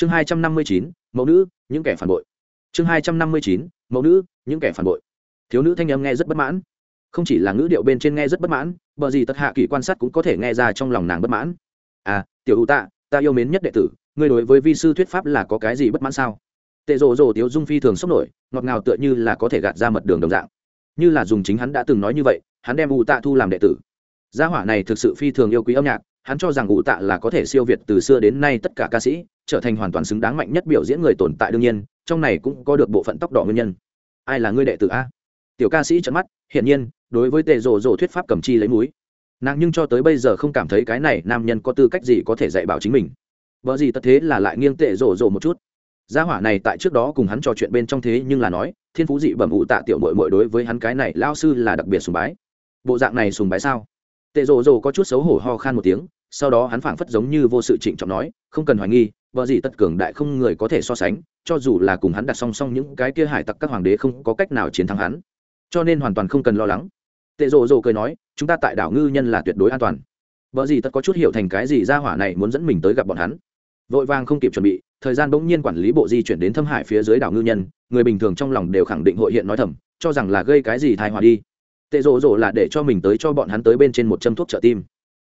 chương hai trăm năm mươi chín, mẫu nữ, những kẻ phản bội. Chương hai trăm năm mươi chín, mẫu nữ, những kẻ phản bội. Thiếu nữ thanh âm nghe rất bất mãn. Không chỉ là ngữ điệu bên trên nghe rất bất mãn bờ gì tất hạ kỳ quan sát cũng có thể nghe ra trong lòng nàng bất mãn. À tiểu hữu tạ, ta yêu mến nhất đệ tử, ngươi đối với vi sư thuyết pháp là có cái gì bất mãn sao? Tệ rồ rồ tiếu dung phi thường sốc nổi, ngọt ngào tựa như là có thể gạt ra mật đường đồng dạng. Như là dùng chính hắn đã từng nói như vậy, hắn đem ủ tạ thu làm đệ tử. Gia hỏa này thực sự phi thường yêu quý âm nhạc, hắn cho rằng ủ tạ là có thể siêu việt từ xưa đến nay tất cả ca sĩ trở thành hoàn toàn xứng đáng mạnh nhất biểu diễn người tồn tại đương nhiên, trong này cũng có được bộ phận tóc đỏ nguyên nhân. Ai là ngươi đệ tử a? Tiểu ca sĩ trận mắt, hiển nhiên, đối với tề rồ rồ thuyết pháp cầm chi lấy múi nàng nhưng cho tới bây giờ không cảm thấy cái này nam nhân có tư cách gì có thể dạy bảo chính mình. Vợ gì tất thế là lại nghiêng tệ rồ rồ một chút. Gia hỏa này tại trước đó cùng hắn trò chuyện bên trong thế nhưng là nói, thiên phú dị bẩm ụ tạ tiểu mội mội đối với hắn cái này lao sư là đặc biệt sùng bái. Bộ dạng này sùng bái sao? Tệ rồ rồ có chút xấu hổ ho khan một tiếng, sau đó hắn phảng phất giống như vô sự trịnh trọng nói, không cần hoài nghi vợ gì tất cường đại không người có thể so sánh, cho dù là cùng hắn đặt song song những cái kia hải tặc các hoàng đế không có cách nào chiến thắng hắn. Cho nên hoàn toàn không cần lo lắng. Tệ rộ rộ cười nói, chúng ta tại đảo ngư nhân là tuyệt đối an toàn. Vợ gì tất có chút hiểu thành cái gì ra hỏa này muốn dẫn mình tới gặp bọn hắn. Vội vàng không kịp chuẩn bị, thời gian bỗng nhiên quản lý bộ di chuyển đến thâm hải phía dưới đảo ngư nhân, người bình thường trong lòng đều khẳng định hội hiện nói thầm, cho rằng là gây cái gì thai hòa đi. Tệ rộ rộ là để cho mình tới cho bọn hắn tới bên trên một châm thuốc trợ tim.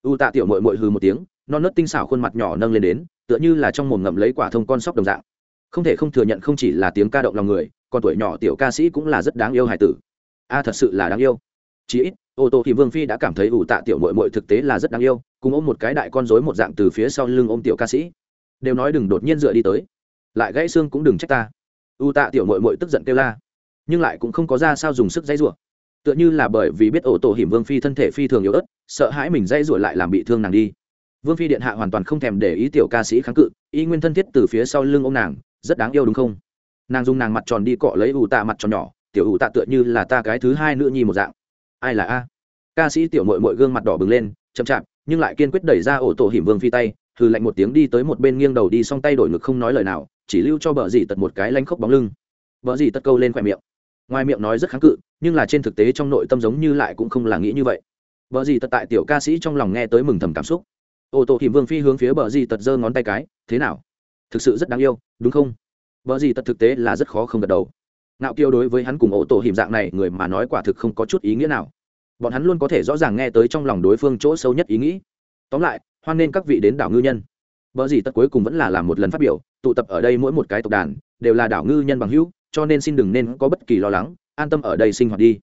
U tạ tiểu mội mội hư một tiếng non nớt tinh xảo khuôn mặt nhỏ nâng lên đến, tựa như là trong mồm ngậm lấy quả thông con sóc đồng dạng. Không thể không thừa nhận không chỉ là tiếng ca động lòng người, còn tuổi nhỏ tiểu ca sĩ cũng là rất đáng yêu hài tử. A, thật sự là đáng yêu. Chí ít, ô tô thì vương phi đã cảm thấy ủ tạ tiểu mội mội thực tế là rất đáng yêu, cùng ôm một cái đại con rối một dạng từ phía sau lưng ôm tiểu ca sĩ. Đều nói đừng đột nhiên dựa đi tới. Lại gãy xương cũng đừng trách ta. U tạ tiểu mội mội tức giận kêu la. Nhưng lại cũng không có ra sao dùng sức dãy rủa. Tựa như là bởi vì biết ổ tổ hiểm vương phi thân thể phi thường yếu ớt, sợ hãi mình dây rủa lại làm bị thương nàng đi vương phi điện hạ hoàn toàn không thèm để ý tiểu ca sĩ kháng cự, y nguyên thân thiết từ phía sau lưng ô m nàng, rất đáng yêu đúng không? Nàng dùng nàng mặt tròn đi cọ lấy ủ tạ mặt tròn nhỏ, tiểu ủ tạ tựa như là ta cái thứ hai nữ nhi một dạng. Ai là a? Ca sĩ tiểu mội mội gương mặt đỏ bừng lên, chậm chạp, nhưng lại kiên quyết đẩy ra ổ tổ hiểm vương phi tay thử lạnh một tiếng đi tới một bên nghiêng đầu đi xong tay đổi ngực không nói lời nào, chỉ lưu cho bờ dì tật một cái lanh khóc bóng lưng. Bờ dì tật câu lên khoe miệng. Ngoài miệng nói rất kháng cự, nhưng là trên thực tế trong nội tâm giống như lại cũng không là nghĩ như vậy. Vợ gì tật tại tiểu ca sĩ trong lòng nghe tới mừng thầm cảm xúc ô tô thì vương phi hướng phía bờ gì tật giơ ngón tay cái, thế nào? Thực sự rất đáng yêu, đúng không? Bờ gì tật thực tế là rất khó không gật đầu. Ngạo kiêu đối với hắn cùng ô tô hiểm dạng này, người mà nói quả thực không có chút ý nghĩa nào. Bọn hắn luôn có thể rõ ràng nghe tới trong lòng đối phương chỗ sâu nhất ý nghĩ. Tóm lại, hoan nên các vị đến đảo ngư nhân. Bờ gì tật cuối cùng vẫn là làm một lần phát biểu, tụ tập ở đây mỗi một cái tộc đàn, đều là đảo ngư nhân bằng hữu, cho nên xin đừng nên có bất kỳ lo lắng, an tâm ở đây sinh hoạt đi.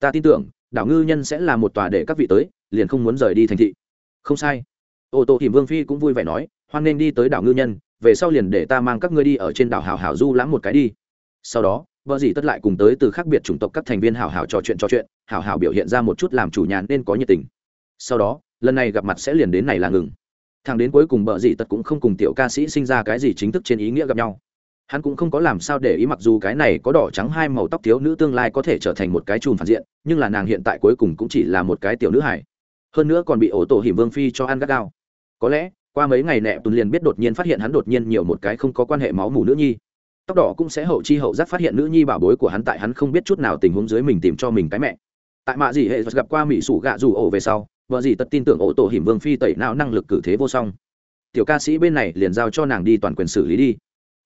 Ta tin tưởng, đảo ngư nhân sẽ là một tòa để các vị tới, liền không muốn rời đi thành thị. Không sai ô tô thì vương phi cũng vui vẻ nói, hoan nên đi tới đảo ngư nhân, về sau liền để ta mang các ngươi đi ở trên đảo hảo hảo du lãm một cái đi. Sau đó, vợ dì tất lại cùng tới từ khác biệt chủng tộc các thành viên hảo hảo trò chuyện trò chuyện, hảo hảo biểu hiện ra một chút làm chủ nhà nên có nhiệt tình. Sau đó, lần này gặp mặt sẽ liền đến này là ngừng. Thằng đến cuối cùng vợ dì tất cũng không cùng tiểu ca sĩ sinh ra cái gì chính thức trên ý nghĩa gặp nhau. Hắn cũng không có làm sao để ý mặc dù cái này có đỏ trắng hai màu tóc thiếu nữ tương lai có thể trở thành một cái chùm phản diện, nhưng là nàng hiện tại cuối cùng cũng chỉ là một cái tiểu nữ hải hơn nữa còn bị ổ tổ hiểm vương phi cho ăn gắt gao có lẽ, qua mấy ngày nẹ tùn liền biết đột nhiên phát hiện hắn đột nhiên nhiều một cái không có quan hệ máu mủ nữ nhi. Tóc đỏ cũng sẽ hậu chi hậu giác phát hiện nữ nhi bảo bối của hắn tại hắn không biết chút nào tình huống dưới mình tìm cho mình cái mẹ. Tại mạ dị hệ gặp qua mỹ sủ gạ dù ổ về sau, vợ gì tất tin tưởng ổ tổ hiểm vương phi tẩy não năng lực cử thế vô song. Tiểu ca sĩ bên này liền giao cho nàng đi toàn quyền xử lý đi.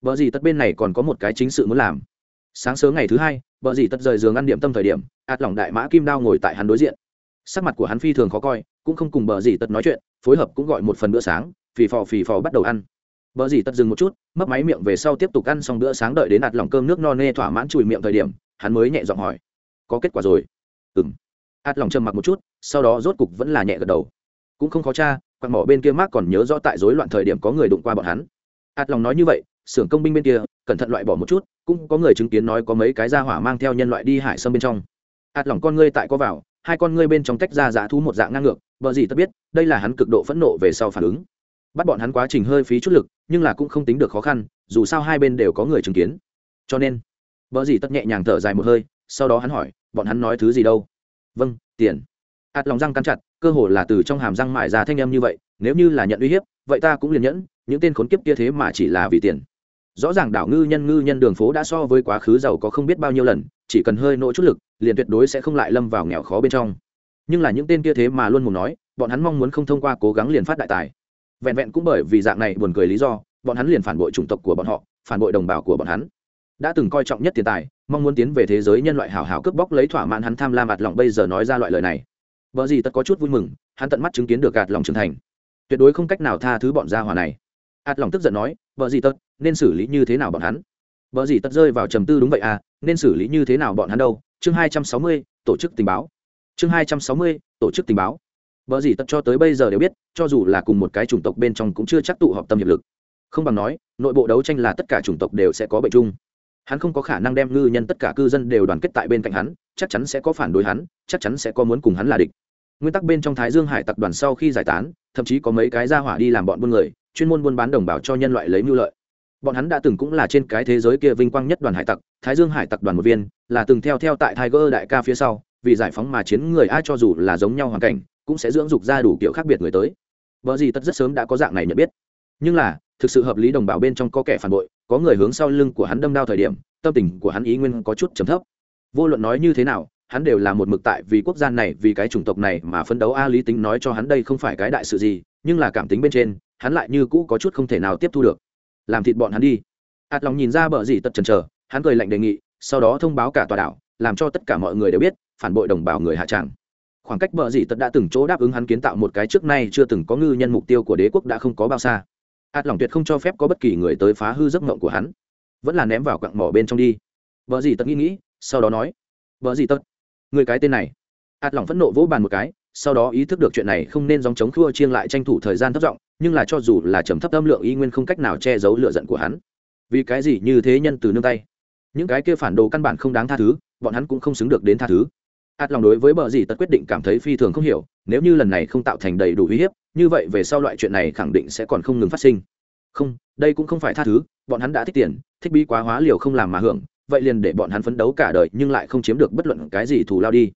Vợ gì tất bên này còn có một cái chính sự muốn làm. Sáng sớm ngày thứ hai, vợ gì tất rời giường ăn điểm tâm thời điểm, ạt lỏng đại mã kim đao ngồi tại hắn đối diện. Sắc mặt của hắn phi thường khó coi cũng không cùng bờ dì tật nói chuyện, phối hợp cũng gọi một phần bữa sáng, phì phò phì phò bắt đầu ăn. Bờ dì tật dừng một chút, mấp máy miệng về sau tiếp tục ăn xong bữa sáng đợi đến ạt lòng cơm nước no nê thỏa mãn chùi miệng thời điểm, hắn mới nhẹ giọng hỏi, có kết quả rồi? Ừ m ạt lòng trầm mặc một chút, sau đó rốt cục vẫn là nhẹ gật đầu. Cũng không khó cha, quạt mỏ bên kia mác còn nhớ rõ tại rối loạn thời điểm có người đụng qua bọn hắn. Ạt lòng nói như vậy, xưởng công binh bên kia, cẩn thận loại bỏ một chút, cũng có người chứng kiến nói có mấy cái ra hỏa mang theo nhân loại đi hải sâm bên trong. Ạt lòng con ngươi tại có vào hai con ngươi bên trong tách ra dã thú một dạng ngang ngược, vợ gì tất biết, đây là hắn cực độ phẫn nộ về sau phản ứng. Bắt bọn hắn quá trình hơi phí chút lực, nhưng là cũng không tính được khó khăn, dù sao hai bên đều có người chứng kiến. Cho nên, vợ gì tất nhẹ nhàng thở dài một hơi, sau đó hắn hỏi, bọn hắn nói thứ gì đâu? Vâng tiền. Ạt lòng răng cắn chặt, cơ hồ là từ trong hàm răng mải ra thanh âm như vậy, nếu như là nhận uy hiếp, vậy ta cũng liền nhẫn, những tên khốn kiếp kia thế mà chỉ là vì tiền rõ ràng đảo ngư nhân ngư nhân đường phố đã so với quá khứ giàu có không biết bao nhiêu lần, chỉ cần hơi nỗ chút lực, liền tuyệt đối sẽ không lại lâm vào nghèo khó bên trong. Nhưng là những tên kia thế mà luôn muốn nói, bọn hắn mong muốn không thông qua cố gắng liền phát đại tài. Vẹn vẹn cũng bởi vì dạng này buồn cười lý do, bọn hắn liền phản bội chủng tộc của bọn họ, phản bội đồng bào của bọn hắn. Đã từng coi trọng nhất tiền tài, mong muốn tiến về thế giới nhân loại hảo hảo cướp bóc lấy thỏa mãn hắn tham lam ạt lòng bây giờ nói ra loại lời này. Vợ gì tất có chút vui mừng, hắn tận mắt chứng kiến được gạt lòng trưởng thành. Tuyệt đối không cách nào tha thứ bọn gia hỏa này ạt lòng tức giận nói vợ gì tật, nên xử lý như thế nào bọn hắn? Vợ gì tật rơi vào trầm tư đúng vậy à nên xử lý như thế nào bọn hắn đâu? Chương hai trăm sáu mươi, tổ chức tình báo. Chương hai trăm sáu mươi, tổ chức tình báo. Vợ gì tật cho tới bây giờ đều biết, cho dù là cùng một cái chủng tộc bên trong cũng chưa chắc tụ họp tâm hiệp lực. Không bằng nói, nội bộ đấu tranh là tất cả chủng tộc đều sẽ có bệnh chung. Hắn không có khả năng đem ngư nhân tất cả cư dân đều đoàn kết tại bên cạnh hắn, chắc chắn sẽ có phản đối hắn, chắc chắn sẽ có muốn cùng hắn là địch. Nguyên tắc bên trong thái dương hải tập đoàn sau khi giải tán, thậm chí có mấy cái ra hỏa đi làm bọn buôn người chuyên môn buôn bán đồng bào cho nhân loại lấy mưu lợi. Bọn hắn đã từng cũng là trên cái thế giới kia vinh quang nhất đoàn hải tặc, thái dương hải tặc đoàn một viên, là từng theo theo tại tiger đại ca phía sau, vì giải phóng mà chiến người ai cho dù là giống nhau hoàn cảnh, cũng sẽ dưỡng dục ra đủ kiểu khác biệt người tới. Vợ gì tất rất sớm đã có dạng này nhận biết. Nhưng là, thực sự hợp lý đồng bào bên trong có kẻ phản bội, có người hướng sau lưng của hắn đâm đao thời điểm, tâm tình của hắn ý nguyên có chút trầm thấp. Vô luận nói như thế nào, hắn đều là một mực tại vì quốc gia này, vì cái chủng tộc này mà phấn đấu a lý tính nói cho hắn đây không phải cái đại sự gì, nhưng là cảm tính bên trên hắn lại như cũ có chút không thể nào tiếp thu được. Làm thịt bọn hắn đi. Ạt lòng nhìn ra bờ gì tật chần trờ hắn cười lạnh đề nghị, sau đó thông báo cả tòa đảo, làm cho tất cả mọi người đều biết, phản bội đồng bào người hạ tràng. Khoảng cách bờ gì tật đã từng chỗ đáp ứng hắn kiến tạo một cái trước nay chưa từng có ngư nhân mục tiêu của đế quốc đã không có bao xa. Ạt lòng tuyệt không cho phép có bất kỳ người tới phá hư giấc mộng của hắn. Vẫn là ném vào quặng mỏ bên trong đi. Vợ gì tật nghĩ nghĩ, sau đó nói vợ gì tật, người cái tên này. Ạt lòng phẫn nộ vỗ bàn một cái, sau đó ý thức được chuyện này không nên dòng chống khua chiêng lại tranh thủ thời gian thấp vọng nhưng là cho dù là trầm thấp âm lượng y nguyên không cách nào che giấu lựa giận của hắn. Vì cái gì như thế nhân từ nương tay? Những cái kia phản đồ căn bản không đáng tha thứ, bọn hắn cũng không xứng được đến tha thứ. Át lòng đối với bờ gì tật quyết định cảm thấy phi thường không hiểu, nếu như lần này không tạo thành đầy đủ uy hiếp, như vậy về sau loại chuyện này khẳng định sẽ còn không ngừng phát sinh. Không, đây cũng không phải tha thứ, bọn hắn đã thích tiền, thích bí quá hóa liều không làm mà hưởng, vậy liền để bọn hắn phấn đấu cả đời nhưng lại không chiếm được bất luận cái gì thù lao đi.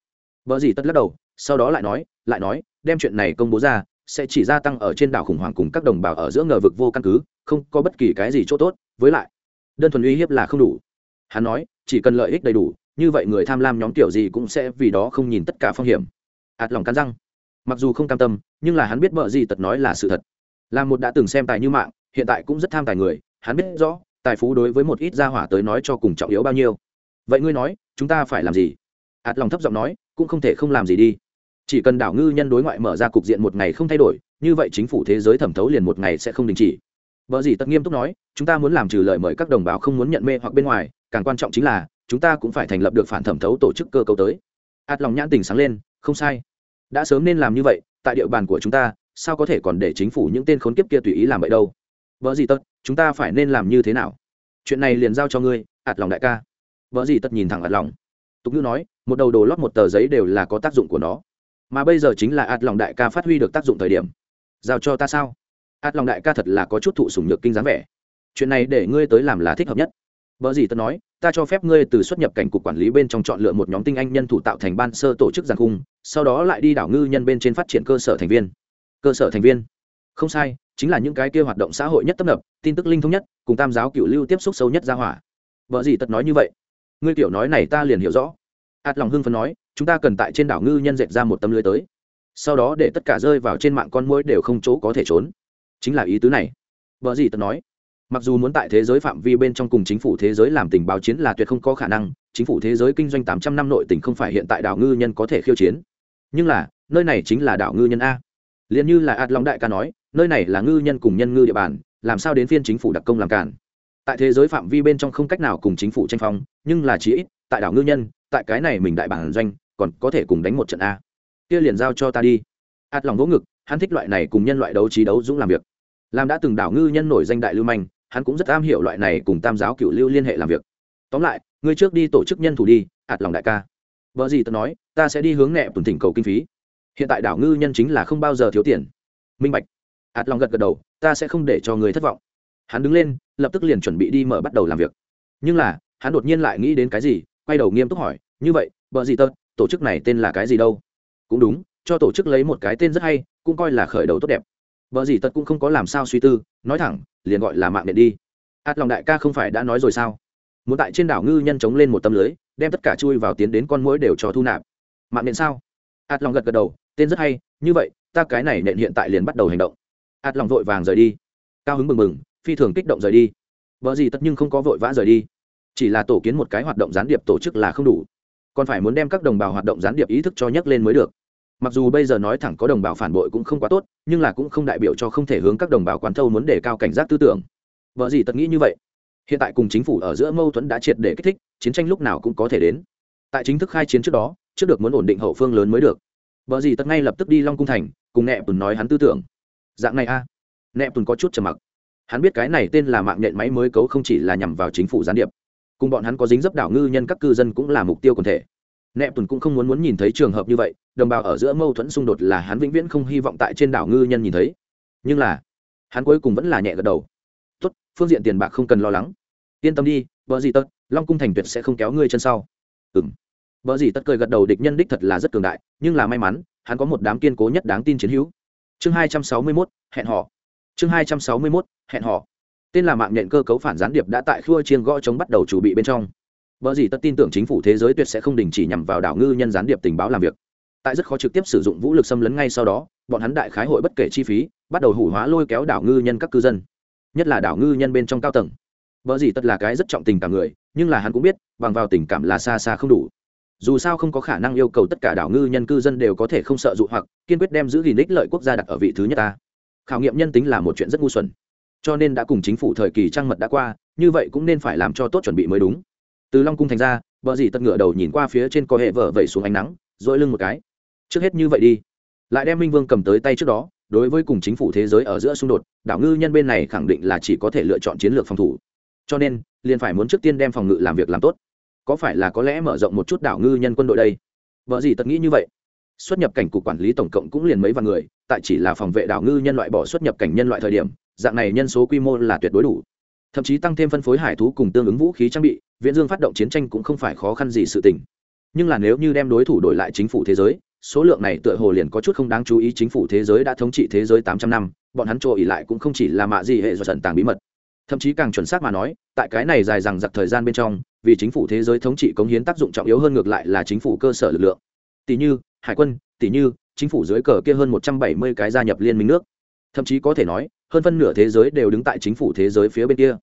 Bờ gì tất lắc đầu, sau đó lại nói lại nói, đem chuyện này công bố ra sẽ chỉ gia tăng ở trên đảo khủng hoảng cùng các đồng bào ở giữa ngờ vực vô căn cứ, không có bất kỳ cái gì chỗ tốt. Với lại, đơn thuần uy hiếp là không đủ. Hắn nói, chỉ cần lợi ích đầy đủ, như vậy người tham lam nhóm kiểu gì cũng sẽ vì đó không nhìn tất cả phong hiểm. Ạt lòng cắn răng. Mặc dù không cam tâm, nhưng là hắn biết vợ gì tật nói là sự thật. Là một đã từng xem tài như mạng, hiện tại cũng rất tham tài người, hắn biết rõ, tài phú đối với một ít gia hỏa tới nói cho cùng trọng yếu bao nhiêu. Vậy ngươi nói, chúng ta phải làm gì? Ạt lòng thấp giọng nói, cũng không thể không làm gì đi chỉ cần đảo ngư nhân đối ngoại mở ra cục diện một ngày không thay đổi, như vậy chính phủ thế giới thẩm thấu liền một ngày sẽ không đình chỉ. Vợ gì tất nghiêm túc nói, chúng ta muốn làm trừ lời mời các đồng bào không muốn nhận mê hoặc bên ngoài, càng quan trọng chính là, chúng ta cũng phải thành lập được phản thẩm thấu tổ chức cơ cấu tới. Ạt lòng nhãn tình sáng lên, không sai. Đã sớm nên làm như vậy, tại địa bàn của chúng ta, sao có thể còn để chính phủ những tên khốn kiếp kia tùy ý làm vậy đâu? Vợ gì tất, chúng ta phải nên làm như thế nào? Chuyện này liền giao cho ngươi ạt lòng đại ca. Vợ gì tất nhìn thẳng ạt lòng. Tục ngữ nói, một đầu đồ lót một tờ giấy đều là có tác dụng của nó mà bây giờ chính là ạt lòng đại ca phát huy được tác dụng thời điểm. Giao cho ta sao? Ạt lòng đại ca thật là có chút thụ sủng nhược kinh dáng vẻ. Chuyện này để ngươi tới làm là thích hợp nhất. Vợ gì tất nói, ta cho phép ngươi từ xuất nhập cảnh cục quản lý bên trong chọn lựa một nhóm tinh anh nhân thủ tạo thành ban sơ tổ chức giàn khung, sau đó lại đi đảo ngư nhân bên trên phát triển cơ sở thành viên. Cơ sở thành viên? Không sai, chính là những cái kia hoạt động xã hội nhất tấp nập, tin tức linh thông nhất, cùng tam giáo cựu lưu tiếp xúc sâu nhất ra hỏa. Vợ gì tật nói như vậy? Ngươi kiểu nói này ta liền hiểu rõ. Ạt lòng hưng phấn nói chúng ta cần tại trên đảo ngư nhân dệt ra một tấm lưới tới. Sau đó để tất cả rơi vào trên mạng con mũi đều không chỗ có thể trốn. Chính là ý tứ này. Vợ gì tật nói, mặc dù muốn tại thế giới phạm vi bên trong cùng chính phủ thế giới làm tình báo chiến là tuyệt không có khả năng, chính phủ thế giới kinh doanh tám trăm năm nội tỉnh không phải hiện tại đảo ngư nhân có thể khiêu chiến. Nhưng là, nơi này chính là đảo ngư nhân a. Liền như là ạt long đại ca nói, nơi này là ngư nhân cùng nhân ngư địa bàn, làm sao đến phiên chính phủ đặc công làm cản? Tại thế giới phạm vi bên trong không cách nào cùng chính phủ tranh phong, nhưng là chí ít, tại đảo ngư nhân, tại cái này mình đại bản doanh còn có thể cùng đánh một trận a. Kia liền giao cho ta đi. Ạt lòng vỗ ngực, hắn thích loại này cùng nhân loại đấu trí đấu dũng làm việc. Làm đã từng đảo ngư nhân nổi danh đại lưu manh, hắn cũng rất am hiểu loại này cùng tam giáo cựu lưu liên hệ làm việc. Tóm lại, ngươi trước đi tổ chức nhân thủ đi ạt lòng đại ca. Vợ gì tớ nói, ta sẽ đi hướng nẹ tuần thỉnh cầu kinh phí. Hiện tại đảo ngư nhân chính là không bao giờ thiếu tiền. Minh bạch. Ạt lòng gật gật đầu, ta sẽ không để cho người thất vọng. Hắn đứng lên, lập tức liền chuẩn bị đi mở bắt đầu làm việc. Nhưng là, hắn đột nhiên lại nghĩ đến cái gì, quay đầu nghiêm túc hỏi, như vậy, vợ gì tớ tổ chức này tên là cái gì đâu? Cũng đúng, cho tổ chức lấy một cái tên rất hay, cũng coi là khởi đầu tốt đẹp. Vợ gì tật cũng không có làm sao suy tư, nói thẳng, liền gọi là mạng điện đi. Ạt lòng đại ca không phải đã nói rồi sao? Muốn tại trên đảo ngư nhân chống lên một tấm lưới, đem tất cả chui vào tiến đến con mũi đều cho thu nạp. Mạng điện sao? Ạt lòng gật gật đầu, tên rất hay, như vậy, ta cái này nện hiện tại liền bắt đầu hành động. Ạt lòng vội vàng rời đi. Cao hứng mừng mừng phi thường kích động rời đi. Vợ gì tất nhưng không có vội vã rời đi. Chỉ là tổ kiến một cái hoạt động gián điệp tổ chức là không đủ còn phải muốn đem các đồng bào hoạt động gián điệp ý thức cho nhắc lên mới được. Mặc dù bây giờ nói thẳng có đồng bào phản bội cũng không quá tốt, nhưng là cũng không đại biểu cho không thể hướng các đồng bào quán thâu muốn đề cao cảnh giác tư tưởng. Vợ gì tật nghĩ như vậy? Hiện tại cùng chính phủ ở giữa mâu thuẫn đã triệt để kích thích, chiến tranh lúc nào cũng có thể đến. Tại chính thức khai chiến trước đó, trước được muốn ổn định hậu phương lớn mới được. Vợ gì tật ngay lập tức đi long cung thành, cùng nẹ tùn nói hắn tư tưởng. Dạng này a. À. nẹ tùn có chút trầm mặc. Hắn biết cái này tên là mạng nhện máy mới cấu không chỉ là nhằm vào chính phủ gián điệp cùng bọn hắn có dính dấp đảo ngư nhân các cư dân cũng là mục tiêu quần thể. Nẹp tuần cũng không muốn muốn nhìn thấy trường hợp như vậy, đồng bào ở giữa mâu thuẫn xung đột là hắn vĩnh viễn không hy vọng tại trên đảo ngư nhân nhìn thấy. Nhưng là, hắn cuối cùng vẫn là nhẹ gật đầu. Tốt, phương diện tiền bạc không cần lo lắng. Yên tâm đi, vợ gì tất long cung thành tuyệt sẽ không kéo ngươi chân sau. Ừng vợ gì tất cười gật đầu địch nhân đích thật là rất cường đại, nhưng là may mắn, hắn có một đám kiên cố nhất đáng tin chiến hữu. Chương hai trăm sáu mươi mốt, hẹn họ chương hai trăm sáu mươi mốt, hẹn họ tên là mạng nhện cơ cấu phản gián điệp đã tại khua chiên gõ chống bắt đầu chuẩn bị bên trong vợ gì tất tin tưởng chính phủ thế giới tuyệt sẽ không đình chỉ nhằm vào đảo ngư nhân gián điệp tình báo làm việc. Tại rất khó trực tiếp sử dụng vũ lực xâm lấn ngay sau đó, bọn hắn đại khái hội bất kể chi phí, bắt đầu hủ hóa lôi kéo đảo ngư nhân các cư dân, nhất là đảo ngư nhân bên trong cao tầng. vợ gì tất là cái rất trọng tình cảm người, nhưng là hắn cũng biết, bằng vào tình cảm là xa xa không đủ. Dù sao không có khả năng yêu cầu tất cả đảo ngư nhân cư dân đều có thể không sợ dụ hoặc kiên quyết đem giữ gìn ích lợi quốc gia đặt ở vị thứ nhất ta. Khảo nghiệm nhân tính là một chuyện rất ngu xuẩn. Cho nên đã cùng chính phủ thời kỳ trang mật đã qua, như vậy cũng nên phải làm cho tốt chuẩn bị mới đúng. Từ long cung thành ra vợ dì tật ngựa đầu nhìn qua phía trên có hệ vợ vẩy xuống ánh nắng dội lưng một cái. Trước hết như vậy đi. Lại đem minh vương cầm tới tay trước đó đối với cùng chính phủ thế giới ở giữa xung đột đảo ngư nhân bên này khẳng định là chỉ có thể lựa chọn chiến lược phòng thủ. Cho nên liền phải muốn trước tiên đem phòng ngự làm việc làm tốt. Có phải là có lẽ mở rộng một chút đảo ngư nhân quân đội đây? Vợ gì tật nghĩ như vậy. Xuất nhập cảnh cục quản lý tổng cộng cũng liền mấy vạn người tại chỉ là phòng vệ đảo ngư nhân loại bỏ xuất nhập cảnh nhân loại thời điểm dạng này nhân số quy mô là tuyệt đối đủ. Thậm chí tăng thêm phân phối hải thú cùng tương ứng vũ khí trang bị, viễn dương phát động chiến tranh cũng không phải khó khăn gì sự tình. Nhưng là nếu như đem đối thủ đổi lại chính phủ thế giới, số lượng này tựa hồ liền có chút không đáng chú ý chính phủ thế giới đã thống trị thế giới tám trăm năm, bọn hắn trộn ỉ lại cũng không chỉ là mạ gì hệ do sần tàng bí mật. Thậm chí càng chuẩn xác mà nói, tại cái này dài dằng giặc thời gian bên trong, vì chính phủ thế giới thống trị cống hiến tác dụng trọng yếu hơn ngược lại là chính phủ cơ sở lực lượng. Tỷ như, hải quân, tỷ như, chính phủ dưới cờ kia hơn một trăm bảy mươi cái gia nhập liên minh nước. Thậm chí có thể nói hơn phân nửa thế giới đều đứng tại chính phủ thế giới phía bên kia.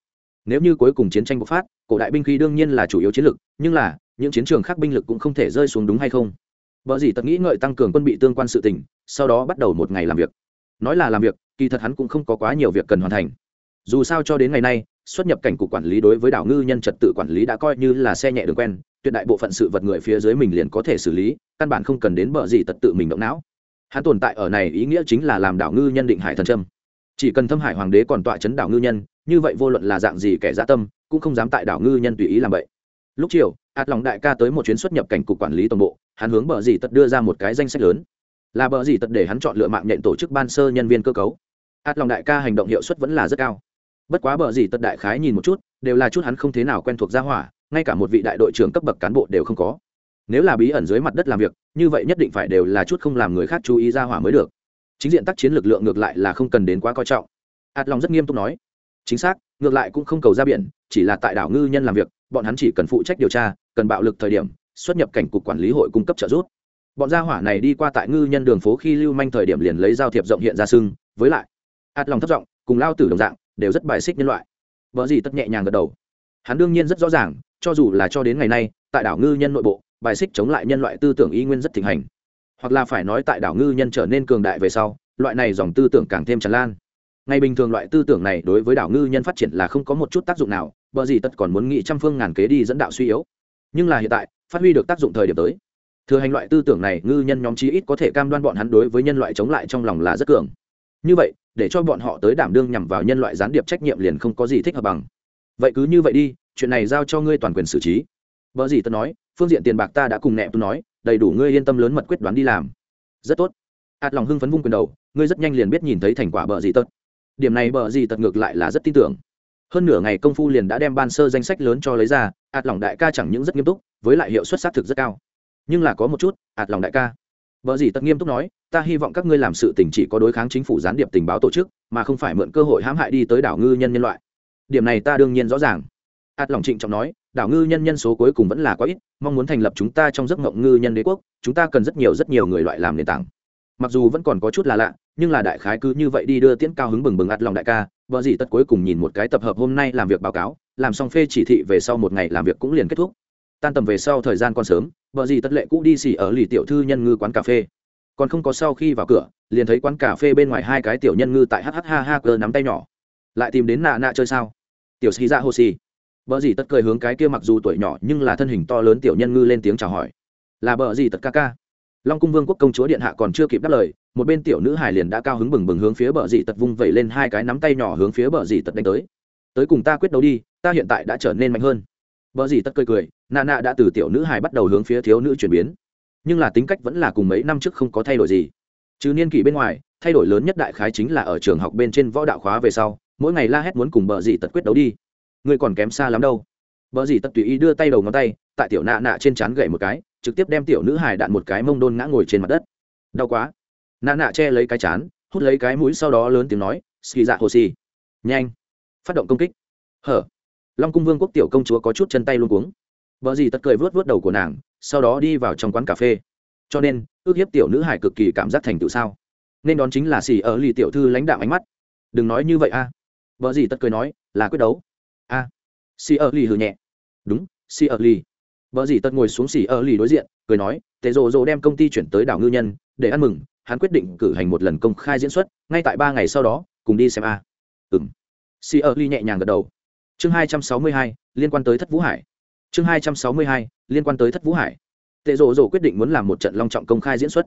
Nếu như cuối cùng chiến tranh bộc phát, cổ đại binh khí đương nhiên là chủ yếu chiến lược, nhưng là, những chiến trường khác binh lực cũng không thể rơi xuống đúng hay không? Vợ gì tật nghĩ ngợi tăng cường quân bị tương quan sự tình, sau đó bắt đầu một ngày làm việc. Nói là làm việc, kỳ thật hắn cũng không có quá nhiều việc cần hoàn thành. Dù sao cho đến ngày nay, xuất nhập cảnh cục quản lý đối với đảo ngư nhân trật tự quản lý đã coi như là xe nhẹ đường quen, tuyệt đại bộ phận sự vật người phía dưới mình liền có thể xử lý, căn bản không cần đến bờ gì tật tự mình động não. Hắn tồn tại ở này ý nghĩa chính là làm đảo ngư nhân định hải thần trâm chỉ cần thâm hải hoàng đế còn tọa chấn đảo ngư nhân, như vậy vô luận là dạng gì kẻ dã tâm, cũng không dám tại đảo ngư nhân tùy ý làm vậy lúc chiều ạt lòng đại ca tới một chuyến xuất nhập cảnh cục quản lý toàn bộ, hắn hướng bờ dì tật đưa ra một cái danh sách lớn. Là bờ dì tật để hắn chọn lựa mạng nhện tổ chức ban sơ nhân viên cơ cấu. Ạt lòng đại ca hành động hiệu suất vẫn là rất cao. Bất quá bờ dì tật đại khái nhìn một chút, đều là chút hắn không thế nào quen thuộc gia hỏa, ngay cả một vị đại đội trưởng cấp bậc cán bộ đều không có. Nếu là bí ẩn dưới mặt đất làm việc, như vậy nhất định phải đều là chút không làm người khác chú ý ra hỏa mới được chính diện tác chiến lực lượng ngược lại là không cần đến quá coi trọng. Ạt lòng rất nghiêm túc nói. Chính xác, ngược lại cũng không cầu ra biển, chỉ là tại đảo ngư nhân làm việc, bọn hắn chỉ cần phụ trách điều tra, cần bạo lực thời điểm, xuất nhập cảnh cục quản lý hội cung cấp trợ giúp. Bọn gia hỏa này đi qua tại ngư nhân đường phố khi lưu manh thời điểm liền lấy giao thiệp rộng hiện ra sưng, với lại ạt lòng thất giọng, cùng lao tử đồng dạng, đều rất bài xích nhân loại. Vợ gì tất nhẹ nhàng gật đầu. Hắn đương nhiên rất rõ ràng, cho dù là cho đến ngày nay, tại đảo ngư nhân nội bộ, bài xích chống lại nhân loại tư tưởng y nguyên rất thịnh hành hoặc là phải nói tại đảo ngư nhân trở nên cường đại về sau, loại này dòng tư tưởng càng thêm tràn lan. Ngày bình thường loại tư tưởng này đối với đảo ngư nhân phát triển là không có một chút tác dụng nào bờ gì tất còn muốn nghĩ trăm phương ngàn kế đi dẫn đạo suy yếu. Nhưng là hiện tại, phát huy được tác dụng thời điểm tới. Thừa hành loại tư tưởng này, ngư nhân nhóm chí ít có thể cam đoan bọn hắn đối với nhân loại chống lại trong lòng là rất cường. Như vậy, để cho bọn họ tới đảm đương nhằm vào nhân loại gián điệp trách nhiệm liền không có gì thích hợp bằng. Vậy cứ như vậy đi, chuyện này giao cho ngươi toàn quyền xử trí. Vợ gì tôi nói, phương diện tiền bạc ta đã cùng nẹ tôi nói đầy đủ ngươi yên tâm lớn mật quyết đoán đi làm. Rất tốt. Ạt lòng hưng phấn vung quyền đầu ngươi rất nhanh liền biết nhìn thấy thành quả bờ gì tật. Điểm này bờ gì tật ngược lại là rất tin tưởng. Hơn nửa ngày công phu liền đã đem ban sơ danh sách lớn cho lấy ra ạt lòng đại ca chẳng những rất nghiêm túc với lại hiệu suất xác thực rất cao. Nhưng là có một chút ạt lòng đại ca. Bờ gì tật nghiêm túc nói, ta hy vọng các ngươi làm sự tình chỉ có đối kháng chính phủ gián điệp tình báo tổ chức, mà không phải mượn cơ hội hãm hại đi tới đảo ngư nhân nhân loại. Điểm này ta đương nhiên rõ ràng ạt lòng trịnh trọng nói, đảo ngư nhân nhân số cuối cùng vẫn là quá ít, mong muốn thành lập chúng ta trong giấc mộng ngư nhân đế quốc, chúng ta cần rất nhiều rất nhiều người loại làm nền tảng. Mặc dù vẫn còn có chút là lạ nhưng là đại khái cứ như vậy đi đưa tiễn cao hứng bừng bừng ạt lòng đại ca vợ gì tất cuối cùng nhìn một cái tập hợp hôm nay làm việc báo cáo làm xong phê chỉ thị về sau một ngày làm việc cũng liền kết thúc. Tan tầm về sau thời gian còn sớm vợ gì tất lệ cũ đi xỉ ở lì tiểu thư nhân ngư quán cà phê. Còn không có sau khi vào cửa liền thấy quán cà phê bên ngoài hai cái tiểu nhân ngư tại hh ha ha cơ nắm tay nhỏ. Lại tìm đến nạ nạ chơi sao? Tiểu xì ra dạ hồ xì vợ gì tất cười hướng cái kia mặc dù tuổi nhỏ nhưng là thân hình to lớn tiểu nhân ngư lên tiếng chào hỏi. Là vợ gì tất ca ca. Long cung vương quốc công chúa điện hạ còn chưa kịp đáp lời, một bên tiểu nữ hải liền đã cao hứng bừng bừng hướng phía bờ dì tật vung vẩy lên hai cái nắm tay nhỏ hướng phía bờ dì tật đánh tới. Tới cùng ta quyết đấu đi, ta hiện tại đã trở nên mạnh hơn. Bờ dì tật cười cười nà nà đã từ tiểu nữ hài bắt đầu hướng phía thiếu nữ chuyển biến. Nhưng là tính cách vẫn là cùng mấy năm trước không có thay đổi gì. Chứ niên kỷ bên ngoài, thay đổi lớn nhất đại khái chính là ở trường học bên trên võ đạo khóa về sau, mỗi ngày la hét muốn cùng bờ dì tật quyết đấu đi ngươi còn kém xa lắm đâu. Vợ dị tật tùy ý đưa tay đầu ngón tay, tại tiểu nạ nạ trên trán gậy một cái, trực tiếp đem tiểu nữ hải đạn một cái mông đôn ngã ngồi trên mặt đất. Đau quá. Nạ nạ che lấy cái chán, hút lấy cái mũi sau đó lớn tiếng nói ski dạ hồ xì. Nhanh. Phát động công kích. Hở. Long cung vương quốc tiểu công chúa có chút chân tay luôn cuống. Vợ gì tất cười vớt vớt đầu của nàng, sau đó đi vào trong quán cà phê. Cho nên, ước hiếp tiểu nữ hải cực kỳ cảm giác thành tựu sao. Nên đón chính là xì ở lì tiểu thư lãnh đạo ánh mắt. Đừng nói như vậy a. Vợ gì tất cười nói, là quyết đấu a à. xì ở lì hừ nhẹ. Đúng, xì ở lì. Vợ dì tật ngồi xuống xì ở lì đối diện, cười nói, tệ rồ rồ đem công ty chuyển tới đảo ngư nhân, để ăn mừng, hắn quyết định cử hành một lần công khai diễn xuất, ngay tại ba ngày sau đó, cùng đi xem a. À. ừng si ơ ly nhẹ nhàng gật đầu. Chương hai trăm sáu mươi hai, liên quan tới thất vũ hải. Chương hai trăm sáu mươi hai, liên quan tới thất vũ hải. Tệ rộ rộ quyết định muốn làm một trận long trọng công khai diễn xuất.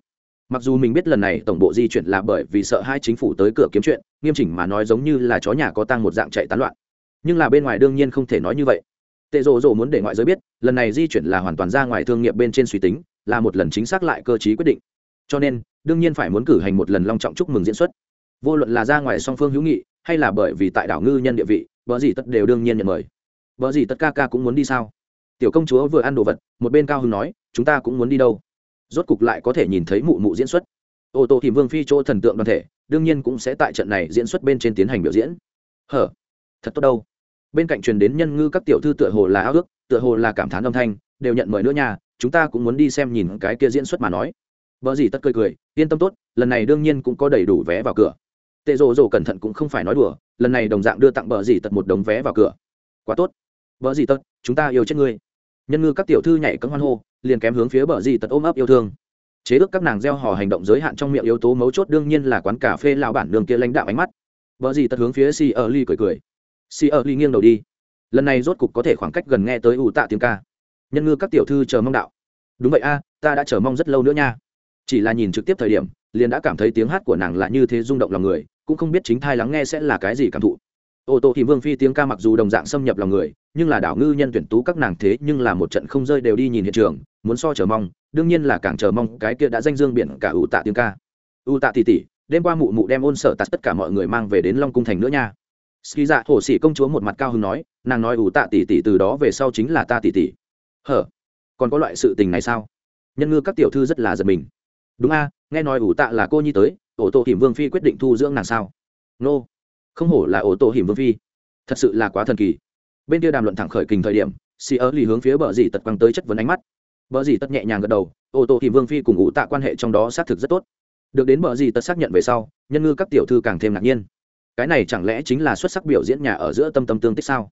Mặc dù mình biết lần này tổng bộ di chuyển là bởi vì sợ hai chính phủ tới cửa kiếm chuyện, nghiêm chỉnh mà nói giống như là chó nhà có tăng một dạng chạy tán loạn nhưng là bên ngoài đương nhiên không thể nói như vậy. Tệ rộ rộ muốn để ngoại giới biết, lần này di chuyển là hoàn toàn ra ngoài thương nghiệp bên trên suy tính, là một lần chính xác lại cơ chí quyết định. Cho nên, đương nhiên phải muốn cử hành một lần long trọng chúc mừng diễn xuất. Vô luận là ra ngoài song phương hữu nghị, hay là bởi vì tại đảo ngư nhân địa vị, vợ gì tất đều đương nhiên nhận mời. Vợ gì tất ca ca cũng muốn đi sao? Tiểu công chúa vừa ăn đồ vật, một bên cao hưng nói, chúng ta cũng muốn đi đâu? Rốt cục lại có thể nhìn thấy mụ mụ diễn xuất. Ô tô thì vương phi chỗ thần tượng đoàn thể, đương nhiên cũng sẽ tại trận này diễn xuất bên trên tiến hành biểu diễn. Hở, thật tốt đâu bên cạnh truyền đến nhân ngư các tiểu thư tựa hồ là ao ước, tựa hồ là cảm thán âm thanh, đều nhận mời nữa nha, chúng ta cũng muốn đi xem nhìn cái kia diễn xuất mà nói. Vợ gì tất cười cười, yên tâm tốt, lần này đương nhiên cũng có đầy đủ vé vào cửa. Tệ rồ rồ cẩn thận cũng không phải nói đùa, lần này đồng dạng đưa tặng bờ gì tật một đống vé vào cửa. Quá tốt. Bờ gì tật chúng ta yêu chết ngươi. Nhân ngư các tiểu thư nhảy cấm hoan hô, liền kém hướng phía bờ gì tật ôm ấp yêu thương. Chế ước các nàng gieo hò hành động giới hạn trong miệng yếu tố mấu chốt đương nhiên là quán cà phê lao bản đường kia lãnh đạo ánh mắt. Bờ gì tật hướng phía si ở ly cười cười si ở ly nghiêng đầu đi. Lần này rốt cục có thể khoảng cách gần nghe tới ủ tạ tiếng ca. Nhân ngư các tiểu thư chờ mong đạo. Đúng vậy a, ta đã chờ mong rất lâu nữa nha. Chỉ là nhìn trực tiếp thời điểm, liền đã cảm thấy tiếng hát của nàng là như thế rung động lòng người, cũng không biết chính thai lắng nghe sẽ là cái gì cảm thụ. Ô tô thì vương phi tiếng ca mặc dù đồng dạng xâm nhập lòng người, nhưng là đảo ngư nhân tuyển tú các nàng thế nhưng là một trận không rơi đều đi nhìn hiện trường, muốn so chờ mong, đương nhiên là càng chờ mong cái kia đã danh dương biển cả ủ tạ tiếng ca. Ủ tạ tỉ tỉ, đêm qua mụ mụ đem ôn sở tạt tất cả mọi người mang về đến long cung thành nữa nha ski dạ hồ sĩ công chúa một mặt cao hứng nói, nàng nói ủ tạ tỷ tỷ từ đó về sau chính là ta tỷ tỷ. hở? Còn có loại sự tình này sao? Nhân ngư các tiểu thư rất là giật mình. Đúng a, nghe nói ủ tạ là cô nhi tới, ổ tổ hiểm vương phi quyết định thu dưỡng nàng sao? Nô. Không hổ là ổ tổ hiểm vương phi. Thật sự là quá thần kỳ. Bên kia đàm luận thẳng khởi kình thời điểm xì ớ lì hướng phía bờ dì tật quăng tới chất vấn ánh mắt. Bờ dì tật nhẹ nhàng gật đầu, ổ tổ hiểm vương phi cùng ủ tạ quan hệ trong đó xác thực rất tốt. Được đến bờ dì tật xác nhận về sau, nhân ngư các tiểu thư càng thêm ngạc nhiên cái này chẳng lẽ chính là xuất sắc biểu diễn nhà ở giữa tâm tâm tương tích sao?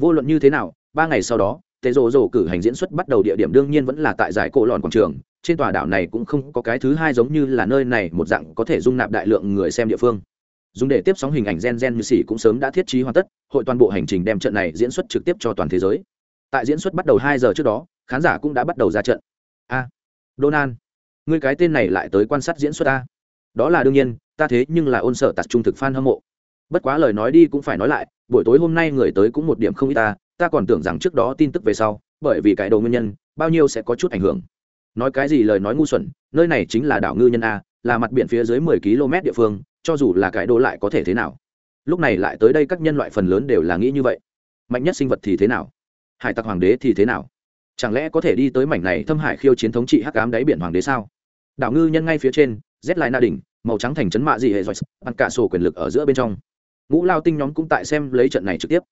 Vô luận như thế nào ba ngày sau đó tề rồ rồ cử hành diễn xuất bắt đầu địa điểm đương nhiên vẫn là tại giải cổ lòn quảng trường. Trên tòa đảo này cũng không có cái thứ hai giống như là nơi này một dạng có thể dung nạp đại lượng người xem địa phương. Dùng để tiếp sóng hình ảnh gen gen như xỉ cũng sớm đã thiết trí hoàn tất hội toàn bộ hành trình đem trận này diễn xuất trực tiếp cho toàn thế giới. Tại diễn xuất bắt đầu hai giờ trước đó khán giả cũng đã bắt đầu ra trận. A à, donald người cái tên này lại tới quan sát diễn xuất ta đó là đương nhiên ta thế nhưng là ôn sở tạt trung thực fan hâm mộ bất quá lời nói đi cũng phải nói lại, buổi tối hôm nay người tới cũng một điểm không ít ta ta còn tưởng rằng trước đó tin tức về sau, bởi vì cái đầu nguyên nhân, bao nhiêu sẽ có chút ảnh hưởng. Nói cái gì lời nói ngu xuẩn, nơi này chính là đảo ngư nhân a, là mặt biển phía dưới mười km địa phương, cho dù là cái đồ lại có thể thế nào. Lúc này lại tới đây các nhân loại phần lớn đều là nghĩ như vậy. Mạnh nhất sinh vật thì thế nào? Hải tặc hoàng đế thì thế nào? Chẳng lẽ có thể đi tới mảnh này thâm hải khiêu chiến thống trị hắc ám đáy biển hoàng đế sao? Đảo ngư nhân ngay phía trên rét lại na đỉnh, màu trắng thành chấn mạ dị hệ giỏi ăn cả sổ quyền lực ở giữa bên trong ngũ lao tinh nhóm cũng tại xem lấy trận này trực tiếp.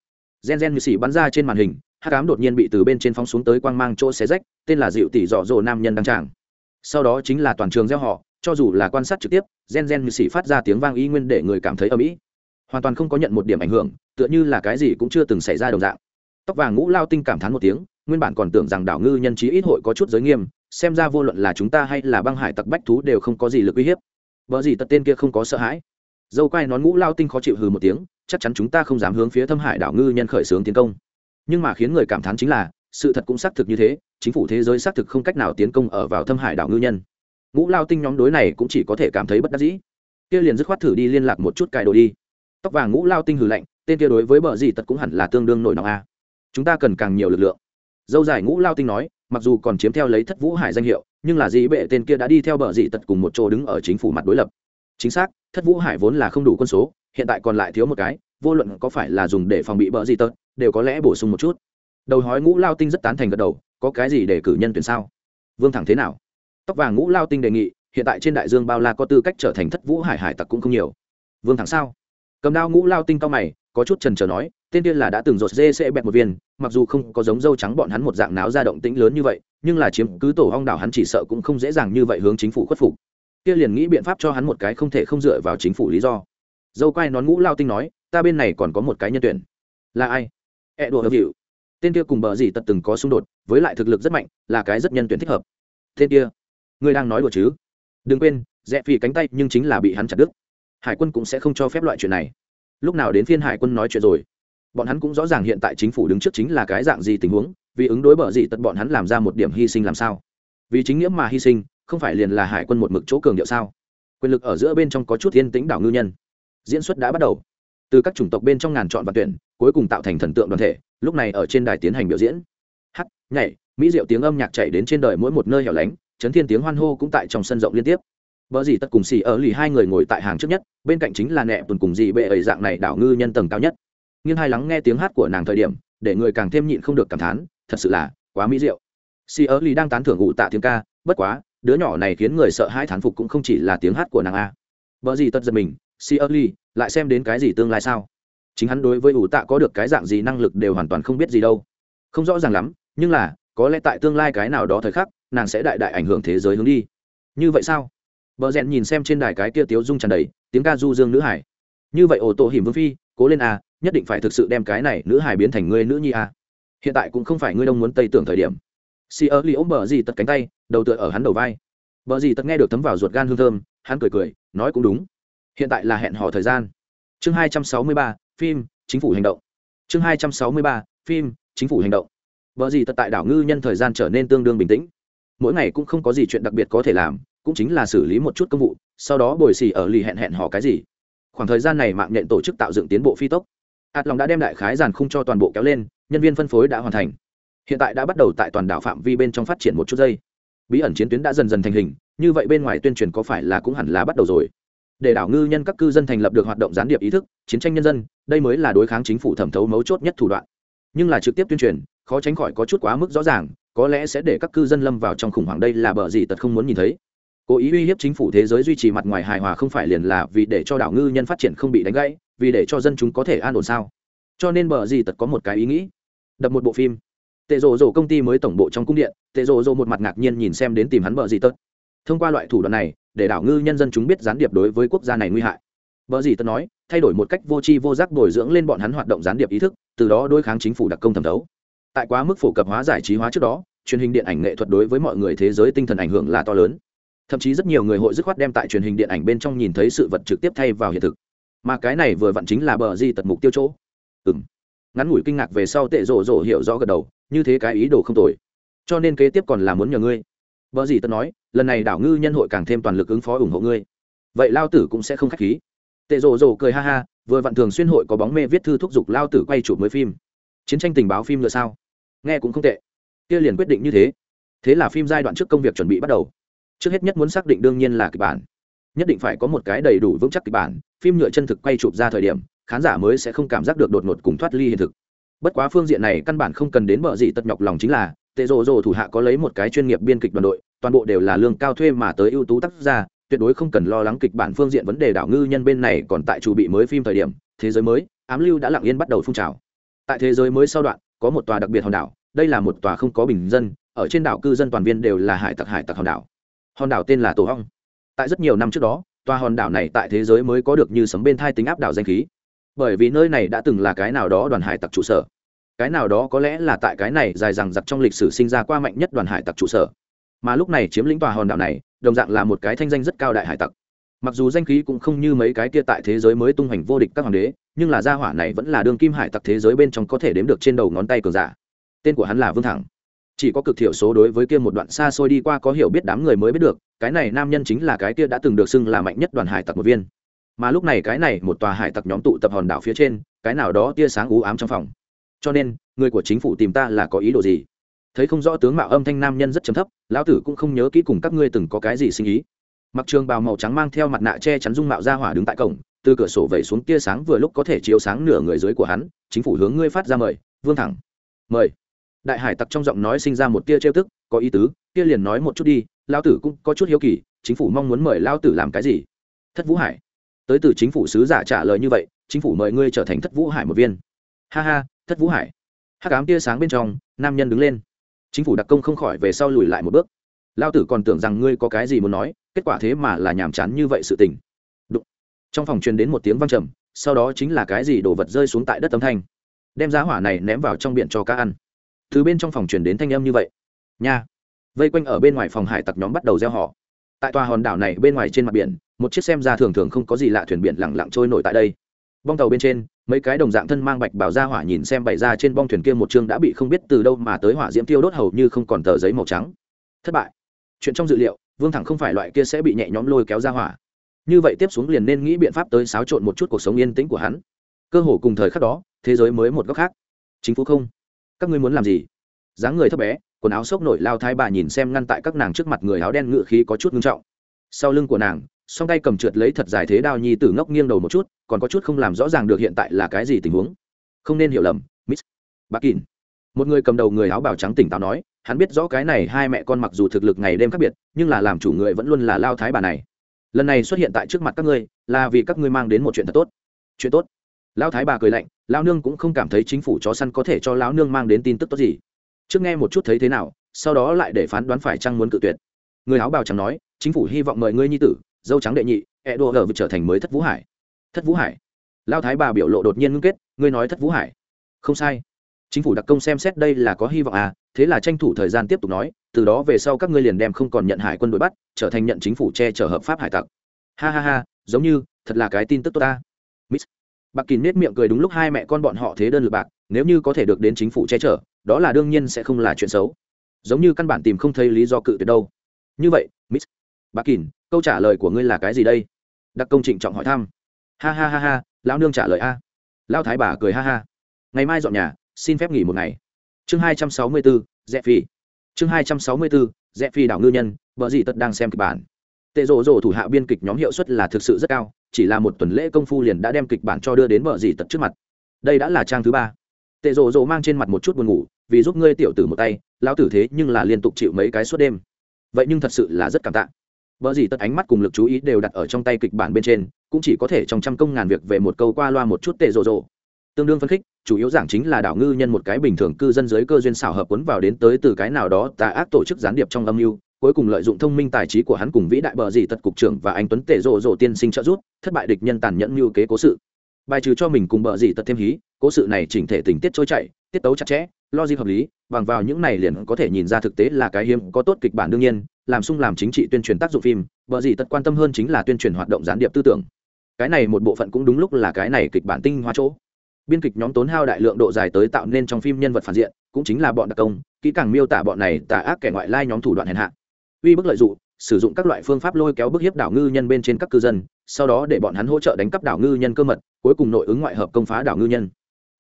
Gen gen như xỉ bắn ra trên màn hình hát cám đột nhiên bị từ bên trên phóng xuống tới quang mang chỗ xé rách, tên là dịu tỷ dọ dồ nam nhân đăng tràng. Sau đó chính là toàn trường gieo họ, cho dù là quan sát trực tiếp, gen gen như xỉ phát ra tiếng vang y nguyên để người cảm thấy âm ỉ hoàn toàn không có nhận một điểm ảnh hưởng, tựa như là cái gì cũng chưa từng xảy ra đồng dạng. Tóc vàng ngũ lao tinh cảm thán một tiếng, nguyên bản còn tưởng rằng đảo ngư nhân trí ít hội có chút giới nghiêm, xem ra vô luận là chúng ta hay là băng hải tặc bách thú đều không có gì lực uy hiếp. Vợ gì tật tên kia không có sợ hãi dâu quai nón ngũ lao tinh khó chịu hừ một tiếng, chắc chắn chúng ta không dám hướng phía thâm hải đảo ngư nhân khởi xướng tiến công. Nhưng mà khiến người cảm thán chính là, sự thật cũng xác thực như thế, chính phủ thế giới xác thực không cách nào tiến công ở vào thâm hải đảo ngư nhân. Ngũ lao tinh nhóm đối này cũng chỉ có thể cảm thấy bất đắc dĩ. Kia liền dứt khoát thử đi liên lạc một chút cài đồ đi. Tóc vàng ngũ lao tinh hừ lạnh, tên kia đối với bờ gì tật cũng hẳn là tương đương nổi nóng a. Chúng ta cần càng nhiều lực lượng. Dâu dài ngũ lao tinh nói, mặc dù còn chiếm theo lấy thất vũ hải danh hiệu, nhưng là dĩ bệ tên kia đã đi theo bờ dị tật cùng một chỗ đứng ở chính phủ mặt đối lập. Chính xác thất vũ hải vốn là không đủ quân số, hiện tại còn lại thiếu một cái, vô luận có phải là dùng để phòng bị bỡ gì tớt đều có lẽ bổ sung một chút. Đầu hói ngũ lao tinh rất tán thành gật đầu, có cái gì để cử nhân tuyển sao? Vương thẳng thế nào? Tóc vàng ngũ lao tinh đề nghị, hiện tại trên đại dương bao la có tư cách trở thành thất vũ hải hải tặc cũng không nhiều. Vương thẳng sao? Cầm đao ngũ lao tinh cao mày, có chút trần trờ nói, tên tiên là đã từng rột dê sẽ bẹt một viên, mặc dù không có giống dâu trắng bọn hắn một dạng náo ra động tĩnh lớn như vậy, nhưng là chiếm cứ tổ hong đảo hắn chỉ sợ cũng không dễ dàng như vậy hướng chính phủ khuất phục kia liền nghĩ biện pháp cho hắn một cái không thể không dựa vào chính phủ lý do. Dâu quai nón ngũ lao tinh nói, ta bên này còn có một cái nhân tuyển. Là ai? Ẹ đùa hợp hiệu tên kia cùng bờ gì tật từng có xung đột, với lại thực lực rất mạnh, là cái rất nhân tuyển thích hợp. Tên kia, ngươi đang nói đùa chứ? Đừng quên, rẽ phì cánh tay, nhưng chính là bị hắn chặt đứt. Hải quân cũng sẽ không cho phép loại chuyện này. Lúc nào đến phiên hải quân nói chuyện rồi? Bọn hắn cũng rõ ràng hiện tại chính phủ đứng trước chính là cái dạng gì tình huống, vì ứng đối bờ gì tật bọn hắn làm ra một điểm hy sinh làm sao? Vì chính nghĩa mà hy sinh không phải liền là hải quân một mực chỗ cường điệu sao? Quyền lực ở giữa bên trong có chút yên tĩnh đảo ngư nhân. Diễn xuất đã bắt đầu. Từ các chủng tộc bên trong ngàn chọn và tuyển cuối cùng tạo thành thần tượng đoàn thể lúc này ở trên đài tiến hành biểu diễn. Hát nhảy mỹ diệu tiếng âm nhạc chạy đến trên đời mỗi một nơi hẻo lánh chấn thiên tiếng hoan hô cũng tại trong sân rộng liên tiếp. Bỡ dì tất cùng xì ở lì hai người ngồi tại hàng trước nhất, bên cạnh chính là nẹ tuần cùng dì bệ ấy dạng này đảo ngư nhân tầng cao nhất. Nhưng hai lắng nghe tiếng hát của nàng thời điểm, để người càng thêm nhịn không được cảm thán, thật sự là quá mỹ diệu. Xì ở lì đang tán thưởng ngụ tạ tiếng ca, bất quá, đứa nhỏ này khiến người sợ hãi thán phục cũng không chỉ là tiếng hát của nàng a. vợ gì tất giật mình, si ơ ly lại xem đến cái gì tương lai sao? Chính hắn đối với ủ tạ có được cái dạng gì năng lực đều hoàn toàn không biết gì đâu. Không rõ ràng lắm, nhưng là, có lẽ tại tương lai cái nào đó thời khắc, nàng sẽ đại đại ảnh hưởng thế giới hướng đi. Như vậy sao? vợ rèn nhìn xem trên đài cái kia tiếu dung tràn đầy, tiếng ca du dương nữ hải. Như vậy ổ tổ hiểm vương phi, cố lên a, nhất định phải thực sự đem cái này nữ hải biến thành ngươi nữ nhi a. Hiện tại cũng không phải ngươi đông muốn tây tưởng thời điểm. Si ơ ly ôm bờ gì tật cánh tay, đầu tựa ở hắn đầu vai. vợ gì tật nghe được thấm vào ruột gan hương thơm, hắn cười cười, nói cũng đúng. Hiện tại là hẹn hò thời gian. Chương hai trăm sáu mươi ba, phim, chính phủ hành động. Chương hai trăm sáu mươi ba, phim, chính phủ hành động. vợ gì tật tại đảo ngư nhân thời gian trở nên tương đương bình tĩnh. Mỗi ngày cũng không có gì chuyện đặc biệt có thể làm, cũng chính là xử lý một chút công vụ sau đó bồi xì ở lì hẹn hẹn hò cái gì khoảng thời gian này mạng nhện tổ chức tạo dựng tiến bộ phi tốc hạt lòng đã đem đại khái giàn khung cho toàn bộ kéo lên nhân viên phân phối đã hoàn thành hiện tại đã bắt đầu tại toàn đảo phạm vi bên trong phát triển một chút giây bí ẩn chiến tuyến đã dần dần thành hình, như vậy bên ngoài tuyên truyền có phải là cũng hẳn là bắt đầu rồi. Để đảo ngư nhân các cư dân thành lập được hoạt động gián điệp ý thức, chiến tranh nhân dân, đây mới là đối kháng chính phủ thẩm thấu mấu chốt nhất thủ đoạn. Nhưng là trực tiếp tuyên truyền, khó tránh khỏi có chút quá mức rõ ràng, có lẽ sẽ để các cư dân lâm vào trong khủng hoảng đây là bờ gì tật không muốn nhìn thấy. Cố ý uy hiếp chính phủ thế giới duy trì mặt ngoài hài hòa không phải liền là vì để cho đảo ngư nhân phát triển không bị đánh gãy, vì để cho dân chúng có thể an ổn sao? Cho nên bờ gì tật có một cái ý nghĩ. Đập một bộ phim tệ rộ rộ công ty mới tổng bộ trong cung điện, tệ rộ rộ một mặt ngạc nhiên nhìn xem đến tìm hắn bờ gì tật. Thông qua loại thủ đoạn này, để đảo ngư nhân dân chúng biết gián điệp đối với quốc gia này nguy hại. Bờ gì tật nói, thay đổi một cách vô tri vô giác bồi dưỡng lên bọn hắn hoạt động gián điệp ý thức, từ đó đối kháng chính phủ đặc công thẩm thấu. Tại quá mức phổ cập hóa giải trí hóa trước đó, truyền hình điện ảnh nghệ thuật đối với mọi người thế giới tinh thần ảnh hưởng là to lớn. Thậm chí rất nhiều người hội dứt khoát đem tại truyền hình điện ảnh bên trong nhìn thấy sự vật trực tiếp thay vào hiện thực. Mà cái này vừa vặn chính là bờ di tật mục tiêu chỗ. Ừ m ngắn ngủi kinh ngạc về sau tệ rổ rổ hiểu rõ gật đầu, như thế cái ý đồ không tồi. Cho nên kế tiếp còn là muốn nhờ ngươi. Vợ gì tật nói, lần này đảo ngư nhân hội càng thêm toàn lực ứng phó ủng hộ ngươi. Vậy lao tử cũng sẽ không k h á c h khí. Tệ rổ rổ cười ha ha, vừa vặn thường xuyên hội có bóng mê viết thư thúc giục lao tử quay chụp mới phim. Chiến tranh tình báo phim nữa sao? Nghe cũng không tệ. Kia liền quyết định như thế. Thế là phim giai đoạn trước công việc chuẩn bị bắt đầu. Trước hết nhất muốn xác định đương nhiên là kịch bản. Nhất định phải có một cái đầy đủ vững chắc kịch bản. Phim nhựa chân thực quay chụp ra thời điểm khán giả mới sẽ không cảm giác được đột ngột cùng thoát ly hiện thực. Bất quá phương diện này căn bản không cần đến bợ gì tật nhọc lòng chính là, tệ rồ rồ thủ hạ có lấy một cái chuyên nghiệp biên kịch đoàn đội, toàn bộ đều là lương cao thuê mà tới ưu tú tác gia, tuyệt đối không cần lo lắng kịch bản phương diện vấn đề đảo ngư nhân bên này còn tại chủ bị mới phim thời điểm, thế giới mới, ám lưu đã lặng yên bắt đầu phun trào. Tại thế giới mới sau đoạn, có một tòa đặc biệt hòn đảo, đây là một tòa không có bình dân, ở trên đảo cư dân toàn viên đều là hải tặc hải tặc hòn đảo. Hòn đảo tên là tổ hong. Tại rất nhiều năm trước đó, tòa hòn đảo này tại thế giới mới có được như sấm bên thai tính áp đảo danh khí bởi vì nơi này đã từng là cái nào đó đoàn hải tặc trụ sở. Cái nào đó có lẽ là tại cái này dài rằng giặc trong lịch sử sinh ra qua mạnh nhất đoàn hải tặc trụ sở. Mà lúc này chiếm lĩnh tòa hòn đảo này, đồng dạng là một cái thanh danh rất cao đại hải tặc. Mặc dù danh khí cũng không như mấy cái kia tại thế giới mới tung hoành vô địch các hoàng đế, nhưng là gia hỏa này vẫn là đương kim hải tặc thế giới bên trong có thể đếm được trên đầu ngón tay cường giả. Tên của hắn là vương thẳng. Chỉ có cực thiểu số đối với kia một đoạn xa xôi đi qua có hiểu biết đám người mới biết được, cái này nam nhân chính là cái kia đã từng được xưng là mạnh nhất đoàn hải tặc một viên mà lúc này cái này một tòa hải tặc nhóm tụ tập hòn đảo phía trên, cái nào đó tia sáng ú ám trong phòng. Cho nên, người của chính phủ tìm ta là có ý đồ gì? Thấy không rõ tướng mạo âm thanh nam nhân rất chấm thấp, lão tử cũng không nhớ kỹ cùng các ngươi từng có cái gì sinh ý. Mặc trường bào màu trắng mang theo mặt nạ che chắn dung mạo ra hỏa đứng tại cổng, từ cửa sổ vẩy xuống tia sáng vừa lúc có thể chiếu sáng nửa người dưới của hắn, chính phủ hướng ngươi phát ra mời, vương thẳng. Mời. Đại hải tặc trong giọng nói sinh ra một tia trêu tức, có ý tứ tia liền nói một chút đi, lão tử cũng có chút hiếu kỳ, chính phủ mong muốn mời lão tử làm cái gì? Thất vũ hải tới từ chính phủ sứ giả trả lời như vậy, chính phủ mời ngươi trở thành thất vũ hải một viên. Ha ha, thất vũ hải. Hát cám tia sáng bên trong, nam nhân đứng lên. Chính phủ đặc công không khỏi về sau lùi lại một bước. Lao tử còn tưởng rằng ngươi có cái gì muốn nói, kết quả thế mà là nhàm chán như vậy sự tình. Đụng. trong phòng truyền đến một tiếng văng trầm, sau đó chính là cái gì đổ vật rơi xuống tại đất âm thanh. Đem giá hỏa này ném vào trong biển cho cá ăn. Từ bên trong phòng truyền đến thanh âm như vậy. Nha. Vây quanh ở bên ngoài phòng hải tặc nhóm bắt đầu gieo họ. Tại tòa hòn đảo này bên ngoài trên mặt biển một chiếc xem ra thường thường không có gì lạ thuyền biển lẳng lặng trôi nổi tại đây. Bong tàu bên trên, mấy cái đồng dạng thân mang bạch bảo ra hỏa nhìn xem bày ra trên bong thuyền kia một chương đã bị không biết từ đâu mà tới hỏa diễm tiêu đốt hầu như không còn tờ giấy màu trắng. Thất bại. Chuyện trong dự liệu, vương thẳng không phải loại kia sẽ bị nhẹ nhõm lôi kéo ra hỏa. Như vậy tiếp xuống liền nên nghĩ biện pháp tới xáo trộn một chút cuộc sống yên tĩnh của hắn. Cơ hồ cùng thời khắc đó, thế giới mới một góc khác. Chính phủ không? Các ngươi muốn làm gì? Dáng người thấp bé, quần áo xốc nổi lao thái bà nhìn xem ngăn tại các nàng trước mặt người áo đen ngự khí có chút ngưng trọng. Sau lưng của nàng song tay cầm trượt lấy thật dài thế đao nhi tử ngốc nghiêng đầu một chút, còn có chút không làm rõ ràng được hiện tại là cái gì tình huống. Không nên hiểu lầm, miss. Bà kín một người cầm đầu người áo bào trắng tỉnh táo nói, hắn biết rõ cái này hai mẹ con mặc dù thực lực ngày đêm khác biệt, nhưng là làm chủ người vẫn luôn là lao thái bà này. Lần này xuất hiện tại trước mặt các ngươi, là vì các ngươi mang đến một chuyện thật tốt. Chuyện tốt. Lao thái bà cười lạnh lao nương cũng không cảm thấy chính phủ chó săn có thể cho lao nương mang đến tin tức tốt gì. Trước nghe một chút thấy thế nào, sau đó lại để phán đoán phải chăng muốn cự tuyệt. Người áo bào trắng nói, chính phủ hy vọng mời ngươi nhi tử dâu trắng đệ nhị e đô ở vực trở thành mới thất vũ hải. Thất vũ hải? Lao thái bà biểu lộ đột nhiên ngưng kết, ngươi nói thất vũ hải? Không sai. Chính phủ đặc công xem xét đây là có hy vọng à thế là tranh thủ thời gian tiếp tục nói, từ đó về sau các ngươi liền đem không còn nhận hải quân đội bắt, trở thành nhận chính phủ che chở hợp pháp hải tặc. Ha ha ha, giống như, thật là cái tin tức tốt ta. Miss. Bạc kín nết miệng cười đúng lúc hai mẹ con bọn họ thế đơn lượt bạc, nếu như có thể được đến chính phủ che chở, đó là đương nhiên sẽ không là chuyện xấu. Giống như căn bản tìm không thấy lý do cự tuyệt đâu. Như vậy bà bạc câu trả lời của ngươi là cái gì đây? Đặc công trịnh trọng hỏi thăm. Ha ha ha ha, lão nương trả lời a. Lão thái bà cười ha ha. Ngày mai dọn nhà, xin phép nghỉ một ngày. Chương hai trăm sáu mươi bốn rẽ phi. Chương hai trăm sáu mươi bốn rẽ phi đảo ngư nhân, vợ gì tất đang xem kịch bản. Tệ rộ rộ thủ hạ biên kịch nhóm hiệu suất là thực sự rất cao, chỉ là một tuần lễ công phu liền đã đem kịch bản cho đưa đến vợ gì tật trước mặt. Đây đã là trang thứ ba. Tệ rộ rộ mang trên mặt một chút buồn ngủ, vì giúp ngươi tiểu tử một tay, lão tử thế nhưng là liên tục chịu mấy cái suốt đêm. Vậy nhưng thật sự là rất cảm tạ vợ gì tất ánh mắt cùng lực chú ý đều đặt ở trong tay kịch bản bên trên, cũng chỉ có thể trong trăm công ngàn việc về một câu qua loa một chút tệ rộ rộ. Tương đương phân khích, chủ yếu giảng chính là đảo ngư nhân một cái bình thường cư dân giới cơ duyên xảo hợp cuốn vào đến tới từ cái nào đó tà ác tổ chức gián điệp trong âm mưu, cuối cùng lợi dụng thông minh tài trí của hắn cùng vĩ đại bờ dì tật cục trưởng và anh tuấn tể rộ rộ tiên sinh trợ giúp, thất bại địch nhân tàn nhẫn mưu kế cố sự. Bài trừ cho mình cùng bờ dì tật thêm hí, cố sự này chỉnh thể tình tiết trôi chảy, tiết tấu chặt chẽ, logic hợp lý, bằng vào những này liền có thể nhìn ra thực tế là cái hiếm có tốt kịch bản đương nhiên làm sung làm chính trị tuyên truyền tác dụng phim vợ gì tật quan tâm hơn chính là tuyên truyền hoạt động gián điệp tư tưởng. Cái này một bộ phận cũng đúng lúc là cái này kịch bản tinh hoa chỗ. Biên kịch nhóm tốn hao đại lượng độ dài tới tạo nên trong phim nhân vật phản diện, cũng chính là bọn đặc công, kỹ càng miêu tả bọn này tà ác kẻ ngoại lai nhóm thủ đoạn hèn hạ. Uy bức lợi dụng, sử dụng các loại phương pháp lôi kéo bức hiếp đảo ngư nhân bên trên các cư dân, sau đó để bọn hắn hỗ trợ đánh cắp đảo ngư nhân cơ mật, cuối cùng nội ứng ngoại hợp công phá đảo ngư nhân.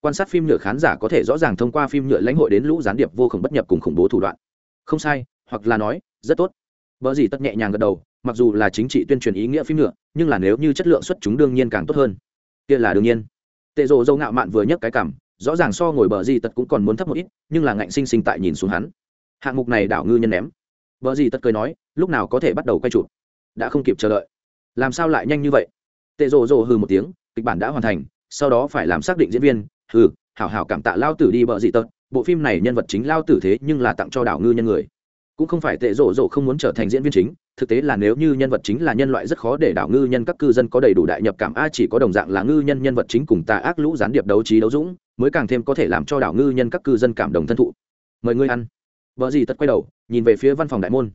Quan sát phim nhựa khán giả có thể rõ ràng thông qua phim nhựa lãnh hội đến lũ gián điệp vô khổng bất nhập cùng khủng bố thủ đoạn. Không sai, hoặc là nói rất tốt. Vợ gì tất nhẹ nhàng gật đầu, mặc dù là chính trị tuyên truyền ý nghĩa phim nhựa nhưng là nếu như chất lượng xuất chúng đương nhiên càng tốt hơn. Kia là đương nhiên. Tệ rồ dâu ngạo mạn vừa nhấc cái cảm, rõ ràng so ngồi bờ gì tật cũng còn muốn thấp một ít, nhưng là ngạnh sinh sinh tại nhìn xuống hắn. Hạng mục này đảo ngư nhân ném. Bờ gì tật cười nói, lúc nào có thể bắt đầu quay chụp? Đã không kịp chờ đợi. Làm sao lại nhanh như vậy? Tệ rồ rồ hừ một tiếng, kịch bản đã hoàn thành, sau đó phải làm xác định diễn viên. Hừ, hảo hảo cảm tạ lao tử đi bờ gì tật bộ phim này nhân vật chính lao tử thế nhưng là tặng cho đảo ngư nhân người cũng không phải tệ rộ rộ không muốn trở thành diễn viên chính thực tế là nếu như nhân vật chính là nhân loại rất khó để đảo ngư nhân các cư dân có đầy đủ đại nhập cảm a chỉ có đồng dạng là ngư nhân nhân vật chính cùng tà ác lũ gián điệp đấu trí đấu dũng mới càng thêm có thể làm cho đảo ngư nhân các cư dân cảm đồng thân thụ. Mời ngươi ăn. Vợ gì tật quay đầu nhìn về phía văn phòng đại môn.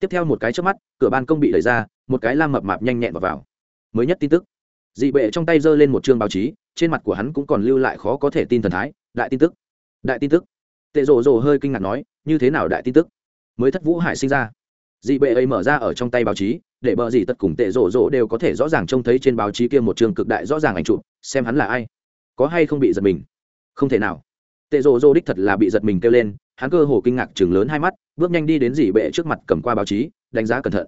Tiếp theo một cái trước mắt cửa ban công bị đẩy ra một cái lam mập mạp nhanh nhẹn vào, vào. mới nhất tin tức. Dị bệ trong tay giơ lên một chương báo chí trên mặt của hắn cũng còn lưu lại khó có thể tin thần thái. Đại tin tức. Đại tin tức. Tệ rồ rồ hơi kinh ngạc nói như thế nào đại tin tức? Mới thất vũ hải sinh ra. Dị bệ ấy mở ra ở trong tay báo chí, để bờ dị tật cùng tệ rổ rổ đều có thể rõ ràng trông thấy trên báo chí kia một trường cực đại rõ ràng ảnh chụp, xem hắn là ai. Có hay không bị giật mình? Không thể nào. Tệ rổ rổ đích thật là bị giật mình kêu lên, hắn cơ hồ kinh ngạc chừng lớn hai mắt, bước nhanh đi đến dị bệ trước mặt cầm qua báo chí, đánh giá cẩn thận.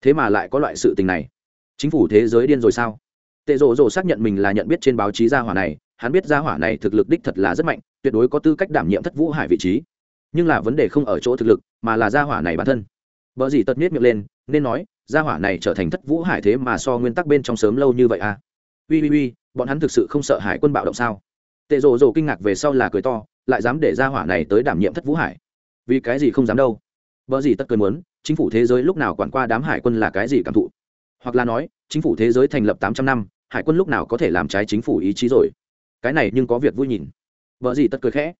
Thế mà lại có loại sự tình này. Chính phủ thế giới điên rồi sao? Tệ rổ rổ xác nhận mình là nhận biết trên báo chí gia hỏa này, hắn biết gia hỏa này thực lực đích thật là rất mạnh, tuyệt đối có tư cách đảm nhiệm thất vũ hải vị trí nhưng là vấn đề không ở chỗ thực lực, mà là gia hỏa này bản thân. Vợ gì tật miết miệng lên, nên nói, gia hỏa này trở thành thất vũ hải thế mà so nguyên tắc bên trong sớm lâu như vậy à? Ui ui ui, bọn hắn thực sự không sợ hải quân bạo động sao? Tệ rồ rồ kinh ngạc về sau là cười to, lại dám để gia hỏa này tới đảm nhiệm thất vũ hải. Vì cái gì không dám đâu? Vợ gì tất cười muốn, chính phủ thế giới lúc nào quản qua đám hải quân là cái gì cảm thụ? Hoặc là nói, chính phủ thế giới thành lập tám trăm năm, hải quân lúc nào có thể làm trái chính phủ ý chí rồi? Cái này nhưng có việc vui nhìn. Vợ gì tất cười khẽ.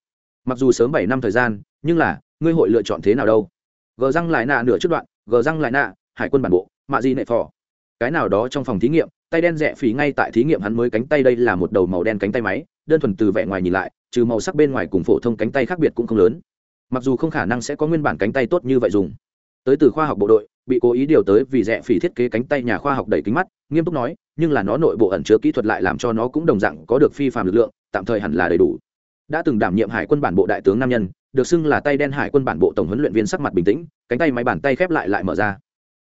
Mặc dù sớm bảy năm thời gian nhưng là, ngươi hội lựa chọn thế nào đâu? Gờ răng lại nạ nửa trước đoạn gờ răng lại nạ, hải quân bản bộ, mạ di nệ phò. Cái nào đó trong phòng thí nghiệm, tay đen rẽ phí ngay tại thí nghiệm hắn mới cánh tay đây là một đầu màu đen cánh tay máy, đơn thuần từ vẻ ngoài nhìn lại, trừ màu sắc bên ngoài cùng phổ thông cánh tay khác biệt cũng không lớn. Mặc dù không khả năng sẽ có nguyên bản cánh tay tốt như vậy dùng. Tới từ khoa học bộ đội, bị cố ý điều tới vì rẽ phỉ thiết kế cánh tay nhà khoa học đẩy kính mắt, nghiêm túc nói, nhưng là nó nội bộ ẩn chứa kỹ thuật lại làm cho nó cũng đồng dạng có được phi phạm lực lượng, tạm thời hẳn là đầy đủ. Đã từng đảm nhiệm hải quân bản bộ đại tướng nam nhân được xưng là tay đen hải quân bản bộ tổng huấn luyện viên sắc mặt bình tĩnh, cánh tay máy bàn tay khép lại lại mở ra.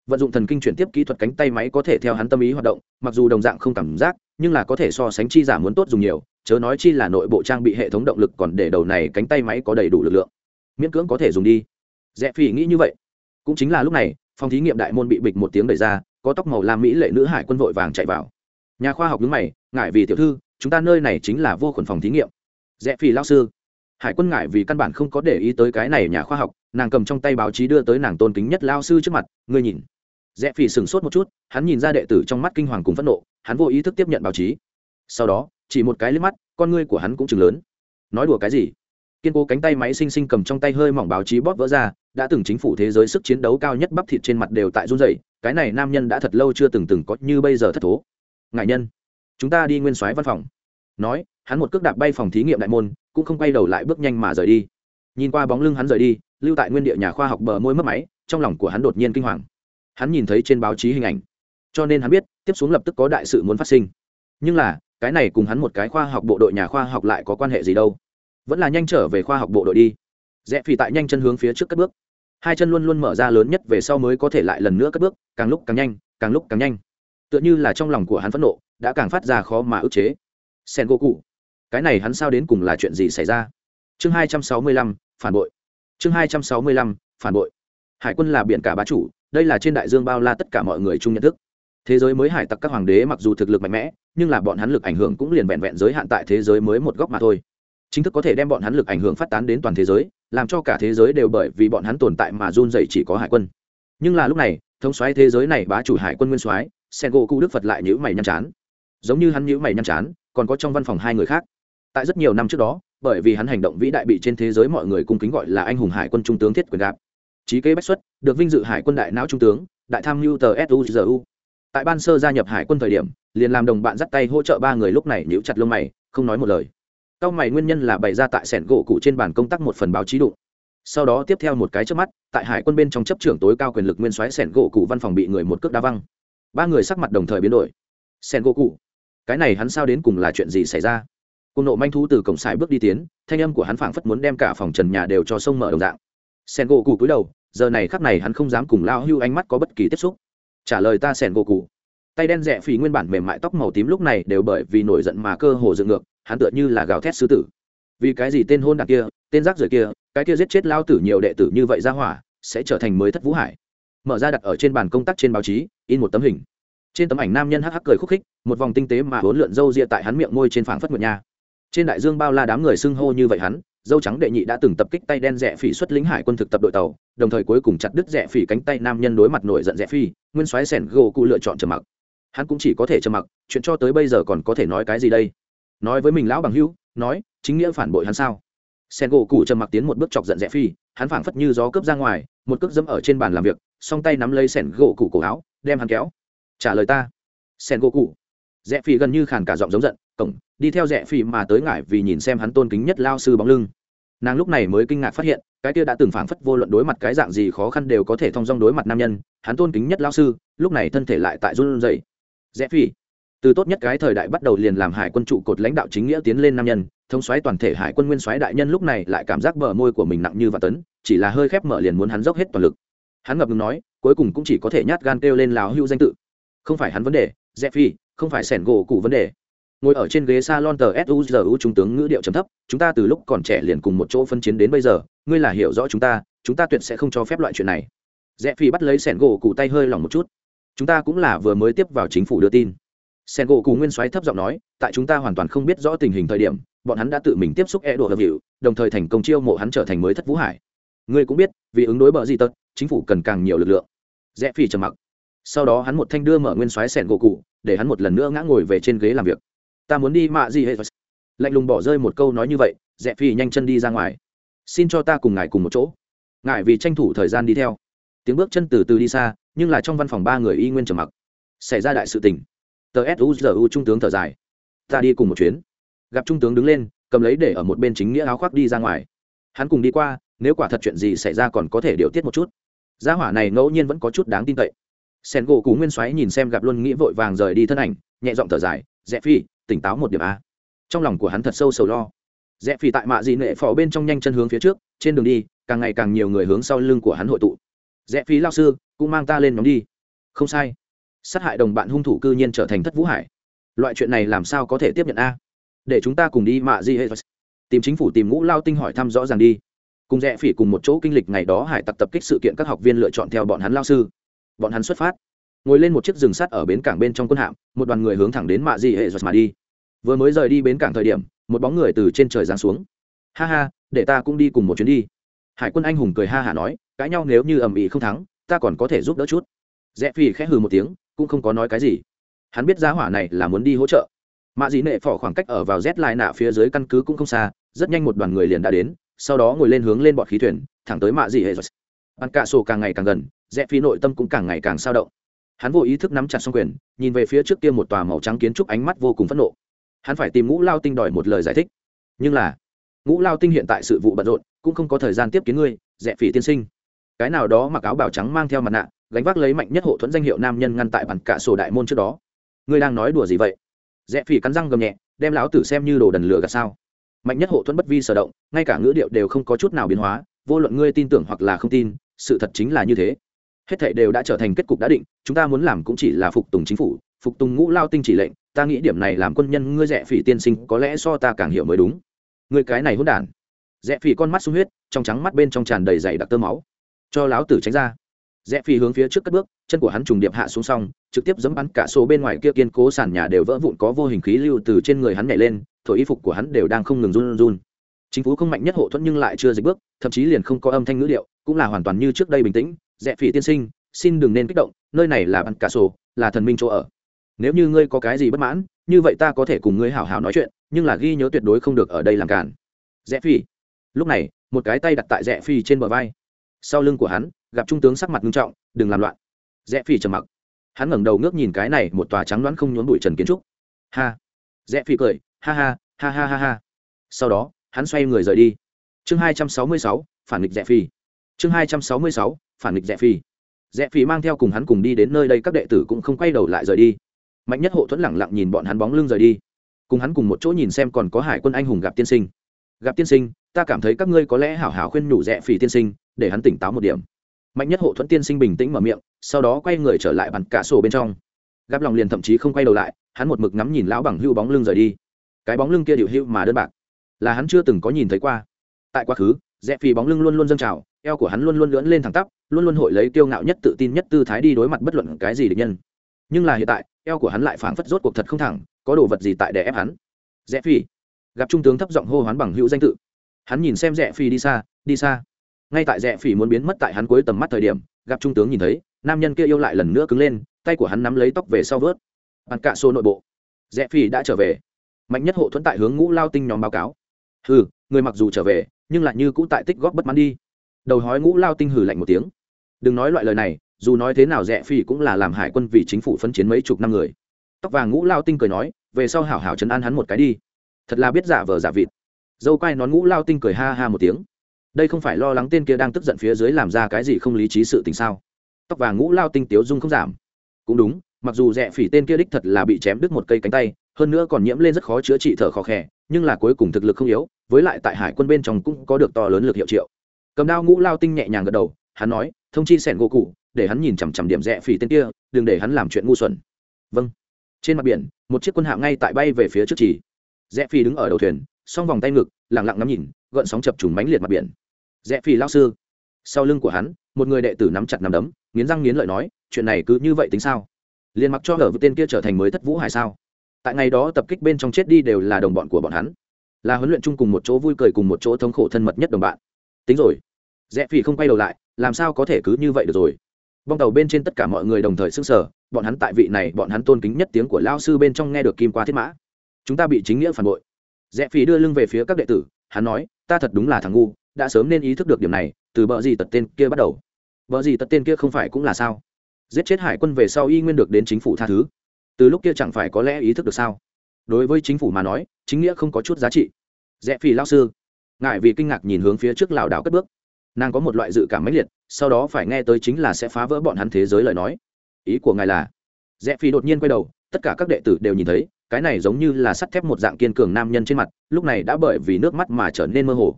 Vận dụng thần kinh chuyển tiếp kỹ thuật cánh tay máy có thể theo hắn tâm ý hoạt động, mặc dù đồng dạng không cảm giác, nhưng là có thể so sánh chi giả muốn tốt dùng nhiều, chớ nói chi là nội bộ trang bị hệ thống động lực còn để đầu này cánh tay máy có đầy đủ lực lượng. Miễn cưỡng có thể dùng đi. Rẽ phỉ nghĩ như vậy. Cũng chính là lúc này, phòng thí nghiệm đại môn bị bịch một tiếng đẩy ra, có tóc màu lam mỹ lệ nữ hải quân vội vàng chạy vào. Nhà khoa học đứng mày ngại vì tiểu thư, chúng ta nơi này chính là vô khuẩn phòng thí nghiệm. Rẽ phỉ lao sư hải quân ngại vì căn bản không có để ý tới cái này nhà khoa học, nàng cầm trong tay báo chí đưa tới nàng tôn kính nhất lao sư trước mặt, ngươi nhìn. Rẽ phỉ sửng sốt một chút, hắn nhìn ra đệ tử trong mắt kinh hoàng cùng phẫn nộ, hắn vô ý thức tiếp nhận báo chí. Sau đó, chỉ một cái liếc mắt, con ngươi của hắn cũng chừng lớn. Nói đùa cái gì? Kiên cố cánh tay máy xinh xinh cầm trong tay hơi mỏng báo chí bóp vỡ ra, đã từng chính phủ thế giới sức chiến đấu cao nhất bắp thịt trên mặt đều tại run dày cái này nam nhân đã thật lâu chưa từng từng có như bây giờ thất thố. Ngại nhân, chúng ta đi nguyên soái văn phòng nói, hắn một cước đạp bay phòng thí nghiệm đại môn, cũng không quay đầu lại bước nhanh mà rời đi. Nhìn qua bóng lưng hắn rời đi, lưu tại nguyên địa nhà khoa học bờ môi mất máy, trong lòng của hắn đột nhiên kinh hoàng. Hắn nhìn thấy trên báo chí hình ảnh. Cho nên hắn biết, tiếp xuống lập tức có đại sự muốn phát sinh. Nhưng là, cái này cùng hắn một cái khoa học bộ đội nhà khoa học lại có quan hệ gì đâu? Vẫn là nhanh trở về khoa học bộ đội đi. Rẽ phì tại nhanh chân hướng phía trước cất bước. Hai chân luôn luôn mở ra lớn nhất về sau mới có thể lại lần nữa cất bước, càng lúc càng nhanh, càng lúc càng nhanh. Tựa như là trong lòng của hắn phẫn nộ, đã càng phát ra khó mà ức chế sen gỗ cụ cái này hắn sao đến cùng là chuyện gì xảy ra? Chương hai trăm sáu mươi lăm, phản bội. Chương hai trăm sáu mươi lăm, phản bội. Hải quân là biển cả bá chủ, đây là trên đại dương bao la tất cả mọi người chung nhận thức. Thế giới mới hải tặc các hoàng đế mặc dù thực lực mạnh mẽ, nhưng là bọn hắn lực ảnh hưởng cũng liền vẹn vẹn giới hạn tại thế giới mới một góc mà thôi. Chính thức có thể đem bọn hắn lực ảnh hưởng phát tán đến toàn thế giới, làm cho cả thế giới đều bởi vì bọn hắn tồn tại mà run dậy chỉ có hải quân. Nhưng là lúc này, thống xoáy thế giới này bá chủ hải quân nguyên soái, sen gỗ cụ đức phật lại nhữ mày nhăn chán. Giống như hắn nhữ mày nhăn chán còn có trong văn phòng hai người khác tại rất nhiều năm trước đó bởi vì hắn hành động vĩ đại bị trên thế giới mọi người cung kính gọi là anh hùng hải quân trung tướng thiết quyền gạp trí kế bách xuất được vinh dự hải quân đại não trung tướng đại tham mưu tờ suzu tại ban sơ gia nhập hải quân thời điểm liền làm đồng bạn dắt tay hỗ trợ ba người lúc này nhíu chặt lông mày không nói một lời Cao mày nguyên nhân là bày ra tại sẻn gỗ cụ trên bàn công tác một phần báo chí đụng. Sau đó tiếp theo một cái chớp mắt, tại hải quân bên trong chấp trưởng tối cao quyền lực nguyên soái sẻn gỗ cụ văn phòng bị người một cước đá văng. Ba người sắc mặt đồng thời biến đổi. Sẻn gỗ cụ, cái này hắn sao đến cùng là chuyện gì xảy ra? Cùng nộ manh thú từ cổng xài bước đi tiến, thanh âm của hắn phảng phất muốn đem cả phòng trần nhà đều cho sông mở đồng dạng. sen gỗ cụ cúi đầu, giờ này khắc này hắn không dám cùng lao hưu ánh mắt có bất kỳ tiếp xúc. Trả lời ta sen gỗ cụ tay đen rẽ phì nguyên bản mềm mại tóc màu tím lúc này đều bởi vì nổi giận mà cơ hồ dựng ngược hắn tựa như là gào thét sư tử vì cái gì tên hôn đạc kia tên rác rưởi kia cái kia giết chết lao tử nhiều đệ tử như vậy ra hỏa sẽ trở thành mới thất vũ hải mở ra đặt ở trên bàn công tác trên báo chí in một tấm hình trên tấm ảnh nam nhân hắc hắc cười khúc khích, một vòng tinh tế mà hốn lượn râu ria tại hắn miệng môi trên phảng phất nguyệt nha. Trên đại dương bao la đám người xưng hô như vậy hắn, dâu trắng đệ nhị đã từng tập kích tay đen rẻ phỉ xuất lính hải quân thực tập đội tàu, đồng thời cuối cùng chặt đứt rẻ phỉ cánh tay nam nhân đối mặt nổi giận rẻ phi nguyên soái sẻn gỗ cụ lựa chọn trầm mặc. Hắn cũng chỉ có thể trầm mặc, chuyện cho tới bây giờ còn có thể nói cái gì đây? Nói với mình lão bằng hữu, nói, chính nghĩa phản bội hắn sao? Sen gỗ cụ trầm mặc tiến một bước chọc giận rẽ phi hắn phảng phất như gió cướp ra ngoài, một cước dẫm ở trên bàn làm việc, song tay nắm lấy sẻn gỗ cụ cổ áo, đem hắn kéo trả lời ta. Sen gỗ cụ rẽ phi gần như khàn cả giọng giống giận, cổng, đi theo rẽ phi mà tới ngại vì nhìn xem hắn tôn kính nhất lao sư bóng lưng. Nàng lúc này mới kinh ngạc phát hiện, cái kia đã từng phảng phất vô luận đối mặt cái dạng gì khó khăn đều có thể thông dong đối mặt nam nhân, hắn tôn kính nhất lao sư, lúc này thân thể lại tại run rẩy. Rẽ phi từ tốt nhất cái thời đại bắt đầu liền làm hải quân trụ cột lãnh đạo chính nghĩa tiến lên nam nhân, thống xoáy toàn thể hải quân nguyên xoáy đại nhân lúc này lại cảm giác bờ môi của mình nặng như và tấn, chỉ là hơi khép mở liền muốn hắn dốc hết toàn lực. Hắn ngập ngừng nói, cuối cùng cũng chỉ có thể nhát gan kêu lên lào hưu danh tự không phải hắn vấn đề dẹp phi không phải sẻn gỗ cụ vấn đề. Ngồi ở trên ghế salon tờ suzu trung tướng ngữ điệu trầm thấp, chúng ta từ lúc còn trẻ liền cùng một chỗ phân chiến đến bây giờ, ngươi là hiểu rõ chúng ta chúng ta tuyệt sẽ không cho phép loại chuyện này. Rẽ phi bắt lấy sẻn gỗ cụ tay hơi lỏng một chút. Chúng ta cũng là vừa mới tiếp vào chính phủ đưa tin. Sẻn gỗ cụ nguyên soái thấp giọng nói, tại chúng ta hoàn toàn không biết rõ tình hình thời điểm, bọn hắn đã tự mình tiếp xúc e đồ hợp hiệu đồng thời thành công chiêu mộ hắn trở thành mới thất vũ hải. Ngươi cũng biết, vì ứng đối bờ gì tật, chính phủ cần càng nhiều lực lượng. Rẽ phi trầm mặc sau đó hắn một thanh đưa mở nguyên soái sẻn gỗ cụ, để hắn một lần nữa ngã ngồi về trên ghế làm việc. Ta muốn đi mạ gì hết lạnh lùng bỏ rơi một câu nói như vậy rẽ phi nhanh chân đi ra ngoài. Xin cho ta cùng ngài cùng một chỗ. Ngài vì tranh thủ thời gian đi theo. Tiếng bước chân từ từ đi xa, nhưng là trong văn phòng ba người y nguyên trầm mặc. Xảy ra đại sự tình. Tờ suzu trung tướng thở dài. Ta đi cùng một chuyến. Gặp trung tướng đứng lên, cầm lấy để ở một bên chính nghĩa áo khoác đi ra ngoài. Hắn cùng đi qua, nếu quả thật chuyện gì xảy ra còn có thể điều tiết một chút. Gia hỏa này ngẫu nhiên vẫn có chút đáng tin cậy sen gỗ cú nguyên xoáy nhìn xem gặp luôn nghĩ vội vàng rời đi thân ảnh, nhẹ giọng thở dài, rẽ phi, tỉnh táo một điểm a. Trong lòng của hắn thật sâu sầu lo. Rẽ phi tại mạ dị nệ phò bên trong nhanh chân hướng phía trước, trên đường đi, càng ngày càng nhiều người hướng sau lưng của hắn hội tụ. Rẽ phi lao sư, cũng mang ta lên nhóm đi. Không sai. Sát hại đồng bạn hung thủ cư nhiên trở thành thất vũ hải. Loại chuyện này làm sao có thể tiếp nhận a? Để chúng ta cùng đi mạ di hệ. Tìm chính phủ tìm ngũ lao tinh hỏi thăm rõ ràng đi. Cùng rẽ phỉ cùng một chỗ kinh lịch ngày đó hải tặc tập kích sự kiện các học viên lựa chọn theo bọn hắn lao sư bọn hắn xuất phát. Ngồi lên một chiếc rừng sắt ở bến cảng bên trong quân hạm, một đoàn người hướng thẳng đến mạ Dị hệ mà đi. Vừa mới rời đi bến cảng thời điểm, một bóng người từ trên trời giáng xuống. Ha ha, để ta cũng đi cùng một chuyến đi. Hải quân anh hùng cười ha hả nói, cãi nhau nếu như ầm ĩ không thắng, ta còn có thể giúp đỡ chút. Rẽ phi khẽ hừ một tiếng, cũng không có nói cái gì. Hắn biết giá hỏa này là muốn đi hỗ trợ. Mạ dị nệ phỏ khoảng cách ở vào z lại nạ phía dưới căn cứ cũng không xa, rất nhanh một đoàn người liền đã đến, sau đó ngồi lên hướng lên bọn khí thuyền, thẳng tới mạ dị hệ bắn cạ sổ càng ngày càng gần rẽ phi nội tâm cũng càng ngày càng sao động. Hắn vô ý thức nắm chặt xong quyền, nhìn về phía trước kia một tòa màu trắng kiến trúc ánh mắt vô cùng phẫn nộ. Hắn phải tìm ngũ lao tinh đòi một lời giải thích. Nhưng là, ngũ lao tinh hiện tại sự vụ bận rộn, cũng không có thời gian tiếp kiến ngươi, rẽ phỉ tiên sinh. Cái nào đó mặc áo bào trắng mang theo mặt nạ, gánh vác lấy mạnh nhất hộ thuẫn danh hiệu nam nhân ngăn tại bản cả sổ đại môn trước đó. Ngươi đang nói đùa gì vậy? Rẽ phỉ cắn răng gầm nhẹ, đem lão tử xem như đồ đần lửa gạt sao? Mạnh nhất hộ thuẫn bất vi sở động, ngay cả ngữ điệu đều không có chút nào biến hóa, vô luận ngươi tin tưởng hoặc là không tin, sự thật chính là như thế hết thảy đều đã trở thành kết cục đã định, chúng ta muốn làm cũng chỉ là phục tùng chính phủ, phục tùng ngũ lao tinh chỉ lệnh, ta nghĩ điểm này làm quân nhân ngươi rẻ phỉ tiên sinh, có lẽ so ta càng hiểu mới đúng. Ngươi cái này hỗn đản. Rẽ phỉ con mắt sung huyết, trong trắng mắt bên trong tràn đầy dày đặc tơ máu. Cho láo tử tránh ra. Rẽ phi hướng phía trước cất bước, chân của hắn trùng điệp hạ xuống xong, trực tiếp dẫm bắn cả số bên ngoài kia kiên cố sàn nhà đều vỡ vụn có vô hình khí lưu từ trên người hắn nhảy lên, thổi y phục của hắn đều đang không ngừng run run. Chính phủ không mạnh nhất hộ thuẫn nhưng lại chưa dịch bước, thậm chí liền không có âm thanh ngữ điệu, cũng là hoàn toàn như trước đây bình tĩnh rẽ phi tiên sinh, xin đừng nên kích động, nơi này là bắn cả sổ, là thần minh chỗ ở. Nếu như ngươi có cái gì bất mãn, như vậy ta có thể cùng ngươi hảo hảo nói chuyện, nhưng là ghi nhớ tuyệt đối không được ở đây làm cản rẽ phi lúc này, một cái tay đặt tại rẽ phi trên bờ vai. Sau lưng của hắn, gặp trung tướng sắc mặt nghiêm trọng, đừng làm loạn. Rẽ phi trầm mặc. Hắn ngẩng đầu ngước nhìn cái này, một tòa trắng đoán không nhốn bụi trần kiến trúc. Ha. Rẽ phi cười, ha ha ha ha ha ha. Sau đó, hắn xoay người rời đi. Chương hai trăm sáu mươi sáu, phản nghịch rẽ phi chương hai trăm sáu mươi sáu phản nghịch rẽ phi. Rẽ phi mang theo cùng hắn cùng đi đến nơi đây, các đệ tử cũng không quay đầu lại rời đi. Mạnh nhất hộ thuẫn lẳng lặng nhìn bọn hắn bóng lưng rời đi. Cùng hắn cùng một chỗ nhìn xem còn có hải quân anh hùng gặp tiên sinh. Gặp tiên sinh, ta cảm thấy các ngươi có lẽ hảo hảo khuyên nhủ rẽ phi tiên sinh, để hắn tỉnh táo một điểm. Mạnh nhất hộ thuẫn tiên sinh bình tĩnh mở miệng, sau đó quay người trở lại bàn cả sổ bên trong. Gắp lòng liền thậm chí không quay đầu lại, hắn một mực ngắm nhìn lão bằng hưu bóng lưng rời đi. Cái bóng lưng kia điệu hưu mà đơn bạc, là hắn chưa từng có nhìn thấy qua. Tại quá khứ, rẽ phì bóng lưng luôn luôn dâng trào eo của hắn luôn luôn lưỡn lên thẳng tắp, luôn luôn hội lấy kiêu ngạo nhất tự tin nhất tư thái đi đối mặt bất luận cái gì địch nhân. Nhưng là hiện tại, eo của hắn lại phảng phất rốt cuộc thật không thẳng, có đồ vật gì tại để ép hắn? Rẽ phi. Gặp trung tướng thấp giọng hô hoán bằng hữu danh tự. Hắn nhìn xem rẽ phi đi xa đi xa. Ngay tại rẽ phi muốn biến mất tại hắn cuối tầm mắt thời điểm, gặp trung tướng nhìn thấy, nam nhân kia yêu lại lần nữa cứng lên, tay của hắn nắm lấy tóc về sau vớt. Bàn cạ xô nội bộ. Rẽ phi đã trở về. Mạnh nhất hộ thuẫn tại hướng ngũ lao tinh nhóm báo cáo. Hừ, người mặc dù trở về, nhưng lại như cũ tại tích góp bất mãn đi đầu hói ngũ lao tinh hừ lạnh một tiếng. Đừng nói loại lời này dù nói thế nào rẽ phi cũng là làm hải quân vì chính phủ phân chiến mấy chục năm người. Tóc vàng ngũ lao tinh cười nói về sau hảo hảo chấn an hắn một cái đi. Thật là biết giả vờ giả vịt. Dâu quai nón ngũ lao tinh cười ha ha một tiếng. Đây không phải lo lắng tên kia đang tức giận phía dưới làm ra cái gì không lý trí sự tình sao? Tóc vàng ngũ lao tinh tiếu dung không giảm. Cũng đúng mặc dù rẽ phỉ tên kia đích thật là bị chém đứt một cây cánh tay hơn nữa còn nhiễm lên rất khó chữa trị thở khó khẽ, nhưng là cuối cùng thực lực không yếu với lại tại hải quân bên trong cũng có được to lớn lực hiệu triệu cầm đao ngũ lao tinh nhẹ nhàng gật đầu, hắn nói, thông chi sẻn gỗ cụ để hắn nhìn chằm chằm điểm rẽ phỉ tên kia, đừng để hắn làm chuyện ngu xuẩn. Vâng. Trên mặt biển, một chiếc quân hạm ngay tại bay về phía trước chỉ. Rẽ phi đứng ở đầu thuyền, song vòng tay ngực lẳng lặng ngắm nhìn, gợn sóng chập trùng mánh liệt mặt biển. Rẽ phi lao sư. Sau lưng của hắn, một người đệ tử nắm chặt nắm đấm, nghiến răng nghiến lợi nói, chuyện này cứ như vậy tính sao? Liền mặc cho hở với tên kia trở thành mới thất vũ hải sao? Tại ngày đó tập kích bên trong chết đi đều là đồng bọn của bọn hắn. Là huấn luyện chung cùng một chỗ vui cười cùng một chỗ thống khổ thân mật nhất đồng bạn tính rồi. Rẽ phi không quay đầu lại, làm sao có thể cứ như vậy được rồi? Bong tàu bên trên tất cả mọi người đồng thời sức sở bọn hắn tại vị này, bọn hắn tôn kính nhất tiếng của lao sư bên trong nghe được kim qua thiết mã. Chúng ta bị chính nghĩa phản bội. Rẽ phi đưa lưng về phía các đệ tử, hắn nói, ta thật đúng là thằng ngu, đã sớm nên ý thức được điểm này, từ bờ gì tật tên kia bắt đầu. Bờ gì tật tên kia không phải cũng là sao? Giết chết hải quân về sau y nguyên được đến chính phủ tha thứ. Từ lúc kia chẳng phải có lẽ ý thức được sao? Đối với chính phủ mà nói, chính nghĩa không có chút giá trị. Rẽ phi lao sư ngại vì kinh ngạc nhìn hướng phía trước lảo đảo cất bước. Nàng có một loại dự cảm mãnh liệt, sau đó phải nghe tới chính là sẽ phá vỡ bọn hắn thế giới lời nói. Ý của ngài là? Rẽ phi đột nhiên quay đầu, tất cả các đệ tử đều nhìn thấy, cái này giống như là sắt thép một dạng kiên cường nam nhân trên mặt, lúc này đã bởi vì nước mắt mà trở nên mơ hồ.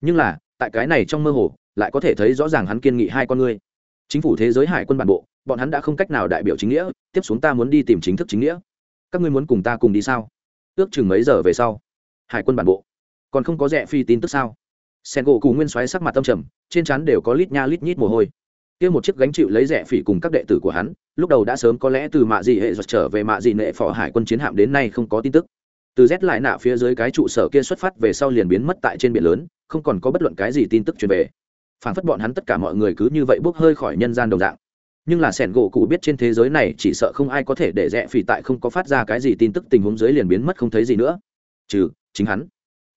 Nhưng là, tại cái này trong mơ hồ, lại có thể thấy rõ ràng hắn kiên nghị hai con ngươi. Chính phủ thế giới hải quân bản bộ, bọn hắn đã không cách nào đại biểu chính nghĩa, tiếp xuống ta muốn đi tìm chính thức chính nghĩa. Các ngươi muốn cùng ta cùng đi sao? Ước chừng mấy giờ về sau, hải quân bản bộ còn không có rẻ phi tin tức sao? Sen gỗ cù nguyên xoáy sắc mặt tâm trầm, trên trán đều có lít nha lít nhít mồ hôi. Kia một chiếc gánh chịu lấy rẻ phỉ cùng các đệ tử của hắn, lúc đầu đã sớm có lẽ từ mạ dị hệ giật trở về mạ dị nệ phò hải quân chiến hạm đến nay không có tin tức. Từ rét lại nạ phía dưới cái trụ sở kia xuất phát về sau liền biến mất tại trên biển lớn, không còn có bất luận cái gì tin tức truyền về. Phản phất bọn hắn tất cả mọi người cứ như vậy bốc hơi khỏi nhân gian đồng dạng. Nhưng là sẻn gỗ cụ biết trên thế giới này chỉ sợ không ai có thể để rẽ phỉ tại không có phát ra cái gì tin tức tình huống dưới liền biến mất không thấy gì nữa. Trừ chính hắn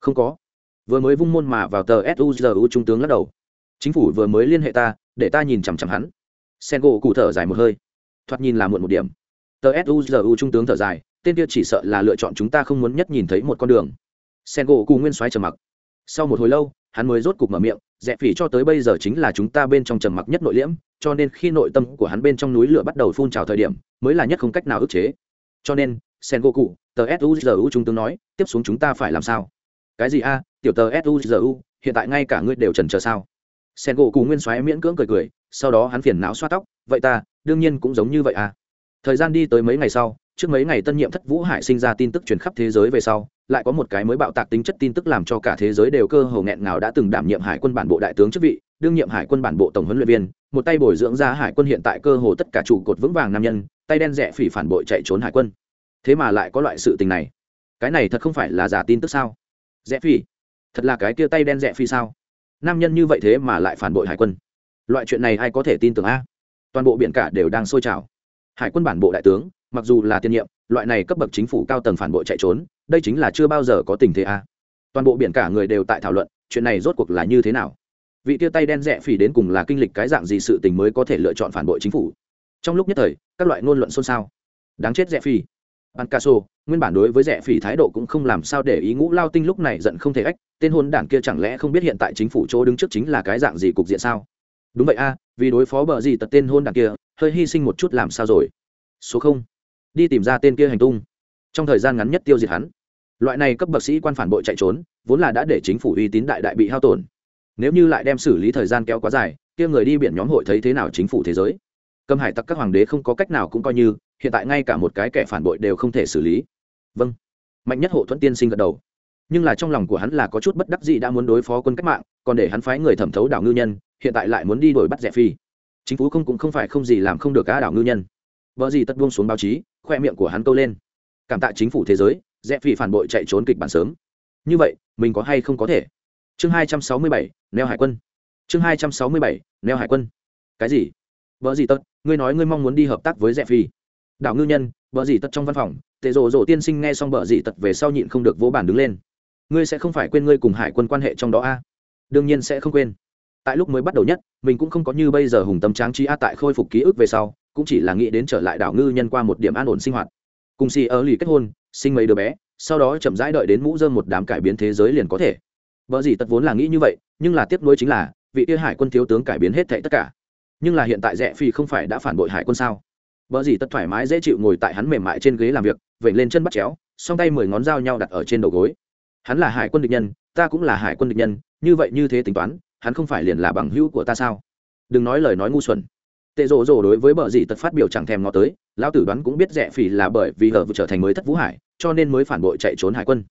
không có. Vừa mới vung môn mà vào tờ suzu trung tướng lắc đầu. Chính phủ vừa mới liên hệ ta, để ta nhìn chằm chằm hắn. Sen gỗ cụ thở dài một hơi. Thoạt nhìn là muộn một điểm. Tờ suzu trung tướng thở dài, tên kia chỉ sợ là lựa chọn chúng ta không muốn nhất nhìn thấy một con đường. Sen gỗ cụ nguyên soái trầm mặc. Sau một hồi lâu, hắn mới rốt cục mở miệng dẹp phỉ cho tới bây giờ chính là chúng ta bên trong trầm mặc nhất nội liễm, cho nên khi nội tâm của hắn bên trong núi lửa bắt đầu phun trào thời điểm, mới là nhất không cách nào ức chế. Cho nên sen gỗ cụ, tờ suzu trung tướng nói, tiếp xuống chúng ta phải làm sao? Cái gì a? Tiểu tờ suzu hiện tại ngay cả ngươi đều trần chờ sao? Sen gỗ cù nguyên xoáy miễn cưỡng cười cười, sau đó hắn phiền não xoa tóc, vậy ta, đương nhiên cũng giống như vậy à thời gian đi tới mấy ngày sau, trước mấy ngày tân nhiệm thất vũ hải sinh ra tin tức truyền khắp thế giới về sau, lại có một cái mới bạo tạc tính chất tin tức làm cho cả thế giới đều cơ hồ nghẹn ngào đã từng đảm nhiệm hải quân bản bộ đại tướng chức vị, đương nhiệm hải quân bản bộ tổng huấn luyện viên, một tay bồi dưỡng ra hải quân hiện tại cơ hồ tất cả trụ cột vững vàng nam nhân, tay đen rẻ phỉ phản bội chạy trốn hải quân. Thế mà lại có loại sự tình này. Cái này thật không phải là giả tin tức sao? Rẽ phi. Thật là cái kia tay đen rẽ phi sao? Nam nhân như vậy thế mà lại phản bội hải quân. Loại chuyện này ai có thể tin tưởng a? Toàn bộ biển cả đều đang sôi trào. Hải quân bản bộ đại tướng, mặc dù là tiên nhiệm, loại này cấp bậc chính phủ cao tầng phản bội chạy trốn, đây chính là chưa bao giờ có tình thế a. Toàn bộ biển cả người đều tại thảo luận, chuyện này rốt cuộc là như thế nào? Vị tia tay đen rẽ phỉ đến cùng là kinh lịch cái dạng gì sự tình mới có thể lựa chọn phản bội chính phủ? Trong lúc nhất thời, các loại ngôn luận xôn xao. Đáng chết rẽ phỉ Ancaso, nguyên bản đối với rẻ phỉ thái độ cũng không làm sao để ý ngũ lao tinh lúc này giận không thể ách, tên hôn đảng kia chẳng lẽ không biết hiện tại chính phủ chỗ đứng trước chính là cái dạng gì cục diện sao? Đúng vậy a, vì đối phó bờ gì tật tên hôn đảng kia, hơi hy sinh một chút làm sao rồi? Số không, đi tìm ra tên kia hành tung. Trong thời gian ngắn nhất tiêu diệt hắn. Loại này cấp bậc sĩ quan phản bội chạy trốn, vốn là đã để chính phủ uy tín đại đại bị hao tổn. Nếu như lại đem xử lý thời gian kéo quá dài, kia người đi biển nhóm hội thấy thế nào chính phủ thế giới? Cầm hải tặc các hoàng đế không có cách nào cũng coi như, hiện tại ngay cả một cái kẻ phản bội đều không thể xử lý. Vâng. Mạnh nhất hộ thuẫn tiên sinh gật đầu. Nhưng là trong lòng của hắn là có chút bất đắc dĩ đã muốn đối phó quân cách mạng còn để hắn phái người thẩm thấu đảo ngư nhân hiện tại lại muốn đi đổi bắt rẻ phi. Chính phủ không cũng không phải không gì làm không được cá đảo ngư nhân. Vợ gì tất buông xuống báo chí khoe miệng của hắn câu lên. Cảm tạ chính phủ thế giới rẽ phi phản bội chạy trốn kịch bản sớm. Như vậy mình có hay không có thể? Chương hai trăm sáu mươi bảy neo hải quân. Chương hai trăm sáu mươi bảy neo hải quân. Cái gì? Vợ gì tật, ngươi nói ngươi mong muốn đi hợp tác với rẽ phi. Đảo ngư nhân vợ gì tật trong văn phòng tệ rộ rộ tiên sinh nghe xong vợ gì tật về sau nhịn không được vỗ bản đứng lên. Ngươi sẽ không phải quên ngươi cùng hải quân quan hệ trong đó a? Đương nhiên sẽ không quên. Tại lúc mới bắt đầu nhất mình cũng không có như bây giờ hùng tâm tráng trí a tại khôi phục ký ức về sau cũng chỉ là nghĩ đến trở lại đảo ngư nhân qua một điểm an ổn sinh hoạt. Cùng xì ở lì kết hôn sinh mấy đứa bé sau đó chậm rãi đợi đến mũ dơm một đám cải biến thế giới liền có thể. Vợ gì tật vốn là nghĩ như vậy nhưng là tiếp nối chính là vị tia hải quân thiếu tướng cải biến hết thệ tất cả nhưng là hiện tại rẽ phi không phải đã phản bội hải quân sao? Vợ gì tất thoải mái dễ chịu ngồi tại hắn mềm mại trên ghế làm việc, vểnh lên chân bắt chéo, song tay mười ngón dao nhau đặt ở trên đầu gối. Hắn là hải quân địch nhân, ta cũng là hải quân địch nhân, như vậy như thế tính toán, hắn không phải liền là bằng hữu của ta sao? Đừng nói lời nói ngu xuẩn. Tệ rộ rộ đối với bờ dị tật phát biểu chẳng thèm ngó tới, lão tử đoán cũng biết rẻ phỉ là bởi vì hở vừa trở thành mới thất vũ hải, cho nên mới phản bội chạy trốn hải quân.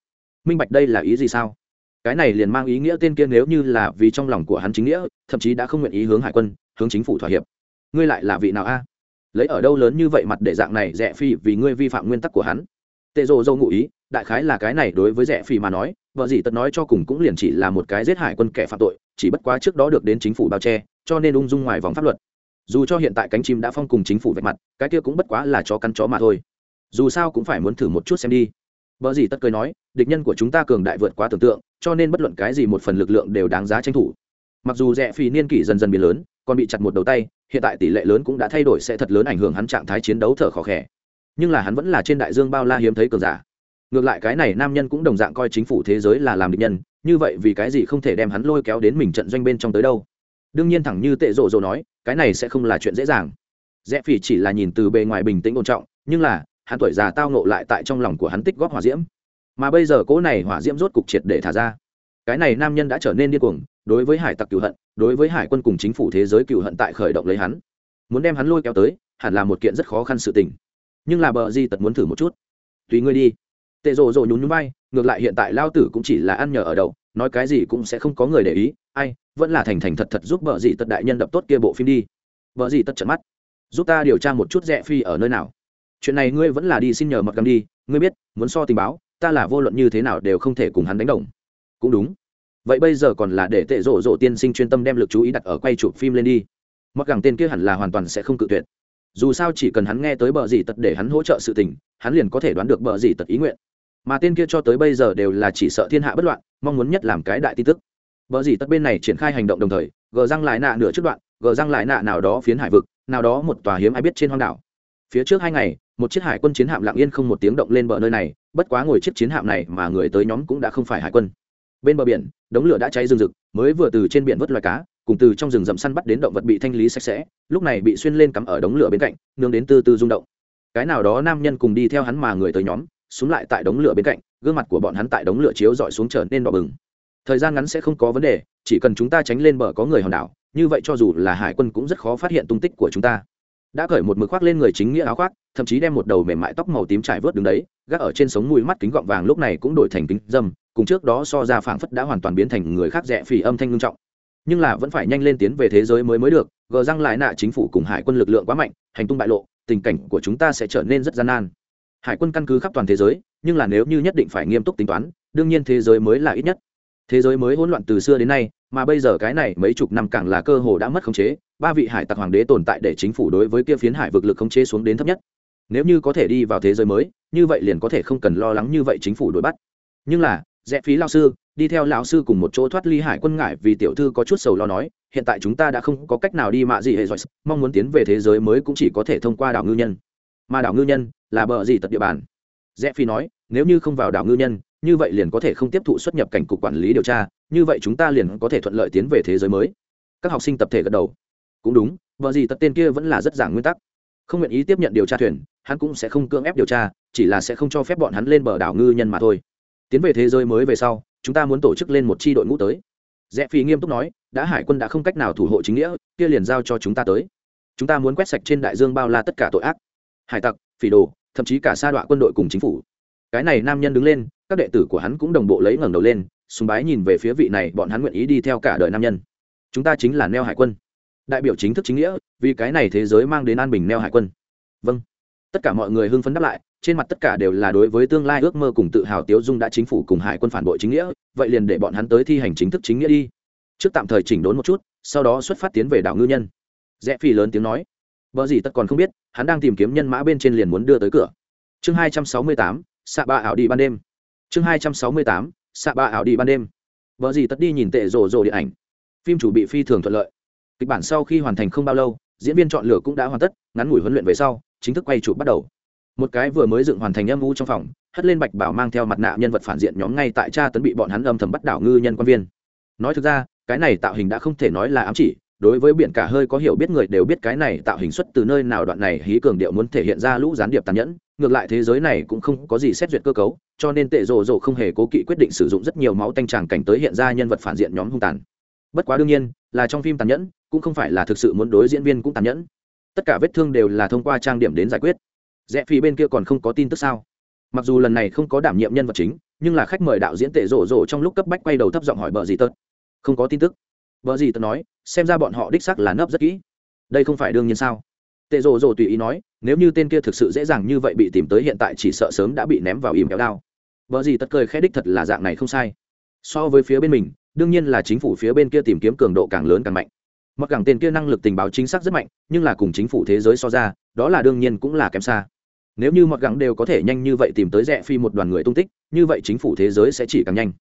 Minh bạch đây là ý gì sao? Cái này liền mang ý nghĩa tên kia nếu như là vì trong lòng của hắn chính nghĩa, thậm chí đã không nguyện ý hướng hải quân, hướng chính phủ thỏa hiệp. Ngươi lại là vị nào a? Lấy ở đâu lớn như vậy mặt để dạng này rẻ phi vì ngươi vi phạm nguyên tắc của hắn? Tệ rồ dâu ngụ ý, đại khái là cái này đối với rẻ phi mà nói, vợ gì tật nói cho cùng cũng liền chỉ là một cái giết hải quân kẻ phạm tội, chỉ bất quá trước đó được đến chính phủ bao che, cho nên ung dung ngoài vòng pháp luật. Dù cho hiện tại cánh chim đã phong cùng chính phủ vạch mặt, cái kia cũng bất quá là chó cắn chó mà thôi. Dù sao cũng phải muốn thử một chút xem đi. Vợ gì tất cười nói, địch nhân của chúng ta cường đại vượt quá tưởng tượng cho nên bất luận cái gì một phần lực lượng đều đáng giá tranh thủ. Mặc dù rẻ phi niên kỷ dần dần biến lớn, còn bị chặt một đầu tay, hiện tại tỷ lệ lớn cũng đã thay đổi sẽ thật lớn ảnh hưởng hắn trạng thái chiến đấu thở khó khẽ nhưng là hắn vẫn là trên đại dương bao la hiếm thấy cường giả. Ngược lại cái này nam nhân cũng đồng dạng coi chính phủ thế giới là làm địch nhân, như vậy vì cái gì không thể đem hắn lôi kéo đến mình trận doanh bên trong tới đâu? Đương nhiên thẳng như tệ rộ rộ nói, cái này sẽ không là chuyện dễ dàng. Rẽ phỉ chỉ là nhìn từ bề ngoài bình tĩnh ổn trọng, nhưng là, hắn tuổi già tao nộ lại tại trong lòng của hắn tích góp hỏa diễm mà bây giờ cỗ này hỏa diễm rốt cục triệt để thả ra. Cái này nam nhân đã trở nên điên cuồng, đối với hải tặc cựu hận, đối với hải quân cùng chính phủ thế giới cựu hận tại khởi động lấy hắn. Muốn đem hắn lôi kéo tới, hẳn là một kiện rất khó khăn sự tình. Nhưng là bờ di tật muốn thử một chút. Tùy ngươi đi. Tệ rồ rồ nhún nhún bay ngược lại hiện tại lao tử cũng chỉ là ăn nhờ ở đậu, nói cái gì cũng sẽ không có người để ý, ai, vẫn là thành thành thật thật giúp bờ di tật đại nhân đập tốt kia bộ phim đi. Bờ di tật trận mắt. Giúp ta điều tra một chút rẽ phi ở nơi nào. Chuyện này ngươi vẫn là đi xin nhờ mật cầm đi, ngươi biết, muốn so tình báo ta là vô luận như thế nào đều không thể cùng hắn đánh đồng. Cũng đúng. Vậy bây giờ còn là để tệ rộ rộ tiên sinh chuyên tâm đem lực chú ý đặt ở quay chụp phim lên đi. Mặc gẳng tên kia hẳn là hoàn toàn sẽ không cự tuyệt. Dù sao chỉ cần hắn nghe tới bờ gì tật để hắn hỗ trợ sự tình, hắn liền có thể đoán được bờ gì tật ý nguyện. Mà tên kia cho tới bây giờ đều là chỉ sợ thiên hạ bất loạn, mong muốn nhất làm cái đại tin tức. Bờ gì tật bên này triển khai hành động đồng thời, gờ răng lại nạ nửa trước đoạn, gờ răng lại nạ nào đó phiến hải vực, nào đó một tòa hiếm ai biết trên hoang đảo. Phía trước hai ngày một chiếc hải quân chiến hạm lặng yên không một tiếng động lên bờ nơi này, bất quá ngồi chiếc chiến hạm này mà người tới nhóm cũng đã không phải hải quân. Bên bờ biển, đống lửa đã cháy rừng rực, mới vừa từ trên biển vớt loài cá, cùng từ trong rừng rậm săn bắt đến động vật bị thanh lý sạch sẽ, lúc này bị xuyên lên cắm ở đống lửa bên cạnh, nương đến từ từ rung động. Cái nào đó nam nhân cùng đi theo hắn mà người tới nhóm xuống lại tại đống lửa bên cạnh, gương mặt của bọn hắn tại đống lửa chiếu dọi xuống trở nên đỏ bừng. Thời gian ngắn sẽ không có vấn đề, chỉ cần chúng ta tránh lên bờ có người hòn đảo, như vậy cho dù là hải quân cũng rất khó phát hiện tung tích của chúng ta đã cởi một mực khoác lên người chính nghĩa áo khoác, thậm chí đem một đầu mềm mại tóc màu tím trải vớt đứng đấy, gác ở trên sống mũi mắt kính gọng vàng lúc này cũng đổi thành kính dâm, cùng trước đó so ra phảng phất đã hoàn toàn biến thành người khác rẻ phì âm thanh ngưng trọng. Nhưng là vẫn phải nhanh lên tiến về thế giới mới mới được, gờ răng lại nạ chính phủ cùng hải quân lực lượng quá mạnh, hành tung bại lộ, tình cảnh của chúng ta sẽ trở nên rất gian nan. Hải quân căn cứ khắp toàn thế giới, nhưng là nếu như nhất định phải nghiêm túc tính toán, đương nhiên thế giới mới là ít nhất. Thế giới mới hỗn loạn từ xưa đến nay mà bây giờ cái này mấy chục năm càng là cơ hồ đã mất khống chế, ba vị hải tặc hoàng đế tồn tại để chính phủ đối với kia phiến hải vực lực khống chế xuống đến thấp nhất. Nếu như có thể đi vào thế giới mới, như vậy liền có thể không cần lo lắng như vậy chính phủ đuổi bắt. Nhưng là, rẽ phí lao sư, đi theo lão sư cùng một chỗ thoát ly hải quân ngại vì tiểu thư có chút sầu lo nói, hiện tại chúng ta đã không có cách nào đi mạ gì hệ giỏi mong muốn tiến về thế giới mới cũng chỉ có thể thông qua đảo ngư nhân. Mà đảo ngư nhân là bờ gì tật địa bàn? Rẽ phi nói, nếu như không vào đảo ngư nhân như vậy liền có thể không tiếp thụ xuất nhập cảnh cục quản lý điều tra, như vậy chúng ta liền có thể thuận lợi tiến về thế giới mới. Các học sinh tập thể gật đầu. Cũng đúng, vợ gì tật tên kia vẫn là rất giảng nguyên tắc. Không nguyện ý tiếp nhận điều tra thuyền, hắn cũng sẽ không cưỡng ép điều tra, chỉ là sẽ không cho phép bọn hắn lên bờ đảo ngư nhân mà thôi. Tiến về thế giới mới về sau, chúng ta muốn tổ chức lên một c h i đội ngũ tới. Rẽ phi nghiêm túc nói, đã hải quân đã không cách nào thủ hộ chính nghĩa, kia liền giao cho chúng ta tới. Chúng ta muốn quét sạch trên đại dương bao la tất cả tội ác. Hải tặc, phỉ đồ, thậm chí cả sa đọa quân đội cùng chính phủ cái này nam nhân đứng lên, các đệ tử của hắn cũng đồng bộ lấy ngẩng đầu lên súng bái nhìn về phía vị này, bọn hắn nguyện ý đi theo cả đời nam nhân. Chúng ta chính là neo hải quân. Đại biểu chính thức chính nghĩa, vì cái này thế giới mang đến an bình neo hải quân. Vâng. Tất cả mọi người hưng phấn đáp lại, trên mặt tất cả đều là đối với tương lai ước mơ cùng tự hào tiếu dung đã chính phủ cùng hải quân phản bội chính nghĩa, vậy liền để bọn hắn tới thi hành chính thức chính nghĩa đi. Trước tạm thời chỉnh đốn một chút, sau đó xuất phát tiến về đảo ngư nhân. Rẽ phi lớn tiếng nói. Vợ gì tất còn không biết, hắn đang tìm kiếm nhân mã bên trên liền muốn đưa tới cửa. Chương hai trăm sáu mươi tám xạ ba ảo đi ban đêm. Chương hai trăm sáu mươi tám xạ ba ảo đi ban đêm. Vợ gì tất đi nhìn tệ rồ rồ điện ảnh. Phim chủ bị phi thường thuận lợi. Kịch bản sau khi hoàn thành không bao lâu, diễn viên chọn lựa cũng đã hoàn tất, ngắn ngủi huấn luyện về sau, chính thức quay chụp bắt đầu. Một cái vừa mới dựng hoàn thành âm u trong phòng, hất lên bạch bảo mang theo mặt nạ nhân vật phản diện nhóm ngay tại cha tấn bị bọn hắn âm thầm bắt đảo ngư nhân quan viên. Nói thực ra, cái này tạo hình đã không thể nói là ám chỉ, đối với biển cả hơi có hiểu biết người đều biết cái này tạo hình xuất từ nơi nào đoạn này hí cường điệu muốn thể hiện ra lũ gián điệp tàn nhẫn ngược lại thế giới này cũng không có gì xét duyệt cơ cấu, cho nên tệ rồ rồ không hề cố kỵ quyết định sử dụng rất nhiều máu tanh tràng cảnh tới hiện ra nhân vật phản diện nhóm hung tàn. Bất quá đương nhiên, là trong phim tàn nhẫn, cũng không phải là thực sự muốn đối diễn viên cũng tàn nhẫn. Tất cả vết thương đều là thông qua trang điểm đến giải quyết. Rẽ phi bên kia còn không có tin tức sao? Mặc dù lần này không có đảm nhiệm nhân vật chính, nhưng là khách mời đạo diễn tệ rộ rộ trong lúc cấp bách quay đầu thấp giọng hỏi bờ gì tớt. Không có tin tức. Bờ gì tớt nói, xem ra bọn họ đích sắc là nấp rất kỹ. Đây không phải đương nhiên sao? Tệ rồ rồ tùy ý nói, nếu như tên kia thực sự dễ dàng như vậy bị tìm tới hiện tại chỉ sợ sớm đã bị ném vào im kéo đao. Bờ gì tất cười khẽ đích thật là dạng này không sai. So với phía bên mình, đương nhiên là chính phủ phía bên kia tìm kiếm cường độ càng lớn càng mạnh. Mặc càng tên kia năng lực tình báo chính xác rất mạnh, nhưng là cùng chính phủ thế giới so ra, đó là đương nhiên cũng là kém xa. Nếu như mặc gắng đều có thể nhanh như vậy tìm tới rẽ phi một đoàn người tung tích, như vậy chính phủ thế giới sẽ chỉ càng nhanh.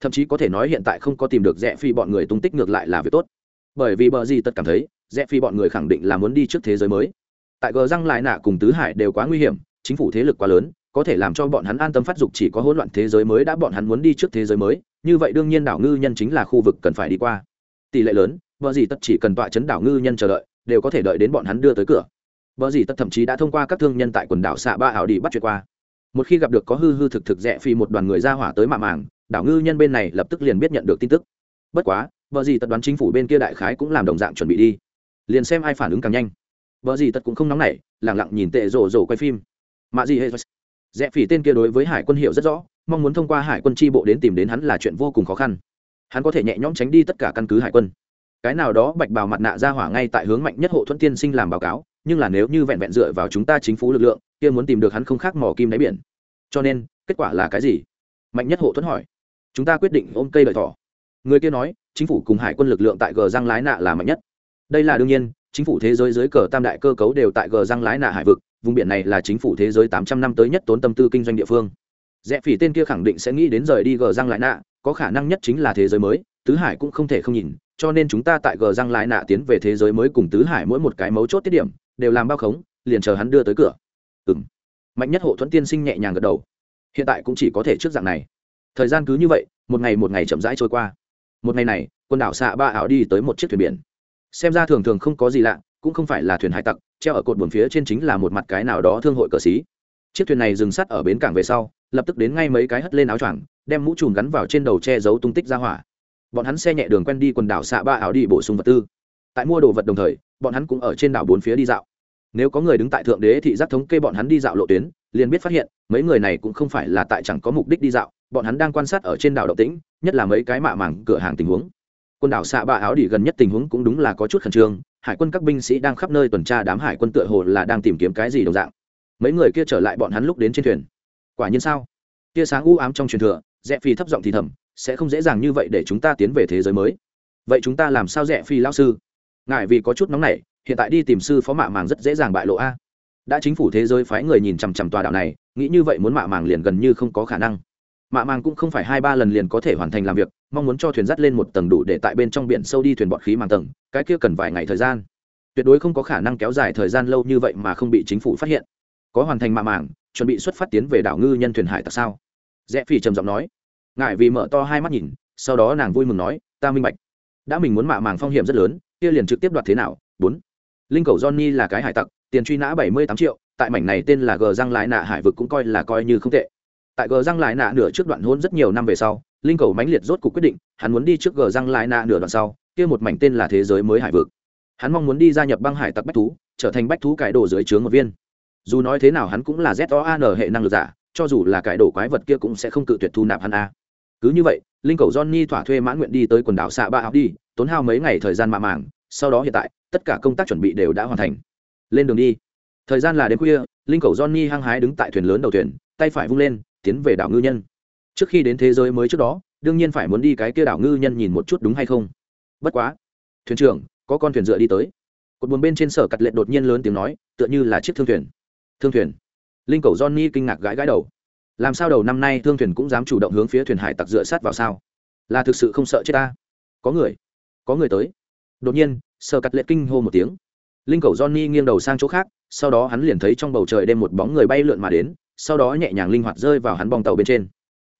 Thậm chí có thể nói hiện tại không có tìm được rẽ phi bọn người tung tích ngược lại là việc tốt. Bởi vì bờ gì tất cảm thấy rẽ phi bọn người khẳng định là muốn đi trước thế giới mới. Tại gờ răng lại nạ cùng tứ hải đều quá nguy hiểm, chính phủ thế lực quá lớn, có thể làm cho bọn hắn an tâm phát dục chỉ có hỗn loạn thế giới mới đã bọn hắn muốn đi trước thế giới mới, như vậy đương nhiên đảo ngư nhân chính là khu vực cần phải đi qua. Tỷ lệ lớn, vợ gì tất chỉ cần tọa chấn đảo ngư nhân chờ đợi, đều có thể đợi đến bọn hắn đưa tới cửa. Vợ gì tất thậm chí đã thông qua các thương nhân tại quần đảo xạ ba ảo đi bắt chuyện qua. Một khi gặp được có hư hư thực thực rẽ phi một đoàn người ra hỏa tới mạ màng, đảo ngư nhân bên này lập tức liền biết nhận được tin tức. Bất quá, vợ gì tất đoán chính phủ bên kia đại khái cũng làm đồng dạng chuẩn bị đi liền xem ai phản ứng càng nhanh. Vợ gì tật cũng không nóng nảy lẳng lặng nhìn tệ rổ rổ quay phim. Mạ gì hết rẽ phỉ tên kia đối với hải quân hiệu rất rõ, mong muốn thông qua hải quân tri bộ đến tìm đến hắn là chuyện vô cùng khó khăn. Hắn có thể nhẹ nhõm tránh đi tất cả căn cứ hải quân. Cái nào đó bạch bào mặt nạ ra hỏa ngay tại hướng mạnh nhất hộ thuận tiên sinh làm báo cáo, nhưng là nếu như vẹn vẹn dựa vào chúng ta chính phủ lực lượng, kia muốn tìm được hắn không khác mỏ kim đáy biển. Cho nên, kết quả là cái gì? Mạnh nhất hộ thuẫn hỏi. Chúng ta quyết định ôm cây lợi thỏ. Người kia nói, chính phủ cùng hải quân lực lượng tại gờ giang lái nạ là mạnh nhất đây là đương nhiên, chính phủ thế giới dưới cờ tam đại cơ cấu đều tại gờ giang lái nạ hải vực, vùng biển này là chính phủ thế giới tám trăm năm tới nhất tốn tâm tư kinh doanh địa phương. Rẽ phỉ tên kia khẳng định sẽ nghĩ đến rời đi gờ giang lái nạ, có khả năng nhất chính là thế giới mới, tứ hải cũng không thể không nhìn, cho nên chúng ta tại gờ răng lái nạ tiến về thế giới mới cùng tứ hải mỗi một cái mấu chốt tiết điểm, đều làm bao khống, liền chờ hắn đưa tới cửa. Ừ m mạnh nhất hộ thuẫn tiên sinh nhẹ nhàng gật đầu. Hiện tại cũng chỉ có thể trước dạng này. Thời gian cứ như vậy, một ngày một ngày chậm rãi trôi qua. Một ngày này, quần đảo xạ ba ảo đi tới một chiếc thuyền biển xem ra thường thường không có gì lạ, cũng không phải là thuyền hải tặc, treo ở cột buồn phía trên chính là một mặt cái nào đó thương hội cờ xí. Chiếc thuyền này dừng sắt ở bến cảng về sau, lập tức đến ngay mấy cái hất lên áo choàng, đem mũ trùm gắn vào trên đầu che giấu tung tích ra hỏa. Bọn hắn xe nhẹ đường quen đi quần đảo xạ ba áo đi bổ sung vật tư. Tại mua đồ vật đồng thời, bọn hắn cũng ở trên đảo bốn phía đi dạo. Nếu có người đứng tại thượng đế thị giác thống kê bọn hắn đi dạo lộ tuyến, liền biết phát hiện, mấy người này cũng không phải là tại chẳng có mục đích đi dạo, bọn hắn đang quan sát ở trên đảo động tĩnh, nhất là mấy cái mạ mảng cửa hàng tình huống quần đảo xạ ba áo đỉ gần nhất tình huống cũng đúng là có chút khẩn trương, hải quân các binh sĩ đang khắp nơi tuần tra đám hải quân tựa hồ là đang tìm kiếm cái gì đồng dạng. Mấy người kia trở lại bọn hắn lúc đến trên thuyền. Quả nhiên sao? Tia sáng u ám trong truyền thừa, rẽ phi thấp giọng thì thầm, sẽ không dễ dàng như vậy để chúng ta tiến về thế giới mới. Vậy chúng ta làm sao rẽ phi lao sư? Ngại vì có chút nóng nảy, hiện tại đi tìm sư phó mạ màng rất dễ dàng bại lộ a. Đã chính phủ thế giới phái người nhìn chằm chằm tòa đạo này, nghĩ như vậy muốn mạ màng liền gần như không có khả năng mạ màng cũng không phải hai ba lần liền có thể hoàn thành làm việc, mong muốn cho thuyền dắt lên một tầng đủ để tại bên trong biển sâu đi thuyền bọt khí màng tầng, cái kia cần vài ngày thời gian. Tuyệt đối không có khả năng kéo dài thời gian lâu như vậy mà không bị chính phủ phát hiện. Có hoàn thành mạ màng, chuẩn bị xuất phát tiến về đảo ngư nhân thuyền hải tặc sao? Rẽ phi trầm giọng nói. Ngại vì mở to hai mắt nhìn, sau đó nàng vui mừng nói, ta minh bạch. Đã mình muốn mạ màng phong hiểm rất lớn, kia liền trực tiếp đoạt thế nào? Bốn. Linh cầu johnny là cái hải tặc, tiền truy nã bảy mươi tám triệu, tại mảnh này tên là gờ răng lại nạ hải vực cũng coi là coi như không tệ tại gờ răng lại nạ nửa trước đoạn hôn rất nhiều năm về sau, linh cầu mãnh liệt rốt cuộc quyết định, hắn muốn đi trước gờ răng lại nạ nửa đoạn sau, kia một mảnh tên là thế giới mới hải vực. Hắn mong muốn đi gia nhập băng hải tặc bách thú, trở thành bách thú cải đồ dưới trướng một viên. Dù nói thế nào hắn cũng là z o an hệ năng lực giả, cho dù là cải đồ quái vật kia cũng sẽ không cự tuyệt thu nạp hắn a. Cứ như vậy, linh cầu johnny thỏa thuê mãn nguyện đi tới quần đảo xạ ba áo đi, tốn hao mấy ngày thời gian mạ màng, sau đó hiện tại, tất cả công tác chuẩn bị đều đã hoàn thành. Lên đường đi. Thời gian là đêm khuya, linh cầu johnny hăng hái đứng tại thuyền lớn đầu thuyền, tay phải vung lên tiến về đảo ngư nhân. Trước khi đến thế giới mới trước đó, đương nhiên phải muốn đi cái kia đảo ngư nhân nhìn một chút đúng hay không. Bất quá, thuyền trưởng, có con thuyền dựa đi tới. Cột buồn bên trên sở cặt lệ đột nhiên lớn tiếng nói, tựa như là chiếc thương thuyền. Thương thuyền. Linh cầu johnny kinh ngạc gãi gãi đầu. Làm sao đầu năm nay thương thuyền cũng dám chủ động hướng phía thuyền hải tặc dựa sát vào sao? Là thực sự không sợ chết ta? Có người. Có người tới. Đột nhiên, sở cặt lệ kinh hô một tiếng. Linh cầu johnny nghiêng đầu sang chỗ khác, sau đó hắn liền thấy trong bầu trời đêm một bóng người bay lượn mà đến sau đó nhẹ nhàng linh hoạt rơi vào hắn bong tàu bên trên.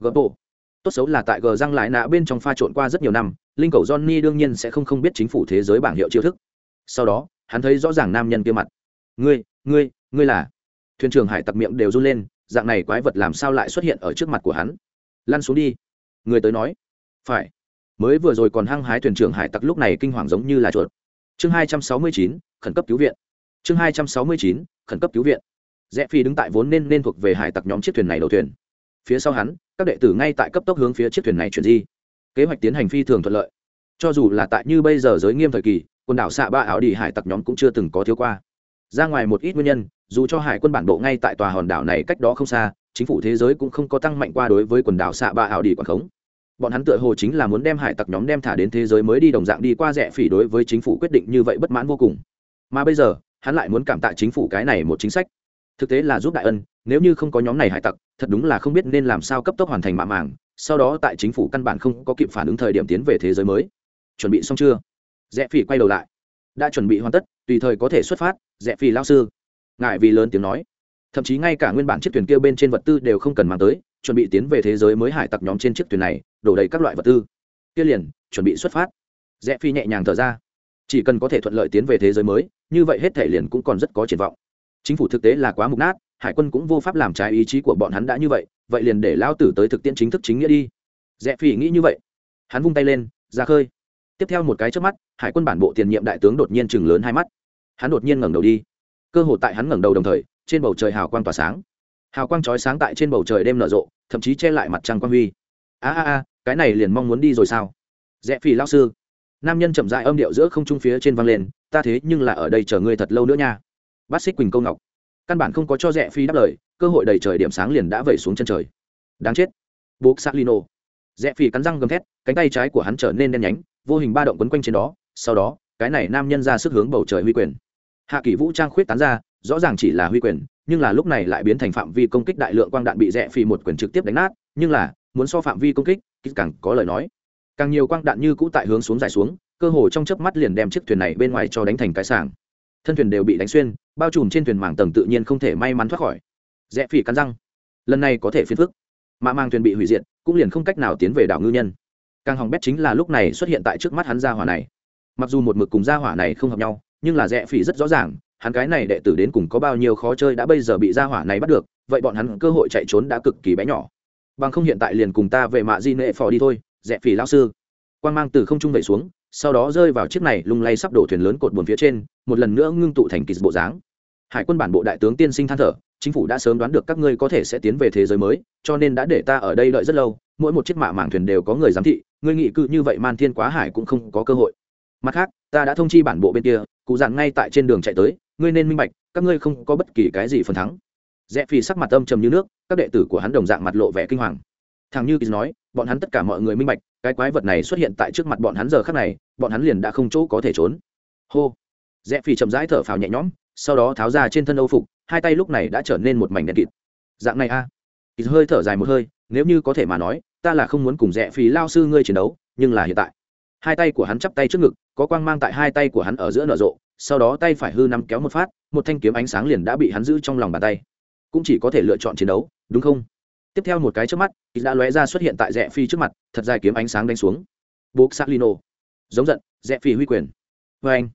Gỡ bộ. Tốt xấu là tại gờ răng lại nạ bên trong pha trộn qua rất nhiều năm, linh cầu johnny đương nhiên sẽ không không biết chính phủ thế giới bảng hiệu chiêu thức. Sau đó, hắn thấy rõ ràng nam nhân kia mặt. Ngươi ngươi ngươi là? Thuyền trưởng hải tặc miệng đều run lên, dạng này quái vật làm sao lại xuất hiện ở trước mặt của hắn? Lăn xuống đi. Người tới nói. Phải. Mới vừa rồi còn hăng hái thuyền trưởng hải tặc lúc này kinh hoàng giống như là chuột. Chương hai trăm sáu mươi chín, khẩn cấp cứu viện. Chương hai trăm sáu mươi chín, khẩn cấp cứu viện rẽ phi đứng tại vốn nên nên thuộc về hải tặc nhóm chiếc thuyền này đầu thuyền. Phía sau hắn, các đệ tử ngay tại cấp tốc hướng phía chiếc thuyền này chuyển di. Kế hoạch tiến hành phi thường thuận lợi. Cho dù là tại như bây giờ giới nghiêm thời kỳ, quần đảo xạ ba ảo đi hải tặc nhóm cũng chưa từng có thiếu qua. Ra ngoài một ít nguyên nhân, dù cho hải quân bản bộ ngay tại tòa hòn đảo này cách đó không xa, chính phủ thế giới cũng không có tăng mạnh qua đối với quần đảo xạ ba ảo đi quảng khống. Bọn hắn tựa hồ chính là muốn đem hải tặc nhóm đem thả đến thế giới mới đi đồng dạng đi qua rẻ phỉ đối với chính phủ quyết định như vậy bất mãn vô cùng. Mà bây giờ, hắn lại muốn cảm tạ chính phủ cái này một chính sách thực tế là giúp đại ân, nếu như không có nhóm này hải tặc, thật đúng là không biết nên làm sao cấp tốc hoàn thành mạ màng, sau đó tại chính phủ căn bản không có kịp phản ứng thời điểm tiến về thế giới mới. Chuẩn bị xong chưa? Rẽ phỉ quay đầu lại. Đã chuẩn bị hoàn tất, tùy thời có thể xuất phát, rẽ phỉ lao sư. Ngại vì lớn tiếng nói. Thậm chí ngay cả nguyên bản chiếc thuyền kia bên trên vật tư đều không cần mang tới, chuẩn bị tiến về thế giới mới hải tặc nhóm trên chiếc thuyền này, đổ đầy các loại vật tư. Kia liền, chuẩn bị xuất phát. Rẽ phi nhẹ nhàng thở ra. Chỉ cần có thể thuận lợi tiến về thế giới mới, như vậy hết thể liền cũng còn rất có triển vọng chính phủ thực tế là quá mục nát, hải quân cũng vô pháp làm trái ý chí của bọn hắn đã như vậy vậy liền để lao tử tới thực tiễn chính thức chính nghĩa đi. Rẽ phi nghĩ như vậy. Hắn vung tay lên, ra khơi. Tiếp theo một cái trước mắt, hải quân bản bộ tiền nhiệm đại tướng đột nhiên chừng lớn hai mắt. Hắn đột nhiên ngẩng đầu đi. Cơ hội tại hắn ngẩng đầu đồng thời, trên bầu trời hào quang tỏa sáng. Hào quang chói sáng tại trên bầu trời đêm nở rộ, thậm chí che lại mặt trăng quang huy. A a a, cái này liền mong muốn đi rồi sao? Rẽ phi lao sư. Nam nhân chậm dại âm điệu giữa không trung phía trên vang lên, ta thế nhưng là ở đây chờ ngươi thật lâu nữa nha bát xích quỳnh câu ngọc. Căn bản không có cho rẽ phi đáp lời, cơ hội đầy trời điểm sáng liền đã vẩy xuống chân trời. Đáng chết. Buộc xác lino. Rẽ phi cắn răng gầm thét, cánh tay trái của hắn trở nên đen nhánh, vô hình ba động quấn quanh trên đó, sau đó, cái này nam nhân ra sức hướng bầu trời huy quyền. Hạ kỷ vũ trang khuyết tán ra, rõ ràng chỉ là huy quyền, nhưng là lúc này lại biến thành phạm vi công kích đại lượng quang đạn bị rẽ phi một quyền trực tiếp đánh nát, nhưng là, muốn so phạm vi công kích càng có lời nói. Càng nhiều quang đạn như cũ tại hướng xuống dài xuống, cơ hồ trong chớp mắt liền đem chiếc thuyền này bên ngoài cho đánh thành cái sàng thân thuyền đều bị đánh xuyên, bao trùm trên thuyền mảng tầng tự nhiên không thể may mắn thoát khỏi. Rẽ phỉ cắn răng. Lần này có thể phiền phức. Mà mang thuyền bị hủy diệt, cũng liền không cách nào tiến về đảo ngư nhân. Càng hỏng bét chính là lúc này xuất hiện tại trước mắt hắn gia hỏa này. Mặc dù một mực cùng gia hỏa này không hợp nhau, nhưng là rẽ phỉ rất rõ ràng, hắn cái này đệ tử đến cùng có bao nhiêu khó chơi đã bây giờ bị gia hỏa này bắt được, vậy bọn hắn cơ hội chạy trốn đã cực kỳ bé nhỏ. Bằng không hiện tại liền cùng ta về mạ di nệ phò đi thôi, rẽ phỉ lao sư. Quan g mang từ không trung vẩy xuống sau đó rơi vào chiếc này lung lay sắp đổ thuyền lớn cột buồn phía trên, một lần nữa ngưng tụ thành kỳ bộ dáng. Hải quân bản bộ đại tướng tiên sinh than thở, chính phủ đã sớm đoán được các ngươi có thể sẽ tiến về thế giới mới, cho nên đã để ta ở đây đợi rất lâu, mỗi một chiếc mạ mảng thuyền đều có người giám thị, ngươi nghị cự như vậy man thiên quá hải cũng không có cơ hội. Mặt khác, ta đã thông chi bản bộ bên kia, cụ dặn ngay tại trên đường chạy tới, ngươi nên minh bạch, các ngươi không có bất kỳ cái gì phần thắng. Rẽ phi sắc mặt âm trầm như nước, các đệ tử của hắn đồng dạng mặt lộ vẻ kinh hoàng. Thằng như kỳ nói, bọn hắn tất cả mọi người minh bạch, cái quái vật này xuất hiện tại trước mặt bọn hắn giờ khác này bọn hắn liền đã không chỗ có thể trốn. Hô. Rẽ phi chậm rãi thở phào nhẹ nhõm, sau đó tháo ra trên thân âu phục, hai tay lúc này đã trở nên một mảnh đen kịt. Dạng này a. À. kịt hơi thở dài một hơi, nếu như có thể mà nói, ta là không muốn cùng rẽ phi lao sư ngươi chiến đấu, nhưng là hiện tại. Hai tay của hắn chắp tay trước ngực, có quang mang tại hai tay của hắn ở giữa nở rộ, sau đó tay phải hư nắm kéo một phát, một thanh kiếm ánh sáng liền đã bị hắn giữ trong lòng bàn tay. Cũng chỉ có thể lựa chọn chiến đấu, đúng không? Tiếp theo một cái trước mắt đã lóe ra xuất hiện tại rẽ phi trước mặt, thật dài kiếm ánh sáng đánh xuống. Buộc s lino giống giận, rẽ phi huy quyền. Vê anh,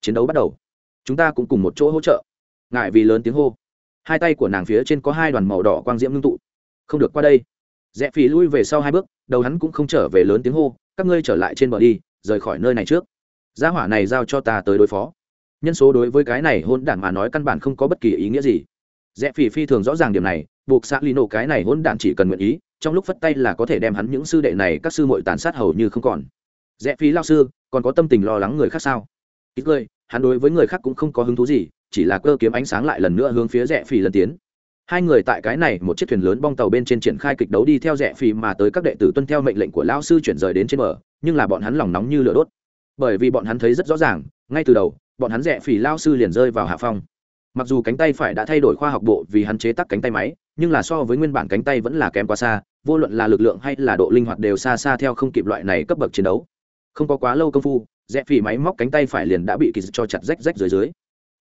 chiến đấu bắt đầu. Chúng ta cũng cùng một chỗ hỗ trợ. Ngại vì lớn tiếng hô. Hai tay của nàng phía trên có hai đoàn màu đỏ quang diễm ngưng tụ. Không được qua đây. Rẽ phi lui về sau hai bước, đầu hắn cũng không trở về lớn tiếng hô. Các ngươi trở lại trên bờ đi, rời khỏi nơi này trước. Gia hỏa này giao cho ta tới đối phó. Nhân số đối với cái này hôn đản mà nói căn bản không có bất kỳ ý nghĩa gì. Rẽ phi phi thường rõ ràng điểm này, buộc xạ lino cái này hôn đản chỉ cần nguyện ý, trong lúc phất tay là có thể đem hắn những sư đệ này các sư muội tàn sát hầu như không còn rẽ phí lao sư, còn có tâm tình lo lắng người khác sao? Ít cười hắn đối với người khác cũng không có hứng thú gì, chỉ là cơ kiếm ánh sáng lại lần nữa hướng phía rẽ phí lần tiến. Hai người tại cái này một chiếc thuyền lớn bong tàu bên trên triển khai kịch đấu đi theo rẽ phí mà tới các đệ tử tuân theo mệnh lệnh của lão sư chuyển rời đến trên bờ, nhưng là bọn hắn lòng nóng như lửa đốt. Bởi vì bọn hắn thấy rất rõ ràng, ngay từ đầu, bọn hắn rẽ phí lao sư liền rơi vào hạ phong. Mặc dù cánh tay phải đã thay đổi khoa học bộ vì hắn chế tắc cánh tay máy, nhưng là so với nguyên bản cánh tay vẫn là kém quá xa, vô luận là lực lượng hay là độ linh hoạt đều xa xa theo không kịp loại này cấp bậc chiến đấu không có quá lâu công phu, rẽ phỉ máy móc cánh tay phải liền đã bị kỳ cho chặt rách rách dưới dưới.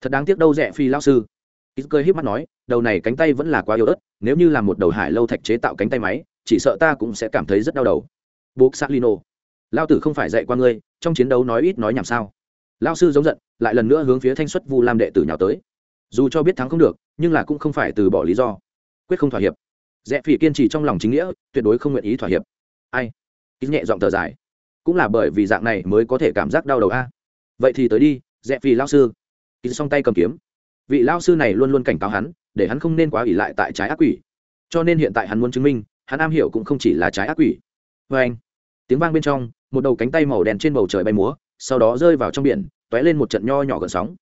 Thật đáng tiếc đâu, rẽ phi lao sư. Kỳ cười híp mắt nói, đầu này cánh tay vẫn là quá yếu ớt, nếu như là một đầu hải lâu thạch chế tạo cánh tay máy, chỉ sợ ta cũng sẽ cảm thấy rất đau đầu. Buộc sát lino lao tử không phải dạy qua ngươi, trong chiến đấu nói ít nói nhảm sao? Lao sư giống giận, lại lần nữa hướng phía thanh xuất vu lam đệ tử nhào tới. Dù cho biết thắng không được, nhưng là cũng không phải từ bỏ lý do. Quyết không thỏa hiệp. Rẽ phỉ kiên trì trong lòng chính nghĩa, tuyệt đối không nguyện ý thỏa hiệp. Ai? Ít nhẹ giọng thở dài cũng là bởi vì dạng này mới có thể cảm giác đau đầu a. Vậy thì tới đi rẽ vì lao sư. Ít song tay cầm kiếm. Vị lao sư này luôn luôn cảnh cáo hắn, để hắn không nên quá ỉ lại tại trái ác quỷ. Cho nên hiện tại hắn muốn chứng minh, hắn am hiểu cũng không chỉ là trái ác quỷ. Vê anh, tiếng vang bên trong, một đầu cánh tay màu đen trên bầu trời bay múa, sau đó rơi vào trong biển t ó é lên một trận nho nhỏ gần sóng.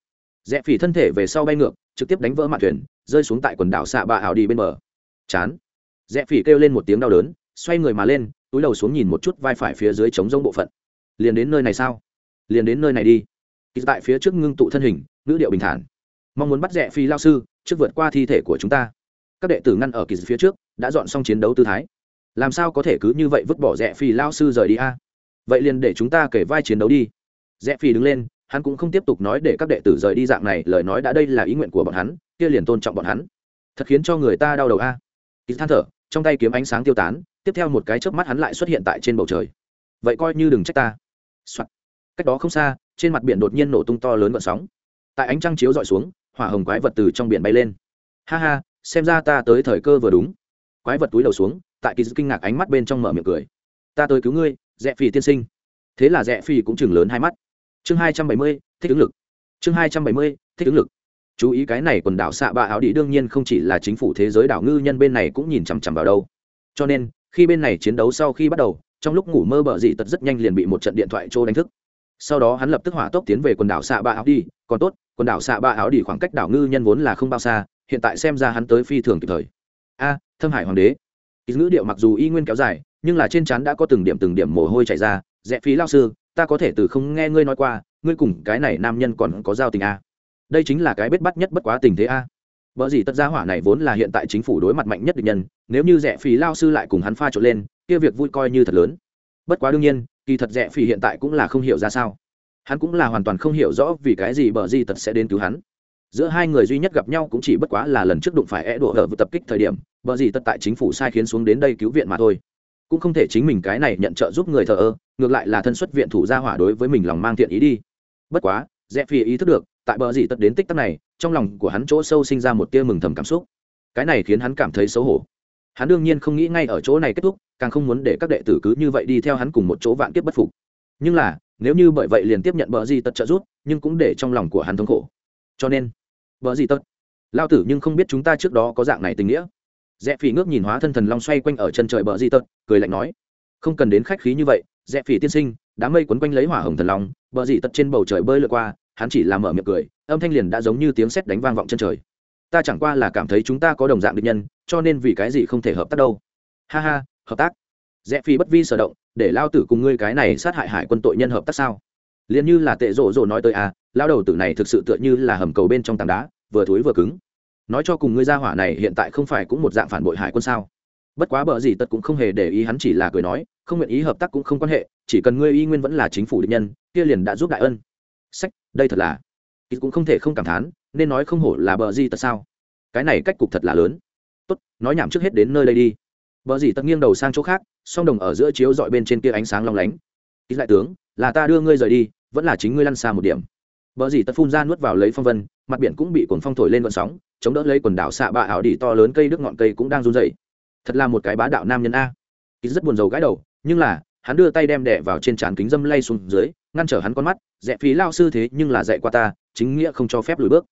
Dạ rẽ phỉ thân thể về sau bay ngược, trực tiếp đánh vỡ mạn thuyền, rơi xuống tại quần đảo xạ bạ ảo đi bên bờ. Chán. Dạ rẽ phỉ kêu lên một tiếng đau đớn, xoay người mà lên túi đầu xuống nhìn một chút vai phải phía dưới trống rông bộ phận. Liền đến nơi này sao? Liền đến nơi này đi. Kỳ tại phía trước ngưng tụ thân hình, ngữ điệu bình thản. Mong muốn bắt rẽ phi lao sư, trước vượt qua thi thể của chúng ta. Các đệ tử ngăn ở kỳ phía trước, đã dọn xong chiến đấu tư thái. Làm sao có thể cứ như vậy vứt bỏ rẽ phi lao sư rời đi a? Vậy liền để chúng ta kể vai chiến đấu đi. Rẽ phi đứng lên, hắn cũng không tiếp tục nói để các đệ tử rời đi dạng này, lời nói đã đây là ý nguyện của bọn hắn, kia liền tôn trọng bọn hắn. Thật khiến cho người ta đau đầu a. Kỳ than thở, trong tay kiếm ánh sáng tiêu tán tiếp theo một cái chớp mắt hắn lại xuất hiện tại trên bầu trời. Vậy coi như đừng trách ta、Soạn. cách đó không xa, trên mặt biển đột nhiên nổ tung to lớn vận sóng. Tại ánh trăng chiếu dọi xuống, hỏa hồng quái vật từ trong biển bay lên. Ha ha, xem ra ta tới thời cơ vừa đúng. Quái vật túi đầu xuống, tại kỳ kinh ngạc ánh mắt bên trong mở miệng cười. Ta tới cứu ngươi, rẽ phì tiên sinh. Thế là rẽ phì cũng chừng lớn hai mắt. Chương hai trăm bảy mươi, thích ứng lực. Chương hai trăm bảy mươi, thích ứng lực. Chú ý cái này quần đảo xạ ba áo đi đương nhiên không chỉ là chính phủ thế giới đảo ngư nhân bên này cũng nhìn chằm chằm vào đâu. Cho nên khi bên này chiến đấu sau khi bắt đầu, trong lúc ngủ mơ bờ dị tật rất nhanh liền bị một trận điện thoại trô đánh thức. Sau đó hắn lập tức hỏa tốc tiến về quần đảo xạ Ba áo đi. Còn tốt, quần đảo xạ Ba áo đi khoảng cách đảo ngư nhân vốn là không bao xa, hiện tại xem ra hắn tới phi thường kịp thời. A, thâm hải hoàng đế. Ý ngữ điệu mặc dù y nguyên kéo dài, nhưng là trên trán đã có từng điểm từng điểm mồ hôi chảy ra. Rẽ phí lao sư, ta có thể từ không nghe ngươi nói qua, ngươi cùng cái này nam nhân còn có giao tình a. Đây chính là cái bết bắt nhất bất quá tình thế a bởi gì tất gia hỏa này vốn là hiện tại chính phủ đối mặt mạnh nhất địch nhân, nếu như rẻ phí lao sư lại cùng hắn pha trộn lên, kia việc vui coi như thật lớn. Bất quá đương nhiên, kỳ thật rẻ phí hiện tại cũng là không hiểu ra sao. Hắn cũng là hoàn toàn không hiểu rõ vì cái gì bờ gì tật sẽ đến cứu hắn. Giữa hai người duy nhất gặp nhau cũng chỉ bất quá là lần trước đụng phải é đổ ở vụ tập kích thời điểm bờ gì tất tại chính phủ sai khiến xuống đến đây cứu viện mà thôi. Cũng không thể chính mình cái này nhận trợ giúp người thờ ơ, ngược lại là thân xuất viện thủ gia hỏa đối với mình lòng mang thiện ý đi. Bất quá rẽ phi ý thức được, tại bờ gì tất đến tích tắc này trong lòng của hắn chỗ sâu sinh ra một tia mừng thầm cảm xúc. Cái này khiến hắn cảm thấy xấu hổ. Hắn đương nhiên không nghĩ ngay ở chỗ này kết thúc, càng không muốn để các đệ tử cứ như vậy đi theo hắn cùng một chỗ vạn kiếp bất phục. Nhưng là, nếu như bởi vậy liền tiếp nhận bờ gì tật trợ giúp, nhưng cũng để trong lòng của hắn thống khổ. Cho nên, bờ gì tật? Lao tử nhưng không biết chúng ta trước đó có dạng này tình nghĩa. Rẽ phỉ ngước nhìn hóa thân thần long xoay quanh ở chân trời bờ di tật, cười lạnh nói, không cần đến khách khí như vậy, rẽ phỉ tiên sinh, đám mây quấn quanh lấy hỏa hồng thần long, bờ dị tật trên bầu trời bơi lượt qua, hắn chỉ làm mở miệng cười âm thanh liền đã giống như tiếng sét đánh vang vọng chân trời. Ta chẳng qua là cảm thấy chúng ta có đồng dạng định nhân, cho nên vì cái gì không thể hợp tác đâu. Ha ha, hợp tác. Rẽ phi bất vi sở động, để lao tử cùng ngươi cái này sát hại hải quân tội nhân hợp tác sao? Liền như là tệ rộ rộ nói tới à lao đầu tử này thực sự tựa như là hầm cầu bên trong tảng đá, vừa thối vừa cứng. Nói cho cùng ngươi gia hỏa này hiện tại không phải cũng một dạng phản bội hải quân sao? Bất quá bờ gì tật cũng không hề để ý hắn chỉ là cười nói, không nguyện ý hợp tác cũng không quan hệ, chỉ cần ngươi y nguyên vẫn là chính phủ định nhân, kia liền đã giúp đại ân. Sách, đây thật là ít cũng không thể không cảm thán, nên nói không hổ là bờ gì tật sao? Cái này cách cục thật là lớn. Tốt, nói nhảm trước hết đến nơi đây đi. Bờ gì tật nghiêng đầu sang chỗ khác, song đồng ở giữa chiếu dọi bên trên kia ánh sáng long lánh. Ít lại tướng, là ta đưa ngươi rời đi, vẫn là chính ngươi lăn xa một điểm. Bờ gì tật phun ra nuốt vào lấy phong vân, mặt biển cũng bị cuồng phong thổi lên vận sóng, chống đỡ lấy quần đảo xạ bạ ảo đỉ to lớn cây đức ngọn cây cũng đang run rẩy. Thật là một cái bá đạo nam nhân a. Ít rất buồn rầu gãi đầu, nhưng là, hắn đưa tay đem đẻ vào trên trán kính dâm lay xuống dưới, ngăn trở hắn con mắt dẹp phí lao sư thế nhưng là dạy qua ta chính nghĩa không cho phép lùi bước.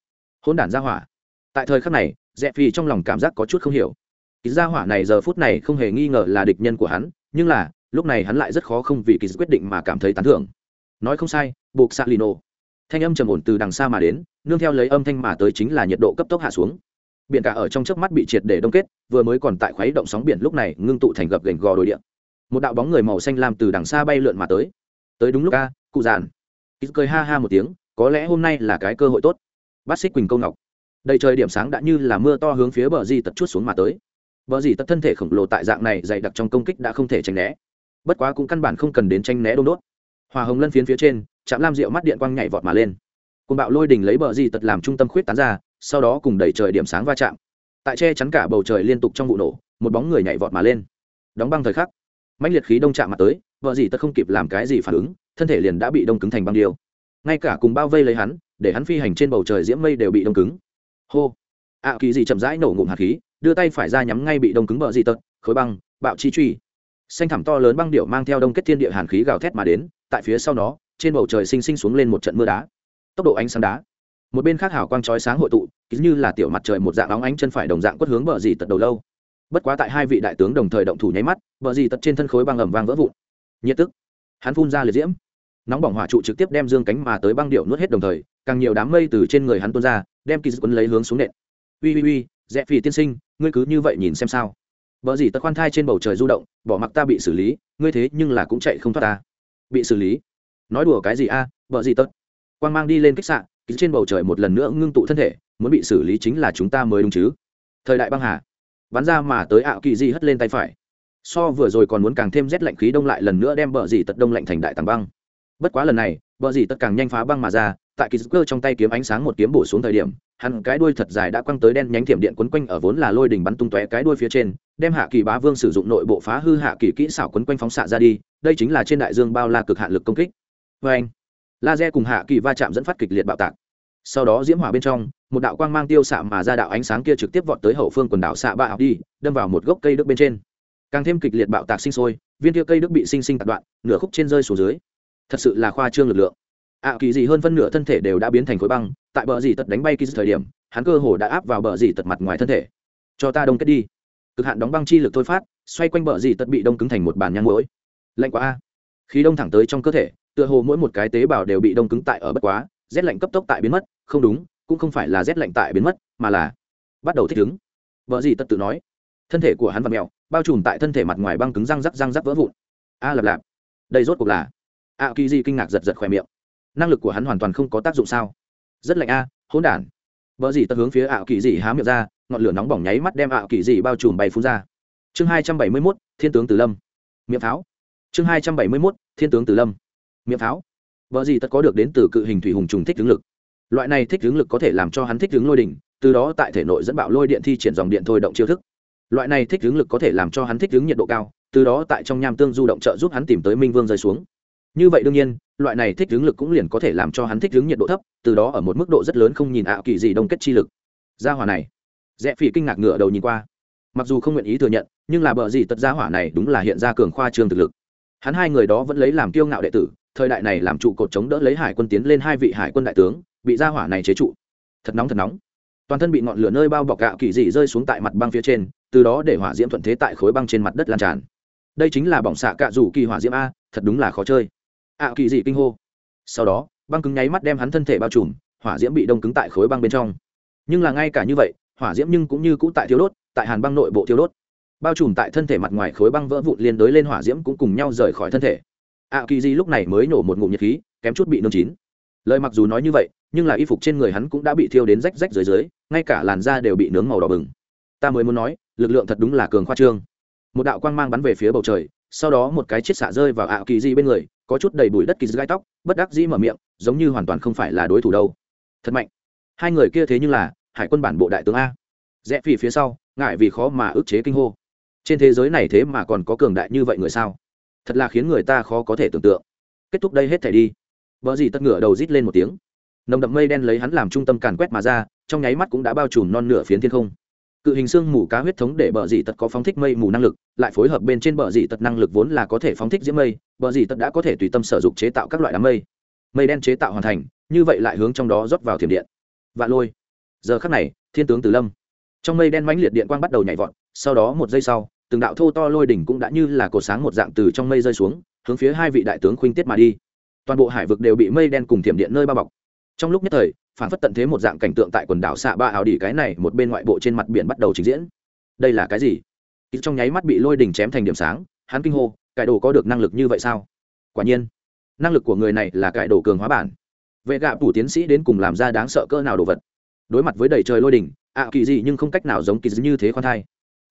Hôn đản ra hỏa. Tại thời khắc này rẽ phi trong lòng cảm giác có chút không hiểu. Kỳ gia hỏa này giờ phút này không hề nghi ngờ là địch nhân của hắn, nhưng là, lúc này hắn lại rất khó không vì kỳ quyết định mà cảm thấy tán thưởng. Nói không sai, buộc xạ lino thanh âm trầm ổn từ đằng xa mà đến, nương theo lấy âm thanh mà tới chính là nhiệt độ cấp tốc hạ xuống. Biển cả ở trong trước mắt bị triệt để đông kết, vừa mới còn tại khuấy động sóng biển lúc này ngưng tụ thành gập gành gò đồi điện một đạo bóng người màu xanh lam từ đằng xa bay lượn mà tới. Tới đúng lúc a, cụ giàn kýt cười ha ha một tiếng có lẽ hôm nay là cái cơ hội tốt. Bát xích quỳnh câu ngọc, đầy trời điểm sáng đã như là mưa to hướng phía bờ di tật chút xuống mà tới. Bờ di tật thân thể khổng lồ tại dạng này dày đặc trong công kích đã không thể tránh né. Bất quá cũng căn bản không cần đến tranh né đôn đốt. Hòa hồng lân phiến phía trên chạm lam rượu mắt điện quang nhảy vọt mà lên. Côn bạo lôi đình lấy bờ di tật làm trung tâm khuyết tán ra, sau đó cùng đẩy trời điểm sáng va chạm. Tại che chắn cả bầu trời liên tục trong vụ nổ, một bóng người nhảy vọt mà lên. Đóng băng thời khắc mạnh liệt khí đông chạm mặt tới vợ gì tật không kịp làm cái gì phản ứng, thân thể liền đã bị đông cứng thành băng điêu ngay cả cùng bao vây lấy hắn, để hắn phi hành trên bầu trời diễm mây đều bị đông cứng. Hô. Ạ kỳ dị chậm rãi nổ ngụm hạt khí, đưa tay phải ra nhắm ngay bị đông cứng bờ gì tật, khối băng, bạo chi truy. Xanh thẳm to lớn băng điệu mang theo đông kết thiên địa hàn khí gào thét mà đến, tại phía sau nó, trên bầu trời xinh xinh xuống lên một trận mưa đá. Tốc độ ánh sáng đá. Một bên khác hào quang chói sáng hội tụ cứ như là tiểu mặt trời một dạng óng ánh chân phải đồng dạng quất hướng bờ dì tật đầu lâu. Bất quá tại hai vị đại tướng đồng thời động thủ nháy mắt, bờ dì tật trên thân khối băng ẩm vang vỡ vụn. Nhiệt tức. Hắn phun ra liệt diễm nóng bỏng hỏa trụ trực tiếp đem dương cánh mà tới băng điệu nuốt hết đồng thời, càng nhiều đám mây từ trên người hắn tuôn ra, đem kỳ quấn lấy hướng xuống nện ui ui ui, rẽ phi tiên sinh, ngươi cứ như vậy nhìn xem sao. Vợ gì tật khoan thai trên bầu trời du động, bỏ mặc ta bị xử lý, ngươi thế nhưng là cũng chạy không thoát ta. Bị xử lý? Nói đùa cái gì a à? vợ gì tật? Quang mang đi lên khách sạn ký trên bầu trời một lần nữa ngưng tụ thân thể, muốn bị xử lý chính là chúng ta mới đúng chứ. Thời đại băng hà. Bắn ra mà tới ảo kỳ di hất lên tay phải. So vừa rồi còn muốn càng thêm rét lạnh khí đông lại lần nữa đem bờ dì tật đông lạnh thành đại tàng băng bất quá lần này, vợ dì tất càng nhanh phá băng mà ra, tại kỳ cơ trong tay kiếm ánh sáng một kiếm bổ xuống thời điểm, hắn cái đuôi thật dài đã quăng tới đen nhánh thiểm điện quấn quanh ở vốn là lôi đỉnh bắn tung tóe cái đuôi phía trên, đem hạ kỳ bá vương sử dụng nội bộ phá hư hạ kỳ kỹ xảo quấn quanh phóng xạ ra đi, đây chính là trên đại dương bao la cực hạn lực công kích. Vê anh, laser cùng hạ kỳ va chạm dẫn phát kịch liệt bạo tạc. Sau đó diễm hỏa bên trong, một đạo quang mang tiêu xạ mà ra đạo ánh sáng kia trực tiếp vọt tới hậu phương quần đảo xạ ba học đi, đâm vào một gốc cây đức bên trên. Càng thêm kịch liệt bạo tạc sinh sôi, viên kia cây đức bị sinh sinh tạc đoạn, nửa khúc trên rơi xuống dưới thật sự là khoa trương lực lượng. Ạ kỳ gì hơn phân nửa thân thể đều đã biến thành khối băng tại bờ dì tật đánh bay kỳ thời điểm hắn cơ hồ đã áp vào bờ dì tật mặt ngoài thân thể. Cho ta đông kết đi. Cực hạn đóng băng chi lực thôi phát xoay quanh bờ dì tật bị đông cứng thành một bàn nhang mũi lạnh quá a. Khí đông thẳng tới trong cơ thể tựa hồ mỗi một cái tế bào đều bị đông cứng tại ở bất quá rét lạnh cấp tốc tại biến mất không đúng cũng không phải là rét lạnh tại biến mất mà là bắt đầu thích ứng. Vợ gì tất tự nói. Thân thể của hắn và mèo bao trùm tại thân thể mặt ngoài băng cứng răng rắc răng rắc vỡ vụn. A à, lạp lạp. Đây rốt cuộc là a kỳ di kinh ngạc giật giật khỏe miệng. Năng lực của hắn hoàn toàn không có tác dụng sao? Rất lạnh a, hỗn đản. Vợ gì tất hướng phía ảo kỳ di há miệng ra, ngọn lửa nóng bỏng nháy mắt đem ảo kỳ di bao trùm bay phun ra. Chương hai trăm bảy mươi mốt, thiên tướng tử lâm. Miệng pháo. Chương hai trăm bảy mươi mốt, thiên tướng tử lâm. Miệng pháo. Vợ gì tật có được đến từ cự hình thủy hùng trùng thích tướng lực. Loại này thích hướng lực có thể làm cho hắn thích hướng lôi đỉnh, từ đó tại thể nội dẫn bạo lôi điện thi triển dòng điện thôi động chiêu thức. Loại này thích hướng lực có thể làm cho hắn thích hướng nhiệt độ cao, từ đó tại trong nham tương du động trợ giúp hắn tìm tới minh vương rơi xuống như vậy đương nhiên, loại này thích hướng lực cũng liền có thể làm cho hắn thích hướng nhiệt độ thấp, từ đó ở một mức độ rất lớn không nhìn ảo kỳ gì đông kết chi lực. Gia hỏa này. Rẽ phỉ kinh ngạc ngựa đầu nhìn qua. Mặc dù không nguyện ý thừa nhận, nhưng là bờ gì tật gia hỏa này đúng là hiện ra cường khoa trương thực lực. Hắn hai người đó vẫn lấy làm kiêu ngạo đệ tử, thời đại này làm trụ cột chống đỡ lấy hải quân tiến lên hai vị hải quân đại tướng, bị gia hỏa này chế trụ. Thật nóng thật nóng. Toàn thân bị ngọn lửa nơi bao bọc gạo kỳ dị rơi xuống tại mặt băng phía trên, từ đó để hỏa diễm thuận thế tại khối băng trên mặt đất lan tràn. Đây chính là bỏng xạ cạ rủ kỳ hỏa diễm a, thật đúng là khó chơi ạ kỳ dị kinh hô. Sau đó, băng cứng nháy mắt đem hắn thân thể bao trùm, hỏa diễm bị đông cứng tại khối băng bên trong. Nhưng là ngay cả như vậy, hỏa diễm nhưng cũng như cũ tại thiếu đốt, tại hàn băng nội bộ thiếu đốt. Bao trùm tại thân thể mặt ngoài khối băng vỡ vụn liên đối lên hỏa diễm cũng cùng nhau rời khỏi thân thể. Ạ kỳ dị lúc này mới nổ một ngụm nhiệt khí, kém chút bị nương chín. Lời mặc dù nói như vậy, nhưng là y phục trên người hắn cũng đã bị thiêu đến rách rách dưới dưới, ngay cả làn da đều bị nướng màu đỏ bừng. Ta mới muốn nói, lực lượng thật đúng là cường khoa trương. Một đạo quang mang bắn về phía bầu trời, sau đó một cái chiết xạ rơi vào ạ kỳ di bên người có chút đầy bụi đất kỳ gai tóc, bất đắc dĩ mở miệng, giống như hoàn toàn không phải là đối thủ đâu. Thật mạnh. Hai người kia thế nhưng là hải quân bản bộ đại tướng a. Rẽ phỉ phía sau, ngại vì khó mà ức chế kinh hô. Trên thế giới này thế mà còn có cường đại như vậy người sao? Thật là khiến người ta khó có thể tưởng tượng. Kết thúc đây hết thể đi. Vợ gì tất ngửa đầu rít lên một tiếng. Nồng đậm mây đen lấy hắn làm trung tâm càn quét mà ra, trong nháy mắt cũng đã bao trùm non nửa phiến thiên không cự hình xương mù cá huyết thống để bờ dị tật có phóng thích mây mù năng lực, lại phối hợp bên trên bờ dị tật năng lực vốn là có thể phóng thích diễm mây, bờ dị tật đã có thể tùy tâm sử dụng chế tạo các loại đám mây. Mây đen chế tạo hoàn thành, như vậy lại hướng trong đó rót vào thiểm điện. Vạn lôi. Giờ khắc này, thiên tướng tử lâm. Trong mây đen mãnh liệt điện quang bắt đầu nhảy vọt, sau đó một giây sau, từng đạo thô to lôi đỉnh cũng đã như là cột sáng một dạng từ trong mây rơi xuống, hướng phía hai vị đại tướng khuynh tiết mà đi. Toàn bộ hải vực đều bị mây đen cùng thiểm điện nơi bao bọc. Trong lúc nhất thời phản phất tận thế một dạng cảnh tượng tại quần đảo xạ ba ảo đỉ cái này một bên ngoại bộ trên mặt biển bắt đầu trình diễn. Đây là cái gì? Trong nháy mắt bị lôi đình chém thành điểm sáng, hắn kinh hô, cải đồ có được năng lực như vậy sao? Quả nhiên, năng lực của người này là cải đồ cường hóa bản. Vệ gạ phủ tiến sĩ đến cùng làm ra đáng sợ cỡ nào đồ vật? Đối mặt với đầy trời lôi đình ạ kỳ gì nhưng không cách nào giống kỳ như thế khoan thai.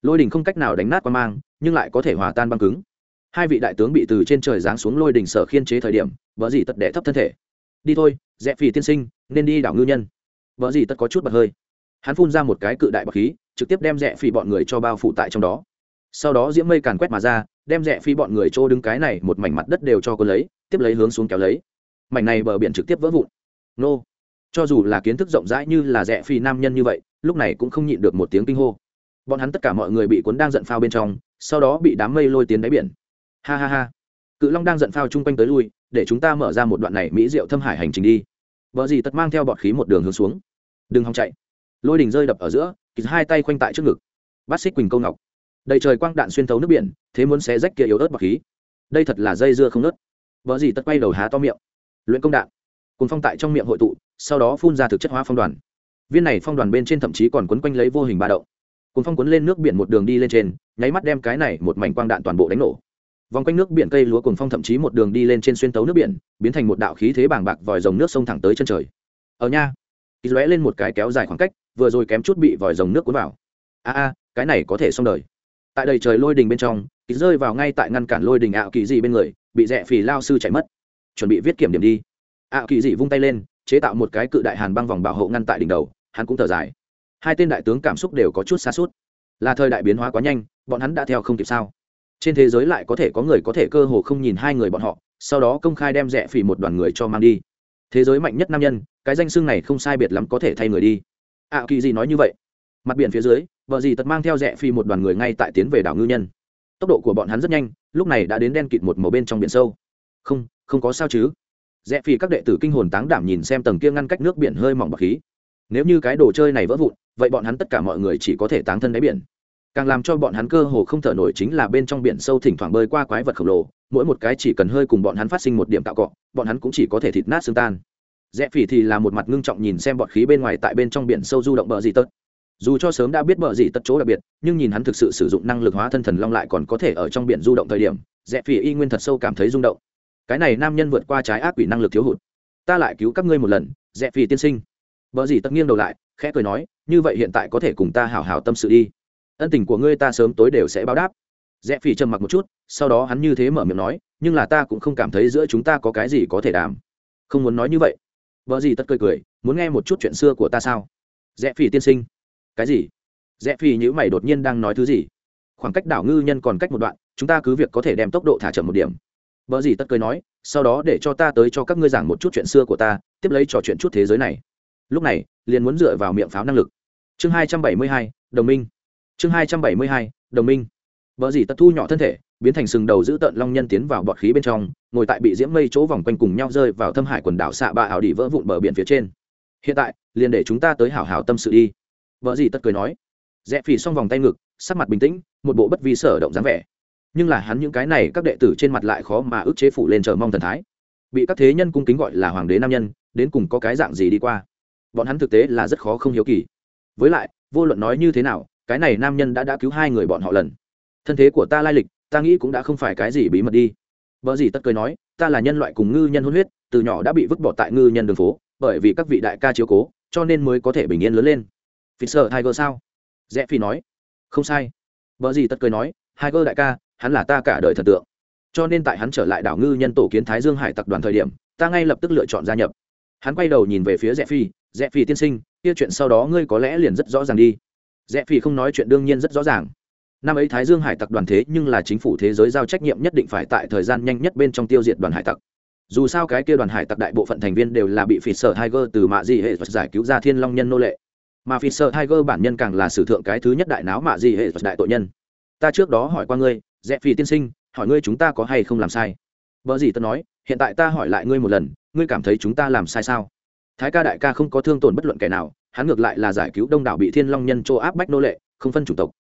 Lôi đình không cách nào đánh nát qua mang, nhưng lại có thể hòa tan băng cứng. Hai vị đại tướng bị từ trên trời giáng xuống lôi đình sở khiên chế thời điểm, vợ gì tật đệ thấp thân thể. Đi thôi, dẹp phì tiên sinh nên đi đảo ngư nhân. Vợ gì tất có chút bật hơi. Hắn phun ra một cái cự đại bọc khí, trực tiếp đem rẽ phi bọn người cho bao phủ tại trong đó. Sau đó diễm mây càn quét mà ra, đem rẽ phi bọn người trô đứng cái này một mảnh mặt đất đều cho cô lấy, tiếp lấy hướng xuống kéo lấy. Mảnh này bờ biển trực tiếp vỡ vụn. Nô. Cho dù là kiến thức rộng rãi như là rẽ phi nam nhân như vậy, lúc này cũng không nhịn được một tiếng kinh hô. Bọn hắn tất cả mọi người bị cuốn đang giận phao bên trong, sau đó bị đám mây lôi tiến đáy biển. Ha ha ha. Cự long đang giận phao chung quanh tới lui, để chúng ta mở ra một đoạn này mỹ diệu thâm hải hành trình đi vợ gì tật mang theo bọt khí một đường hướng xuống. Đừng hòng chạy. Lôi đình rơi đập ở giữa kịch hai tay khoanh tại trước ngực. Bát xích quỳnh câu ngọc. Đầy trời quang đạn xuyên thấu nước biển, thế muốn xé rách kia yếu ớt bọt khí. Đây thật là dây dưa không nớt. Vợ gì tật quay đầu há to miệng. Luyện công đạn. Cùng phong tại trong miệng hội tụ, sau đó phun ra thực chất hóa phong đoàn. Viên này phong đoàn bên trên thậm chí còn quấn quanh lấy vô hình ba đậu cùng phong quấn lên nước biển một đường đi lên trên, nháy mắt đem cái này một mảnh quang đạn toàn bộ đánh nổ vòng quanh nước biển cây lúa cùng phong thậm chí một đường đi lên trên xuyên tấu nước biển, biến thành một đạo khí thế bàng bạc vòi rồng nước sông thẳng tới chân trời. Ở nha ý lóe lên một cái kéo dài khoảng cách, vừa rồi kém chút bị vòi rồng nước cuốn vào. A a, cái này có thể xong đời. Tại đầy trời lôi đình bên trong ý rơi vào ngay tại ngăn cản lôi đình ảo kỳ dị bên người, bị rẽ phì lao sư chạy mất. Chuẩn bị viết kiểm điểm đi. ảo kỳ dị vung tay lên, chế tạo một cái cự đại hàn băng vòng bảo hộ ngăn tại đỉnh đầu, hắn cũng thở dài. Hai tên đại tướng cảm xúc đều có chút xa suốt. Là thời đại biến hóa quá nhanh, bọn hắn đã theo không kịp sao? Trên thế giới lại có thể có người có thể cơ hồ không nhìn hai người bọn họ sau đó công khai đem rẻ phỉ một đoàn người cho mang đi. Thế giới mạnh nhất nam nhân cái danh xưng này không sai biệt lắm có thể thay người đi. Ạ à, kỳ gì nói như vậy. Mặt biển phía dưới vợ gì tật mang theo rẽ phỉ một đoàn người ngay tại tiến về đảo ngư nhân. Tốc độ của bọn hắn rất nhanh lúc này đã đến đen kịt một màu bên trong biển sâu. Không không có sao chứ. Rẽ phi các đệ tử kinh hồn táng đảm nhìn xem tầng kia ngăn cách nước biển hơi mỏng bọc khí. Nếu như cái đồ chơi này vỡ vụn vậy bọn hắn tất cả mọi người chỉ có thể táng thân đáy biển càng làm cho bọn hắn cơ hồ không thở nổi chính là bên trong biển sâu thỉnh thoảng bơi qua quái vật khổng lồ, mỗi một cái chỉ cần hơi cùng bọn hắn phát sinh một điểm tạo cọ, bọn hắn cũng chỉ có thể thịt nát xương tan. Rẽ phỉ thì là một mặt ngưng trọng nhìn xem bọn khí bên ngoài tại bên trong biển sâu du động bờ dị tật. Dù cho sớm đã biết bờ dị tật chỗ đặc biệt, nhưng nhìn hắn thực sự sử dụng năng lực hóa thân thần long lại còn có thể ở trong biển du động thời điểm, rẽ phỉ y nguyên thật sâu cảm thấy rung động. Cái này nam nhân vượt qua trái ác quỷ năng lực thiếu hụt. Ta lại cứu các ngươi một lần, rẽ phỉ tiên sinh. Bờ dị tật nghiêng đầu lại, khẽ cười nói, như vậy hiện tại có thể cùng ta hào hào tâm sự đi ân tình của ngươi ta sớm tối đều sẽ báo đáp. Rẽ phỉ trầm mặc một chút, sau đó hắn như thế mở miệng nói, nhưng là ta cũng không cảm thấy giữa chúng ta có cái gì có thể đàm. Không muốn nói như vậy. Vợ gì tất cười cười, muốn nghe một chút chuyện xưa của ta sao? Rẽ phỉ tiên sinh. Cái gì? Rẽ phỉ nhữ mày đột nhiên đang nói thứ gì? Khoảng cách đảo ngư nhân còn cách một đoạn, chúng ta cứ việc có thể đem tốc độ thả chậm một điểm. Vợ gì tất cười nói, sau đó để cho ta tới cho các ngươi giảng một chút chuyện xưa của ta, tiếp lấy trò chuyện chút thế giới này. Lúc này, liền muốn dựa vào miệng pháo năng lực. Chương hai trăm bảy mươi hai, đồng minh chương hai trăm bảy mươi hai, đồng minh. Vợ dì tật thu nhỏ thân thể, biến thành sừng đầu giữ tợn long nhân tiến vào bọt khí bên trong, ngồi tại bị diễm mây chỗ vòng quanh cùng nhau rơi vào thâm hải quần đảo xạ bạ ảo đỉ vỡ vụn bờ biển phía trên. Hiện tại, liền để chúng ta tới hảo hảo tâm sự đi. Vợ dì tật cười nói. Rẽ phì xong vòng tay ngực, sắc mặt bình tĩnh, một bộ bất vi sở động dáng vẻ. Nhưng là hắn những cái này, các đệ tử trên mặt lại khó mà ức chế phủ lên chờ mong thần thái. Bị các thế nhân cung kính gọi là hoàng đế nam nhân, đến cùng có cái dạng gì đi qua? Bọn hắn thực tế là rất khó không hiếu kỳ. Với lại, vô luận nói như thế nào cái này nam nhân đã đã cứu hai người bọn họ lần. Thân thế của ta lai lịch, ta nghĩ cũng đã không phải cái gì bí mật đi. Vợ gì tất cười nói, ta là nhân loại cùng ngư nhân hôn huyết, từ nhỏ đã bị vứt bỏ tại ngư nhân đường phố, bởi vì các vị đại ca chiếu cố, cho nên mới có thể bình yên lớn lên. Phi sợ tiger sao? Rẽ phi nói. Không sai. Vợ gì tất cười nói, tiger đại ca, hắn là ta cả đời thần tượng. Cho nên tại hắn trở lại đảo ngư nhân tổ kiến thái dương hải tập đoàn thời điểm, ta ngay lập tức lựa chọn gia nhập. Hắn quay đầu nhìn về phía rẽ phi rẽ phi tiên sinh, kia chuyện sau đó ngươi có lẽ liền rất rõ ràng đi rẽ phi không nói chuyện đương nhiên rất rõ ràng. Năm ấy thái dương hải tặc đoàn thế nhưng là chính phủ thế giới giao trách nhiệm nhất định phải tại thời gian nhanh nhất bên trong tiêu diệt đoàn hải tặc. Dù sao cái kia đoàn hải tặc đại bộ phận thành viên đều là bị phỉ sở tiger từ mạ dị hệ giải cứu ra thiên long nhân nô lệ. Mà phỉ sở tiger bản nhân càng là sử thượng cái thứ nhất đại náo mạ dị hệ đại tội nhân. Ta trước đó hỏi qua ngươi, rẽ phi tiên sinh, hỏi ngươi chúng ta có hay không làm sai? Vợ gì ta nói, hiện tại ta hỏi lại ngươi một lần, ngươi cảm thấy chúng ta làm sai sao? Thái ca đại ca không có thương tổn bất luận kẻ nào hắn ngược lại là giải cứu đông đảo bị thiên long nhân chỗ áp bách nô lệ, không phân chủng tộc.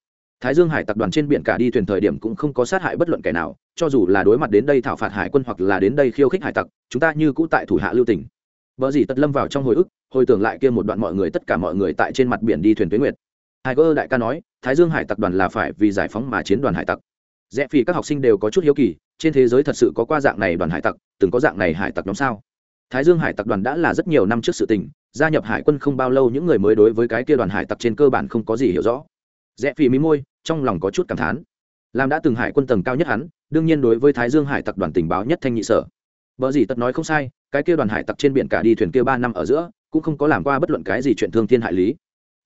Thái dương hải tập đoàn trên biển cả đi thuyền thời điểm cũng không có sát hại bất luận kẻ nào, cho dù là đối mặt đến đây thảo phạt hải quân hoặc là đến đây khiêu khích hải tặc, chúng ta như cũ tại thủ hạ lưu tỉnh vợ gì tất lâm vào trong hồi ức, hồi tưởng lại kia một đoạn mọi người, tất cả mọi người tại trên mặt biển đi thuyền tuyến nguyệt. Hai cơ đại ca nói, thái dương hải tặc đoàn là phải vì giải phóng mà chiến đoàn hải tặc. Rẽ phi các học sinh đều có chút hiếu kỳ, trên thế giới thật sự có qua dạng này đoàn hải tặc, từng có dạng này hải tặc nhóm sao? Thái dương hải tặc đoàn đã là rất nhiều năm trước sự tình gia nhập hải quân không bao lâu những người mới đối với cái kia đoàn hải tặc trên cơ bản không có gì hiểu rõ. Rẽ phì mí môi, trong lòng có chút cảm thán. Làm đã từng hải quân tầng cao nhất hắn, đương nhiên đối với thái dương hải tặc đoàn tình báo nhất thanh nhị sở. Vợ gì tật nói không sai, cái kia đoàn hải tặc trên biển cả đi thuyền kia ba năm ở giữa, cũng không có làm qua bất luận cái gì chuyện thương thiên hại lý.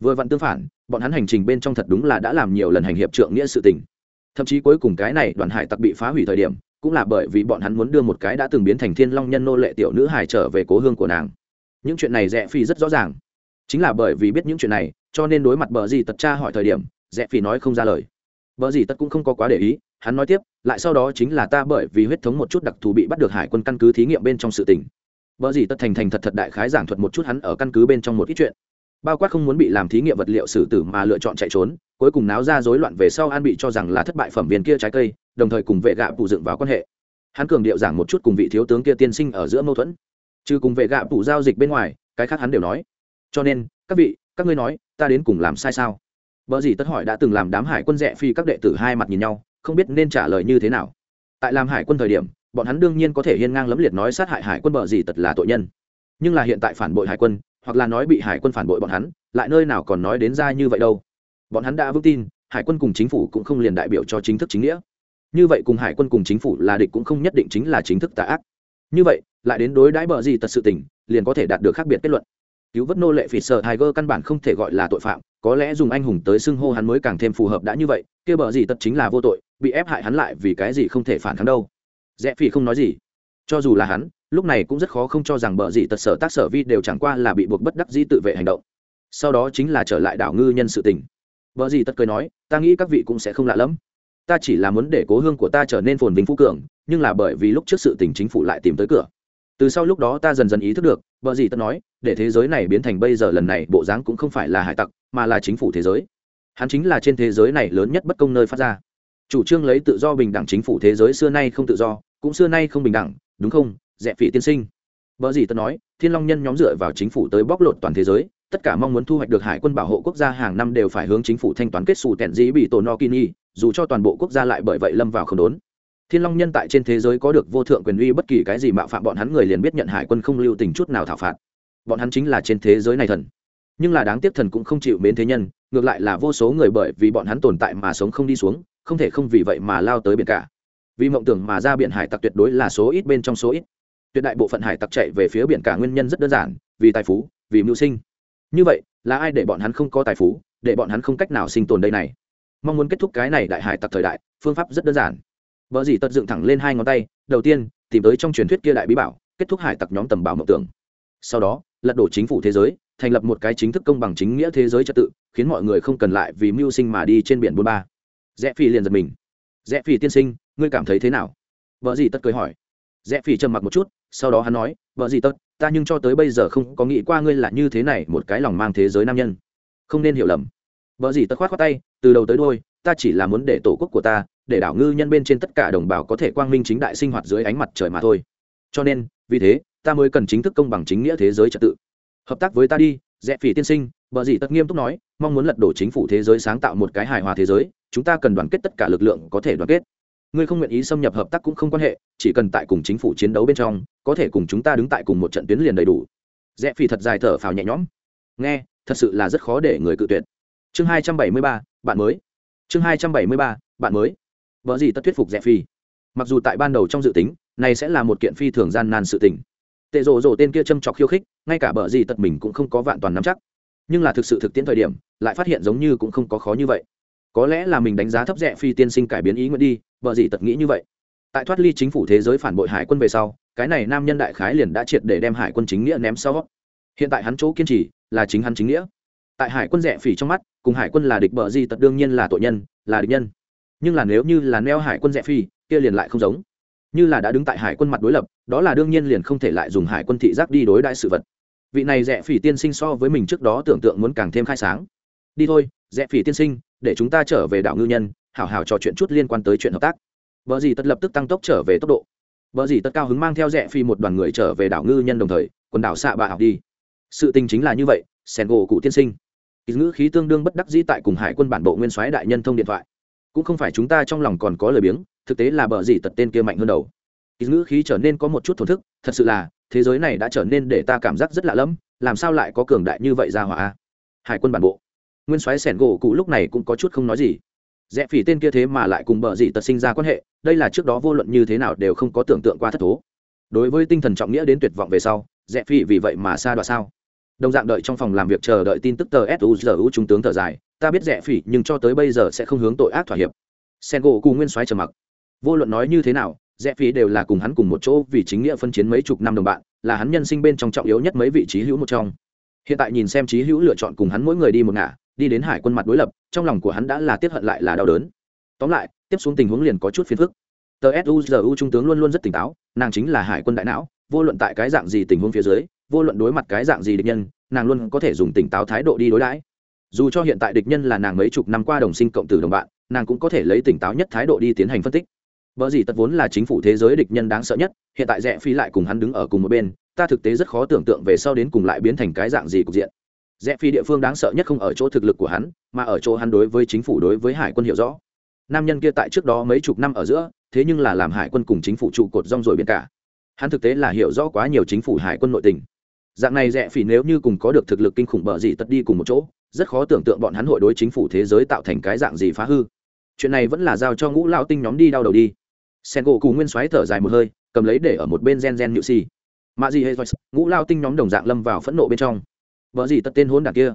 Vừa vặn tương phản, bọn hắn hành trình bên trong thật đúng là đã làm nhiều lần hành hiệp trượng nghĩa sự tình. Thậm chí cuối cùng cái này đoàn hải tặc bị phá hủy thời điểm, cũng là bởi vì bọn hắn muốn đưa một cái đã từng biến thành thiên long nhân nô lệ tiểu nữ hải trở về cố hương của nàng những chuyện này rẽ phi rất rõ ràng. Chính là bởi vì biết những chuyện này, cho nên đối mặt bờ gì tật cha hỏi thời điểm, rẽ phi nói không ra lời. Bờ gì tật cũng không có quá để ý, hắn nói tiếp, lại sau đó chính là ta bởi vì huyết thống một chút đặc thù bị bắt được hải quân căn cứ thí nghiệm bên trong sự tình. Bờ gì tật thành thành thật thật đại khái giảng thuật một chút hắn ở căn cứ bên trong một ít chuyện. Bao quát không muốn bị làm thí nghiệm vật liệu xử tử mà lựa chọn chạy trốn, cuối cùng náo ra rối loạn về sau an bị cho rằng là thất bại phẩm viên kia trái cây, đồng thời cùng vệ gạ phụ dựng vào quan hệ. Hắn cường điệu giảng một chút cùng vị thiếu tướng kia tiên sinh ở giữa mâu thuẫn trừ cùng vệ gạ tủ giao dịch bên ngoài, cái khác hắn đều nói. Cho nên, các vị, các ngươi nói, ta đến cùng làm sai sao? Vợ gì tất hỏi đã từng làm đám hải quân rẽ phi các đệ tử hai mặt nhìn nhau, không biết nên trả lời như thế nào. Tại làm hải quân thời điểm, bọn hắn đương nhiên có thể hiên ngang lẫm liệt nói sát hại hải quân bờ gì tật là tội nhân. Nhưng là hiện tại phản bội hải quân, hoặc là nói bị hải quân phản bội bọn hắn, lại nơi nào còn nói đến ra như vậy đâu. Bọn hắn đã vững tin, hải quân cùng chính phủ cũng không liền đại biểu cho chính thức chính nghĩa. Như vậy cùng hải quân cùng chính phủ là địch cũng không nhất định chính là chính thức tà ác. Như vậy lại đến đối đãi bờ gì tật sự tình, liền có thể đạt được khác biệt kết luận. Cứu vớt nô lệ phỉ sợ tiger căn bản không thể gọi là tội phạm, có lẽ dùng anh hùng tới xưng hô hắn mới càng thêm phù hợp đã như vậy, kia bờ gì tật chính là vô tội, bị ép hại hắn lại vì cái gì không thể phản kháng đâu. Rẽ phỉ không nói gì. Cho dù là hắn, lúc này cũng rất khó không cho rằng bờ gì tật sở tác sở vi đều chẳng qua là bị buộc bất đắc dĩ tự vệ hành động. Sau đó chính là trở lại đảo ngư nhân sự tình. Bờ gì tật cười nói, ta nghĩ các vị cũng sẽ không lạ lắm ta chỉ là muốn để cố hương của ta trở nên phồn vinh phú cường, nhưng là bởi vì lúc trước sự tình chính phủ lại tìm tới cửa từ sau lúc đó ta dần dần ý thức được, vợ gì tật nói, để thế giới này biến thành bây giờ lần này, bộ dáng cũng không phải là hải tặc, mà là chính phủ thế giới. Hắn chính là trên thế giới này lớn nhất bất công nơi phát ra. Chủ trương lấy tự do bình đẳng chính phủ thế giới xưa nay không tự do, cũng xưa nay không bình đẳng, đúng không? Dẹp phỉ tiên sinh. Vợ gì tật nói, thiên long nhân nhóm dựa vào chính phủ tới bóc lột toàn thế giới, tất cả mong muốn thu hoạch được hải quân bảo hộ quốc gia hàng năm đều phải hướng chính phủ thanh toán kết xù tẹn dĩ bị tổ no kini, dù cho toàn bộ quốc gia lại bởi vậy lâm vào không đốn thiên long nhân tại trên thế giới có được vô thượng quyền uy, bất kỳ cái gì mạo phạm bọn hắn người liền biết nhận hải quân không lưu tình chút nào thảo phạt. Bọn hắn chính là trên thế giới này thần. Nhưng là đáng tiếc thần cũng không chịu mến thế nhân, ngược lại là vô số người bởi vì bọn hắn tồn tại mà sống không đi xuống, không thể không vì vậy mà lao tới biển cả. Vì mộng tưởng mà ra biển hải tặc tuyệt đối là số ít bên trong số ít. Tuyệt đại bộ phận hải tặc chạy về phía biển cả nguyên nhân rất đơn giản, vì tài phú, vì mưu sinh. Như vậy, là ai để bọn hắn không có tài phú, để bọn hắn không cách nào sinh tồn đây này? Mong muốn kết thúc cái này đại hải tặc thời đại, phương pháp rất đơn giản vợ dì tật dựng thẳng lên hai ngón tay, đầu tiên, tìm tới trong truyền thuyết kia đại bí bảo, kết thúc hải tặc nhóm tầm bảo mộng tưởng. Sau đó, lật đổ chính phủ thế giới, thành lập một cái chính thức công bằng chính nghĩa thế giới trật tự, khiến mọi người không cần lại vì mưu sinh mà đi trên biển buôn ba. Rẽ phi liền giật mình. Rẽ phi tiên sinh, ngươi cảm thấy thế nào? Vợ dì tật cười hỏi. Rẽ phi trầm mặc một chút, sau đó hắn nói vợ dì tật, ta nhưng cho tới bây giờ không có nghĩ qua ngươi là như thế này một cái lòng mang thế giới nam nhân. Không nên hiểu lầm. Vợ gì tật khoát khoát tay, từ đầu tới đôi ta chỉ là muốn để tổ quốc của ta, để đảo ngư nhân bên trên tất cả đồng bào có thể quang minh chính đại sinh hoạt dưới ánh mặt trời mà thôi. Cho nên, vì thế, ta mới cần chính thức công bằng chính nghĩa thế giới trật tự. Hợp tác với ta đi dẹp phỉ tiên sinh vợ dị tất nghiêm túc nói, mong muốn lật đổ chính phủ thế giới sáng tạo một cái hài hòa thế giới, chúng ta cần đoàn kết tất cả lực lượng có thể đoàn kết. Ngươi không nguyện ý xâm nhập hợp tác cũng không quan hệ, chỉ cần tại cùng chính phủ chiến đấu bên trong, có thể cùng chúng ta đứng tại cùng một trận tuyến liền đầy đủ. Rẽ phi thật dài thở phào nhẹ nhõm. Nghe, thật sự là rất khó để người cự tuyệt. Chương hai trăm bảy mươi ba, bạn mới chương hai trăm bảy mươi ba, bạn mới. Vợ gì tất thuyết phục rẻ phi. Mặc dù tại ban đầu trong dự tính, này sẽ là một kiện phi thường gian nan sự tình. Tệ rộ rộ tên kia châm chọc khiêu khích, ngay cả bờ gì tật mình cũng không có vạn toàn nắm chắc. Nhưng là thực sự thực tiễn thời điểm, lại phát hiện giống như cũng không có khó như vậy. Có lẽ là mình đánh giá thấp rẻ phi tiên sinh cải biến ý nguyện đi, vợ gì tật nghĩ như vậy. Tại thoát ly chính phủ thế giới phản bội hải quân về sau, cái này nam nhân đại khái liền đã triệt để đem hải quân chính nghĩa ném sau. Hiện tại hắn chỗ kiên trì là chính hắn chính nghĩa. Tại hải quân rẻ phỉ trong mắt cùng hải quân là địch bờ di tật đương nhiên là tội nhân, là địch nhân. Nhưng là nếu như là neo hải quân rẻ phi, kia liền lại không giống. Như là đã đứng tại hải quân mặt đối lập, đó là đương nhiên liền không thể lại dùng hải quân thị giác đi đối đại sự vật. Vị này rẻ phỉ tiên sinh so với mình trước đó tưởng tượng muốn càng thêm khai sáng. Đi thôi, rẻ phỉ tiên sinh, để chúng ta trở về đảo ngư nhân, hảo hảo trò chuyện chút liên quan tới chuyện hợp tác. Vợ gì tất lập tức tăng tốc trở về tốc độ. Vợ gì tất cao hứng mang theo rẽ phi một đoàn người trở về đảo ngư nhân đồng thời, quần đảo xạ bạ học đi. Sự tình chính là như vậy, sen gỗ cụ tiên sinh ý ngữ khí tương đương bất đắc dĩ tại cùng hải quân bản bộ nguyên soái đại nhân thông điện thoại. Cũng không phải chúng ta trong lòng còn có lời biếng, thực tế là bờ gì tật tên kia mạnh hơn đầu. Ý ngữ khí trở nên có một chút thổn thức, thật sự là, thế giới này đã trở nên để ta cảm giác rất lạ lẫm, làm sao lại có cường đại như vậy ra hỏa? Hải quân bản bộ. Nguyên soái sẻn gỗ cụ lúc này cũng có chút không nói gì. Rẽ phỉ tên kia thế mà lại cùng bờ dị tật sinh ra quan hệ, đây là trước đó vô luận như thế nào đều không có tưởng tượng qua thất thố. Đối với tinh thần trọng nghĩa đến tuyệt vọng về sau, rẽ phỉ vì vậy mà xa đoạn sao? Đồng dạng đợi trong phòng làm việc chờ đợi tin tức tờ suzu trung tướng thở dài, ta biết rẻ phỉ, nhưng cho tới bây giờ sẽ không hướng tội ác thỏa hiệp. Sen gỗ cù nguyên soái trầm mặc. Vô luận nói như thế nào rẽ phỉ đều là cùng hắn cùng một chỗ vì chính nghĩa phân chiến mấy chục năm đồng bạn, là hắn nhân sinh bên trong trọng yếu nhất mấy vị trí hữu một trong. Hiện tại nhìn xem trí hữu lựa chọn cùng hắn mỗi người đi một ngả, đi đến hải quân mặt đối lập, trong lòng của hắn đã là tiếp hận lại là đau đớn. Tóm lại, tiếp xuống tình huống liền có chút phiền phức. Tờ suzu trung tướng luôn luôn rất tỉnh táo, nàng chính là hải quân đại não, vô luận tại cái dạng gì tình huống phía dưới vô luận đối mặt cái dạng gì địch nhân, nàng luôn có thể dùng tỉnh táo thái độ đi đối đãi. Dù cho hiện tại địch nhân là nàng mấy chục năm qua đồng sinh cộng tử đồng bạn, nàng cũng có thể lấy tỉnh táo nhất thái độ đi tiến hành phân tích. Vợ gì tật vốn là chính phủ thế giới địch nhân đáng sợ nhất, hiện tại rẽ phi lại cùng hắn đứng ở cùng một bên, ta thực tế rất khó tưởng tượng về sau đến cùng lại biến thành cái dạng gì cục diện. Rẽ phi địa phương đáng sợ nhất không ở chỗ thực lực của hắn, mà ở chỗ hắn đối với chính phủ đối với hải quân hiểu rõ. Nam nhân kia tại trước đó mấy chục năm ở giữa, thế nhưng là làm hải quân cùng chính phủ trụ cột rong rồi biển cả. Hắn thực tế là hiểu rõ quá nhiều chính phủ hải quân nội tình dạng này rẻ phỉ nếu như cùng có được thực lực kinh khủng bờ gì tất đi cùng một chỗ, rất khó tưởng tượng bọn hắn hội đối chính phủ thế giới tạo thành cái dạng gì phá hư. Chuyện này vẫn là giao cho ngũ lao tinh nhóm đi đau đầu đi. Sen gỗ cù nguyên xoáy thở dài một hơi, cầm lấy để ở một bên gen gen nhự xì. Mạ gì hay ngũ lao tinh nhóm đồng dạng lâm vào phẫn nộ bên trong. Vợ gì tất tên hôn đản kia?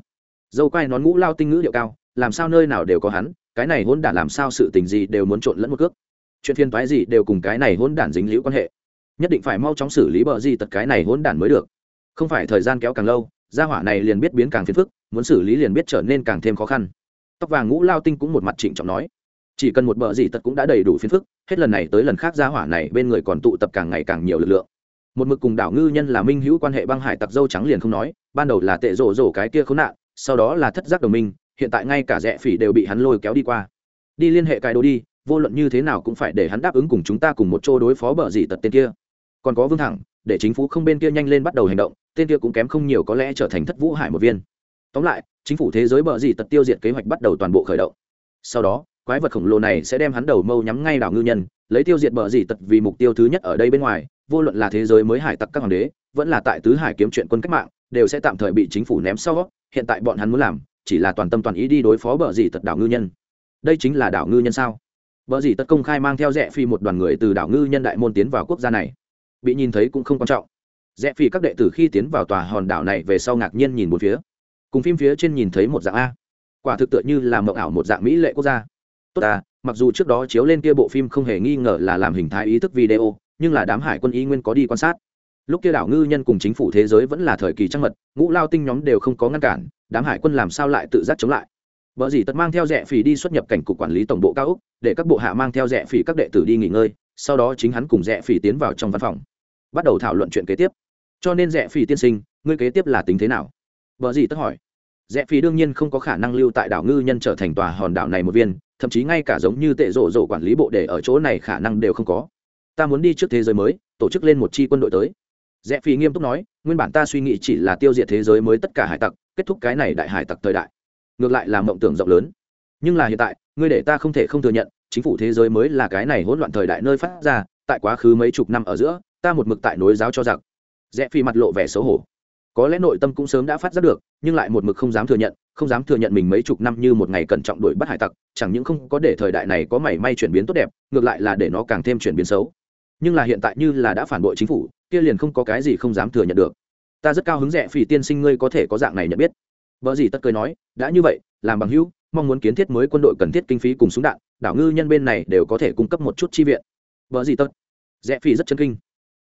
Dâu quay nón ngũ lao tinh ngữ điệu cao, làm sao nơi nào đều có hắn, cái này hôn đản làm sao sự tình gì đều muốn trộn lẫn một cước. Chuyện phiên toái gì đều cùng cái này hôn đản dính liễu quan hệ. Nhất định phải mau chóng xử lý bờ gì tật cái này hôn đản mới được không phải thời gian kéo càng lâu, gia hỏa này liền biết biến càng phiền phức, muốn xử lý liền biết trở nên càng thêm khó khăn. Tóc vàng ngũ lao tinh cũng một mặt trịnh trọng nói. Chỉ cần một bờ gì tật cũng đã đầy đủ phiền phức, hết lần này tới lần khác gia hỏa này bên người còn tụ tập càng ngày càng nhiều lực lượng. Một mực cùng đảo ngư nhân là minh hữu quan hệ băng hải tặc dâu trắng liền không nói, ban đầu là tệ rổ rổ cái kia khốn nạn, sau đó là thất giác đồng minh, hiện tại ngay cả rẽ phỉ đều bị hắn lôi kéo đi qua. Đi liên hệ cái đồ đi, vô luận như thế nào cũng phải để hắn đáp ứng cùng chúng ta cùng một chỗ đối phó bờ gì tật tên kia. Còn có vương thẳng, để chính phủ không bên kia nhanh lên bắt đầu hành động tên kia cũng kém không nhiều có lẽ trở thành thất vũ hải một viên. Tóm lại, chính phủ thế giới bờ gì tật tiêu diệt kế hoạch bắt đầu toàn bộ khởi động. Sau đó, quái vật khổng lồ này sẽ đem hắn đầu mâu nhắm ngay đảo ngư nhân, lấy tiêu diệt bờ gì tật vì mục tiêu thứ nhất ở đây bên ngoài, vô luận là thế giới mới hải tặc các hoàng đế, vẫn là tại tứ hải kiếm chuyện quân cách mạng, đều sẽ tạm thời bị chính phủ ném sau. Hiện tại bọn hắn muốn làm, chỉ là toàn tâm toàn ý đi đối phó bờ gì tật đảo ngư nhân. Đây chính là đảo ngư nhân sao? Bờ gì tật công khai mang theo rẽ phi một đoàn người từ đảo ngư nhân đại môn tiến vào quốc gia này. Bị nhìn thấy cũng không quan trọng rẽ phi các đệ tử khi tiến vào tòa hòn đảo này về sau ngạc nhiên nhìn một phía. Cùng phim phía trên nhìn thấy một dạng a. Quả thực tựa như là mộng ảo một dạng mỹ lệ quốc gia. Tốt à mặc dù trước đó chiếu lên kia bộ phim không hề nghi ngờ là làm hình thái ý thức video, nhưng là đám hải quân y nguyên có đi quan sát. Lúc kia đảo ngư nhân cùng chính phủ thế giới vẫn là thời kỳ trăng mật, ngũ lao tinh nhóm đều không có ngăn cản, đám hải quân làm sao lại tự giác chống lại? Vợ gì tật mang theo rẻ phỉ đi xuất nhập cảnh cục quản lý tổng bộ cao úc, để các bộ hạ mang theo rẻ phỉ các đệ tử đi nghỉ ngơi, sau đó chính hắn cùng rẻ phỉ tiến vào trong văn phòng. Bắt đầu thảo luận chuyện kế tiếp cho nên Rẽ phỉ tiên sinh, ngươi kế tiếp là tính thế nào? Vợ gì tất hỏi. Rẽ phỉ đương nhiên không có khả năng lưu tại đảo ngư nhân trở thành tòa hòn đảo này một viên, thậm chí ngay cả giống như tệ rộ rộ quản lý bộ để ở chỗ này khả năng đều không có. Ta muốn đi trước thế giới mới, tổ chức lên một chi quân đội tới. Rẽ phi nghiêm túc nói, nguyên bản ta suy nghĩ chỉ là tiêu diệt thế giới mới tất cả hải tặc, kết thúc cái này đại hải tặc thời đại. Ngược lại là mộng tưởng rộng lớn. Nhưng là hiện tại, ngươi để ta không thể không thừa nhận, chính phủ thế giới mới là cái này hỗn loạn thời đại nơi phát ra, tại quá khứ mấy chục năm ở giữa, ta một mực tại nối giáo cho giặc rẽ phi mặt lộ vẻ xấu hổ. Có lẽ nội tâm cũng sớm đã phát giác được, nhưng lại một mực không dám thừa nhận, không dám thừa nhận mình mấy chục năm như một ngày cẩn trọng đuổi bắt hải tặc, chẳng những không có để thời đại này có mảy may chuyển biến tốt đẹp, ngược lại là để nó càng thêm chuyển biến xấu. Nhưng là hiện tại như là đã phản bội chính phủ, kia liền không có cái gì không dám thừa nhận được. Ta rất cao hứng rẻ phỉ tiên sinh ngươi có thể có dạng này nhận biết. Vợ gì tất cười nói, đã như vậy, làm bằng hữu, mong muốn kiến thiết mới quân đội cần thiết kinh phí cùng súng đạn, đảo ngư nhân bên này đều có thể cung cấp một chút chi viện. Vợ gì tất. Rẽ phỉ rất chân kinh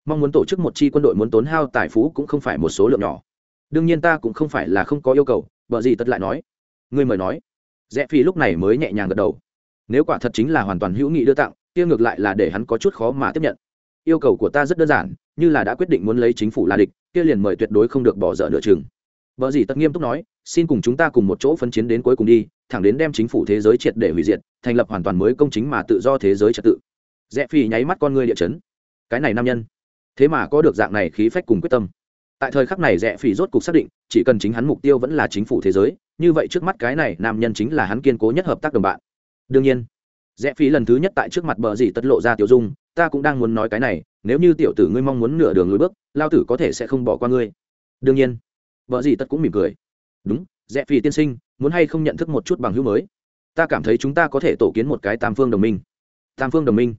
mong muốn tổ chức một chi quân đội muốn tốn hao tài phú cũng không phải một số lượng nhỏ. Đương nhiên ta cũng không phải là không có yêu cầu, vợ gì tất lại nói. Ngươi mời nói. Rẽ phi lúc này mới nhẹ nhàng gật đầu. Nếu quả thật chính là hoàn toàn hữu nghị đưa tặng, kia ngược lại là để hắn có chút khó mà tiếp nhận. Yêu cầu của ta rất đơn giản, như là đã quyết định muốn lấy chính phủ là địch, kia liền mời tuyệt đối không được bỏ dở nửa chừng. Vợ gì tất nghiêm túc nói, xin cùng chúng ta cùng một chỗ phân chiến đến cuối cùng đi, thẳng đến đem chính phủ thế giới triệt để hủy diệt, thành lập hoàn toàn mới công chính mà tự do thế giới trật tự. Rẽ phi nháy mắt con ngươi địa chấn. Cái này nam nhân thế mà có được dạng này khí phách cùng quyết tâm. Tại thời khắc này rẽ phỉ rốt cục xác định, chỉ cần chính hắn mục tiêu vẫn là chính phủ thế giới, như vậy trước mắt cái này nam nhân chính là hắn kiên cố nhất hợp tác đồng bạn. Đương nhiên rẽ phỉ lần thứ nhất tại trước mặt bờ dì tất lộ ra tiểu dung, ta cũng đang muốn nói cái này, nếu như tiểu tử ngươi mong muốn nửa đường lùi bước, lao tử có thể sẽ không bỏ qua ngươi. Đương nhiên vợ dì tất cũng mỉm cười. Đúng rẽ phỉ tiên sinh, muốn hay không nhận thức một chút bằng hữu mới? Ta cảm thấy chúng ta có thể tổ kiến một cái tam phương đồng minh. Tam phương đồng minh.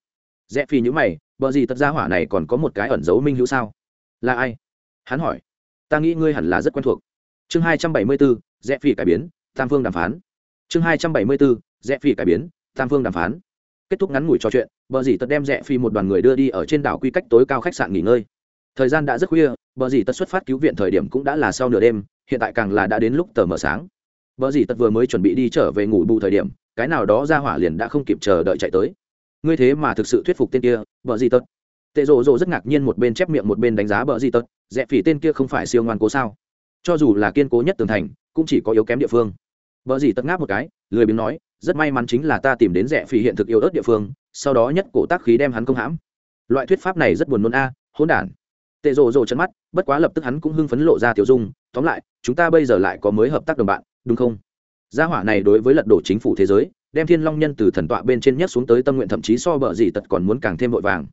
Rẽ phỉ nhữ mày bởi gì tất ra hỏa này còn có một cái ẩn dấu minh hữu sao? Là ai? Hắn hỏi. Ta nghĩ ngươi hẳn là rất quen thuộc. Chương hai trăm bảy mươi bốn, rẽ phỉ cải biến, tam phương đàm phán. Chương hai trăm bảy mươi bốn, rẽ phỉ cải biến, tam phương đàm phán. Kết thúc ngắn ngủi trò chuyện, bờ dì tật đem rẽ phi một đoàn người đưa đi ở trên đảo quy cách tối cao khách sạn nghỉ ngơi. Thời gian đã rất khuya, bờ dì tật xuất phát cứu viện thời điểm cũng đã là sau nửa đêm, hiện tại càng là đã đến lúc tờ mờ sáng. Bờ dì tật vừa mới chuẩn bị đi trở về ngủ bù thời điểm, cái nào đó ra hỏa liền đã không kịp chờ đợi chạy tới ngươi thế mà thực sự thuyết phục tên kia vợ gì tật tệ rộ rộ rất ngạc nhiên một bên chép miệng một bên đánh giá vợ gì tật rẽ phỉ tên kia không phải siêu ngoan cố sao cho dù là kiên cố nhất tường thành cũng chỉ có yếu kém địa phương vợ gì tật ngáp một cái, lười biếng nói, rất may mắn chính là ta tìm đến rẻ phỉ hiện thực yêu ớt địa phương, sau đó nhất cổ tác khí đem hắn công hãm. Loại thuyết pháp này rất buồn nôn a, hỗn đản. Tệ rồ rồ chấn mắt, bất quá lập tức hắn cũng hưng phấn lộ ra tiểu dung, tóm lại, chúng ta bây giờ lại có mới hợp tác đồng bạn, đúng không? Gia hỏa này đối với lật đổ chính phủ thế giới, đem Thiên Long nhân từ thần tọa bên trên nhất xuống tới tâm nguyện thậm chí so bờ dì tật còn muốn càng thêm vội vàng.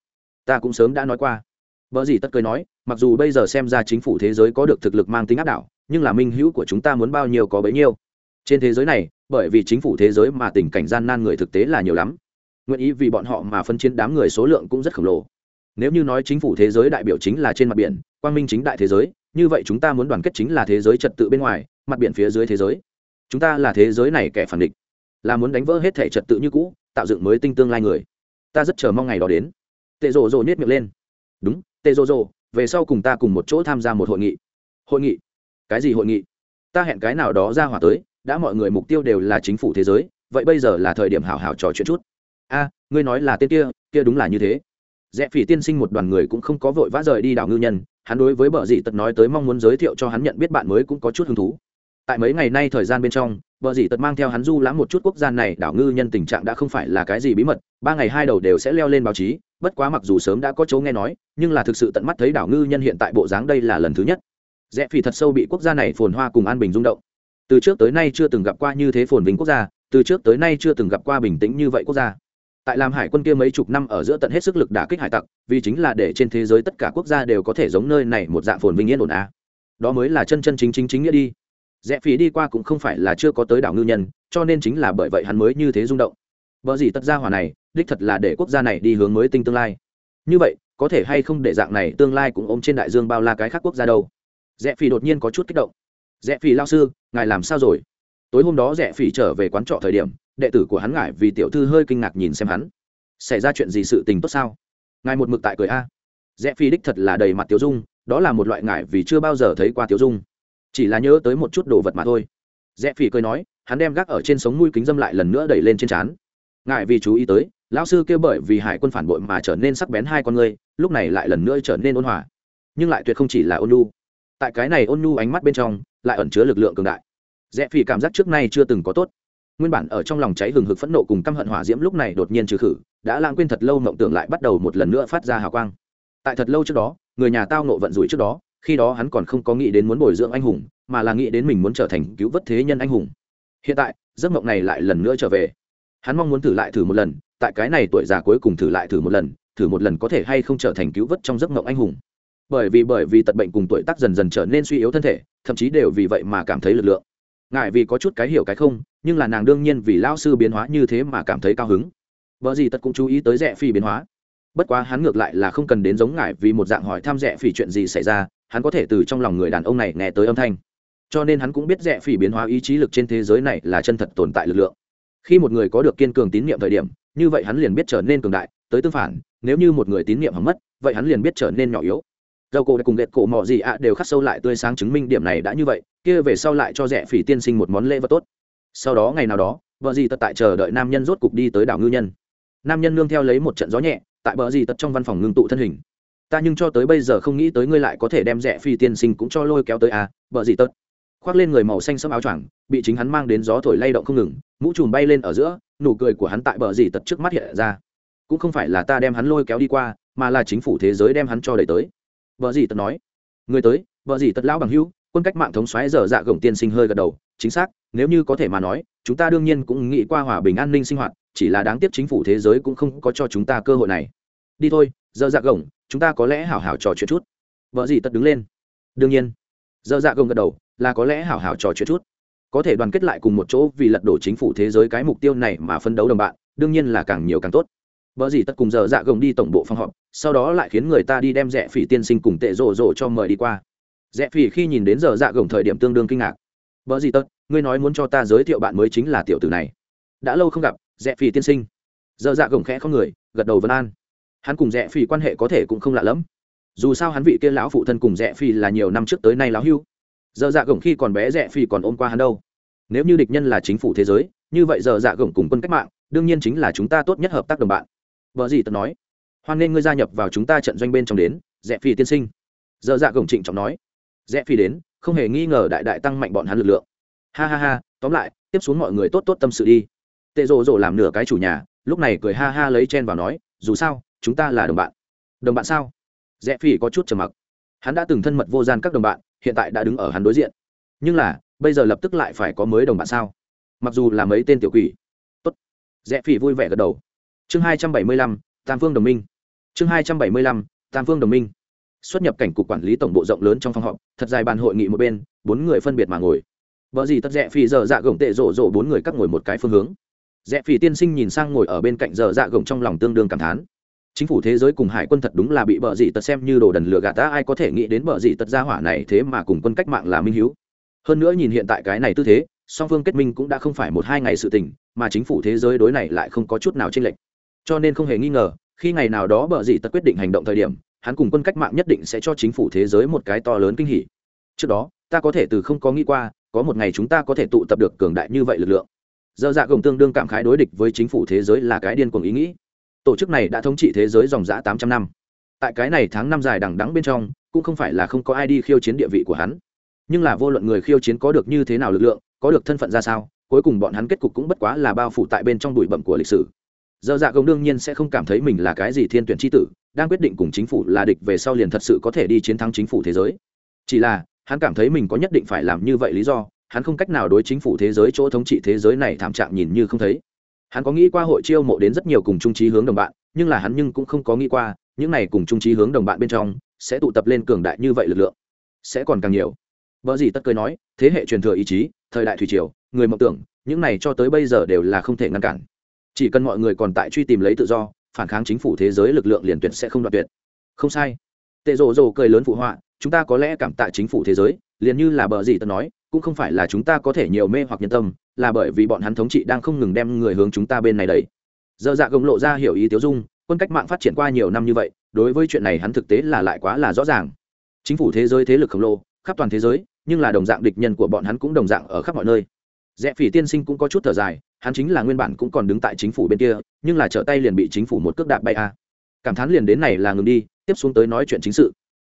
Ta cũng sớm đã nói qua. Bờ dì tất cười nói, mặc dù bây giờ xem ra chính phủ thế giới có được thực lực mang tính áp đảo, nhưng là minh hữu của chúng ta muốn bao nhiêu có bấy nhiêu. Trên thế giới này bởi vì chính phủ thế giới mà tình cảnh gian nan người thực tế là nhiều lắm. Nguyện ý vì bọn họ mà phân chiến đám người số lượng cũng rất khổng lồ. Nếu như nói chính phủ thế giới đại biểu chính là trên mặt biển quang minh chính đại thế giới như vậy chúng ta muốn đoàn kết chính là thế giới trật tự bên ngoài mặt biển phía dưới thế giới. Chúng ta là thế giới này kẻ phản địch là muốn đánh vỡ hết thể trật tự như cũ, tạo dựng mới tinh tương lai người. Ta rất chờ mong ngày đó đến. Tệ rồ rồ nhét miệng lên. Đúng, tệ rồ rồ về sau cùng ta cùng một chỗ tham gia một hội nghị. Hội nghị? Cái gì hội nghị? Ta hẹn cái nào đó ra hỏa tới, đã mọi người mục tiêu đều là chính phủ thế giới, vậy bây giờ là thời điểm hảo hảo trò chuyện chút. A, ngươi nói là tên kia kia đúng là như thế. Rẽ phỉ tiên sinh một đoàn người cũng không có vội vã rời đi đảo ngư nhân, hắn đối với bờ dị tật nói tới mong muốn giới thiệu cho hắn nhận biết bạn mới cũng có chút hứng thú. Tại mấy ngày nay thời gian bên trong bờ dĩ tật mang theo hắn du lãm một chút quốc gia này, đảo ngư nhân tình trạng đã không phải là cái gì bí mật, ba ngày hai đầu đều sẽ leo lên báo chí, bất quá mặc dù sớm đã có chỗ nghe nói, nhưng là thực sự tận mắt thấy đảo ngư nhân hiện tại bộ dáng đây là lần thứ nhất. Rẽ phỉ thật sâu bị quốc gia này phồn hoa cùng an bình rung động. Từ trước tới nay chưa từng gặp qua như thế phồn vinh quốc gia, từ trước tới nay chưa từng gặp qua bình tĩnh như vậy quốc gia. Tại làm hải quân kia mấy chục năm ở giữa tận hết sức lực đả kích hải tặc, vì chính là để trên thế giới tất cả quốc gia đều có thể giống nơi này một dạng phồn vinh yên ổn á đó mới là chân chân chính chính chính nghĩa đi rẽ phí đi qua cũng không phải là chưa có tới đảo ngư nhân, cho nên chính là bởi vậy hắn mới như thế rung động. Vợ gì tất ra hòa này, đích thật là để quốc gia này đi hướng mới tinh tương lai. Như vậy, có thể hay không để dạng này tương lai cũng ôm trên đại dương bao la cái khác quốc gia đâu? Rẽ phí đột nhiên có chút kích động. Rẽ phí lao sư, ngài làm sao rồi? Tối hôm đó rẽ phỉ trở về quán trọ thời điểm, đệ tử của hắn ngại vì tiểu thư hơi kinh ngạc nhìn xem hắn. Xảy ra chuyện gì sự tình tốt sao? Ngài một mực tại cười a. Rẽ phỉ đích thật là đầy mặt tiểu dung, đó là một loại ngại vì chưa bao giờ thấy qua tiểu dung chỉ là nhớ tới một chút đồ vật mà thôi. Rẽ phỉ cười nói, hắn đem gác ở trên sống mũi kính dâm lại lần nữa đẩy lên trên trán. Ngại vì chú ý tới, lão sư kêu bởi vì hải quân phản bội mà trở nên sắc bén hai con người, lúc này lại lần nữa trở nên ôn hòa. Nhưng lại tuyệt không chỉ là ôn nhu. Tại cái này ôn nhu ánh mắt bên trong, lại ẩn chứa lực lượng cường đại. Rẽ phỉ cảm giác trước nay chưa từng có tốt. Nguyên bản ở trong lòng cháy hừng hực phẫn nộ cùng căm hận hỏa diễm lúc này đột nhiên trừ khử, đã lãng quên thật lâu mộng tưởng lại bắt đầu một lần nữa phát ra hào quang. Tại thật lâu trước đó, người nhà tao nộ vận rủi trước đó khi đó hắn còn không có nghĩ đến muốn bồi dưỡng anh hùng, mà là nghĩ đến mình muốn trở thành cứu vớt thế nhân anh hùng. Hiện tại, giấc mộng này lại lần nữa trở về. Hắn mong muốn thử lại thử một lần, tại cái này tuổi già cuối cùng thử lại thử một lần, thử một lần có thể hay không trở thành cứu vớt trong giấc mộng anh hùng. Bởi vì bởi vì tật bệnh cùng tuổi tác dần dần trở nên suy yếu thân thể, thậm chí đều vì vậy mà cảm thấy lực lượng. Ngại vì có chút cái hiểu cái không, nhưng là nàng đương nhiên vì lao sư biến hóa như thế mà cảm thấy cao hứng. Vợ gì tật cũng chú ý tới rẻ phi biến hóa. Bất quá hắn ngược lại là không cần đến giống ngại vì một dạng hỏi thăm rẻ phi chuyện gì xảy ra hắn có thể từ trong lòng người đàn ông này nghe tới âm thanh. Cho nên hắn cũng biết rẽ phỉ biến hóa ý chí lực trên thế giới này là chân thật tồn tại lực lượng. Khi một người có được kiên cường tín nhiệm thời điểm, như vậy hắn liền biết trở nên cường đại, tới tương phản, nếu như một người tín nhiệm hắn mất, vậy hắn liền biết trở nên nhỏ yếu. Dầu cổ đã cùng ghẹt cổ mỏ gì ạ đều khắc sâu lại tươi sáng chứng minh điểm này đã như vậy, kia về sau lại cho rẻ phỉ tiên sinh một món lễ vật tốt. Sau đó ngày nào đó vợ gì tật tại chờ đợi nam nhân rốt cục đi tới đảo ngư nhân. Nam nhân nương theo lấy một trận gió nhẹ, tại bờ gì tật trong văn phòng ngưng tụ thân hình ta nhưng cho tới bây giờ không nghĩ tới ngươi lại có thể đem rẻ phi tiên sinh cũng cho lôi kéo tới à vợ gì tật. Khoác lên người màu xanh sẫm áo choàng, bị chính hắn mang đến gió thổi lay động không ngừng, mũ trùm bay lên ở giữa, nụ cười của hắn tại bờ gì tật trước mắt hiện ra. Cũng không phải là ta đem hắn lôi kéo đi qua, mà là chính phủ thế giới đem hắn cho đẩy tới. Vợ gì tật nói. Người tới, vợ gì tật lão bằng hữu, quân cách mạng thống xoáy dở dạ gồng tiên sinh hơi gật đầu, chính xác, nếu như có thể mà nói, chúng ta đương nhiên cũng nghĩ qua hòa bình an ninh sinh hoạt, chỉ là đáng tiếc chính phủ thế giới cũng không có cho chúng ta cơ hội này. Đi thôi, dở dạ gồng chúng ta có lẽ hảo hảo trò chuyện chút. Vợ gì tật đứng lên. Đương nhiên. Dơ dạ gồng gật đầu, là có lẽ hảo hảo trò chuyện chút. Có thể đoàn kết lại cùng một chỗ vì lật đổ chính phủ thế giới cái mục tiêu này mà phân đấu đồng bạn, đương nhiên là càng nhiều càng tốt. Vợ gì tất cùng dơ dạ gồng đi tổng bộ phòng họp, sau đó lại khiến người ta đi đem rẽ phỉ tiên sinh cùng tệ rộ rộ cho mời đi qua. Rẽ phỉ khi nhìn đến giờ dạ gồng thời điểm tương đương kinh ngạc. Vợ gì tất, ngươi nói muốn cho ta giới thiệu bạn mới chính là tiểu tử này. Đã lâu không gặp rẽ phỉ tiên sinh. Giờ dạ gồng khẽ không người, gật đầu vân an hắn cùng rẽ phi quan hệ có thể cũng không lạ lẫm. Dù sao hắn vị kia lão phụ thân cùng rẽ phi là nhiều năm trước tới nay lão hưu. Giờ dạ gồng khi còn bé rẽ phi còn ôm qua hắn đâu. Nếu như địch nhân là chính phủ thế giới, như vậy giờ dạ gồng cùng quân cách mạng, đương nhiên chính là chúng ta tốt nhất hợp tác đồng bạn. Vợ gì tật nói? Hoan nên ngươi gia nhập vào chúng ta trận doanh bên trong đến, rẽ phi tiên sinh. Giờ dạ gồng trịnh trọng nói. Rẽ phi đến, không hề nghi ngờ đại đại tăng mạnh bọn hắn lực lượng. Ha ha ha, tóm lại, tiếp xuống mọi người tốt tốt tâm sự đi. Tệ rộ rộ làm nửa cái chủ nhà, lúc này cười ha ha lấy chen vào nói, dù sao chúng ta là đồng bạn. Đồng bạn sao? Rẽ phi có chút trầm mặc. Hắn đã từng thân mật vô gian các đồng bạn, hiện tại đã đứng ở hắn đối diện. Nhưng là, bây giờ lập tức lại phải có mới đồng bạn sao? Mặc dù là mấy tên tiểu quỷ. Tốt. Rẽ phi vui vẻ gật đầu. Chương hai trăm bảy mươi lăm, tam phương đồng minh. Chương hai trăm bảy mươi lăm, tam phương đồng minh. Xuất nhập cảnh cục quản lý tổng bộ rộng lớn trong phòng họp, thật dài bàn hội nghị một bên, bốn người phân biệt mà ngồi. Vợ gì tất rẽ phi giờ dạ gồng tệ rộ rộ bốn người cắt ngồi một cái phương hướng. Rẽ phi tiên sinh nhìn sang ngồi ở bên cạnh giờ dạ gồng trong lòng tương đương cảm thán chính phủ thế giới cùng hải quân thật đúng là bị bờ dị tật xem như đồ đần lừa gạt ta ai có thể nghĩ đến bờ dị tật gia hỏa này thế mà cùng quân cách mạng là minh hiếu. Hơn nữa nhìn hiện tại cái này tư thế, song phương kết minh cũng đã không phải một hai ngày sự tình, mà chính phủ thế giới đối này lại không có chút nào tranh lệch. Cho nên không hề nghi ngờ, khi ngày nào đó bờ dị tật quyết định hành động thời điểm, hắn cùng quân cách mạng nhất định sẽ cho chính phủ thế giới một cái to lớn kinh hỉ. Trước đó, ta có thể từ không có nghĩ qua, có một ngày chúng ta có thể tụ tập được cường đại như vậy lực lượng. Dơ dạ gồng tương đương cảm khái đối địch với chính phủ thế giới là cái điên cuồng ý nghĩ tổ chức này đã thống trị thế giới dòng dã tám trăm năm. Tại cái này tháng năm dài đằng đắng bên trong, cũng không phải là không có ai đi khiêu chiến địa vị của hắn. Nhưng là vô luận người khiêu chiến có được như thế nào lực lượng, có được thân phận ra sao, cuối cùng bọn hắn kết cục cũng bất quá là bao phủ tại bên trong bụi bẩm của lịch sử. Dơ dạ gồng đương nhiên sẽ không cảm thấy mình là cái gì thiên tuyển tri tử, đang quyết định cùng chính phủ là địch về sau liền thật sự có thể đi chiến thắng chính phủ thế giới. Chỉ là, hắn cảm thấy mình có nhất định phải làm như vậy lý do, hắn không cách nào đối chính phủ thế giới chỗ thống trị thế giới này thảm trạng nhìn như không thấy hắn có nghĩ qua hội chiêu mộ đến rất nhiều cùng trung trí hướng đồng bạn, nhưng là hắn nhưng cũng không có nghĩ qua, những này cùng trung trí hướng đồng bạn bên trong sẽ tụ tập lên cường đại như vậy lực lượng, sẽ còn càng nhiều. Vợ gì tất cười nói, thế hệ truyền thừa ý chí, thời đại thủy triều, người mộng tưởng, những này cho tới bây giờ đều là không thể ngăn cản. Chỉ cần mọi người còn tại truy tìm lấy tự do, phản kháng chính phủ thế giới lực lượng liền tuyệt sẽ không đoạt tuyệt. Không sai. Tệ rồ rồ cười lớn phụ họa, chúng ta có lẽ cảm tạ chính phủ thế giới, liền như là bờ gì tớ nói cũng không phải là chúng ta có thể nhiều mê hoặc nhân tâm, là bởi vì bọn hắn thống trị đang không ngừng đem người hướng chúng ta bên này đẩy. Dơ dạ gồng lộ ra hiểu ý tiêu dung, quân cách mạng phát triển qua nhiều năm như vậy, đối với chuyện này hắn thực tế là lại quá là rõ ràng. Chính phủ thế giới thế lực khổng lồ, khắp toàn thế giới, nhưng là đồng dạng địch nhân của bọn hắn cũng đồng dạng ở khắp mọi nơi. Rẽ phỉ tiên sinh cũng có chút thở dài, hắn chính là nguyên bản cũng còn đứng tại chính phủ bên kia, nhưng là trở tay liền bị chính phủ một cước đạp bay a cảm thán liền đến này là ngừng đi, tiếp xuống tới nói chuyện chính sự.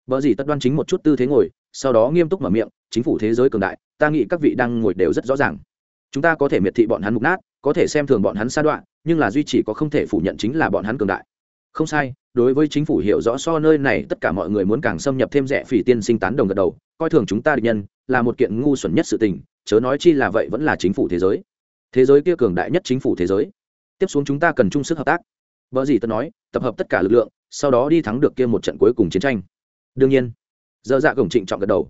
Vợ gì tất đoan chính một chút tư thế ngồi, sau đó nghiêm túc mở miệng chính phủ thế giới cường đại, ta nghĩ các vị đang ngồi đều rất rõ ràng. Chúng ta có thể miệt thị bọn hắn mục nát, có thể xem thường bọn hắn sa đoạn nhưng là duy chỉ có không thể phủ nhận chính là bọn hắn cường đại. Không sai, đối với chính phủ hiểu rõ so nơi này, tất cả mọi người muốn càng xâm nhập thêm rẻ phỉ tiên sinh tán đồng gật đầu, coi thường chúng ta địch nhân, là một kiện ngu xuẩn nhất sự tình, chớ nói chi là vậy vẫn là chính phủ thế giới. Thế giới kia cường đại nhất chính phủ thế giới. Tiếp xuống chúng ta cần chung sức hợp tác. Vợ gì tôi nói, tập hợp tất cả lực lượng, sau đó đi thắng được kia một trận cuối cùng chiến tranh. Đương nhiên dơ dạ cổng trịnh trọng gật đầu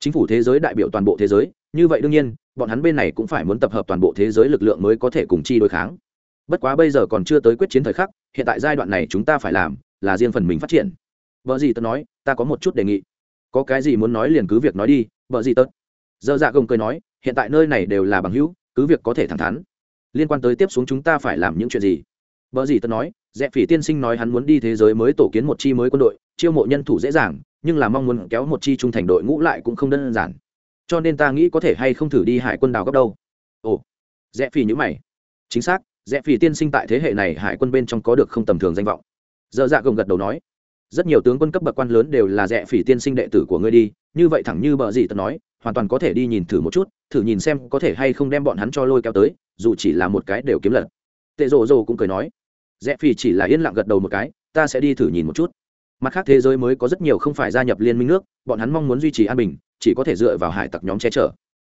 chính phủ thế giới đại biểu toàn bộ thế giới, như vậy đương nhiên, bọn hắn bên này cũng phải muốn tập hợp toàn bộ thế giới lực lượng mới có thể cùng chi đối kháng. Bất quá bây giờ còn chưa tới quyết chiến thời khắc, hiện tại giai đoạn này chúng ta phải làm là riêng phần mình phát triển. Vợ gì tớ nói, ta có một chút đề nghị. Có cái gì muốn nói liền cứ việc nói đi, vợ gì tớ. Dơ dạ gồng cười nói, hiện tại nơi này đều là bằng hữu, cứ việc có thể thẳng thắn. Liên quan tới tiếp xuống chúng ta phải làm những chuyện gì? Vợ gì tớ nói rẽ phỉ tiên sinh nói hắn muốn đi thế giới mới tổ kiến một chi mới quân đội, chiêu mộ nhân thủ dễ dàng, nhưng là mong muốn kéo một chi trung thành đội ngũ lại cũng không đơn giản. Cho nên ta nghĩ có thể hay không thử đi hải quân đào gấp đâu. Ồ. Rẽ phỉ nhữ mày. Chính xác rẽ phỉ tiên sinh tại thế hệ này hải quân bên trong có được không tầm thường danh vọng. Dơ dạ gồng gật đầu nói. Rất nhiều tướng quân cấp bậc quan lớn đều là rẽ phỉ tiên sinh đệ tử của ngươi đi, như vậy thẳng như bờ gì tớ nói, hoàn toàn có thể đi nhìn thử một chút, thử nhìn xem có thể hay không đem bọn hắn cho lôi kéo tới, dù chỉ là một cái đều kiếm lật. Tệ rồ rồ cũng cười nói rẽ phi chỉ là yên lặng gật đầu một cái, ta sẽ đi thử nhìn một chút. Mặt khác thế giới mới có rất nhiều không phải gia nhập liên minh nước, bọn hắn mong muốn duy trì an bình, chỉ có thể dựa vào hải tặc nhóm che chở.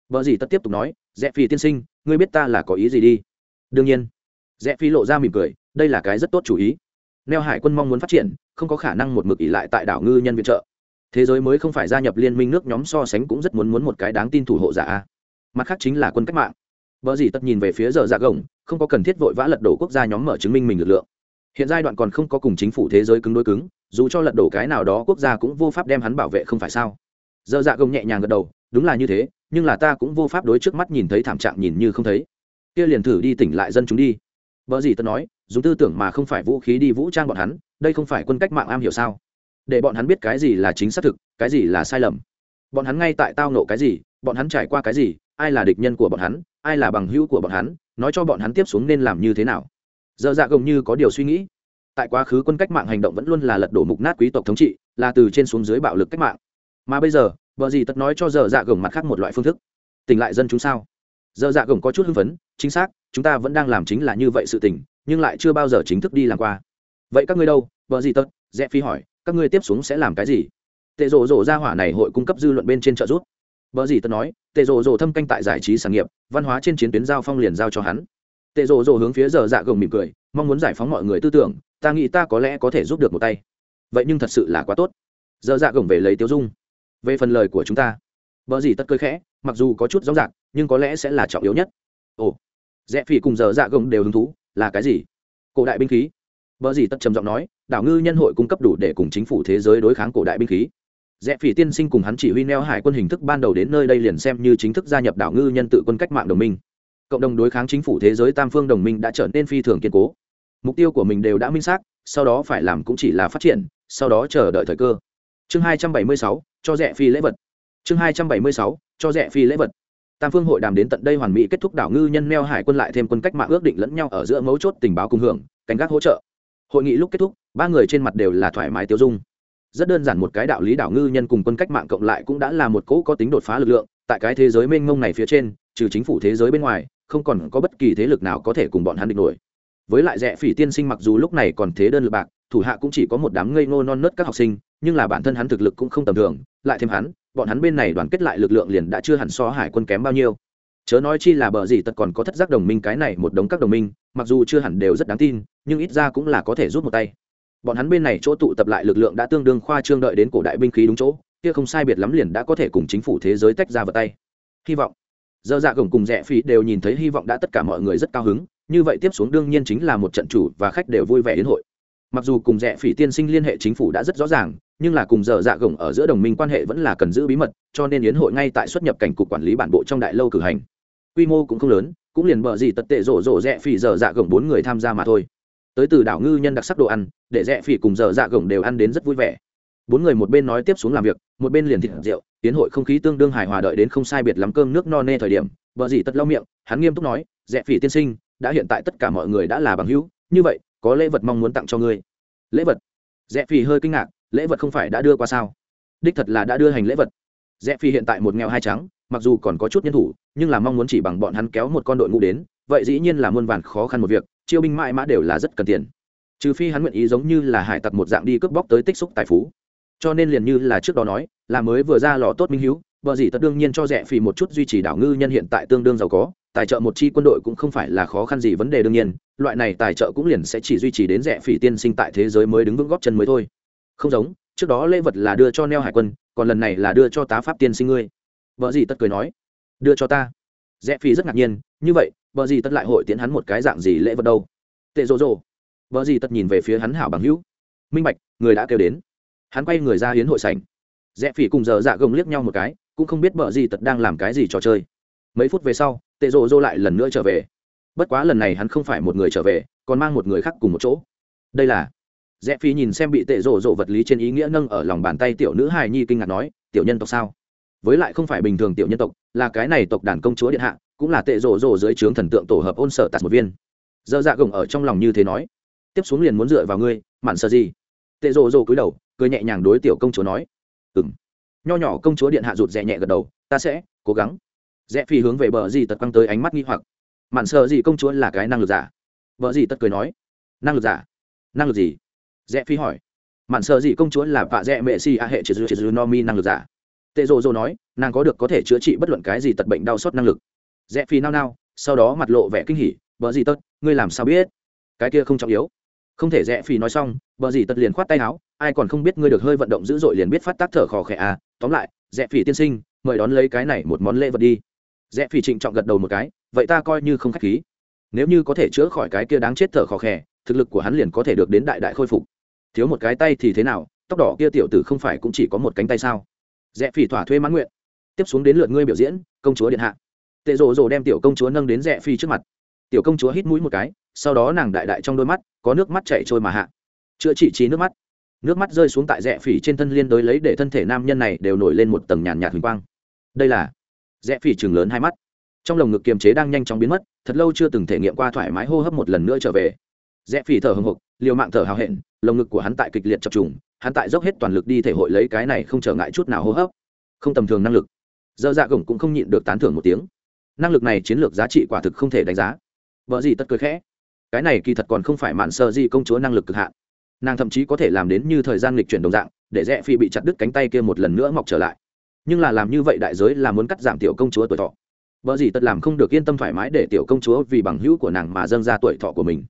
Vợ gì tất tiếp tục nói, rẽ phi tiên sinh, ngươi biết ta là có ý gì đi? Đương nhiên. Rẽ phi lộ ra mỉm cười, đây là cái rất tốt chủ ý. Neo hải quân mong muốn phát triển, không có khả năng một mực ỉ lại tại đảo ngư nhân viện trợ. Thế giới mới không phải gia nhập liên minh nước nhóm so sánh cũng rất muốn muốn một cái đáng tin thủ hộ giả mặt khác chính là quân cách mạng vợ gì tất nhìn về phía giờ dạ gồng, không có cần thiết vội vã lật đổ quốc gia nhóm mở chứng minh mình lực lượng. Hiện giai đoạn còn không có cùng chính phủ thế giới cứng đối cứng, dù cho lật đổ cái nào đó quốc gia cũng vô pháp đem hắn bảo vệ không phải sao? Giờ dạ gồng nhẹ nhàng gật đầu, đúng là như thế, nhưng là ta cũng vô pháp đối trước mắt nhìn thấy thảm trạng nhìn như không thấy. Kia liền thử đi tỉnh lại dân chúng đi. Vợ gì tất nói dùng tư tưởng mà không phải vũ khí đi vũ trang bọn hắn, đây không phải quân cách mạng am hiểu sao? Để bọn hắn biết cái gì là chính xác thực, cái gì là sai lầm. Bọn hắn ngay tại tao nộ cái gì, bọn hắn trải qua cái gì ai là địch nhân của bọn hắn, ai là bằng hữu của bọn hắn, nói cho bọn hắn tiếp xuống nên làm như thế nào. Dơ dạ gồng như có điều suy nghĩ. Tại quá khứ quân cách mạng hành động vẫn luôn là lật đổ mục nát quý tộc thống trị, là từ trên xuống dưới bạo lực cách mạng. Mà bây giờ, vợ gì tất nói cho Dơ dạ gồng mặt khác một loại phương thức. Tỉnh lại dân chúng sao? Dơ dạ gồng có chút hưng phấn, chính xác, chúng ta vẫn đang làm chính là như vậy sự tỉnh nhưng lại chưa bao giờ chính thức đi làm qua. Vậy các ngươi đâu? Vợ gì tất? Rẽ phi hỏi, các ngươi tiếp xuống sẽ làm cái gì? Tệ rộ rộ ra hỏa này hội cung cấp dư luận bên trên trợ giúp. Bở gì tất nói, tệ rộ rộ thâm canh tại giải trí sản nghiệp, văn hóa trên chiến tuyến giao phong liền giao cho hắn. Tệ rộ rộ hướng phía giờ dạ gồng mỉm cười, mong muốn giải phóng mọi người tư tưởng, ta nghĩ ta có lẽ có thể giúp được một tay. Vậy nhưng thật sự là quá tốt. Giờ dạ gồng về lấy tiêu dung. Về phần lời của chúng ta Bở gì tất cười khẽ, mặc dù có chút rõ ràng, nhưng có lẽ sẽ là trọng yếu nhất. Ồ, rẽ phỉ cùng giờ dạ gồng đều hứng thú, là cái gì? Cổ đại binh khí. Bở gì tất trầm giọng nói, đảo ngư nhân hội cung cấp đủ để cùng chính phủ thế giới đối kháng cổ đại binh khí rẽ phỉ tiên sinh cùng hắn chỉ huy neo hải quân hình thức ban đầu đến nơi đây liền xem như chính thức gia nhập đảo ngư nhân tự quân cách mạng đồng minh. Cộng đồng đối kháng chính phủ thế giới tam phương đồng minh đã trở nên phi thường kiên cố. Mục tiêu của mình đều đã minh xác, sau đó phải làm cũng chỉ là phát triển, sau đó chờ đợi thời cơ. Chương hai trăm bảy mươi sáu, cho rẻ phi lễ vật. Chương hai trăm bảy mươi sáu, cho rẻ phi lễ vật. Tam phương hội đàm đến tận đây hoàn mỹ kết thúc đảo ngư nhân neo hải quân lại thêm quân cách mạng ước định lẫn nhau ở giữa mấu chốt tình báo cùng hưởng, canh gác hỗ trợ. Hội nghị lúc kết thúc, ba người trên mặt đều là thoải mái tiêu dung rất đơn giản một cái đạo lý đảo ngư nhân cùng quân cách mạng cộng lại cũng đã là một cỗ có tính đột phá lực lượng, tại cái thế giới mênh mông này phía trên, trừ chính phủ thế giới bên ngoài, không còn có bất kỳ thế lực nào có thể cùng bọn hắn địch nổi. Với lại rẻ phỉ tiên sinh mặc dù lúc này còn thế đơn lực bạc, thủ hạ cũng chỉ có một đám ngây ngô non nớt các học sinh, nhưng là bản thân hắn thực lực cũng không tầm thường, lại thêm hắn, bọn hắn bên này đoàn kết lại lực lượng liền đã chưa hẳn so hải quân kém bao nhiêu. Chớ nói chi là bờ gì tật còn có thất giác đồng minh cái này một đống các đồng minh, mặc dù chưa hẳn đều rất đáng tin, nhưng ít ra cũng là có thể rút một tay bọn hắn bên này chỗ tụ tập lại lực lượng đã tương đương khoa trương đợi đến cổ đại binh khí đúng chỗ, kia không sai biệt lắm liền đã có thể cùng chính phủ thế giới tách ra vào tay. Hy vọng. Dơ dạ gồng cùng rẽ phí đều nhìn thấy hy vọng đã tất cả mọi người rất cao hứng, như vậy tiếp xuống đương nhiên chính là một trận chủ và khách đều vui vẻ đến hội. Mặc dù cùng rẽ phỉ tiên sinh liên hệ chính phủ đã rất rõ ràng, nhưng là cùng giờ dạ gồng ở giữa đồng minh quan hệ vẫn là cần giữ bí mật, cho nên yến hội ngay tại xuất nhập cảnh cục quản lý bản bộ trong đại lâu cử hành. Quy mô cũng không lớn, cũng liền bờ gì tật tệ rổ rổ rẽ phỉ giờ dạ gồng bốn người tham gia mà thôi tới từ đảo ngư nhân đặc sắc đồ ăn, để rẽ phỉ cùng giờ dạ gồng đều ăn đến rất vui vẻ. Bốn người một bên nói tiếp xuống làm việc, một bên liền thịt rượu, tiến hội không khí tương đương hài hòa đợi đến không sai biệt lắm cơm nước no nê thời điểm, vợ dì tật lau miệng, hắn nghiêm túc nói, rẽ phỉ tiên sinh, đã hiện tại tất cả mọi người đã là bằng hữu, như vậy, có lễ vật mong muốn tặng cho ngươi. Lễ vật? Rẽ phỉ hơi kinh ngạc, lễ vật không phải đã đưa qua sao? Đích thật là đã đưa hành lễ vật. Rẽ phỉ hiện tại một nghèo hai trắng, mặc dù còn có chút nhân thủ, nhưng là mong muốn chỉ bằng bọn hắn kéo một con đội ngũ đến, vậy dĩ nhiên là muôn vàn khó khăn một việc chiêu binh mãi mã đều là rất cần tiền. Trừ phi hắn nguyện ý giống như là hải tặc một dạng đi cướp bóc tới tích xúc tài phú. Cho nên liền như là trước đó nói, là mới vừa ra lò tốt minh hiếu, vợ gì tất đương nhiên cho rẻ phì một chút duy trì đảo ngư nhân hiện tại tương đương giàu có, tài trợ một chi quân đội cũng không phải là khó khăn gì vấn đề đương nhiên, loại này tài trợ cũng liền sẽ chỉ duy trì đến rẻ phì tiên sinh tại thế giới mới đứng vững góp chân mới thôi. Không giống, trước đó lễ vật là đưa cho neo hải quân, còn lần này là đưa cho tá pháp tiên sinh ngươi. Vợ gì tất cười nói, đưa cho ta. Rẽ phi rất ngạc nhiên, như vậy vợ gì tất lại hội tiến hắn một cái dạng gì lễ vật đâu? Tệ rồ rồ vợ gì tất nhìn về phía hắn hảo bằng hữu. Minh bạch, người đã kêu đến. Hắn quay người ra hiến hội sảnh. Rẽ phỉ cùng giờ dạ gồng liếc nhau một cái, cũng không biết bờ gì tật đang làm cái gì trò chơi. Mấy phút về sau, tệ rồ rồ lại lần nữa trở về. Bất quá lần này hắn không phải một người trở về, còn mang một người khác cùng một chỗ. Đây là rẽ phỉ nhìn xem bị tệ rồ rồ vật lý trên ý nghĩa nâng ở lòng bàn tay tiểu nữ hài nhi kinh ngạc nói, tiểu nhân tộc sao? Với lại không phải bình thường tiểu nhân tộc, là cái này tộc đàn công chúa điện hạ cũng là tệ rổ rổ dưới trướng thần tượng tổ hợp ôn sở tạt một viên. Dơ dạ gồng ở trong lòng như thế nói. Tiếp xuống liền muốn dựa vào ngươi, mạn sợ gì? Tệ rổ rổ cúi đầu, cười nhẹ nhàng đối tiểu công chúa nói. Ừng nho nhỏ công chúa điện hạ rụt rè nhẹ gật đầu, ta sẽ cố gắng. Rẽ phi hướng về bờ gì tật quăng tới ánh mắt nghi hoặc. Mạn sợ gì công chúa là cái năng lực giả? Vợ gì tật cười nói. Năng lực giả? Năng lực gì? Rẽ phi hỏi. Mạn sợ gì công chúa là vạ rẽ mẹ si a hệ chữ chữ no mi năng lực giả? Tệ rồ rồ nói, nàng có được có thể chữa trị bất luận cái gì tật bệnh đau xót năng lực rẽ phi nao nao, sau đó mặt lộ vẻ kinh hỉ vợ gì tất, ngươi làm sao biết? Cái kia không trọng yếu. Không thể rẽ phi nói xong vợ gì tất liền khoát tay áo, ai còn không biết ngươi được hơi vận động dữ dội liền biết phát tác thở khò khẽ à tóm lại, rẽ phi tiên sinh, mời đón lấy cái này một món lễ vật đi. Rẽ phi trịnh trọng gật đầu một cái, vậy ta coi như không khách khí. Nếu như có thể chữa khỏi cái kia đáng chết thở khò khẽ thực lực của hắn liền có thể được đến đại đại khôi phục. Thiếu một cái tay thì thế nào? Tóc đỏ kia tiểu tử không phải cũng chỉ có một cánh tay sao? Rẽ phỉ thỏa thuê mãn nguyện. Tiếp xuống đến lượt ngươi biểu diễn, công chúa điện hạ tệ rồ rồ đem tiểu công chúa nâng đến rẽ phi trước mặt. Tiểu công chúa hít mũi một cái, sau đó nàng đại đại trong đôi mắt, có nước mắt chảy trôi mà hạ. Chữa trị trí nước mắt. Nước mắt rơi xuống tại rẽ phỉ trên thân liên đối lấy để thân thể nam nhân này đều nổi lên một tầng nhàn nhạt huỳnh quang. Đây là rẽ phỉ chừng lớn hai mắt. Trong lồng ngực kiềm chế đang nhanh chóng biến mất, thật lâu chưa từng thể nghiệm qua thoải mái hô hấp một lần nữa trở về. Rẽ phỉ thở hồng hộc liều mạng thở hào hẹn, lồng ngực của hắn tại kịch liệt chập trùng, hắn tại dốc hết toàn lực đi thể hội lấy cái này không trở ngại chút nào hô hấp. Không tầm thường năng lực. Dơ dạ gồng cũng không nhịn được tán thưởng một tiếng năng lực này chiến lược giá trị quả thực không thể đánh giá. Vợ gì tất cười khẽ. Cái này kỳ thật còn không phải mạn sơ gì công chúa năng lực cực hạn. Nàng thậm chí có thể làm đến như thời gian lịch chuyển đồng dạng, để rẽ phi bị chặt đứt cánh tay kia một lần nữa mọc trở lại. Nhưng là làm như vậy đại giới là muốn cắt giảm tiểu công chúa tuổi thọ. Vợ gì tất làm không được yên tâm thoải mái để tiểu công chúa vì bằng hữu của nàng mà dâng ra tuổi thọ của mình.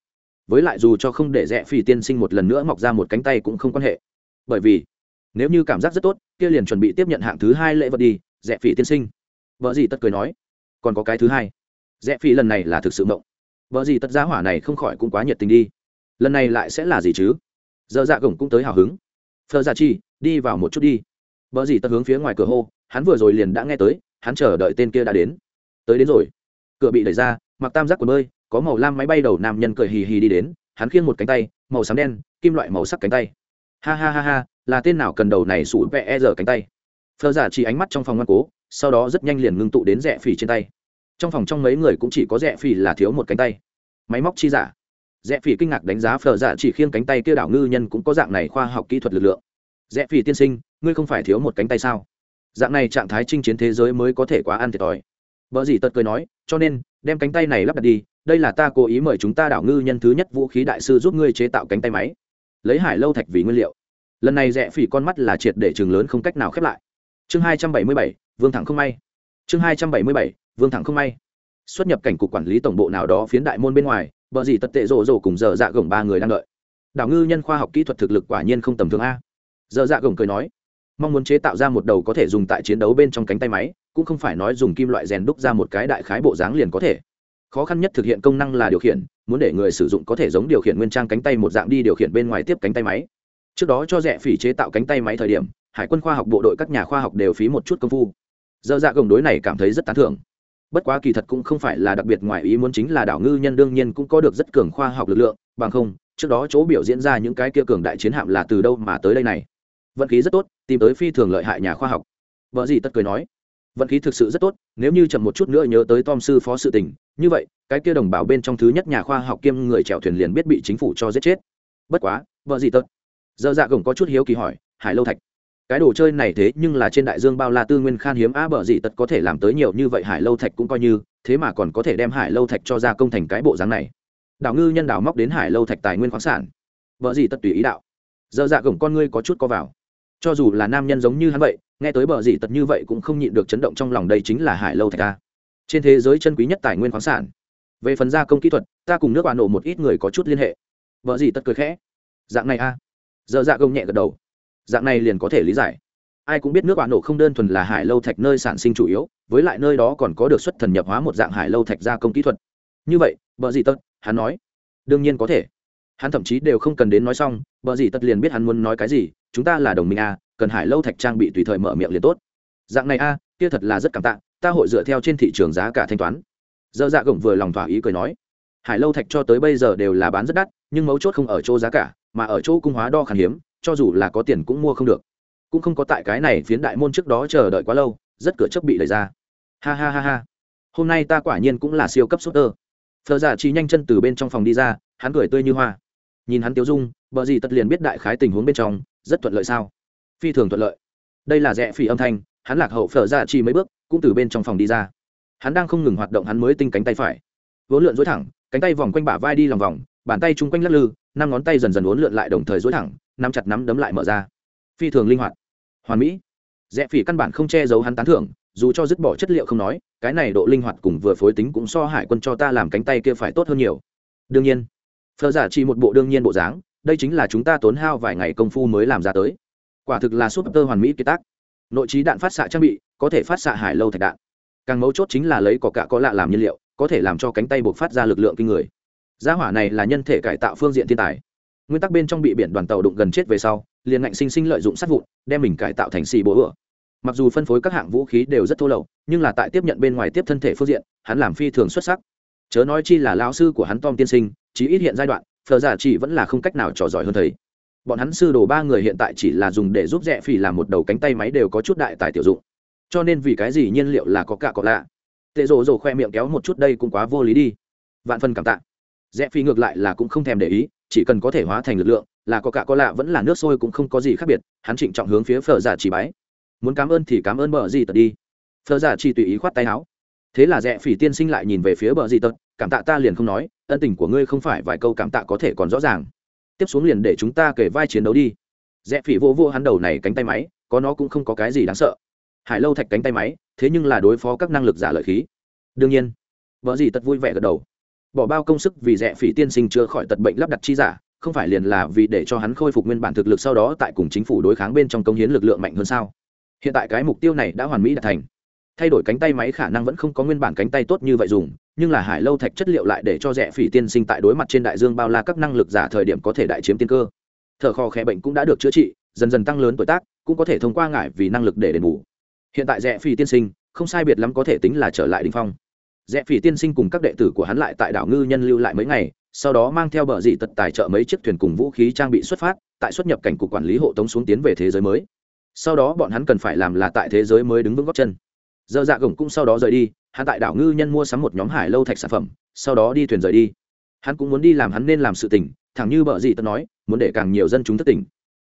Với lại dù cho không để rẽ phi tiên sinh một lần nữa mọc ra một cánh tay cũng không quan hệ. Bởi vì, nếu như cảm giác rất tốt, kia liền chuẩn bị tiếp nhận hạng thứ hai lễ vật đi, rẽ phi tiên sinh. Vợ gì tất cười nói còn có cái thứ hai. Rẽ phi lần này là thực sự mộng vợ gì tất giá hỏa này không khỏi cũng quá nhiệt tình đi. Lần này lại sẽ là gì chứ? Giờ dạ gồng cũng tới hào hứng. Phờ dạ chi, đi vào một chút đi. Vợ gì tất hướng phía ngoài cửa hô, hắn vừa rồi liền đã nghe tới, hắn chờ đợi tên kia đã đến. Tới đến rồi. Cửa bị đẩy ra, mặc tam giác quần bơi, có màu lam máy bay đầu nam nhân cười hì hì đi đến, hắn khiêng một cánh tay, màu xám đen, kim loại màu sắc cánh tay. Ha ha ha ha, là tên nào cần đầu này sủ vẽ e giờ cánh tay? Phờ dạ giả chỉ ánh mắt trong phòng ngoan cố sau đó rất nhanh liền ngưng tụ đến rẽ phì trên tay. Trong phòng trong mấy người cũng chỉ có rẽ phì là thiếu một cánh tay. Máy móc chi giả. Rẽ phì kinh ngạc đánh giá phờ giả dạ chỉ khiêng cánh tay kia đảo ngư nhân cũng có dạng này khoa học kỹ thuật lực lượng. Rẽ phì tiên sinh, ngươi không phải thiếu một cánh tay sao? Dạng này trạng thái chinh chiến thế giới mới có thể quá ăn thiệt thòi. Vợ gì tật cười nói, cho nên, đem cánh tay này lắp đặt đi, đây là ta cố ý mời chúng ta đảo ngư nhân thứ nhất vũ khí đại sư giúp ngươi chế tạo cánh tay máy. Lấy hải lâu thạch vì nguyên liệu. Lần này rẽ phỉ con mắt là triệt để trường lớn không cách nào khép lại. Chương hai trăm bảy mươi bảy vương thẳng không may. Chương hai trăm bảy mươi bảy, vương thẳng không may. Xuất nhập cảnh cục quản lý tổng bộ nào đó phiến đại môn bên ngoài, bờ gì tật tệ rộ rộ cùng giờ dạ gồng ba người đang đợi. Đảo ngư nhân khoa học kỹ thuật thực lực quả nhiên không tầm thường a. Giờ dạ gồng cười nói, mong muốn chế tạo ra một đầu có thể dùng tại chiến đấu bên trong cánh tay máy, cũng không phải nói dùng kim loại rèn đúc ra một cái đại khái bộ dáng liền có thể. Khó khăn nhất thực hiện công năng là điều khiển, muốn để người sử dụng có thể giống điều khiển nguyên trang cánh tay một dạng đi điều khiển bên ngoài tiếp cánh tay máy. Trước đó cho rẻ phỉ chế tạo cánh tay máy thời điểm, hải quân khoa học bộ đội các nhà khoa học đều phí một chút công phu dơ dạ gồng đối này cảm thấy rất tán thưởng. Bất quá kỳ thật cũng không phải là đặc biệt ngoài ý muốn chính là đảo ngư nhân đương nhiên cũng có được rất cường khoa học lực lượng, bằng không, trước đó chỗ biểu diễn ra những cái kia cường đại chiến hạm là từ đâu mà tới đây này. Vận khí rất tốt, tìm tới phi thường lợi hại nhà khoa học. Vợ gì tất cười nói, vận khí thực sự rất tốt, nếu như chậm một chút nữa nhớ tới tom sư phó sự tình, như vậy, cái kia đồng bào bên trong thứ nhất nhà khoa học kiêm người chèo thuyền liền biết bị chính phủ cho giết chết. Bất quá, vợ gì tất giờ dạ gồng có chút hiếu kỳ hỏi, hải lâu thạch cái đồ chơi này thế nhưng là trên đại dương bao la tư nguyên khan hiếm á bờ dị tật có thể làm tới nhiều như vậy hải lâu thạch cũng coi như, thế mà còn có thể đem hải lâu thạch cho ra công thành cái bộ dáng này. Đảo ngư nhân đảo móc đến hải lâu thạch tài nguyên khoáng sản. Vợ dị tật tùy ý đạo. Dơ dạ gồng con ngươi có chút co vào. Cho dù là nam nhân giống như hắn vậy, nghe tới bờ dị tật như vậy cũng không nhịn được chấn động trong lòng đây chính là hải lâu thạch a. Trên thế giới chân quý nhất tài nguyên khoáng sản. Về phần gia công kỹ thuật, ta cùng nước bà nổ một ít người có chút liên hệ. Vợ dị tật cười khẽ. Dạng này a. Dơ dạ gồng nhẹ gật đầu dạng này liền có thể lý giải. Ai cũng biết nước bạo nổ không đơn thuần là hải lâu thạch nơi sản sinh chủ yếu, với lại nơi đó còn có được xuất thần nhập hóa một dạng hải lâu thạch gia công kỹ thuật. Như vậy vợ gì tất hắn nói. Đương nhiên có thể. Hắn thậm chí đều không cần đến nói xong vợ gì tất liền biết hắn muốn nói cái gì, chúng ta là đồng minh a, cần hải lâu thạch trang bị tùy thời mở miệng liền tốt. Dạng này a, kia thật là rất cảm tạ, ta hội dựa theo trên thị trường giá cả thanh toán. Dơ dạ gồng vừa lòng thỏa ý cười nói. Hải lâu thạch cho tới bây giờ đều là bán rất đắt, nhưng mấu chốt không ở chỗ giá cả, mà ở chỗ cung hóa đo khan hiếm cho dù là có tiền cũng mua không được. Cũng không có tại cái này phiến đại môn trước đó chờ đợi quá lâu, rất cửa chấp bị đẩy ra. Ha ha ha ha. Hôm nay ta quả nhiên cũng là siêu cấp sút tơ phờ giả chi nhanh chân từ bên trong phòng đi ra, hắn cười tươi như hoa. Nhìn hắn tiêu dung, bờ gì tất liền biết đại khái tình huống bên trong, rất thuận lợi sao? Phi thường thuận lợi. Đây là rẽ phỉ âm thanh, hắn lạc hậu phở ra chi mấy bước, cũng từ bên trong phòng đi ra. Hắn đang không ngừng hoạt động hắn mới tinh cánh tay phải. Vốn lượn dối thẳng, cánh tay vòng quanh bả vai đi lòng vòng, bàn tay chung quanh lắc lư, năm ngón tay dần dần uốn lượn lại đồng thời dối thẳng nắm chặt nắm đấm lại mở ra. Phi thường linh hoạt. Hoàn mỹ. Rẽ phỉ căn bản không che giấu hắn tán thưởng, dù cho dứt bỏ chất liệu không nói, cái này độ linh hoạt cùng vừa phối tính cũng so hải quân cho ta làm cánh tay kia phải tốt hơn nhiều. Đương nhiên phờ giả chỉ một bộ đương nhiên bộ dáng, đây chính là chúng ta tốn hao vài ngày công phu mới làm ra tới. Quả thực là súp tơ hoàn mỹ kế tác. Nội trí đạn phát xạ trang bị, có thể phát xạ hải lâu thạch đạn. Càng mấu chốt chính là lấy cỏ cạ có lạ làm nhiên liệu, có thể làm cho cánh tay buộc phát ra lực lượng kinh người. Gia hỏa này là nhân thể cải tạo phương diện thiên tài nguyên tắc bên trong bị biển đoàn tàu đụng gần chết về sau, liền ngạnh sinh sinh lợi dụng sát vụn, đem mình cải tạo thành xì bố ửa mặc dù phân phối các hạng vũ khí đều rất thô lậu, nhưng là tại tiếp nhận bên ngoài tiếp thân thể phương diện, hắn làm phi thường xuất sắc. Chớ nói chi là lao sư của hắn tom tiên sinh chí ít hiện giai đoạn phờ giả dạ chỉ vẫn là không cách nào trò giỏi hơn thấy. bọn hắn sư đồ ba người hiện tại chỉ là dùng để giúp rẽ phỉ làm một đầu cánh tay máy đều có chút đại tài tiểu dụng. Cho nên vì cái gì nhiên liệu là có cả có lạ. Tệ rồ rồ khoe miệng kéo một chút, đây cũng quá vô lý đi. Vạn phần cảm tạ. Rẽ phỉ ngược lại là cũng không thèm để ý chỉ cần có thể hóa thành lực lượng, là có cả có lạ vẫn là nước sôi cũng không có gì khác biệt, hắn trịnh trọng hướng phía phở giả chỉ bái. Muốn cảm ơn thì cảm ơn bờ gì tật đi. Phở giả chỉ tùy ý khoát tay áo. Thế là rẽ phỉ tiên sinh lại nhìn về phía bờ gì tật, cảm tạ ta liền không nói, ân tình của ngươi không phải vài câu cảm tạ có thể còn rõ ràng. Tiếp xuống liền để chúng ta kể vai chiến đấu đi. Rẽ phỉ vô vô hắn đầu này cánh tay máy, có nó cũng không có cái gì đáng sợ. Hải lâu thạch cánh tay máy, thế nhưng là đối phó các năng lực giả lợi khí. Đương nhiên vợ gì tật vui vẻ gật đầu bỏ bao công sức vì rẻ phỉ tiên sinh chữa khỏi tật bệnh lắp đặt chi giả, không phải liền là vì để cho hắn khôi phục nguyên bản thực lực sau đó tại cùng chính phủ đối kháng bên trong công hiến lực lượng mạnh hơn sao? Hiện tại cái mục tiêu này đã hoàn mỹ đạt thành. Thay đổi cánh tay máy khả năng vẫn không có nguyên bản cánh tay tốt như vậy dùng, nhưng là hải lâu thạch chất liệu lại để cho rẻ phỉ tiên sinh tại đối mặt trên đại dương bao la các năng lực giả thời điểm có thể đại chiếm tiên cơ. Thở kho khẽ bệnh cũng đã được chữa trị, dần dần tăng lớn tuổi tác, cũng có thể thông qua ngại vì năng lực để đền bù. Hiện tại rẻ phỉ tiên sinh, không sai biệt lắm có thể tính là trở lại đình phong rẽ phỉ tiên sinh cùng các đệ tử của hắn lại tại đảo ngư nhân lưu lại mấy ngày, sau đó mang theo bờ dị tật tài trợ mấy chiếc thuyền cùng vũ khí trang bị xuất phát, tại xuất nhập cảnh cục quản lý hộ tống xuống tiến về thế giới mới. Sau đó bọn hắn cần phải làm là tại thế giới mới đứng vững góc chân. Dơ dạ gồng cũng sau đó rời đi, hắn tại đảo ngư nhân mua sắm một nhóm hải lâu thạch sản phẩm, sau đó đi thuyền rời đi. Hắn cũng muốn đi làm hắn nên làm sự tỉnh thẳng như bờ dị tật nói, muốn để càng nhiều dân chúng thất tỉnh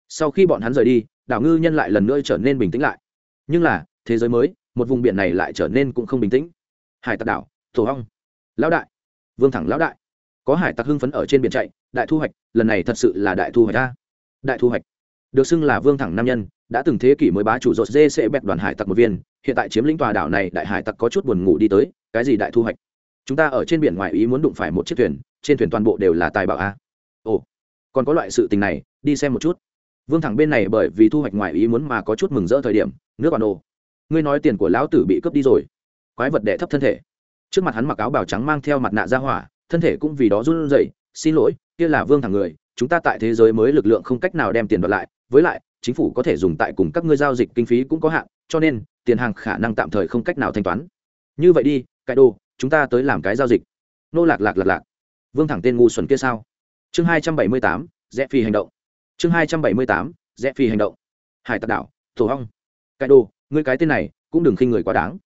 sau khi bọn hắn rời đi, đảo ngư nhân lại lần nữa trở nên bình tĩnh lại. Nhưng là, thế giới mới, một vùng biển này lại trở nên cũng không bình tĩnh hải tặc đảo, tổ hong lão đại. Vương thẳng lão đại. Có hải tặc hưng phấn ở trên biển chạy, đại thu hoạch, lần này thật sự là đại thu hoạch ta đại thu hoạch. Được xưng là vương thẳng nam nhân, đã từng thế kỷ mới bá chủ rột dê sẽ bẹt đoàn hải tặc một viên, hiện tại chiếm lĩnh tòa đảo này, đại hải tặc có chút buồn ngủ đi tới, cái gì đại thu hoạch? Chúng ta ở trên biển ngoài ý muốn đụng phải một chiếc thuyền, trên thuyền toàn bộ đều là tài bảo a. Ồ, còn có loại sự tình này, đi xem một chút. Vương thẳng bên này bởi vì thu hoạch ngoài ý muốn mà có chút mừng rỡ thời điểm, nước bản đồ ngươi nói tiền của lão tử bị cướp đi rồi quái vật đệ thấp thân thể. Trước mặt hắn mặc áo bào trắng mang theo mặt nạ ra hỏa, thân thể cũng vì đó run rẩy, xin lỗi, kia là vương thẳng người, chúng ta tại thế giới mới lực lượng không cách nào đem tiền đoạt lại, với lại, chính phủ có thể dùng tại cùng các ngươi giao dịch kinh phí cũng có hạn, cho nên, tiền hàng khả năng tạm thời không cách nào thanh toán. Như vậy đi cải đồ, chúng ta tới làm cái giao dịch. Nô lạc lạc lạc lạc. Vương thẳng tên ngu xuẩn kia sao? Chương hai trăm bảy mươi tám, rẽ phi hành động. Chương hai trăm bảy mươi tám, rẽ phi hành động. Hải tặc đảo thổ hong. Cải đồ, ngươi cái tên này cũng đừng khinh người quá đáng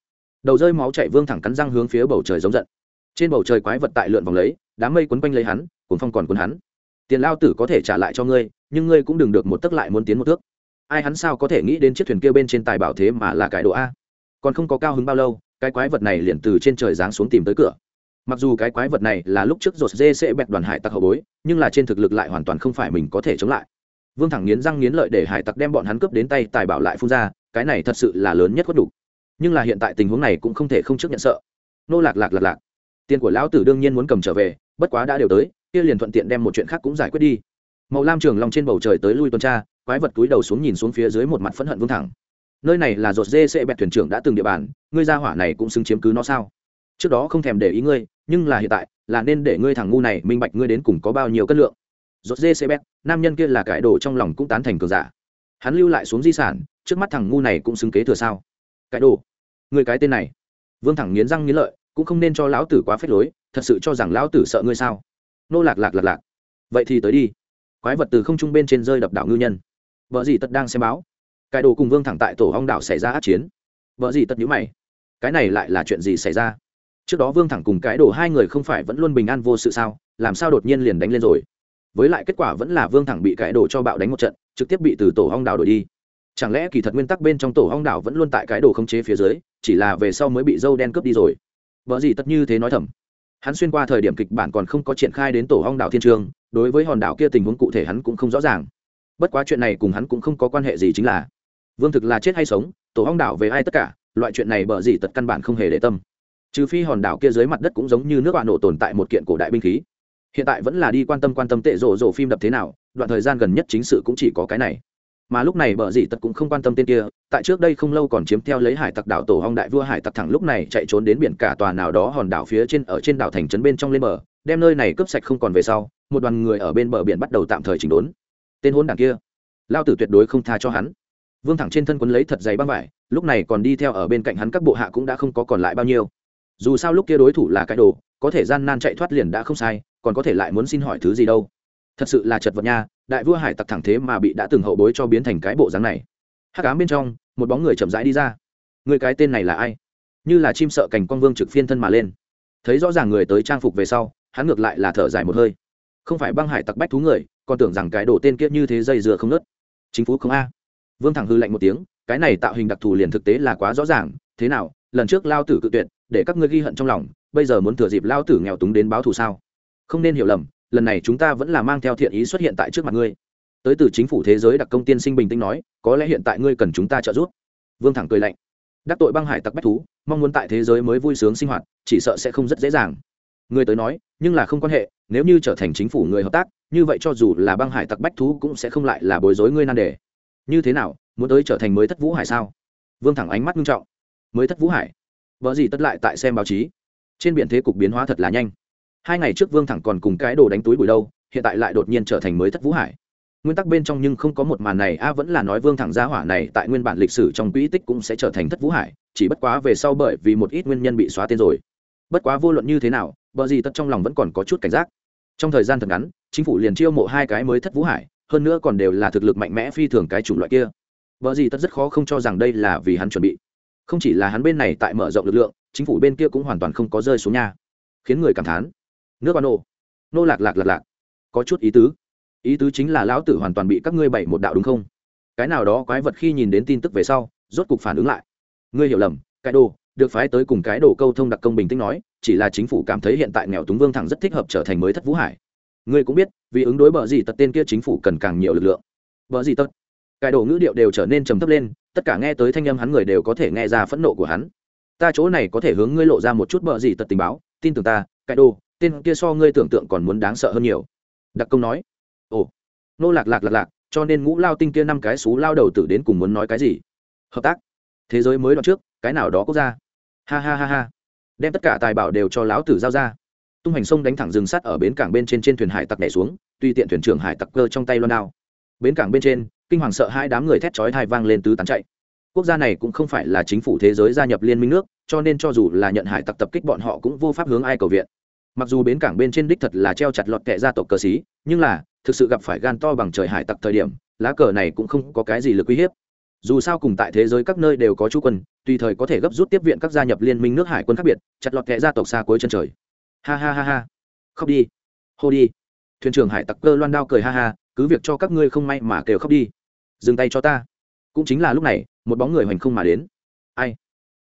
đầu rơi máu chạy vương thẳng cắn răng hướng phía bầu trời giống giận. Trên bầu trời quái vật tại lượn vòng lấy, đám mây quấn quanh lấy hắn cuốn phong còn cuốn hắn. Tiền lao tử có thể trả lại cho ngươi, nhưng ngươi cũng đừng được một tấc lại muốn tiến một thước. Ai hắn sao có thể nghĩ đến chiếc thuyền kia bên trên tài bảo thế mà là cải độ a? Còn không có cao hứng bao lâu, cái quái vật này liền từ trên trời giáng xuống tìm tới cửa. Mặc dù cái quái vật này là lúc trước rột dê sẽ bẹt đoàn hải tặc hậu bối, nhưng là trên thực lực lại hoàn toàn không phải mình có thể chống lại. Vương thẳng nghiến răng nghiến lợi để hải tặc đem bọn hắn cướp đến tay tài bảo lại phun ra, cái này thật sự là lớn nhất có đủ nhưng là hiện tại tình huống này cũng không thể không trước nhận sợ. Nô lạc lạc lạc lạc. Tiền của lão tử đương nhiên muốn cầm trở về, bất quá đã đều tới, kia liền thuận tiện đem một chuyện khác cũng giải quyết đi. Màu lam trường long trên bầu trời tới lui tuần tra, quái vật túi đầu xuống nhìn xuống phía dưới một mặt phẫn hận vương thẳng. Nơi này là rột dê sẽ bẹt thuyền trưởng đã từng địa bàn, ngươi ra hỏa này cũng xứng chiếm cứ nó sao? Trước đó không thèm để ý ngươi, nhưng là hiện tại, là nên để ngươi thằng ngu này minh bạch ngươi đến cùng có bao nhiêu cân lượng. Rột dê sẽ bẹt, nam nhân kia là cải đồ trong lòng cũng tán thành cường giả. Hắn lưu lại xuống di sản, trước mắt thằng ngu này cũng xứng kế thừa sao? Cải đồ? Người cái tên này. Vương thẳng nghiến răng nghiến lợi, cũng không nên cho lão tử quá phép lối, thật sự cho rằng lão tử sợ ngươi sao? Nô lạc lạc lạc lạc. Vậy thì tới đi. Quái vật từ không trung bên trên rơi đập đảo ngư nhân. Vợ gì tật đang xem báo. Cải đồ cùng vương thẳng tại tổ hong đảo xảy ra át chiến. Vợ gì tật nhữ mày. Cái này lại là chuyện gì xảy ra? Trước đó vương thẳng cùng cái đồ hai người không phải vẫn luôn bình an vô sự sao? Làm sao đột nhiên liền đánh lên rồi? Với lại kết quả vẫn là vương thẳng bị cái đồ cho bạo đánh một trận, trực tiếp bị từ tổ hong đảo đổi đi chẳng lẽ kỳ thật nguyên tắc bên trong tổ hong đảo vẫn luôn tại cái đồ không chế phía dưới, chỉ là về sau mới bị dâu đen cướp đi rồi? Vợ gì tất như thế nói thầm. Hắn xuyên qua thời điểm kịch bản còn không có triển khai đến tổ hong đảo thiên trường, đối với hòn đảo kia tình huống cụ thể hắn cũng không rõ ràng. Bất quá chuyện này cùng hắn cũng không có quan hệ gì chính là, vương thực là chết hay sống, tổ hong đảo về ai tất cả, loại chuyện này bở gì tật căn bản không hề để tâm. Trừ phi hòn đảo kia dưới mặt đất cũng giống như nước bạn nổ tồn tại một kiện cổ đại binh khí. Hiện tại vẫn là đi quan tâm quan tâm tệ rộ rộ phim đập thế nào, đoạn thời gian gần nhất chính sự cũng chỉ có cái này mà lúc này bờ dị tật cũng không quan tâm tên kia, tại trước đây không lâu còn chiếm theo lấy hải tặc đảo tổ hong đại vua hải tặc thẳng lúc này chạy trốn đến biển cả tòa nào đó hòn đảo phía trên, ở trên đảo thành trấn bên trong lên bờ, đem nơi này cướp sạch không còn về sau, một đoàn người ở bên bờ biển bắt đầu tạm thời chỉnh đốn. Tên hôn đảng kia, lao tử tuyệt đối không tha cho hắn. Vương thẳng trên thân quấn lấy thật dày băng vải, lúc này còn đi theo ở bên cạnh hắn các bộ hạ cũng đã không có còn lại bao nhiêu. Dù sao lúc kia đối thủ là cái đồ, có thể gian nan chạy thoát liền đã không sai, còn có thể lại muốn xin hỏi thứ gì đâu. Thật sự là chật vật nha đại vua hải tặc thẳng thế mà bị đã từng hậu bối cho biến thành cái bộ dáng này. Hắc ám bên trong, một bóng người chậm rãi đi ra. Người cái tên này là ai? Như là chim sợ cành quang vương trực phiên thân mà lên. Thấy rõ ràng người tới trang phục về sau, hắn ngược lại là thở dài một hơi. Không phải băng hải tặc bách thú người, còn tưởng rằng cái đồ tên kia như thế dây dừa không nớt chính phủ không a. Vương thẳng hư lạnh một tiếng, cái này tạo hình đặc thù liền thực tế là quá rõ ràng. Thế nào, lần trước lao tử cự tuyệt, để các ngươi ghi hận trong lòng, bây giờ muốn thừa dịp lao tử nghèo túng đến báo thù sao? Không nên hiểu lầm lần này chúng ta vẫn là mang theo thiện ý xuất hiện tại trước mặt ngươi. Tới từ chính phủ thế giới đặc công tiên sinh bình tĩnh nói, có lẽ hiện tại ngươi cần chúng ta trợ giúp. Vương thẳng cười lạnh. Đắc tội băng hải tặc bách thú, mong muốn tại thế giới mới vui sướng sinh hoạt, chỉ sợ sẽ không rất dễ dàng. Ngươi tới nói, nhưng là không quan hệ, nếu như trở thành chính phủ người hợp tác, như vậy cho dù là băng hải tặc bách thú cũng sẽ không lại là bối rối ngươi nan đề. Như thế nào, muốn tới trở thành mới thất vũ hải sao? Vương thẳng ánh mắt nghiêm trọng. Mới thất vũ hải? Vợ gì tất lại tại xem báo chí? Trên biển thế cục biến hóa thật là nhanh hai ngày trước vương thẳng còn cùng cái đồ đánh túi bụi đâu, hiện tại lại đột nhiên trở thành mới thất vũ hải. Nguyên tắc bên trong nhưng không có một màn này, a, vẫn là nói vương thẳng gia hỏa này tại nguyên bản lịch sử trong quỹ tích cũng sẽ trở thành thất vũ hải, chỉ bất quá về sau bởi vì một ít nguyên nhân bị xóa tên rồi. Bất quá vô luận như thế nào, bờ gì tất trong lòng vẫn còn có chút cảnh giác. Trong thời gian thật ngắn, chính phủ liền chiêu mộ hai cái mới thất vũ hải, hơn nữa còn đều là thực lực mạnh mẽ phi thường cái chủng loại kia. Bờ gì tất rất khó không cho rằng đây là vì hắn chuẩn bị. Không chỉ là hắn bên này tại mở rộng lực lượng, chính phủ bên kia cũng hoàn toàn không có rơi xuống nhà. Khiến người cảm thán nước ba nô nô lạc lạc lạc lạc. Có chút ý tứ. Ý tứ chính là lão tử hoàn toàn bị các ngươi bảy một đạo đúng không? Cái nào đó quái vật khi nhìn đến tin tức về sau, rốt cục phản ứng lại. Ngươi hiểu lầm, cái đồ, được phái tới cùng cái đồ câu thông đặc công bình tĩnh nói, chỉ là chính phủ cảm thấy hiện tại nghèo túng vương thẳng rất thích hợp trở thành mới thất vũ hải. Ngươi cũng biết, vì ứng đối bờ gì tật tên kia chính phủ cần càng nhiều lực lượng. Bờ gì tật? Cái đồ ngữ điệu đều trở nên trầm thấp lên, tất cả nghe tới thanh âm hắn người đều có thể nghe ra phẫn nộ của hắn. Ta chỗ này có thể hướng ngươi lộ ra một chút bờ gì tật tình báo, tin tưởng ta, cái đồ tên kia so ngươi tưởng tượng còn muốn đáng sợ hơn nhiều. Đặc công nói, ồ, nô lạc lạc lạc lạc, cho nên ngũ lao tinh kia năm cái xú lao đầu tử đến cùng muốn nói cái gì? Hợp tác, thế giới mới đoạn trước, cái nào đó quốc gia. Ha ha ha ha. Đem tất cả tài bảo đều cho lão tử giao ra. Tung hành sông đánh thẳng rừng sắt ở bến cảng bên trên trên thuyền hải tặc đẻ xuống, tuy tiện thuyền trưởng hải tặc cơ trong tay loan đao. Bến cảng bên trên, kinh hoàng sợ hai đám người thét chói thai vang lên tứ tán chạy. Quốc gia này cũng không phải là chính phủ thế giới gia nhập liên minh nước, cho nên cho dù là nhận hải tặc tập kích bọn họ cũng vô pháp hướng ai cầu viện mặc dù bến cảng bên trên đích thật là treo chặt lọt kệ gia tộc cờ xí, nhưng là, thực sự gặp phải gan to bằng trời hải tặc thời điểm, lá cờ này cũng không có cái gì lực uy hiếp. Dù sao cùng tại thế giới các nơi đều có chú quân, tùy thời có thể gấp rút tiếp viện các gia nhập liên minh nước hải quân khác biệt, chặt lọt kệ gia tộc xa cuối chân trời. Ha ha ha ha. Khóc đi. Hô đi. Thuyền trưởng hải tặc cơ loan đao cười ha ha, cứ việc cho các ngươi không may mà kêu khóc đi. Dừng tay cho ta. Cũng chính là lúc này, một bóng người hoành không mà đến. Ai?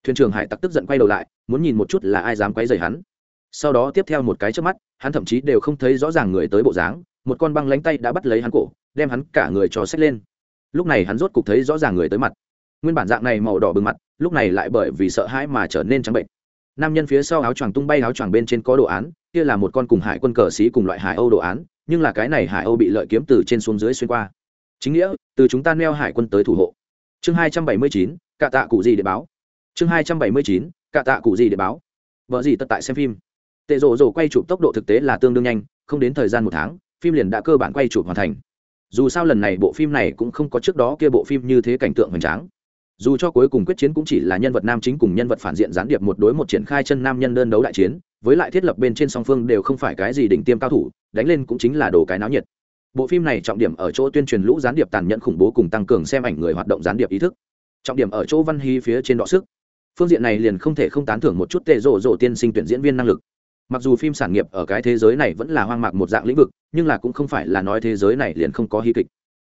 Thuyền trưởng hải tặc tức giận quay đầu lại, muốn nhìn một chút là ai dám quấy rầy hắn sau đó tiếp theo một cái trước mắt, hắn thậm chí đều không thấy rõ ràng người tới bộ dáng, một con băng lánh tay đã bắt lấy hắn cổ, đem hắn cả người cho xách lên. Lúc này hắn rốt cục thấy rõ ràng người tới mặt. Nguyên bản dạng này màu đỏ bừng mặt, lúc này lại bởi vì sợ hãi mà trở nên trắng bệnh. Nam nhân phía sau áo choàng tung bay áo choàng bên trên có đồ án, kia là một con cùng hải quân cờ xí cùng loại hải âu đồ án, nhưng là cái này hải âu bị lợi kiếm từ trên xuống dưới xuyên qua. Chính nghĩa, từ chúng ta neo hải quân tới thủ hộ. Chương hai trăm bảy mươi chín, cạ tạ cụ gì để báo? Chương hai trăm bảy mươi chín, cạ tạ cụ gì để báo? Vợ gì tất tại xem phim? Tệ rộ rộ quay chụp tốc độ thực tế là tương đương nhanh, không đến thời gian một tháng, phim liền đã cơ bản quay chụp hoàn thành. Dù sao lần này bộ phim này cũng không có trước đó kia bộ phim như thế cảnh tượng hoành tráng. Dù cho cuối cùng quyết chiến cũng chỉ là nhân vật nam chính cùng nhân vật phản diện gián điệp một đối một triển khai chân nam nhân đơn đấu đại chiến, với lại thiết lập bên trên song phương đều không phải cái gì đỉnh tiêm cao thủ, đánh lên cũng chính là đồ cái náo nhiệt. Bộ phim này trọng điểm ở chỗ tuyên truyền lũ gián điệp tàn nhẫn khủng bố cùng tăng cường xem ảnh người hoạt động gián điệp ý thức. Trọng điểm ở chỗ văn hy phía trên đọ sức. Phương diện này liền không thể không tán thưởng một chút tệ rộ rộ tiên sinh tuyển diễn viên năng lực mặc dù phim sản nghiệp ở cái thế giới này vẫn là hoang mạc một dạng lĩnh vực, nhưng là cũng không phải là nói thế giới này liền không có hí kịch.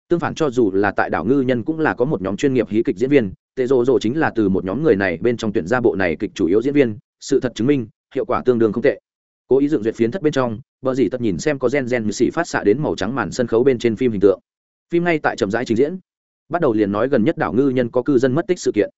Tương phản cho dù là tại đảo ngư nhân cũng là có một nhóm chuyên nghiệp hí kịch diễn viên tệ rộ rộ chính là từ một nhóm người này bên trong tuyển ra bộ này kịch chủ yếu diễn viên, sự thật chứng minh, hiệu quả tương đương không tệ. Cố ý dựng duyệt phiến thất bên trong, bờ dì tật nhìn xem có gen gen như xì phát xạ đến màu trắng màn sân khấu bên trên phim hình tượng. Phim ngay tại trầm rãi trình diễn. Bắt đầu liền nói gần nhất đảo ngư nhân có cư dân mất tích sự kiện.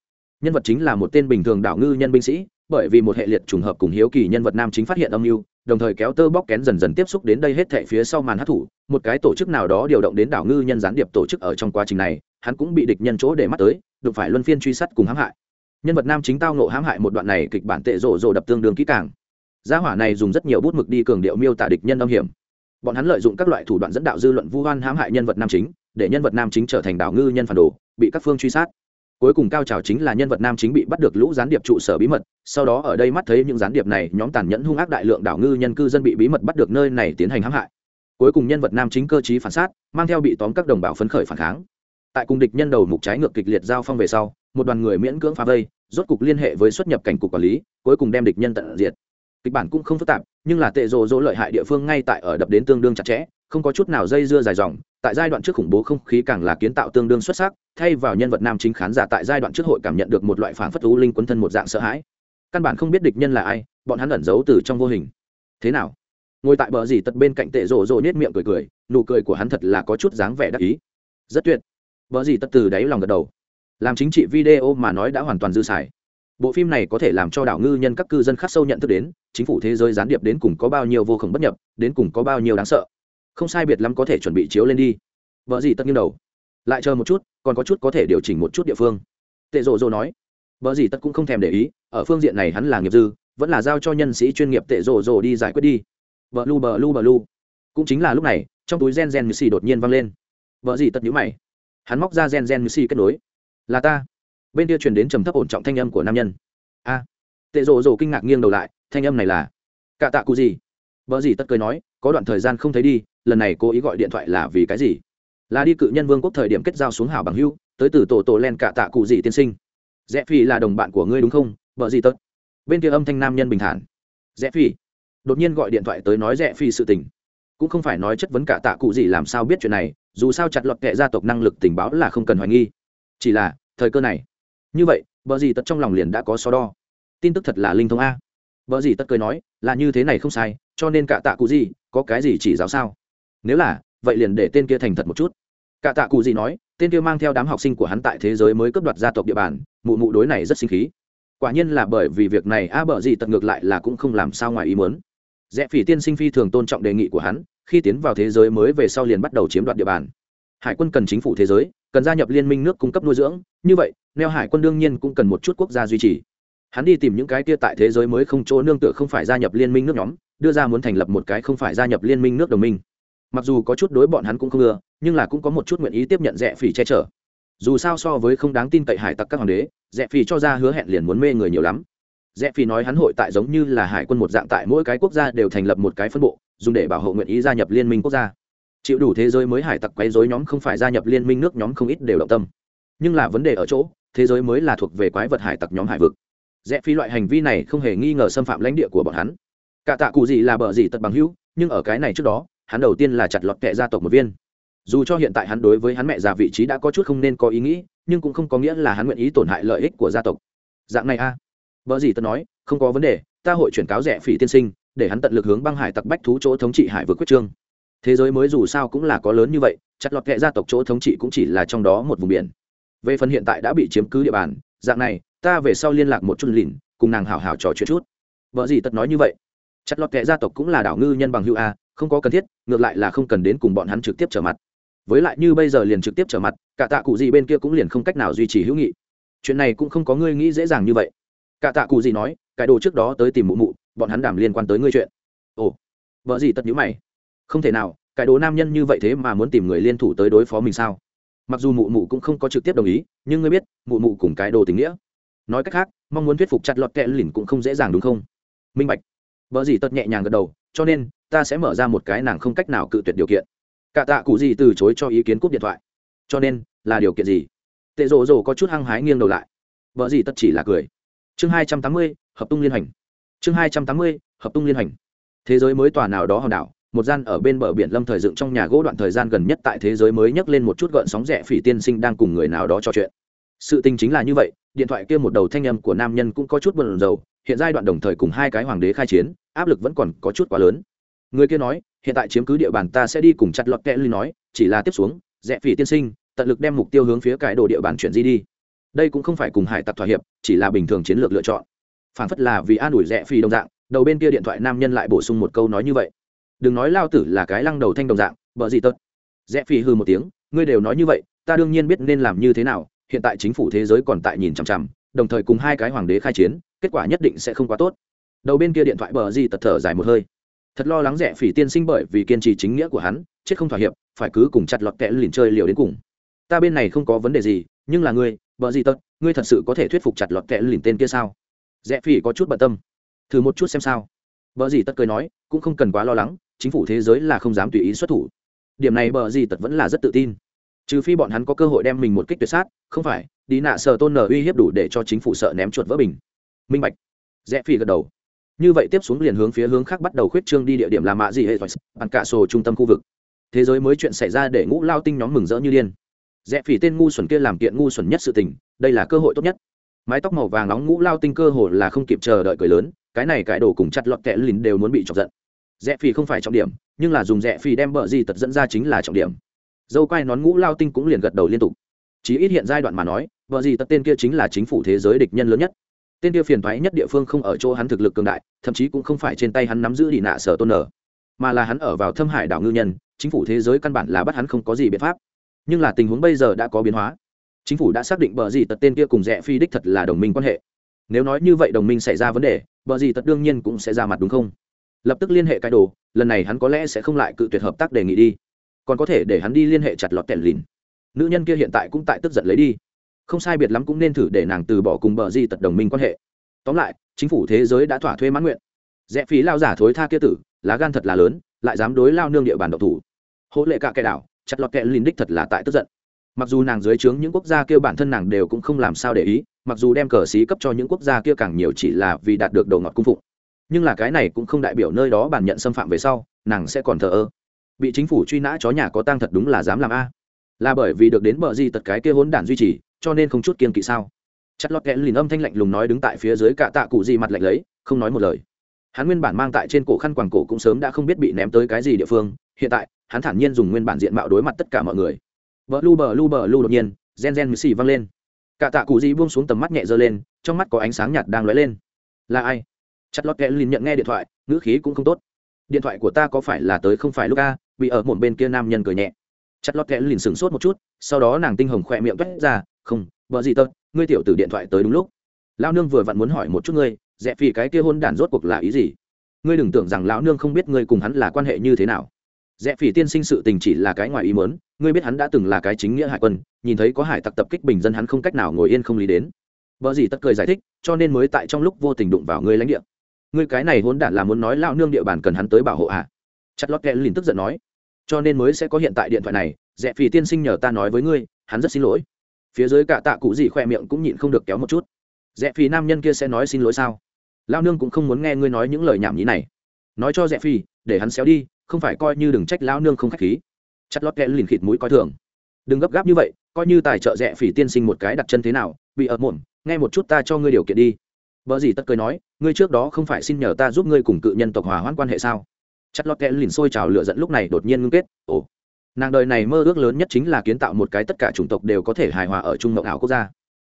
Nhân vật chính là một tên bình thường đảo ngư nhân binh sĩ bởi vì một hệ liệt trùng hợp cùng hiếu kỳ nhân vật nam chính phát hiện âm mưu, đồng thời kéo tơ bóc kén dần dần tiếp xúc đến đây hết thệ phía sau màn hát thủ, một cái tổ chức nào đó điều động đến đảo ngư nhân gián điệp tổ chức ở trong quá trình này, hắn cũng bị địch nhân chỗ để mắt tới, đụng phải luân phiên truy sát cùng hãm hại. Nhân vật nam chính tao nộ hãm hại một đoạn này kịch bản tệ rộ rộ đập tương đương kỹ càng. Gia hỏa này dùng rất nhiều bút mực đi cường điệu miêu tả địch nhân âm hiểm. Bọn hắn lợi dụng các loại thủ đoạn dẫn đạo dư luận vu hoan hãm hại nhân vật nam chính, để nhân vật nam chính trở thành đảo ngư nhân phản đồ, bị các phương truy sát cuối cùng cao trào chính là nhân vật nam chính bị bắt được lũ gián điệp trụ sở bí mật, sau đó ở đây mắt thấy những gián điệp này, nhóm tàn nhẫn hung ác đại lượng đảo ngư nhân cư dân bị bí mật bắt được nơi này tiến hành hãm hại. Cuối cùng nhân vật nam chính cơ chí phản sát mang theo bị tóm các đồng bào phấn khởi phản kháng. Tại cùng địch nhân đầu mục trái ngược kịch liệt giao phong về sau, một đoàn người miễn cưỡng phá vây, rốt cục liên hệ với xuất nhập cảnh cục quản lý, cuối cùng đem địch nhân tận diệt. Kịch bản cũng không phức tạp, nhưng là tệ rồ rỗ lợi hại địa phương ngay tại ở đập đến tương đương chặt chẽ, không có chút nào dây dưa dài dòng tại giai đoạn trước khủng bố không khí càng là kiến tạo tương đương xuất sắc, thay vào nhân vật nam chính khán giả tại giai đoạn trước hội cảm nhận được một loại phản phất u linh quấn thân một dạng sợ hãi. Căn bản không biết địch nhân là ai, bọn hắn ẩn giấu từ trong vô hình. Thế nào? Ngồi tại bờ dì tật bên cạnh tệ rồ rồ nhét miệng cười cười, nụ cười của hắn thật là có chút dáng vẻ đắc ý. Rất tuyệt. Bờ dì tật từ đáy lòng gật đầu. Làm chính trị video mà nói đã hoàn toàn dư xài. Bộ phim này có thể làm cho đảo ngư nhân các cư dân khắc sâu nhận thức đến, chính phủ thế giới gián điệp đến cùng có bao nhiêu vô khổng bất nhập, đến cùng có bao nhiêu đáng sợ không sai biệt lắm có thể chuẩn bị chiếu lên đi. Vợ gì tất nghiêng đầu. Lại chờ một chút, còn có chút có thể điều chỉnh một chút địa phương. Tệ rộ rộ nói. Vợ gì tất cũng không thèm để ý, ở phương diện này hắn là nghiệp dư, vẫn là giao cho nhân sĩ chuyên nghiệp tệ rộ rộ đi giải quyết đi. Vợ lu bờ lu bờ lu. Cũng chính là lúc này, trong túi gen gen như xì đột nhiên văng lên. Vợ gì tất nhữ mày. Hắn móc ra gen gen như xì kết nối. Là ta. Bên kia truyền đến trầm thấp ổn trọng thanh âm của nam nhân. A. Tệ rộ rộ kinh ngạc nghiêng đầu lại, thanh âm này là, cả tạ cụ gì? Vợ gì tất cười nói có đoạn thời gian không thấy đi, lần này cố ý gọi điện thoại là vì cái gì? Là đi cự nhân vương quốc thời điểm kết giao xuống hảo bằng hưu tới từ tổ tổ len cả tạ cụ gì tiên sinh. Rẽ phi là đồng bạn của ngươi đúng không? Vợ gì tất bên kia âm thanh nam nhân bình thản. Rẽ phi. Đột nhiên gọi điện thoại tới nói rẽ phi sự tình. Cũng không phải nói chất vấn cả tạ cụ gì làm sao biết chuyện này, dù sao chặt lọt kệ gia tộc năng lực tình báo là không cần hoài nghi. Chỉ là, thời cơ này. Như vậy, vợ gì tất trong lòng liền đã có so đo. Tin tức thật là linh thông a vợ gì tất cười nói, là như thế này không sai, cho nên cả tạ cụ gì, có cái gì chỉ giáo sao? Nếu là, vậy liền để tên kia thành thật một chút. Cả tạ cụ gì nói, tên kia mang theo đám học sinh của hắn tại thế giới mới cướp đoạt gia tộc địa bàn, mụ mụ đối này rất sinh khí. Quả nhiên là bởi vì việc này, a bờ gì tật ngược lại là cũng không làm sao ngoài ý muốn. Rẽ phỉ tiên sinh phi thường tôn trọng đề nghị của hắn, khi tiến vào thế giới mới về sau liền bắt đầu chiếm đoạt địa bàn. Hải quân cần chính phủ thế giới, cần gia nhập liên minh nước cung cấp nuôi dưỡng, như vậy, neo hải quân đương nhiên cũng cần một chút quốc gia duy trì hắn đi tìm những cái kia tại thế giới mới không chỗ nương tựa không phải gia nhập liên minh nước nhóm, đưa ra muốn thành lập một cái không phải gia nhập liên minh nước đồng minh. Mặc dù có chút đối bọn hắn cũng không ưa, nhưng là cũng có một chút nguyện ý tiếp nhận rẽ phỉ che chở. Dù sao so với không đáng tin cậy hải tặc các hoàng đế rẽ phỉ cho ra hứa hẹn liền muốn mê người nhiều lắm. Rẽ phỉ nói hắn hội tại giống như là hải quân một dạng tại mỗi cái quốc gia đều thành lập một cái phân bộ, dùng để bảo hộ nguyện ý gia nhập liên minh quốc gia. Chịu đủ thế giới mới hải tặc quấy dối nhóm không phải gia nhập liên minh nước nhóm không ít đều động tâm. Nhưng là vấn đề ở chỗ, thế giới mới là thuộc về quái vật hải tặc nhóm hải vực rẽ phi loại hành vi này không hề nghi ngờ xâm phạm lãnh địa của bọn hắn. Cả tạ cụ gì là bờ gì tật bằng hữu, nhưng ở cái này trước đó, hắn đầu tiên là chặt lọt kệ gia tộc một viên. Dù cho hiện tại hắn đối với hắn mẹ già vị trí đã có chút không nên có ý nghĩ, nhưng cũng không có nghĩa là hắn nguyện ý tổn hại lợi ích của gia tộc. Dạng này a. À. vợ gì tật nói, không có vấn đề, ta hội chuyển cáo rẻ phỉ tiên sinh, để hắn tận lực hướng băng hải tặc bách thú chỗ thống trị hải vượt quyết trương. Thế giới mới dù sao cũng là có lớn như vậy, chặt lọt kệ gia tộc chỗ thống trị cũng chỉ là trong đó một vùng biển. Về phần hiện tại đã bị chiếm cứ địa bàn, dạng này ta về sau liên lạc một chút lìn, cùng nàng hảo hảo trò chuyện chút. Vợ gì tật nói như vậy? Chặt lọt kệ gia tộc cũng là đảo ngư nhân bằng hữu a, không có cần thiết, ngược lại là không cần đến cùng bọn hắn trực tiếp trở mặt. Với lại như bây giờ liền trực tiếp trở mặt, cả tạ cụ gì bên kia cũng liền không cách nào duy trì hữu nghị. Chuyện này cũng không có ngươi nghĩ dễ dàng như vậy. Cả tạ cụ gì nói, cái đồ trước đó tới tìm mụ mụ, bọn hắn đảm liên quan tới ngươi chuyện. Ồ, vợ gì tật nhữ mày. Không thể nào, cái đồ nam nhân như vậy thế mà muốn tìm người liên thủ tới đối phó mình sao? Mặc dù mụ mụ cũng không có trực tiếp đồng ý, nhưng ngươi biết, mụ mụ cùng cái đồ tình nghĩa nói cách khác, mong muốn thuyết phục chặt lọt kẹ lìn cũng không dễ dàng đúng không? Minh bạch. Vợ gì tật nhẹ nhàng gật đầu, cho nên, ta sẽ mở ra một cái nàng không cách nào cự tuyệt điều kiện. Cả tạ cụ gì từ chối cho ý kiến cúp điện thoại. Cho nên, là điều kiện gì? Tệ rồ rồ có chút hăng hái nghiêng đầu lại. Vợ gì tất chỉ là cười. Chương hai trăm tám mươi, hợp tung liên hành. Chương hai trăm tám mươi, hợp tung liên hành. Thế giới mới tòa nào đó hòn đảo, một gian ở bên bờ biển lâm thời dựng trong nhà gỗ đoạn thời gian gần nhất tại thế giới mới nhấc lên một chút gợn sóng rẻ phỉ tiên sinh đang cùng người nào đó trò chuyện sự tình chính là như vậy, điện thoại kia một đầu thanh âm của nam nhân cũng có chút bận rầu, hiện giai đoạn đồng thời cùng hai cái hoàng đế khai chiến, áp lực vẫn còn có chút quá lớn. Người kia nói, hiện tại chiếm cứ địa bàn ta sẽ đi cùng chặt lọt kẽ ly nói, chỉ là tiếp xuống, rẽ phỉ tiên sinh, tận lực đem mục tiêu hướng phía cải đồ địa bàn chuyển di đi. Đây cũng không phải cùng hải tặc thỏa hiệp, chỉ là bình thường chiến lược lựa chọn. Phản phất là vì an ủi rẽ phỉ đồng dạng, đầu bên kia điện thoại nam nhân lại bổ sung một câu nói như vậy. Đừng nói lao tử là cái lăng đầu thanh đồng dạng, bợ gì tật. Rẽ phỉ hư một tiếng, ngươi đều nói như vậy, ta đương nhiên biết nên làm như thế nào hiện tại chính phủ thế giới còn tại nhìn chằm chằm, đồng thời cùng hai cái hoàng đế khai chiến, kết quả nhất định sẽ không quá tốt. Đầu bên kia điện thoại bờ di tật thở dài một hơi. Thật lo lắng rẻ phỉ tiên sinh bởi vì kiên trì chính nghĩa của hắn, chết không thỏa hiệp, phải cứ cùng chặt lọt kẽ lìn chơi liều đến cùng. Ta bên này không có vấn đề gì, nhưng là ngươi, bờ di tật, ngươi thật sự có thể thuyết phục chặt lọt kẽ lìn tên kia sao? Rẽ phỉ có chút bận tâm. Thử một chút xem sao. Bờ di tật cười nói, cũng không cần quá lo lắng, chính phủ thế giới là không dám tùy ý xuất thủ. Điểm này bờ di tật vẫn là rất tự tin trừ phi bọn hắn có cơ hội đem mình một kích tuyệt sát, không phải đi nạ sờ tôn nở uy hiếp đủ để cho chính phủ sợ ném chuột vỡ bình. Minh bạch. Rẽ phi gật đầu. Như vậy tiếp xuống liền hướng phía hướng khác bắt đầu khuyết trương đi địa điểm làm mạ gì hệ bàn cả sổ trung tâm khu vực. Thế giới mới chuyện xảy ra để ngũ lao tinh nhóm mừng rỡ như điên. Rẽ phỉ tên ngu xuẩn kia làm kiện ngu xuẩn nhất sự tình, đây là cơ hội tốt nhất. Mái tóc màu vàng nóng ngũ lao tinh cơ hồ là không kịp chờ đợi cười lớn, cái này cải đồ cùng chặt lọt kẽ lìn đều muốn bị chọc giận. Rẽ phỉ không phải trọng điểm, nhưng là dùng rẽ phỉ đem bờ gì tật dẫn ra chính là trọng điểm dâu quai nón ngũ lao tinh cũng liền gật đầu liên tục. Chí ít hiện giai đoạn mà nói, vợ gì tật tên kia chính là chính phủ thế giới địch nhân lớn nhất. Tên kia phiền thoái nhất địa phương không ở chỗ hắn thực lực cường đại, thậm chí cũng không phải trên tay hắn nắm giữ đi nạ sở tôn nở mà là hắn ở vào thâm hải đảo ngư nhân, chính phủ thế giới căn bản là bắt hắn không có gì biện pháp. Nhưng là tình huống bây giờ đã có biến hóa. Chính phủ đã xác định bờ gì tật tên kia cùng rẽ phi đích thật là đồng minh quan hệ. Nếu nói như vậy đồng minh xảy ra vấn đề bờ gì tật đương nhiên cũng sẽ ra mặt đúng không? Lập tức liên hệ cái đồ, lần này hắn có lẽ sẽ không lại cự tuyệt hợp tác đề nghị đi còn có thể để hắn đi liên hệ chặt lọt kẹn lìn. Nữ nhân kia hiện tại cũng tại tức giận lấy đi. Không sai biệt lắm cũng nên thử để nàng từ bỏ cùng bờ di tật đồng minh quan hệ. Tóm lại, chính phủ thế giới đã thỏa thuê mãn nguyện. Rẽ phí lao giả thối tha kia tử, lá gan thật là lớn, lại dám đối lao nương địa bàn độc thủ. Hỗ lệ cả kẻ đảo, chặt lọt kẹ lìn đích thật là tại tức giận. Mặc dù nàng dưới trướng những quốc gia kêu bản thân nàng đều cũng không làm sao để ý, mặc dù đem cờ xí cấp cho những quốc gia kia càng nhiều chỉ là vì đạt được đầu ngọt cung phụng. Nhưng là cái này cũng không đại biểu nơi đó bản nhận xâm phạm về sau, nàng sẽ còn thờ ơ bị chính phủ truy nã chó nhà có tang thật đúng là dám làm a. Là bởi vì được đến bờ gì tật cái kia hỗn đản duy trì, cho nên không chút kiên kỵ sao? Chặt lọt kẽ lìn âm thanh lạnh lùng nói đứng tại phía dưới cả tạ cụ gì mặt lạnh lấy, không nói một lời. Hắn nguyên bản mang tại trên cổ khăn quàng cổ cũng sớm đã không biết bị ném tới cái gì địa phương, hiện tại, hắn thản nhiên dùng nguyên bản diện mạo đối mặt tất cả mọi người. Bờ lu bờ lu bờ lu đột nhiên, gen gen xì văng lên. Cả tạ cụ gì buông xuống tầm mắt nhẹ dơ lên, trong mắt có ánh sáng nhạt đang lóe lên. Là ai? Chặt lọt kẽ lìn nhận nghe điện thoại, ngữ khí cũng không tốt. Điện thoại của ta có phải là tới không phải lúc a? Bị ở một bên kia nam nhân cười nhẹ. Chặt lọt kẽ lìn sừng sốt một chút, sau đó nàng tinh hồng khỏe miệng toét ra, không, vợ gì tật ngươi tiểu từ điện thoại tới đúng lúc. Lao nương vừa vặn muốn hỏi một chút ngươi, dẹp vì cái kia hôn đản rốt cuộc là ý gì? Ngươi đừng tưởng rằng lão nương không biết ngươi cùng hắn là quan hệ như thế nào. Dẹp phỉ tiên sinh sự tình chỉ là cái ngoài ý mớn ngươi biết hắn đã từng là cái chính nghĩa hải quân, nhìn thấy có hải tặc tập kích bình dân hắn không cách nào ngồi yên không lý đến. Vợ gì tất cười giải thích, cho nên mới tại trong lúc vô tình đụng vào ngươi lãnh địa. Ngươi cái này hôn đản là muốn nói lão nương địa bàn cần hắn tới bảo hộ à? Chặt lót kẽ liền tức giận nói cho nên mới sẽ có hiện tại điện thoại này dẹp phì tiên sinh nhờ ta nói với ngươi, hắn rất xin lỗi. Phía dưới cả tạ cụ gì khoe miệng cũng nhịn không được kéo một chút. Rẽ phi nam nhân kia sẽ nói xin lỗi sao? Lao nương cũng không muốn nghe ngươi nói những lời nhảm nhí này. Nói cho rẽ phi để hắn xéo đi, không phải coi như đừng trách lao nương không k h á c h khí. Chặt lót kẽ lìn khịt mũi coi thường. Đừng gấp gáp như vậy, coi như tài trợ rẽ phì tiên sinh một cái đặt chân thế nào, bị ở muộn, nghe một chút ta cho ngươi điều kiện đi. Vợ gì tất cười nói, ngươi trước đó không phải xin nhờ ta giúp ngươi cùng cự nhân tộc hòa hoãn quan hệ sao? Chặt lót kẽ lìn sôi trào lửa dẫn lúc này đột nhiên ngưng kết. Ồ, nàng đời này mơ ước lớn nhất chính là kiến tạo một cái tất cả chủng tộc đều có thể hài hòa ở trung mộng ảo quốc gia.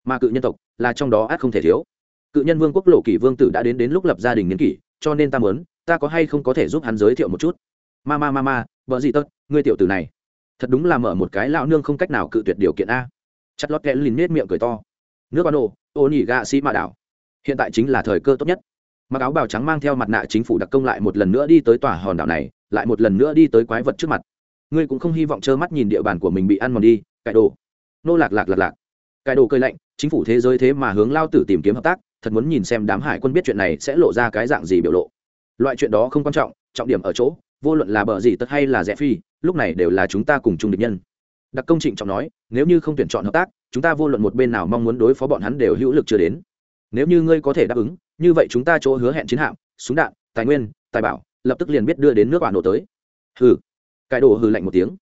Mà cự nhân tộc là trong đó át không thể thiếu. Cự nhân vương quốc lộ kỷ vương tử đã đến đến lúc lập gia đình nghiên kỷ, cho nên ta muốn, ta có hay không có thể giúp hắn giới thiệu một chút? Ma ma ma ma, vợ gì tớt ngươi tiểu tử này, thật đúng là mở một cái lão nương không cách nào cự tuyệt điều kiện a. Chặt lót kẽ lìn nết miệng cười to. Nước ban ô ô nỉ gạ sĩ mạ đảo. Hiện tại chính là thời cơ tốt nhất mặc áo bào trắng mang theo mặt nạ chính phủ đặc công lại một lần nữa đi tới tòa hòn đảo này, lại một lần nữa đi tới quái vật trước mặt. Ngươi cũng không hy vọng trơ mắt nhìn địa bàn của mình bị ăn mòn đi, cải đồ. Nô lạc lạc lạc lạc. Cải đồ cơi lạnh, chính phủ thế giới thế mà hướng lao tử tìm kiếm hợp tác, thật muốn nhìn xem đám hải quân biết chuyện này sẽ lộ ra cái dạng gì biểu lộ. Loại chuyện đó không quan trọng trọng điểm ở chỗ, vô luận là bờ gì tất hay là rẽ phi, lúc này đều là chúng ta cùng chung địch nhân. Đặc công trịnh trọng nói, nếu như không tuyển chọn hợp tác, chúng ta vô luận một bên nào mong muốn đối phó bọn hắn đều hữu lực chưa đến. Nếu như ngươi có thể đáp ứng như vậy chúng ta chỗ hứa hẹn chiến hạm, súng đạn, tài nguyên, tài bảo, lập tức liền biết đưa đến nước bạn nổ tới. Hừ. Cái đồ hừ lạnh một tiếng.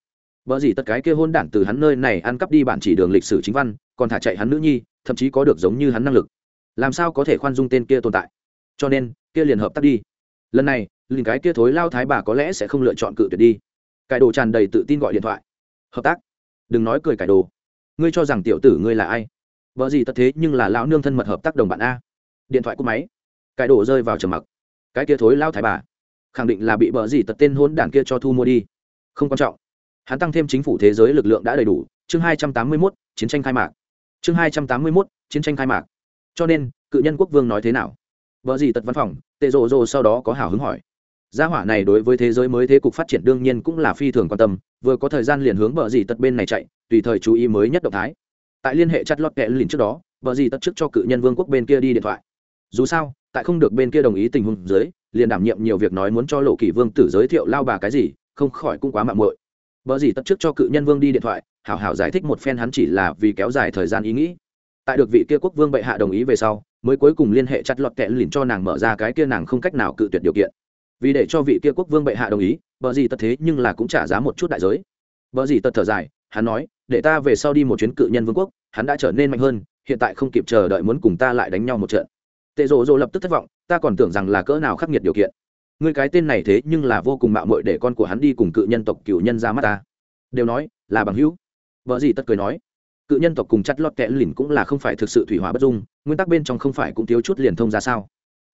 Bởi gì tất cái kia hôn đản từ hắn nơi này ăn cắp đi bản chỉ đường lịch sử chính văn, còn thả chạy hắn nữ nhi, thậm chí có được giống như hắn năng lực. Làm sao có thể khoan dung tên kia tồn tại? Cho nên, kia liền hợp tác đi. Lần này, liền cái kia thối lao thái bà có lẽ sẽ không lựa chọn cự tuyệt đi. Cải đồ tràn đầy tự tin gọi điện thoại. Hợp tác. Đừng nói cười cải đồ. Ngươi cho rằng tiểu tử ngươi là ai? Vợ gì tất thế nhưng là lão nương thân mật hợp tác đồng bạn a điện thoại cúp máy. Cải đổ rơi vào trầm mặc. Cái kia thối lao thái bà khẳng định là bị bờ gì tật tên hôn đản kia cho thu mua đi. Không quan trọng. Hắn tăng thêm chính phủ thế giới lực lượng đã đầy đủ. Chương hai trăm tám mươi 281, chiến tranh khai mạc. Chương hai trăm tám mươi 281, chiến tranh khai mạc. Cho nên cự nhân quốc vương nói thế nào? Vợ gì tật văn phòng tệ rộ rộ sau đó có hào hứng hỏi. Gia hỏa này đối với thế giới mới thế cục phát triển đương nhiên cũng là phi thường quan tâm vừa có thời gian liền hướng vợ gì tật bên này chạy tùy thời chú ý mới nhất động thái. Tại liên hệ chặt lọt kẹ lìn trước đó vợ gì tật trước cho cự nhân vương quốc bên kia đi điện thoại dù sao, tại không được bên kia đồng ý tình huống dưới, liền đảm nhiệm nhiều việc nói muốn cho lộ kỷ vương tử giới thiệu lao bà cái gì, không khỏi cũng quá mạng muội. Vợ gì tất trước cho cự nhân vương đi điện thoại, hảo hảo giải thích một phen hắn chỉ là vì kéo dài thời gian ý nghĩ. Tại được vị kia quốc vương bệ hạ đồng ý về sau, mới cuối cùng liên hệ chặt lọt kẹ lìn cho nàng mở ra cái kia nàng không cách nào cự tuyệt điều kiện. Vì để cho vị kia quốc vương bệ hạ đồng ý vợ gì tật thế nhưng là cũng trả giá một chút đại giới. Vợ gì tật thở dài, hắn nói, để ta về sau đi một chuyến cự nhân vương quốc, hắn đã trở nên mạnh hơn, hiện tại không kịp chờ đợi muốn cùng ta lại đánh nhau một trận tệ rộ rộ lập tức thất vọng, ta còn tưởng rằng là cỡ nào khắc nghiệt điều kiện. Người cái tên này thế nhưng là vô cùng mạo mội để con của hắn đi cùng cự nhân tộc cựu nhân ra mắt ta. Đều nói, là bằng hữu. Vợ gì tất cười nói, cự nhân tộc cùng chặt lọt kẽ lìn cũng là không phải thực sự thủy hóa bất dung, nguyên tắc bên trong không phải cũng thiếu chút liền thông ra sao?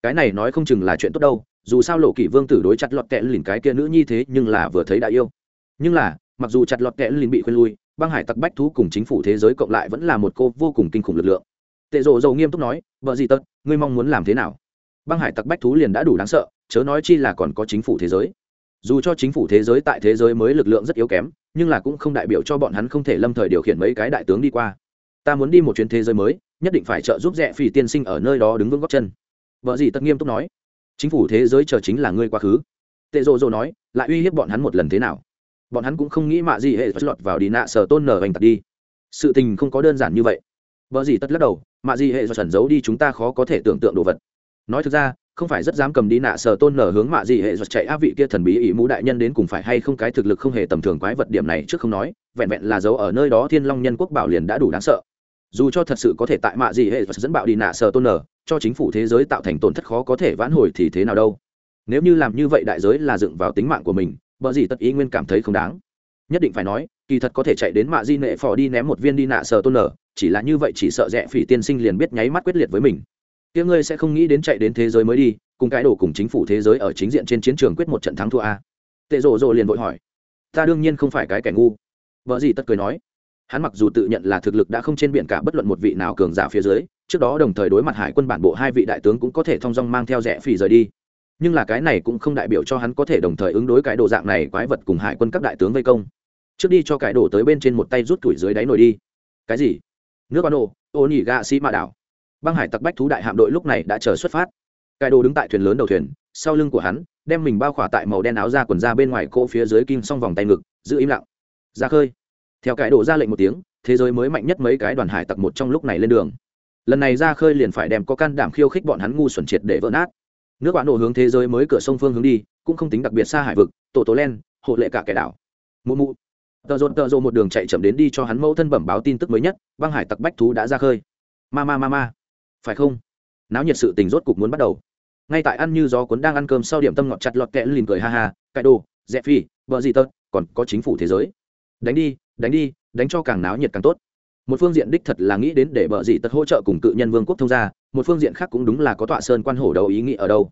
Cái này nói không chừng là chuyện tốt đâu, dù sao lộ kỷ vương tử đối chặt lọt kẽ lìn cái kia nữ như thế nhưng là vừa thấy đã yêu. Nhưng là, mặc dù chặt lọt kẽ lìn bị khuyên lui, băng hải tặc bách thú cùng chính phủ thế giới cộng lại vẫn là một cô vô cùng kinh khủng lực lượng tệ rộ dầu nghiêm túc nói vợ gì tật, ngươi mong muốn làm thế nào? Băng hải tặc bách thú liền đã đủ đáng sợ, chớ nói chi là còn có chính phủ thế giới. Dù cho chính phủ thế giới tại thế giới mới lực lượng rất yếu kém, nhưng là cũng không đại biểu cho bọn hắn không thể lâm thời điều khiển mấy cái đại tướng đi qua. Ta muốn đi một chuyến thế giới mới, nhất định phải trợ giúp rẽ phi tiên sinh ở nơi đó đứng vững góc chân. Vợ gì tất nghiêm túc nói, chính phủ thế giới chờ chính là ngươi quá khứ. Tệ rộ rộ nói, lại uy hiếp bọn hắn một lần thế nào? Bọn hắn cũng không nghĩ mạ gì hệ lọt vào đi nạ sở tôn nở vành tật đi. Sự tình không có đơn giản như vậy. Vợ gì tất lắc đầu mạ gì hệ do trần giấu đi chúng ta khó có thể tưởng tượng đồ vật. Nói thực ra, không phải rất dám cầm đi nạ sở tôn nở hướng mạ gì hệ giật chạy áp vị kia thần bí ỷ mũ đại nhân đến cùng phải hay không cái thực lực không hề tầm thường quái vật điểm này trước không nói, vẹn vẹn là giấu ở nơi đó thiên long nhân quốc bảo liền đã đủ đáng sợ. Dù cho thật sự có thể tại mạ gì hệ dẫn bạo đi nạ sở tôn nở, cho chính phủ thế giới tạo thành tổn thất khó có thể vãn hồi thì thế nào đâu. Nếu như làm như vậy đại giới là dựng vào tính mạng của mình, bờ gì tất ý nguyên cảm thấy không đáng. Nhất định phải nói, kỳ thật có thể chạy đến mạ di nệ phò đi ném một viên đi nạ sở tôn nở chỉ là như vậy chỉ sợ rẽ phỉ tiên sinh liền biết nháy mắt quyết liệt với mình. Tiếng ngươi sẽ không nghĩ đến chạy đến thế giới mới đi, cùng cái đồ cùng chính phủ thế giới ở chính diện trên chiến trường quyết một trận thắng thua a. Tệ rộ rộ liền vội hỏi, ta đương nhiên không phải cái kẻ ngu. Vợ gì tất cười nói, hắn mặc dù tự nhận là thực lực đã không trên biển cả bất luận một vị nào cường giả phía dưới, trước đó đồng thời đối mặt hải quân bản bộ hai vị đại tướng cũng có thể thong dong mang theo rẽ phỉ rời đi. Nhưng là cái này cũng không đại biểu cho hắn có thể đồng thời ứng đối cái đồ dạng này quái vật cùng hải quân các đại tướng vây công. Trước đi cho cái đồ tới bên trên một tay rút tuổi dưới đáy nồi đi. Cái gì? Nước ban ô ô nhỉ gạ sĩ mạ đảo băng hải tặc bách thú đại hạm đội lúc này đã chờ xuất phát. Cải đồ đứng tại thuyền lớn đầu thuyền, sau lưng của hắn, đem mình bao khỏa tại màu đen áo ra quần ra bên ngoài cỗ phía dưới kim xong vòng tay ngực, giữ im lặng. Ra khơi. Theo cải đồ ra lệnh một tiếng, thế giới mới mạnh nhất mấy cái đoàn hải tặc một trong lúc này lên đường. Lần này ra khơi liền phải đem có can đảm khiêu khích bọn hắn ngu xuẩn triệt để vỡ nát. Nước bạn nổ hướng thế giới mới cửa sông phương hướng đi, cũng không tính đặc biệt xa hải vực, tổ tố len, hộ lệ cả kẻ đảo. Mụ mụ tờ rộn, tờ rộ một đường chạy chậm đến đi cho hắn mẫu thân bẩm báo tin tức mới nhất, băng hải tặc bách thú đã ra khơi. Ma ma ma ma. Phải không? Náo nhiệt sự tình rốt cục muốn bắt đầu. Ngay tại ăn như gió cuốn đang ăn cơm sau điểm tâm ngọt chặt lọt kẽ lìn cười ha ha cãi đồ rẽ phi, vợ gì tật còn có chính phủ thế giới. Đánh đi đánh đi, đánh cho càng náo nhiệt càng tốt. Một phương diện đích thật là nghĩ đến để vợ gì tật hỗ trợ cùng cự nhân vương quốc thông gia, một phương diện khác cũng đúng là có tọa sơn quan hổ đầu ý nghĩ ở đâu.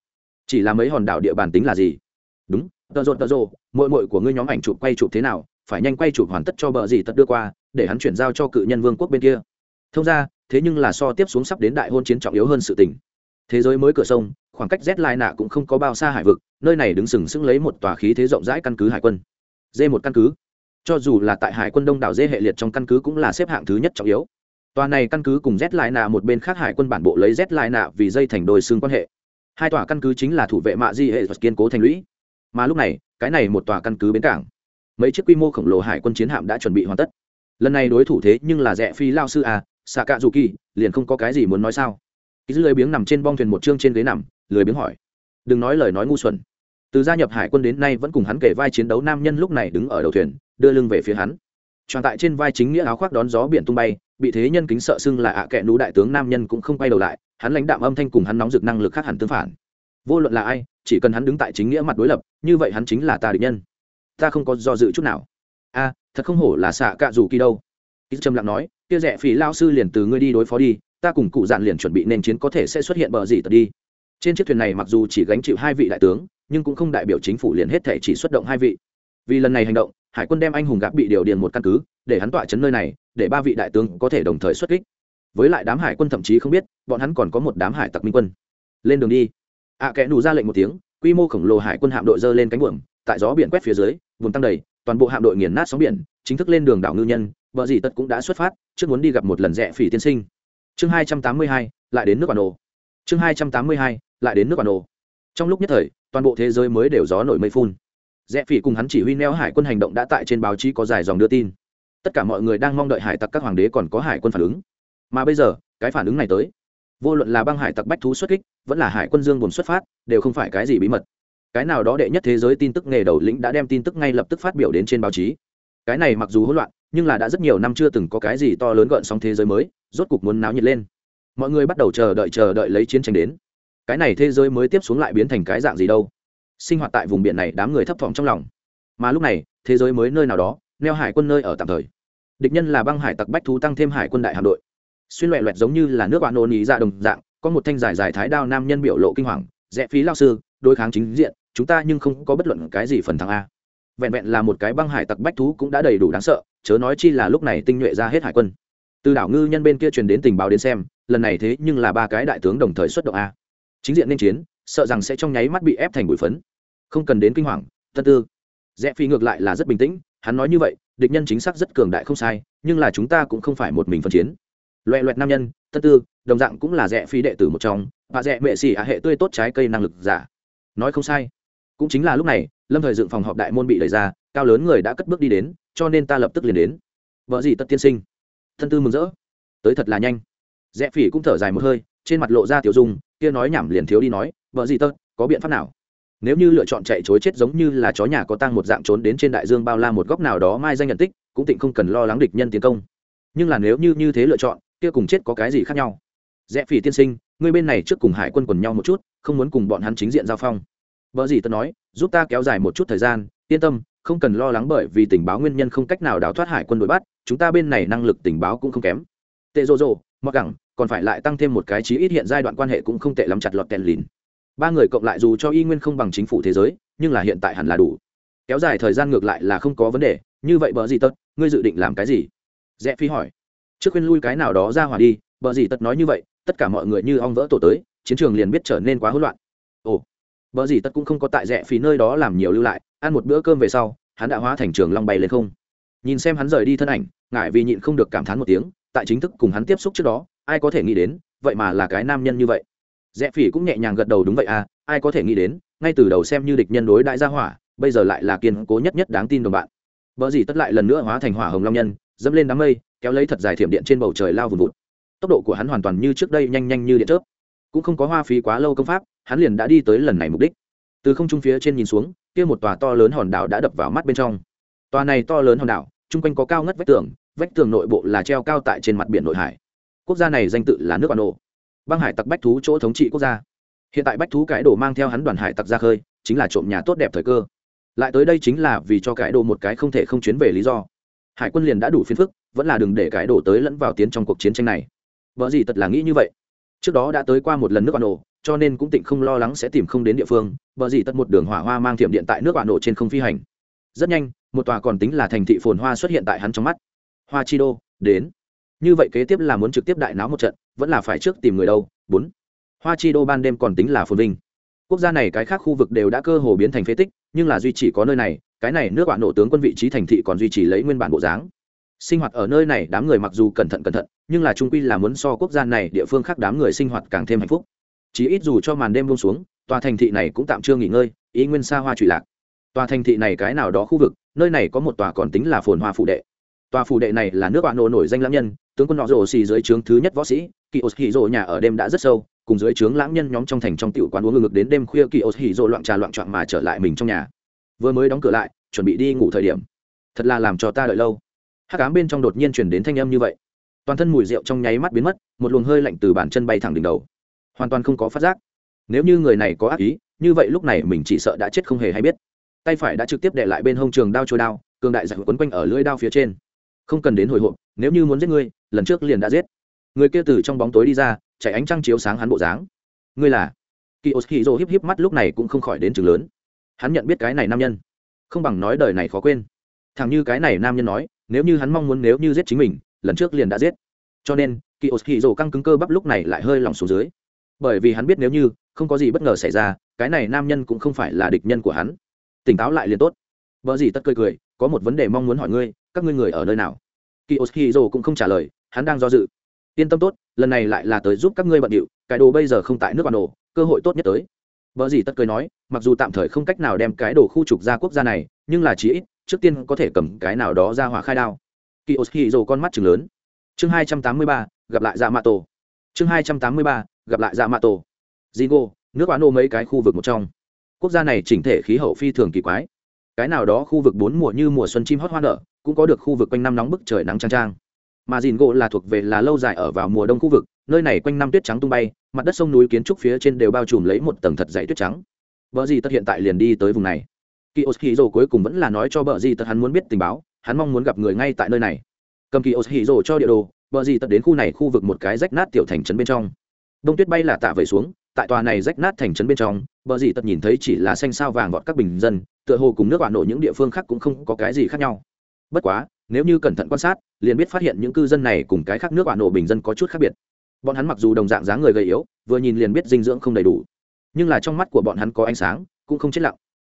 Chỉ là mấy hòn đảo địa bàn tính là gì? Đúng tợ rộn tợ rộ mội mội của ngươi nhóm ảnh chụp quay chụp thế nào? Phải nhanh quay chụp hoàn tất cho bờ gì tật đưa qua, để hắn chuyển giao cho cự nhân vương quốc bên kia. Thông ra, thế nhưng là so tiếp xuống sắp đến đại hôn chiến trọng yếu hơn sự tình. Thế giới mới cửa sông, khoảng cách z lai nạ cũng không có bao xa hải vực, nơi này đứng sừng sững lấy một tòa khí thế rộng rãi căn cứ hải quân. D một căn cứ. Cho dù là tại hải quân đông đảo dê hệ liệt trong căn cứ cũng là xếp hạng thứ nhất trọng yếu. Tòa này căn cứ cùng z lai nạ một bên khác hải quân bản bộ lấy z lai nạ vì dây thành đôi xương quan hệ. Hai tòa căn cứ chính là thủ vệ mạ di hệ kiên cố thành lũy. Mà lúc này, cái này một tòa căn cứ bến cảng mấy chiếc quy mô khổng lồ hải quân chiến hạm đã chuẩn bị hoàn tất. Lần này đối thủ thế nhưng là rẽ phi lao sư à xạ cạ dù kỳ liền không có cái gì muốn nói sao. Ký lười biếng nằm trên bong thuyền một chương trên ghế nằm, lười biếng hỏi. Đừng nói lời nói ngu xuẩn. Từ gia nhập hải quân đến nay vẫn cùng hắn kể vai chiến đấu, nam nhân lúc này đứng ở đầu thuyền, đưa lưng về phía hắn. Tròn tại trên vai chính nghĩa áo khoác đón gió biển tung bay, bị thế nhân kính sợ xưng là ạ à nú đại tướng, nam nhân cũng không quay đầu lại, hắn lãnh đạm âm thanh cùng hắn nóng rực năng lực khác hẳn tương phản. Vô luận là ai, chỉ cần hắn đứng tại chính nghĩa mặt đối lập, như vậy hắn chính là ta địch nhân ta không có do dự chút nào. A thật không hổ là xạ cạ dù kỳ đâu. Ký trầm lặng nói kia rẻ phỉ lao sư liền từ ngươi đi đối phó đi ta cùng cụ dạn liền chuẩn bị nên chiến có thể sẽ xuất hiện bờ gì tật đi. Trên chiếc thuyền này mặc dù chỉ gánh chịu hai vị đại tướng nhưng cũng không đại biểu chính phủ liền hết thể chỉ xuất động hai vị. Vì lần này hành động hải quân đem anh hùng gạp bị điều điền một căn cứ để hắn tọa chấn nơi này để ba vị đại tướng có thể đồng thời xuất kích. Với lại đám hải quân thậm chí không biết bọn hắn còn có một đám hải tặc minh quân. Lên đường đi. Ạ à, kẽ nù ra lệnh một tiếng quy mô khổng lồ hải quân hạm đội dơ lên cánh buồm tại gió biển quét phía dưới vùng tăng đầy, toàn bộ hạm đội nghiền nát sóng biển, chính thức lên đường đảo ngư nhân, vợ dì tất cũng đã xuất phát, trước muốn đi gặp một lần rẽ phỉ tiên sinh. Chương hai trăm tám mươi hai, lại đến nước bản đồ chương hai trăm tám mươi hai, lại đến nước bản đồ trong lúc nhất thời, toàn bộ thế giới mới đều gió nổi mây phun. Rẽ phỉ cùng hắn chỉ huy neo hải quân hành động đã tại trên báo chí có dài dòng đưa tin. Tất cả mọi người đang mong đợi hải tặc các hoàng đế còn có hải quân phản ứng. Mà bây giờ, cái phản ứng này tới. Vô luận là băng hải tặc bách thú xuất kích, vẫn là hải quân dương buồn xuất phát, đều không phải cái gì bí mật cái nào đó đệ nhất thế giới tin tức nghề đầu lĩnh đã đem tin tức ngay lập tức phát biểu đến trên báo chí. Cái này mặc dù hỗn loạn, nhưng là đã rất nhiều năm chưa từng có cái gì to lớn gợn sóng thế giới mới, rốt cục muốn náo nhiệt lên. Mọi người bắt đầu chờ đợi chờ đợi lấy chiến tranh đến. Cái này thế giới mới tiếp xuống lại biến thành cái dạng gì đâu? Sinh hoạt tại vùng biển này đám người thấp thỏm trong lòng. Mà lúc này, thế giới mới nơi nào đó, neo hải quân nơi ở tạm thời. Địch nhân là băng hải tặc bách thú tăng thêm hải quân đại hạm đội. Xuyên loẹ loẹt giống như là nước bạn nôn ý ra đồng dạng, có một thanh dài dài thái đao nam nhân biểu lộ kinh hoàng, rẽ phí lao sư, đối kháng chính diện chúng ta nhưng không có bất luận cái gì phần thắng a. Vẹn vẹn là một cái băng hải tặc bách thú cũng đã đầy đủ đáng sợ, chớ nói chi là lúc này tinh nhuệ ra hết hải quân. Từ đảo ngư nhân bên kia truyền đến tình báo đến xem, lần này thế nhưng là ba cái đại tướng đồng thời xuất động a. Chính diện nên chiến, sợ rằng sẽ trong nháy mắt bị ép thành bụi phấn. Không cần đến kinh hoàng, tân tư. Rẽ phi ngược lại là rất bình tĩnh, hắn nói như vậy, địch nhân chính xác rất cường đại không sai, nhưng là chúng ta cũng không phải một mình phân chiến. Loẹ loẹt nam nhân, tân tư, đồng dạng cũng là rẽ phi đệ tử một trong, và rẽ mệ xỉ hệ tươi tốt trái cây năng lực giả. Nói không sai cũng chính là lúc này, lâm thời dựng phòng họp đại môn bị đẩy ra, cao lớn người đã cất bước đi đến, cho nên ta lập tức liền đến. Vợ gì tất tiên sinh? Thân tư mừng rỡ. Tới thật là nhanh. Rẽ phỉ cũng thở dài một hơi, trên mặt lộ ra tiểu dung, kia nói nhảm liền thiếu đi nói, vợ gì tất, có biện pháp nào? Nếu như lựa chọn chạy chối chết giống như là chó nhà có tăng một dạng trốn đến trên đại dương bao la một góc nào đó mai danh nhận tích, cũng tịnh không cần lo lắng địch nhân tiến công. Nhưng là nếu như như thế lựa chọn, kia cùng chết có cái gì khác nhau? Rẽ phỉ tiên sinh ngươi bên này trước cùng hải quân quần nhau một chút, không muốn cùng bọn hắn chính diện giao phong vợ gì tôi nói, giúp ta kéo dài một chút thời gian, yên tâm, không cần lo lắng bởi vì tình báo nguyên nhân không cách nào đào thoát hải quân đuổi bắt, chúng ta bên này năng lực tình báo cũng không kém. Tệ rô rô mặc gẳng, còn phải lại tăng thêm một cái chí ít hiện giai đoạn quan hệ cũng không tệ lắm chặt lọt kèn lìn. Ba người cộng lại dù cho y nguyên không bằng chính phủ thế giới, nhưng là hiện tại hẳn là đủ. Kéo dài thời gian ngược lại là không có vấn đề, như vậy bờ gì tất ngươi dự định làm cái gì? Rẽ phi hỏi. Trước khuyên lui cái nào đó ra hỏa đi bờ gì tất nói như vậy, tất cả mọi người như ong vỡ tổ tới, chiến trường liền biết trở nên quá hỗn loạn ồ gì tất cũng không có tại rẽ phí nơi đó làm nhiều lưu lại, ăn một bữa cơm về sau, hắn đã hóa thành trường long bay lên không. Nhìn xem hắn rời đi thân ảnh ngại vì nhịn không được cảm thán một tiếng, tại chính thức cùng hắn tiếp xúc trước đó, ai có thể nghĩ đến, vậy mà là cái nam nhân như vậy. Rẽ phỉ cũng nhẹ nhàng gật đầu đúng vậy à ai có thể nghĩ đến, ngay từ đầu xem như địch nhân đối đại gia hỏa, bây giờ lại là kiên cố nhất nhất đáng tin đồng bạn. Vợ gì tất lại lần nữa hóa thành hỏa hồng long nhân, dẫm lên đám mây, kéo lấy thật dài thiểm điện trên bầu trời lao vùn vụt. Tốc độ của hắn hoàn toàn như trước đây nhanh nhanh như điện chớp. Cũng không có hoa phí quá lâu công pháp hắn liền đã đi tới lần này mục đích. Từ không trung phía trên nhìn xuống, kia một tòa to lớn hòn đảo đã đập vào mắt bên trong. Tòa này to lớn hòn đảo, chung quanh có cao ngất vách tường vách tường nội bộ là treo cao tại trên mặt biển nội hải. Quốc gia này danh tự là nước bản đồ băng hải tặc bách thú chỗ thống trị quốc gia. Hiện tại bách thú cải đồ mang theo hắn đoàn hải tặc ra khơi, chính là trộm nhà tốt đẹp thời cơ. Lại tới đây chính là vì cho cải đồ một cái không thể không chuyến về lý do. Hải quân liền đã đủ phiền phức, vẫn là đừng để cải đồ tới lẫn vào tiến trong cuộc chiến tranh này. Vợ gì tật là nghĩ như vậy. Trước đó đã tới qua một lần nước bản đồ cho nên cũng tịnh không lo lắng sẽ tìm không đến địa phương, bờ gì tật một đường hỏa hoa mang thiểm điện tại nước bạn nổ trên không phi hành. Rất nhanh, một tòa còn tính là thành thị phồn hoa xuất hiện tại hắn trong mắt. Hoa chi đô, đến. Như vậy kế tiếp là muốn trực tiếp đại náo một trận, vẫn là phải trước tìm người đâu? Bốn. Hoa chi đô ban đêm còn tính là phồn vinh. Quốc gia này cái khác khu vực đều đã cơ hồ biến thành phế tích, nhưng là duy chỉ có nơi này, cái này nước bạn nổ tướng quân vị trí thành thị còn duy trì lấy nguyên bản bộ dáng. Sinh hoạt ở nơi này đám người mặc dù cẩn thận cẩn thận, nhưng là trung quy là muốn so quốc gia này địa phương khác đám người sinh hoạt càng thêm hạnh phúc chỉ ít dù cho màn đêm buông xuống, tòa thành thị này cũng tạm chưa nghỉ ngơi, ý nguyên xa hoa trụy lạc. Tòa thành thị này cái nào đó khu vực, nơi này có một tòa còn tính là phồn hoa phụ đệ. Tòa phủ đệ này là nước bạn nổ nổi danh lãng nhân, tướng quân nọ rồ xì dưới trướng thứ nhất võ sĩ, kỳ ột hỉ nhà ở đêm đã rất sâu, cùng dưới trướng lãng nhân nhóm trong thành trong tiểu quán uống ngực đến đêm khuya kỳ ột hỉ loạn trà loạn trạng mà trở lại mình trong nhà. Vừa mới đóng cửa lại, chuẩn bị đi ngủ thời điểm. Thật là làm cho ta đợi lâu. Hắc Ám bên trong đột nhiên truyền đến thanh âm như vậy. Toàn thân mùi rượu trong nháy mắt biến mất, một luồng hơi lạnh từ bàn chân bay thẳng đỉnh đầu hoàn toàn không có phát giác. Nếu như người này có ác ý, như vậy lúc này mình chỉ sợ đã chết không hề hay biết. Tay phải đã trực tiếp đệ lại bên hông trường đao trôi đao, cường đại giải quấn quanh ở lưỡi đao phía trên. Không cần đến hồi hộp, nếu như muốn giết ngươi, lần trước liền đã giết. Người kia từ trong bóng tối đi ra, chạy ánh trăng chiếu sáng hắn bộ dáng. Ngươi là? Kỳ ô hì híp híp mắt lúc này cũng không khỏi đến trường lớn. Hắn nhận biết cái này nam nhân. Không bằng nói đời này khó quên. Thằng như cái này nam nhân nói, nếu như hắn mong muốn nếu như giết chính mình, lần trước liền đã giết. Cho nên kỳ ô hì căng cứng cơ bắp lúc này lại hơi lỏng xuống dưới bởi vì hắn biết nếu như không có gì bất ngờ xảy ra, cái này nam nhân cũng không phải là địch nhân của hắn. Tỉnh táo lại liền tốt. Vợ gì tất cười cười, có một vấn đề mong muốn hỏi ngươi, các ngươi người ở nơi nào? Kỳ ô cũng không trả lời, hắn đang do dự. Yên tâm tốt, lần này lại là tới giúp các ngươi bận điệu, cái đồ bây giờ không tại nước bản đồ, cơ hội tốt nhất tới. Vợ gì tất cười nói, mặc dù tạm thời không cách nào đem cái đồ khu trục ra quốc gia này, nhưng là chí ít, trước tiên có thể cầm cái nào đó ra hỏa khai đao. Kỳ ô con mắt chừng lớn. Chương hai trăm tám mươi ba, gặp lại dạ mạ tổ chương hai trăm tám mươi ba gặp lại dạ mạ tổ Jingo, nước bán ô mấy cái khu vực một trong. Quốc gia này chỉnh thể khí hậu phi thường kỳ quái. Cái nào đó khu vực bốn mùa như mùa xuân chim hót hoa nở cũng có được khu vực quanh năm nóng bức trời nắng trang trang mà dìn gỗ là thuộc về là lâu dài ở vào mùa đông khu vực nơi này quanh năm tuyết trắng tung bay mặt đất sông núi kiến trúc phía trên đều bao trùm lấy một tầng thật dày tuyết trắng. Vợ gì tất hiện tại liền đi tới vùng này. Kỳ ô hì cuối cùng vẫn là nói cho vợ gì tất hắn muốn biết tình báo hắn mong muốn gặp người ngay tại nơi này. Cầm kỳ ô hì cho địa đồ vợ gì tất đến khu này khu vực một cái rách nát tiểu thành trấn bên trong đông tuyết bay là tạ vẩy xuống, tại tòa này rách nát thành trấn bên trong, Bờ gì tật nhìn thấy chỉ là xanh sao vàng gọt các bình dân, tựa hồ cùng nước bạn nổ những địa phương khác cũng không có cái gì khác nhau. Bất quá, nếu như cẩn thận quan sát, liền biết phát hiện những cư dân này cùng cái khác nước bạn nổ bình dân có chút khác biệt. Bọn hắn mặc dù đồng dạng dáng người gầy yếu, vừa nhìn liền biết dinh dưỡng không đầy đủ. Nhưng là trong mắt của bọn hắn có ánh sáng, cũng không chết lặng.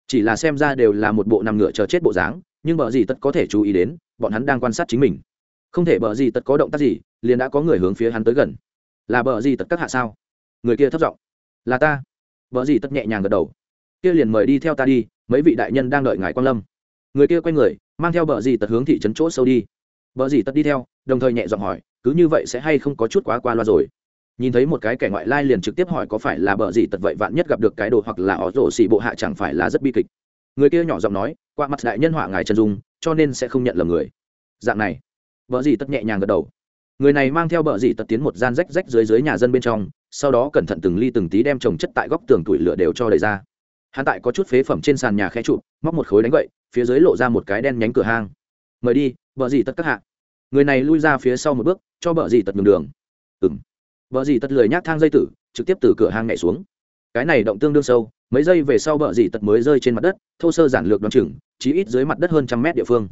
Chỉ là xem ra đều là một bộ nằm ngựa chờ chết bộ dáng, nhưng bờ gì tất có thể chú ý đến, bọn hắn đang quan sát chính mình. Không thể bờ gì tất có động tác gì, liền đã có người hướng phía hắn tới gần là bờ gì tất các hạ sao? Người kia thấp giọng, là ta. Bờ gì tất nhẹ nhàng gật đầu, kia liền mời đi theo ta đi, mấy vị đại nhân đang đợi ngài quan lâm. Người kia quay người, mang theo bờ gì tật hướng thị trấn chỗ sâu đi. Bờ gì tật đi theo, đồng thời nhẹ giọng hỏi, cứ như vậy sẽ hay không có chút quá qua loa rồi? Nhìn thấy một cái kẻ ngoại lai liền trực tiếp hỏi có phải là bờ gì tật vậy vạn nhất gặp được cái đồ hoặc là ó rổ xì bộ hạ chẳng phải là rất bi kịch. Người kia nhỏ giọng nói, qua mặt đại nhân họa ngài trần dung, cho nên sẽ không nhận lầm người. Dạng này vợ gì tất nhẹ nhàng gật đầu người này mang theo bờ dị tật tiến một gian rách rách dưới dưới nhà dân bên trong, sau đó cẩn thận từng ly từng tí đem trồng chất tại góc tường tuổi lửa đều cho đầy ra. Hắn tại có chút phế phẩm trên sàn nhà khe trụ móc một khối đánh gậy, phía dưới lộ ra một cái đen nhánh cửa hang. Mời đi, bờ dị tật các hạ. Người này lui ra phía sau một bước, cho bờ dị tật ngừng đường. Ừng vợ dị tật lười nhác thang dây tử, trực tiếp từ cửa hang nhảy xuống. Cái này động tương đương sâu, mấy giây về sau vợ dị tật mới rơi trên mặt đất, thô sơ giản lược đ o á n chừng, chí ít dưới mặt đất hơn trăm mét địa phương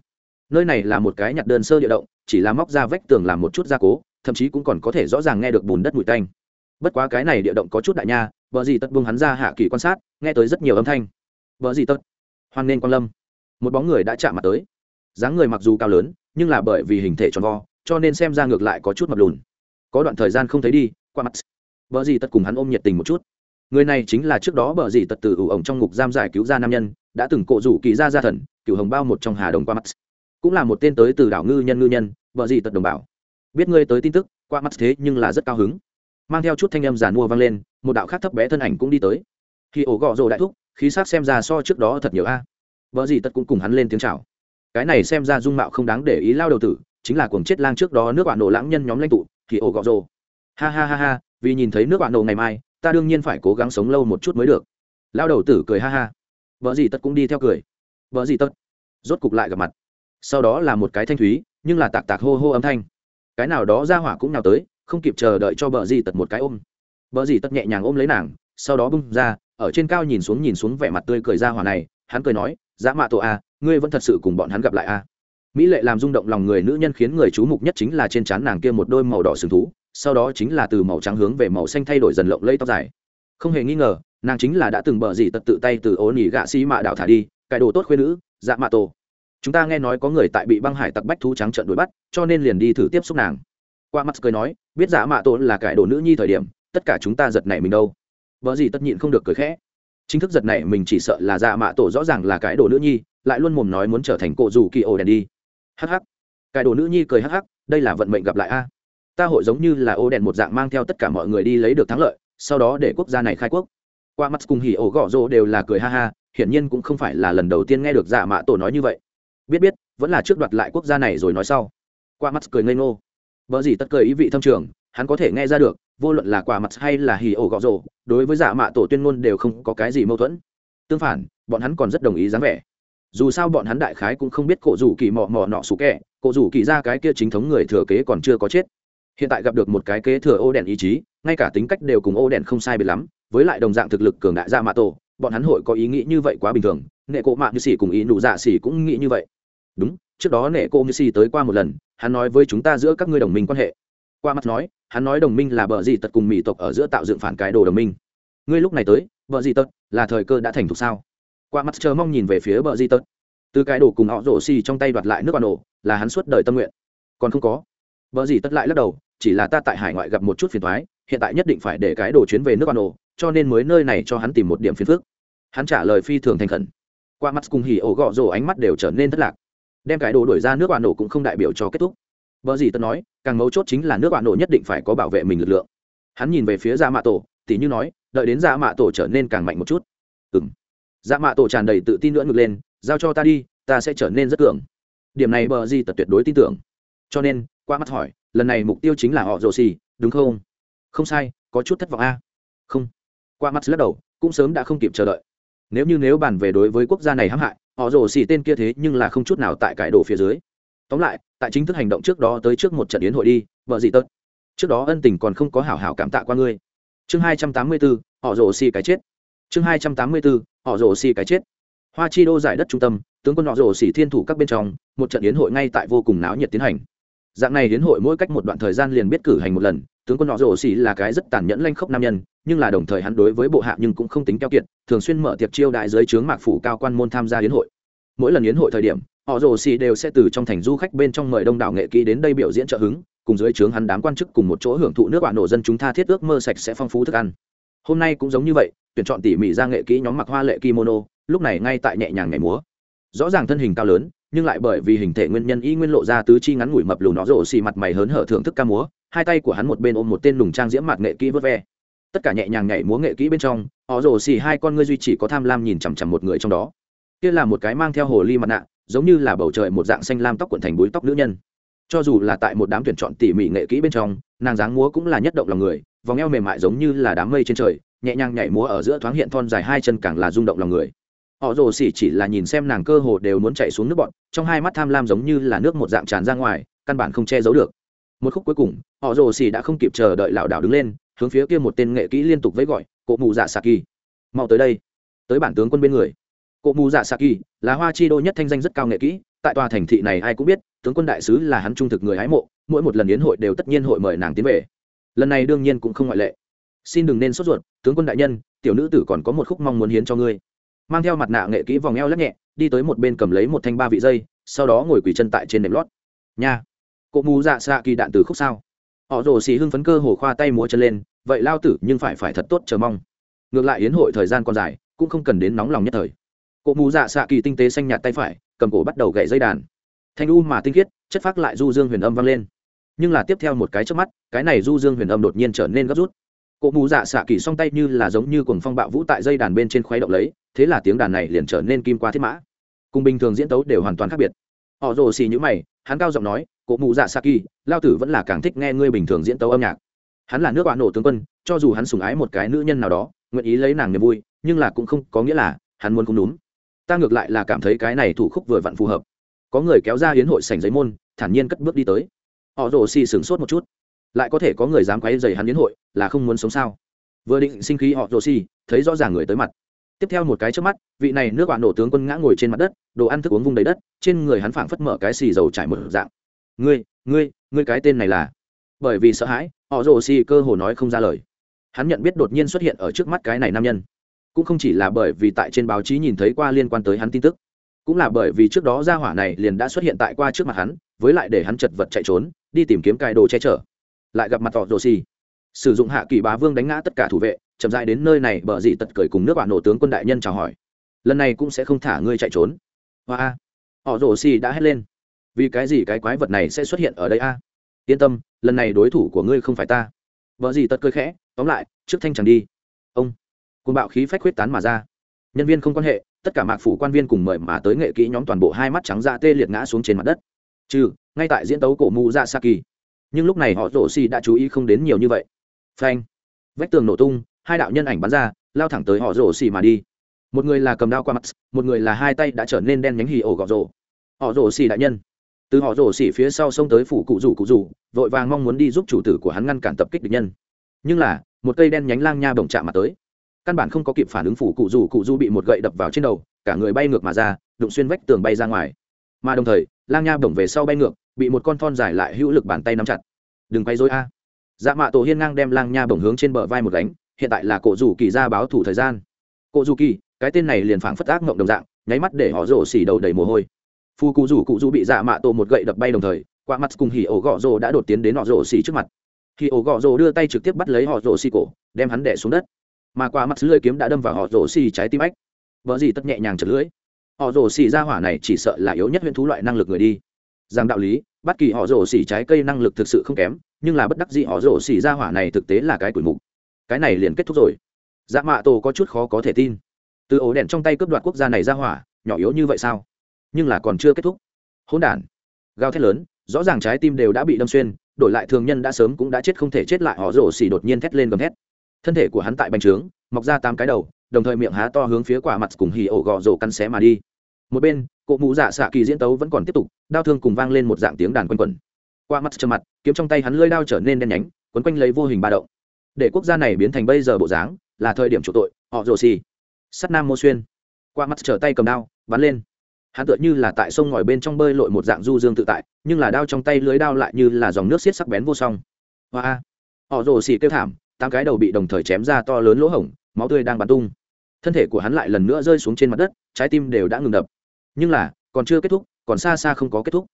nơi này là một cái nhặt đơn sơ địa động, chỉ là móc ra vách tường làm một chút gia cố, thậm chí cũng còn có thể rõ ràng nghe được bùn đất mùi tanh. Bất quá cái này địa động có chút đại nha, vợ gì tật buông hắn ra hạ kỳ quan sát, nghe tới rất nhiều âm thanh. Vợ gì tật hoan nên quan lâm. Một bóng người đã chạm mặt tới. Dáng người mặc dù cao lớn, nhưng là bởi vì hình thể tròn vo, cho nên xem ra ngược lại có chút mập lùn. Có đoạn thời gian không thấy đi, qua mặt. Vợ gì tật cùng hắn ôm nhiệt tình một chút. Người này chính là trước đó bờ gì tật từ ủ ổng trong ngục giam giải cứu ra nam nhân, đã từng cộ rủ kỳ gia gia thần, cựu hồng bao một trong hà đồng qua mắt cũng là một tên tới từ đảo ngư nhân ngư nhân, vợ gì tật đồng bảo biết ngươi tới tin tức, qua mắt thế nhưng là rất cao hứng. Mang theo chút thanh âm giàn mua vang lên, một đạo khác thấp bé thân ảnh cũng đi tới. Khi ổ gọ rồ đại thúc, khí sắc xem ra so trước đó thật nhiều a. Vợ gì tật cũng cùng hắn lên tiếng chào. Cái này xem ra dung mạo không đáng để ý lao đầu tử, chính là cuồng chết lang trước đó nước bạn nổ lãng nhân nhóm lãnh tụ, thì ổ gọ rồ. Ha ha ha ha, vì nhìn thấy nước bạn nổ ngày mai, ta đương nhiên phải cố gắng sống lâu một chút mới được. Lao đầu tử cười ha ha. Vợ gì tật cũng đi theo cười. Vợ gì tật, rốt cục lại gặp mặt sau đó là một cái thanh thúy nhưng là tạc tạc hô hô âm thanh. Cái nào đó ra hỏa cũng nào tới không kịp chờ đợi cho bờ dì tật một cái ôm. Bờ dì tật nhẹ nhàng ôm lấy nàng sau đó bung ra ở trên cao nhìn xuống nhìn xuống vẻ mặt tươi cười ra hỏa này hắn cười nói dã mạ tổ a à, ngươi vẫn thật sự cùng bọn hắn gặp lại a. À. mỹ lệ làm rung động lòng người nữ nhân khiến người chú mục nhất chính là trên trán nàng kia một đôi màu đỏ sừng thú sau đó chính là từ màu trắng hướng về màu xanh thay đổi dần lộng lây tóc dài. Không hề nghi ngờ nàng chính là đã từng bờ dì tật tự tay từ ố nỉ gạ xi mạ đạo thả đi cải đồ tốt khuyên nữ dạ mạ tổ chúng ta nghe nói có người tại bị băng hải tặc bách thú trắng trận đuổi bắt, cho nên liền đi thử tiếp xúc nàng. Qua mắt cười nói, biết giả mạ tổ là cải đồ nữ nhi thời điểm, tất cả chúng ta giật nảy mình đâu. Vợ gì tất nhịn không được cười khẽ. Chính thức giật này mình chỉ sợ là giả mạ tổ rõ ràng là cải đồ nữ nhi, lại luôn mồm nói muốn trở thành cổ dù kỳ ổ đèn đi. Hh cải đồ nữ nhi cười hh đây là vận mệnh gặp lại a. Ta hội giống như là ô đèn một dạng mang theo tất cả mọi người đi lấy được thắng lợi, sau đó để quốc gia này khai quốc. Qua mắt cùng hỉ ổ gõ rô đều là cười ha ha, hiển nhiên cũng không phải là lần đầu tiên nghe được giả mạ tổ nói như vậy biết biết, vẫn là trước đoạt lại quốc gia này rồi nói sau. Qua mắt cười ngây ngô. Vợ gì tất cười ý vị thâm trường, hắn có thể nghe ra được, vô luận là quả mặt hay là hì ổ gọ rồ, đối với giả mạ tổ tuyên ngôn đều không có cái gì mâu thuẫn. Tương phản, bọn hắn còn rất đồng ý dáng vẻ. Dù sao bọn hắn đại khái cũng không biết cổ rủ kỳ mò mò nọ sủ kẹ, cổ rủ kỳ ra cái kia chính thống người thừa kế còn chưa có chết. Hiện tại gặp được một cái kế thừa ô đèn ý chí, ngay cả tính cách đều cùng ô đèn không sai biệt lắm, với lại đồng dạng thực lực cường đại giả mạ tổ, bọn hắn hội có ý nghĩ như vậy quá bình thường, nghệ cộ mạng như xỉ cùng ý nụ dạ xỉ cũng nghĩ như vậy đúng, trước đó nệ cô như si tới qua một lần, hắn nói với chúng ta giữa các ngươi đồng minh quan hệ. Qua mắt nói, hắn nói đồng minh là bờ gì tật cùng mỹ tộc ở giữa tạo dựng phản cái đồ đồng minh. Ngươi lúc này tới, bờ gì tật là thời cơ đã thành thục sao? Qua mắt chờ mong nhìn về phía bờ gì tật. Từ cái đồ cùng họ rổ xì trong tay đoạt lại nước bà nổ, là hắn suốt đời tâm nguyện. Còn không có. Bờ gì tất lại lắc đầu, chỉ là ta tại hải ngoại gặp một chút phiền thoái hiện tại nhất định phải để cái đồ chuyến về nước bà nổ, cho nên mới nơi này cho hắn tìm một điểm phiền phức. Hắn trả lời phi thường thành khẩn. Qua mắt cùng hỉ ổ gọ rổ ánh mắt đều trở nên thất lạc đem cái đồ đổi ra nước bạn nổ cũng không đại biểu cho kết thúc. Vợ gì tân nói, càng mấu chốt chính là nước bạn nổ nhất định phải có bảo vệ mình lực lượng. Hắn nhìn về phía gia mạ tổ, tỉ như nói, đợi đến gia mạ tổ trở nên càng mạnh một chút. Ừ m gia dạ mạ tổ tràn đầy tự tin nữa ngược lên, giao cho ta đi, ta sẽ trở nên rất cường. Điểm này bờ di tật tuyệt đối tin tưởng. Cho nên, qua mắt hỏi, lần này mục tiêu chính là họ rồ xì, đúng không? Không sai, có chút thất vọng a. Không. Qua mắt lắc đầu, cũng sớm đã không kịp chờ đợi. Nếu như nếu bàn về đối với quốc gia này hãm hại họ rồ xì tên kia thế nhưng là không chút nào tại cải đồ phía dưới. Tóm lại, tại chính thức hành động trước đó tới trước một trận yến hội đi, vợ gì tớt trước đó ân tình còn không có hảo hảo cảm tạ qua ngươi. Chương hai trăm tám mươi bốn họ rồ xì cái chết. Chương hai trăm tám mươi bốn họ rồ xì cái chết. Hoa chi đô giải đất trung tâm, tướng quân họ rồ xì thiên thủ các bên trong, một trận yến hội ngay tại vô cùng náo nhiệt tiến hành. Dạng này yến hội mỗi cách một đoạn thời gian liền biết cử hành một lần, tướng quân họ rồ xì là cái rất tàn nhẫn lanh khốc nam nhân, nhưng là đồng thời hắn đối với bộ hạ nhưng cũng không tính keo kiệt thường xuyên mở tiệc chiêu đại dưới trướng mạc phủ cao quan môn tham gia yến hội. Mỗi lần yến hội thời điểm, họ rồ xì đều sẽ từ trong thành du khách bên trong mời đông đảo nghệ kỹ đến đây biểu diễn trợ hứng, cùng dưới trướng hắn đám quan chức cùng một chỗ hưởng thụ nước bạn nổ dân chúng tha thiết ước mơ sạch sẽ phong phú thức ăn. Hôm nay cũng giống như vậy, tuyển chọn tỉ mỉ ra nghệ kỹ nhóm mặc hoa lệ kimono, lúc này ngay tại nhẹ nhàng nhảy múa. Rõ ràng thân hình cao lớn, nhưng lại bởi vì hình thể nguyên nhân y nguyên lộ ra tứ chi ngắn ngủi mập lùn, nó rổ xì mặt mày hớn hở thưởng thức ca múa, hai tay của hắn một bên ôm một tên lùng trang diễm mặt nghệ kỹ vớt ve tất cả nhẹ nhàng nhảy múa nghệ kỹ bên trong, họ rồ xì hai con ngươi duy chỉ có tham lam nhìn chằm chằm một người trong đó. Kia là một cái mang theo hồ ly mặt nạ, giống như là bầu trời một dạng xanh lam tóc cuộn thành búi tóc nữ nhân. Cho dù là tại một đám tuyển chọn tỉ mỉ nghệ kỹ bên trong, nàng dáng múa cũng là nhất động lòng người, vòng eo mềm mại giống như là đám mây trên trời, nhẹ nhàng nhảy múa ở giữa thoáng hiện thon dài hai chân càng là rung động lòng người. Họ rồ xỉ chỉ là nhìn xem nàng cơ hồ đều muốn chạy xuống nước bọn, trong hai mắt tham lam giống như là nước một dạng tràn ra ngoài, căn bản không che giấu được. Một khúc cuối cùng, họ rồ xỉ đã không kịp chờ đợi lảo đảo đứng lên hướng phía kia một tên nghệ kỹ liên tục vẫy gọi cộ mù dạ saki mau tới đây. Tới bản tướng quân bên người. Cộ mù dạ saki là hoa chi đô nhất thanh danh rất cao nghệ kỹ, tại tòa thành thị này ai cũng biết, tướng quân đại sứ là hắn trung thực người hái mộ, mỗi một lần yến hội đều tất nhiên hội mời nàng tiến về. Lần này đương nhiên cũng không ngoại lệ. Xin đừng nên sốt ruột, tướng quân đại nhân, tiểu nữ tử còn có một khúc mong muốn hiến cho ngươi. Mang theo mặt nạ nghệ kỹ vòng eo lắc nhẹ, đi tới một bên cầm lấy một thanh ba vị dây, sau đó ngồi quỳ chân tại trên nệm lót. Nha. Cụ mù dạ xạ kỳ đạn từ khúc sao? Họ rồ xì hưng phấn cơ hồ khoa tay múa chân lên vậy lao tử nhưng phải phải thật tốt chờ mong. Ngược lại yến hội thời gian còn dài, cũng không cần đến nóng lòng nhất thời. Cụ mù dạ xạ kỳ tinh tế xanh nhạt tay phải, cầm cổ bắt đầu gậy dây đàn. Thanh u mà tinh khiết, chất phác lại du dương huyền âm vang lên. Nhưng là tiếp theo một cái trước mắt, cái này du dương huyền âm đột nhiên trở nên gấp rút. Cụ mù dạ xạ kỳ song tay như là giống như cuồng phong bạo vũ tại dây đàn bên trên khuấy động lấy, thế là tiếng đàn này liền trở nên kim qua thiết mã. Cùng bình thường diễn tấu đều hoàn toàn khác biệt. Họ rồ xì nhữ mày, hắn cao giọng nói cụ mù dạ xạ kỳ, lao tử vẫn là càng thích nghe ngươi bình thường diễn tấu âm nhạc hắn là nước bạn nổ tướng quân, cho dù hắn sùng ái một cái nữ nhân nào đó, nguyện ý lấy nàng niềm vui, nhưng là cũng không có nghĩa là hắn muốn cũng đúng. Ta ngược lại là cảm thấy cái này thủ khúc vừa vặn phù hợp. Có người kéo ra hiến hội sảnh giấy môn, thản nhiên cất bước đi tới. Họ rồ xì sửng sốt một chút. Lại có thể có người dám quấy dày hắn hiến hội, là không muốn sống sao? Vừa định sinh khí họ rồ xì, thấy rõ ràng người tới mặt. Tiếp theo một cái trước mắt, vị này nước bạn nổ tướng quân ngã ngồi trên mặt đất, đồ ăn thức uống vung đầy đất, trên người hắn phảng phất mở cái xì dầu trải một dạng. Ngươi ngươi ngươi cái tên này là? Bởi vì sợ hãi họ rồ xì cơ hồ nói không ra lời. Hắn nhận biết đột nhiên xuất hiện ở trước mắt cái này nam nhân. Cũng không chỉ là bởi vì tại trên báo chí nhìn thấy qua liên quan tới hắn tin tức, cũng là bởi vì trước đó gia hỏa này liền đã xuất hiện tại qua trước mặt hắn, với lại để hắn chật vật chạy trốn, đi tìm kiếm cài đồ che chở. Lại gặp mặt họ rồ xì. Sử dụng hạ kỳ bá vương đánh ngã tất cả thủ vệ, chậm dại đến nơi này, bờ dị tật cười cùng nước bạn nổ tướng quân đại nhân chào hỏi. Lần này cũng sẽ không thả ngươi chạy trốn. Hoa họ rồ xì đã hét lên. Vì cái gì cái quái vật này sẽ xuất hiện ở đây a? Yên tâm, lần này đối thủ của ngươi không phải ta. Vợ gì tật cơi khẽ, tóm lại, trước thanh chẳng đi. Ông côn bạo khí phách huyết tán mà ra. Nhân viên không quan hệ, tất cả mạc phủ quan viên cùng mời mà tới nghệ kỹ nhóm toàn bộ hai mắt trắng da tê liệt ngã xuống trên mặt đất. Trừ, ngay tại diễn tấu cổ mù ra sa kỳ nhưng lúc này họ rổ xì đã chú ý không đến nhiều như vậy. Phanh. Vách tường nổ tung, hai đạo nhân ảnh bắn ra, lao thẳng tới họ rổ xì mà đi. Một người là cầm đao qua mặt, một người là hai tay đã trở nên đen nhánh hì ổ gọ rổ. Họ rổ xì đại nhân từ họ rổ xỉ phía sau xông tới phủ cụ rủ cụ rủ, vội vàng mong muốn đi giúp chủ tử của hắn ngăn cản tập kích địch nhân. Nhưng là, một cây đen nhánh lang nha bồng chạm mặt tới. Căn bản không có kịp phản ứng phủ cụ rủ cụ rủ bị một gậy đập vào trên đầu, cả người bay ngược mà ra, đụng xuyên vách tường bay ra ngoài. Mà đồng thời, lang nha bồng về sau bay ngược, bị một con thon dài lại hữu lực bàn tay nắm chặt. Đừng quay dối a. Dạ mạ tổ hiên ngang đem lang nha bồng hướng trên bờ vai một đánh hiện tại là cổ rủ kỳ ra báo thủ thời gian. Cổ rủ kỳ, cái tên này liền phảng phất ác ngộng đồng dạng, nháy mắt để họ rổ xỉ đầu đầy mồ hôi phu cụ rủ cụ rủ bị dạ mạ tổ một gậy đập bay đồng thời qua mắt cùng hỉ ổ gọ rồ đã đột tiến đến họ rồ xỉ trước mặt. Hỉ ổ gọ rồ đưa tay trực tiếp bắt lấy họ rồ xỉ cổ, đem hắn đẻ xuống đất. Mà qua mắt lưỡi kiếm đã đâm vào họ rồ xỉ trái tim ách. Vợ gì tất nhẹ nhàng chật lưỡi. Họ rồ xỉ ra hỏa này chỉ sợ là yếu nhất huyện thú loại năng lực người đi. Rằng đạo lý bất kỳ họ rồ xỉ trái cây năng lực thực sự không kém, nhưng là bất đắc dĩ họ rồ xỉ ra hỏa này thực tế là cái tuổi mục. Cái này liền kết thúc rồi. Dạ mạ tổ có chút khó có thể tin. Từ ổ đèn trong tay cướp đoạt quốc gia này ra hỏa, nhỏ yếu như vậy sao? Nhưng là còn chưa kết thúc. Hỗn đản. Gào thét lớn, rõ ràng trái tim đều đã bị đâm xuyên, đổi lại thường nhân đã sớm cũng đã chết không thể chết lại, họ rổ xỉ đột nhiên thét lên gầm thét. Thân thể của hắn tại bành trướng, mọc ra tám cái đầu, đồng thời miệng há to hướng phía quả mặt cùng hì ổ gò rổ căn xé mà đi. Một bên cụ mụ dạ xạ kỳ diễn tấu vẫn còn tiếp tục đao thương cùng vang lên một dạng tiếng đàn quanh quẩn. Qua mắt trơ mặt, kiếm trong tay hắn lơi đao trở nên đen nhánh, quấn quanh lấy vô hình ba động. Để quốc gia này biến thành bây giờ bộ dáng, là thời điểm chủ tội, họ rồ xì. Sắt nam mô xuyên. Qua mắt trở tay cầm đao, bắn lên hắn tựa như là tại sông ngòi bên trong bơi lội một dạng du dương tự tại, nhưng là đao trong tay lưới đao lại như là dòng nước xiết sắc bén vô song. Hoa họ rồ xì kêu thảm, tám cái đầu bị đồng thời chém ra to lớn lỗ hổng, máu tươi đang bắn tung. Thân thể của hắn lại lần nữa rơi xuống trên mặt đất, trái tim đều đã ngừng đập. Nhưng là, còn chưa kết thúc, còn xa xa không có kết thúc.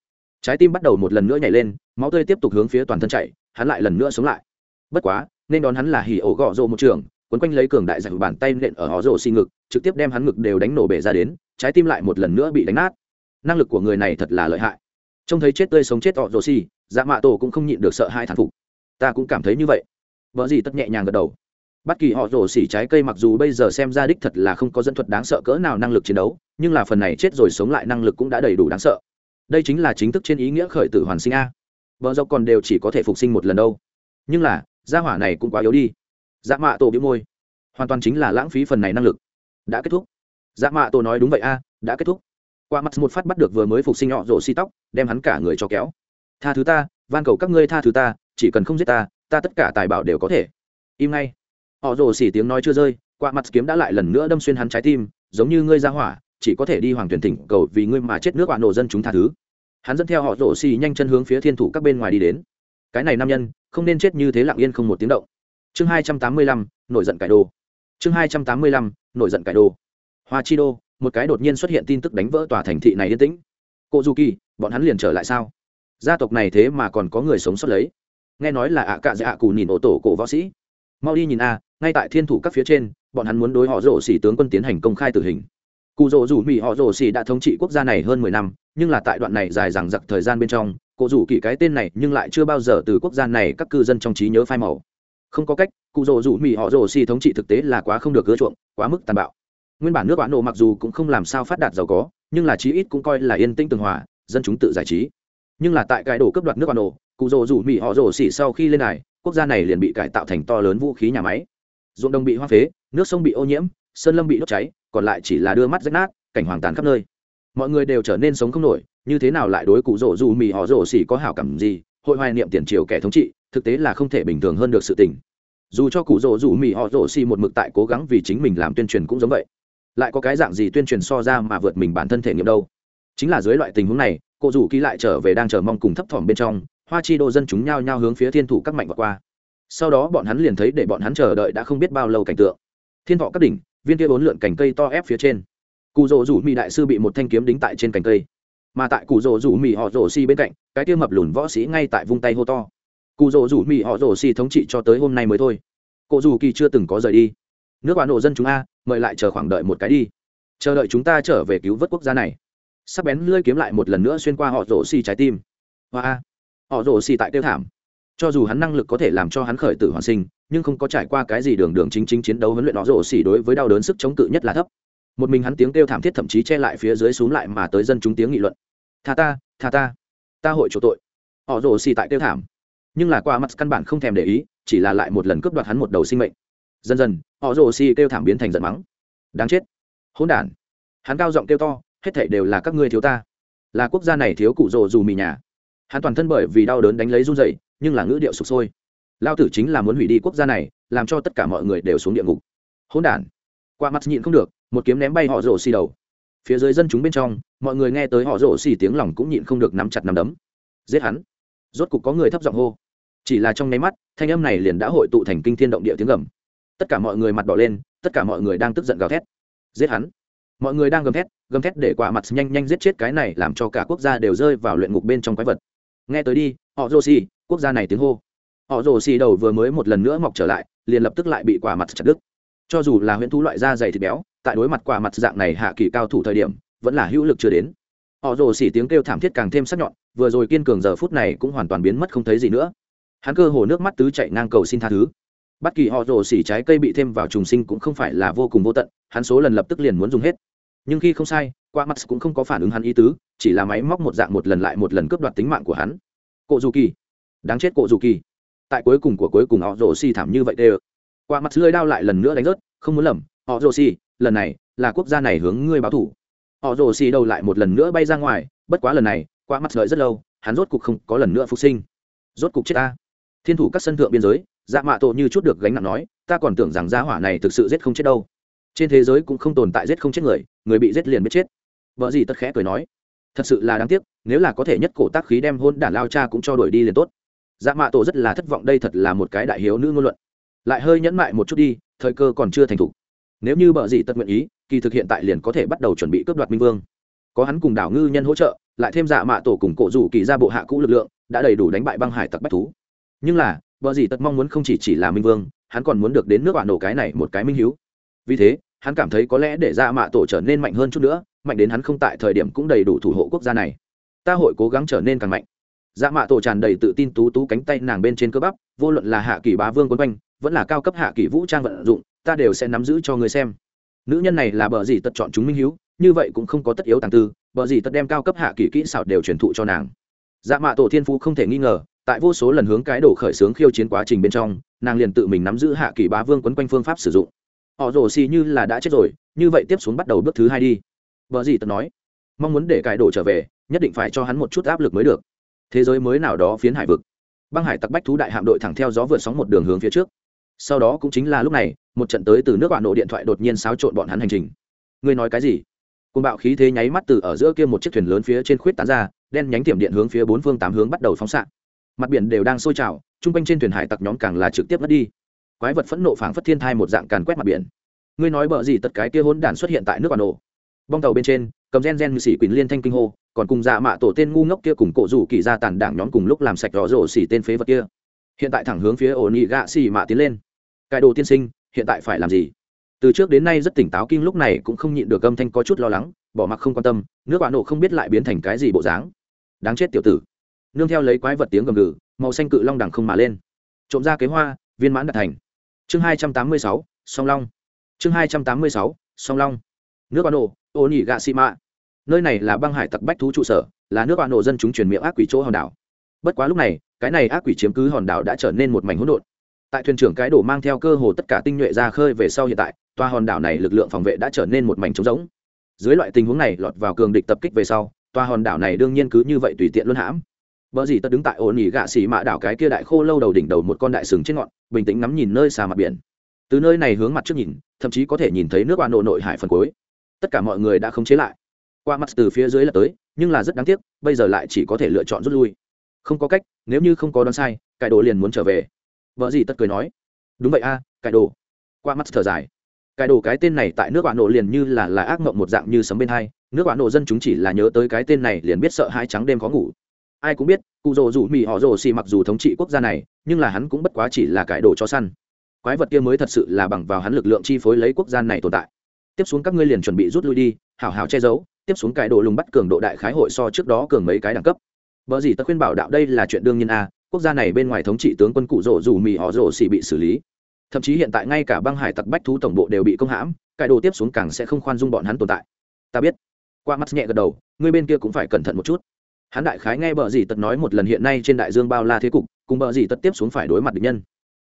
Trái tim bắt đầu một lần nữa nhảy lên, máu tươi tiếp tục hướng phía toàn thân chạy hắn lại lần nữa sống lại. Bất quá, nên đón hắn là hỉ ổ gọ rộ một trường, quấn quanh lấy cường đại giải bàn tay nện ở họ rộ xì ngực, trực tiếp đem hắn ngực đều đánh nổ bể ra đến trái tim lại một lần nữa bị đánh nát. Năng lực của người này thật là lợi hại. Trông thấy chết tươi sống chết họ rồ xì dạ mạ tổ cũng không nhịn được sợ hai thản phục. Ta cũng cảm thấy như vậy. Vợ gì tất nhẹ nhàng gật đầu. Bất kỳ họ rổ xỉ trái cây mặc dù bây giờ xem ra đích thật là không có dẫn thuật đáng sợ cỡ nào năng lực chiến đấu, nhưng là phần này chết rồi sống lại năng lực cũng đã đầy đủ đáng sợ. Đây chính là chính thức trên ý nghĩa khởi tử hoàn sinh a. Vợ dâu còn đều chỉ có thể phục sinh một lần đâu. Nhưng là, gia hỏa này cũng quá yếu đi. Dạ mạ tổ bị môi. Hoàn toàn chính là lãng phí phần này năng lực. Đã kết thúc dạ mạ tổ nói đúng vậy a, đã kết thúc. Qua mặt một phát bắt được vừa mới phục sinh họ rổ xi tóc, đem hắn cả người cho kéo. Tha thứ ta, van cầu các ngươi tha thứ ta, chỉ cần không giết ta ta tất cả tài bảo đều có thể. Im ngay. Họ rồ xỉ tiếng nói chưa rơi, qua mặt kiếm đã lại lần nữa đâm xuyên hắn trái tim, giống như ngươi ra hỏa, chỉ có thể đi hoàng tuyển thỉnh cầu vì ngươi mà chết nước bạn nổ dân chúng tha thứ. Hắn dẫn theo họ rồ xỉ nhanh chân hướng phía thiên thủ các bên ngoài đi đến. Cái này nam nhân, không nên chết như thế lặng yên không một tiếng động. Chương hai trăm tám mươi lăm, nổi giận cải đồ. Chương hai trăm tám mươi lăm, nổi giận cải đồ hoa chi đô, một cái đột nhiên xuất hiện tin tức đánh vỡ tòa thành thị này yên tĩnh. Cô du kỳ, bọn hắn liền trở lại sao? Gia tộc này thế mà còn có người sống sót lấy. Nghe nói là ạ cạ dạ cù nhìn ổ tổ cổ võ sĩ. Mau đi nhìn a, ngay tại thiên thủ các phía trên, bọn hắn muốn đối họ rổ xỉ tướng quân tiến hành công khai tử hình. Cụ rổ rủ mỹ họ rổ xỉ đã thống trị quốc gia này hơn mười năm, nhưng là tại đoạn này dài dằng dặc thời gian bên trong, cụ rủ kỳ cái tên này nhưng lại chưa bao giờ từ quốc gia này các cư dân trong trí nhớ phai màu. Không có cách, cụ rổ rủ mỹ họ rổ xỉ thống trị thực tế là quá không được ưa chuộng, quá mức tàn bạo nguyên bản nước bán nổ mặc dù cũng không làm sao phát đạt giàu có, nhưng là chí ít cũng coi là yên tĩnh tường hòa, dân chúng tự giải trí. Nhưng là tại cái đổ cấp đoạt nước bán nổ cụ rồ rủ mỹ họ rồ xỉ sau khi lên này quốc gia này liền bị cải tạo thành to lớn vũ khí nhà máy. Ruộng đồng bị hoa phế, nước sông bị ô nhiễm, sơn lâm bị đốt cháy, còn lại chỉ là đưa mắt rách nát, cảnh hoàng tàn khắp nơi. Mọi người đều trở nên sống không nổi, như thế nào lại đối cụ rổ dù mì họ rổ xỉ có hảo cảm gì, hội hoài niệm tiền triều kẻ thống trị, thực tế là không thể bình thường hơn được sự tình. Dù cho cụ rổ dù mì họ rổ xỉ một mực tại cố gắng vì chính mình làm tuyên truyền cũng giống vậy lại có cái dạng gì tuyên truyền so ra mà vượt mình bản thân thể nghiệm đâu? Chính là dưới loại tình huống này, cô rủ ký lại trở về đang chờ mong cùng thấp thỏm bên trong, hoa chi đô dân chúng nhao nhao hướng phía thiên thủ các mạnh vượt qua. Sau đó bọn hắn liền thấy để bọn hắn chờ đợi đã không biết bao lâu cảnh tượng. Thiên thọ các đỉnh, viên kia bốn lượn cành cây to ép phía trên. Cụ rỗ rủ mỹ đại sư bị một thanh kiếm đính tại trên cành cây. Mà tại cụ rỗ rủ mỹ họ rỗ si bên cạnh, cái kia mập lùn võ sĩ ngay tại vung tay hô to. Cụ rỗ rủ mỹ họ rỗ si thống trị cho tới hôm nay mới thôi. Cụ dù kỳ chưa từng có rời đi nước bạn nổ dân chúng a, mời lại chờ khoảng đợi một cái đi. Chờ đợi chúng ta trở về cứu vớt quốc gia này. Sắc bén lưỡi kiếm lại một lần nữa xuyên qua họ rổ xì trái tim. Hoa họ rổ xì tại tiêu thảm. Cho dù hắn năng lực có thể làm cho hắn khởi tử hoàn sinh, nhưng không có trải qua cái gì đường đường chính chính chiến đấu huấn luyện họ rổ xì đối với đau đớn sức chống cự nhất là thấp. Một mình hắn tiếng kêu thảm thiết thậm chí che lại phía dưới xuống lại mà tới dân chúng tiếng nghị luận. Tha ta tha ta. Ta hội chủ tội. Họ rổ xì tại tiêu thảm. Nhưng là qua mắt căn bản không thèm để ý, chỉ là lại một lần cướp đoạt hắn một đầu sinh mệnh dần dần, họ rồ xì kêu thảm biến thành giận mắng. Đáng chết. Hỗn đản. Hắn cao giọng kêu to, hết thảy đều là các ngươi thiếu ta. Là quốc gia này thiếu cụ rồ dù mì nhà. Hắn toàn thân bởi vì đau đớn đánh lấy run dậy nhưng là ngữ điệu sụp sôi. Lao tử chính là muốn hủy đi quốc gia này, làm cho tất cả mọi người đều xuống địa ngục. Hỗn đản. Qua mặt nhịn không được, một kiếm ném bay họ rồ xì đầu. Phía dưới dân chúng bên trong, mọi người nghe tới họ rồ xì tiếng lòng cũng nhịn không được nắm chặt nắm đấm. Giết hắn. Rốt cục có người thấp giọng hô. Chỉ là trong nháy mắt, thanh âm này liền đã hội tụ thành kinh thiên động địa tiếng gầm tất cả mọi người mặt đỏ lên, tất cả mọi người đang tức giận gào thét. Giết hắn. Mọi người đang gầm thét gầm thét để quả mặt nhanh nhanh giết chết cái này làm cho cả quốc gia đều rơi vào luyện ngục bên trong quái vật. Nghe tới đi, họ rồ xì quốc gia này tiếng hô. Họ rồ xì đầu vừa mới một lần nữa mọc trở lại, liền lập tức lại bị quả mặt chặt đứt. Cho dù là huyễn thú loại da dày thịt béo, tại đối mặt quả mặt dạng này hạ kỳ cao thủ thời điểm, vẫn là hữu lực chưa đến. Họ rồ xỉ tiếng kêu thảm thiết càng thêm sắc nhọn, vừa rồi kiên cường giờ phút này cũng hoàn toàn biến mất không thấy gì nữa. Hắn cơ hồ nước mắt tứ chạy ngang cầu xin tha thứ bất kỳ họ rồ xỉ trái cây bị thêm vào trùng sinh cũng không phải là vô cùng vô tận, hắn số lần lập tức liền muốn dùng hết. Nhưng khi không sai, qua mắt cũng không có phản ứng hắn ý tứ, chỉ là máy móc một dạng một lần lại một lần cướp đoạt tính mạng của hắn. Cộ dù kỳ. Đáng chết cộ dù kỳ. Tại cuối cùng của cuối cùng họ rồ xỉ thảm như vậy đều. Qua mắt rơi đao lại lần nữa đánh rớt, không muốn lầm, họ rồ xỉ, lần này là quốc gia này hướng ngươi báo thủ. Họ rồ xỉ đầu lại một lần nữa bay ra ngoài, bất quá lần này, qua mắt đợi rất lâu, hắn rốt cục không có lần nữa phục sinh. Rốt cục chết ta. Thiên thủ các sân thượng biên giới dạ mạ tổ như chút được gánh nặng nói, ta còn tưởng rằng gia hỏa này thực sự giết không chết đâu. Trên thế giới cũng không tồn tại giết không chết người người bị giết liền biết chết. Vợ gì tất khẽ cười nói, thật sự là đáng tiếc, nếu là có thể nhất cổ tác khí đem hôn đản lao cha cũng cho đuổi đi liền tốt. Dạ mạ tổ rất là thất vọng, đây thật là một cái đại hiếu nữ ngôn luận. Lại hơi nhẫn mại một chút đi, thời cơ còn chưa thành thục. Nếu như bợ gì tất nguyện ý, kỳ thực hiện tại liền có thể bắt đầu chuẩn bị cướp đoạt minh vương. Có hắn cùng đảo ngư nhân hỗ trợ, lại thêm dạ mạ tổ cùng cổ rủ kỳ ra bộ hạ cũ lực lượng, đã đầy đủ đánh bại băng hải tặc bách thú. Nhưng là vợ gì tất mong muốn không chỉ chỉ là minh vương, hắn còn muốn được đến nước bạn nổ cái này một cái minh hiếu. Vì thế, hắn cảm thấy có lẽ để ra mạ tổ trở nên mạnh hơn chút nữa, mạnh đến hắn không tại thời điểm cũng đầy đủ thủ hộ quốc gia này. Ta hội cố gắng trở nên càng mạnh. Dạ mạ tổ tràn đầy tự tin tú tú cánh tay nàng bên trên cơ bắp, vô luận là hạ kỳ bá vương quân quanh, vẫn là cao cấp hạ kỳ vũ trang vận dụng, ta đều sẽ nắm giữ cho người xem. Nữ nhân này là bờ gì tật chọn chúng minh hiếu, như vậy cũng không có tất yếu tàng tư, bờ gì tật đem cao cấp hạ kỳ kỹ xảo đều truyền thụ cho nàng. Dạ mạ tổ thiên phú không thể nghi ngờ tại vô số lần hướng cái đổ khởi xướng khiêu chiến quá trình bên trong, nàng liền tự mình nắm giữ hạ kỳ bá vương quấn quanh phương pháp sử dụng. Họ rồ xì như là đã chết rồi, như vậy tiếp xuống bắt đầu bước thứ hai đi. Vợ gì tật nói, mong muốn để cải đổ trở về, nhất định phải cho hắn một chút áp lực mới được. Thế giới mới nào đó phiến hải vực. Băng hải tặc bách thú đại hạm đội thẳng theo gió vượt sóng một đường hướng phía trước. Sau đó cũng chính là lúc này, một trận tới từ nước bạn nổ điện thoại đột nhiên xáo trộn bọn hắn hành trình. Ngươi nói cái gì? Côn bạo khí thế nháy mắt từ ở giữa kia một chiếc thuyền lớn phía trên khuyết tán ra, đen nhánh tiệm điện hướng phía bốn phương tám hướng bắt đầu phóng xạ mặt biển đều đang sôi trào, chung quanh trên thuyền hải tặc nhóm càng là trực tiếp mất đi. Quái vật phẫn nộ phảng phất thiên thai một dạng càn quét mặt biển. Ngươi nói bợ gì tất cái kia hỗn đản xuất hiện tại nước bà nổ bong tàu bên trên, cầm gen gen như sĩ quỳnh liên thanh kinh hô, còn cùng dạ mạ tổ tên ngu ngốc kia cùng cổ rủ kỳ ra tàn đảng nhóm cùng lúc làm sạch rõ rổ xỉ tên phế vật kia. Hiện tại thẳng hướng phía ổ nị gạ xỉ mạ tiến lên. Cải đồ tiên sinh, hiện tại phải làm gì? Từ trước đến nay rất tỉnh táo kinh lúc này cũng không nhịn được âm thanh có chút lo lắng, bỏ mặc không quan tâm, nước bà nổ không biết lại biến thành cái gì bộ dáng. Đáng chết tiểu tử nương theo lấy quái vật tiếng gầm gừ, màu xanh cự long đằng không mà lên. Trộm ra kế hoa, viên mãn đạt thành. Chương hai trăm tám mươi sáu, song long. Chương hai trăm tám mươi sáu, song long. Nước bà nổ, ô nhị gạ xị mạ. Nơi này là băng hải tặc bách thú trụ sở, là nước bà nổ dân chúng truyền miệng ác quỷ chỗ hòn đảo. Bất quá lúc này, cái này ác quỷ chiếm cứ hòn đảo đã trở nên một mảnh hỗn độn. Tại thuyền trưởng cái đổ mang theo cơ hồ tất cả tinh nhuệ ra khơi về sau hiện tại toa hòn đảo này lực lượng phòng vệ đã trở nên một mảnh trống rỗng. Dưới loại tình huống này lọt vào cường địch tập kích về sau toa hòn đảo này đương nhiên cứ như vậy tùy tiện luôn hãm vợ gì tật đứng tại ổn nhị gạ xỉ mạ đảo cái kia đại khô lâu đầu đỉnh đầu một con đại sừng trên ngọn, bình tĩnh ngắm nhìn nơi xa mặt biển. Từ nơi này hướng mặt trước nhìn, thậm chí có thể nhìn thấy nước oan nội nội hải phần cuối. Tất cả mọi người đã khống chế lại. Qua mắt từ phía dưới là tới, nhưng là rất đáng tiếc, bây giờ lại chỉ có thể lựa chọn rút lui. Không có cách, nếu như không có đoán sai, cải đồ liền muốn trở về. vợ gì tất cười nói, đúng vậy a, cải đồ. Qua mắt thở dài. Cải đồ cái tên này tại nước oan nội liền như là là ác mộng một dạng như sấm bên hai, nước oan nội dân chúng chỉ là nhớ tới cái tên này liền biết sợ hãi trắng đêm khó ngủ ai cũng biết, cụ rồ rủ mì họ rồ xì mặc dù thống trị quốc gia này, nhưng là hắn cũng bất quá chỉ là cải đồ cho săn. Quái vật kia mới thật sự là bằng vào hắn lực lượng chi phối lấy quốc gia này tồn tại. Tiếp xuống các ngươi liền chuẩn bị rút lui đi, hảo hảo che giấu, tiếp xuống cải đồ lùng bắt cường độ đại khái hội so trước đó cường mấy cái đẳng cấp. Bởi gì ta khuyên bảo đạo đây là chuyện đương nhiên a, quốc gia này bên ngoài thống trị tướng quân cụ rồ rủ mì họ rồ xì bị xử lý. Thậm chí hiện tại ngay cả băng hải tặc bách thú tổng bộ đều bị công hãm cải đồ tiếp xuống càng sẽ không khoan dung bọn hắn tồn tại. Ta biết. Qua mắt nhẹ gật đầu, ngươi bên kia cũng phải cẩn thận một chút hắn đại khái nghe bờ dì tật nói một lần hiện nay trên đại dương bao la thế cục, cùng bờ dì tật tiếp xuống phải đối mặt địch nhân.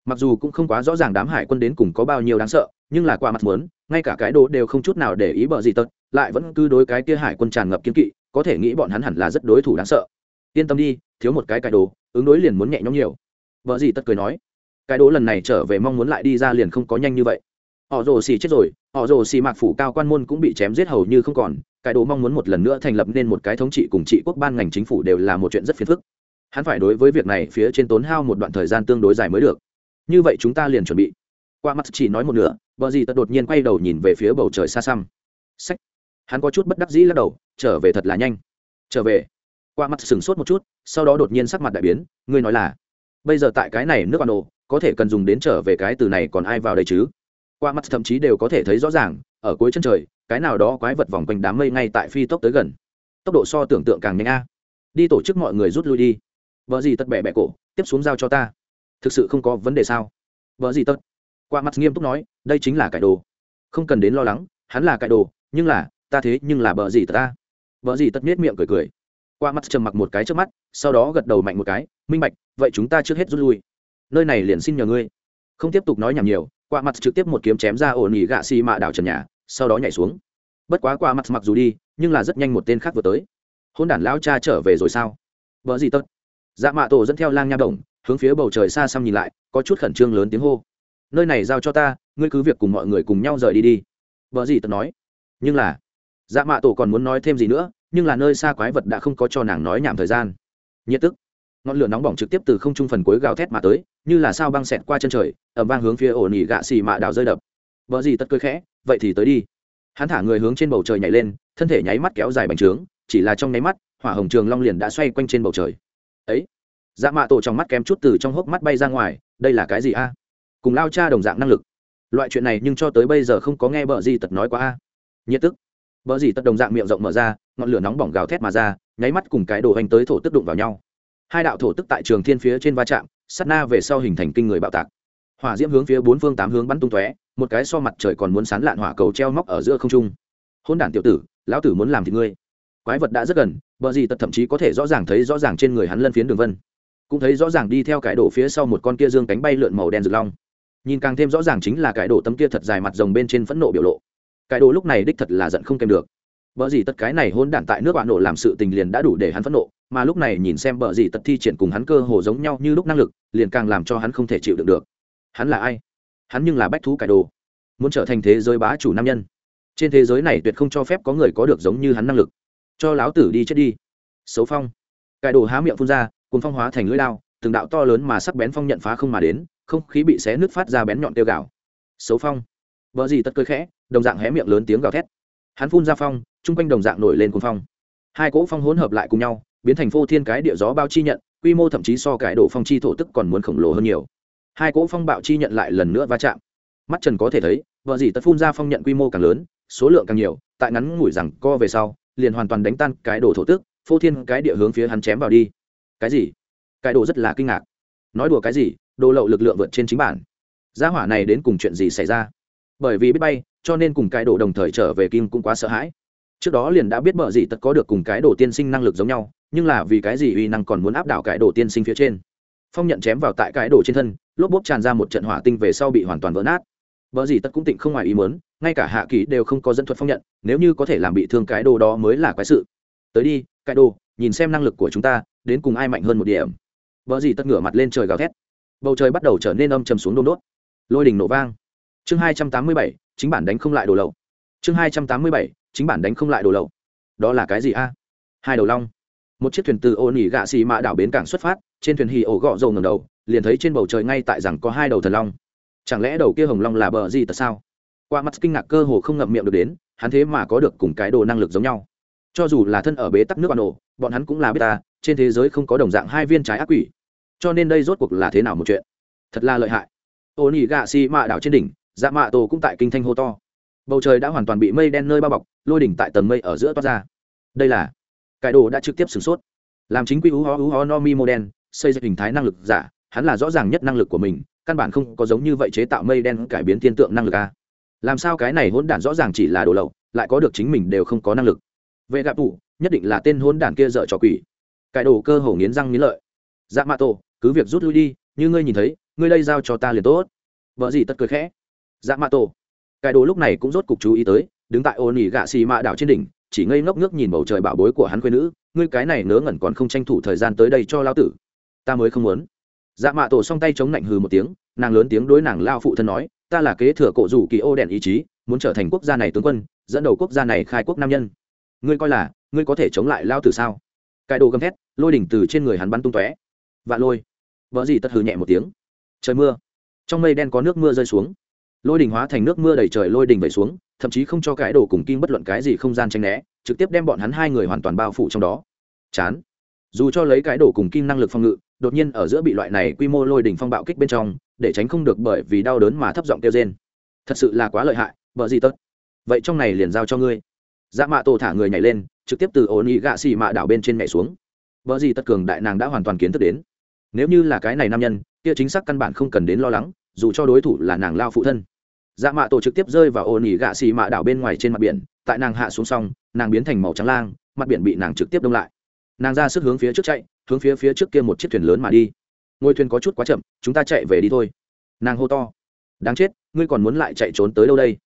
Mặc dù cũng không quá rõ ràng đám hải quân đến cùng có bao nhiêu đáng sợ, nhưng là qua mặt muốn, ngay cả cái đồ đều không chút nào để ý bờ gì tật, lại vẫn cứ đối cái kia hải quân tràn ngập kiên kỵ, có thể nghĩ bọn hắn hẳn là rất đối thủ đáng sợ. Yên tâm đi, thiếu một cái cái đồ, ứng đối liền muốn nhẹ nhõm nhiều. Vợ gì tật cười nói, cái đồ lần này trở về mong muốn lại đi ra liền không có nhanh như vậy. Họ rồ xì chết rồi, họ rồ xì mạc phủ cao quan môn cũng bị chém giết hầu như không còn cái đồ mong muốn một lần nữa thành lập nên một cái thống trị cùng trị quốc ban ngành chính phủ đều là một chuyện rất phiền phức. Hắn phải đối với việc này phía trên tốn hao một đoạn thời gian tương đối dài mới được. Như vậy chúng ta liền chuẩn bị. Qua mắt chỉ nói một nửa, vợ gì tật đột nhiên quay đầu nhìn về phía bầu trời xa xăm. Sách. Hắn có chút bất đắc dĩ lắc đầu, trở về thật là nhanh. Trở về. Qua mắt sửng sốt một chút, sau đó đột nhiên sắc mặt đại biến, ngươi nói là, bây giờ tại cái này nước ăn đồ có thể cần dùng đến trở về cái từ này còn ai vào đây chứ? Qua mắt thậm chí đều có thể thấy rõ ràng, ở cuối chân trời cái nào đó quái vật vòng quanh đám mây ngay tại phi tốc tới gần. Tốc độ so tưởng tượng càng nhanh a. Đi tổ chức mọi người rút lui đi. Vợ gì tất bẻ bẻ cổ, tiếp xuống giao cho ta. Thực sự không có vấn đề sao? Vợ gì tất? Qua mặt nghiêm túc nói, đây chính là cải đồ. Không cần đến lo lắng, hắn là cải đồ, nhưng là, ta thế nhưng là bờ gì tất ta vợ gì tất nết miệng cười cười. Qua mặt trầm mặc một cái trước mắt, sau đó gật đầu mạnh một cái, minh bạch, vậy chúng ta trước hết rút lui. Nơi này liền xin nhờ ngươi. Không tiếp tục nói nhảm nhiều qua mặt trực tiếp một kiếm chém ra ổn ỉ gạ xì mạ đảo trần nhà sau đó nhảy xuống. Bất quá qua mặt mặc dù đi, nhưng là rất nhanh một tên khác vừa tới. Hôn đản lão cha trở về rồi sao? Vợ gì tất dạ mạ tổ dẫn theo lang nha đồng, hướng phía bầu trời xa xăm nhìn lại, có chút khẩn trương lớn tiếng hô. Nơi này giao cho ta, ngươi cứ việc cùng mọi người cùng nhau rời đi đi. Vợ gì tất nói. Nhưng là dạ mạ tổ còn muốn nói thêm gì nữa, nhưng là nơi xa quái vật đã không có cho nàng nói nhảm thời gian. Nhiệt tức. Ngọn lửa nóng bỏng trực tiếp từ không trung phần cuối gào thét mà tới, như là sao băng xẹt qua chân trời ẩm vang hướng phía ổ nỉ gạ xì mạ đào rơi đập. Vợ gì tất cười khẽ vậy thì tới đi. Hắn thả người hướng trên bầu trời nhảy lên, thân thể nháy mắt kéo dài bành trướng, chỉ là trong nháy mắt, hỏa hồng trường long liền đã xoay quanh trên bầu trời. Ấy dạ mạ tổ trong mắt kém chút từ trong hốc mắt bay ra ngoài, đây là cái gì a? Cùng lao cha đồng dạng năng lực. Loại chuyện này nhưng cho tới bây giờ không có nghe bờ gì tật nói qua a. Nhiệt tức. Bờ gì tật đồng dạng miệng rộng mở ra, ngọn lửa nóng bỏng gào thét mà ra, nháy mắt cùng cái đồ hành tới thổ tức đụng vào nhau. Hai đạo thổ tức tại trường thiên phía trên va chạm, sát na về sau hình thành kinh người bạo tạc. Hỏa diễm hướng phía bốn phương tám hướng bắn tung tóe một cái so mặt trời còn muốn sán lạn hỏa cầu treo móc ở giữa không trung. Hôn đản tiểu tử, lão tử muốn làm thì ngươi. Quái vật đã rất gần, bờ gì tật thậm chí có thể rõ ràng thấy rõ ràng trên người hắn lân phiến đường vân. Cũng thấy rõ ràng đi theo cái đổ phía sau một con kia dương cánh bay lượn màu đen rực long. Nhìn càng thêm rõ ràng chính là cái đổ tấm kia thật dài mặt rồng bên trên phẫn nộ biểu lộ. Cái đổ lúc này đích thật là giận không kèm được. Bờ gì tất cái này hôn đản tại nước bạn nộ làm sự tình liền đã đủ để hắn phẫn nộ, mà lúc này nhìn xem bờ gì tật thi triển cùng hắn cơ hồ giống nhau như lúc năng lực, liền càng làm cho hắn không thể chịu đựng được. Hắn là ai? Hắn nhưng là bách thú cải đồ, muốn trở thành thế giới bá chủ nam nhân. Trên thế giới này tuyệt không cho phép có người có được giống như hắn năng lực. Cho láo tử đi chết đi. Xấu phong. Cải đồ há miệng phun ra cùng phong hóa thành lưỡi lao từng đạo to lớn mà sắc bén phong nhận phá không mà đến, không khí bị xé nước phát ra bén nhọn tiêu gạo. Xấu phong. Vợ gì tất cơi khẽ, đồng dạng hé miệng lớn tiếng gào thét. Hắn phun ra phong, chung quanh đồng dạng nổi lên cùng phong. Hai cỗ phong hỗn hợp lại cùng nhau, biến thành phô thiên cái địa gió bao chi nhận, quy mô thậm chí so cải đồ phong chi thổ tức còn muốn khổng lồ hơn nhiều hai cỗ phong bạo chi nhận lại lần nữa va chạm. Mắt trần có thể thấy, vợ dì tật phun ra phong nhận quy mô càng lớn, số lượng càng nhiều, tại ngắn ngủi rằng co về sau, liền hoàn toàn đánh tan cái đồ thổ tức, phô thiên cái địa hướng phía hắn chém vào đi. Cái gì? Cái đồ rất là kinh ngạc. Nói đùa cái gì, đồ lậu lực lượng vượt trên chính bản. Gia hỏa này đến cùng chuyện gì xảy ra? Bởi vì biết bay, cho nên cùng cái đồ đồng thời trở về kim cũng quá sợ hãi. Trước đó liền đã biết bờ gì tất có được cùng cái đồ tiên sinh năng lực giống nhau, nhưng là vì cái gì uy năng còn muốn áp đảo cái đồ tiên sinh phía trên. Phong nhận chém vào tại cái đồ trên thân lốp bốp tràn ra một trận hỏa tinh về sau bị hoàn toàn vỡ nát vợ gì tất cũng tịnh không ngoài ý muốn, ngay cả hạ kỳ đều không có dẫn thuật phong nhận, nếu như có thể làm bị thương cái đồ đó mới là quái sự. Tới đi, cái đồ, nhìn xem năng lực của chúng ta, đến cùng ai mạnh hơn một điểm. vợ gì tất ngửa mặt lên trời gào thét. Bầu trời bắt đầu trở nên âm trầm xuống đôn đốt. Lôi đình nổ vang. Chương hai trăm tám mươi bảy, chính bản đánh không lại đồ lậu. Chương hai trăm tám mươi bảy, chính bản đánh không lại đồ lậu. Đó là cái gì a? Hai đầu long. Một chiếc thuyền từ ô nỉ gạ xì mạ đảo bến cảng xuất phát, trên thuyền hì ổ gọ dầu ngầm đầu, liền thấy trên bầu trời ngay tại rằng có hai đầu thần long. Chẳng lẽ đầu kia hồng long là bờ gì tại sao? Qua mắt kinh ngạc cơ hồ không ngậm miệng được đến, hắn thế mà có được cùng cái đồ năng lực giống nhau. Cho dù là thân ở bế tắc nước bản nổ bọn hắn cũng là biết ta, trên thế giới không có đồng dạng hai viên trái ác quỷ. Cho nên đây rốt cuộc là thế nào một chuyện? Thật là lợi hại. Ô nỉ gạ xi mạ đảo trên đỉnh dạ mạ tổ cũng tại kinh thanh hô to. Bầu trời đã hoàn toàn bị mây đen nơi bao bọc, lôi đỉnh tại tầng mây ở giữa toát ra. Đây là cái đồ đã trực tiếp sửng sốt. Làm chính quy ú ho ú ho no mi mô đen, xây dựng hình thái năng lực giả hắn là rõ ràng nhất năng lực của mình, căn bản không có giống như vậy chế tạo mây đen cải biến thiên tượng năng lực a. Làm sao cái này hỗn đản rõ ràng chỉ là đồ lậu, lại có được chính mình đều không có năng lực. Vệ gạp tủ, nhất định là tên hỗn đản kia dợ trò quỷ. Cải đồ cơ hồ nghiến răng nghiến lợi. Dạ mạ tổ, cứ việc rút lui đi, như ngươi nhìn thấy, ngươi đây giao cho ta liền tốt. Vợ gì tất cười khẽ. Dạ mạ tổ cải đồ lúc này cũng rốt cục chú ý tới, đứng tại ô nỉ gạ xì mạ đảo trên đỉnh, chỉ ngây ngốc nước nhìn bầu trời bảo bối của hắn quê nữ, ngươi cái này nớ ngẩn còn không tranh thủ thời gian tới đây cho lao tử. Ta mới không muốn dạ mạ tổ song tay chống lạnh hừ một tiếng, nàng lớn tiếng đối nàng lao phụ thân nói, ta là kế thừa cổ rủ kỳ ô đèn ý chí, muốn trở thành quốc gia này tướng quân, dẫn đầu quốc gia này khai quốc nam nhân. Ngươi coi là, ngươi có thể chống lại lao tử sao? Cài đồ gầm thét, lôi đỉnh từ trên người hắn bắn tung tóe. Vạ lôi. Vợ gì tất hừ nhẹ một tiếng. Trời mưa. Trong mây đen có nước mưa rơi xuống. Lôi đỉnh hóa thành nước mưa đầy trời lôi đỉnh vẩy xuống, thậm chí không cho cái đồ cùng kim bất luận cái gì không gian tranh né, trực tiếp đem bọn hắn hai người hoàn toàn bao phủ trong đó. Chán. Dù cho lấy cái đồ cùng kim năng lực phòng ngự đột nhiên ở giữa bị loại này quy mô lôi đỉnh phong bạo kích bên trong, để tránh không được bởi vì đau đớn mà thấp giọng kêu rên. Thật sự là quá lợi hại vợ gì tất vậy trong này liền giao cho ngươi. Dạ mạ tổ thả người nhảy lên, trực tiếp từ ổn ỉ gạ xì mạ đảo bên trên nhảy xuống. Vợ gì tất cường đại nàng đã hoàn toàn kiến thức đến. Nếu như là cái này nam nhân, kia chính xác căn bản không cần đến lo lắng, dù cho đối thủ là nàng lao phụ thân. Dạ mạ tổ trực tiếp rơi vào ổn ỉ gạ xì mạ đảo bên ngoài trên mặt biển, tại nàng hạ xuống xong, nàng biến thành màu trắng lang, mặt biển bị nàng trực tiếp đông lại nàng ra sức hướng phía trước chạy, hướng phía phía trước kia một chiếc thuyền lớn mà đi. Ngôi thuyền có chút quá chậm, chúng ta chạy về đi thôi. Nàng hô to. Đáng chết, ngươi còn muốn lại chạy trốn tới đâu đây?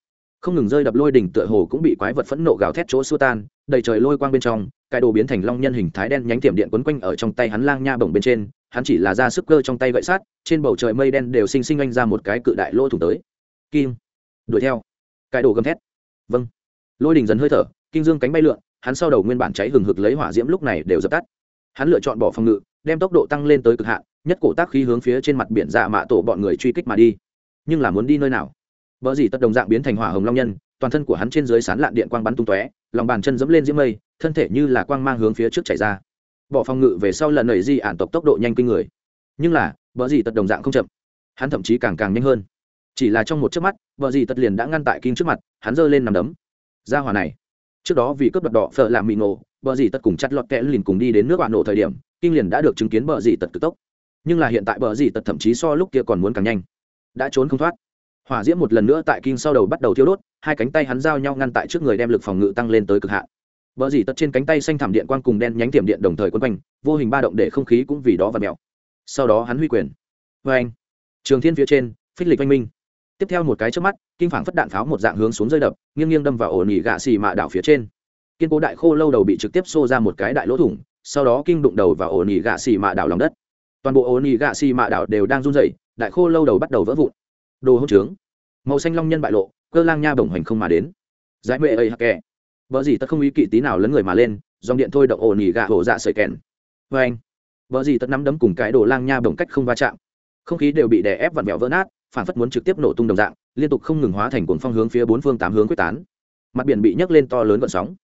Không ngừng rơi đập lôi đỉnh tựa hồ cũng bị quái vật phẫn nộ gào thét chỗ xua tan, đầy trời lôi quang bên trong, cái đồ biến thành long nhân hình thái đen nhánh tiệm điện quấn quanh ở trong tay hắn lang nha bổng bên trên, hắn chỉ là ra sức cơ trong tay gậy sát, trên bầu trời mây đen đều xinh xinh anh ra một cái cự đại lỗ thủng tới. Kim. Đuổi theo. Cái đồ gầm thét. Vâng. Lôi đỉnh dần hơi thở kinh dương cánh bay lượn hắn sau đầu nguyên bản cháy hừng hực lấy hỏa diễm lúc này đều dập tắt. Hắn lựa chọn bỏ phòng ngự, đem tốc độ tăng lên tới cực hạn, nhất cổ tác khí hướng phía trên mặt biển dạ mạ tổ bọn người truy kích mà đi. Nhưng là muốn đi nơi nào? Vợ gì tất đồng dạng biến thành hỏa hồng long nhân, toàn thân của hắn trên dưới sán lạn điện quang bắn tung tóe, lòng bàn chân dẫm lên diễm mây, thân thể như là quang mang hướng phía trước chạy ra. Bỏ phòng ngự về sau lần nảy di ản tộc tốc độ nhanh kinh người. Nhưng là vợ gì tật đồng dạng không chậm. Hắn thậm chí càng càng nhanh hơn. Chỉ là trong một chớp mắt vợ gì tật liền đã ngăn tại kinh trước mặt, hắn giơ lên nằm đấm. Ra hỏa này trước đó vì cướp đoạt đỏ, phở làm mì nổ bờ dì tật cùng chặt lọt kẽ liền cùng đi đến nước bạn nổ thời điểm, kinh liền đã được chứng kiến bờ dì tật cực tốc. Nhưng là hiện tại bờ dì tật thậm chí so lúc kia còn muốn càng nhanh. Đã trốn không thoát. Hỏa diễm một lần nữa tại kinh sau đầu bắt đầu thiêu đốt, hai cánh tay hắn giao nhau ngăn tại trước người đem lực phòng ngự tăng lên tới cực hạn. Bờ dì tật trên cánh tay xanh thảm điện quang cùng đen nhánh tiệm điện đồng thời quấn quanh, vô hình ba động để không khí cũng vì đó và mèo. Sau đó hắn huy quyền. Vê anh trường thiên phía trên, phích lịch oanh minh tiếp theo một cái trước mắt, kinh phản phất đạn pháo một dạng hướng xuống rơi đập, nghiêng nghiêng đâm vào ổ nỉ gạ xì mạ đảo phía trên. Kiên cố đại khô lâu đầu bị trực tiếp xô ra một cái đại lỗ thủng, sau đó kinh đụng đầu vào ổ nỉ gạ xì mạ đảo lòng đất. Toàn bộ ổ nỉ gạ xì mạ đảo đều đang run rẩy, đại khô lâu đầu bắt đầu vỡ vụn. Đồ hỗn trướng. Màu xanh long nhân bại lộ, cơ lang nha bổng hoành không mà đến. Giải mệ ấy hắc kè vợ gì tất không ý kỵ tí nào lấn người mà lên, dòng điện thôi động ổ nỉ gạ hổ dạ sợi kèn. Vê anh. Vợ gì tất nắm đấm cùng cái đồ lang nha bổng cách không va chạm. Không khí đều bị đè ép vặn vẹo vỡ nát phản phất muốn trực tiếp nổ tung đồng dạng, liên tục không ngừng hóa thành cuồng phong hướng phía bốn phương tám hướng quyết tán. Mặt biển bị nhấc lên to lớn gợn sóng.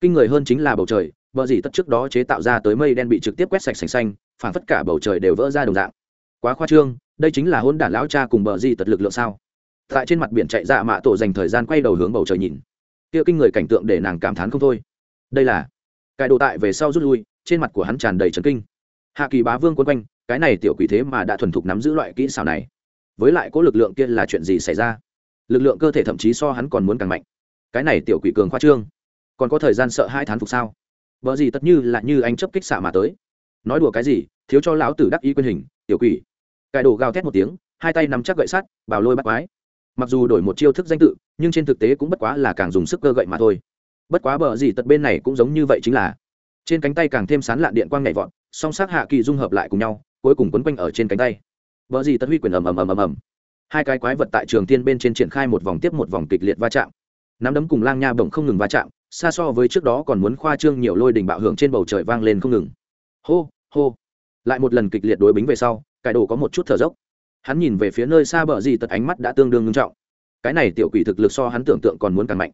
Kinh người hơn chính là bầu trời, bờ gì tất trước đó chế tạo ra tới mây đen bị trực tiếp quét sạch sành xanh phản phất cả bầu trời đều vỡ ra đồng dạng. Quá khoa trương, đây chính là hôn đản lão cha cùng bờ gì tật lực lượng sao? Tại trên mặt biển chạy dạ mạ tổ dành thời gian quay đầu hướng bầu trời nhìn. Kia kinh người cảnh tượng để nàng cảm thán không thôi. Đây là cải đồ tại về sau rút lui, trên mặt của hắn tràn đầy trấn kinh. Hạ kỳ bá vương quân quanh, cái này tiểu quỷ thế mà đã thuần thục nắm giữ loại kỹ xảo này với lại có lực lượng kia là chuyện gì xảy ra? Lực lượng cơ thể thậm chí so hắn còn muốn càng mạnh. Cái này tiểu quỷ cường khoa trương. Còn có thời gian sợ hai thán phục sao? Vợ gì tất như là như anh chấp kích xạ mà tới. Nói đùa cái gì, thiếu cho lão tử đắc ý quyền hình, tiểu quỷ. Cải đồ gào thét một tiếng, hai tay nắm chắc gậy sắt, bảo lôi bắt quái. Mặc dù đổi một chiêu thức danh tự, nhưng trên thực tế cũng bất quá là càng dùng sức cơ gậy mà thôi. Bất quá bờ gì tật bên này cũng giống như vậy chính là. Trên cánh tay càng thêm sán lạn điện quang nhảy vọt, song sát hạ kỳ dung hợp lại cùng nhau, cuối cùng quấn quanh ở trên cánh tay bờ gì tật huy quyền ầm ầm ầm ầm ầm. Hai cái quái vật tại trường tiên bên trên triển khai một vòng tiếp một vòng kịch liệt va chạm. Nắm đấm cùng lang nha bổng không ngừng va chạm, xa so với trước đó còn muốn khoa trương nhiều lôi đình bạo hưởng trên bầu trời vang lên không ngừng. Hô hô. Lại một lần kịch liệt đối bính về sau cải đồ có một chút thở dốc. Hắn nhìn về phía nơi xa bờ gì tật ánh mắt đã tương đương ngưng trọng. Cái này tiểu quỷ thực lực so hắn tưởng tượng còn muốn càng mạnh.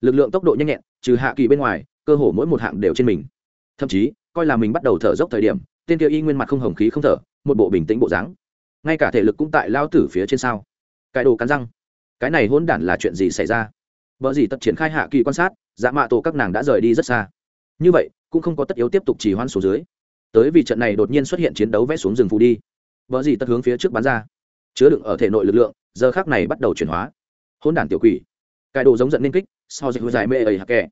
Lực lượng tốc độ nhanh nhẹn, trừ hạ kỳ bên ngoài, cơ hồ mỗi một hạng đều trên mình. Thậm chí, coi là mình bắt đầu thở dốc thời điểm, tên kia y nguyên mặt không hồng khí không thở, một bộ bình tĩnh bộ dáng ngay cả thể lực cũng tại lao tử phía trên sao? Cái đồ cắn răng. Cái này hôn đản là chuyện gì xảy ra? Vợ gì tật triển khai hạ kỳ quan sát dạ mạ tổ các nàng đã rời đi rất xa. Như vậy, cũng không có tất yếu tiếp tục chỉ hoan số dưới. Tới vì trận này đột nhiên xuất hiện chiến đấu vẽ xuống rừng phù đi. Vợ gì tật hướng phía trước bắn ra. Chứa đựng ở thể nội lực lượng, giờ khác này bắt đầu chuyển hóa. Hôn đản tiểu quỷ. Cải đồ giống giận nên kích so dịch dài mê ầy hạc kẻ.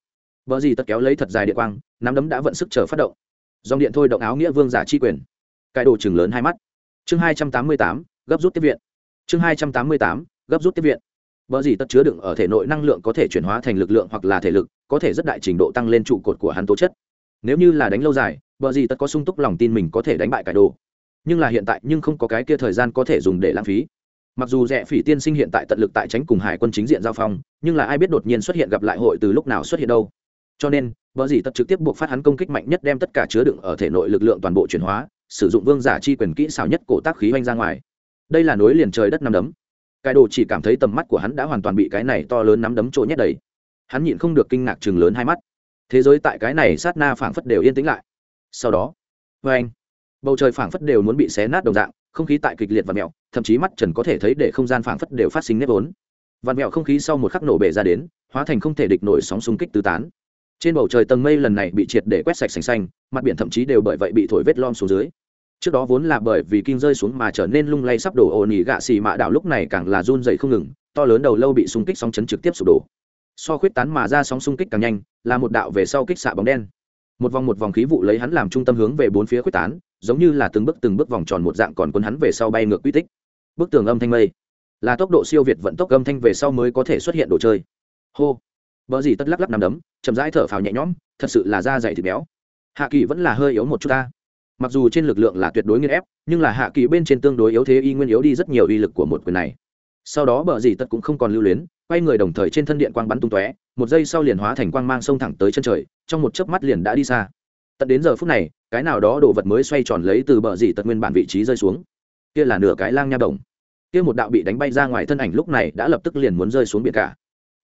Vợ gì tật kéo lấy thật dài điện quang, nắm đấm đã vận sức chờ phát động. Dòng điện thôi động áo nghĩa vương giả chi quyền. Cải đồ chừng lớn hai mắt chương hai trăm tám mươi tám gấp rút tiếp viện chương hai trăm tám mươi tám gấp rút tiếp viện Bờ gì tất chứa đựng ở thể nội năng lượng có thể chuyển hóa thành lực lượng hoặc là thể lực, có thể rất đại trình độ tăng lên trụ cột của hắn tố chất. Nếu như là đánh lâu dài, bờ gì tất có sung túc lòng tin mình có thể đánh bại cải đồ. Nhưng là hiện tại nhưng không có cái kia thời gian có thể dùng để lãng phí. Mặc dù rẻ phỉ tiên sinh hiện tại tận lực tại tránh cùng hải quân chính diện giao phong, nhưng là ai biết đột nhiên xuất hiện gặp lại hội từ lúc nào xuất hiện đâu. Cho nên, bờ gì tất trực tiếp buộc phát hắn công kích mạnh nhất đem tất cả chứa đựng ở thể nội lực lượng toàn bộ chuyển hóa, sử dụng vương giả chi quyền kỹ xảo nhất cổ tác khí oanh ra ngoài. Đây là nối liền trời đất năm đấm, cái đồ chỉ cảm thấy tầm mắt của hắn đã hoàn toàn bị cái này to lớn nắm đấm trộn nhét đầy. Hắn nhịn không được kinh ngạc chừng lớn hai mắt. Thế giới tại cái này sát na phảng phất đều yên tĩnh lại. Sau đó vê anh bầu trời phảng phất đều muốn bị xé nát đồng dạng không khí tại kịch liệt và mẹo thậm chí mắt trần có thể thấy để không gian phảng phất đều phát sinh nếp vốn. Vạn mẹo không khí sau một khắc nổ bể ra đến hóa thành không thể địch nổi sóng xung kích tứ tán trên bầu trời tầng mây lần này bị triệt để quét sạch sành xanh, mặt biển thậm chí đều bởi vậy bị thổi vết lom xuống dưới. Trước đó vốn là bởi vì kinh rơi xuống mà trở nên lung lay sắp đổ ồn ỉ gạ xì mạ đảo lúc này càng là run dày không ngừng, to lớn đầu lâu bị xung kích sóng chấn trực tiếp sụp đổ. So khuyết tán mà ra sóng xung kích càng nhanh, là một đạo về sau kích xạ bóng đen. Một vòng một vòng khí vụ lấy hắn làm trung tâm hướng về bốn phía khuyết tán, giống như là từng bước từng bước vòng tròn một dạng còn cuốn hắn về sau bay ngược quy tích. Bức tường âm thanh mây. Là tốc độ siêu việt vận tốc âm thanh về sau mới có thể xuất hiện đồ chơi. Hô vợ gì tất lắc lắc nằm đấm chậm rãi thở phào nhẹ nhõm thật sự là da dày thịt béo. Hạ kỳ vẫn là hơi yếu một chút ta. Mặc dù trên lực lượng là tuyệt đối nghiên ép nhưng là hạ kỳ bên trên tương đối yếu thế y nguyên yếu đi rất nhiều uy lực của một quyền này. Sau đó bờ dì tật cũng không còn lưu luyến quay người đồng thời trên thân điện quang bắn tung tóe một giây sau liền hóa thành quang mang sông thẳng tới chân trời trong một chớp mắt liền đã đi xa. Tận đến giờ phút này cái nào đó đồ vật mới xoay tròn lấy từ bờ dì tật nguyên bản vị trí rơi xuống. Kia là nửa cái lang nha động, kia một đạo bị đánh bay ra ngoài thân ảnh lúc này đã lập tức liền muốn rơi xuống biển cả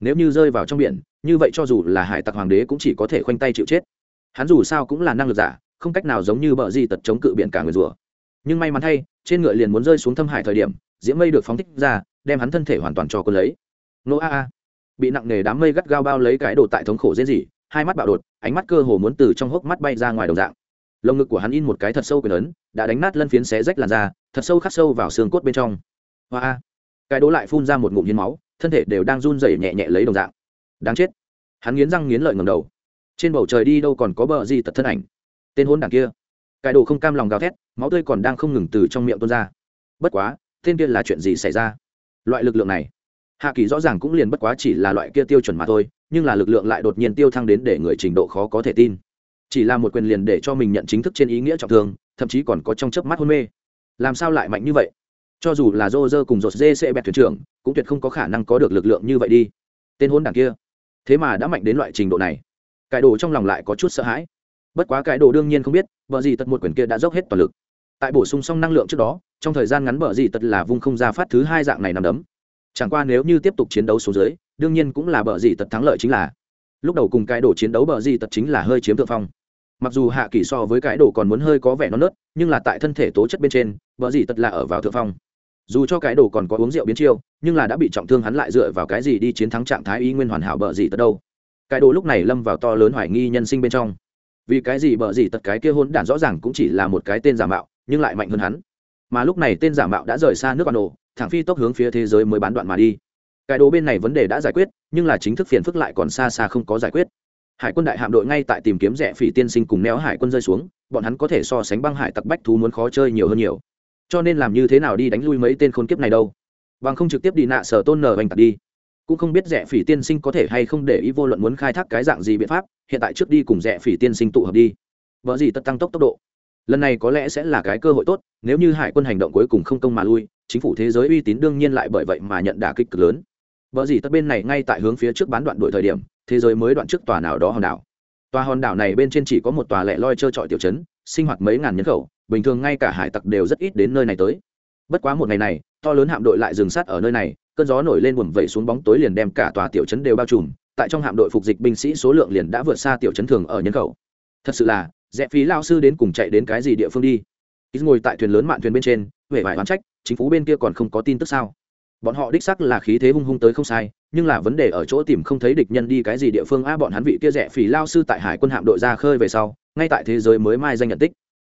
nếu như rơi vào trong biển, như vậy cho dù là hải tặc hoàng đế cũng chỉ có thể khoanh tay chịu chết. Hắn dù sao cũng là năng lực giả, không cách nào giống như bờ di tật chống cự biển cả người rùa. Nhưng may mắn thay, trên ngựa liền muốn rơi xuống thâm hải thời điểm, diễm mây được phóng thích ra, đem hắn thân thể hoàn toàn cho quân lấy. Nô a a, bị nặng nề đám mây gắt gao bao lấy cái đồ tại thống khổ dễ gì, hai mắt bạo đột, ánh mắt cơ hồ muốn từ trong hốc mắt bay ra ngoài đồng dạng. Lồng ngực của hắn in một cái thật sâu quyền ấn, đã đánh nát lân phiến xé rách làn da, thật sâu khắc sâu vào xương cốt bên trong. Hoa a, cái đố lại phun ra một ngụm hiến máu thân thể đều đang run rẩy nhẹ nhẹ lấy đồng dạng. Đáng chết. Hắn nghiến răng nghiến lợi ngầm đầu. Trên bầu trời đi đâu còn có bờ di tật thân ảnh? Tên hôn đảng kia. Cải đồ không cam lòng gào thét, máu tươi còn đang không ngừng từ trong miệng tuôn ra. Bất quá, tên kia là chuyện gì xảy ra? Loại lực lượng này, hạ kỳ rõ ràng cũng liền bất quá chỉ là loại kia tiêu chuẩn mà thôi, nhưng là lực lượng lại đột nhiên tiêu thăng đến để người trình độ khó có thể tin. Chỉ là một quyền liền để cho mình nhận chính thức trên ý nghĩa trọng thương, thậm chí còn có trong chớp mắt hôn mê. Làm sao lại mạnh như vậy? Cho dù là dô dơ cùng dột dê sẽ bẹt thuyền trưởng, cũng tuyệt không có khả năng có được lực lượng như vậy đi. Tên hôn đảng kia. Thế mà đã mạnh đến loại trình độ này. Cải đồ trong lòng lại có chút sợ hãi. Bất quá Cải đồ đương nhiên không biết vợ gì tật một quyển kia đã dốc hết toàn lực. Tại bổ sung xong năng lượng trước đó, trong thời gian ngắn vợ gì tật là vung không ra phát thứ hai dạng này nằm đấm. Chẳng qua nếu như tiếp tục chiến đấu xuống dưới, đương nhiên cũng là bờ gì tật thắng lợi chính là. Lúc đầu cùng cái đồ chiến đấu bờ gì tật chính là hơi chiếm thượng phong. Mặc dù hạ kỳ so với cái đồ còn muốn hơi có vẻ non nớt, nhưng là tại thân thể tố chất bên trên, bờ gì tật là ở vào thượng phong dù cho cái đồ còn có uống rượu biến chiêu, nhưng là đã bị trọng thương hắn lại dựa vào cái gì đi chiến thắng trạng thái y nguyên hoàn hảo bợ gì tật đâu. Cái đồ lúc này lâm vào to lớn hoài nghi nhân sinh bên trong. Vì cái gì bợ gì tật cái kia hôn đản rõ ràng cũng chỉ là một cái tên giả mạo, nhưng lại mạnh hơn hắn. Mà lúc này tên giả mạo đã rời xa nước bản đồ thẳng phi tốc hướng phía thế giới mới bán đoạn mà đi. Cái đồ bên này vấn đề đã giải quyết, nhưng là chính thức phiền phức lại còn xa xa không có giải quyết. Hải quân đại hạm đội ngay tại tìm kiếm rẻ phỉ tiên sinh cùng néo hải quân rơi xuống, bọn hắn có thể so sánh băng hải tặc bách thú muốn khó chơi nhiều hơn nhiều cho nên làm như thế nào đi đánh lui mấy tên khốn kiếp này đâu. Bằng không trực tiếp đi nạ sở tôn nở oanh tạc đi. Cũng không biết rẻ phỉ tiên sinh có thể hay không để ý vô luận muốn khai thác cái dạng gì biện pháp, hiện tại trước đi cùng rẻ phỉ tiên sinh tụ hợp đi. Vợ gì tất tăng tốc tốc độ. Lần này có lẽ sẽ là cái cơ hội tốt, nếu như hải quân hành động cuối cùng không công mà lui, chính phủ thế giới uy tín đương nhiên lại bởi vậy mà nhận đả kích cực lớn. Vợ gì tất bên này ngay tại hướng phía trước bán đoạn đội thời điểm, thế giới mới đoạn trước tòa nào đó hòn đảo. Tòa hòn đảo này bên trên chỉ có một tòa lẻ loi trơ trọi tiểu chấn sinh hoạt mấy ngàn nhân khẩu bình thường ngay cả hải tặc đều rất ít đến nơi này tới. Bất quá một ngày này, to lớn hạm đội lại dừng sát ở nơi này, cơn gió nổi lên buồm vẩy xuống bóng tối liền đem cả tòa tiểu trấn đều bao trùm, tại trong hạm đội phục dịch binh sĩ số lượng liền đã vượt xa tiểu trấn thường ở nhân khẩu. Thật sự là, rẽ phí lao sư đến cùng chạy đến cái gì địa phương đi? Ít ngồi tại thuyền lớn mạn thuyền bên trên huệ vải oán trách, chính phủ bên kia còn không có tin tức sao? Bọn họ đích sắc là khí thế hung hung tới không sai, nhưng là vấn đề ở chỗ tìm không thấy địch nhân đi cái gì địa phương a bọn hắn vị kia rẻ phỉ lao sư tại hải quân hạm đội ra khơi về sau, ngay tại thế giới mới mai danh nhận tích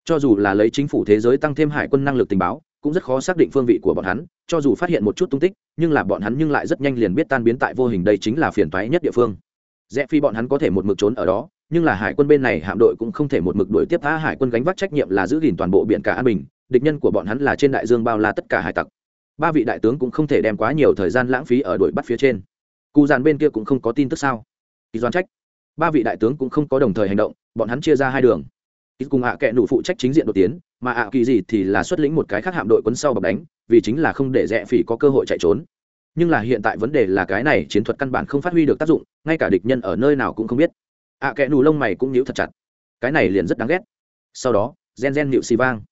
cho dù là lấy chính phủ thế giới tăng thêm hải quân năng lực tình báo, cũng rất khó xác định phương vị của bọn hắn, cho dù phát hiện một chút tung tích, nhưng là bọn hắn nhưng lại rất nhanh liền biết tan biến tại vô hình đây chính là phiền toái nhất địa phương. Rẽ phi bọn hắn có thể một mực trốn ở đó, nhưng là hải quân bên này hạm đội cũng không thể một mực đuổi tiếp tha hải quân gánh vác trách nhiệm là giữ gìn toàn bộ biển cả an bình, địch nhân của bọn hắn là trên đại dương bao la tất cả hải tặc. Ba vị đại tướng cũng không thể đem quá nhiều thời gian lãng phí ở đuổi bắt phía trên. Cụ dàn bên kia cũng không có tin tức sao? Kỳ doan trách. Ba vị đại tướng cũng không có đồng thời hành động, bọn hắn chia ra hai đường ít cùng ạ kệ nụ phụ trách chính diện đột tiến, mà ạ kỳ gì thì là xuất lĩnh một cái khác hạm đội quấn sau bọc đánh, vì chính là không để rẽ phỉ có cơ hội chạy trốn. Nhưng là hiện tại vấn đề là cái này chiến thuật căn bản không phát huy được tác dụng, ngay cả địch nhân ở nơi nào cũng không biết. Ạ kệ nụ lông mày cũng nhíu thật chặt. Cái này liền rất đáng ghét. Sau đó, gen gen nịu xì vang.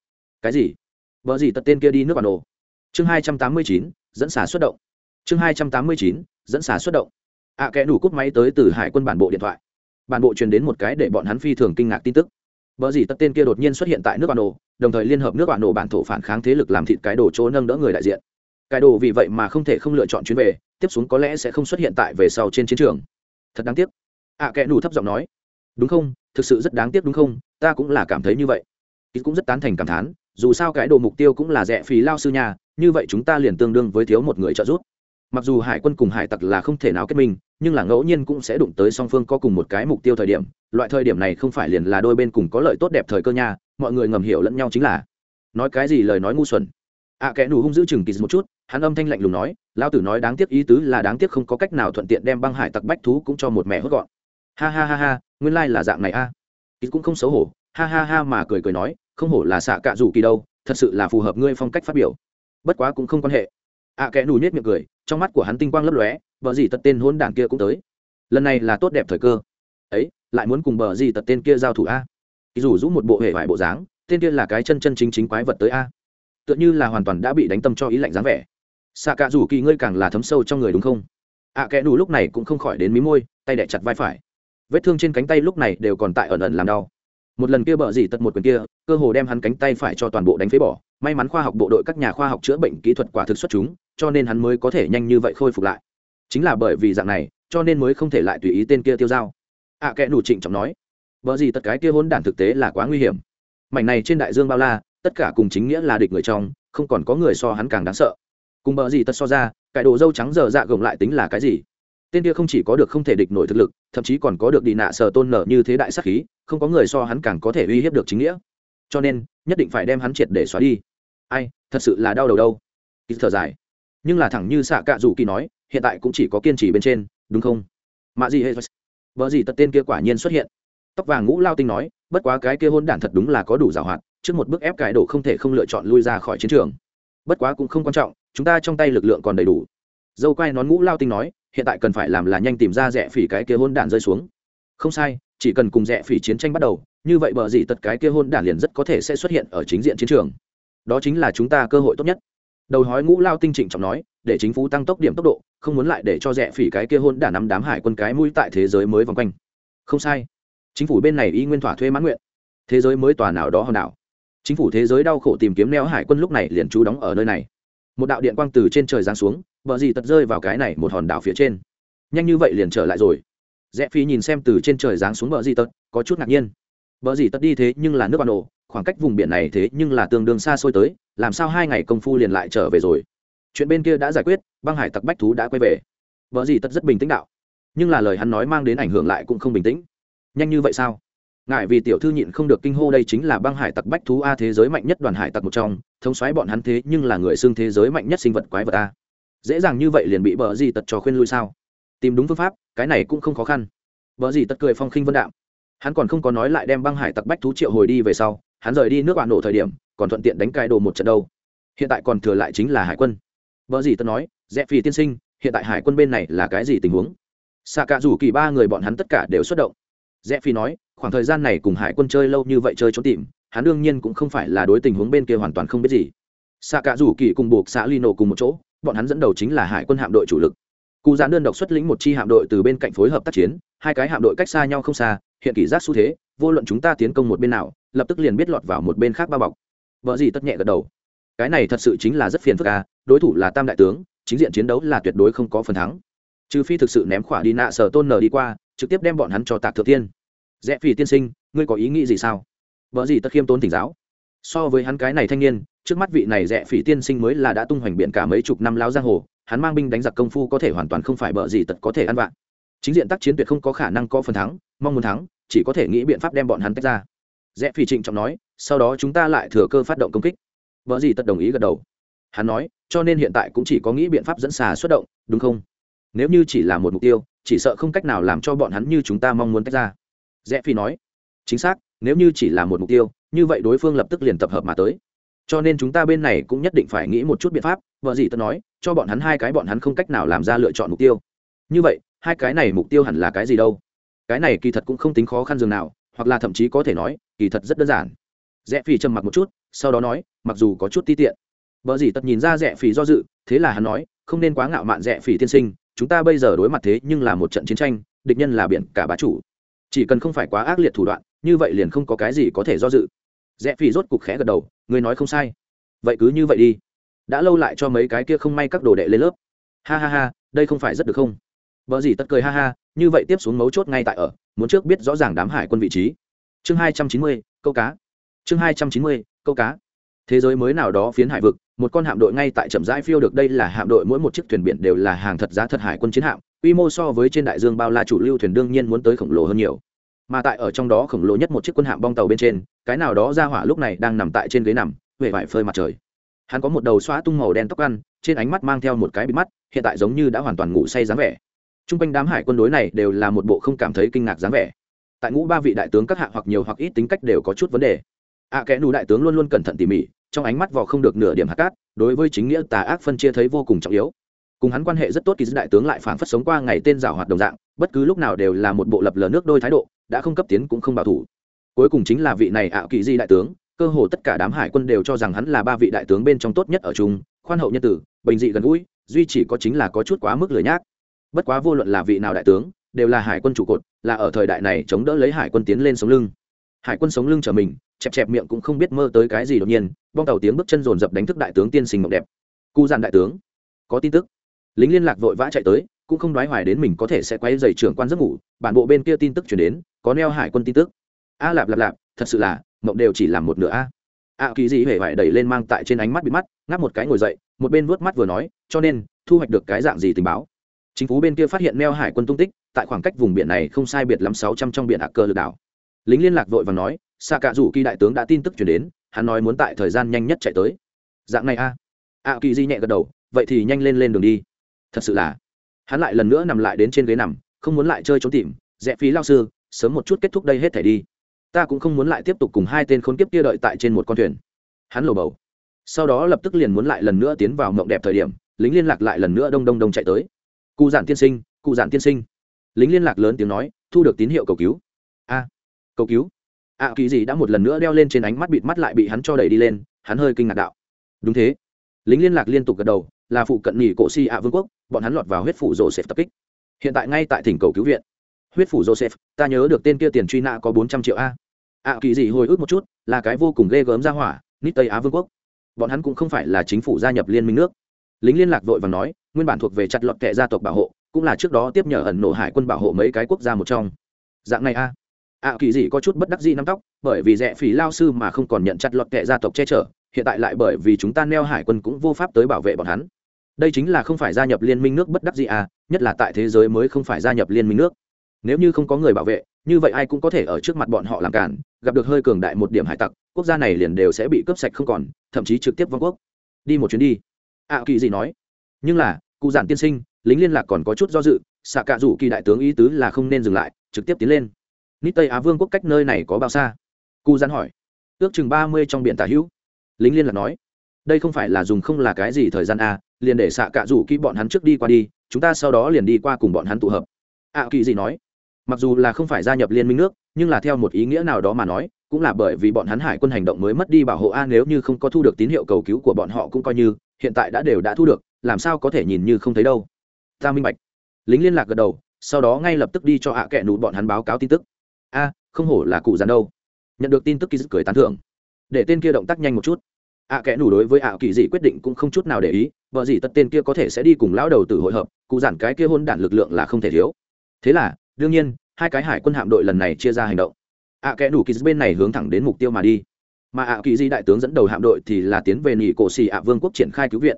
Cái gì? Vợ gì tật tên kia đi nước bản đồ chương hai trăm tám mươi chín, dẫn xả xuất động. Chương hai trăm tám mươi chín, dẫn xả xuất động. Ạ kệ nụ đủ cúp máy tới từ hải quân bản bộ điện thoại. Bản bộ truyền đến một cái để bọn hắn phi thường kinh ngạc tin tức vợ gì tất tên kia đột nhiên xuất hiện tại nước bản đồ đồng thời liên hợp nước bản đồ bản thổ phản kháng thế lực làm thịt cái đồ chỗ nâng đỡ người đại diện. Cái đồ vì vậy mà không thể không lựa chọn chuyến về tiếp xuống có lẽ sẽ không xuất hiện tại về sau trên chiến trường. Thật đáng tiếc. À, kẻ nủ thấp giọng nói. Đúng không? Thực sự rất đáng tiếc đúng không? Ta cũng là cảm thấy như vậy. Ít cũng rất tán thành cảm thán dù sao cái đồ mục tiêu cũng là rẻ phí lao sư nhà như vậy chúng ta liền tương đương với thiếu một người trợ giúp. Mặc dù hải quân cùng hải tặc là không thể nào kết minh nhưng là ngẫu nhiên cũng sẽ đụng tới song phương có cùng một cái mục tiêu thời điểm loại thời điểm này không phải liền là đôi bên cùng có lợi tốt đẹp thời cơ nha mọi người ngầm hiểu lẫn nhau chính là. Nói cái gì lời nói ngu xuẩn. Ạ à, kẽ nù hung giữ chừng kỳ một chút hắn âm thanh lạnh lùng nói lao tử nói đáng tiếc ý tứ là đáng tiếc không có cách nào thuận tiện đem băng hải tặc bách thú cũng cho một mẹ hốt gọn. Ha ha ha ha nguyên lai là dạng này a. À. cũng không xấu hổ ha ha ha mà cười cười nói không hổ là xạ cạ rủ kỳ đâu thật sự là phù hợp ngươi phong cách phát biểu. Bất quá cũng không quan hệ. Ạ à, kẽ nù nhét miệng cười trong mắt của hắn tinh quang lấp lóe vợ gì tật tên hôn đảng kia cũng tới. Lần này là tốt đẹp thời cơ. Ấy lại muốn cùng bờ gì tật tên kia giao thủ a? Dù rũ một bộ hệ vải bộ dáng tên kia là cái chân chân chính chính quái vật tới a? Tựa như là hoàn toàn đã bị đánh tâm cho ý lạnh dáng vẻ. Xạ cả rủ kỳ ngươi càng là thấm sâu trong người đúng không? Ạ à, kẽ đủ lúc này cũng không khỏi đến mí môi tay đẻ chặt vai phải. Vết thương trên cánh tay lúc này đều còn tại ẩn ẩn làm đau. Một lần kia bờ gì tật một quyền kia cơ hồ đem hắn cánh tay phải cho toàn bộ đánh phế bỏ. May mắn khoa học bộ đội các nhà khoa học chữa bệnh kỹ thuật quả thực xuất chúng cho nên hắn mới có thể nhanh như vậy khôi phục lại. Chính là bởi vì dạng này cho nên mới không thể lại tùy ý tên kia tiêu dao ạ à, kẽ nủ trịnh trọng nói vợ gì tất cái kia hôn đản thực tế là quá nguy hiểm. Mảnh này trên đại dương bao la tất cả cùng chính nghĩa là địch người trong không còn có người so hắn càng đáng sợ. Cùng vợ gì tất so ra cải đồ dâu trắng giờ dạ gồng lại tính là cái gì? Tên kia không chỉ có được không thể địch nổi thực lực thậm chí còn có được đi nạ sờ tôn nở như thế đại sắc khí không có người so hắn càng có thể uy hiếp được chính nghĩa. Cho nên nhất định phải đem hắn triệt để xóa đi. Ai thật sự là đau đầu đâu. Ít thở dài. Nhưng là thẳng như xạ cạ dù kỳ nói hiện tại cũng chỉ có kiên trì bên trên đúng không? Mạ gì hết vợ gì tật tên kia quả nhiên xuất hiện. Tóc vàng ngũ lao tinh nói, bất quá cái kia hôn đản thật đúng là có đủ giảo hoạt, trước một bước ép cái đổ không thể không lựa chọn lui ra khỏi chiến trường. Bất quá cũng không quan trọng, chúng ta trong tay lực lượng còn đầy đủ. Dâu quay nón ngũ lao tinh nói, hiện tại cần phải làm là nhanh tìm ra rẻ phỉ cái kia hôn đản rơi xuống. Không sai, chỉ cần cùng rẻ phỉ chiến tranh bắt đầu, như vậy bờ gì tật cái kia hôn đản liền rất có thể sẽ xuất hiện ở chính diện chiến trường. Đó chính là chúng ta cơ hội tốt nhất đầu hói ngũ lao tinh trịnh trọng nói, để chính phủ tăng tốc điểm tốc độ, không muốn lại để cho rẻ phỉ cái kia hôn đả nắm đám hải quân cái mũi tại thế giới mới vòng quanh. Không sai. Chính phủ bên này y nguyên thỏa thuê mãn nguyện. Thế giới mới tòa nào đó hòn đảo. Chính phủ thế giới đau khổ tìm kiếm neo hải quân lúc này liền trú đóng ở nơi này. Một đạo điện quang từ trên trời giáng xuống vợ gì tật rơi vào cái này một hòn đảo phía trên. Nhanh như vậy liền trở lại rồi. Rẽ phi nhìn xem từ trên trời giáng xuống vợ gì tật, có chút ngạc nhiên. Vợ gì tật đi thế nhưng là nước ban ổ khoảng cách vùng biển này thế nhưng là tương đương xa xôi tới làm sao hai ngày công phu liền lại trở về rồi? Chuyện bên kia đã giải quyết, băng hải tặc bách thú đã quay về. Vợ gì tật rất bình tĩnh đạo. Nhưng là lời hắn nói mang đến ảnh hưởng lại cũng không bình tĩnh. Nhanh như vậy sao? Ngại vì tiểu thư nhịn không được kinh hô đây chính là băng hải tặc bách thú a thế giới mạnh nhất đoàn hải tặc một trong, thống xoáy bọn hắn thế nhưng là người xưng thế giới mạnh nhất sinh vật quái vật a. Dễ dàng như vậy liền bị bờ gì tật trò khuyên lui sao? Tìm đúng phương pháp, cái này cũng không khó khăn. Bờ gì tật cười phong khinh vân đạm hắn còn không có nói lại đem băng hải tặc bách thú triệu hồi đi về sau, hắn rời đi nước bạn nổ thời điểm, còn thuận tiện đánh cai đồ một trận đâu. Hiện tại còn thừa lại chính là hải quân. Vợ gì tật nói rẽ phi tiên sinh, hiện tại hải quân bên này là cái gì tình huống? Xạ cả rủ kỳ ba người bọn hắn tất cả đều xuất động. Rẽ phi nói, khoảng thời gian này cùng hải quân chơi lâu như vậy chơi trốn tìm, hắn đương nhiên cũng không phải là đối tình huống bên kia hoàn toàn không biết gì. Xạ cả rủ kỳ cùng buộc xã lino cùng một chỗ, bọn hắn dẫn đầu chính là hải quân hạm đội chủ lực. Cụ giãn đơn độc xuất lĩnh một chi hạm đội từ bên cạnh phối hợp tác chiến, hai cái hạm đội cách xa nhau không xa hiện kỷ giác xu thế, vô luận chúng ta tiến công một bên nào, lập tức liền biết lọt vào một bên khác bao bọc. Vợ gì tất nhẹ gật đầu. Cái này thật sự chính là rất phiền phức à đối thủ là tam đại tướng, chính diện chiến đấu là tuyệt đối không có phần thắng. Trừ phi thực sự ném khỏa đi nạ sở tôn nở đi qua, trực tiếp đem bọn hắn cho tạc thượng tiên. Rẽ phi tiên sinh, ngươi có ý nghĩ gì sao? Vợ gì tất khiêm tốn tỉnh giáo. So với hắn cái này thanh niên, trước mắt vị này rẽ phỉ tiên sinh mới là đã tung hoành biện cả mấy chục năm láo giang hồ, hắn mang binh đánh giặc công phu có thể hoàn toàn không phải bợ gì tật có thể ăn vạn chính diện tác chiến tuyệt không có khả năng có phần thắng, mong muốn thắng, chỉ có thể nghĩ biện pháp đem bọn hắn tách ra. Rẽ phi trịnh trọng nói, sau đó chúng ta lại thừa cơ phát động công kích. Vợ gì tật đồng ý gật đầu. Hắn nói, cho nên hiện tại cũng chỉ có nghĩ biện pháp dẫn xà xuất động, đúng không? Nếu như chỉ là một mục tiêu, chỉ sợ không cách nào làm cho bọn hắn như chúng ta mong muốn tách ra. Rẽ phi nói, chính xác, nếu như chỉ là một mục tiêu, như vậy đối phương lập tức liền tập hợp mà tới. Cho nên chúng ta bên này cũng nhất định phải nghĩ một chút biện pháp, vợ gì tớ nói, cho bọn hắn hai cái bọn hắn không cách nào làm ra lựa chọn mục tiêu. Như vậy hai cái này mục tiêu hẳn là cái gì đâu? Cái này kỳ thật cũng không tính khó khăn dường nào, hoặc là thậm chí có thể nói, kỳ thật rất đơn giản. Rẽ phi trầm mặc một chút, sau đó nói, mặc dù có chút ti tiện. Vợ gì tật nhìn ra rẽ phi do dự, thế là hắn nói, không nên quá ngạo mạn rẽ phi tiên sinh, chúng ta bây giờ đối mặt thế nhưng là một trận chiến tranh, địch nhân là biển cả bá chủ. Chỉ cần không phải quá ác liệt thủ đoạn, như vậy liền không có cái gì có thể do dự. Rẽ phi rốt cục khẽ gật đầu người nói không sai. Vậy cứ như vậy đi. Đã lâu lại cho mấy cái kia không may các đồ đệ lên lớp. Ha ha ha, đây không phải rất được không? Bở gì tất cười ha ha, như vậy tiếp xuống mấu chốt ngay tại ở, muốn trước biết rõ ràng đám hải quân vị trí. Chương hai trăm chín mươi, câu cá. Chương hai trăm chín mươi, câu cá. Thế giới mới nào đó phiến hải vực, một con hạm đội ngay tại chậm rãi phiêu được đây là hạm đội, mỗi một chiếc thuyền biển đều là hàng thật giá thật hải quân chiến hạm, quy mô so với trên đại dương bao la chủ lưu thuyền đương nhiên muốn tới khổng lồ hơn nhiều. Mà tại ở trong đó khổng lồ nhất một chiếc quân hạm bong tàu bên trên, cái nào đó ra hỏa lúc này đang nằm tại trên ghế nằm, vẻ vải phơi mặt trời. Hắn có một đầu xóa tung màu đen tóc ăn, trên ánh mắt mang theo một cái bị mắt, hiện tại giống như đã hoàn toàn ngủ say dáng vẻ t r u n g quanh đám hải quân đối này đều là một bộ không cảm thấy kinh ngạc dáng vẻ. Tại ngũ ba vị đại tướng các hạ hoặc nhiều hoặc ít tính cách đều có chút vấn đề. Ạ à, kẽ nù đại tướng luôn luôn cẩn thận tỉ mỉ trong ánh mắt vò không được nửa điểm hạt cát đối với chính nghĩa tà ác phân chia thấy vô cùng trọng yếu. Cùng hắn quan hệ rất tốt kỳ dư đại tướng lại phảng phất sống qua ngày tên rào hoạt đồng dạng bất cứ lúc nào đều là một bộ lập lờ nước đôi thái độ đã không cấp tiến cũng không bảo thủ. Cuối cùng chính là vị này ạ kỳ di đại tướng cơ hồ tất cả đám hải quân đều cho rằng hắn là ba vị đại tướng bên trong tốt nhất ở chung khoan hậu nhân tử bình dị gần gũi duy chỉ có chính là có chút quá mức lười nhác bất quá vô luận là vị nào đại tướng, đều là hải quân trụ cột, là ở thời đại này chống đỡ lấy hải quân tiến lên sống lưng. Hải quân sống lưng trở mình, chẹp chẹp miệng cũng không biết mơ tới cái gì đột nhiên, bong tàu tiếng bước chân dồn dập đánh thức đại tướng tiên sinh mộng đẹp. Cu dàn đại tướng, có tin tức. Lính liên lạc vội vã chạy tới, cũng không đoái hoài đến mình có thể sẽ quay dày trưởng quan giấc ngủ, bản bộ bên kia tin tức chuyển đến, có neo hải quân tin tức. A lạp lạp lạp, thật sự là, mộng đều chỉ làm một nửa a. A kỳ dị hề vải đẩy lên mang tại trên ánh mắt bị mắt, ngáp một cái ngồi dậy, một bên vuốt mắt vừa nói, cho nên, thu hoạch được cái dạng gì tình báo? Chính phủ bên kia phát hiện neo hải quân tung tích, tại khoảng cách vùng biển này không sai biệt lắm sáu trăm trong biển ạc cơ lực đảo. Lính liên lạc vội và nói xa cả rủ kỳ đại tướng đã tin tức chuyển đến, hắn nói muốn tại thời gian nhanh nhất chạy tới. Dạng này a a kỳ di nhẹ gật đầu, vậy thì nhanh lên lên đường đi. Thật sự là. Hắn lại lần nữa nằm lại đến trên ghế nằm, không muốn lại chơi trốn tìm, rẽ phí lao sư, sớm một chút kết thúc đây hết thể đi. Ta cũng không muốn lại tiếp tục cùng hai tên khốn kiếp kia đợi tại trên một con thuyền. Hắn lồ bầu. Sau đó lập tức liền muốn lại lần nữa tiến vào mộng đẹp thời điểm, lính liên lạc lại lần nữa đông đông đông chạy tới cụ giản tiên sinh cụ giản tiên sinh. Lính liên lạc lớn tiếng nói thu được tín hiệu cầu cứu. A cầu cứu? Ạ à, kỳ gì đã một lần nữa đeo lên trên ánh mắt bịt mắt lại bị hắn cho đẩy đi lên hắn hơi kinh ngạc đạo. Đúng thế. Lính liên lạc liên tục gật đầu là phụ cận nghỉ cổ si ạ vương quốc bọn hắn lọt vào huyết phủ Joseph tập kích. Hiện tại ngay tại thỉnh cầu cứu viện. Huyết phủ joseph ta nhớ được tên kia tiền truy nã có bốn trăm triệu a. Ạ kỳ gì hồi ức một chút là cái vô cùng ghê gớm ra hỏa nít tây á vương quốc. Bọn hắn cũng không phải là chính phủ gia nhập liên minh nước lính liên lạc vội và nói, nguyên bản thuộc về chặt lọt kệ gia tộc bảo hộ, cũng là trước đó tiếp nhờ ẩn nổ hải quân bảo hộ mấy cái quốc gia một trong. Dạng này a. Ạ kỳ dị có chút bất đắc dĩ nắm tóc, bởi vì rẻ phí lao sư mà không còn nhận chặt lọt kệ gia tộc che chở, hiện tại lại bởi vì chúng ta neo hải quân cũng vô pháp tới bảo vệ bọn hắn. Đây chính là không phải gia nhập liên minh nước bất đắc dĩ à nhất là tại thế giới mới không phải gia nhập liên minh nước. Nếu như không có người bảo vệ, như vậy ai cũng có thể ở trước mặt bọn họ làm cản, gặp được hơi cường đại một điểm hải tặc, quốc gia này liền đều sẽ bị cướp sạch không còn, thậm chí trực tiếp vong quốc. Đi một chuyến đi ạ à, kỳ gì nói. Nhưng là cụ giản tiên sinh lính liên lạc còn có chút do dự xạ cạ rủ kỳ đại tướng ý tứ là không nên dừng lại trực tiếp tiến lên. Nít tây á vương quốc cách nơi này có bao xa? Cụ giản hỏi. Ước chừng ba mươi trong biển tả hữu. Lính liên lạc nói. Đây không phải là dùng không là cái gì thời gian a liền để xạ cạ rủ kỳ bọn hắn trước đi qua đi chúng ta sau đó liền đi qua cùng bọn hắn tụ hợp. Ạ kỳ gì nói. Mặc dù là không phải gia nhập liên minh nước nhưng là theo một ý nghĩa nào đó mà nói cũng là bởi vì bọn hắn hải quân hành động mới mất đi bảo hộ a nếu như không có thu được tín hiệu cầu cứu của bọn họ cũng coi như hiện tại đã đều đã thu được, làm sao có thể nhìn như không thấy đâu. Ta minh bạch. Lính liên lạc gật đầu, sau đó ngay lập tức đi cho ạ à kệ nụ bọn hắn báo cáo tin tức. A, không hổ là cụ dàn đâu. Nhận được tin tức kỳ dứt cười tán thưởng. Để tên kia động tác nhanh một chút. Ạ à kẽ nủ đối với ạ kỳ dị quyết định cũng không chút nào để ý vợ gì tất tên kia có thể sẽ đi cùng lão đầu tử hội hợp, cụ giản cái kia hôn đản lực lượng là không thể thiếu. Thế là, đương nhiên, hai cái hải quân hạm đội lần này chia ra hành động. Ạ à kẽ nủ kỳ bên này hướng thẳng đến mục tiêu mà đi mà ạ kỳ di đại tướng dẫn đầu hạm đội thì là tiến về nị cổ xì ạ vương quốc triển khai cứu viện.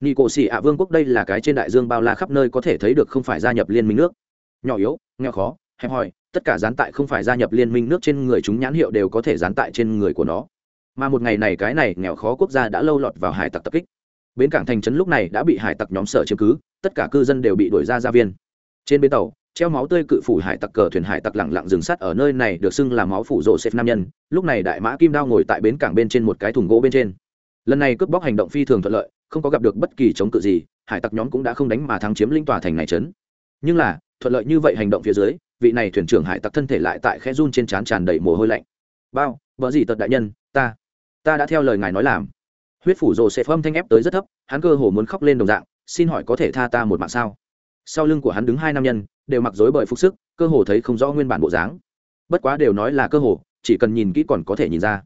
Nị cổ xì ạ vương quốc đây là cái trên đại dương bao la khắp nơi có thể thấy được không phải gia nhập liên minh nước. Nhỏ yếu, nghèo khó, hẹp hòi, tất cả gián tại không phải gia nhập liên minh nước trên người chúng nhãn hiệu đều có thể gián tại trên người của nó. Mà một ngày này cái này nghèo khó quốc gia đã lâu lọt vào hải tặc tập kích. Bến cảng thành trấn lúc này đã bị hải tặc nhóm sở chiếm cứ, tất cả cư dân đều bị đuổi ra ra viên. Trên bến tàu treo máu tươi cự phủ hải tặc cờ thuyền hải tặc lẳng lặng dừng sắt ở nơi này, được xưng là máu phủ rộ xếp nam nhân. Lúc này đại mã kim đao ngồi tại bến cảng bên trên một cái thùng gỗ bên trên. Lần này cướp bóc hành động phi thường thuận lợi, không có gặp được bất kỳ chống cự gì, hải tặc nhóm cũng đã không đánh mà thắng chiếm linh tòa thành này trấn. Nhưng là, thuận lợi như vậy hành động phía dưới, vị này thuyền trưởng hải tặc thân thể lại tại khe run trên trán tràn đầy mồ hôi lạnh. Bao vợ gì tật đại nhân, ta ta đã theo lời ngài nói làm. Huyết phủ rồ sẽ phâm thanh ép tới rất thấp, hắn cơ hồ muốn khóc lên đồng dạng, xin hỏi có thể tha ta một mạng sao? Sau lưng của hắn đứng hai nam nhân, đều mặc dối bởi phục sức, cơ hồ thấy không rõ nguyên bản bộ dáng. Bất quá đều nói là cơ hồ, chỉ cần nhìn kỹ còn có thể nhìn ra.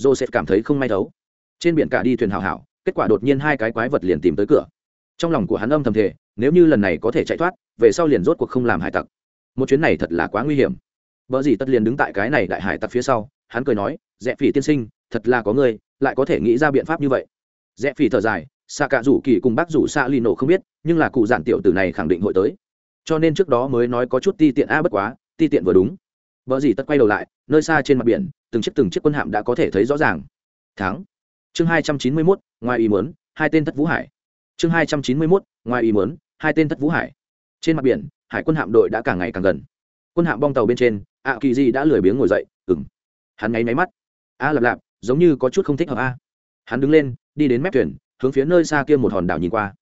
Joseph cảm thấy không may thấu. Trên biển cả đi thuyền hào hảo, kết quả đột nhiên hai cái quái vật liền tìm tới cửa. Trong lòng của hắn âm thầm thể nếu như lần này có thể chạy thoát, về sau liền rốt cuộc không làm hải tặc. Một chuyến này thật là quá nguy hiểm. Vợ gì tất liền đứng tại cái này đại hải tặc phía sau, hắn cười nói dẹp phỉ tiên sinh, thật là có người, lại có thể nghĩ ra biện pháp như vậy. Dẹp phỉ thở dài xạ cả rủ kỳ cùng bác rủ xạ lì nổ không biết, nhưng là cụ giản tiểu tử này khẳng định hội tới. Cho nên trước đó mới nói có chút ti tiện, a, bất quá, ti tiện vừa đúng. Vợ gì tất quay đầu lại, nơi xa trên mặt biển, từng chiếc từng chiếc quân hạm đã có thể thấy rõ ràng. Tháng chương hai trăm chín mươi mốt, ngoài ý muốn, hai tên thất vũ hải. Chương hai trăm chín mươi mốt, ngoài ý muốn, hai tên thất vũ hải. Trên mặt biển, hải quân hạm đội đã càng ngày càng gần. Quân hạm bong tàu bên trên ạ kỳ di đã lười biếng ngồi dậy ừng hắn ngáy máy mắt. A lạp lạp, giống như có chút không thích hợp a. Hắn đứng lên, đi đến mép thuyền hướng phía nơi xa kia một hòn đảo nhìn qua.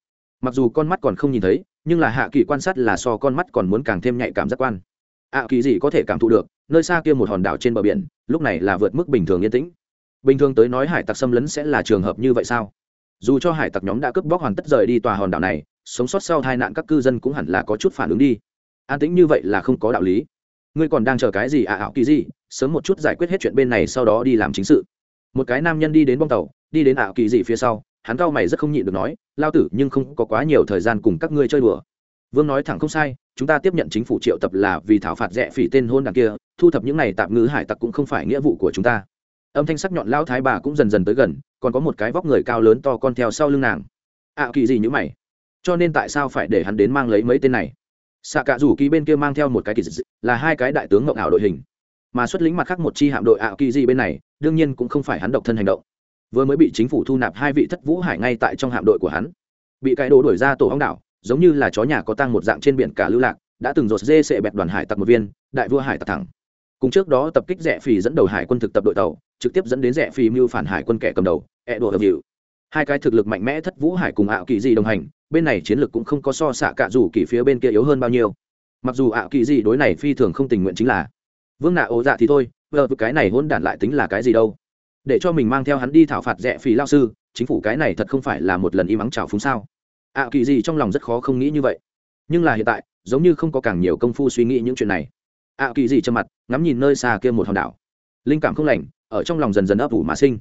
Mặc dù con mắt còn không nhìn thấy nhưng là hạ kỳ quan sát là so con mắt còn muốn càng thêm nhạy cảm giác quan. Ạ kỳ gì có thể cảm thụ được nơi xa kia một hòn đảo trên bờ biển lúc này là vượt mức bình thường yên tĩnh. Bình thường tới nói hải tặc xâm lấn sẽ là trường hợp như vậy sao? Dù cho hải tặc nhóm đã cướp bóc hoàn tất rời đi tòa hòn đảo này sống sót sau tai nạn các cư dân cũng hẳn là có chút phản ứng đi. An tĩnh như vậy là không có đạo lý. Ngươi còn đang chờ cái gì ạ à, ảo kỳ gì? Sớm một chút giải quyết hết chuyện bên này sau đó đi làm chính sự. Một cái nam nhân đi đến bong tàu đi đến ảo kỳ gì phía sau hắn cao mày rất không nhịn được nói, lao tử, nhưng không có quá nhiều thời gian cùng các ngươi chơi đùa. Vương nói thẳng không sai, chúng ta tiếp nhận chính phủ triệu tập là vì thảo phạt rẻ phỉ tên hôn đằng kia, thu thập những này tạm ngữ hải tặc cũng không phải nghĩa vụ của chúng ta. Âm thanh sắc nhọn lão thái bà cũng dần dần tới gần, còn có một cái vóc người cao lớn to con theo sau lưng nàng. Ạ kỳ gì như mày? Cho nên tại sao phải để hắn đến mang lấy mấy tên này? Xạ cả rủ kỳ bên kia mang theo một cái kỳ dị là hai cái đại tướng ngộng ảo đội hình. Mà xuất lính mặt khác một chi hạm đội ạ kỳ gì bên này, đương nhiên cũng không phải hắn độc thân hành động vừa mới bị chính phủ thu nạp hai vị thất vũ hải ngay tại trong hạm đội của hắn. Bị cái đồ đuổi ra tổ hóng đảo, giống như là chó nhà có tăng một dạng trên biển cả lưu lạc, đã từng rột dê sệ bẹt đoàn hải tặc một viên, đại vua hải tặc thẳng. Cùng trước đó tập kích rẻ phì dẫn đầu hải quân thực tập đội tàu, trực tiếp dẫn đến rẻ phì mưu phản hải quân kẻ cầm đầu, ẹ đồ hợp hiệu hai cái thực lực mạnh mẽ thất vũ hải cùng ảo kỳ dị đồng hành, bên này chiến lực cũng không có so xạ cả dù kỳ phía bên kia yếu hơn bao nhiêu. Mặc dù ảo kỳ dị đối này phi thường không tình nguyện chính là, vương nạ ố dạ thì thôi, vợ cái này hôn đản lại tính là cái gì đâu? Để cho mình mang theo hắn đi thảo phạt rẻ phí lao sư, chính phủ cái này thật không phải là một lần im ắng trào phúng sao? Ạ kỳ gì trong lòng rất khó không nghĩ như vậy. Nhưng là hiện tại, giống như không có càng nhiều công phu suy nghĩ những chuyện này. Ạ kỳ gì trầm mặt, ngắm nhìn nơi xa kia một hòn đảo. Linh cảm không lành, ở trong lòng dần dần ấp ủ mà sinh.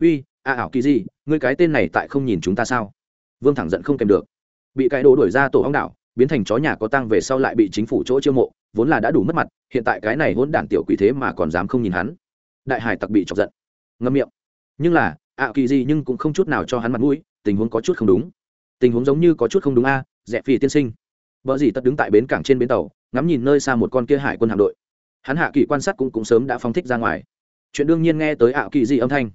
Uy ạ ảo kỳ gì, ngươi cái tên này tại không nhìn chúng ta sao? Vương thẳng giận không kèm được. Bị cái đồ đuổi ra tổ hóng đảo, biến thành chó nhà có tăng về sau lại bị chính phủ chỗ chiêu mộ, vốn là đã đủ mất mặt, hiện tại cái này hỗn đản tiểu quỷ thế mà còn dám không nhìn hắn. Đại hải tặc bị chọc giận ngâm miệng. Nhưng là ạ kỳ gì nhưng cũng không chút nào cho hắn mặt mũi tình huống có chút không đúng. Tình huống giống như có chút không đúng a à, rẽ phi tiên sinh. Vợ gì tất đứng tại bến cảng trên bến tàu ngắm nhìn nơi xa một con kia hải quân hạm đội. Hắn hạ kỳ quan sát cũng cũng sớm đã phóng thích ra ngoài. Chuyện đương nhiên nghe tới ảo kỳ di âm thanh.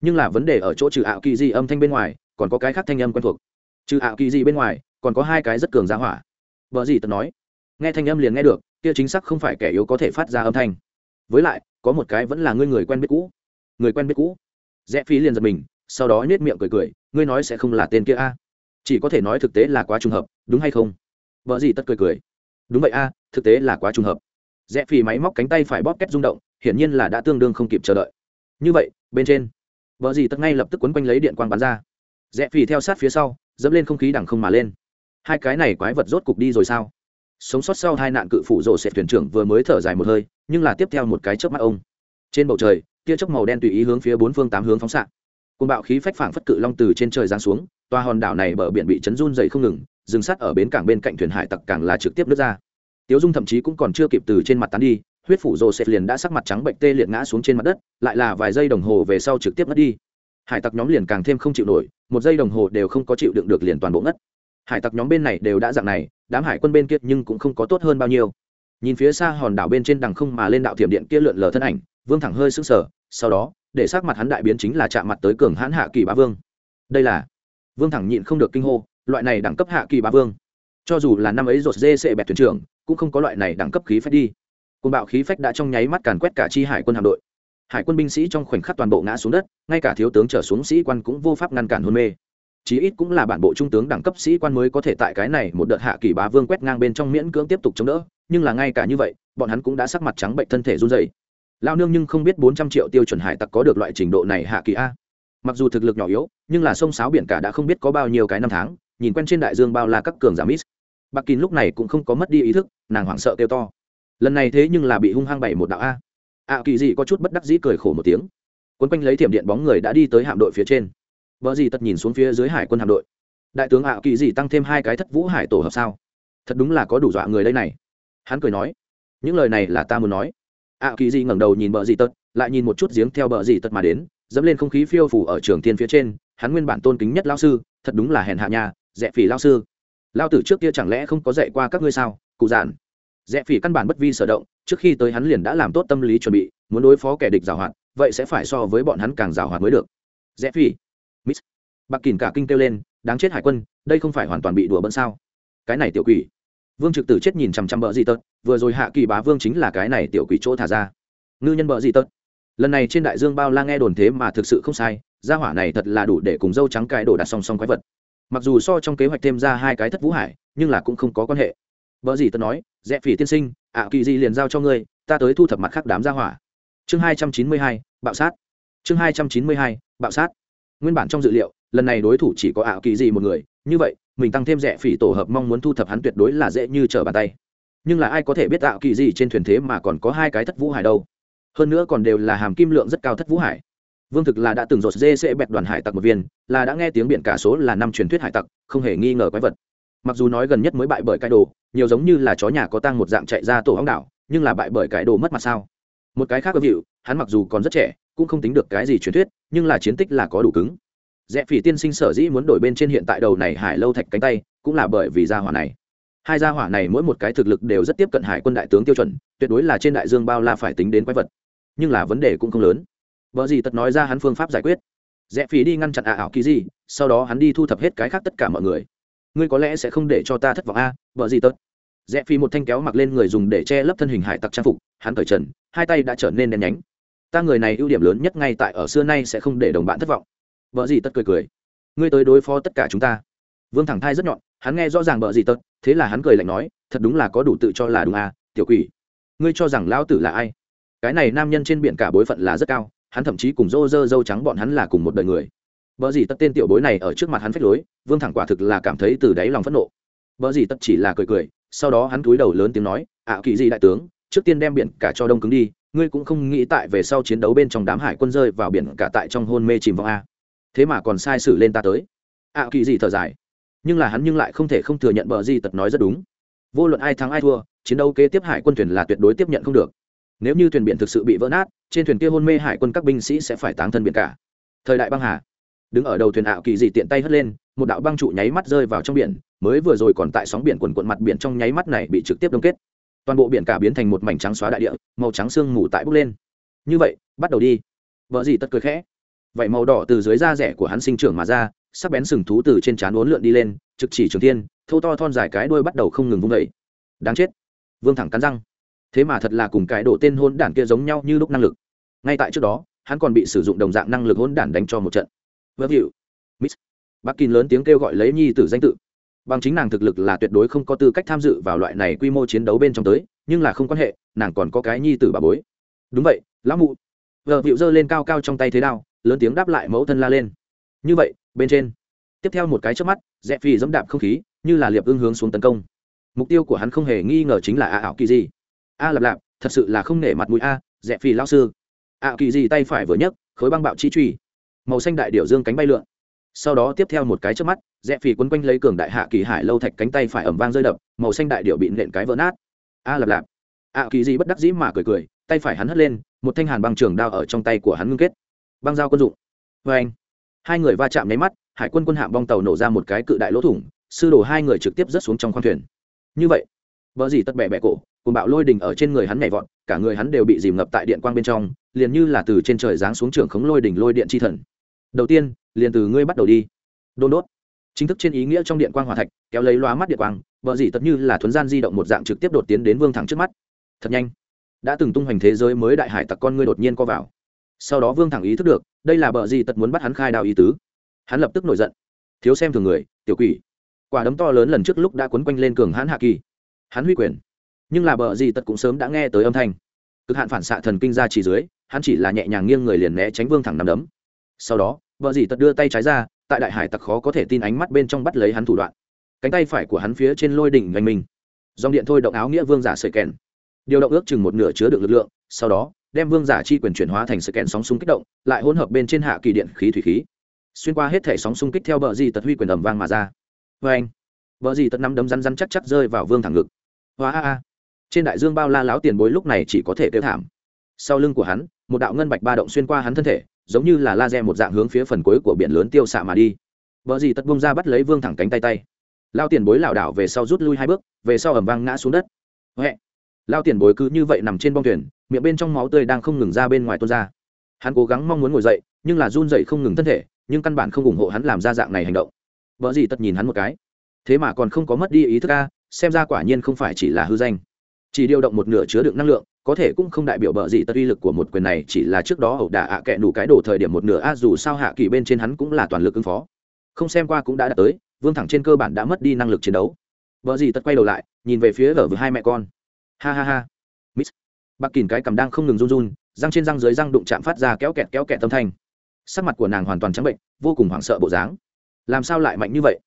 Nhưng là vấn đề ở chỗ trừ ảo kỳ di âm thanh bên ngoài còn có cái khác thanh âm quen thuộc. Trừ ảo kỳ di bên ngoài còn có hai cái rất cường giá hỏa. Vợ gì tất nói. Nghe thanh âm liền nghe được kia chính xác không phải kẻ yếu có thể phát ra âm thanh. Với lại có một cái vẫn là ngươi người quen biết cũ người quen biết cũ. Rẽ phí liền giật mình, sau đó nhét miệng cười cười, ngươi nói sẽ không là tên kia a? Chỉ có thể nói thực tế là quá trùng hợp, đúng hay không? Vợ gì tất cười cười. Đúng vậy a, thực tế là quá trùng hợp. Rẽ phí máy móc cánh tay phải bóp két rung động, hiển nhiên là đã tương đương không kịp chờ đợi. Như vậy, bên trên, vợ gì tất ngay lập tức quấn quanh lấy điện quang bắn ra. Rẽ phí theo sát phía sau, dẫm lên không khí đằng không mà lên. Hai cái này quái vật rốt cục đi rồi sao? Sống sót sau hai nạn cự phủ rổ sẽ thuyền trưởng vừa mới thở dài một hơi, nhưng là tiếp theo một cái chớp mắt ông. Trên bầu trời tia chớp màu đen tùy ý hướng phía bốn phương tám hướng phóng xạ. Côn bạo khí phách phảng phất cự long từ trên trời giáng xuống toa hòn đảo này bờ biển bị chấn run dậy không ngừng dừng sắt ở bến cảng bên cạnh thuyền hải tặc càng là trực tiếp nước ra. Tiếu dung thậm chí cũng còn chưa kịp từ trên mặt tán đi, huyết phủ rồ sệt liền đã sắc mặt trắng bệnh tê liệt ngã xuống trên mặt đất, lại là vài giây đồng hồ về sau trực tiếp mất đi. Hải tặc nhóm liền càng thêm không chịu nổi, một giây đồng hồ đều không có chịu đựng được liền toàn bộ ngất. Hải tặc nhóm bên này đều đã dạng này, đám hải quân bên kia nhưng cũng không có tốt hơn bao nhiêu. Nhìn phía xa hòn đảo bên trên đằng không mà lên đạo thiểm điện kia lượn lờ thân ảnh vương thẳng hơi sững sờ, sau đó, để sát mặt hắn đại biến chính là chạm mặt tới cường hãn hạ kỳ bá vương. Đây là vương thẳng nhịn không được kinh hô, loại này đẳng cấp hạ kỳ bá vương, cho dù là năm ấy rột dê sệ bẹt thuyền trưởng, cũng không có loại này đẳng cấp khí phách đi. Côn bạo khí phách đã trong nháy mắt càn quét cả chi hải quân hạm đội. Hải quân binh sĩ trong khoảnh khắc toàn bộ ngã xuống đất, ngay cả thiếu tướng trở xuống sĩ quan cũng vô pháp ngăn cản hôn mê. Chí ít cũng là bản bộ trung tướng đẳng cấp sĩ quan mới có thể tại cái này một đợt hạ kỳ bá vương quét ngang bên trong miễn cưỡng tiếp tục chống đỡ, nhưng là ngay cả như vậy, bọn hắn cũng đã sắc mặt trắng bệnh, thân thể run dày lao nương nhưng không biết bốn trăm triệu tiêu chuẩn hải tặc có được loại trình độ này hạ kỳ a. Mặc dù thực lực nhỏ yếu, nhưng là sông sáo biển cả đã không biết có bao nhiêu cái năm tháng, nhìn quen trên đại dương bao la các cường giả mít. Bạc kín lúc này cũng không có mất đi ý thức, nàng hoảng sợ kêu to. Lần này thế nhưng là bị hung hăng bảy một đạo a. Ạ kỳ dị có chút bất đắc dĩ cười khổ một tiếng. Quấn quanh lấy thiểm điện bóng người đã đi tới hạm đội phía trên. Vợ gì tật nhìn xuống phía dưới hải quân hạm đội. Đại tướng ạ kỳ dị tăng thêm hai cái thất vũ hải tổ hợp sao? Thật đúng là có đủ dọa người đây này. Hắn cười nói, những lời này là ta muốn nói ạ kỳ dị ngẩng đầu nhìn bờ dị tật, lại nhìn một chút giếng theo bờ dị tật mà đến, dẫm lên không khí phiêu phủ ở trường thiên phía trên, hắn nguyên bản tôn kính nhất lao sư, thật đúng là hèn hạ nhà dẹ phỉ lao sư. Lao tử trước kia chẳng lẽ không có dạy qua các ngươi sao, cụ giản? Dẹ phỉ căn bản bất vi sở động, trước khi tới hắn liền đã làm tốt tâm lý chuẩn bị, muốn đối phó kẻ địch giảo hoạt, vậy sẽ phải so với bọn hắn càng giảo hoạt mới được. Dẹ phỉ. Miss. Bạc kìn cả kinh kêu lên, đáng chết hải quân, đây không phải hoàn toàn bị đùa bỡn sao? Cái này tiểu quỷ vương trực tử chết nhìn chằm chằm bờ dị tật, vừa rồi hạ kỳ bá vương chính là cái này tiểu quỷ chỗ thả ra. Ngư nhân bờ dị tật. Lần này trên đại dương bao la nghe đồn thế mà thực sự không sai, gia hỏa này thật là đủ để cùng dâu trắng cái đổ đặt song song quái vật. Mặc dù so trong kế hoạch thêm ra hai cái thất vũ hải, nhưng là cũng không có quan hệ. Vợ gì tớ nói, rẽ phỉ tiên sinh, ạ kỳ gì liền giao cho ngươi, ta tới thu thập mặt khác đám gia hỏa. Chương hai trăm chín mươi hai, bạo sát. Chương hai trăm chín mươi hai, bạo sát. Nguyên bản trong dự liệu, lần này đối thủ chỉ có ạ kỳ gì một người, như vậy mình tăng thêm rẻ phỉ tổ hợp mong muốn thu thập hắn tuyệt đối là dễ như trở bàn tay. Nhưng là ai có thể biết tạo kỳ gì trên thuyền thế mà còn có hai cái thất vũ hải đâu? Hơn nữa còn đều là hàm kim lượng rất cao thất vũ hải. Vương thực là đã từng rột dê sẽ bẹt đoàn hải tặc một viên, là đã nghe tiếng biển cả số là năm truyền thuyết hải tặc, không hề nghi ngờ quái vật. Mặc dù nói gần nhất mới bại bởi cái đồ, nhiều giống như là chó nhà có tăng một dạng chạy ra tổ hóng đảo, nhưng là bại bởi cái đồ mất mặt sao? Một cái khác ở hiệu hắn mặc dù còn rất trẻ, cũng không tính được cái gì truyền thuyết, nhưng là chiến tích là có đủ cứng rẽ phỉ tiên sinh sở dĩ muốn đổi bên trên hiện tại đầu này hải lâu thạch cánh tay cũng là bởi vì gia hỏa này. Hai gia hỏa này mỗi một cái thực lực đều rất tiếp cận hải quân đại tướng tiêu chuẩn tuyệt đối là trên đại dương bao la phải tính đến quái vật. Nhưng là vấn đề cũng không lớn. Vợ gì tật nói ra hắn phương pháp giải quyết. Rẽ phỉ đi ngăn chặn ả ảo kỳ gì sau đó hắn đi thu thập hết cái khác tất cả mọi người. Ngươi có lẽ sẽ không để cho ta thất vọng a à, vợ gì tật rẽ phỉ một thanh kéo mặc lên người dùng để che lấp thân hình hải tặc trang phục hắn cởi trần hai tay đã trở nên đen nhánh. Ta người này ưu điểm lớn nhất ngay tại ở xưa nay sẽ không để đồng bạn thất vọng vợ gì tất cười cười. Ngươi tới đối phó tất cả chúng ta. Vương thẳng thai rất nhọn, hắn nghe rõ ràng vợ gì tất, thế là hắn cười lạnh nói, thật đúng là có đủ tự cho là đúng à tiểu quỷ. Ngươi cho rằng lão tử là ai? Cái này nam nhân trên biển cả bối phận là rất cao, hắn thậm chí cùng rô rơ dâu trắng bọn hắn là cùng một đời người. Vợ gì tất tên tiểu bối này ở trước mặt hắn phách lối, vương thẳng quả thực là cảm thấy từ đáy lòng phẫn nộ. Vợ gì tất chỉ là cười cười, sau đó hắn cúi đầu lớn tiếng nói, ạ, kỳ gì đại tướng, trước tiên đem biển cả cho đông cứng đi, ngươi cũng không nghĩ tại về sau chiến đấu bên trong đám hải quân rơi vào biển cả tại trong hôn mê chìm vong a thế mà còn sai sử lên ta tới. Ạ kỳ gì thở dài. Nhưng là hắn nhưng lại không thể không thừa nhận bờ di tật nói rất đúng. Vô luận ai thắng ai thua, chiến đấu kế tiếp hải quân thuyền là tuyệt đối tiếp nhận không được. Nếu như thuyền biển thực sự bị vỡ nát, trên thuyền kia hôn mê hải quân các binh sĩ sẽ phải táng thân biển cả. Thời đại băng hà. Đứng ở đầu thuyền ảo kỳ dị tiện tay hất lên, một đạo băng trụ nháy mắt rơi vào trong biển, mới vừa rồi còn tại sóng biển quần quận mặt biển trong nháy mắt này bị trực tiếp đông kết. Toàn bộ biển cả biến thành một mảnh trắng xóa đại địa, màu trắng sương mù tại bốc lên. Như vậy, bắt đầu đi. Vợ gì tất cười khẽ vậy màu đỏ từ dưới da rẻ của hắn sinh trưởng mà ra, sắc bén sừng thú từ trên trán uốn lượn đi lên, trực chỉ trường thiên thâu to thon dài cái đuôi bắt đầu không ngừng vung vẩy đáng chết. Vương thẳng cắn răng. Thế mà thật là cùng cái độ tên hôn đản kia giống nhau như lúc năng lực. Ngay tại trước đó, hắn còn bị sử dụng đồng dạng năng lực hôn đản đánh cho một trận. Vớ hiệu miss bắc kinh lớn tiếng kêu gọi lấy nhi tử danh tự. Bằng chính nàng thực lực là tuyệt đối không có tư cách tham dự vào loại này quy mô chiến đấu bên trong tới, nhưng là không quan hệ, nàng còn có cái nhi tử bà bối. Đúng vậy, lão mụ. Vợ vịu giơ lên cao cao trong tay thế đao lớn tiếng đáp lại mẫu thân la lên. Như vậy, bên trên. Tiếp theo một cái trước mắt, rẽ phi dẫm đạp không khí, như là liệp ưng hướng xuống tấn công. Mục tiêu của hắn không hề nghi ngờ chính là a ảo kỳ gì a lạp lạp, thật sự là không nể mặt mũi a, rẽ phi lao sư. A kỳ gì tay phải vừa nhấc, khối băng bạo chi truy. Màu xanh đại điệu dương cánh bay lượn. Sau đó tiếp theo một cái trước mắt, rẽ phi quấn quanh lấy cường đại hạ kỳ hải lâu thạch cánh tay phải ẩm vang rơi đập, màu xanh đại điệu bị nện cái vỡ nát. A lạp lạp. A kỳ gì bất đắc dĩ mà cười cười, tay phải hắn hất lên, một thanh hàn băng trường đao ở trong tay của hắn ngưng kết băng dao quân dụng. Vê anh. Hai người va chạm nháy mắt, hải quân quân hạm bong tàu nổ ra một cái cự đại lỗ thủng, sư đổ hai người trực tiếp rớt xuống trong khoang thuyền. Như vậy, vợ gì tất bẹ bẹ cổ, cùng bạo lôi đình ở trên người hắn nhảy vọt, cả người hắn đều bị dìm ngập tại điện quang bên trong, liền như là từ trên trời giáng xuống trường khống lôi đỉnh lôi điện chi thần. Đầu tiên, liền từ ngươi bắt đầu đi. Đôn đốt. Chính thức trên ý nghĩa trong điện quang hòa thạch, kéo lấy loa mắt điện quang, vợ gì tất như là thuấn gian di động một dạng trực tiếp đột tiến đến vương thẳng trước mắt. Thật nhanh. Đã từng tung hoành thế giới mới đại hải tặc con ngươi đột nhiên co vào sau đó vương thẳng ý thức được, đây là bờ gì tật muốn bắt hắn khai đạo ý tứ. Hắn lập tức nổi giận. Thiếu xem thường người, tiểu quỷ. Quả đấm to lớn lần trước lúc đã quấn quanh lên cường hãn hạ kỳ. Hắn huy quyền. Nhưng là bờ gì tật cũng sớm đã nghe tới âm thanh. Cực hạn phản xạ thần kinh ra chỉ dưới, hắn chỉ là nhẹ nhàng nghiêng người liền né tránh vương thẳng nằm đấm. Sau đó, bờ gì tật đưa tay trái ra, tại đại hải tặc khó có thể tin ánh mắt bên trong bắt lấy hắn thủ đoạn. Cánh tay phải của hắn phía trên lôi đỉnh gành mình dòng điện thôi động áo nghĩa vương giả sợi kèn. Điều động ước chừng một nửa chứa được lực lượng, sau đó đem vương giả chi quyền chuyển hóa thành sự kèn sóng xung kích động, lại hỗn hợp bên trên hạ kỳ điện khí thủy khí. Xuyên qua hết thể sóng xung kích theo bờ di tật huy quyền ầm vang mà ra. Vê anh bờ di tật năm đấm rắn rắn chắc chắc rơi vào vương thẳng ngực. Hóa a a! Trên đại dương bao la láo tiền bối lúc này chỉ có thể kêu thảm. Sau lưng của hắn, một đạo ngân bạch ba động xuyên qua hắn thân thể, giống như là laser một dạng hướng phía phần cuối của biển lớn tiêu xạ mà đi. Vợ gì tất bông ra bắt lấy vương thẳng cánh tay tay. Lao tiền bối lảo đảo về sau rút lui hai bước, về sau ẩm vang ngã xuống đất. Huệ lao tiền bối cứ như vậy nằm trên bông thuyền miệng bên trong máu tươi đang không ngừng ra bên ngoài tuôn ra. Hắn cố gắng mong muốn ngồi dậy, nhưng là run dậy không ngừng thân thể, nhưng căn bản không ủng hộ hắn làm ra dạng này hành động. Vợ gì tất nhìn hắn một cái. Thế mà còn không có mất đi ý thức a, xem ra quả nhiên không phải chỉ là hư danh. Chỉ điều động một nửa chứa đựng năng lượng, có thể cũng không đại biểu bờ gì tất uy lực của một quyền này chỉ là trước đó ẩu đả ạ à kẹ đủ cái đổ thời điểm một nửa a, dù sao hạ kỳ bên trên hắn cũng là toàn lực ứng phó. Không xem qua cũng đã đạt tới, vương thẳng trên cơ bản đã mất đi năng lực chiến đấu. Vợ gì tất quay đầu lại, nhìn về phía ở với hai mẹ con. Ha ha ha bạc kìn cái cầm đang không ngừng run run, răng trên răng dưới răng đụng chạm phát ra kéo kẹt kéo kẹt tâm thanh. Sắc mặt của nàng hoàn toàn trắng bệnh, vô cùng hoảng sợ bộ dáng. Làm sao lại mạnh như vậy?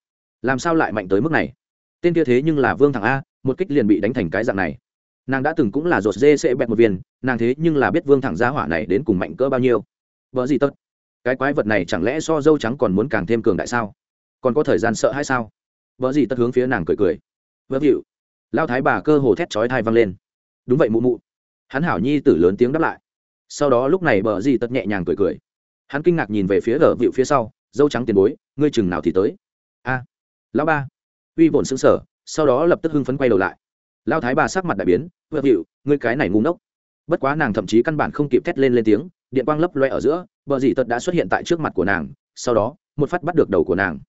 Làm sao lại mạnh tới mức này? Tên kia thế nhưng là vương thằng a, một kích liền bị đánh thành cái dạng này. Nàng đã từng cũng là rột dê sẽ bẹt một viên, nàng thế nhưng là biết vương thẳng gia hỏa này đến cùng mạnh cỡ bao nhiêu. Vợ gì tất cái quái vật này chẳng lẽ so dâu trắng còn muốn càng thêm cường đại sao? Còn có thời gian sợ hay sao? Vợ gì tất hướng phía nàng cười cười. Vợ dịu lao thái bà cơ hồ thét chói thai văng lên. Đúng vậy mụ mụ hắn hảo nhi tử lớn tiếng đáp lại. Sau đó lúc này bờ gì tật nhẹ nhàng cười cười. Hắn kinh ngạc nhìn về phía gờ vịu phía sau, dâu trắng tiền bối, ngươi chừng nào thì tới? A, lão ba. Uy vồn xứng sở sau đó lập tức hưng phấn quay đầu lại. Lao thái bà sắc mặt đại biến, vợ vịu, ngươi cái này ngu ngốc. Bất quá nàng thậm chí căn bản không kịp thét lên lên tiếng, điện quang lấp loe ở giữa, bờ dì tật đã xuất hiện tại trước mặt của nàng, sau đó, một phát bắt được đầu của nàng.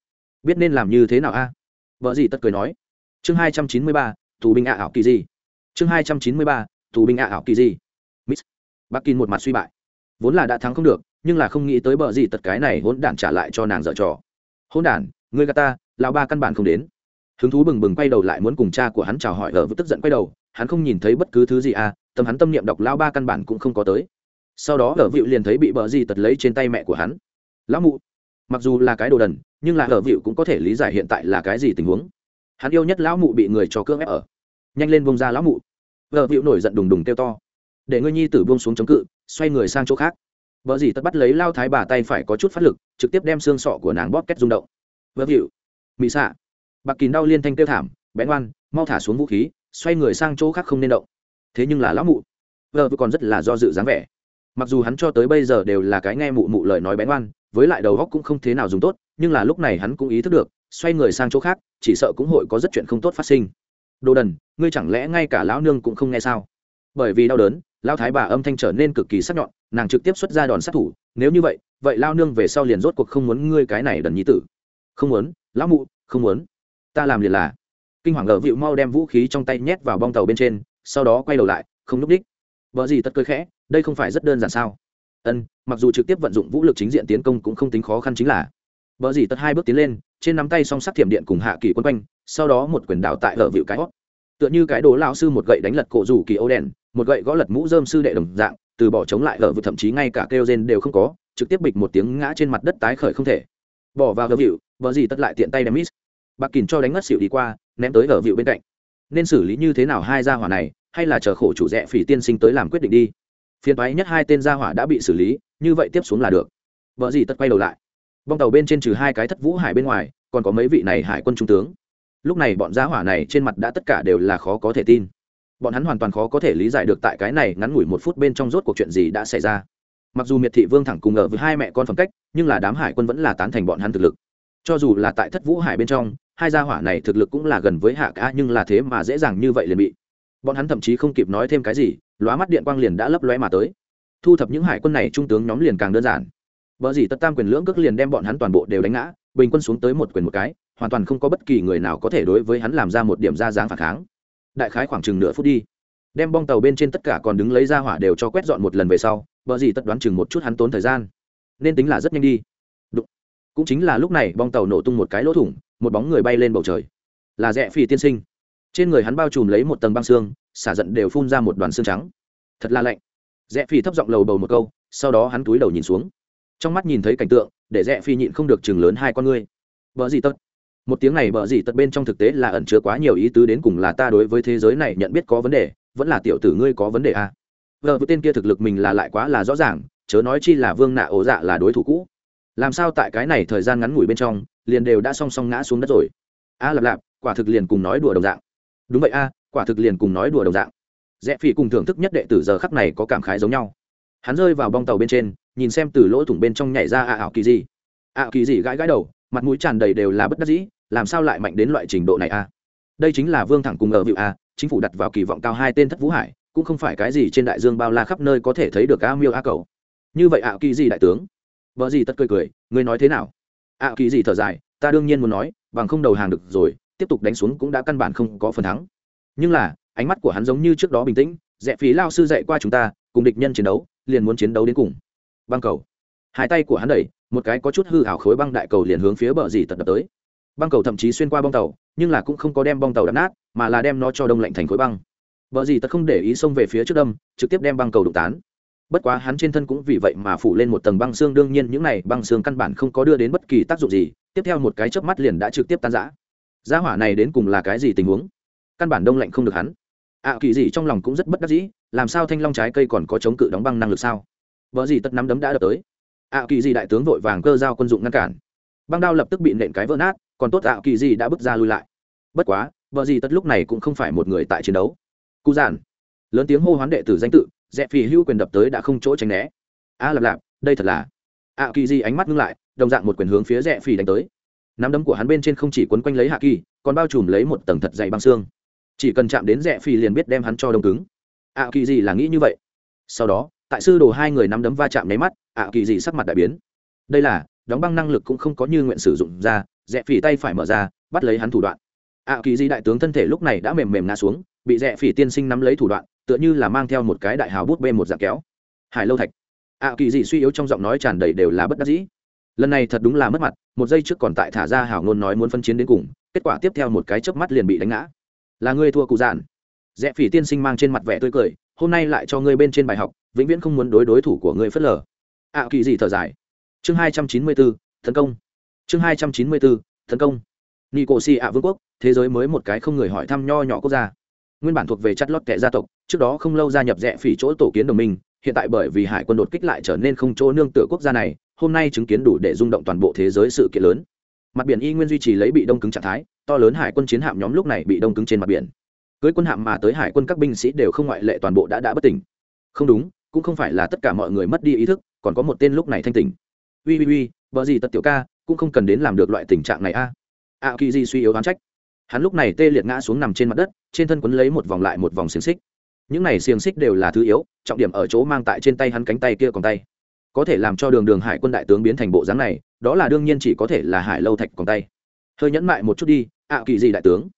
Biết nên làm như thế nào a? À? vợ dì tật cười nói. Chương hai trăm chín mươi ba, tù binh ạ ảo kỳ gì? Chương hai trăm chín mươi ba tù binh ạ ảo kỳ gì. Miss. Bắc kinh một mặt suy bại. Vốn là đã thắng không được, nhưng là không nghĩ tới bờ gì tật cái này hỗn đản trả lại cho nàng dở trò. Hỗn đản, người gà ta, lão ba căn bản không đến. Hứng thú bừng bừng quay đầu lại muốn cùng cha của hắn chào hỏi ở với tức giận quay đầu, hắn không nhìn thấy bất cứ thứ gì à tâm hắn tâm niệm đọc lão ba căn bản cũng không có tới. Sau đó ở vịu liền thấy bị bờ gì tật lấy trên tay mẹ của hắn. Lão mụ, mặc dù là cái đồ đần, nhưng là ở vịu cũng có thể lý giải hiện tại là cái gì tình huống. Hắn yêu nhất lão mụ bị người cho cưỡng ép ở. Nhanh lên bông ra lão mụ vợ vịu nổi giận đùng đùng kêu to. Để ngươi nhi tử buông xuống chống cự xoay người sang chỗ khác. Vợ dì tất bắt lấy lao thái bà tay phải có chút phát lực trực tiếp đem xương sọ của nàng bóp kết rung động. Vợ vịu mị xạ. Bạc kín đau liên thanh kêu thảm bén Oan mau thả xuống vũ khí xoay người sang chỗ khác không nên động. Thế nhưng là lão mụ. Vợ còn rất là do dự dáng vẻ. Mặc dù hắn cho tới bây giờ đều là cái nghe mụ mụ lời nói bén Oan, với lại đầu góc cũng không thế nào dùng tốt nhưng là lúc này hắn cũng ý thức được xoay người sang chỗ khác chỉ sợ cũng hội có rất chuyện không tốt phát sinh đồ đần, ngươi chẳng lẽ ngay cả lão nương cũng không nghe sao? Bởi vì đau đớn, lão thái bà âm thanh trở nên cực kỳ sắc nhọn, nàng trực tiếp xuất ra đòn sát thủ, nếu như vậy vậy lao nương về sau liền rốt cuộc không muốn ngươi cái này đần nhí tử. Không muốn, lão mụ, không muốn. Ta làm liền là. Kinh hoàng lờ vịu mau đem vũ khí trong tay nhét vào bong tàu bên trên, sau đó quay đầu lại, không núp đích. Vợ gì tất cười khẽ, đây không phải rất đơn giản sao? Ân, mặc dù trực tiếp vận dụng vũ lực chính diện tiến công cũng không tính khó khăn chính là. Vợ gì tất hai bước tiến lên trên nắm tay song sắc thiểm điện cùng hạ kỳ quân quanh, sau đó một quyền đảo tại ở vịu cái hót tựa như cái đồ lao sư một gậy đánh lật cổ rủ kỳ ô đèn, một gậy gõ lật mũ dơm sư đệ đồng dạng, từ bỏ chống lại ở vịu thậm chí ngay cả kêu rên đều không có, trực tiếp bịch một tiếng ngã trên mặt đất tái khởi không thể. Bỏ vào ở vịu vợ gì tất lại tiện tay đem mít bạc kìn cho đánh ngất xỉu đi qua, ném tới ở vịu bên cạnh. Nên xử lý như thế nào hai gia hỏa này, hay là chờ khổ chủ rẽ phỉ tiên sinh tới làm quyết định đi. Phiền toái nhất hai tên gia hỏa đã bị xử lý, như vậy tiếp xuống là được. Vợ gì tất quay đầu lại bong tàu bên trên trừ hai cái thất vũ hải bên ngoài, còn có mấy vị này hải quân trung tướng. Lúc này bọn gia hỏa này trên mặt đã tất cả đều là khó có thể tin. Bọn hắn hoàn toàn khó có thể lý giải được tại cái này ngắn ngủi một phút bên trong rốt cuộc chuyện gì đã xảy ra. Mặc dù miệt thị vương thẳng cùng ở với hai mẹ con phẩm cách, nhưng là đám hải quân vẫn là tán thành bọn hắn thực lực. Cho dù là tại thất vũ hải bên trong, hai gia hỏa này thực lực cũng là gần với hạ ca nhưng là thế mà dễ dàng như vậy liền bị. Bọn hắn thậm chí không kịp nói thêm cái gì, lóa mắt điện quang liền đã lấp lóe mà tới. Thu thập những hải quân này trung tướng nhóm liền càng đơn giản. Bở gì tất tam quyền lưỡng cước liền đem bọn hắn toàn bộ đều đánh ngã, bình quân xuống tới một quyền một cái, hoàn toàn không có bất kỳ người nào có thể đối với hắn làm ra một điểm ra dáng phản kháng. Đại khái khoảng chừng nửa phút đi, đem bong tàu bên trên tất cả còn đứng lấy ra hỏa đều cho quét dọn một lần về sau bở gì tất đoán chừng một chút hắn tốn thời gian. Nên tính là rất nhanh đi. Đụng. cũng chính là lúc này bong tàu nổ tung một cái lỗ thủng, một bóng người bay lên bầu trời. Là rẽ phi tiên sinh. Trên người hắn bao trùm lấy một tầng băng xương, xả giận đều phun ra một đoàn xương trắng. Thật là lạnh. Rẽ phi thấp giọng lầu bầu một câu, sau đó hắn túi đầu nhìn xuống trong mắt nhìn thấy cảnh tượng để rẽ phi nhịn không được chừng lớn hai con ngươi. Vợ gì tất một tiếng này vợ gì tất bên trong thực tế là ẩn chứa quá nhiều ý tứ đến cùng là ta đối với thế giới này nhận biết có vấn đề vẫn là tiểu tử ngươi có vấn đề à. vợ với tên kia thực lực mình là lại quá là rõ ràng chớ nói chi là vương nạ ổ dạ là đối thủ cũ. Làm sao tại cái này thời gian ngắn ngủi bên trong liền đều đã song song ngã xuống đất rồi? A à, lạp lạp quả thực liền cùng nói đùa đồng dạng. Đúng vậy a quả thực liền cùng nói đùa đồng dạng. Rẽ phi cùng thưởng thức nhất đệ tử giờ khắc này có cảm khái giống nhau. Hắn rơi vào bong tàu bên trên nhìn xem từ lỗ thủng bên trong nhảy ra ạ ảo kỳ gì. Ạ kỳ gì gãi gãi đầu, mặt mũi tràn đầy đều là bất đắc dĩ, làm sao lại mạnh đến loại trình độ này a đây chính là vương thẳng cùng ở vịu a chính phủ đặt vào kỳ vọng cao hai tên thất vũ hải, cũng không phải cái gì trên đại dương bao la khắp nơi có thể thấy được a miêu a cầu. Như vậy ạ kỳ gì đại tướng? Vợ gì tất cười cười, ngươi nói thế nào? Ạ kỳ gì thở dài, ta đương nhiên muốn nói, bằng không đầu hàng được rồi, tiếp tục đánh xuống cũng đã căn bản không có phần thắng. Nhưng là, ánh mắt của hắn giống như trước đó bình tĩnh, rẽ phí lao sư dạy qua chúng ta, cùng địch nhân chiến đấu, liền muốn chiến đấu đến cùng băng cầu. Hai tay của hắn đẩy, một cái có chút hư hảo khối băng đại cầu liền hướng phía bờ dì tật đập tới. Băng cầu thậm chí xuyên qua bong tàu, nhưng là cũng không có đem bong tàu đập nát, mà là đem nó cho đông lạnh thành khối băng. Bờ dì tật không để ý xông về phía trước đâm, trực tiếp đem băng cầu đụng tán. Bất quá hắn trên thân cũng vì vậy mà phủ lên một tầng băng xương, đương nhiên những này băng xương căn bản không có đưa đến bất kỳ tác dụng gì, tiếp theo một cái chớp mắt liền đã trực tiếp tan rã. Gia hỏa này đến cùng là cái gì tình huống? Căn bản đông lạnh không được hắn. Ạ kỳ gì trong lòng cũng rất bất đắc dĩ, làm sao thanh long trái cây còn có chống cự đóng băng năng lực sao? Vợ gì tất nắm đấm đã đập tới. Ạ kỳ gì đại tướng vội vàng cơ giao quân dụng ngăn cản. Băng đao lập tức bị nện cái vỡ nát còn tốt ạ kỳ gì đã bước ra lui lại. Bất quá vợ gì tất lúc này cũng không phải một người tại chiến đấu. Cụ giản. Lớn tiếng hô hoán đệ tử danh tự dẹ phì hưu quyền đập tới đã không chỗ tránh né. A à, lạp lạp đây thật là. Ạ kỳ gì ánh mắt ngưng lại đồng dạng một quyền hướng phía dẹ phì đánh tới. Nắm đấm của hắn bên trên không chỉ quấn quanh lấy hạ kỳ còn bao trùm lấy một tầng thật dày băng xương. Chỉ cần chạm đến rẽ phi liền biết đem hắn cho đông cứng. Ạ kỳ gì là nghĩ như vậy. Sau đó tại sư đồ hai người nắm đấm va chạm nháy mắt, ạ kỳ dị sắc mặt đại biến. Đây là, đóng băng năng lực cũng không có như nguyện sử dụng ra, rẽ phỉ tay phải mở ra, bắt lấy hắn thủ đoạn. Ạ kỳ dị đại tướng thân thể lúc này đã mềm mềm ngã xuống, bị rẽ phỉ tiên sinh nắm lấy thủ đoạn, tựa như là mang theo một cái đại hào bút bê một dạng kéo. Hải lâu thạch. Ạ kỳ dị suy yếu trong giọng nói tràn đầy đều là bất đắc dĩ. Lần này thật đúng là mất mặt, một giây trước còn tại thả ra hảo ngôn nói muốn phân chiến đến cùng, kết quả tiếp theo một cái chớp mắt liền bị đánh ngã. Là ngươi thua cụ giản. Rẽ phỉ tiên sinh mang trên mặt vẻ tươi cười, hôm nay lại cho ngươi bên trên bài học vĩnh viễn không muốn đối đối thủ của ngươi phớt lờ. Ạ kỳ gì thở dài. Chương hai trăm chín mươi bốn tấn công. Chương hai trăm chín mươi bốn tấn công. Nico si ạ vương quốc, thế giới mới một cái không người hỏi thăm nho nhỏ quốc gia. Nguyên bản thuộc về chất lót kẻ gia tộc, trước đó không lâu gia nhập rẽ phỉ chỗ tổ kiến đồng minh, hiện tại bởi vì hải quân đột kích lại trở nên không chỗ nương tựa quốc gia này, hôm nay chứng kiến đủ để rung động toàn bộ thế giới sự kiện lớn. Mặt biển y nguyên duy trì lấy bị đông cứng trạng thái, to lớn hải quân chiến hạm nhóm lúc này bị đông cứng trên mặt biển. Cưới quân hạm mà tới hải quân các binh sĩ đều không ngoại lệ toàn bộ đã đã bất tỉnh. Không đúng cũng không phải là tất cả mọi người mất đi ý thức, còn có một tên lúc này thanh tỉnh. Ui ui ui vợ gì tật tiểu ca, cũng không cần đến làm được loại tình trạng này a. A kỳ di suy yếu đoán trách. Hắn lúc này tê liệt ngã xuống nằm trên mặt đất, trên thân quấn lấy một vòng lại một vòng xiềng xích. Những này xiềng xích đều là thứ yếu, trọng điểm ở chỗ mang tại trên tay hắn cánh tay kia còn tay. Có thể làm cho đường đường hải quân đại tướng biến thành bộ dáng này, đó là đương nhiên chỉ có thể là hải lâu thạch còn tay. Hơi nhẫn mại một chút đi ạ kỳ gì đại tướng.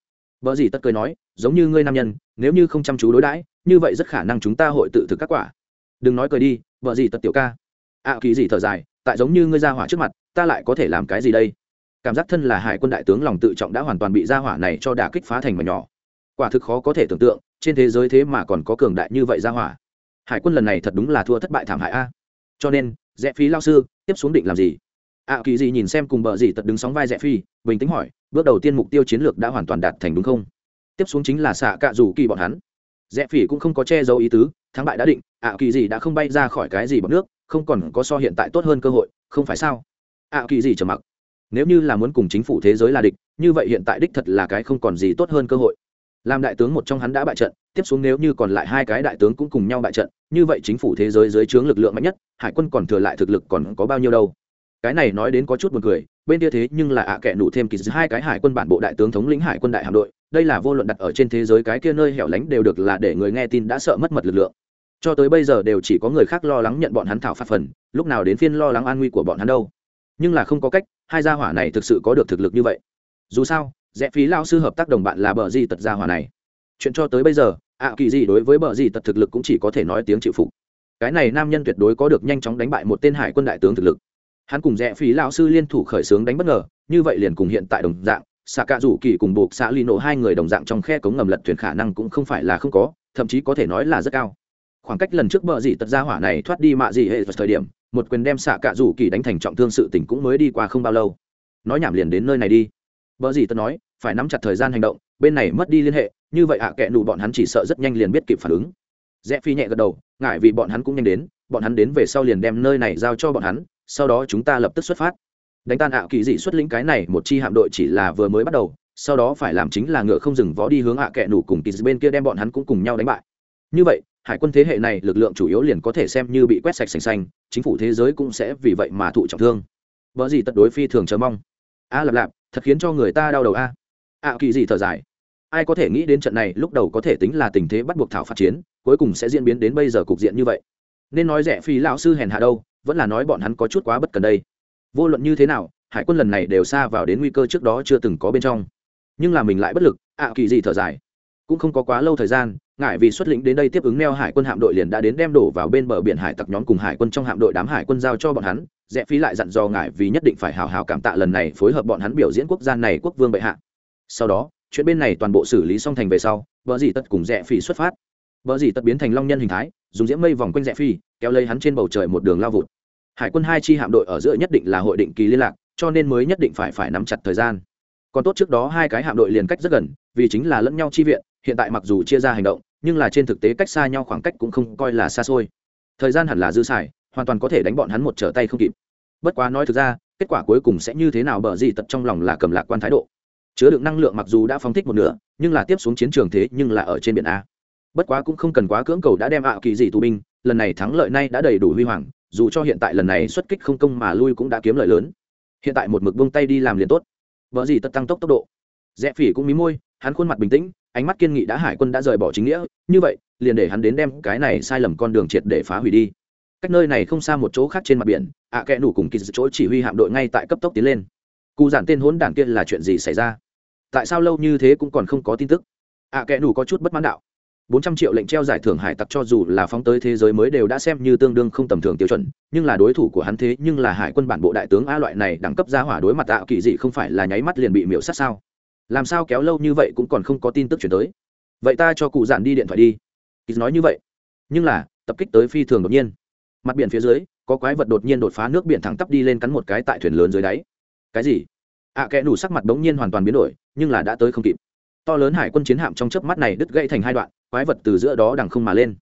Vợ gì tất cười nói, giống như ngươi nam nhân, nếu như không chăm chú đối đãi, như vậy rất khả năng chúng ta hội tự thực các quả đừng nói cười đi, vợ gì tật tiểu ca. Ạ kỳ gì thở dài, tại giống như ngươi ra hỏa trước mặt, ta lại có thể làm cái gì đây? Cảm giác thân là hải quân đại tướng lòng tự trọng đã hoàn toàn bị ra hỏa này cho đả kích phá thành mà nhỏ. Quả thực khó có thể tưởng tượng, trên thế giới thế mà còn có cường đại như vậy ra hỏa. Hải quân lần này thật đúng là thua thất bại thảm hại a. Cho nên rẽ phí lao sư, tiếp xuống định làm gì? Ạ kỳ gì nhìn xem cùng bờ gì tật đứng sóng vai rẽ phi, bình tĩnh hỏi, bước đầu tiên mục tiêu chiến lược đã hoàn toàn đạt thành đúng không? Tiếp xuống chính là xạ cạ rủ kỳ bọn hắn rẽ phỉ cũng không có che giấu ý tứ, thắng bại đã định, ạ kỳ gì đã không bay ra khỏi cái gì bằng nước, không còn có so hiện tại tốt hơn cơ hội, không phải sao? Ạ kỳ gì trầm mặc. Nếu như là muốn cùng chính phủ thế giới là địch, như vậy hiện tại đích thật là cái không còn gì tốt hơn cơ hội. Làm đại tướng một trong hắn đã bại trận, tiếp xuống nếu như còn lại hai cái đại tướng cũng cùng nhau bại trận, như vậy chính phủ thế giới dưới trướng lực lượng mạnh nhất, hải quân còn thừa lại thực lực còn có bao nhiêu đâu? Cái này nói đến có chút buồn cười, bên kia thế nhưng là ạ à kẻ nụ thêm kỳ hai cái hải quân bản bộ đại tướng thống lĩnh hải quân đại hạm đội đây là vô luận đặt ở trên thế giới cái kia nơi hẻo lánh đều được là để người nghe tin đã sợ mất mật lực lượng. Cho tới bây giờ đều chỉ có người khác lo lắng nhận bọn hắn thảo phạt phần, lúc nào đến phiên lo lắng an nguy của bọn hắn đâu. Nhưng là không có cách, hai gia hỏa này thực sự có được thực lực như vậy. Dù sao rẽ phí lao sư hợp tác đồng bạn là bờ gì tật gia hỏa này. Chuyện cho tới bây giờ, ạ kỳ gì đối với bờ gì tật thực lực cũng chỉ có thể nói tiếng chịu phục. Cái này nam nhân tuyệt đối có được nhanh chóng đánh bại một tên hải quân đại tướng thực lực. Hắn cùng rẽ phí lao sư liên thủ khởi xướng đánh bất ngờ, như vậy liền cùng hiện tại đồng dạng xạ cạ rủ kỳ cùng buộc xạ lì nổ hai người đồng dạng trong khe cống ngầm lật thuyền khả năng cũng không phải là không có, thậm chí có thể nói là rất cao. Khoảng cách lần trước bờ dị tật gia hỏa này thoát đi mạ dị hệ thời điểm, một quyền đem xạ cạ rủ kỳ đánh thành trọng thương sự tỉnh cũng mới đi qua không bao lâu. Nói nhảm liền đến nơi này đi. Bờ dị tật nói, phải nắm chặt thời gian hành động, bên này mất đi liên hệ, như vậy à kệ nụ bọn hắn chỉ sợ rất nhanh liền biết kịp phản ứng. Rẽ phi nhẹ gật đầu, ngại vì bọn hắn cũng nhanh đến, bọn hắn đến về sau liền đem nơi này giao cho bọn hắn, sau đó chúng ta lập tức xuất phát đánh tan ạ kỳ dị xuất lĩnh cái này, một chi hạm đội chỉ là vừa mới bắt đầu, sau đó phải làm chính là ngựa không dừng vó đi hướng hạ kệ nủ cùng kỳ bên kia đem bọn hắn cũng cùng nhau đánh bại. Như vậy, hải quân thế hệ này lực lượng chủ yếu liền có thể xem như bị quét sạch sành xanh, chính phủ thế giới cũng sẽ vì vậy mà thụ trọng thương. Vợ gì tật đối phi thường chờ mong. A lạp lạp, thật khiến cho người ta đau đầu a. Ạ kỳ gì thở dài. Ai có thể nghĩ đến trận này lúc đầu có thể tính là tình thế bắt buộc thảo phát chiến, cuối cùng sẽ diễn biến đến bây giờ cục diện như vậy. Nên nói rẻ phi lão sư hèn hạ đâu, vẫn là nói bọn hắn có chút quá bất cần đây vô luận như thế nào, hải quân lần này đều xa vào đến nguy cơ trước đó chưa từng có bên trong. Nhưng là mình lại bất lực, ạ, kỳ gì thở dài. Cũng không có quá lâu thời gian, ngại vì xuất lĩnh đến đây tiếp ứng neo hải quân hạm đội liền đã đến đem đổ vào bên bờ biển hải tặc nhóm cùng hải quân trong hạm đội đám hải quân giao cho bọn hắn, rẽ phí lại dặn dò ngại vì nhất định phải hào hào cảm tạ lần này phối hợp bọn hắn biểu diễn quốc gia này quốc vương bệ hạ. Sau đó, chuyện bên này toàn bộ xử lý xong thành về sau, vợ dì tật cùng rẽ phi xuất phát. Vợ dì tật biến thành long nhân hình thái, dùng diễm mây vòng quanh rẽ phi kéo lấy hắn trên bầu trời một đường lao vụt hải quân hai chi hạm đội ở giữa nhất định là hội định kỳ liên lạc, cho nên mới nhất định phải phải nắm chặt thời gian. Còn tốt trước đó hai cái hạm đội liền cách rất gần, vì chính là lẫn nhau chi viện, hiện tại mặc dù chia ra hành động, nhưng là trên thực tế cách xa nhau khoảng cách cũng không coi là xa xôi. Thời gian hẳn là dư xài, hoàn toàn có thể đánh bọn hắn một trở tay không kịp. Bất quá nói thực ra, kết quả cuối cùng sẽ như thế nào bởi gì tật trong lòng là cầm lạc quan thái độ. Chứa đựng năng lượng mặc dù đã phóng thích một nửa, nhưng là tiếp xuống chiến trường thế nhưng là ở trên biển a. Bất quá cũng không cần quá cưỡng cầu đã đem ạ kỳ dị tù binh, lần này thắng lợi nay đã đầy đủ huy hoàng dù cho hiện tại lần này xuất kích không công mà lui cũng đã kiếm lợi lớn. Hiện tại một mực buông tay đi làm liền tốt. Vợ gì tất tăng tốc tốc độ. Rẽ phỉ cũng mí môi, hắn khuôn mặt bình tĩnh, ánh mắt kiên nghị đã hải quân đã rời bỏ chính nghĩa. Như vậy, liền để hắn đến đem cái này sai lầm con đường triệt để phá hủy đi. Cách nơi này không xa một chỗ khác trên mặt biển, ạ à kẽ nủ cùng kỳ chỗ chỉ huy hạm đội ngay tại cấp tốc tiến lên. Cụ giản tên hốn đảng kia là chuyện gì xảy ra? Tại sao lâu như thế cũng còn không có tin tức? Ạ à kẽ nủ có chút bất mãn đạo bốn trăm triệu lệnh treo giải thưởng hải tặc cho dù là phóng tới thế giới mới đều đã xem như tương đương không tầm thường tiêu chuẩn nhưng là đối thủ của hắn thế nhưng là hải quân bản bộ đại tướng a loại này đẳng cấp gia hỏa đối mặt tạo kỳ dị không phải là nháy mắt liền bị miễu sát sao? Làm sao kéo lâu như vậy cũng còn không có tin tức chuyển tới. Vậy ta cho cụ giản đi điện thoại đi. Kỳ nói như vậy. Nhưng là tập kích tới phi thường đột nhiên. Mặt biển phía dưới có quái vật đột nhiên đột phá nước biển thẳng tắp đi lên cắn một cái tại thuyền lớn dưới đáy. Cái gì? Ạ à, kẽ đủ sắc mặt đống nhiên hoàn toàn biến đổi nhưng là đã tới không kịp to lớn hải quân chiến hạm trong chớp mắt này đứt gãy thành hai đoạn, quái vật từ giữa đó đằng không mà lên.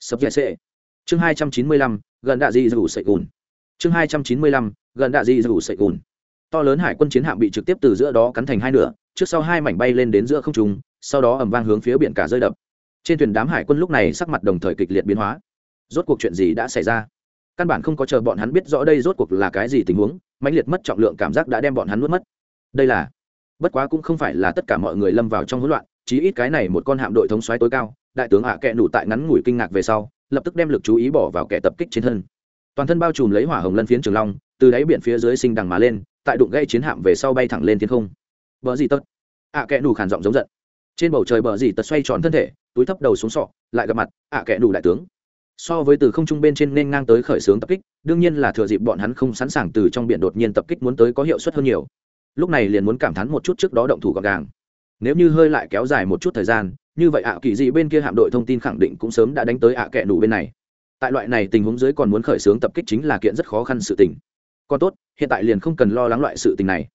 Sập dẻ sệ. Chương hai trăm chín mươi lăm, gần đạ di dù sậy cùn chương hai trăm chín mươi lăm, gần đạ di dù sậy cùn to lớn hải quân chiến hạm bị trực tiếp từ giữa đó cắn thành hai nửa, trước sau hai mảnh bay lên đến giữa không trung, sau đó ầm vang hướng phía biển cả rơi đập. Trên thuyền đám hải quân lúc này sắc mặt đồng thời kịch liệt biến hóa. Rốt cuộc chuyện gì đã xảy ra? Căn bản không có chờ bọn hắn biết rõ đây rốt cuộc là cái gì tình huống, mãnh liệt mất trọng lượng cảm giác đã đem bọn hắn nuốt mất. Đây là bất quá cũng không phải là tất cả mọi người lâm vào trong hỗn loạn, chí ít cái này một con hạm đội thống xoáy tối cao, đại tướng hạ kẹ nủ tại ngắn ngủi kinh ngạc về sau, lập tức đem lực chú ý bỏ vào kẻ tập kích trên thân. Toàn thân bao trùm lấy hỏa hồng lân phiến trường long, từ đáy biển phía dưới sinh đằng mà lên, tại đụng gây chiến hạm về sau bay thẳng lên thiên không. Vợ gì tất ạ kẹ nủ khản giọng giống giận. Trên bầu trời bờ gì tật xoay tròn thân thể, túi thấp đầu xuống sọ, lại gặp mặt ạ kẻ đủ đại tướng. So với từ không trung bên trên nên ngang tới khởi xướng tập kích, đương nhiên là thừa dịp bọn hắn không sẵn sàng từ trong biển đột nhiên tập kích muốn tới có hiệu suất hơn nhiều lúc này liền muốn cảm thán một chút trước đó động thủ gọn gàng. Nếu như hơi lại kéo dài một chút thời gian, như vậy ạ kỳ dị bên kia hạm đội thông tin khẳng định cũng sớm đã đánh tới ạ kệ nủ bên này. Tại loại này tình huống dưới còn muốn khởi xướng tập kích chính là kiện rất khó khăn sự tình. Còn tốt, hiện tại liền không cần lo lắng loại sự tình này.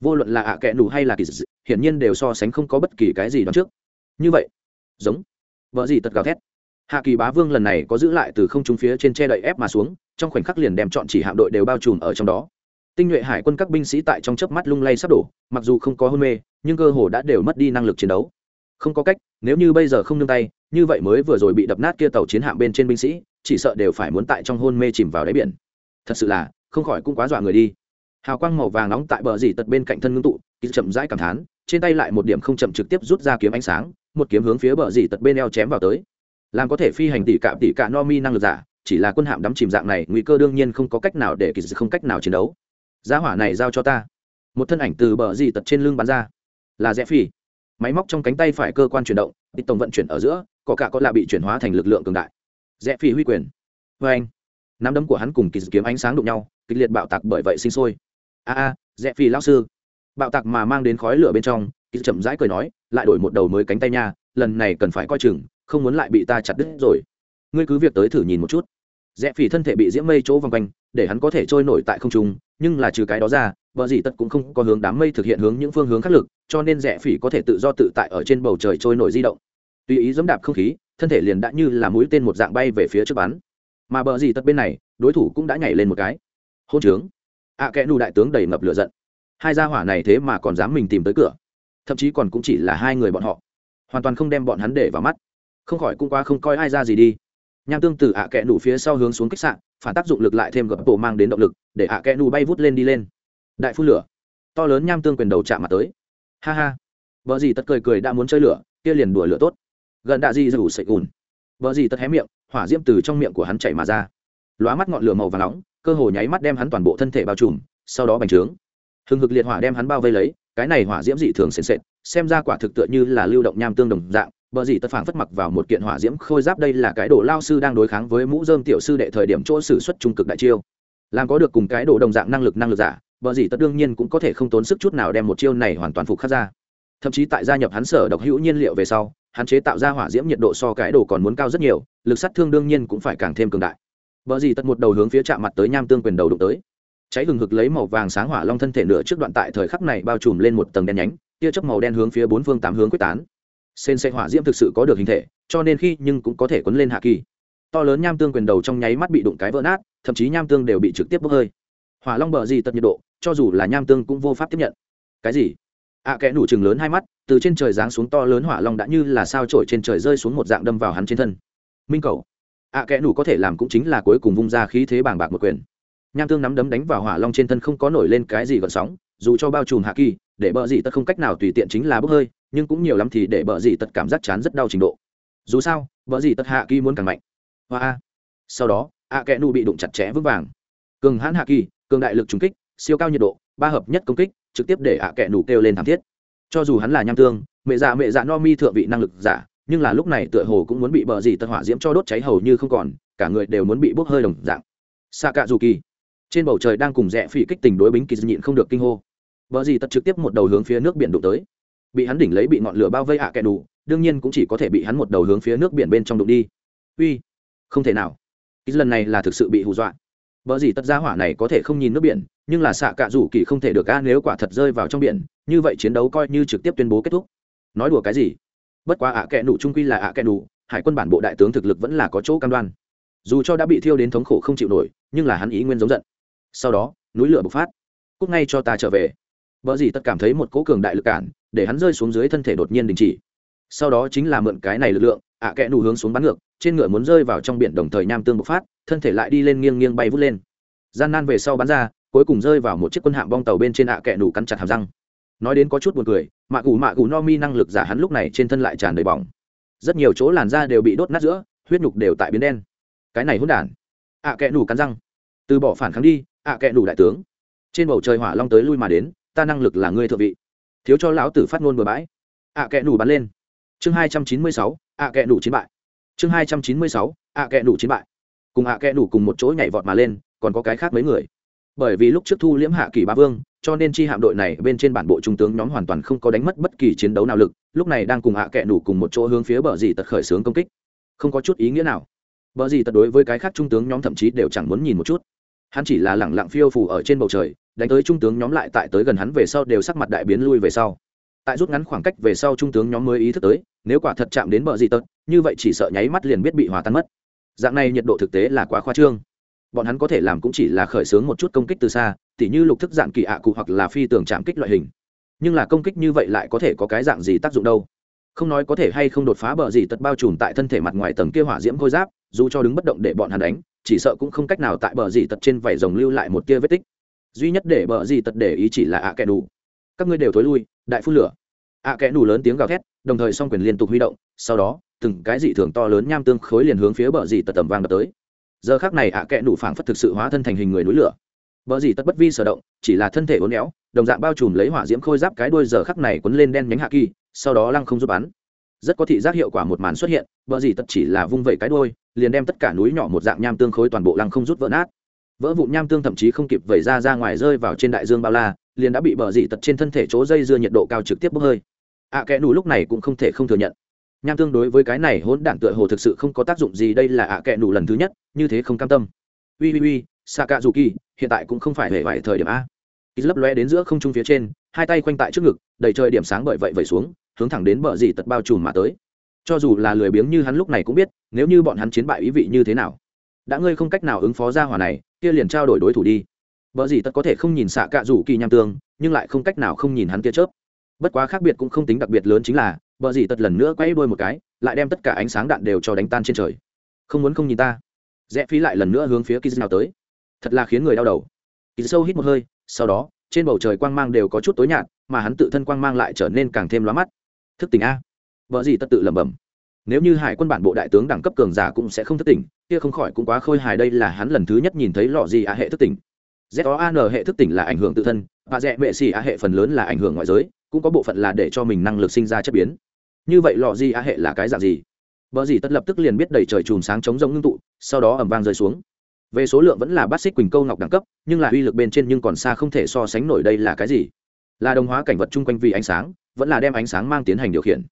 Vô luận là ạ kệ nủ hay là kỳ dị, hiển nhiên đều so sánh không có bất kỳ cái gì đó trước. Như vậy, giống, vợ gì tật gào thét. Hạ kỳ bá vương lần này có giữ lại từ không trung phía trên che đậy ép mà xuống, trong khoảnh khắc liền đem chọn chỉ hạm đội đều bao trùm ở trong đó tinh nhuệ hải quân các binh sĩ tại trong chớp mắt lung lay sắp đổ, mặc dù không có hôn mê, nhưng cơ hồ đã đều mất đi năng lực chiến đấu. Không có cách, nếu như bây giờ không nương tay, như vậy mới vừa rồi bị đập nát kia tàu chiến hạm bên trên binh sĩ, chỉ sợ đều phải muốn tại trong hôn mê chìm vào đáy biển. Thật sự là, không khỏi cũng quá dọa người đi. Hào quang màu vàng nóng tại bờ dì tật bên cạnh thân ngưng tụ, ký chậm rãi cảm thán, trên tay lại một điểm không chậm trực tiếp rút ra kiếm ánh sáng, một kiếm hướng phía bờ dì tật bên eo chém vào tới. Làm có thể phi hành tỷ cạm tỷ cạ no mi năng lực giả, chỉ là quân hạm đắm chìm dạng này, nguy cơ đương nhiên không có cách nào để kỳ không cách nào chiến đấu giá hỏa này giao cho ta. Một thân ảnh từ bờ dì tật trên lưng bắn ra. Là rẽ phi máy móc trong cánh tay phải cơ quan chuyển động tít tổng vận chuyển ở giữa có cả có là bị chuyển hóa thành lực lượng cường đại. Rẽ phi huy quyền. Vê anh, nắm đấm của hắn cùng kỳ kiếm ánh sáng đụng nhau, kịch liệt bạo tạc bởi vậy sinh sôi. A a, rẽ phi lao sư. Bạo tạc mà mang đến khói lửa bên trong, kỳ chậm rãi cười nói, lại đổi một đầu mới cánh tay nha, lần này cần phải coi chừng, không muốn lại bị ta chặt đứt rồi. Ngươi cứ việc tới thử nhìn một chút rẽ phỉ thân thể bị diễm mây chỗ vòng quanh để hắn có thể trôi nổi tại không trung nhưng là trừ cái đó ra vợ gì tật cũng không có hướng đám mây thực hiện hướng những phương hướng khắc lực cho nên rẽ phỉ có thể tự do tự tại ở trên bầu trời trôi nổi di động. Tùy ý dẫm đạp không khí thân thể liền đã như là mũi tên một dạng bay về phía trước bắn. Mà bờ gì tật bên này đối thủ cũng đã nhảy lên một cái. Hôn trướng. Ạ à, kẽ nù đại tướng đầy ngập lửa giận. Hai gia hỏa này thế mà còn dám mình tìm tới cửa. Thậm chí còn cũng chỉ là hai người bọn họ. Hoàn toàn không đem bọn hắn để vào mắt. Không khỏi cũng qua không coi ai ra gì đi nham tương từ ạ à kẽ nụ phía sau hướng xuống kích sạn, phản tác dụng lực lại thêm gập bộ mang đến động lực, để ạ à kẽ nụ bay vút lên đi lên. Đại phun lửa. To lớn nham tương quyền đầu chạm mặt tới. Ha ha. Vợ gì tất cười cười đã muốn chơi lửa, kia liền đùa lửa tốt. Gần đạ di rủ sậy ùn. Vợ gì tất hé miệng, hỏa diễm từ trong miệng của hắn chảy mà ra. Lóa mắt ngọn lửa màu và nóng, cơ hồ nháy mắt đem hắn toàn bộ thân thể bao trùm, sau đó bành trướng. Hừng hực liệt hỏa đem hắn bao vây lấy, cái này hỏa diễm dị thường sền sệt, xem ra quả thực tựa như là lưu động nham tương đồng dạng Bờ dì tật phảng phất mặc vào một kiện hỏa diễm khôi giáp đây là cái đồ lao sư đang đối kháng với mũ dơm tiểu sư đệ thời điểm chỗ sử xuất trung cực đại chiêu. Làm có được cùng cái đồ đồng dạng năng lực năng lực giả, bờ dì tật đương nhiên cũng có thể không tốn sức chút nào đem một chiêu này hoàn toàn phục khắc ra. Thậm chí tại gia nhập hắn sở độc hữu nhiên liệu về sau, hắn chế tạo ra hỏa diễm nhiệt độ so cái đồ còn muốn cao rất nhiều, lực sát thương đương nhiên cũng phải càng thêm cường đại. Bờ dì tật một đầu hướng phía chạm mặt tới nham tương quyền đầu đụng tới. Cháy hừng hực lấy màu vàng sáng hỏa long thân thể nửa trước đoạn tại thời khắc này bao trùm lên một tầng đen nhánh, tia chớp màu đen hướng phía bốn phương tám hướng quyết tán sên xe hỏa diễm thực sự có được hình thể cho nên khi nhưng cũng có thể quấn lên hạ kỳ. To lớn nham tương quyền đầu trong nháy mắt bị đụng cái vỡ nát thậm chí nham tương đều bị trực tiếp bốc hơi. Hỏa long bờ gì tật nhiệt độ cho dù là nham tương cũng vô pháp tiếp nhận. Cái gì? Ạ à, kẽ nủ chừng lớn hai mắt từ trên trời giáng xuống to lớn hỏa long đã như là sao trổi trên trời rơi xuống một dạng đâm vào hắn trên thân. Minh cầu. Ạ à, kẽ nủ có thể làm cũng chính là cuối cùng vung ra khí thế bàng bạc một quyền. Nham tương nắm đấm đánh vào hỏa long trên thân không có nổi lên cái gì gợn sóng dù cho bao trùm hạ kỳ để bờ gì tất không cách nào tùy tiện chính là bốc hơi nhưng cũng nhiều lắm thì để bờ gì tật cảm giác chán rất đau trình độ. Dù sao, bờ gì tật hạ kỳ muốn càng mạnh. Hoa sau đó, a kẽ nu bị đụng chặt chẽ vững vàng. Cường hãn hạ kỳ, cường đại lực trúng kích, siêu cao nhiệt độ, ba hợp nhất công kích, trực tiếp để ạ kẽ nụ kêu lên thảm thiết. Cho dù hắn là nham tương, mẹ già mẹ già no mi thượng vị năng lực giả, nhưng là lúc này tựa hồ cũng muốn bị bờ gì tật hỏa diễm cho đốt cháy hầu như không còn, cả người đều muốn bị bốc hơi đồng dạng. Xa cạ dù kỳ trên bầu trời đang cùng rẽ phỉ kích tình đối bính kỳ nhịn không được kinh hô. Bờ gì tật trực tiếp một đầu hướng phía nước biển đụng tới bị hắn đỉnh lấy bị ngọn lửa bao vây ạ kẹ đủ đương nhiên cũng chỉ có thể bị hắn một đầu hướng phía nước biển bên trong đụng đi uy không thể nào ít lần này là thực sự bị hù dọa vợ gì tất ra hỏa này có thể không nhìn nước biển, nhưng là xạ cạ rủ kỳ không thể được a nếu quả thật rơi vào trong biển, như vậy chiến đấu coi như trực tiếp tuyên bố kết thúc. Nói đùa cái gì? Bất quá ạ kẹ nụ trung quy là ạ kẹ nụ, hải quân bản bộ đại tướng thực lực vẫn là có chỗ cam đoan. Dù cho đã bị thiêu đến thống khổ không chịu nổi, nhưng là hắn ý nguyên giống giận. Sau đó, núi lửa bộc phát. Cút ngay cho ta trở về. vợ gì tất cảm thấy một cố cường đại lực cản, để hắn rơi xuống dưới thân thể đột nhiên đình chỉ. Sau đó chính là mượn cái này lực lượng, ạ kẽ nụ hướng xuống bắn ngược, trên ngựa muốn rơi vào trong biển đồng thời nham tương bộc phát, thân thể lại đi lên nghiêng nghiêng bay vút lên. Gian nan về sau bắn ra, cuối cùng rơi vào một chiếc quân hạm bong tàu bên trên ạ kẽ nụ cắn chặt hàm răng. Nói đến có chút buồn cười, mạ củ mạ củ no mi năng lực giả hắn lúc này trên thân lại tràn đầy bỏng. Rất nhiều chỗ làn da đều bị đốt nát giữa, huyết nhục đều tại biến đen. Cái này hỗn đản. ạ kẽ nụ cắn răng. Từ bỏ phản kháng đi, ạ kẽ nụ đại tướng. Trên bầu trời hỏa long tới lui mà đến, ta năng lực là ngươi thượng vị thiếu cho lão tử phát ngôn bừa bãi. Ạ à nủ bắn lên. Chương hai trăm chín mươi sáu, ạ kẽ nủ chiến bại. Chương hai trăm chín mươi sáu, ạ kẽ nủ chiến bại. Cùng ạ kẽ nủ cùng một chỗ nhảy vọt mà lên, còn có cái khác mấy người. Bởi vì lúc trước thu liễm hạ kỳ ba vương, cho nên chi hạm đội này bên trên bản bộ trung tướng nhóm hoàn toàn không có đánh mất bất kỳ chiến đấu nào lực, lúc này đang cùng ạ kẽ nủ cùng một chỗ hướng phía bờ dì tật khởi xướng công kích. Không có chút ý nghĩa nào. Bờ dì tật đối với cái khác trung tướng nhóm thậm chí đều chẳng muốn nhìn một chút hắn chỉ là lẳng lặng phiêu phù ở trên bầu trời, đánh tới trung tướng nhóm lại tại tới gần hắn về sau đều sắc mặt đại biến lui về sau. Tại rút ngắn khoảng cách về sau trung tướng nhóm mới ý thức tới, nếu quả thật chạm đến bờ gì tật, như vậy chỉ sợ nháy mắt liền biết bị hòa tan mất. Dạng này nhiệt độ thực tế là quá khoa trương. Bọn hắn có thể làm cũng chỉ là khởi xướng một chút công kích từ xa, tỉ như lục thức dạng kỳ ạ cụ hoặc là phi tường chạm kích loại hình. Nhưng là công kích như vậy lại có thể có cái dạng gì tác dụng đâu? Không nói có thể hay không đột phá bờ gì tật bao trùm tại thân thể mặt ngoài tầng kia hỏa diễm khôi giáp, dù cho đứng bất động để bọn hắn đánh chỉ sợ cũng không cách nào tại bờ gì tật trên vảy rồng lưu lại một tia vết tích. Duy nhất để bờ gì tật để ý chỉ là ạ kẻ đủ các ngươi đều thối lui, đại phun lửa. Ạ kẻ đủ lớn tiếng gào thét, đồng thời song quyền liên tục huy động, sau đó, từng cái dị thường to lớn nham tương khối liền hướng phía bờ dì tật tầm vang đập tới. Giờ khác này ạ kẽ đủ phảng phất thực sự hóa thân thành hình người núi lửa. Bờ dì tật bất vi sở động, chỉ là thân thể uốn éo, đồng dạng bao trùm lấy hỏa diễm khôi giáp cái đuôi giờ khắc này quấn lên đen nhánh hạ kỳ, sau đó lăng không giúp bắn rất có thị giác hiệu quả một màn xuất hiện bờ dì tật chỉ là vung vẩy cái đuôi liền đem tất cả núi nhỏ một dạng nham tương khối toàn bộ lăng không rút vỡ nát. Vỡ vụn nham tương thậm chí không kịp vẩy ra ra ngoài rơi vào trên đại dương bao la liền đã bị bờ dì tật trên thân thể chỗ dây dưa nhiệt độ cao trực tiếp bốc hơi. Ạ à, kẽ nù lúc này cũng không thể không thừa nhận. Nham tương đối với cái này hỗn đản tựa hồ thực sự không có tác dụng gì đây là ạ à kẽ nù lần thứ nhất như thế không cam tâm. Ui ui ui saka dù kỳ hiện tại cũng không phải hề vải thời điểm a. Ít lấp lóe đến giữa không trung phía trên hai tay quanh tại trước ngực đầy trời điểm sáng bởi vậy vẩy xuống hướng thẳng đến bờ dì tật bao trùm mà tới. Cho dù là lười biếng như hắn lúc này cũng biết, nếu như bọn hắn chiến bại ý vị như thế nào, đã ngươi không cách nào ứng phó ra hỏa này, kia liền trao đổi đối thủ đi. Bờ dì tật có thể không nhìn xạ cạ rủ kỳ nham tương, nhưng lại không cách nào không nhìn hắn kia chớp. Bất quá khác biệt cũng không tính đặc biệt lớn chính là, bờ dì tật lần nữa quay đôi một cái, lại đem tất cả ánh sáng đạn đều cho đánh tan trên trời. Không muốn không nhìn ta. Rẽ phí lại lần nữa hướng phía kiz nào tới. Thật là khiến người đau đầu. Kiz sâu hít một hơi, sau đó, trên bầu trời quang mang đều có chút tối nhạt, mà hắn tự thân quang mang lại trở nên càng thêm lóa mắt thức tỉnh a. Vợ gì tất tự lẩm bẩm. Nếu như hải quân bản bộ đại tướng đẳng cấp cường giả cũng sẽ không thức tỉnh kia không khỏi cũng quá khôi hài đây là hắn lần thứ nhất nhìn thấy lọ gì a hệ thức tỉnh. Z o an hệ thức tỉnh là ảnh hưởng tự thân và rẽ bệ xì a hệ phần lớn là ảnh hưởng ngoại giới cũng có bộ phận là để cho mình năng lực sinh ra chất biến. Như vậy lọ gì a hệ là cái dạng gì? Vợ gì tất lập tức liền biết đầy trời chùm sáng chống rông ngưng tụ, sau đó ầm vang rơi xuống. Về số lượng vẫn là bát xích quỳnh câu ngọc đẳng cấp, nhưng là uy lực bên trên nhưng còn xa không thể so sánh nổi đây là cái gì? Là đồng hóa cảnh vật chung quanh vì ánh sáng, vẫn là đem ánh sáng mang tiến hành điều khiển.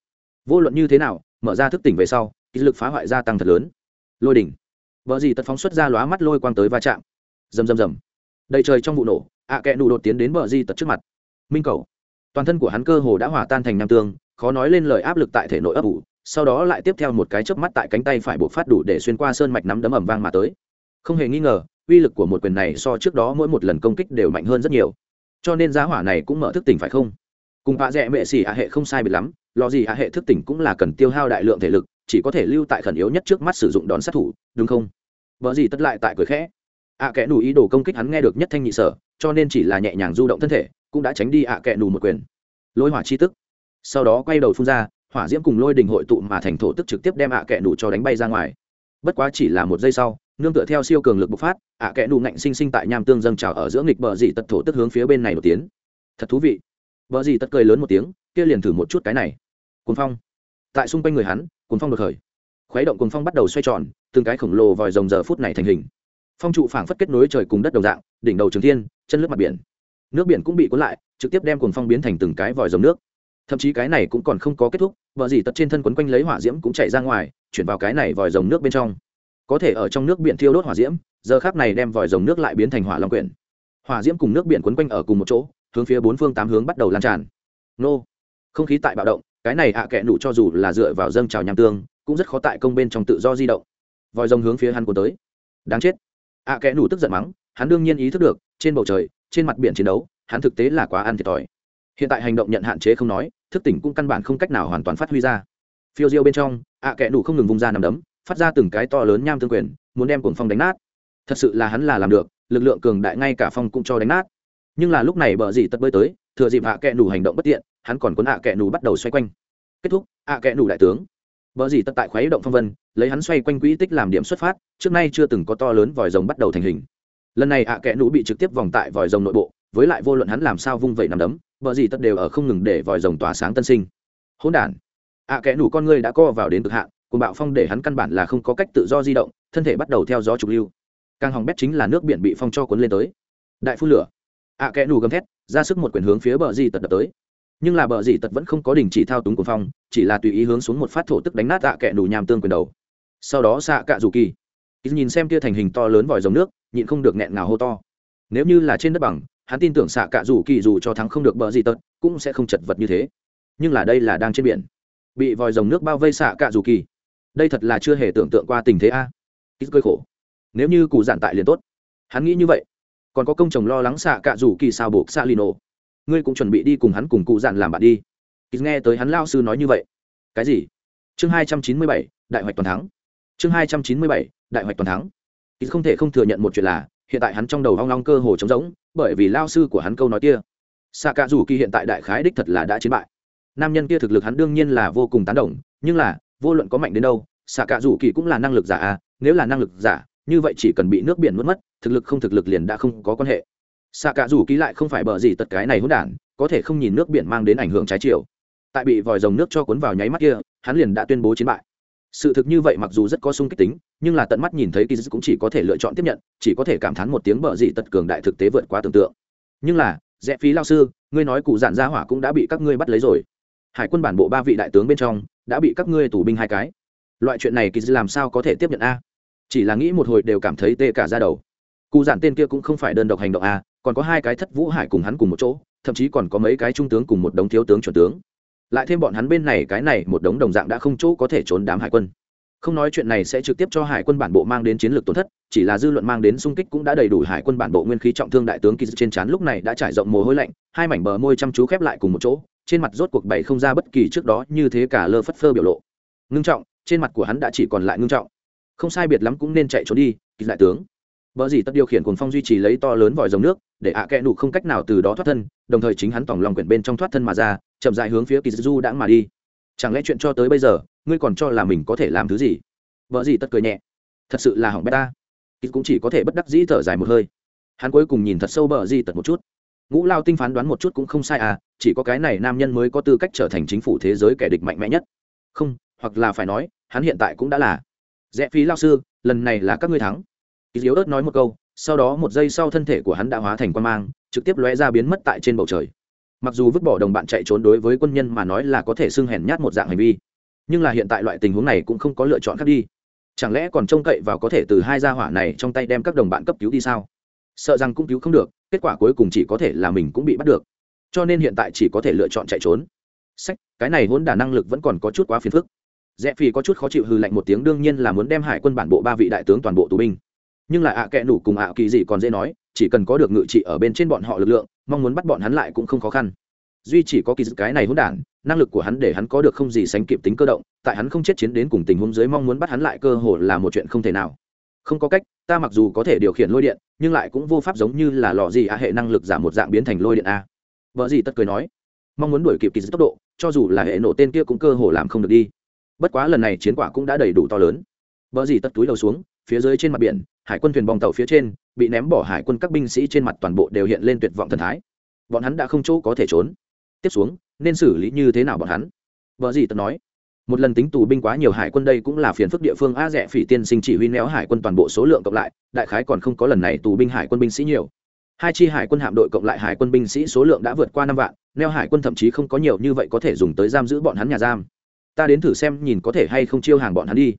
Vô luận như thế nào, mở ra thức tỉnh về sau, kỹ lực phá hoại gia tăng thật lớn. Lôi đỉnh. Bờ gì tật phóng xuất ra lóa mắt lôi quang tới va chạm. Rầm rầm rầm. Đầy trời trong vụ nổ, ạ kẹ nụ đột tiến đến bờ di tật trước mặt. Minh cầu. Toàn thân của hắn cơ hồ đã hòa tan thành nam tương, khó nói lên lời áp lực tại thể nội ấp ủ, sau đó lại tiếp theo một cái chớp mắt tại cánh tay phải buộc phát đủ để xuyên qua sơn mạch nắm đấm ẩm vang mà tới không hề nghi ngờ uy lực của một quyền này so trước đó mỗi một lần công kích đều mạnh hơn rất nhiều cho nên giá hỏa này cũng mở thức tỉnh phải không cùng bạ rẽ mệ xỉ hạ hệ không sai biệt lắm, lò gì hạ hệ thức tỉnh cũng là cần tiêu hao đại lượng thể lực, chỉ có thể lưu tại khẩn yếu nhất trước mắt sử dụng đón sát thủ, đúng không? Vợ gì tất lại tại cười khẽ. Ạ à kẽ nù ý đồ công kích hắn nghe được nhất thanh nhị sở, cho nên chỉ là nhẹ nhàng du động thân thể, cũng đã tránh đi ạ à kẽ nù một quyền. Lôi hỏa chi tức. Sau đó quay đầu phun ra, hỏa diễm cùng lôi đình hội tụ mà thành thổ tức trực tiếp đem ạ à kẹ nủ cho đánh bay ra ngoài. Bất quá chỉ là một giây sau, nương tựa theo siêu cường lực bộc phát, ạ à nù ngạnh sinh sinh tại nham tương dâng trào ở giữa nghịch bờ dị tật thổ tức hướng phía bên này một tiến. Thật thú vị bờ gì tất cười lớn một tiếng, kia liền thử một chút cái này. Cuốn phong. Tại xung quanh người hắn cuốn phong đột khởi. Khuấy động cuốn phong bắt đầu xoay tròn, từng cái khổng lồ vòi rồng giờ phút này thành hình. Phong trụ phảng phất kết nối trời cùng đất đồng dạng, đỉnh đầu trường thiên, chân lướt mặt biển. Nước biển cũng bị cuốn lại, trực tiếp đem cuồng phong biến thành từng cái vòi rồng nước. Thậm chí cái này cũng còn không có kết thúc vợ gì tật trên thân quấn quanh lấy hỏa diễm cũng chạy ra ngoài, chuyển vào cái này vòi rồng nước bên trong. Có thể ở trong nước biển thiêu đốt hỏa diễm, giờ khác này đem vòi rồng nước lại biến thành hỏa long quyển. Hỏa diễm cùng nước biển quấn quanh ở cùng một chỗ hướng phía bốn phương tám hướng bắt đầu lan tràn. Nô. Không khí tại bạo động, cái này ạ à kệ nụ cho dù là dựa vào dâng trào nham tương, cũng rất khó tại công bên trong tự do di động. Vòi rồng hướng phía hắn cuốn tới. Đáng chết. Ạ à kệ nụ tức giận mắng, hắn đương nhiên ý thức được, trên bầu trời, trên mặt biển chiến đấu, hắn thực tế là quá ăn thiệt thòi. Hiện tại hành động nhận hạn chế không nói, thức tỉnh cũng căn bản không cách nào hoàn toàn phát huy ra. Phiêu diêu bên trong, ạ à kẽ nụ không ngừng vung ra nằm đấm, phát ra từng cái to lớn nham tương quyền, muốn đem cuồng phong đánh nát. Thật sự là hắn là làm được, lực lượng cường đại ngay cả phong cũng cho đánh nát nhưng là lúc này bờ dì tật bơi tới, thừa dịp hạ à kẽ nủ hành động bất tiện, hắn còn cuốn hạ kẽ nủ bắt đầu xoay quanh. Kết thúc hạ kẽ nủ đại tướng. Bờ dì tật tại khoáy động phong vân, lấy hắn xoay quanh quỹ tích làm điểm xuất phát, trước nay chưa từng có to lớn vòi rồng bắt đầu thành hình. Lần này hạ kẽ nủ bị trực tiếp vòng tại vòi rồng nội bộ, với lại vô luận hắn làm sao vung vẩy nằm đấm, bờ dì tật đều ở không ngừng để vòi rồng tỏa sáng tân sinh. Hỗn đản. Hạ kẹ kẽ nủ con ngươi đã co vào đến cực hạn cùng bạo phong để hắn căn bản là không có cách tự do di động, thân thể bắt đầu theo gió trục lưu. Càng hỏng bét chính là nước biển bị phong cho cuốn lên tới. Đại phun lửa ạ kẽ nù gầm thét, ra sức một quyền hướng phía bờ di tật đập tới. Nhưng là bờ di tật vẫn không có đình chỉ thao túng của phong, chỉ là tùy ý hướng xuống một phát thổ tức đánh nát ạ kẽ nù nhàm tương quyền đầu. Sau đó xạ cạ dù kỳ. Nhìn xem kia thành hình to lớn vòi rồng nước, nhịn không được nghẹn ngào hô to. Nếu như là trên đất bằng, hắn tin tưởng xạ cạ dù kỳ dù cho thắng không được bờ gì tật, cũng sẽ không chật vật như thế. Nhưng là đây là đang trên biển. Bị vòi rồng nước bao vây xạ cạ dù kỳ. Đây thật là chưa hề tưởng tượng qua tình thế a. Ít cơi khổ. Nếu như cụ giản tại liền tốt. Hắn nghĩ như vậy còn có công chồng lo lắng xạ cạ rủ kỳ sao buộc xạ lino ngươi cũng chuẩn bị đi cùng hắn cùng cụ giản làm bạn đi. Kỳ nghe tới hắn lao sư nói như vậy. Cái gì? Chương hai trăm chín mươi bảy, đại hoạch toàn thắng. Chương hai trăm chín mươi bảy, đại hoạch toàn thắng. Kỳ không thể không thừa nhận một chuyện là, hiện tại hắn trong đầu hoang long cơ hồ trống rỗng, bởi vì lao sư của hắn câu nói kia. Xạ cạ rủ kỳ hiện tại đại khái đích thật là đã chiến bại. Nam nhân kia thực lực hắn đương nhiên là vô cùng tán đồng, nhưng là, vô luận có mạnh đến đâu, xạ cạ rủ kỳ cũng là năng lực giả à nếu là năng lực giả như vậy chỉ cần bị nước biển nuốt mất, thực lực không thực lực liền đã không có quan hệ. Xạ cả rủ ký lại không phải bờ gì tật cái này hỗn đản, có thể không nhìn nước biển mang đến ảnh hưởng trái chiều. Tại bị vòi rồng nước cho cuốn vào nháy mắt kia, hắn liền đã tuyên bố chiến bại. Sự thực như vậy mặc dù rất có sung kích tính, nhưng là tận mắt nhìn thấy kỳ cũng chỉ có thể lựa chọn tiếp nhận, chỉ có thể cảm thán một tiếng bờ dị tật cường đại thực tế vượt qua tưởng tượng. Nhưng là rẽ phí lao sư, ngươi nói cụ giản gia hỏa cũng đã bị các ngươi bắt lấy rồi. Hải quân bản bộ ba vị đại tướng bên trong, đã bị các ngươi tù binh hai cái. Loại chuyện này kỳ làm sao có thể tiếp nhận a? Chỉ là nghĩ một hồi đều cảm thấy tê cả ra đầu. Cụ giản tên kia cũng không phải đơn độc hành động a, còn có hai cái thất vũ hải cùng hắn cùng một chỗ, thậm chí còn có mấy cái trung tướng cùng một đống thiếu tướng chuẩn tướng. Lại thêm bọn hắn bên này cái này một đống đồng dạng đã không chỗ có thể trốn đám hải quân. Không nói chuyện này sẽ trực tiếp cho hải quân bản bộ mang đến chiến lược tổn thất, chỉ là dư luận mang đến xung kích cũng đã đầy đủ hải quân bản bộ nguyên khí trọng thương đại tướng kỳ trên trán lúc này đã trải rộng mồ hôi lạnh, hai mảnh bờ môi chăm chú khép lại cùng một chỗ, trên mặt rốt cuộc bảy không ra bất kỳ trước đó như thế cả lơ phất phơ biểu lộ. Ngưng trọng, trên mặt của hắn đã chỉ còn lại ngưng trọng không sai biệt lắm cũng nên chạy trốn đi kịch đại tướng vợ gì tất điều khiển cuồng phong duy trì lấy to lớn vòi dòng nước, để ạ à kẽ nụ không cách nào từ đó thoát thân, đồng thời chính hắn tổng lòng quyển bên trong thoát thân mà ra, chậm rãi hướng phía kỳ du đã mà đi. Chẳng lẽ chuyện cho tới bây giờ, ngươi còn cho là mình có thể làm thứ gì? vợ gì tất cười nhẹ. Thật sự là hỏng beta. kỳ cũng chỉ có thể bất đắc dĩ thở dài một hơi. Hắn cuối cùng nhìn thật sâu bở gì tật một chút. Ngũ Lao tinh phán đoán một chút cũng không sai à, chỉ có cái này nam nhân mới có tư cách trở thành chính phủ thế giới kẻ địch mạnh mẽ nhất. Không, hoặc là phải nói, hắn hiện tại cũng đã là. Rẽ phí lao sư, lần này là các ngươi thắng. Ký yếu ớt nói một câu sau đó một giây sau thân thể của hắn đã hóa thành quan mang trực tiếp lóe ra biến mất tại trên bầu trời. Mặc dù vứt bỏ đồng bạn chạy trốn đối với quân nhân mà nói là có thể xưng hèn nhát một dạng hành vi nhưng là hiện tại loại tình huống này cũng không có lựa chọn khác đi. Chẳng lẽ còn trông cậy vào có thể từ hai gia hỏa này trong tay đem các đồng bạn cấp cứu đi sao? Sợ rằng cũng cứu không được kết quả cuối cùng chỉ có thể là mình cũng bị bắt được. Cho nên hiện tại chỉ có thể lựa chọn chạy trốn. Sách cái này hôn đả năng lực vẫn còn có chút quá phiền phức rẽ phi có chút khó chịu hư lạnh một tiếng, đương nhiên là muốn đem hải quân bản bộ ba vị đại tướng toàn bộ tù binh. Nhưng lại ạ à kệ nủ cùng ạ kỳ gì còn dễ nói, chỉ cần có được ngự trị ở bên trên bọn họ lực lượng, mong muốn bắt bọn hắn lại cũng không khó khăn. Duy chỉ có kỳ dự cái này hỗn đản, năng lực của hắn để hắn có được không gì sánh kịp tính cơ động, tại hắn không chết chiến đến cùng tình huống dưới mong muốn bắt hắn lại cơ hồ là một chuyện không thể nào. Không có cách, ta mặc dù có thể điều khiển lôi điện, nhưng lại cũng vô pháp giống như là lò gì a hệ năng lực giảm một dạng biến thành lôi điện a. Vợ gì tất cười nói, mong muốn đuổi kịp kỳ dự tốc độ, cho dù là hệ nổ tên kia cũng cơ hồ làm không được đi bất quá lần này chiến quả cũng đã đầy đủ to lớn. Vợ gì tất túi đầu xuống, phía dưới trên mặt biển, hải quân thuyền bong tàu phía trên, bị ném bỏ hải quân các binh sĩ trên mặt toàn bộ đều hiện lên tuyệt vọng thần thái. Bọn hắn đã không chỗ có thể trốn. Tiếp xuống, nên xử lý như thế nào bọn hắn? Vợ gì tất nói. Một lần tính tù binh quá nhiều hải quân đây cũng là phiền phức địa phương. A rẻ phỉ tiên sinh chỉ huy néo hải quân toàn bộ số lượng cộng lại, đại khái còn không có lần này tù binh hải quân binh sĩ nhiều. Hai chi hải quân hạm đội cộng lại hải quân binh sĩ số lượng đã vượt qua năm vạn, neo hải quân thậm chí không có nhiều như vậy có thể dùng tới giam giữ bọn hắn nhà giam ta đến thử xem nhìn có thể hay không chiêu hàng bọn hắn đi.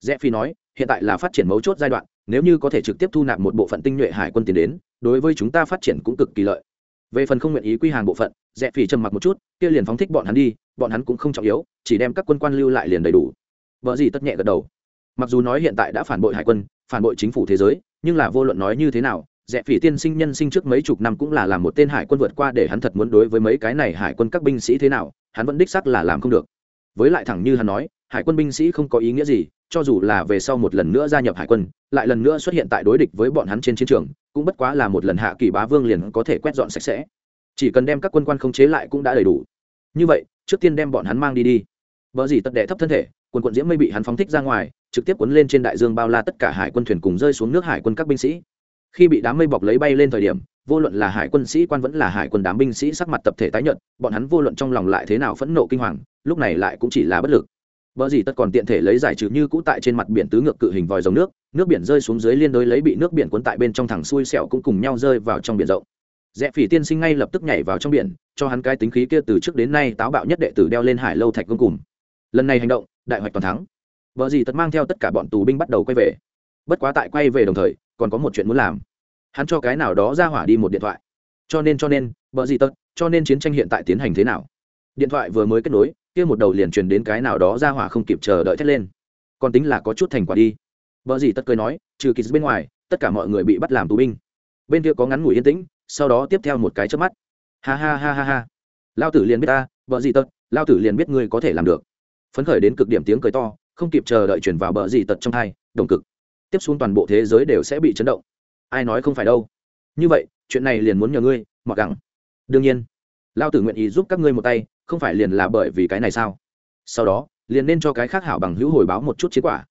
Rẽ phi nói, hiện tại là phát triển mấu chốt giai đoạn, nếu như có thể trực tiếp thu nạp một bộ phận tinh nhuệ hải quân tiến đến, đối với chúng ta phát triển cũng cực kỳ lợi. Về phần không nguyện ý quy hàng bộ phận, rẽ phi trầm mặc một chút, kia liền phóng thích bọn hắn đi, bọn hắn cũng không trọng yếu, chỉ đem các quân quan lưu lại liền đầy đủ. Vợ gì tất nhẹ gật đầu. Mặc dù nói hiện tại đã phản bội hải quân, phản bội chính phủ thế giới, nhưng là vô luận nói như thế nào, rẽ phỉ tiên sinh nhân sinh trước mấy chục năm cũng là làm một tên hải quân vượt qua để hắn thật muốn đối với mấy cái này hải quân các binh sĩ thế nào, hắn vẫn đích sắc là làm không được với lại thẳng như hắn nói, hải quân binh sĩ không có ý nghĩa gì, cho dù là về sau một lần nữa gia nhập hải quân, lại lần nữa xuất hiện tại đối địch với bọn hắn trên chiến trường, cũng bất quá là một lần hạ kỳ bá vương liền có thể quét dọn sạch sẽ. Chỉ cần đem các quân quan không chế lại cũng đã đầy đủ. Như vậy, trước tiên đem bọn hắn mang đi đi. Vợ gì tật đệ thấp thân thể quân quận diễm mây bị hắn phóng thích ra ngoài, trực tiếp cuốn lên trên đại dương bao la tất cả hải quân thuyền cùng rơi xuống nước hải quân các binh sĩ. Khi bị đám mây bọc lấy bay lên thời điểm vô luận là hải quân sĩ quan vẫn là hải quân đám binh sĩ sắc mặt tập thể tái nhợt, bọn hắn vô luận trong lòng lại thế nào phẫn nộ kinh hoàng lúc này lại cũng chỉ là bất lực Bờ gì tất còn tiện thể lấy giải trừ như cũ tại trên mặt biển tứ ngược cự hình vòi dòng nước, nước biển rơi xuống dưới liên đối lấy bị nước biển cuốn tại bên trong thẳng xuôi sẹo cũng cùng nhau rơi vào trong biển rộng. Rẽ Phỉ tiên sinh ngay lập tức nhảy vào trong biển, cho hắn cái tính khí kia từ trước đến nay táo bạo nhất đệ tử đeo lên hải lâu thạch cương cùng. Lần này hành động, đại hoạch toàn thắng. Bờ gì tất mang theo tất cả bọn tù binh bắt đầu quay về. Bất quá tại quay về đồng thời, còn có một chuyện muốn làm. Hắn cho cái nào đó ra hỏa đi một điện thoại. Cho nên cho nên, bờ gì tật cho nên chiến tranh hiện tại tiến hành thế nào? Điện thoại vừa mới kết nối, kia một đầu liền truyền đến cái nào đó ra hỏa không kịp chờ đợi thét lên. Còn tính là có chút thành quả đi. Bờ gì tất cười nói trừ kỳ bên ngoài tất cả mọi người bị bắt làm tù binh. Bên kia có ngắn ngủi yên tĩnh sau đó tiếp theo một cái chớp mắt. Ha ha ha ha ha. Lao tử liền biết ta vợ gì tật lao tử liền biết ngươi có thể làm được. Phấn khởi đến cực điểm tiếng cười to không kịp chờ đợi chuyển vào bờ gì tật trong thai đồng cực. Tiếp xuống toàn bộ thế giới đều sẽ bị chấn động ai nói không phải đâu. Như vậy, chuyện này liền muốn nhờ ngươi mặc gẳng. Đương nhiên lao tử nguyện ý giúp các ngươi một tay, không phải liền là bởi vì cái này sao? Sau đó, liền nên cho cái khác hảo bằng hữu hồi báo một chút chiến quả.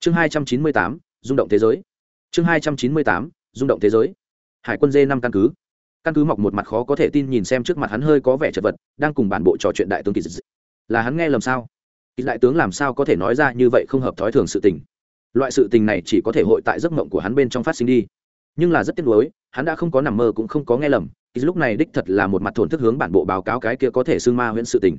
Chương hai trăm chín mươi tám, rung động thế giới. Chương hai trăm chín mươi tám, rung động thế giới. Hải quân dê năm căn cứ. Căn cứ mọc một mặt khó có thể tin nhìn xem trước mặt hắn hơi có vẻ chật vật, đang cùng bản bộ trò chuyện đại tướng kỳ dị là hắn nghe lầm sao? Kỳ đại tướng làm sao có thể nói ra như vậy không hợp thói thường sự tình? Loại sự tình này chỉ có thể hội tại giấc mộng của hắn bên trong phát sinh đi nhưng là rất tiếc nuối, hắn đã không có nằm mơ cũng không có nghe lầm lúc này đích thật là một mặt thổn thức hướng bản bộ báo cáo cái kia có thể xưng ma huyễn sự tình.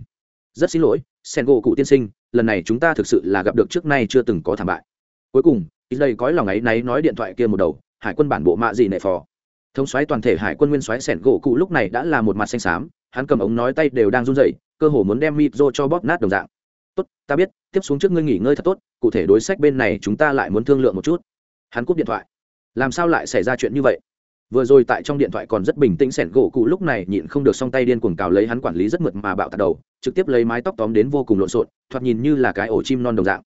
Rất xin lỗi, sen gỗ cụ tiên sinh, lần này chúng ta thực sự là gặp được trước nay chưa từng có thảm bại. Cuối cùng ít đây có lòng ấy náy nói điện thoại kia một đầu, hải quân bản bộ mạ gì nệ phò. Thống xoáy toàn thể hải quân nguyên xoáy sẻn gỗ cụ lúc này đã là một mặt xanh xám, hắn cầm ống nói tay đều đang run rẩy, cơ hồ muốn đem mịp rô cho bóp nát đồng dạng. Tốt, ta biết, tiếp xuống trước ngươi nghỉ ngơi thật tốt, cụ thể đối sách bên này chúng ta lại muốn thương lượng một chút. Hắn cúp điện thoại làm sao lại xảy ra chuyện như vậy? Vừa rồi tại trong điện thoại còn rất bình tĩnh sẻn gỗ cụ, lúc này nhịn không được song tay điên cuồng cào lấy hắn quản lý rất mượt mà bạo tạt đầu, trực tiếp lấy mái tóc tóm đến vô cùng lộn xộn, thoạt nhìn như là cái ổ chim non đồng dạng.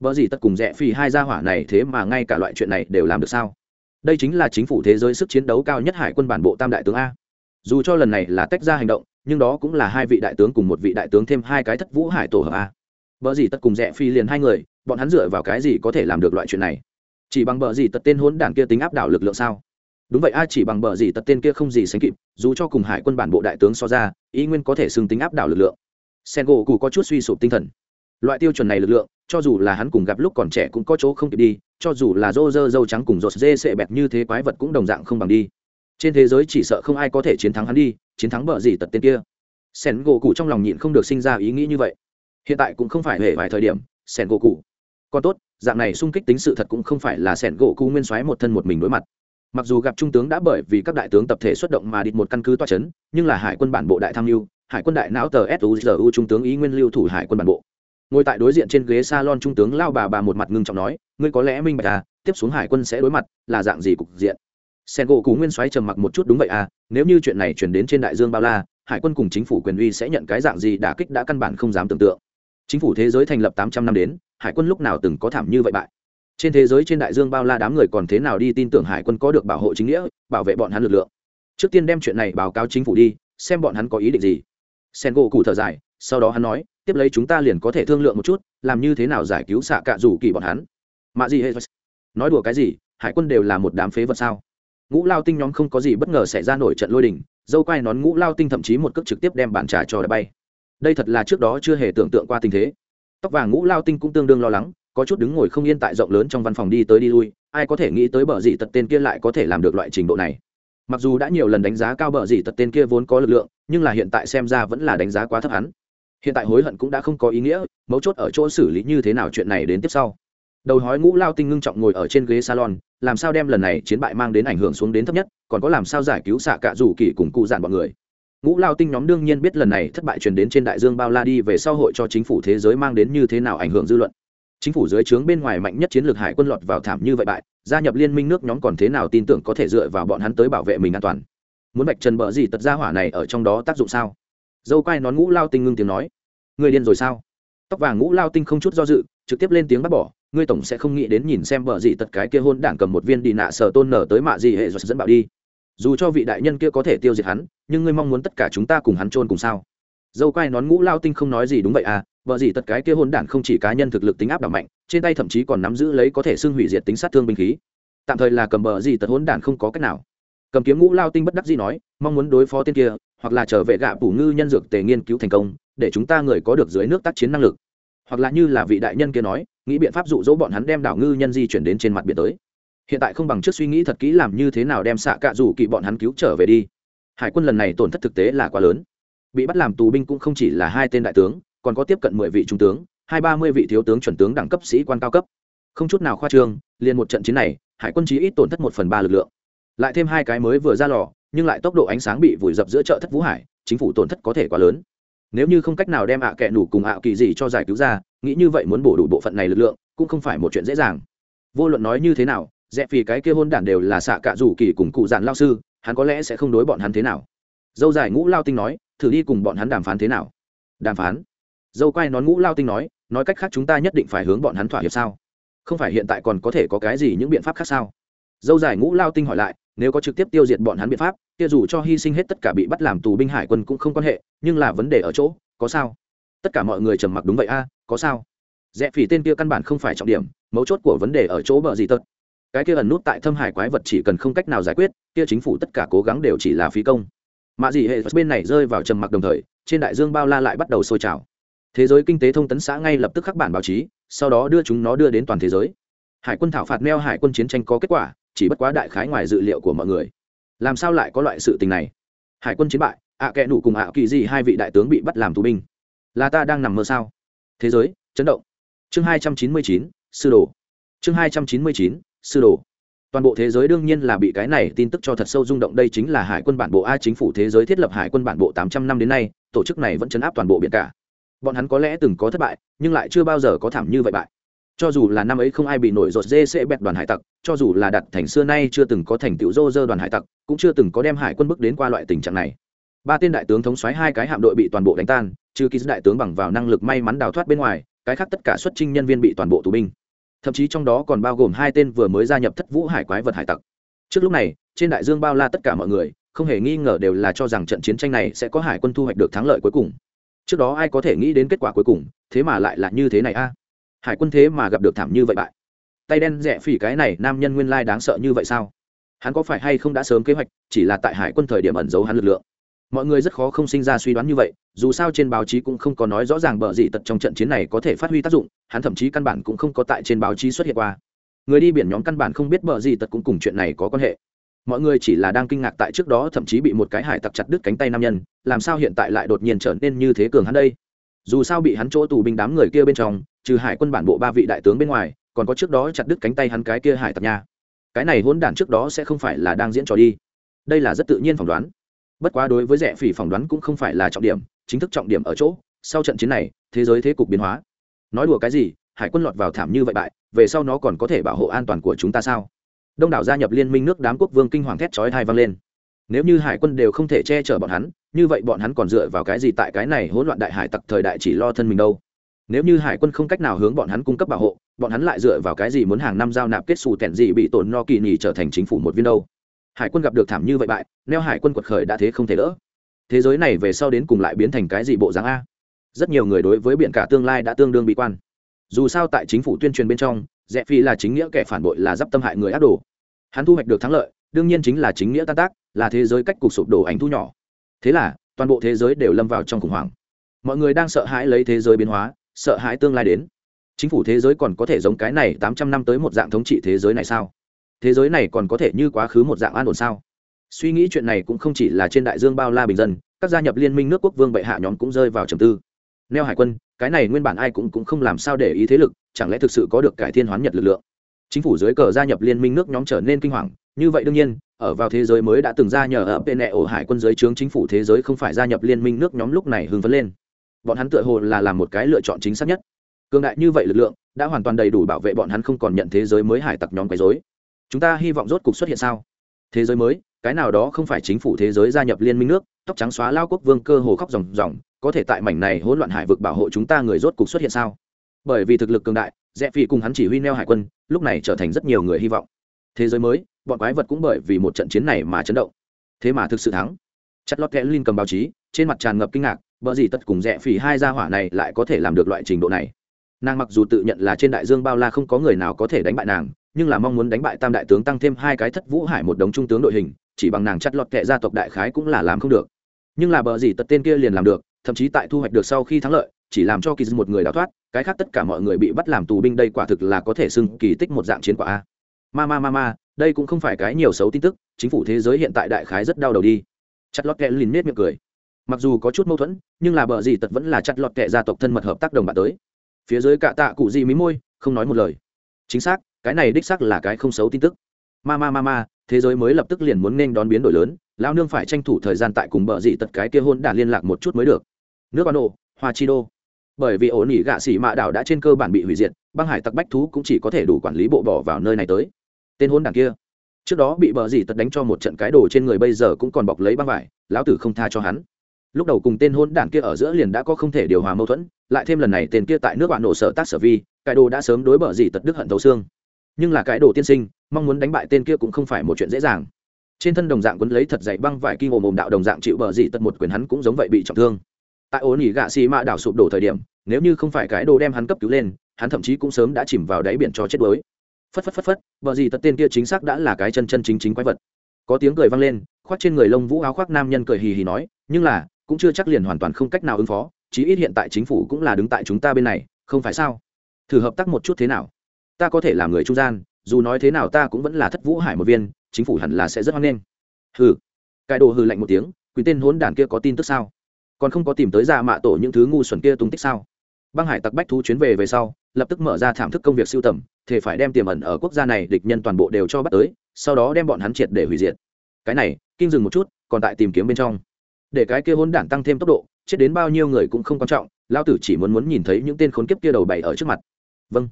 Vợ gì tất cùng rẽ phi hai gia hỏa này thế mà ngay cả loại chuyện này đều làm được sao? Đây chính là chính phủ thế giới sức chiến đấu cao nhất hải quân bản bộ tam đại tướng a. Dù cho lần này là tách ra hành động, nhưng đó cũng là hai vị đại tướng cùng một vị đại tướng thêm hai cái thất vũ hải tổ hợp a. Vợ gì tất cùng rẽ phi liền hai người, bọn hắn dựa vào cái gì có thể làm được loại chuyện này? Chỉ bằng bờ gì tật tên hỗn đảng kia tính áp đảo lực lượng sao? Đúng vậy, ai chỉ bằng bờ gì tật tên kia không gì sánh kịp, dù cho cùng hải quân bản bộ đại tướng so ra, ý nguyên có thể xưng tính áp đảo lực lượng. Sen gỗ cụ có chút suy sụp tinh thần. Loại tiêu chuẩn này lực lượng, cho dù là hắn cùng gặp lúc còn trẻ cũng có chỗ không kịp đi, cho dù là rô rơ dâu trắng cùng rột dê sệ bẹt như thế quái vật cũng đồng dạng không bằng đi. Trên thế giới chỉ sợ không ai có thể chiến thắng hắn đi, chiến thắng bờ gì tật tên kia. Sen gỗ cụ trong lòng nhịn không được sinh ra ý nghĩ như vậy. Hiện tại cũng không phải hề vài thời điểm sen gỗ cụ còn tốt dạng này xung kích tính sự thật cũng không phải là sẻn gỗ cú nguyên soái một thân một mình đối mặt. Mặc dù gặp trung tướng đã bởi vì các đại tướng tập thể xuất động mà địch một căn cứ toa c h ấ n nhưng là hải quân bản bộ đại tham mưu, hải quân đại não tờ suzu trung tướng ý nguyên lưu thủ hải quân bản bộ. Ngồi tại đối diện trên ghế s a lon trung tướng lao bà bà một mặt ngưng trọng nói, ngươi có lẽ minh bạch à tiếp xuống hải quân sẽ đối mặt là dạng gì cục diện? Sen gỗ cú nguyên soái trầm mặc một chút đúng vậy à nếu như chuyện này chuyển đến trên đại dương bao la, hải quân cùng chính phủ quyền uy sẽ nhận cái dạng gì đả kích đã căn bản không dám tưởng tượng. Chính phủ thế giới thành lập tám trăm năm đến hải quân lúc nào từng có thảm như vậy bại? Trên thế giới trên đại dương bao la đám người còn thế nào đi tin tưởng hải quân có được bảo hộ chính nghĩa, bảo vệ bọn hắn lực lượng? Trước tiên đem chuyện này báo cáo chính phủ đi, xem bọn hắn có ý định gì. Sen gỗ cụ thở dài, sau đó hắn nói, tiếp lấy chúng ta liền có thể thương lượng một chút, làm như thế nào giải cứu xạ cạ rủ kỳ bọn hắn. Mạ gì hết nói đùa cái gì, hải quân đều là một đám phế vật sao? Ngũ lao tinh nhóm không có gì bất ngờ xảy ra nổi trận lôi đình, dâu quai nón ngũ lao tinh thậm chí một cước trực tiếp đem bàn trà cho đã bay. Đây thật là trước đó chưa hề tưởng tượng qua tình thế tóc vàng ngũ lao tinh cũng tương đương lo lắng, có chút đứng ngồi không yên tại rộng lớn trong văn phòng đi tới đi lui, ai có thể nghĩ tới bờ gì tật tên kia lại có thể làm được loại trình độ này. Mặc dù đã nhiều lần đánh giá cao bờ gì tật tên kia vốn có lực lượng, nhưng là hiện tại xem ra vẫn là đánh giá quá thấp hắn. Hiện tại hối hận cũng đã không có ý nghĩa, mấu chốt ở chỗ xử lý như thế nào chuyện này đến tiếp sau. Đầu hói ngũ lao tinh ngưng trọng ngồi ở trên ghế salon, làm sao đem lần này chiến bại mang đến ảnh hưởng xuống đến thấp nhất, còn có làm sao giải cứu xạ cạ rủ kỳ cùng cụ dạn bọn người ngũ lao tinh nhóm đương nhiên biết lần này thất bại truyền đến trên đại dương bao la đi về sau hội cho chính phủ thế giới mang đến như thế nào ảnh hưởng dư luận. Chính phủ dưới trướng bên ngoài mạnh nhất chiến lược hải quân lọt vào thảm như vậy bại, gia nhập liên minh nước nhóm còn thế nào tin tưởng có thể dựa vào bọn hắn tới bảo vệ mình an toàn. Muốn bạch trần bợ gì tật ra hỏa này ở trong đó tác dụng sao? Dâu quai nón ngũ lao tinh ngưng tiếng nói. Người điên rồi sao? Tóc vàng ngũ lao tinh không chút do dự, trực tiếp lên tiếng bắt bỏ, ngươi tổng sẽ không nghĩ đến nhìn xem bờ gì tật cái kia hôn đảng cầm một viên đi nạ sờ tôn nở tới mạ gì hệ dẫn bảo đi dù cho vị đại nhân kia có thể tiêu diệt hắn, nhưng ngươi mong muốn tất cả chúng ta cùng hắn chôn cùng sao? Dâu quai nón ngũ lao tinh không nói gì đúng vậy à vợ gì tất cái kia hôn đản không chỉ cá nhân thực lực tính áp đảo mạnh, trên tay thậm chí còn nắm giữ lấy có thể xưng hủy diệt tính sát thương binh khí. Tạm thời là cầm bờ gì tật hôn đản không có cách nào. Cầm kiếm ngũ lao tinh bất đắc gì nói, mong muốn đối phó tên kia, hoặc là trở về gạ phủ ngư nhân dược tề nghiên cứu thành công, để chúng ta người có được dưới nước tác chiến năng lực. Hoặc là như là vị đại nhân kia nói, nghĩ biện pháp dụ dỗ bọn hắn đem đảo ngư nhân di chuyển đến trên mặt biển tới hiện tại không bằng trước suy nghĩ thật kỹ làm như thế nào đem xạ cạ rủ kỵ bọn hắn cứu trở về đi. Hải quân lần này tổn thất thực tế là quá lớn. Bị bắt làm tù binh cũng không chỉ là hai tên đại tướng, còn có tiếp cận mười vị trung tướng, hai ba mươi vị thiếu tướng chuẩn tướng đẳng cấp sĩ quan cao cấp. Không chút nào khoa trương, liền một trận chiến này, hải quân chí ít tổn thất một phần ba lực lượng. Lại thêm hai cái mới vừa ra lò, nhưng lại tốc độ ánh sáng bị vùi dập giữa chợ thất vũ hải, chính phủ tổn thất có thể quá lớn. Nếu như không cách nào đem ạ à kẹ nủ cùng ạ kỳ gì cho giải cứu ra, nghĩ như vậy muốn bổ đủ bộ phận này lực lượng, cũng không phải một chuyện dễ dàng. Vô luận nói như thế nào dẹp vì cái kia hôn đản đều là xạ cạ rủ kỳ cùng cụ dạn lao sư, hắn có lẽ sẽ không đối bọn hắn thế nào. Dâu dài ngũ lao tinh nói, thử đi cùng bọn hắn đàm phán thế nào? Đàm phán? Dâu quay nón ngũ lao tinh nói nói cách khác chúng ta nhất định phải hướng bọn hắn thỏa hiệp sao? Không phải hiện tại còn có thể có cái gì những biện pháp khác sao? Dâu dài ngũ lao tinh hỏi lại, nếu có trực tiếp tiêu diệt bọn hắn biện pháp, kia dù cho hy sinh hết tất cả bị bắt làm tù binh hải quân cũng không quan hệ, nhưng là vấn đề ở chỗ, có sao? Tất cả mọi người trầm mặc đúng vậy a, có sao? Rẽ phỉ tên kia căn bản không phải trọng điểm, mấu chốt của vấn đề ở chỗ bờ gì tật cái kia ẩn nút tại thâm hải quái vật chỉ cần không cách nào giải quyết, kia chính phủ tất cả cố gắng đều chỉ là phí công. Mạ dị hệ bên này rơi vào trầm mặc đồng thời, trên đại dương bao la lại bắt đầu sôi trào. Thế giới kinh tế thông tấn xã ngay lập tức khắc bản báo chí, sau đó đưa chúng nó đưa đến toàn thế giới. Hải quân thảo phạt neo hải quân chiến tranh có kết quả, chỉ bất quá đại khái ngoài dự liệu của mọi người. Làm sao lại có loại sự tình này? Hải quân chiến bại, ạ à kẽ nủ cùng ạ kỳ gì hai vị đại tướng bị bắt làm tù binh. Là ta đang nằm mơ sao? Thế giới, chấn động. Chương hai trăm chín mươi chín, sư đồ. Chương hai trăm chín mươi chín sư đồ. Toàn bộ thế giới đương nhiên là bị cái này tin tức cho thật sâu rung động, đây chính là hải quân bản bộ a chính phủ thế giới thiết lập hải quân bản bộ tám trăm năm đến nay, tổ chức này vẫn chấn áp toàn bộ biển cả. Bọn hắn có lẽ từng có thất bại, nhưng lại chưa bao giờ có thảm như vậy bại. Cho dù là năm ấy không ai bị nổi rột dê sẽ bẹt đoàn hải tặc, cho dù là đặt thành xưa nay chưa từng có thành tựu rô rơ đoàn hải tặc, cũng chưa từng có đem hải quân bước đến qua loại tình trạng này. Ba tên đại tướng thống xoáy hai cái hạm đội bị toàn bộ đánh tan, trừ ký đại tướng bằng vào năng lực may mắn đào thoát bên ngoài, cái khác tất cả xuất trinh nhân viên bị toàn bộ tù binh thậm chí trong đó còn bao gồm hai tên vừa mới gia nhập thất vũ hải quái vật hải tặc. Trước lúc này, trên đại dương bao la tất cả mọi người, không hề nghi ngờ đều là cho rằng trận chiến tranh này sẽ có hải quân thu hoạch được thắng lợi cuối cùng. Trước đó ai có thể nghĩ đến kết quả cuối cùng, thế mà lại là như thế này a? Hải quân thế mà gặp được thảm như vậy bại. Tay đen rẻ phỉ cái này, nam nhân nguyên lai đáng sợ như vậy sao? Hắn có phải hay không đã sớm kế hoạch, chỉ là tại hải quân thời điểm ẩn giấu hắn lực lượng mọi người rất khó không sinh ra suy đoán như vậy, dù sao trên báo chí cũng không có nói rõ ràng bờ gì tật trong trận chiến này có thể phát huy tác dụng, hắn thậm chí căn bản cũng không có tại trên báo chí xuất hiện qua. Người đi biển nhóm căn bản không biết bờ gì tật cũng cùng chuyện này có quan hệ. Mọi người chỉ là đang kinh ngạc tại trước đó thậm chí bị một cái hải tặc chặt đứt cánh tay nam nhân, làm sao hiện tại lại đột nhiên trở nên như thế cường hắn đây? Dù sao bị hắn chỗ tù binh đám người kia bên trong, trừ hải quân bản bộ ba vị đại tướng bên ngoài, còn có trước đó chặt đứt cánh tay hắn cái kia hải tặc nha. Cái này hỗn đản trước đó sẽ không phải là đang diễn trò đi. Đây là rất tự nhiên phỏng đoán bất quá đối với rẻ phỉ phỏng đoán cũng không phải là trọng điểm, chính thức trọng điểm ở chỗ, sau trận chiến này, thế giới thế cục biến hóa. Nói đùa cái gì, hải quân lọt vào thảm như vậy bại, về sau nó còn có thể bảo hộ an toàn của chúng ta sao? Đông đảo gia nhập liên minh nước đám quốc vương kinh hoàng thét chói thai vang lên. Nếu như hải quân đều không thể che chở bọn hắn, như vậy bọn hắn còn dựa vào cái gì tại cái này hỗn loạn đại hải tặc thời đại chỉ lo thân mình đâu? Nếu như hải quân không cách nào hướng bọn hắn cung cấp bảo hộ, bọn hắn lại dựa vào cái gì muốn hàng năm giao nạp kết xù tẻn gì bị tổn no kỳ nhì trở thành chính phủ một viên đâu? Hải quân gặp được thảm như vậy bại, neo hải quân quật khởi đã thế không thể đỡ. Thế giới này về sau đến cùng lại biến thành cái gì bộ dáng a? Rất nhiều người đối với biển cả tương lai đã tương đương bị quan. Dù sao tại chính phủ tuyên truyền bên trong rẽ phi là chính nghĩa kẻ phản bội là d i p tâm hại người ác đồ. Hắn thu hoạch được thắng lợi, đương nhiên chính là chính nghĩa tan tác, là thế giới cách cục sụp đổ ảnh thu nhỏ. Thế là, toàn bộ thế giới đều lâm vào trong khủng hoảng. Mọi người đang sợ hãi lấy thế giới biến hóa, sợ hãi tương lai đến. Chính phủ thế giới còn có thể giống cái này tám trăm năm tới một dạng thống trị thế giới này sao? Thế giới này còn có thể như quá khứ một dạng an ổn sao? Suy nghĩ chuyện này cũng không chỉ là trên đại dương bao la bình dân các gia nhập liên minh nước quốc vương bệ hạ nhóm cũng rơi vào trầm tư. Neo hải quân cái này nguyên bản ai cũng, cũng không làm sao để ý thế lực chẳng lẽ thực sự có được cải thiên hoán nhật lực lượng? Chính phủ dưới cờ gia nhập liên minh nước nhóm trở nên kinh hoàng như vậy đương nhiên ở vào thế giới mới đã từng ra nhờ ở bên nẹ ổ hải quân dưới trướng chính phủ thế giới không phải gia nhập liên minh nước nhóm lúc này hưng phấn lên. Bọn hắn tựa hồ là làm một cái lựa chọn chính xác nhất. Cường đại như vậy lực lượng đã hoàn toàn đầy đủ bảo vệ bọn hắn không còn nhận thế giới mới hải tặc nhóm quấy dối chúng ta hy vọng rốt cục xuất hiện sao? Thế giới mới, cái nào đó không phải chính phủ thế giới gia nhập liên minh nước, tóc trắng xóa lao quốc vương cơ hồ khóc ròng ròng, có thể tại mảnh này hỗn loạn hải vực bảo hộ chúng ta người rốt cục xuất hiện sao? Bởi vì thực lực cường đại rẽ phi cùng hắn chỉ huy neo hải quân, lúc này trở thành rất nhiều người hy vọng. Thế giới mới, bọn quái vật cũng bởi vì một trận chiến này mà chấn động. Thế mà thực sự thắng. Chất lót kẽ linh cầm báo chí, trên mặt tràn ngập kinh ngạc bởi gì tất cùng rẽ phỉ hai gia hỏa này lại có thể làm được loại trình độ này. Nàng mặc dù tự nhận là trên đại dương bao la không có người nào có thể đánh bại nàng nhưng là mong muốn đánh bại tam đại tướng tăng thêm hai cái thất vũ hải một đống trung tướng đội hình, chỉ bằng nàng chặt lọt kệ gia tộc đại khái cũng là làm không được. Nhưng là bờ gì tật tên kia liền làm được, thậm chí tại thu hoạch được sau khi thắng lợi, chỉ làm cho kỳ một người đào thoát, cái khác tất cả mọi người bị bắt làm tù binh đây quả thực là có thể xưng kỳ tích một dạng chiến quả a. Ma ma ma ma, đây cũng không phải cái nhiều xấu tin tức, chính phủ thế giới hiện tại đại khái rất đau đầu đi. Chặt lọt kệ liền nết miệng cười. Mặc dù có chút mâu thuẫn, nhưng là bờ gì tật vẫn là chặt lọt kệ gia tộc thân mật hợp tác đồng bạn tới. Phía dưới cạ tạ cụ gì mí môi, không nói một lời. Chính xác cái này đích xác là cái không xấu tin tức. Ma ma ma ma, thế giới mới lập tức liền muốn nên đón biến đổi lớn lao nương phải tranh thủ thời gian tại cùng bờ dị tật cái kia hôn đản liên lạc một chút mới được. Nước ban độ hoa chi đô. Bởi vì ổn ỉ gạ xỉ mạ đảo đã trên cơ bản bị hủy diệt, băng hải tặc bách thú cũng chỉ có thể đủ quản lý bộ bỏ vào nơi này tới. Tên hôn đản kia. Trước đó bị bờ dì tật đánh cho một trận cái đồ trên người bây giờ cũng còn bọc lấy băng vải, lão tử không tha cho hắn. Lúc đầu cùng tên hôn đản kia ở giữa liền đã có không thể điều hòa mâu thuẫn, lại thêm lần này tên kia tại nước bạn nổ sở tác sở vi, cái đồ đã sớm đối bờ dì tật đức hận thấu xương nhưng là cái đồ tiên sinh, mong muốn đánh bại tên kia cũng không phải một chuyện dễ dàng. Trên thân đồng dạng quấn lấy thật dày băng vải kim ồm ồm đạo đồng dạng chịu bờ dị tật một quyền hắn cũng giống vậy bị trọng thương. Tại ổ nỉ gạ xì mạ đảo sụp đổ thời điểm, nếu như không phải cái đồ đem hắn cấp cứu lên, hắn thậm chí cũng sớm đã chìm vào đáy biển cho chết đuối. Phất phất phất phất, bờ gì tật tên kia chính xác đã là cái chân chân chính chính quái vật. Có tiếng cười vang lên, khoác trên người lông vũ áo khoác nam nhân cười hì hì nói, nhưng là, cũng chưa chắc liền hoàn toàn không cách nào ứng phó, chí ít hiện tại chính phủ cũng là đứng tại chúng ta bên này, không phải sao? Thử hợp tác một chút thế nào? Ta có thể làm người trung gian, dù nói thế nào ta cũng vẫn là thất vũ hải một viên, chính phủ hẳn là sẽ rất hoan nghênh. Hừ. Cải đồ hừ lạnh một tiếng quý tên hốn đản kia có tin tức sao? Còn không có tìm tới ra mạ tổ những thứ ngu xuẩn kia tung tích sao? Băng hải tặc bách thú chuyến về về sau, lập tức mở ra thảm thức công việc siêu tầm thể phải đem tiềm ẩn ở quốc gia này địch nhân toàn bộ đều cho bắt tới, sau đó đem bọn hắn triệt để hủy diệt. Cái này, kinh dừng một chút, còn tại tìm kiếm bên trong. Để cái kia hỗn đản tăng thêm tốc độ, chết đến bao nhiêu người cũng không quan trọng lao tử chỉ muốn muốn nhìn thấy những tên khốn kiếp kia đầu bày ở trước mặt. Vâng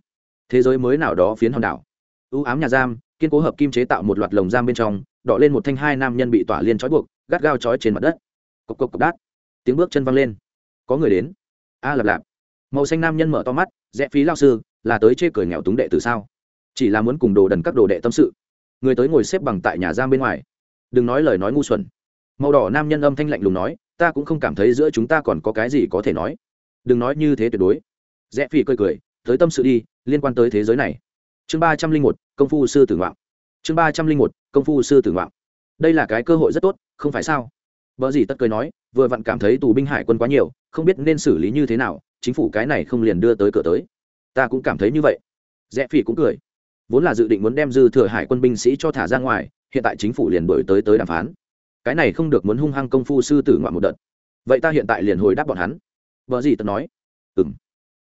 thế giới mới nào đó phiến hòn đảo. Ưu ám nhà giam kiên cố hợp kim chế tạo một loạt lồng giam bên trong đỏ lên một thanh hai nam nhân bị tỏa liên trói buộc gắt gao trói trên mặt đất. Cộc cộc cộc đát. Tiếng bước chân văng lên. Có người đến. A à, lạp lạp. Màu xanh nam nhân mở to mắt rẽ phí lao sư là tới chê cười nghèo túng đệ từ sao? Chỉ là muốn cùng đồ đần các đồ đệ tâm sự. Người tới ngồi xếp bằng tại nhà giam bên ngoài. Đừng nói lời nói ngu xuẩn. Màu đỏ nam nhân âm thanh lạnh lùng nói ta cũng không cảm thấy giữa chúng ta còn có cái gì có thể nói. Đừng nói như thế tuyệt đối. Rẽ phi cười cười tới tâm sự đi, liên quan tới thế giới này. Chương ba trăm linh một, công phu sư tử ngoạn. Chương ba trăm linh một, công phu sư tử ngoạn. Đây là cái cơ hội rất tốt, không phải sao? Vợ gì tất cười nói, vừa vặn cảm thấy tù binh hải quân quá nhiều, không biết nên xử lý như thế nào, chính phủ cái này không liền đưa tới cửa tới. Ta cũng cảm thấy như vậy. Rẽ phi cũng cười. Vốn là dự định muốn đem dư thừa hải quân binh sĩ cho thả ra ngoài, hiện tại chính phủ liền đổi tới tới đàm phán. Cái này không được muốn hung hăng công phu sư tử ngoạn một đợt. Vậy ta hiện tại liền hồi đáp bọn hắn. Vợ gì tật nói. Ừ m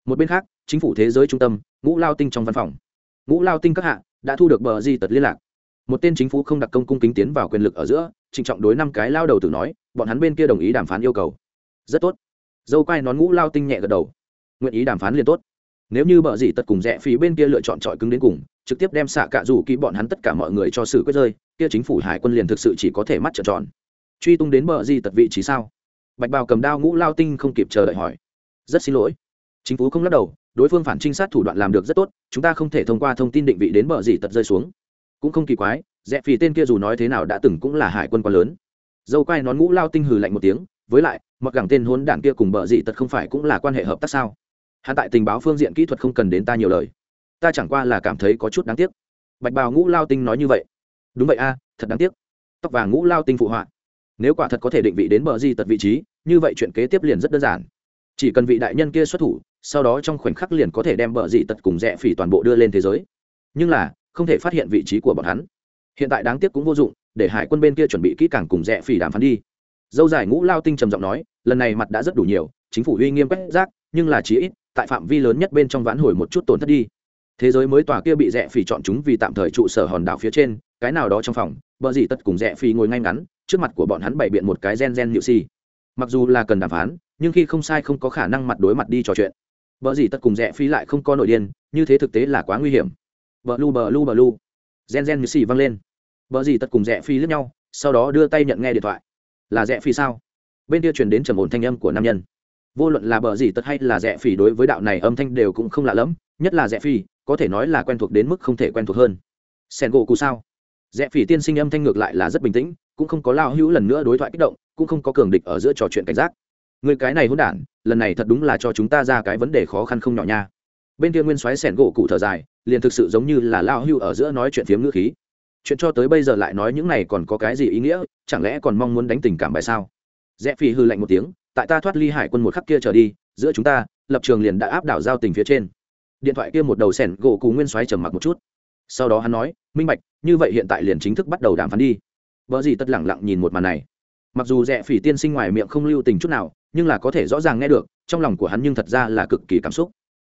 một bên khác chính phủ thế giới trung tâm, ngũ lao tinh trong văn phòng. Ngũ lao tinh các hạ đã thu được bờ di tật liên lạc. Một tên chính phủ không đặc công cung kính tiến vào quyền lực ở giữa, trịnh trọng đối năm cái lao đầu tử nói, bọn hắn bên kia đồng ý đàm phán yêu cầu. Rất tốt. Dâu quai nón ngũ lao tinh nhẹ gật đầu. Nguyện ý đàm phán liền tốt. Nếu như bờ gì tật cùng rẽ phí bên kia lựa chọn trọi cứng đến cùng, trực tiếp đem xạ cạ rủ kỹ bọn hắn tất cả mọi người cho xử quyết rơi, kia chính phủ hải quân liền thực sự chỉ có thể mắt trợn tròn. Truy tung đến bờ gì tật vị trí sao? Bạch bào cầm đao ngũ lao tinh không kịp chờ đợi hỏi. Rất xin lỗi. Chính phủ không lắc đầu đối phương phản trinh sát thủ đoạn làm được rất tốt, chúng ta không thể thông qua thông tin định vị đến bờ gì tật rơi xuống. Cũng không kỳ quái, rẽ phì tên kia dù nói thế nào đã từng cũng là hải quân quá lớn. Dâu quai nón ngũ lao tinh hừ lạnh một tiếng, với lại, mặc gẳng tên hốn đảng kia cùng bờ gì tật không phải cũng là quan hệ hợp tác sao? Hạ tại tình báo phương diện kỹ thuật không cần đến ta nhiều lời. Ta chẳng qua là cảm thấy có chút đáng tiếc. Bạch bào ngũ lao tinh nói như vậy. Đúng vậy a, thật đáng tiếc. Tóc vàng ngũ lao tinh phụ họa. Nếu quả thật có thể định vị đến bờ di tật vị trí, như vậy chuyện kế tiếp liền rất đơn giản chỉ cần vị đại nhân kia xuất thủ, sau đó trong khoảnh khắc liền có thể đem bờ dị tật cùng rẽ phỉ toàn bộ đưa lên thế giới. Nhưng là, không thể phát hiện vị trí của bọn hắn. Hiện tại đáng tiếc cũng vô dụng, để hải quân bên kia chuẩn bị kỹ càng cùng rẽ phỉ đàm phán đi. Dâu dài ngũ lao tinh trầm giọng nói, lần này mặt đã rất đủ nhiều, chính phủ uy nghiêm quét rác, nhưng là chí ít, tại phạm vi lớn nhất bên trong vãn hồi một chút tổn thất đi. Thế giới mới tòa kia bị rẽ phỉ chọn chúng vì tạm thời trụ sở hòn đảo phía trên, cái nào đó trong phòng, bờ dị tật cùng rẽ phỉ ngồi ngay ngắn, trước mặt của bọn hắn bày biện một cái gen gen nhự si mặc dù là cần đàm phán nhưng khi không sai không có khả năng mặt đối mặt đi trò chuyện. Vợ gì tất cùng rẽ phi lại không có nội điên như thế thực tế là quá nguy hiểm. Vợ lu bờ lu bờ lu. Gen gen nhự xì văng lên. Vợ gì tất cùng rẽ phi lướt nhau sau đó đưa tay nhận nghe điện thoại. Là rẽ phi sao? Bên kia truyền đến trầm ổn thanh âm của nam nhân. Vô luận là bờ gì tất hay là rẽ phi đối với đạo này âm thanh đều cũng không lạ lẫm nhất là rẽ phi, có thể nói là quen thuộc đến mức không thể quen thuộc hơn. Sen gỗ cụ sao? Rẽ phi tiên sinh âm thanh ngược lại là rất bình tĩnh cũng không có lao hữu lần nữa đối thoại kích động, cũng không có cường địch ở giữa trò chuyện cảnh giác. Người cái này hôn đản, lần này thật đúng là cho chúng ta ra cái vấn đề khó khăn không nhỏ nha. Bên kia nguyên soái sẻn gỗ cụ thở dài, liền thực sự giống như là lao hưu ở giữa nói chuyện phiếm ngữ khí. Chuyện cho tới bây giờ lại nói những này còn có cái gì ý nghĩa, chẳng lẽ còn mong muốn đánh tình cảm bài sao? Rẽ phi hư lạnh một tiếng, tại ta thoát ly hải quân một khắc kia trở đi, giữa chúng ta, lập trường liền đã áp đảo giao tình phía trên. Điện thoại kia một đầu sẻn gỗ cụ nguyên xoáy trầm mặc một chút. Sau đó hắn nói, minh bạch, như vậy hiện tại liền chính thức bắt đầu đàm phán đi vợ gì tất lẳng lặng nhìn một màn này. Mặc dù rẽ phỉ tiên sinh ngoài miệng không lưu tình chút nào, nhưng là có thể rõ ràng nghe được, trong lòng của hắn nhưng thật ra là cực kỳ cảm xúc.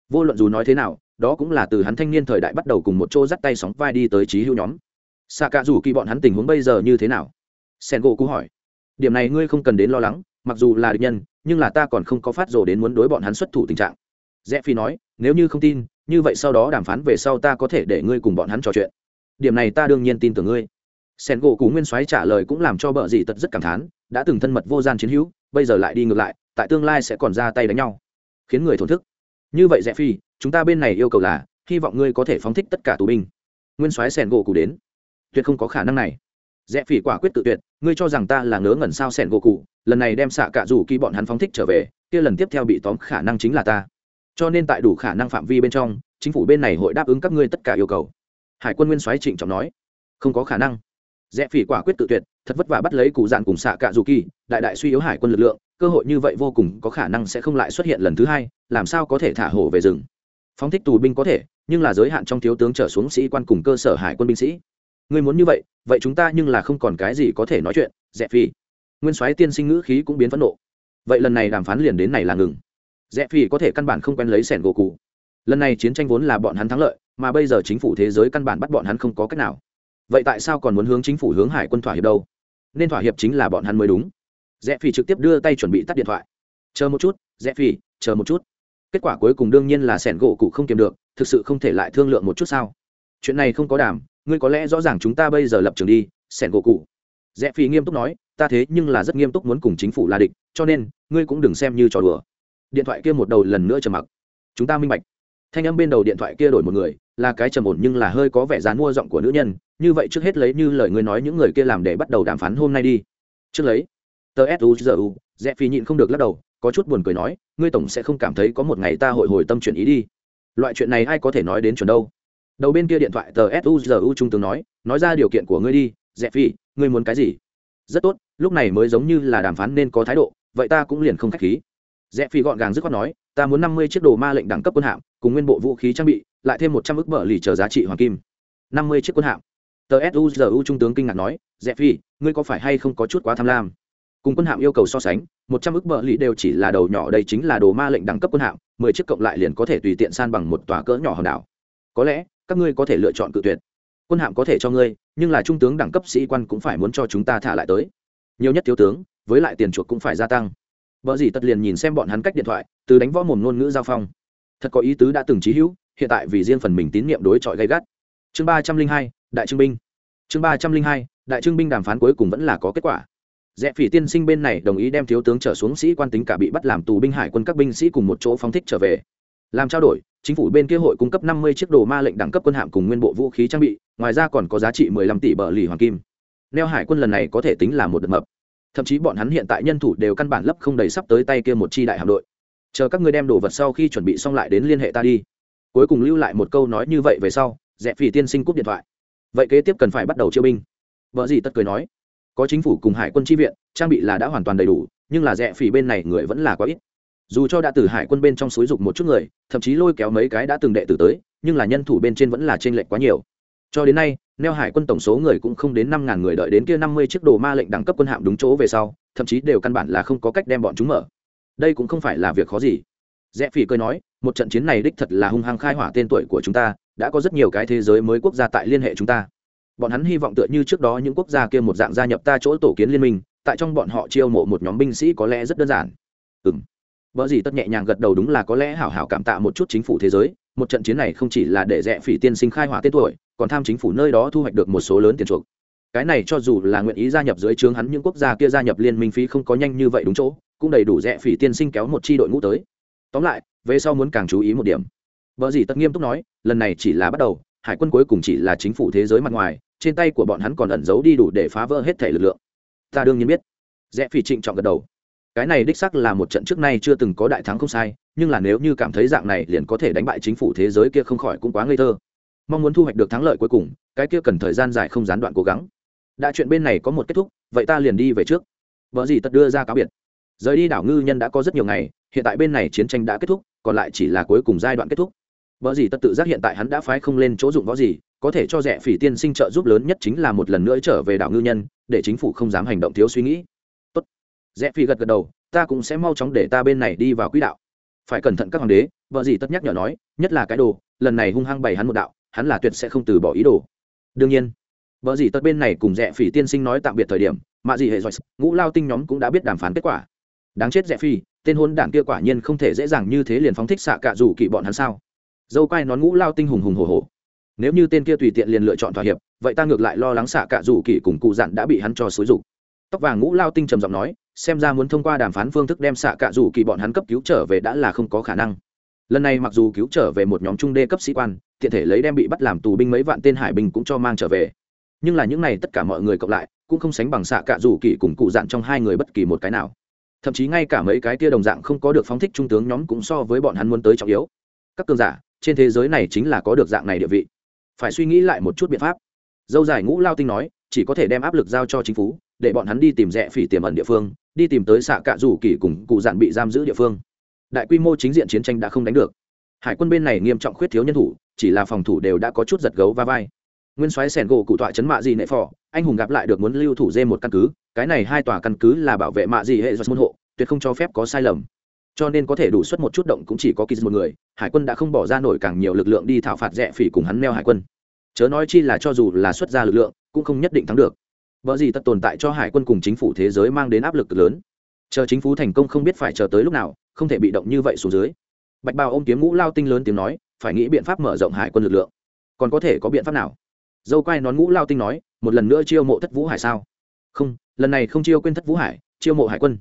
Vô luận dù nói thế nào, đó cũng là từ hắn thanh niên thời đại bắt đầu cùng một chỗ dắt tay sóng vai đi tới trí hữu nhóm. Xạ cả dù kỳ bọn hắn tình huống bây giờ như thế nào? Sen gỗ cú hỏi. Điểm này ngươi không cần đến lo lắng, mặc dù là địch nhân, nhưng là ta còn không có phát rồ đến muốn đối bọn hắn xuất thủ tình trạng. Rẽ phi nói, nếu như không tin, như vậy sau đó đàm phán về sau ta có thể để ngươi cùng bọn hắn trò chuyện. Điểm này ta đương nhiên tin tưởng ngươi sen gỗ cú nguyên soái trả lời cũng làm cho bợ dị tật rất cảm thán, đã từng thân mật vô gian chiến hữu, bây giờ lại đi ngược lại, tại tương lai sẽ còn ra tay đánh nhau. Khiến người thổn thức. Như vậy rẽ phi, chúng ta bên này yêu cầu là, hy vọng ngươi có thể phóng thích tất cả tù binh. Nguyên soái sen gỗ cụ đến. Tuyệt không có khả năng này. Rẽ Phi quả quyết tự tuyệt, ngươi cho rằng ta là ngớ ngẩn sao sen gỗ cụ lần này đem xạ cả rủ kỳ bọn hắn phóng thích trở về, kia lần tiếp theo bị tóm khả năng chính là ta. Cho nên tại đủ khả năng phạm vi bên trong, chính phủ bên này hội đáp ứng các ngươi tất cả yêu cầu. Hải quân nguyên soái trịnh trọng nói. Không có khả năng rẽ phỉ quả quyết tự tuyệt, thật vất vả bắt lấy cụ dạn cùng xạ cạ dù kỳ, đại đại suy yếu hải quân lực lượng, cơ hội như vậy vô cùng, có khả năng sẽ không lại xuất hiện lần thứ hai, làm sao có thể thả hổ về rừng? Phóng thích tù binh có thể, nhưng là giới hạn trong thiếu tướng trở xuống sĩ quan cùng cơ sở hải quân binh sĩ. Người muốn như vậy vậy chúng ta nhưng là không còn cái gì có thể nói chuyện, rẽ phi nguyên soái tiên sinh ngữ khí cũng biến phẫn nộ. Vậy lần này đàm phán liền đến này là ngừng. Rẽ phi có thể căn bản không quen lấy sẻn gỗ cụ lần này chiến tranh vốn là bọn hắn thắng lợi, mà bây giờ chính phủ thế giới căn bản bắt bọn hắn không có cách nào vậy tại sao còn muốn hướng chính phủ hướng hải quân thỏa hiệp đâu? Nên thỏa hiệp chính là bọn hắn mới đúng. Rẽ phi trực tiếp đưa tay chuẩn bị tắt điện thoại. Chờ một chút, rẽ phi chờ một chút. Kết quả cuối cùng đương nhiên là sẻn gỗ cụ không kiềm được, thực sự không thể lại thương lượng một chút sao? Chuyện này không có đảm ngươi có lẽ rõ ràng chúng ta bây giờ lập trường đi, sẻn gỗ cụ. Rẽ phi nghiêm túc nói, ta thế nhưng là rất nghiêm túc muốn cùng chính phủ là địch, cho nên, ngươi cũng đừng xem như trò đùa. Điện thoại kia một đầu lần nữa trầm mặc. Chúng ta minh bạch thanh âm bên đầu điện thoại kia đổi một người, là cái trầm ổn nhưng là hơi có vẻ dán mua giọng của nữ nhân, như vậy trước hết lấy như lời ngươi nói những người kia làm để bắt đầu đàm phán hôm nay đi. Trước lấy. Tờ suzu Dẹp phi nhịn không được lắc đầu, có chút buồn cười nói, ngươi tổng sẽ không cảm thấy có một ngày ta hội hồi tâm chuyển ý đi. Loại chuyện này ai có thể nói đến chuẩn đâu. Đầu bên kia điện thoại tờ suzu trung tướng nói nói ra điều kiện của ngươi đi Dẹp phi, ngươi muốn cái gì? Rất tốt, lúc này mới giống như là đàm phán nên có thái độ, vậy ta cũng liền không k h á c h khí rẽ phi gọn gàng dứt khoát nói, ta muốn năm mươi chiếc đồ ma lệnh đẳng cấp quân hạm, cùng nguyên bộ vũ khí trang bị, lại thêm một trăm ức bờ lì chờ giá trị hoàng kim. năm mươi chiếc quân hạm. Tờ suzu trung tướng kinh ngạc nói, rẽ phi, ngươi có phải hay không có chút quá tham lam? Cùng quân hạm yêu cầu so sánh, một trăm ức bờ lì đều chỉ là đầu nhỏ đây chính là đồ ma lệnh đẳng cấp quân hạm, mười chiếc cộng lại liền có thể tùy tiện san bằng một tòa cỡ nhỏ hòn đảo. Có lẽ, các ngươi có thể lựa chọn cự tuyệt. Quân hạm có thể cho ngươi, nhưng là trung tướng đẳng cấp sĩ quan cũng phải muốn cho chúng ta thả lại tới. Nhiều nhất thiếu tướng, với lại tiền chuộc cũng phải gia tăng vợ gì tất liền nhìn xem bọn hắn cách điện thoại, từ đánh võ mồm ngôn ngữ giao phong. Thật có ý tứ đã từng trí hữu, hiện tại vì riêng phần mình tín nhiệm đối chọi gây gắt. Chương ba trăm linh hai, đại trưng binh. Chương ba trăm linh hai, đại trưng binh đàm phán cuối cùng vẫn là có kết quả. Rẽ phỉ tiên sinh bên này đồng ý đem thiếu tướng trở xuống sĩ quan tính cả bị bắt làm tù binh hải quân các binh sĩ cùng một chỗ phóng thích trở về. Làm trao đổi, chính phủ bên kia hội cung cấp năm mươi chiếc đồ ma lệnh đẳng cấp quân hạm cùng nguyên bộ vũ khí trang bị, ngoài ra còn có giá trị mười lăm tỷ bờ lì hoàng kim. Neo hải quân lần này có thể tính là một đợt mập thậm chí bọn hắn hiện tại nhân thủ đều căn bản lấp không đầy sắp tới tay kia một chi đại hạm đội. Chờ các ngươi đem đồ vật sau khi chuẩn bị xong lại đến liên hệ ta đi. Cuối cùng lưu lại một câu nói như vậy về sau, rẽ phỉ tiên sinh cúp điện thoại. Vậy kế tiếp cần phải bắt đầu chiêu binh. Vợ gì tất cười nói, có chính phủ cùng hải quân tri viện, trang bị là đã hoàn toàn đầy đủ, nhưng là rẽ phỉ bên này người vẫn là quá ít. Dù cho đã từ hải quân bên trong xúi dục một chút người, thậm chí lôi kéo mấy cái đã từng đệ tử tới, nhưng là nhân thủ bên trên vẫn là t r ê n lệch quá nhiều cho đến nay neo hải quân tổng số người cũng không đến năm ngàn người đợi đến kia năm mươi chiếc đồ ma lệnh đẳng cấp quân hạm đúng chỗ về sau thậm chí đều căn bản là không có cách đem bọn chúng mở. Đây cũng không phải là việc khó gì. Rẽ phỉ cười nói một trận chiến này đích thật là hung hăng khai hỏa tên tuổi của chúng ta đã có rất nhiều cái thế giới mới quốc gia tại liên hệ chúng ta. Bọn hắn hy vọng tựa như trước đó những quốc gia kia một dạng gia nhập ta chỗ tổ kiến liên minh tại trong bọn họ chiêu mộ một nhóm binh sĩ có lẽ rất đơn giản. Ừ m vợ gì tất nhẹ nhàng gật đầu đúng là có lẽ hảo hảo cảm tạ một chút chính phủ thế giới, một trận chiến này không chỉ là để rẽ phỉ tiên sinh khai hỏa tên tuổi, còn tham chính phủ nơi đó thu hoạch được một số lớn tiền chuộc. Cái này cho dù là nguyện ý gia nhập dưới trướng hắn những quốc gia kia gia nhập liên minh phí không có nhanh như vậy đúng chỗ, cũng đầy đủ rẻ phỉ tiên sinh kéo một chi đội ngũ tới. Tóm lại, về sau muốn càng chú ý một điểm. Bỡ gì tất nghiêm túc nói, lần này chỉ là bắt đầu, hải quân cuối cùng chỉ là chính phủ thế giới mặt ngoài, trên tay của bọn hắn còn ẩn giấu đi đủ để phá vỡ hết thể lực lượng. Ta đương nhiên biết. Rẽ phỉ trịnh trọng gật đầu cái này đích sắc là một trận trước nay chưa từng có đại thắng không sai nhưng là nếu như cảm thấy dạng này liền có thể đánh bại chính phủ thế giới kia không khỏi cũng quá ngây thơ mong muốn thu hoạch được thắng lợi cuối cùng, cái kia cần thời gian dài không gián đoạn cố gắng. Đã chuyện bên này có một kết thúc, vậy ta liền đi về trước. Vợ gì tật đưa ra cáo biệt. Rời đi đảo ngư nhân đã có rất nhiều ngày, hiện tại bên này chiến tranh đã kết thúc, còn lại chỉ là cuối cùng giai đoạn kết thúc. Vợ gì tật tự giác hiện tại hắn đã phái không lên chỗ dụng võ gì, có thể cho rẻ phỉ tiên sinh trợ giúp lớn nhất chính là một lần nữa trở về đảo ngư nhân, để chính phủ không dám hành động thiếu suy nghĩ. Tốt. rẽ phi gật gật đầu, ta cũng sẽ mau chóng để ta bên này đi vào quỹ đạo. Phải cẩn thận các hoàng đế, vợ gì tất nhắc nhở nói, nhất là cái đồ, lần này hung hăng bày hắn một đạo hắn là tuyệt sẽ không từ bỏ ý đồ. Đương nhiên, vợ gì tất bên này cùng rẽ phỉ tiên sinh nói tạm biệt thời điểm, mạ gì hệ giỏi ngũ lao tinh nhóm cũng đã biết đàm phán kết quả. Đáng chết rẽ phi tên hôn đảng kia quả nhiên không thể dễ dàng như thế liền phóng thích xạ cạ rủ kỵ bọn hắn sao? Dâu quai nón ngũ lao tinh hùng hùng hồ hồ nếu như tên kia tùy tiện liền lựa chọn thỏa hiệp, vậy ta ngược lại lo lắng xạ cạ rủ kỵ cùng cụ dặn đã bị hắn cho xối rục tóc vàng ngũ lao tinh trầm giọng nói, xem ra muốn thông qua đàm phán phương thức đem xạ cạ rủ kỵ bọn hắn cấp cứu trở về đã là không có khả năng lần này mặc dù cứu trở về một nhóm trung đê cấp sĩ quan, tiện thể lấy đem bị bắt làm tù binh mấy vạn tên hải binh cũng cho mang trở về. Nhưng là những này tất cả mọi người cộng lại, cũng không sánh bằng xạ cạ rủ kỳ cùng cụ dạn trong hai người bất kỳ một cái nào. Thậm chí ngay cả mấy cái tia đồng dạng không có được phóng thích trung tướng nhóm cũng so với bọn hắn muốn tới trọng yếu. Các cường giả, trên thế giới này chính là có được dạng này địa vị. Phải suy nghĩ lại một chút biện pháp. Dâu dài ngũ lao tinh nói, chỉ có thể đem áp lực giao cho chính phủ, để bọn hắn đi tìm rẽ phỉ tiềm ẩn địa phương, đi tìm tới xạ cạ rủ kỳ cùng cụ dạn bị giam giữ địa phương đại quy mô chính diện chiến tranh đã không đánh được. Hải quân bên này nghiêm trọng khuyết thiếu nhân thủ, chỉ là phòng thủ đều đã có chút giật gấu va vai. Nguyên soái sẻn gỗ cụ tọa chấn mạ gì nệ phò, anh hùng gặp lại được muốn lưu thủ dê một căn cứ, cái này hai tòa căn cứ là bảo vệ mạ gì hệ giật môn hộ, tuyệt không cho phép có sai lầm. Cho nên có thể đủ suất một chút động cũng chỉ có kỳ một người, hải quân đã không bỏ ra nổi càng nhiều lực lượng đi thảo phạt rẻ phỉ cùng hắn neo hải quân. Chớ nói chi là cho dù là xuất ra lực lượng, cũng không nhất định thắng được. Vợ gì tất tồn tại cho hải quân cùng chính phủ thế giới mang đến áp lực lớn chờ chính phủ thành công không biết phải chờ tới lúc nào, không thể bị động như vậy xuống dưới. Bạch bào ôm kiếm ngũ lao tinh lớn tiếng nói, phải nghĩ biện pháp mở rộng hải quân lực lượng. Còn có thể có biện pháp nào? Dâu quai nón ngũ lao tinh nói, một lần nữa chiêu mộ thất vũ hải sao? Không, lần này không chiêu quên thất vũ hải, chiêu mộ hải quân.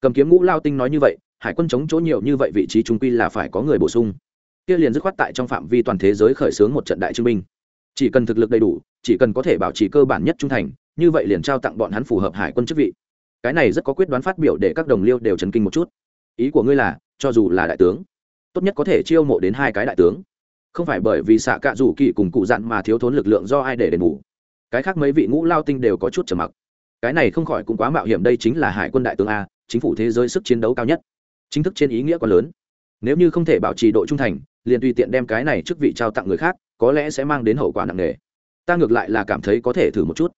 Cầm kiếm ngũ lao tinh nói như vậy, hải quân chống chỗ nhiều như vậy vị trí trung quy là phải có người bổ sung. Kia liền dứt khoát tại trong phạm vi toàn thế giới khởi xướng một trận đại trưng binh. Chỉ cần thực lực đầy đủ, chỉ cần có thể bảo trì cơ bản nhất trung thành, như vậy liền trao tặng bọn hắn phù hợp hải quân chức vị cái này rất có quyết đoán phát biểu để các đồng liêu đều chấn kinh một chút. Ý của ngươi là, cho dù là đại tướng, tốt nhất có thể chiêu mộ đến hai cái đại tướng. Không phải bởi vì xạ cạ rủ kỳ cùng cụ dặn mà thiếu thốn lực lượng do ai để đền bù. Cái khác mấy vị ngũ lao tinh đều có chút trầm mặc. Cái này không khỏi cũng quá mạo hiểm, đây chính là hải quân đại tướng a, chính phủ thế giới sức chiến đấu cao nhất. Chính thức trên ý nghĩa quá lớn. Nếu như không thể bảo trì độ trung thành, liền tùy tiện đem cái này trước vị trao tặng người khác, có lẽ sẽ mang đến hậu quả nặng nề. Ta ngược lại là cảm thấy có thể thử một chút.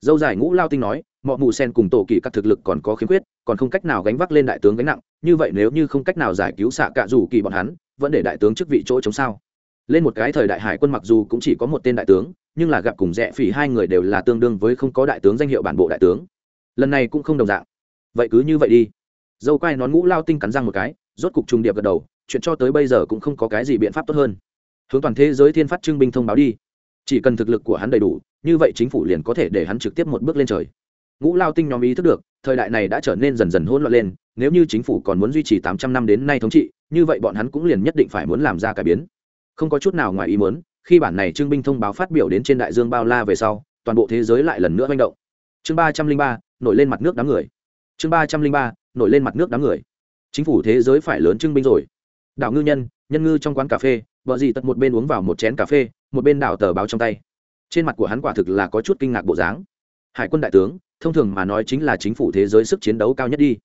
Dâu dài ngũ lao tinh nói mọi mù sen cùng tổ kỳ các thực lực còn có khiếm khuyết, còn không cách nào gánh vác lên đại tướng gánh nặng, như vậy nếu như không cách nào giải cứu xạ cạ dù kỳ bọn hắn, vẫn để đại tướng chức vị chỗ chống sao? Lên một cái thời đại hải quân mặc dù cũng chỉ có một tên đại tướng, nhưng là gặp cùng rẽ phỉ hai người đều là tương đương với không có đại tướng danh hiệu bản bộ đại tướng. Lần này cũng không đồng dạng. Vậy cứ như vậy đi. Dâu quai nón ngũ lao tinh cắn răng một cái, rốt cục trùng điệp gật đầu, chuyện cho tới bây giờ cũng không có cái gì biện pháp tốt hơn. Hướng toàn thế giới thiên phát trưng binh thông báo đi. Chỉ cần thực lực của hắn đầy đủ, như vậy chính phủ liền có thể để hắn trực tiếp một bước lên trời ngũ lao tinh nhóm ý thức được, thời đại này đã trở nên dần dần hỗn loạn lên, nếu như chính phủ còn muốn duy trì tám trăm năm đến nay thống trị, như vậy bọn hắn cũng liền nhất định phải muốn làm ra cải biến. Không có chút nào ngoài ý muốn, khi bản này Trương binh thông báo phát biểu đến trên đại dương bao la về sau, toàn bộ thế giới lại lần nữa manh động. Chương ba trăm linh ba, nổi lên mặt nước đám người. Chương ba trăm linh ba, nổi lên mặt nước đám người. Chính phủ thế giới phải lớn trưng binh rồi. Đảo ngư nhân nhân ngư trong quán cà phê, vợ gì tật một bên uống vào một chén cà phê, một bên đảo tờ báo trong tay. Trên mặt của hắn quả thực là có chút kinh ngạc bộ dáng. Hải quân đại tướng thông thường mà nói chính là chính phủ thế giới sức chiến đấu cao nhất đi.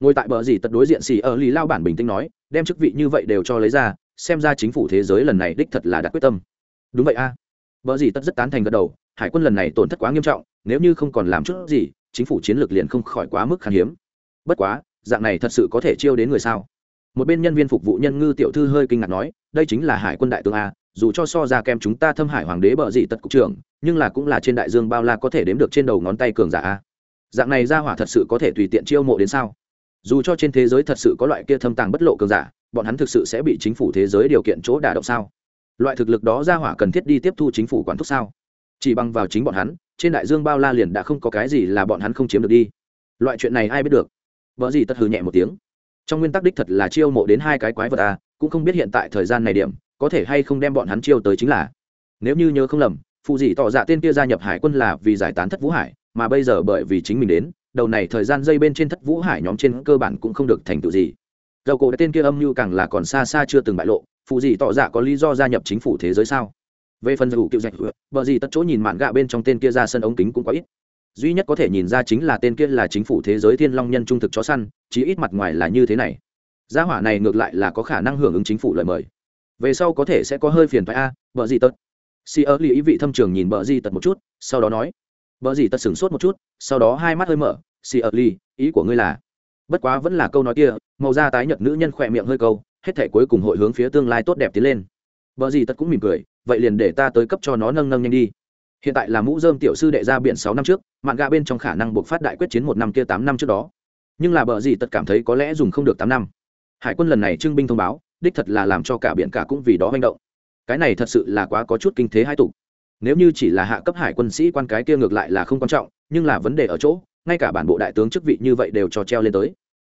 Ngồi tại bờ gì tật đối diện xì ở lý lao bản bình tĩnh nói, đem chức vị như vậy đều cho lấy ra, xem ra chính phủ thế giới lần này đích thật là đã quyết tâm. Đúng vậy a. À. bờ gì tật rất tán thành gật đầu, hải quân lần này tổn thất quá nghiêm trọng, nếu như không còn làm chút gì, chính phủ chiến lược liền không khỏi quá mức khan hiếm. Bất quá, dạng này thật sự có thể chiêu đến người sao? Một bên nhân viên phục vụ nhân ngư tiểu thư hơi kinh ngạc nói, đây chính là hải quân đại tướng a dù cho so ra kem chúng ta thâm hải hoàng đế bợ dị tật cục trưởng, nhưng là cũng là trên đại dương bao la có thể đếm được trên đầu ngón tay cường giả a. Dạng này ra hỏa thật sự có thể tùy tiện chiêu mộ đến sao? Dù cho trên thế giới thật sự có loại kia thâm tàng bất lộ cường giả, bọn hắn thực sự sẽ bị chính phủ thế giới điều kiện chỗ đả động sao? Loại thực lực đó ra hỏa cần thiết đi tiếp thu chính phủ quản thúc sao? Chỉ bằng vào chính bọn hắn, trên đại dương bao la liền đã không có cái gì là bọn hắn không chiếm được đi. Loại chuyện này ai biết được? Vợ gì tất hừ nhẹ một tiếng. Trong nguyên tắc đích thật là chiêu mộ đến hai cái quái vật à cũng không biết hiện tại thời gian này điểm có thể hay không đem bọn hắn chiêu tới chính là. Nếu như nhớ không lầm, phụ dị tỏ dạ tên kia gia nhập hải quân là vì giải tán thất vũ hải, mà bây giờ bởi vì chính mình đến, đầu này thời gian dây bên trên thất vũ hải nhóm trên cơ bản cũng không được thành tựu gì. Dầu cổ tên kia âm mưu càng là còn xa xa chưa từng bại lộ, phụ dị tỏ dạ có lý do gia nhập chính phủ thế giới sao? Về phần dù cựu dạch vợ gì tất chỗ nhìn mạn gạ bên trong tên kia ra sân ống kính cũng có ít. Duy nhất có thể nhìn ra chính là tên kia là chính phủ thế giới thiên long nhân trung thực chó săn, chí ít mặt ngoài là như thế này. Gia hỏa này ngược lại là có khả năng hưởng ứng chính phủ lời mời về sau có thể sẽ có hơi phiền phải a vợ gì tật. Si ớ lý ý vị thâm trường nhìn vợ gì tật một chút, sau đó nói vợ gì tật sửng sốt một chút, sau đó hai mắt hơi mở si ớ lý ý của ngươi là? Bất quá vẫn là câu nói kia, màu da tái nhợt nữ nhân khỏe miệng hơi câu, hết thể cuối cùng hội hướng phía tương lai tốt đẹp tiến lên. Vợ gì tật cũng mỉm cười, vậy liền để ta tới cấp cho nó nâng nâng nhanh đi. Hiện tại là mũ dơm tiểu sư đệ ra biển sáu năm trước, mạn gạ bên trong khả năng buộc phát đại quyết chiến một năm kia tám năm trước đó. Nhưng là bờ gì tật cảm thấy có lẽ dùng không được tám năm. Hải quân lần này trưng binh thông báo đích thật là làm cho cả biển cả cũng vì đó manh động. Cái này thật sự là quá có chút kinh thế hai tục. Nếu như chỉ là hạ cấp hải quân sĩ quan cái kia ngược lại là không quan trọng, nhưng là vấn đề ở chỗ, ngay cả bản bộ đại tướng chức vị như vậy đều cho treo lên tới.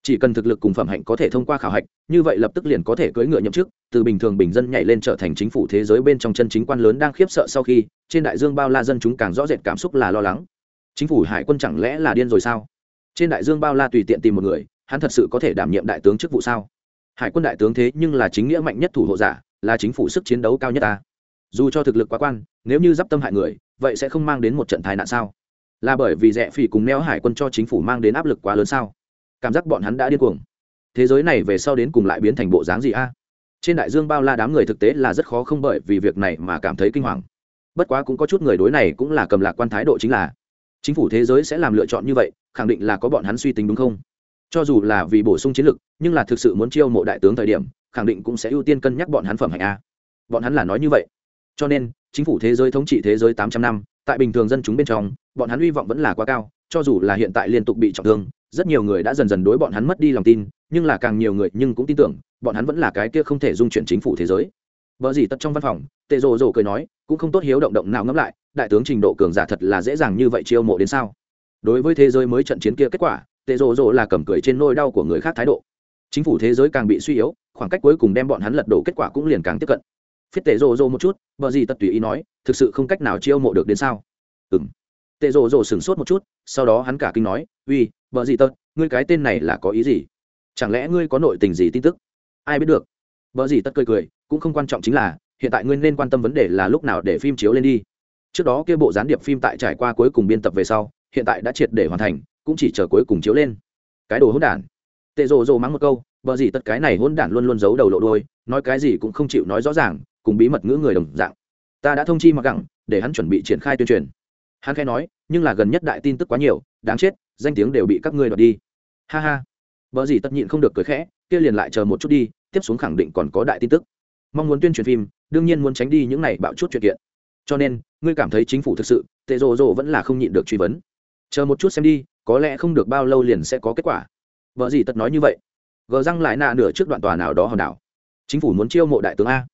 Chỉ cần thực lực cùng phẩm hạnh có thể thông qua khảo hạch, như vậy lập tức liền có thể cưỡi ngựa nhậm chức, từ bình thường bình dân nhảy lên trở thành chính phủ thế giới bên trong chân chính quan lớn đang khiếp sợ sau khi, trên đại dương bao la dân chúng càng rõ rệt cảm xúc là lo lắng. Chính phủ hải quân chẳng lẽ là điên rồi sao? Trên đại dương bao la tùy tiện tìm một người, hắn thật sự có thể đảm nhiệm đại tướng chức vụ sao? Hải quân đại tướng thế nhưng là chính nghĩa mạnh nhất thủ hộ giả, là chính phủ sức chiến đấu cao nhất ta. Dù cho thực lực quá quan, nếu như d i p tâm hại người, vậy sẽ không mang đến một trận tai nạn sao? Là bởi vì rẽ phỉ cùng neo hải quân cho chính phủ mang đến áp lực quá lớn sao? Cảm giác bọn hắn đã điên cuồng. Thế giới này về sau đến cùng lại biến thành bộ dáng gì a? Trên đại dương bao la đám người thực tế là rất khó không bởi vì việc này mà cảm thấy kinh hoàng. Bất quá cũng có chút người đối này cũng là cầm lạc quan thái độ chính là, chính phủ thế giới sẽ làm lựa chọn như vậy, khẳng định là có bọn hắn suy tính đúng không? Cho dù là vì bổ sung chiến lược nhưng là thực sự muốn chiêu mộ đại tướng thời điểm, khẳng định cũng sẽ ưu tiên cân nhắc bọn hắn phẩm hạnh a. Bọn hắn là nói như vậy. Cho nên, chính phủ thế giới thống trị thế giới tám trăm năm, tại bình thường dân chúng bên trong, bọn hắn hy vọng vẫn là quá cao, cho dù là hiện tại liên tục bị trọng thương, rất nhiều người đã dần dần đối bọn hắn mất đi lòng tin, nhưng là càng nhiều người nhưng cũng tin tưởng, bọn hắn vẫn là cái kia không thể dung chuyển chính phủ thế giới. Vợ gì tất trong văn phòng tệ rồ rồ cười nói, cũng không tốt hiếu động động nào ngẫm lại, đại tướng trình độ cường giả thật là dễ dàng như vậy chiêu mộ đến sao? Đối với thế giới mới trận chiến kia kết quả tệ rồ rồ là cầm cười trên nôi đau của người khác thái độ. Chính phủ thế giới càng bị suy yếu khoảng cách cuối cùng đem bọn hắn lật đổ kết quả cũng liền càng tiếp cận. Phiết tệ rồ rồ một chút vợ gì Tật tùy ý nói thực sự không cách nào chiêu mộ được đến sao? Ừng tệ rồ rồ sửng sốt một chút sau đó hắn cả kinh nói uy vợ gì Tật, ngươi cái tên này là có ý gì? Chẳng lẽ ngươi có nội tình gì tin tức? Ai biết được. Vợ gì Tật cười cười cũng không quan trọng chính là hiện tại ngươi nên quan tâm vấn đề là lúc nào để phim chiếu lên đi. Trước đó kia bộ gián điệp phim tại trải qua cuối cùng biên tập về sau hiện tại đã triệt để hoàn thành cũng chỉ chờ cuối cùng chiếu lên. Cái đồ hỗn đản. Tệ rồ rồ mắng một câu vợ gì tất cái này hỗn đản luôn luôn giấu đầu lộ đôi nói cái gì cũng không chịu nói rõ ràng, cùng bí mật ngữ người đồng dạng. Ta đã thông chi mặc gặng, để hắn chuẩn bị triển khai tuyên truyền. Hắn khai nói, nhưng là gần nhất đại tin tức quá nhiều, đáng chết, danh tiếng đều bị các ngươi đoạt đi. Ha ha. Vợ gì tất nhịn không được cười khẽ, kia liền lại chờ một chút đi, tiếp xuống khẳng định còn có đại tin tức. Mong muốn tuyên truyền phim, đương nhiên muốn tránh đi những này bạo chút chuyện kiện. Cho nên, ngươi cảm thấy chính phủ thực sự, tệ rồ rồ vẫn là không nhịn được truy vấn. Chờ một chút xem đi có lẽ không được bao lâu liền sẽ có kết quả. Vợ gì tật nói như vậy? Gờ răng lại nạ nửa trước đoạn tòa nào đó hòn đảo. Chính phủ muốn chiêu mộ đại tướng a.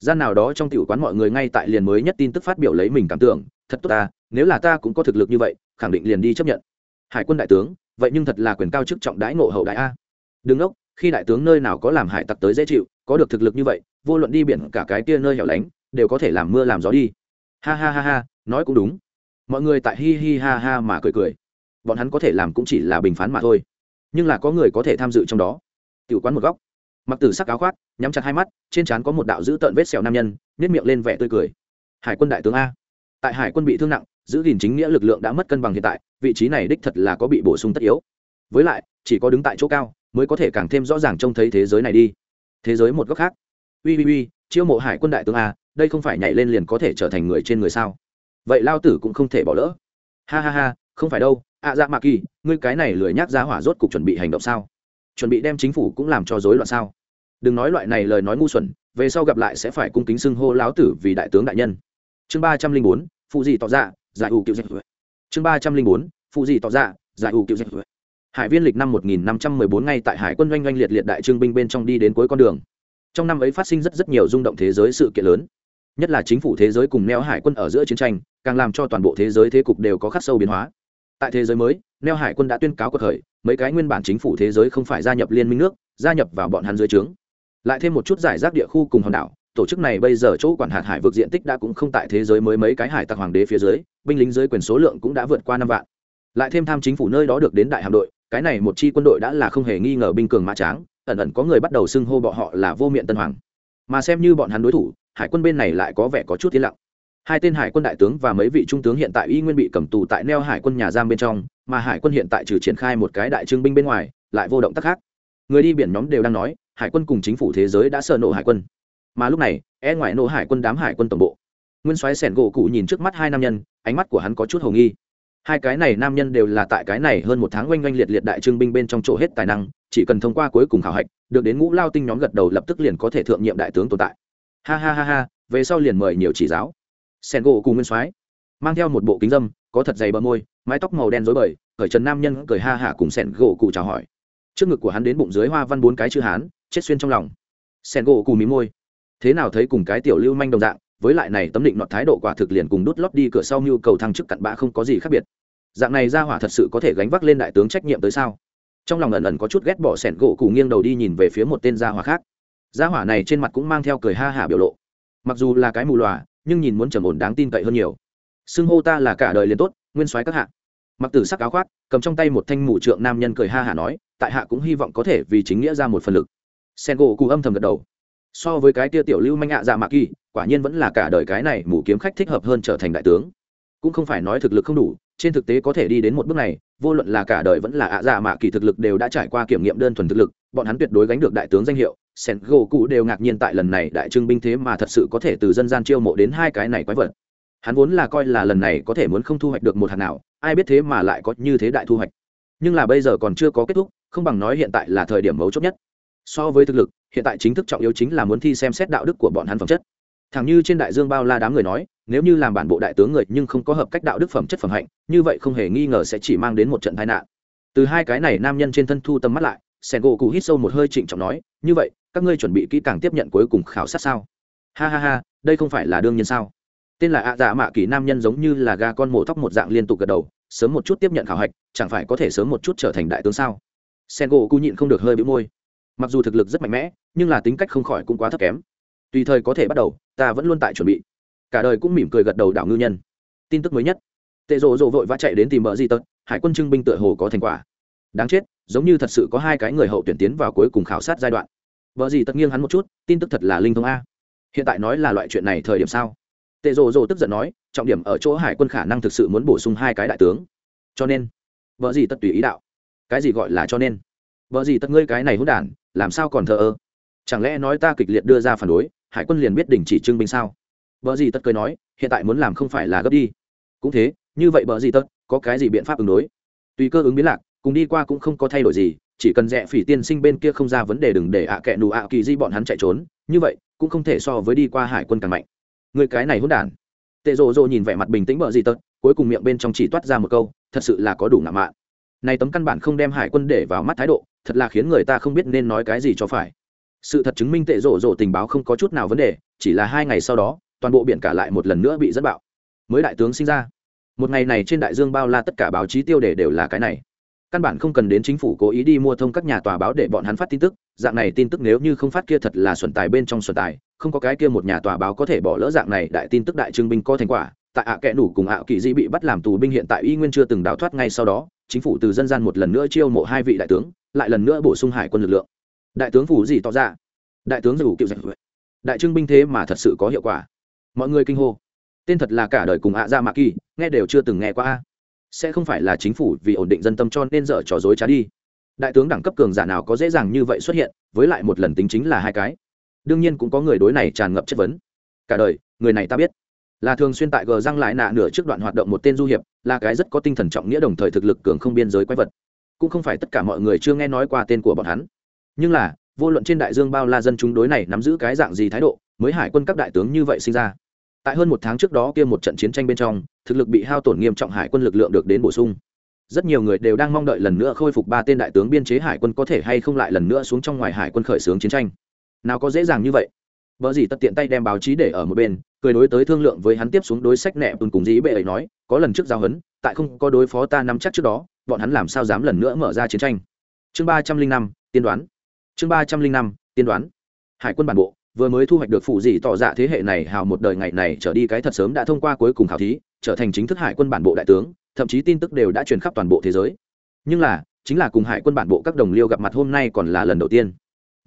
Gian nào đó trong tiểu quán mọi người ngay tại liền mới nhất tin tức phát biểu lấy mình cảm tưởng, thật tốt ta, nếu là ta cũng có thực lực như vậy, khẳng định liền đi chấp nhận. Hải quân đại tướng, vậy nhưng thật là quyền cao chức trọng đãi ngộ hậu đại a. Đừng ốc khi đại tướng nơi nào có làm hải tặc tới dễ chịu, có được thực lực như vậy, vô luận đi biển cả cái kia nơi hẻo lánh, đều có thể làm mưa làm gió đi. Ha ha ha ha, nói cũng đúng. Mọi người tại hi hi ha ha mà cười cười bọn hắn có thể làm cũng chỉ là bình phán mà thôi. Nhưng là có người có thể tham dự trong đó. Tiểu quán một góc. Mặc tử sắc áo khoác, nhắm chặt hai mắt, trên trán có một đạo dữ tợn vết sẹo nam nhân nếp miệng lên vẻ tươi cười. Hải quân đại tướng a. Tại hải quân bị thương nặng, giữ gìn chính nghĩa lực lượng đã mất cân bằng hiện tại, vị trí này đích thật là có bị bổ sung tất yếu. Với lại, chỉ có đứng tại chỗ cao, mới có thể càng thêm rõ ràng trông thấy thế giới này đi. Thế giới một góc khác. Ui ui ui, chiêu mộ hải quân đại tướng a, đây không phải nhảy lên liền có thể trở thành người trên người sao? Vậy lao tử cũng không thể bỏ lỡ. Ha ha ha, không phải đâu ạ dạ mạ kỳ, ngươi cái này lười nhác ra hỏa rốt cục chuẩn bị hành động sao? Chuẩn bị đem chính phủ cũng làm cho rối loạn sao? Đừng nói loại này lời nói ngu xuẩn, về sau gặp lại sẽ phải cung kính xưng hô láo tử vì đại tướng đại nhân. Chương ba trăm linh bốn, phụ gì tỏ ra giải ủ cựu dịch chương ba trăm linh bốn, phụ gì tỏ ra giải ủ cựu dịch hải viên lịch năm một nghìn năm trăm mười bốn ngay tại hải quân oanh oanh liệt liệt đại trương binh bên trong đi đến cuối con đường. Trong năm ấy phát sinh rất rất nhiều rung động thế giới sự kiện lớn. Nhất là chính phủ thế giới cùng neo hải quân ở giữa chiến tranh, càng làm cho toàn bộ thế giới thế cục đều có khắc sâu biến hóa tại thế giới mới, neo hải quân đã tuyên cáo cuộc khởi, mấy cái nguyên bản chính phủ thế giới không phải gia nhập liên minh nước, gia nhập vào bọn hắn dưới trướng. Lại thêm một chút giải rác địa khu cùng hòn đảo, tổ chức này bây giờ chỗ quản hạt hải vực diện tích đã cũng không tại thế giới mới mấy cái hải tặc hoàng đế phía dưới, binh lính dưới quyền số lượng cũng đã vượt qua năm vạn. Lại thêm tham chính phủ nơi đó được đến đại hạm đội, cái này một chi quân đội đã là không hề nghi ngờ binh cường mã tráng, ẩn ẩn có người bắt đầu xưng hô bọn họ là vô miệng tân hoàng. Mà xem như bọn hắn đối thủ, hải quân bên này lại có vẻ có chút tiến lặng hai tên hải quân đại tướng và mấy vị trung tướng hiện tại y nguyên bị cầm tù tại neo hải quân nhà giam bên trong, mà hải quân hiện tại trừ triển khai một cái đại trưng binh bên ngoài, lại vô động tác khác. Người đi biển nhóm đều đang nói, hải quân cùng chính phủ thế giới đã sợ nộ hải quân. Mà lúc này e ngoại nộ hải quân đám hải quân tổng bộ. Nguyên soái sẻn gỗ cụ nhìn trước mắt hai nam nhân, ánh mắt của hắn có chút h ầ nghi. Hai cái này nam nhân đều là tại cái này hơn một tháng oanh oanh liệt liệt đại trưng binh bên trong chỗ hết tài năng, chỉ cần thông qua cuối cùng khảo hạch, được đến ngũ lao tinh nhóm gật đầu lập tức liền có thể thượng nhiệm đại tướng tồn tại. Ha ha ha ha, về sau liền mời nhiều chỉ giáo sen gỗ cùng nguyên soái, mang theo một bộ kính dâm, có thật dày bờ môi, mái tóc màu đen rối bời, cởi trần nam nhân cởi ha hả cùng sen gỗ cụ chào hỏi. Trước ngực của hắn đến bụng dưới hoa văn bốn cái chữ hán, chết xuyên trong lòng. Sen gỗ cụ mí môi. Thế nào thấy cùng cái tiểu lưu manh đồng dạng, với lại này tấm định nọt thái độ quả thực liền cùng đút lót đi cửa sau mưu cầu thăng chức cặn bã không có gì khác biệt. Dạng này ra hỏa thật sự có thể gánh vác lên đại tướng trách nhiệm tới sao? Trong lòng ẩn ẩn có chút ghét bỏ sẻn gỗ cụ nghiêng đầu đi nhìn về phía một tên gia hỏa khác. Gia hỏa này trên mặt cũng mang theo cười ha hả biểu lộ. Mặc dù là cái mù lòa nhưng nhìn muốn trầm ổn đáng tin cậy hơn nhiều. Xưng hô ta là cả đời liền tốt, nguyên soái các hạ. Mặc tử sắc áo khoác, cầm trong tay một thanh mũ trượng nam nhân cười ha hả nói, tại hạ cũng hy vọng có thể vì chính nghĩa ra một phần lực. Sen gỗ cụ âm thầm gật đầu. So với cái tia tiểu lưu manh ạ dạ mạ kỳ, quả nhiên vẫn là cả đời cái này mũ kiếm khách thích hợp hơn trở thành đại tướng. Cũng không phải nói thực lực không đủ, trên thực tế có thể đi đến một bước này, vô luận là cả đời vẫn là ạ dạ mạ kỳ thực lực đều đã trải qua kiểm nghiệm đơn thuần thực lực, bọn hắn tuyệt đối gánh được đại tướng danh hiệu sen gỗ cụ đều ngạc nhiên tại lần này đại trưng binh thế mà thật sự có thể từ dân gian chiêu mộ đến hai cái này quái vật. Hắn vốn là coi là lần này có thể muốn không thu hoạch được một hạt nào, ai biết thế mà lại có như thế đại thu hoạch. Nhưng là bây giờ còn chưa có kết thúc, không bằng nói hiện tại là thời điểm mấu chốt nhất. So với thực lực, hiện tại chính thức trọng yếu chính là muốn thi xem xét đạo đức của bọn hắn phẩm chất. Thẳng như trên đại dương bao la đám người nói, nếu như làm bản bộ đại tướng người nhưng không có hợp cách đạo đức phẩm chất phẩm hạnh, như vậy không hề nghi ngờ sẽ chỉ mang đến một trận tai nạn. Từ hai cái này nam nhân trên thân thu tâm mắt lại, sen gỗ cụ hít sâu một hơi trịnh trọng nói, như vậy các ngươi chuẩn bị kỹ càng tiếp nhận cuối cùng khảo sát sao? Ha ha ha, đây không phải là đương nhiên sao? Tên là ạ dạ mạ kỳ nam nhân giống như là ga con mổ tóc một dạng liên tục gật đầu, sớm một chút tiếp nhận khảo hạch, chẳng phải có thể sớm một chút trở thành đại tướng sao? Sen gỗ cụ nhịn không được hơi bĩu môi. Mặc dù thực lực rất mạnh mẽ, nhưng là tính cách không khỏi cũng quá thấp kém. Tùy thời có thể bắt đầu, ta vẫn luôn tại chuẩn bị. Cả đời cũng mỉm cười gật đầu đảo ngư nhân. Tin tức mới nhất. Tệ rộ rộ vội vã chạy đến tìm mợ di tật, hải quân trưng binh tựa hồ có thành quả. Đáng chết, giống như thật sự có hai cái người hậu tuyển tiến vào cuối cùng khảo sát giai đoạn vợ gì tất nghiêng hắn một chút, tin tức thật là linh thông a. Hiện tại nói là loại chuyện này thời điểm sao? Tệ rồ rồ tức giận nói, trọng điểm ở chỗ hải quân khả năng thực sự muốn bổ sung hai cái đại tướng. Cho nên, vợ gì tất tùy ý đạo. Cái gì gọi là cho nên? Vợ gì tất ngươi cái này hỗn đản, làm sao còn thờ ơ? Chẳng lẽ nói ta kịch liệt đưa ra phản đối, hải quân liền biết đình chỉ trưng binh sao? Vợ gì tất cười nói, hiện tại muốn làm không phải là gấp đi. Cũng thế, như vậy vợ gì tất, có cái gì biện pháp ứng đối? Tùy cơ ứng biến lạc, cùng đi qua cũng không có thay đổi gì chỉ cần rẽ phỉ tiên sinh bên kia không ra vấn đề đừng để ạ kệ nù ạ kỳ di bọn hắn chạy trốn, như vậy, cũng không thể so với đi qua hải quân càng mạnh. Người cái này hỗn đản. Tệ rồ rồ nhìn vẻ mặt bình tĩnh bợ gì tật, cuối cùng miệng bên trong chỉ toát ra một câu, thật sự là có đủ ngạo mạn. Này tấm căn bản không đem hải quân để vào mắt thái độ, thật là khiến người ta không biết nên nói cái gì cho phải. Sự thật chứng minh tệ rộ rộ tình báo không có chút nào vấn đề, chỉ là hai ngày sau đó, toàn bộ biển cả lại một lần nữa bị dẫn bạo. Mới đại tướng sinh ra. Một ngày này trên đại dương bao la tất cả báo chí tiêu đề đều là cái này căn bản không cần đến chính phủ cố ý đi mua thông các nhà tòa báo để bọn hắn phát tin tức, dạng này tin tức nếu như không phát kia thật là xuẩn tài bên trong xuẩn tài, không có cái kia một nhà tòa báo có thể bỏ lỡ dạng này đại tin tức đại trưng binh có thành quả. Tại ạ à kẽ đủ cùng ạ kỳ di bị bắt làm tù binh hiện tại y nguyên chưa từng đào thoát ngay sau đó, chính phủ từ dân gian một lần nữa chiêu mộ hai vị đại tướng, lại lần nữa bổ sung hải quân lực lượng. Đại tướng phủ gì tỏ ra? Đại tướng dù cựu dạch đại trưng binh thế mà thật sự có hiệu quả. Mọi người kinh hô. Tên thật là cả đời cùng ạ ra mạ kỳ, nghe đều chưa từng nghe qua a sẽ không phải là chính phủ vì ổn định dân tâm cho nên dở trò dối trá đi. Đại tướng đẳng cấp cường giả nào có dễ dàng như vậy xuất hiện, với lại một lần tính chính là hai cái. Đương nhiên cũng có người đối này tràn ngập chất vấn. Cả đời, người này ta biết. Là thường xuyên tại gờ răng lại nạ nửa trước đoạn hoạt động một tên du hiệp, là cái rất có tinh thần trọng nghĩa đồng thời thực lực cường không biên giới quái vật. Cũng không phải tất cả mọi người chưa nghe nói qua tên của bọn hắn. Nhưng là, vô luận trên đại dương bao la dân chúng đối này nắm giữ cái dạng gì thái độ, mới hải quân các đại tướng như vậy sinh ra tại hơn một tháng trước đó kia một trận chiến tranh bên trong, thực lực bị hao tổn nghiêm trọng hải quân lực lượng được đến bổ sung. Rất nhiều người đều đang mong đợi lần nữa khôi phục ba tên đại tướng biên chế hải quân có thể hay không lại lần nữa xuống trong ngoài hải quân khởi xướng chiến tranh. Nào có dễ dàng như vậy. Vợ gì tất tiện tay đem báo chí để ở một bên, cười đối tới thương lượng với hắn tiếp xuống đối sách nẹ tùn cùng dĩ bệ ấy nói, có lần trước giao hấn, tại không có đối phó ta nắm chắc trước đó, bọn hắn làm sao dám lần nữa mở ra chiến tranh? Chương ba trăm linh năm, tiên đoán. Chương ba trăm linh năm, tiên đoán. Hải quân bản bộ vừa mới thu hoạch được phụ dị tỏ dạ thế hệ này hào một đời ngày này trở đi cái thật sớm đã thông qua cuối cùng khảo thí, trở thành chính thức hải quân bản bộ đại tướng, thậm chí tin tức đều đã truyền khắp toàn bộ thế giới. Nhưng là, chính là cùng hải quân bản bộ các đồng liêu gặp mặt hôm nay còn là lần đầu tiên.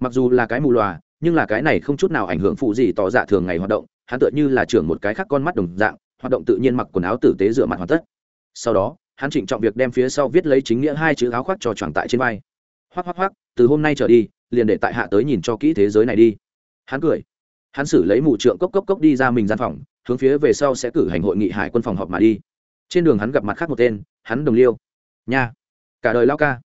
Mặc dù là cái mù loà, nhưng là cái này không chút nào ảnh hưởng phụ gì tỏ dạ thường ngày hoạt động, hắn tựa như là trưởng một cái khác con mắt đồng dạng, hoạt động tự nhiên mặc quần áo tử tế rửa mặt hoàn tất. Sau đó, hắn chỉnh trọng việc đem phía sau viết lấy chính nghĩa hai chữ áo khoác cho tròn tại trên vai. Hoác hoác hoác từ hôm nay trở đi, liền để tại hạ tới nhìn cho kỹ thế giới này đi hắn cười. Hắn xử lấy mù trượng cốc cốc cốc đi ra mình gian phòng, hướng phía về sau sẽ cử hành hội nghị hải quân phòng họp mà đi. Trên đường hắn gặp mặt khác một tên, hắn đồng liêu. Nha. Cả đời lao ca.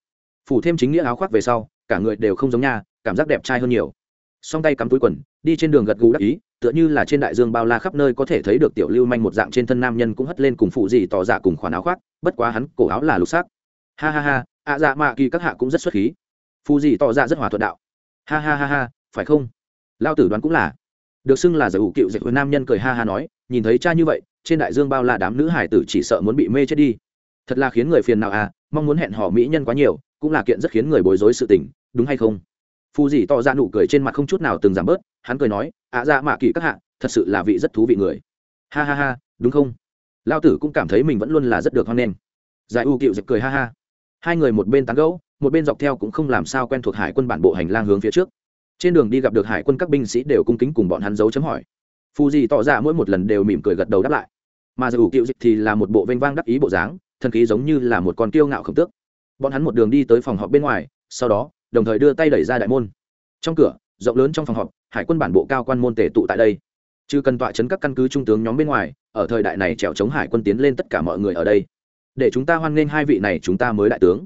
Phủ thêm chính nghĩa áo khoác về sau, cả người đều không giống nha, cảm giác đẹp trai hơn nhiều. Song tay cắm túi quần, đi trên đường gật gù đắc ý, tựa như là trên đại dương bao la khắp nơi có thể thấy được tiểu lưu manh một dạng trên thân nam nhân cũng hất lên cùng phụ gì tỏ dạ cùng khoản áo khoác, bất quá hắn cổ áo là lục sắc. Ha ha ha, ạ dạ mạ kỳ các hạ cũng rất xuất khí. Phụ gì tỏ dạ rất hòa thuận đạo. Ha ha ha ha, phải không? Lao tử đoán cũng là. Được xưng là giải ủ cựu dạy nam nhân cười ha ha nói, nhìn thấy cha như vậy, trên đại dương bao la đám nữ hải tử chỉ sợ muốn bị mê chết đi. Thật là khiến người phiền nào à mong muốn hẹn hò mỹ nhân quá nhiều, cũng là kiện rất khiến người bối rối sự tình, đúng hay không? Phù dì tỏ ra nụ cười trên mặt không chút nào từng giảm bớt, hắn cười nói, ạ ra mạ kỳ các hạ, thật sự là vị rất thú vị người. Ha ha ha, đúng không? Lao tử cũng cảm thấy mình vẫn luôn là rất được hoan nghênh. Giải u cựu dịch cười ha ha. Hai người một bên tán gẫu, một bên dọc theo cũng không làm sao quen thuộc hải quân bản bộ hành lang hướng phía trước trên đường đi gặp được hải quân các binh sĩ đều cung kính cùng bọn hắn giấu chấm hỏi. Phù gì tỏ ra mỗi một lần đều mỉm cười gật đầu đáp lại. Mà dù kiệu dịch thì là một bộ vênh vang đắc ý bộ dáng, thần khí giống như là một con kiêu ngạo khổng tước. Bọn hắn một đường đi tới phòng họp bên ngoài, sau đó, đồng thời đưa tay đẩy ra đại môn. Trong cửa, rộng lớn trong phòng họp, hải quân bản bộ cao quan môn tể tụ tại đây. Chứ cần tọa chấn các căn cứ trung tướng nhóm bên ngoài, ở thời đại này trèo chống hải quân tiến lên tất cả mọi người ở đây. Để chúng ta hoan nghênh hai vị này, chúng ta mới đại tướng.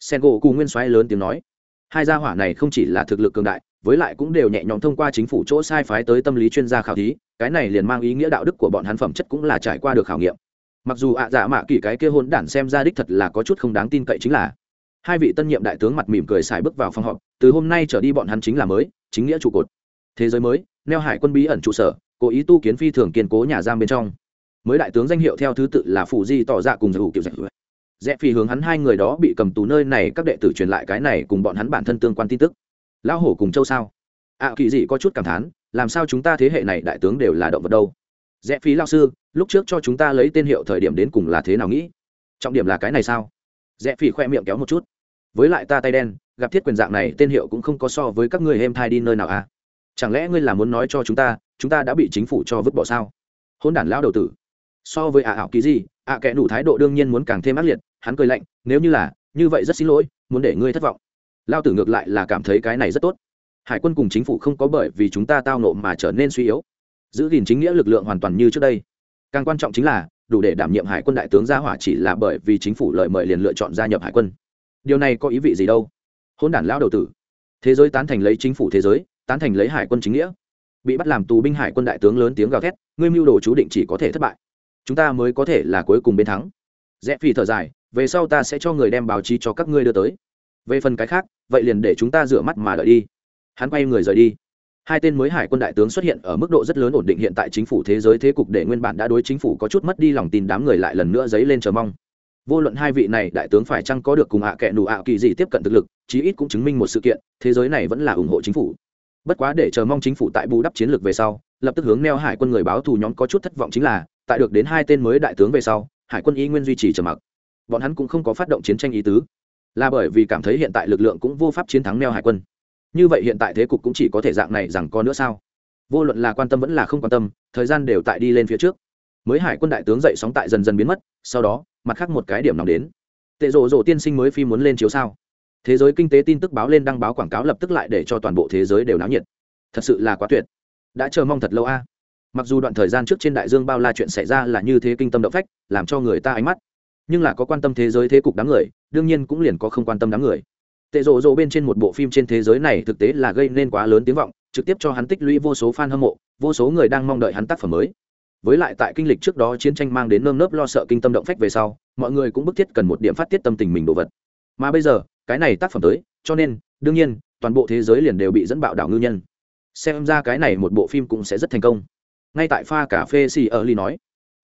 Sen gỗ cù nguyên soái lớn tiếng nói. Hai gia hỏa này không chỉ là thực lực cường đại với lại cũng đều nhẹ nhõm thông qua chính phủ chỗ sai phái tới tâm lý chuyên gia khảo thí, cái này liền mang ý nghĩa đạo đức của bọn hắn phẩm chất cũng là trải qua được khảo nghiệm. Mặc dù ạ à dạ mạ kỳ cái kia hôn đản xem ra đích thật là có chút không đáng tin cậy chính là, hai vị tân nhiệm đại tướng mặt mỉm cười xài bước vào phòng họp, từ hôm nay trở đi bọn hắn chính là mới, chính nghĩa trụ cột. Thế giới mới, neo hải quân bí ẩn trụ sở, cố ý tu kiến phi thường kiên cố nhà giam bên trong. Mới đại tướng danh hiệu theo thứ tự là phụ di tỏ ra cùng giải hữu kiểu giải rẽ phi hướng hắn hai người đó bị cầm tù nơi này, các đệ tử truyền lại cái này cùng bọn hắn bản thân tương quan tin tức lão hổ cùng châu sao? Ạ à, kỳ dị có chút cảm thán làm sao chúng ta thế hệ này đại tướng đều là động vật đâu? Rẽ phí lao sư lúc trước cho chúng ta lấy tên hiệu thời điểm đến cùng là thế nào nghĩ? Trọng điểm là cái này sao? Rẽ phí khoe miệng kéo một chút. Với lại ta tay đen gặp thiết quyền dạng này tên hiệu cũng không có so với các người êm thai đi nơi nào à? Chẳng lẽ ngươi là muốn nói cho chúng ta chúng ta đã bị chính phủ cho vứt bỏ sao? Hôn đản lao đầu tử. So với à ảo kỳ gì ạ à, kẻ đủ thái độ đương nhiên muốn càng thêm ác liệt hắn cười lạnh nếu như là như vậy rất xin lỗi muốn để ngươi thất vọng lao tử ngược lại là cảm thấy cái này rất tốt. Hải quân cùng chính phủ không có bởi vì chúng ta tao nộ mà trở nên suy yếu. Giữ gìn chính nghĩa lực lượng hoàn toàn như trước đây. Càng quan trọng chính là, đủ để đảm nhiệm hải quân đại tướng gia hỏa chỉ là bởi vì chính phủ lợi mời liền lựa chọn gia nhập hải quân. Điều này có ý vị gì đâu? Hôn đản lão đầu tử. Thế giới tán thành lấy chính phủ thế giới, tán thành lấy hải quân chính nghĩa. Bị bắt làm tù binh hải quân đại tướng lớn tiếng gào thét, ngươi mưu đồ chú định chỉ có thể thất bại. Chúng ta mới có thể là cuối cùng bên thắng. Rẽ phi thở dài, về sau ta sẽ cho người đem báo chí cho các ngươi đưa tới về phần cái khác, vậy liền để chúng ta rửa mắt mà đợi đi. Hắn quay người rời đi. Hai tên mới hải quân đại tướng xuất hiện ở mức độ rất lớn ổn định hiện tại chính phủ thế giới thế cục để nguyên bản đã đối chính phủ có chút mất đi lòng tin đám người lại lần nữa dấy lên chờ mong. Vô luận hai vị này đại tướng phải chăng có được cùng hạ à kệ nụ ạ kỳ gì tiếp cận thực lực, chí ít cũng chứng minh một sự kiện, thế giới này vẫn là ủng hộ chính phủ. Bất quá để chờ mong chính phủ tại bù đắp chiến lược về sau, lập tức hướng neo hải quân người báo thù nhóm có chút thất vọng chính là, tại được đến hai tên mới đại tướng về sau, hải quân y nguyên duy trì trầm mặc. Bọn hắn cũng không có phát động chiến tranh ý tứ là bởi vì cảm thấy hiện tại lực lượng cũng vô pháp chiến thắng neo hải quân. Như vậy hiện tại thế cục cũng chỉ có thể dạng này rằng có nữa sao? Vô luận là quan tâm vẫn là không quan tâm, thời gian đều tại đi lên phía trước. Mới hải quân đại tướng dậy sóng tại dần dần biến mất, sau đó, mặt khác một cái điểm nóng đến. Tệ rộ rộ tiên sinh mới phim muốn lên chiếu sao? Thế giới kinh tế tin tức báo lên đăng báo quảng cáo lập tức lại để cho toàn bộ thế giới đều náo nhiệt. Thật sự là quá tuyệt. Đã chờ mong thật lâu a. Mặc dù đoạn thời gian trước trên đại dương bao la chuyện xảy ra là như thế kinh tâm động phách, làm cho người ta ánh mắt nhưng là có quan tâm thế giới thế cục đám người, đương nhiên cũng liền có không quan tâm đám người. Tệ rộ rộ bên trên một bộ phim trên thế giới này thực tế là gây nên quá lớn tiếng vọng, trực tiếp cho hắn tích lũy vô số fan hâm mộ, vô số người đang mong đợi hắn tác phẩm mới. Với lại tại kinh lịch trước đó chiến tranh mang đến nơm nớp lo sợ kinh tâm động phách về sau, mọi người cũng bức thiết cần một điểm phát tiết tâm tình mình đồ vật. Mà bây giờ, cái này tác phẩm tới, cho nên, đương nhiên, toàn bộ thế giới liền đều bị dẫn bạo đảo ngư nhân. Xem ra cái này một bộ phim cũng sẽ rất thành công. Ngay tại pha cà phê xì ở ly nói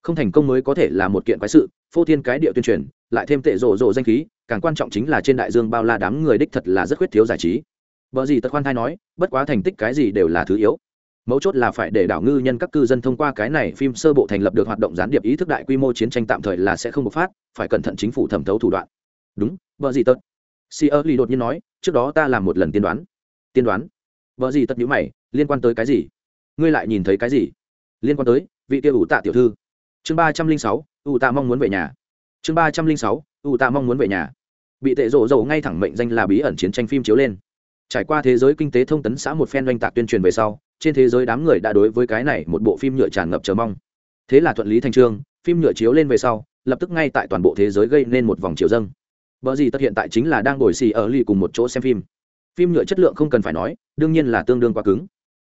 không thành công mới có thể là một kiện quái sự, phô thiên cái địa tuyên truyền, lại thêm tệ rộ rộ danh khí, càng quan trọng chính là trên đại dương bao la đám người đích thật là rất khuyết thiếu giải trí. Vợ gì tật khoan thai nói, bất quá thành tích cái gì đều là thứ yếu. Mấu chốt là phải để đảo ngư nhân các cư dân thông qua cái này phim sơ bộ thành lập được hoạt động gián điệp ý thức đại quy mô chiến tranh tạm thời là sẽ không bộc phát, phải cẩn thận chính phủ thẩm thấu thủ đoạn. Đúng vợ gì tật. Si ơ ly đột nhiên nói, trước đó ta làm một lần tiên đoán. Tiên đoán? Vợ gì tật nhữ mày, liên quan tới cái gì? Ngươi lại nhìn thấy cái gì? Liên quan tới vị kia ủ tạ tiểu thư chương ba trăm linh sáu ủ tạ mong muốn về nhà. Chương ba trăm linh sáu ủ tạ mong muốn về nhà. Bị tệ rộ rộ ngay thẳng mệnh danh là bí ẩn chiến tranh phim chiếu lên. Trải qua thế giới kinh tế thông tấn xã một phen oanh tạc tuyên truyền về sau, trên thế giới đám người đã đối với cái này một bộ phim nhựa tràn ngập chờ mong. Thế là thuận lý thành trương, phim nhựa chiếu lên về sau, lập tức ngay tại toàn bộ thế giới gây nên một vòng chiều dâng. Bởi gì tất hiện tại chính là đang ngồi xì ở lì cùng một chỗ xem phim. Phim nhựa chất lượng không cần phải nói, đương nhiên là tương đương quá cứng.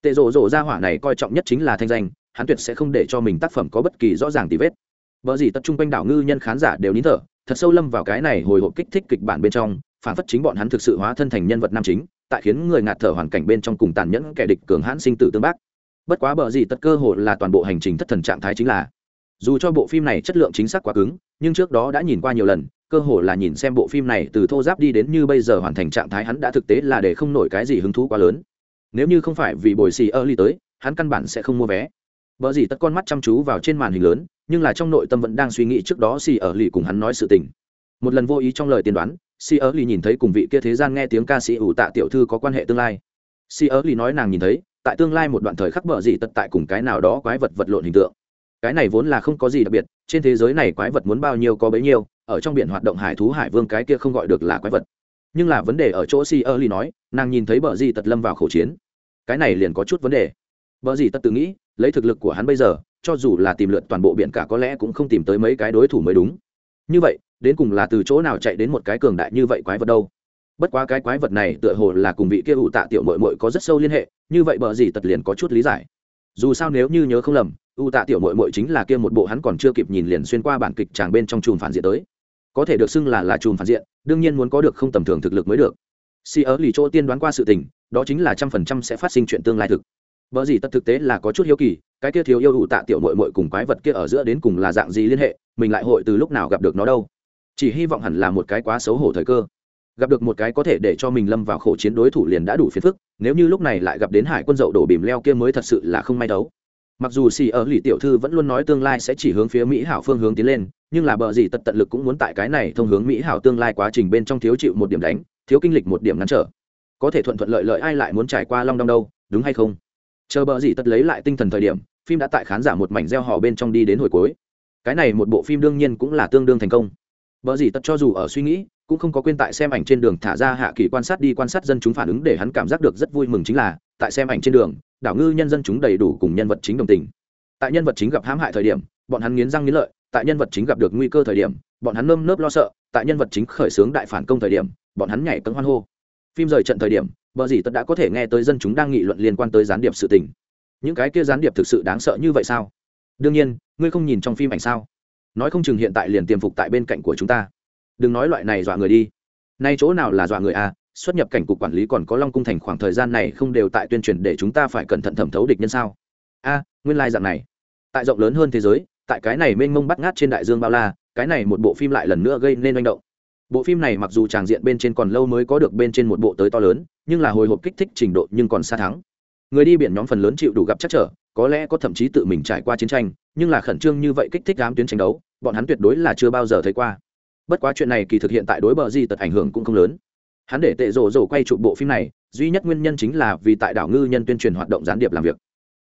Tệ rộ rộ ra hỏa này coi trọng nhất chính là thanh danh hắn tuyệt sẽ không để cho mình tác phẩm có bất kỳ rõ ràng tì vết. Bởi gì tập trung quanh đảo ngư nhân khán giả đều nín thở, thật sâu lâm vào cái này hồi hộp kích thích kịch bản bên trong, phản phất chính bọn hắn thực sự hóa thân thành nhân vật nam chính, tại khiến người ngạt thở hoàn cảnh bên trong cùng tàn nhẫn kẻ địch cường hãn sinh tử tương bác. Bất quá bờ gì tất cơ hội là toàn bộ hành trình thất thần trạng thái chính là, dù cho bộ phim này chất lượng chính xác quá cứng, nhưng trước đó đã nhìn qua nhiều lần, cơ hội là nhìn xem bộ phim này từ thô giáp đi đến như bây giờ hoàn thành trạng thái hắn đã thực tế là để không nổi cái gì hứng thú quá lớn. Nếu như không phải vì bồi xì ơ ly tới, hắn căn bản sẽ không mua vé. Bở gì tất con mắt chăm chú vào trên màn hình lớn, nhưng là trong nội tâm vẫn đang suy nghĩ trước đó xì ở lì cùng hắn nói sự tình. một lần vô ý trong lời tiên đoán si ở lì nhìn thấy cùng vị kia thế gian nghe tiếng ca sĩ ủ tạ tiểu thư có quan hệ tương lai. Si ở lì nói nàng nhìn thấy tại tương lai một đoạn thời khắc bờ dị tật tại cùng cái nào đó quái vật vật lộn hình tượng. Cái này vốn là không có gì đặc biệt trên thế giới này quái vật muốn bao nhiêu có bấy nhiêu ở trong biển hoạt động hải thú hải vương cái kia không gọi được là quái vật. Nhưng là vấn đề ở chỗ si ơ ly nói nàng nhìn thấy bờ dị tật lâm vào khẩu chiến. Cái này liền có chút vấn đề. Bờ dị tật tự nghĩ lấy thực lực của hắn bây giờ, cho dù là tìm lượt toàn bộ biển cả có lẽ cũng không tìm tới mấy cái đối thủ mới đúng. Như vậy, đến cùng là từ chỗ nào chạy đến một cái cường đại như vậy quái vật đâu? Bất quá cái quái vật này tựa hồ là cùng vị kia ủ tạ tiểu mội mội có rất sâu liên hệ, như vậy bờ gì tật liền có chút lý giải. Dù sao nếu như nhớ không lầm, ủ tạ tiểu mội mội chính là kia một bộ hắn còn chưa kịp nhìn liền xuyên qua bản kịch tràng bên trong chùm phản diện tới. Có thể được xưng là là chùm phản diện, đương nhiên muốn có được không tầm thường thực lực mới được. Si ớ lì chỗ tiên đoán qua sự tình, đó chính là trăm phần trăm sẽ phát sinh chuyện tương lai thực vợ gì tất thực tế là có chút hiếu kỳ, cái kia thiếu yêu ủ tạ tiểu mội mội cùng quái vật kia ở giữa đến cùng là dạng gì liên hệ, mình lại hội từ lúc nào gặp được nó đâu? Chỉ hy vọng hẳn là một cái quá xấu hổ thời cơ. Gặp được một cái có thể để cho mình lâm vào khổ chiến đối thủ liền đã đủ phiền phức, nếu như lúc này lại gặp đến hải quân dậu đổ bìm leo kia mới thật sự là không may đấu mặc dù xì ở lì tiểu thư vẫn luôn nói tương lai sẽ chỉ hướng phía mỹ hảo phương hướng tiến lên, nhưng là bờ gì tật tận lực cũng muốn tại cái này thông hướng mỹ hảo tương lai quá trình bên trong thiếu chịu một điểm đánh, thiếu kinh lịch một điểm ngăn trở. Có thể thuận thuận lợi lợi ai lại muốn trải qua long đong đâu, đúng hay không? Chờ bờ gì tật lấy lại tinh thần thời điểm, phim đã tại khán giả một mảnh gieo họ bên trong đi đến hồi cuối. Cái này một bộ phim đương nhiên cũng là tương đương thành công. Bờ gì tật cho dù ở suy nghĩ, cũng không có quên tại xem ảnh trên đường thả ra hạ kỳ quan sát đi quan sát dân chúng phản ứng để hắn cảm giác được rất vui mừng chính là, tại xem ảnh trên đường, đảo ngư nhân dân chúng đầy đủ cùng nhân vật chính đồng tình. Tại nhân vật chính gặp hãm hại thời điểm, bọn hắn nghiến răng nghiến lợi, tại nhân vật chính gặp được nguy cơ thời điểm, bọn hắn nơm nớp lo sợ, tại nhân vật chính khởi xướng đại phản công thời điểm, bọn hắn nhảy cấm hoan hô. Phim rời trận thời điểm bờ gì tất đã có thể nghe tới dân chúng đang nghị luận liên quan tới gián điệp sự tình. Những cái kia gián điệp thực sự đáng sợ như vậy sao? Đương nhiên, ngươi không nhìn trong phim ảnh sao? Nói không chừng hiện tại liền tiềm phục tại bên cạnh của chúng ta. Đừng nói loại này dọa người đi. Nay chỗ nào là dọa người à? Xuất nhập cảnh cục quản lý còn có long cung thành khoảng thời gian này không đều tại tuyên truyền để chúng ta phải cẩn thận thẩm thấu địch nhân sao? A, nguyên lai dạng này. Tại rộng lớn hơn thế giới, tại cái này mênh mông bắt ngát trên đại dương bao la, cái này một bộ phim lại lần nữa gây nên hoành động. Bộ phim này mặc dù tràng diện bên trên còn lâu mới có được bên trên một bộ tới to lớn nhưng là hồi hộp kích thích trình độ nhưng còn xa thắng. Người đi biển nhóm phần lớn chịu đủ gặp chắc trở, có lẽ có thậm chí tự mình trải qua chiến tranh, nhưng là khẩn trương như vậy kích thích đám tuyến tranh đấu, bọn hắn tuyệt đối là chưa bao giờ thấy qua. Bất quá chuyện này kỳ thực hiện tại đối bờ di tật ảnh hưởng cũng không lớn. Hắn để tệ rổ rổ quay chụp bộ phim này, duy nhất nguyên nhân chính là vì tại đảo ngư nhân tuyên truyền hoạt động gián điệp làm việc.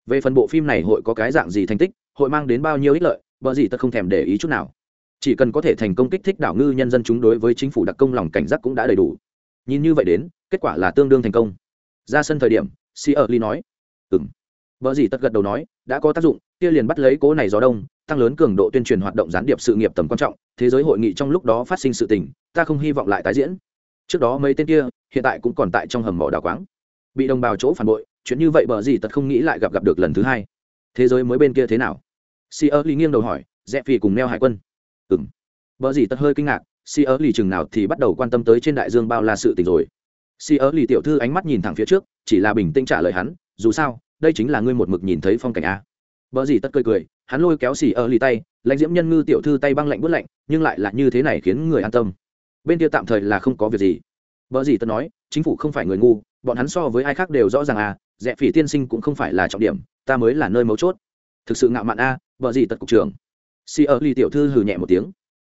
Về phần bộ phim này hội có cái dạng gì thành tích, hội mang đến bao nhiêu ích lợi, bờ di tật không thèm để ý chút nào. Chỉ cần có thể thành công kích thích đảo ngư nhân dân chúng đối với chính phủ đặc công lòng cảnh giác cũng đã đầy đủ. Nhìn như vậy đến kết quả là tương đương thành công. Ra sân thời điểm si ở ly nói ừ m vợ gì tất gật đầu nói, đã có tác dụng, kia liền bắt lấy cố này gió đông, tăng lớn cường độ tuyên truyền hoạt động gián điệp sự nghiệp tầm quan trọng, thế giới hội nghị trong lúc đó phát sinh sự tình, ta không hy vọng lại tái diễn. Trước đó mấy tên kia, hiện tại cũng còn tại trong hầm mỏ đào quáng. Bị đồng bào chỗ phản bội, chuyện như vậy bờ gì tật không nghĩ lại gặp gặp được lần thứ hai. Thế giới mới bên kia thế nào? Si ơ ly nghiêng đầu hỏi, rẽ phi cùng neo hải quân. Ừ m bờ gì tật hơi kinh ngạc si ơ ly chừng nào thì bắt đầu quan tâm tới trên đại dương bao la sự tình rồi si ơ lì tiểu thư ánh mắt nhìn thẳng phía trước chỉ là bình tĩnh trả lời hắn dù sao đây chính là ngươi một mực nhìn thấy phong cảnh a Bỡ gì tất cười cười, hắn lôi kéo xì ở lì tay, lãnh diễm nhân ngư tiểu thư tay băng lạnh buốt lạnh, nhưng lại là như thế này khiến người an tâm. Bên kia tạm thời là không có việc gì. Bỡ gì tất nói, chính phủ không phải người ngu, bọn hắn so với ai khác đều rõ ràng à, Rẽ phỉ tiên sinh cũng không phải là trọng điểm, ta mới là nơi mấu chốt. Thực sự ngạo mạn a, à, bỡ gì tất cục trưởng. Si ở lì tiểu thư hừ nhẹ một tiếng.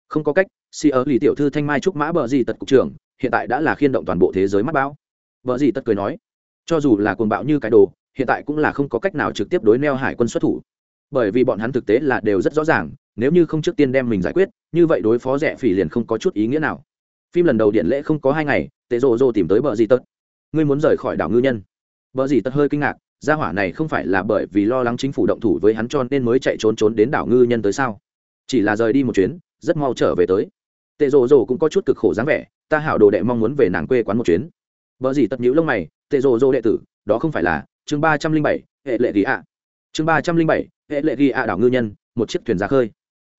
Không có cách, Si ở lì tiểu thư thanh mai trúc mã bỡ gì tật cục trưởng, hiện tại đã là khiên động toàn bộ thế giới mắt bão. vợ gì tất cười nói, cho dù là cuồng bạo như cái đồ, hiện tại cũng là không có cách nào trực tiếp đối neo hải quân xuất thủ. Bởi vì bọn hắn thực tế là đều rất rõ ràng nếu như không trước tiên đem mình giải quyết như vậy đối phó rẻ phỉ liền không có chút ý nghĩa nào. Phim lần đầu điện lễ không có hai ngày tệ rộ rộ tìm tới bờ gì tật ngươi muốn rời khỏi đảo ngư nhân. Bờ gì tật hơi kinh ngạc gia hỏa này không phải là bởi vì lo lắng chính phủ động thủ với hắn cho nên mới chạy trốn trốn đến đảo ngư nhân tới sao? Chỉ là rời đi một chuyến rất mau trở về tới. Tệ rộ rộ cũng có chút cực khổ dáng vẻ ta hảo đồ đệ mong muốn về nàng quê quán một chuyến. Vợ gì tật nhữ lông mày, tệ rồ rô đệ tử, đó không phải là, chương ba trăm linh bảy, hệ lệ ghi ạ. Chương ba trăm linh bảy, hệ lệ ghi ạ đảo ngư nhân, một chiếc thuyền ra khơi.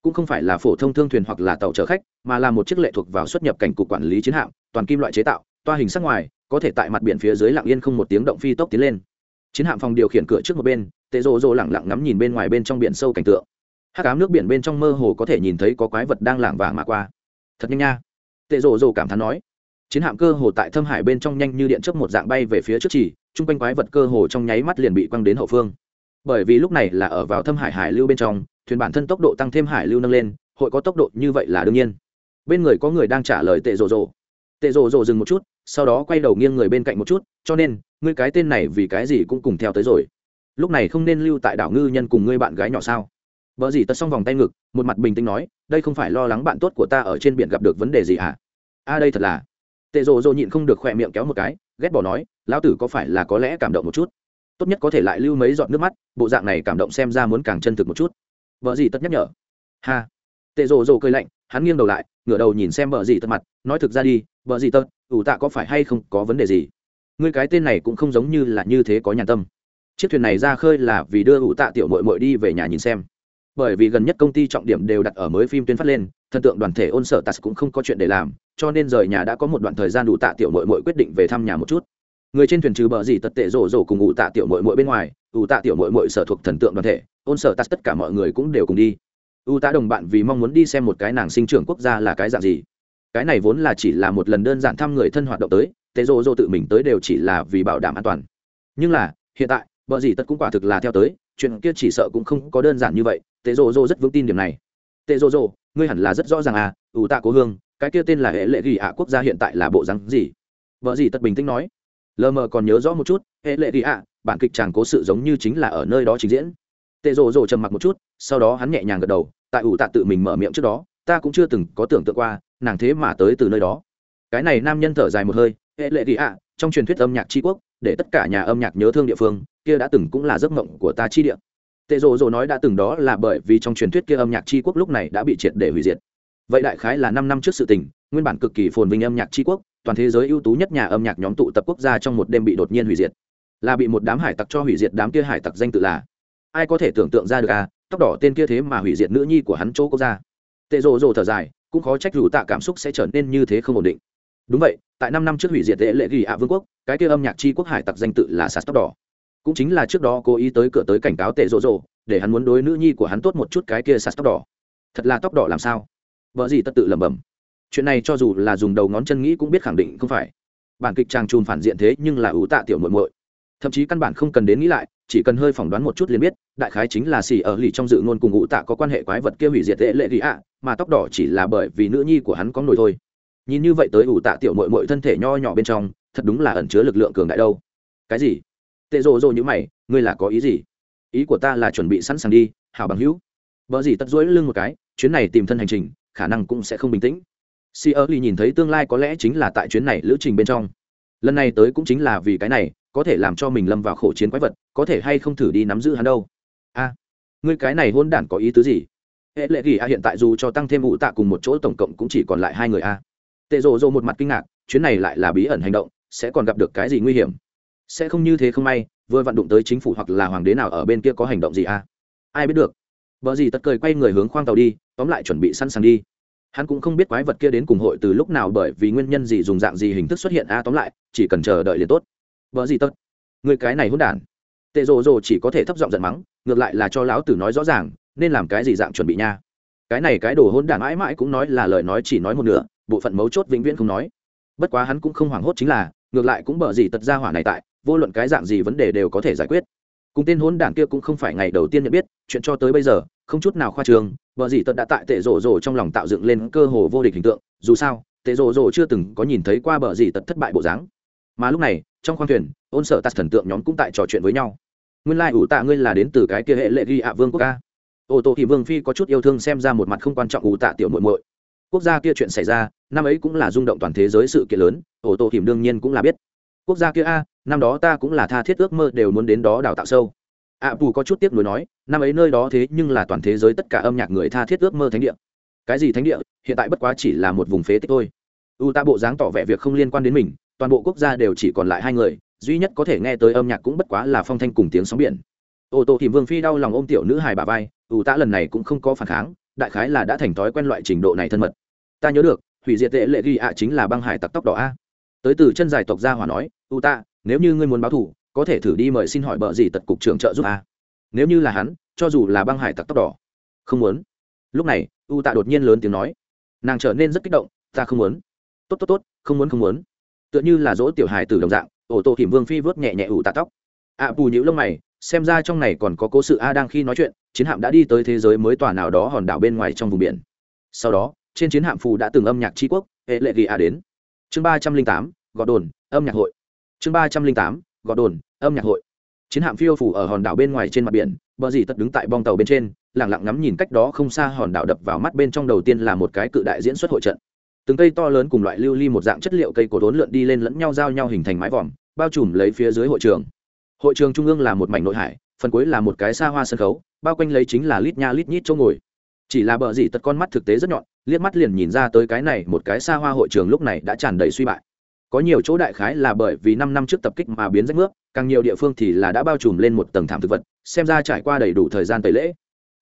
Cũng không phải là phổ thông thương thuyền hoặc là tàu chở khách, mà là một chiếc lệ thuộc vào xuất nhập cảnh cục quản lý chiến hạm, toàn kim loại chế tạo, toa hình sắc ngoài, có thể tại mặt biển phía dưới lặng yên không một tiếng động phi tốc tiến lên. Chiến hạm phòng điều khiển cửa trước một bên, tệ rồ rồ lẳng lặng ngắm nhìn bên ngoài bên trong biển sâu cảnh tượng. Hắc ám nước biển bên trong mơ hồ có thể nhìn thấy có quái vật đang lảng vàng mà qua. Thật nhanh nha tệ rồ rồ cảm thán nói, chiến hạm cơ hồ tại thâm hải bên trong nhanh như điện chớp một dạng bay về phía trước chỉ, chung quanh quái vật cơ hồ trong nháy mắt liền bị quăng đến hậu phương. Bởi vì lúc này là ở vào thâm hải hải lưu bên trong, thuyền bản thân tốc độ tăng thêm hải lưu nâng lên, hội có tốc độ như vậy là đương nhiên. Bên người có người đang trả lời tệ rồ rồ. Tệ rồ rồ dừng một chút, sau đó quay đầu nghiêng người bên cạnh một chút, cho nên, ngươi cái tên này vì cái gì cũng cùng theo tới rồi. Lúc này không nên lưu tại đảo ngư nhân cùng ngươi bạn gái nhỏ sao? Vợ gì tật xong vòng tay ngực, một mặt bình tĩnh nói, đây không phải lo lắng bạn tốt của ta ở trên biển gặp được vấn đề gì à? A, đây thật là. Tệ rồ rồ nhịn không được khỏe miệng kéo một cái, ghét bỏ nói, lão tử có phải là có lẽ cảm động một chút? Tốt nhất có thể lại lưu mấy giọt nước mắt, bộ dạng này cảm động xem ra muốn càng chân thực một chút. Vợ gì tất nhắc nhở. Ha. Tệ rồ rồ cười lạnh, hắn nghiêng đầu lại, ngửa đầu nhìn xem vợ gì tất mặt, nói thực ra đi, vợ gì tất, ủ tạ có phải hay không có vấn đề gì? Ngươi cái tên này cũng không giống như là như thế có nhàn tâm. Chiếc thuyền này ra khơi là vì đưa ủ tạ tiểu mội mội đi về nhà nhìn xem bởi vì gần nhất công ty trọng điểm đều đặt ở mới phim tuyên phát lên, thần tượng đoàn thể ôn sở tas cũng không có chuyện để làm, cho nên rời nhà đã có một đoạn thời gian đủ tạ tiểu mội mội quyết định về thăm nhà một chút. Người trên thuyền trừ bờ gì tật tệ rổ rổ cùng ủ tạ tiểu mội mội bên ngoài ủ tạ tiểu mội mội sở thuộc thần tượng đoàn thể, ôn sở tas tất cả mọi người cũng đều cùng đi. Ưu tạ đồng bạn vì mong muốn đi xem một cái nàng sinh trưởng quốc gia là cái dạng gì. Cái này vốn là chỉ là một lần đơn giản thăm người thân hoạt động tới, tệ rổ rổ tự mình tới đều chỉ là vì bảo đảm an toàn. Nhưng là, hiện tại, bờ gì tất cũng quả thực là theo tới chuyện kia chỉ sợ cũng không có đơn giản như vậy, tệ rồ rồ rất vững tin điểm này. Tệ rồ rồ ngươi hẳn là rất rõ ràng à ủ tạ cố hương, cái kia tên là hệ lệ ghi ạ quốc gia hiện tại là bộ rắn gì? Vợ gì tất bình tĩnh nói. Lờ mờ còn nhớ rõ một chút, hệ lệ ghi ạ, bản kịch chàng cố sự giống như chính là ở nơi đó trình diễn. Tệ rồ rồ trầm mặc một chút, sau đó hắn nhẹ nhàng gật đầu, tại ủ tạ tự mình mở miệng trước đó, ta cũng chưa từng có tưởng tượng qua, nàng thế mà tới từ nơi đó. Cái này nam nhân thở dài một hơi, hệ lệ ghi ạ, trong truyền thuyết âm nhạc tri quốc, để tất cả nhà âm nhạc nhớ thương địa phương kia đã từng cũng là giấc mộng của ta chi địa. Tệ rồ rồ nói đã từng đó là bởi vì trong truyền thuyết kia âm nhạc tri quốc lúc này đã bị triệt để hủy diệt. Vậy đại khái là năm năm trước sự tình, nguyên bản cực kỳ phồn vinh âm nhạc tri quốc, toàn thế giới ưu tú nhất nhà âm nhạc nhóm tụ tập quốc gia trong một đêm bị đột nhiên hủy diệt. Là bị một đám hải tặc cho hủy diệt đám kia hải tặc danh tự là. Ai có thể tưởng tượng ra được à tóc đỏ tên kia thế mà hủy diệt nữ nhi của hắn chỗ quốc gia. Tệ rồ rồ thở dài, cũng khó trách rủ tạ cảm xúc sẽ trở nên như thế không ổn định. Đúng vậy, tại năm năm trước hủy diệt tệ lệ ghi ạ vương quốc, cái kia âm nhạc tri quốc hải tặc danh tự là sạt tóc đỏ cũng chính là trước đó cố ý tới cửa tới cảnh cáo tệ rộ rộ, để hắn muốn đối nữ nhi của hắn tốt một chút cái kia sạt tóc đỏ. Thật là tóc đỏ làm sao? Vợ gì tất tự lẩm bẩm. Chuyện này cho dù là dùng đầu ngón chân nghĩ cũng biết khẳng định không phải. Bản kịch trang trùn phản diện thế nhưng là ủ tạ tiểu muội muội. Thậm chí căn bản không cần đến nghĩ lại, chỉ cần hơi phỏng đoán một chút liền biết, đại khái chính là xì ở lì trong dự ngôn cùng ủ tạ có quan hệ quái vật kia hủy diệt tệ lệ gì ạ, mà tóc đỏ chỉ là bởi vì nữ nhi của hắn có nổi thôi. Nhìn như vậy tới ủ tạ tiểu muội muội thân thể nho nhỏ bên trong, thật đúng là ẩn chứa lực lượng cường đại đâu. Cái gì? Tệ rồ rồ như mày, ngươi là có ý gì? Ý của ta là chuẩn bị sẵn sàng đi, hảo bằng hữu. Vợ gì tất dối lưng một cái, chuyến này tìm thân hành trình, khả năng cũng sẽ không bình tĩnh. Si ơ ly nhìn thấy tương lai có lẽ chính là tại chuyến này lữ trình bên trong. Lần này tới cũng chính là vì cái này, có thể làm cho mình lâm vào khổ chiến quái vật, có thể hay không thử đi nắm giữ hắn đâu? A, ngươi cái này hôn đản có ý tứ gì? Hệ lệ ghi a hiện tại dù cho tăng thêm vụ tạ cùng một chỗ tổng cộng cũng chỉ còn lại hai người a. Tệ rộ rộ một mặt kinh ngạc, chuyến này lại là bí ẩn hành động, sẽ còn gặp được cái gì nguy hiểm? Sẽ không như thế không may vừa vặn đụng tới chính phủ hoặc là hoàng đế nào ở bên kia có hành động gì à? Ai biết được. Vợ gì tất cười quay người hướng khoang tàu đi tóm lại chuẩn bị sẵn sàng đi. Hắn cũng không biết quái vật kia đến cùng hội từ lúc nào bởi vì nguyên nhân gì dùng dạng gì hình thức xuất hiện a à, tóm lại chỉ cần chờ đợi liền tốt. Vợ gì tất? Người cái này hôn đản. Tệ rồ rồ chỉ có thể thấp giọng giận mắng ngược lại là cho lão tử nói rõ ràng nên làm cái gì dạng chuẩn bị nha? Cái này cái đồ hôn đản mãi mãi cũng nói là lời nói chỉ nói một nửa bộ phận mấu chốt vĩnh viễn không nói. Bất quá hắn cũng không hoảng hốt chính là ngược lại cũng bở gì tật ra hỏa này tại vô luận cái dạng gì vấn đề đều có thể giải quyết. Cùng tên hôn đảng kia cũng không phải ngày đầu tiên nhận biết, chuyện cho tới bây giờ, không chút nào khoa trường vợ gì tật đã tại tệ rổ rổ trong lòng tạo dựng lên cơ hồ vô địch hình tượng, dù sao, tệ rổ rổ chưa từng có nhìn thấy qua bờ gì tật thất bại bộ dáng. Mà lúc này, trong khoang thuyền, ôn sở tạt thần tượng nhóm cũng tại trò chuyện với nhau. Nguyên lai tạ ngươi là đến từ cái kia hệ lệ ghi ạ vương quốc ca. Ô tô thì vương phi có chút yêu thương xem ra một mặt không quan trọng ủ tạ tiểu muội muội. Quốc gia kia chuyện xảy ra, năm ấy cũng là rung động toàn thế giới sự kiện lớn, ô tô thì đương nhiên cũng là biết. Quốc gia kia a năm đó ta cũng là tha thiết ước mơ đều muốn đến đó đào tạo sâu. Ạ à, bù có chút tiếc nuối nói năm ấy nơi đó thế nhưng là toàn thế giới tất cả âm nhạc người tha thiết ước mơ thánh địa. Cái gì thánh địa? Hiện tại bất quá chỉ là một vùng phế tích thôi. U ta bộ dáng tỏ vẻ việc không liên quan đến mình toàn bộ quốc gia đều chỉ còn lại hai người duy nhất có thể nghe tới âm nhạc cũng bất quá là phong thanh cùng tiếng sóng biển. Ô tô thì vương phi đau lòng ôm tiểu nữ hài bà vai u ta lần này cũng không có phản kháng đại khái là đã thành thói quen loại trình độ này thân mật. Ta nhớ được hủy diệt tệ lệ ghi ạ chính là băng hải tặc tóc đỏ a. Tới từ chân dài tộc gia hỏa nói u ta nếu như ngươi muốn báo thủ có thể thử đi mời xin hỏi bợ gì tật cục trưởng trợ giúp a. Nếu như là hắn cho dù là băng hải tặc tóc đỏ. Không muốn. Lúc này u tạ đột nhiên lớn tiếng nói. Nàng trở nên rất kích động ta không muốn. Tốt tốt tốt không muốn không muốn. Tựa như là dỗ tiểu hài từ đồng dạng ổ tổ hiểm vương phi vớt nhẹ nhẹ ủ tạ tóc. Ạ à, bù nhữ lông mày xem ra trong này còn có cố sự a đang khi nói chuyện chiến hạm đã đi tới thế giới mới tòa nào đó hòn đảo bên ngoài trong vùng biển. Sau đó trên chiến hạm phù đã từng âm nhạc tri quốc hệ lệ ghi a đến. Chương ba trăm linh tám gọt đồn âm nhạc hội chương ba trăm linh tám gọt đồn âm nhạc hội. Chiến hạm phiêu phủ ở hòn đảo bên ngoài trên mặt biển, bờ dì tật đứng tại bong tàu bên trên lẳng lặng ngắm nhìn cách đó không xa hòn đảo đập vào mắt bên trong đầu tiên là một cái cự đại diễn xuất hội trận. Từng cây to lớn cùng loại lưu ly một dạng chất liệu cây cổ đốn lượn đi lên lẫn nhau giao nhau hình thành mái vòm, bao trùm lấy phía dưới hội trường. Hội trường trung ương là một mảnh nội hải, phần cuối là một cái xa hoa sân khấu, bao quanh lấy chính là lít nha lít nhít chỗ ngồi. Chỉ là bờ dì tật con mắt thực tế rất nhọn, liếc mắt liền nhìn ra tới cái này một cái xa hoa hội trường lúc này đã tràn đầy suy bại có nhiều chỗ đại khái là bởi vì năm năm trước tập kích mà biến rách nước, càng nhiều địa phương thì là đã bao trùm lên một tầng thảm thực vật, xem ra trải qua đầy đủ thời gian tẩy lễ.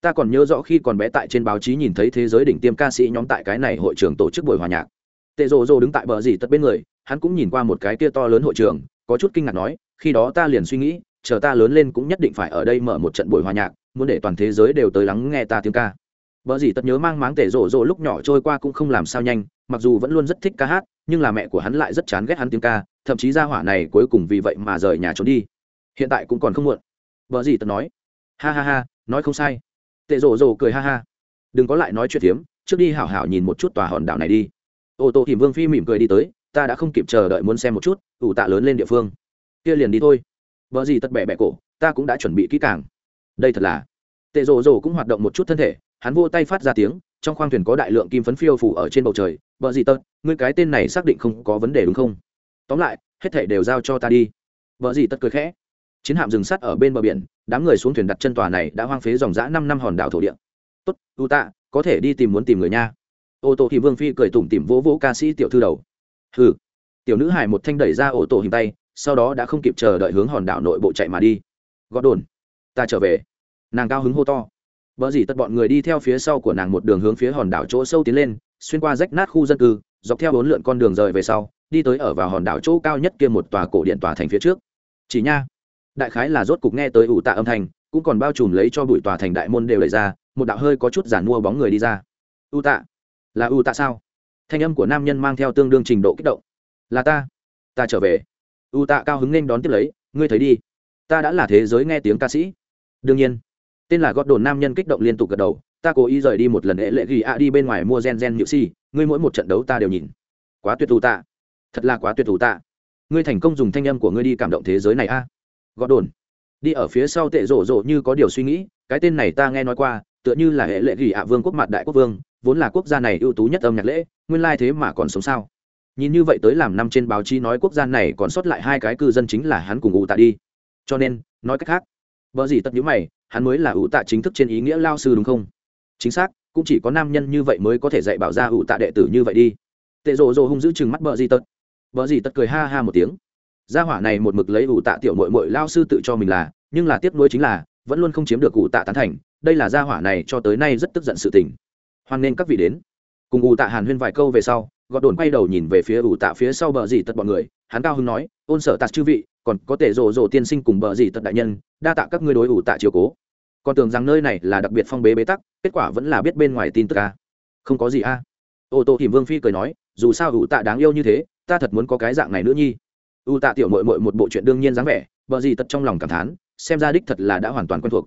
Ta còn nhớ rõ khi còn bé tại trên báo chí nhìn thấy thế giới đỉnh tiêm ca sĩ nhóm tại cái này hội trường tổ chức buổi hòa nhạc. Tệ rồ rồ đứng tại bờ dì tật bên người, hắn cũng nhìn qua một cái kia to lớn hội trường, có chút kinh ngạc nói, khi đó ta liền suy nghĩ, chờ ta lớn lên cũng nhất định phải ở đây mở một trận buổi hòa nhạc, muốn để toàn thế giới đều tới lắng nghe ta tiếng ca. Bở gì tất nhớ mang máng tể rộ rộ lúc nhỏ trôi qua cũng không làm sao nhanh, mặc dù vẫn luôn rất thích ca hát, nhưng là mẹ của hắn lại rất chán ghét hắn tiếng ca, thậm chí gia hỏa này cuối cùng vì vậy mà rời nhà trốn đi. Hiện tại cũng còn không muộn. Bở gì tất nói, ha ha ha, nói không sai. Tệ rộ rộ cười ha ha, đừng có lại nói chuyện tiếm, trước đi hảo hảo nhìn một chút tòa hòn đảo này đi. Ô tô thì Vương Phi mỉm cười đi tới, ta đã không kịp chờ đợi muốn xem một chút, ủ tạ lớn lên địa phương. Kia liền đi thôi. Bở gì tất bẻ bẻ cổ, ta cũng đã chuẩn bị kỹ càng. Đây thật là. Tệ rồ rồ cũng hoạt động một chút thân thể, hắn vô tay phát ra tiếng, trong khoang thuyền có đại lượng kim phấn phiêu phủ ở trên bầu trời vợ gì tật, ngươi cái tên này xác định không có vấn đề đúng không? Tóm lại, hết thể đều giao cho ta đi. Vợ gì tật cười khẽ. Chiến hạm dừng sắt ở bên bờ biển, đám người xuống thuyền đặt chân tòa này đã hoang phế dòng dã năm năm hòn đảo thổ địa. Tốt, u tạ, có thể đi tìm muốn tìm người nha. Ô tô thì vương phi cười tủm tìm vỗ vỗ ca sĩ tiểu thư đầu. Hừ. Tiểu nữ hải một thanh đẩy ra ô tô hình tay, sau đó đã không kịp chờ đợi hướng hòn đảo nội bộ chạy mà đi. Gót đồn ta trở về. Nàng cao hứng hô to vợ gì tất bọn người đi theo phía sau của nàng một đường hướng phía hòn đảo chỗ sâu tiến lên, xuyên qua rách nát khu dân cư, dọc theo bốn lượn con đường rời về sau, đi tới ở vào hòn đảo chỗ cao nhất kia một tòa cổ điện tòa thành phía trước. Chỉ nha, đại khái là rốt cục nghe tới ủ tạ âm thanh, cũng còn bao trùm lấy cho bụi tòa thành đại môn đều đẩy ra, một đạo hơi có chút giản mua bóng người đi ra. U tạ, là U tạ sao? Thanh âm của nam nhân mang theo tương đương trình độ kích động. Là ta, ta trở về. U tạ cao hứng nên đón tiếp lấy, ngươi thấy đi, ta đã là thế giới nghe tiếng ca sĩ. Đương nhiên tên là gót đồn nam nhân kích động liên tục gật đầu, ta cố ý rời đi một lần hệ lệ ghi ạ đi bên ngoài mua gen gen nhự si, ngươi mỗi một trận đấu ta đều nhìn quá tuyệt thù ta. thật là quá tuyệt thù ta. ngươi thành công dùng thanh âm của ngươi đi cảm động thế giới này a à? gót đồn đi ở phía sau tệ rổ rộ như có điều suy nghĩ, cái tên này ta nghe nói qua, tựa như là hệ lệ ghi ạ vương quốc mặt đại quốc vương, vốn là quốc gia này ưu tú nhất âm nhạc lễ, nguyên lai thế mà còn sống sao nhìn như vậy tới làm năm trên báo chí nói quốc gia này còn sót lại hai cái cư dân chính là hắn cùng ù tạ đi cho nên, nói cách khác vợ gì tất nhữ mày, hắn mới là ủ tạ chính thức trên ý nghĩa lao sư đúng không? Chính xác, cũng chỉ có nam nhân như vậy mới có thể dạy bảo ra ủ tạ đệ tử như vậy đi. Tệ rồ rồ hung giữ chừng mắt bờ gì tật bờ gì tật cười ha ha một tiếng. Gia hỏa này một mực lấy ủ tạ tiểu mội mội lao sư tự cho mình là, nhưng là tiếp nối chính là, vẫn luôn không chiếm được ủ tạ tán thành, đây là gia hỏa này cho tới nay rất tức giận sự tình. Hoan nên các vị đến. Cùng ủ tạ hàn huyên vài câu về sau gọt đồn quay đầu nhìn về phía ủ tạ phía sau bờ gì tật bọn người, hắn cao hưng nói, ôn sở tạt chư vị còn có thể rồ rồ tiên sinh cùng bờ gì tật đại nhân, đa tạ các ngươi đối ủ tạ chiều cố. Còn tưởng rằng nơi này là đặc biệt phong bế bế tắc, kết quả vẫn là biết bên ngoài tin tức à. không có gì a ô tô thì vương phi cười nói, dù sao ủ tạ đáng yêu như thế, ta thật muốn có cái dạng này nữa nhi. Ủ tạ tiểu mội mội một bộ chuyện đương nhiên dáng vẻ, bờ gì tật trong lòng cảm thán, xem ra đích thật là đã hoàn toàn quen thuộc.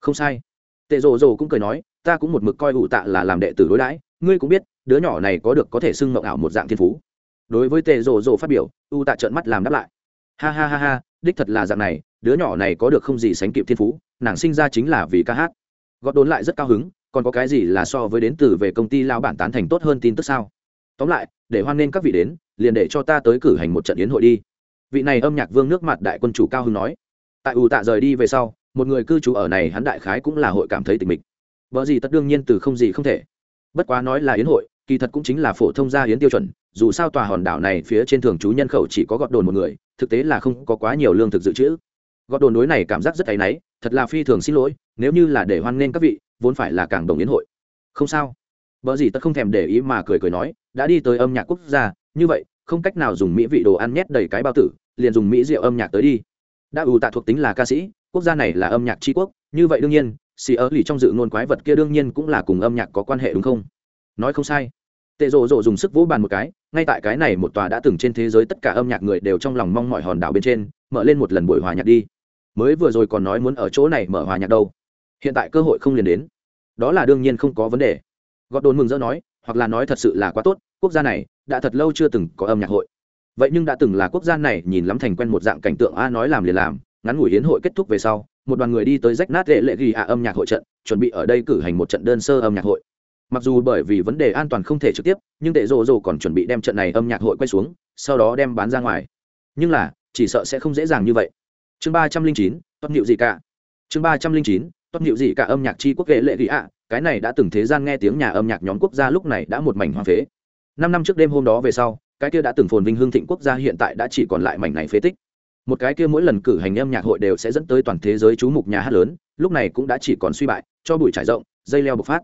Không sai. Tệ rồ rồ cũng cười nói, ta cũng một mực coi ủ tạ là làm đệ tử đối đãi, ngươi cũng biết, đứa nhỏ này có được có thể xưng mộng ảo một dạng thiên phú. Đối với tệ rồ rồ phát biểu, ủ tạ trợn mắt làm đáp lại ha ha ha ha, đích thật là dạng này, đứa nhỏ này có được không gì sánh kịp thiên phú, nàng sinh ra chính là vì ca hát. Gót đốn lại rất cao hứng, còn có cái gì là so với đến từ về công ty lao bản tán thành tốt hơn tin tức sao? Tóm lại, để hoan nghênh các vị đến, liền để cho ta tới cử hành một trận yến hội đi. Vị này âm nhạc vương nước mặt đại quân chủ cao hưng nói. Tại ù tạ rời đi về sau, một người cư trú ở này hắn đại khái cũng là hội cảm thấy tình mình vợ gì tất đương nhiên từ không gì không thể. Bất quá nói là yến hội, kỳ thật cũng chính là phổ thông gia yến tiêu chuẩn, dù sao tòa hòn đảo này phía trên thường trú nhân khẩu chỉ có gọt đồn một người thực tế là không có quá nhiều lương thực dự trữ. Gọt đồn đối này cảm giác rất áy náy, thật là phi thường xin lỗi, nếu như là để hoan nghênh các vị, vốn phải là càng đồng yến hội. Không sao. Vợ gì tất không thèm để ý mà cười cười nói, đã đi tới âm nhạc quốc gia, như vậy, không cách nào dùng mỹ vị đồ ăn nhét đầy cái bao tử, liền dùng mỹ rượu âm nhạc tới đi. Đã ủ tạ thuộc tính là ca sĩ, quốc gia này là âm nhạc tri quốc, như vậy đương nhiên, xì ớ lì trong dự ngôn quái vật kia đương nhiên cũng là cùng âm nhạc có quan hệ đúng không? Nói không sai tệ rộ rộ dùng sức vỗ bàn một cái, ngay tại cái này một tòa đã từng trên thế giới tất cả âm nhạc người đều trong lòng mong mọi hòn đảo bên trên, mở lên một lần buổi hòa nhạc đi. Mới vừa rồi còn nói muốn ở chỗ này mở hòa nhạc đâu. Hiện tại cơ hội không liền đến. Đó là đương nhiên không có vấn đề. Gọt đồn mừng rỡ nói, hoặc là nói thật sự là quá tốt, quốc gia này đã thật lâu chưa từng có âm nhạc hội. Vậy nhưng đã từng là quốc gia này, nhìn lắm thành quen một dạng cảnh tượng a nói làm liền làm, ngắn ngủi hiến hội kết thúc về sau, một đoàn người đi tới rách nát lệ lệ ghi ạ âm nhạc hội trận, chuẩn bị ở đây cử hành một trận đơn sơ âm nhạc hội mặc dù bởi vì vấn đề an toàn không thể trực tiếp, nhưng tệ rồ rồ còn chuẩn bị đem trận này âm nhạc hội quay xuống, sau đó đem bán ra ngoài. Nhưng là, chỉ sợ sẽ không dễ dàng như vậy. Chương ba trăm linh chín tốt hiệu gì cả. Chương ba trăm linh chín tốt hiệu gì cả âm nhạc chi quốc nghệ lệ ghi ạ. Cái này đã từng thế gian nghe tiếng nhà âm nhạc nhóm quốc gia lúc này đã một mảnh hoang phế. Năm năm trước đêm hôm đó về sau, cái kia đã từng phồn vinh hương thịnh quốc gia hiện tại đã chỉ còn lại mảnh này phế tích. Một cái kia mỗi lần cử hành âm nhạc hội đều sẽ dẫn tới toàn thế giới chú mục nhà hát lớn, lúc này cũng đã chỉ còn suy bại, cho bụi trải rộng, dây leo bộc phát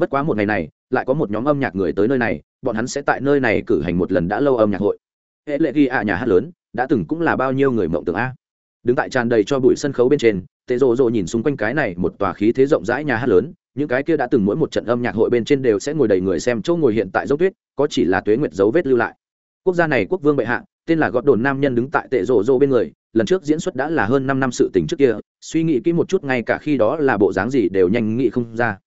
bất quá một ngày này, lại có một nhóm âm nhạc người tới nơi này, bọn hắn sẽ tại nơi này cử hành một lần đã lâu âm nhạc hội. Hệ lệ ghi ạ nhà hát lớn, đã từng cũng là bao nhiêu người mộng tưởng a. Đứng tại tràn đầy cho bụi sân khấu bên trên tệ rộ rộ nhìn xung quanh cái này một tòa khí thế rộng rãi nhà hát lớn, những cái kia đã từng mỗi một trận âm nhạc hội bên trên đều sẽ ngồi đầy người xem chỗ ngồi hiện tại dốc tuyết, có chỉ là tuế nguyệt dấu vết lưu lại. Quốc gia này quốc vương bệ hạ, tên là gọt đồn nam nhân đứng tại tệ rộ rộ bên người, lần trước diễn xuất đã là hơn năm năm sự tình trước kia, suy nghĩ kỹ một chút ngay cả khi đó là bộ dáng gì đều nhanh nghĩ không ra.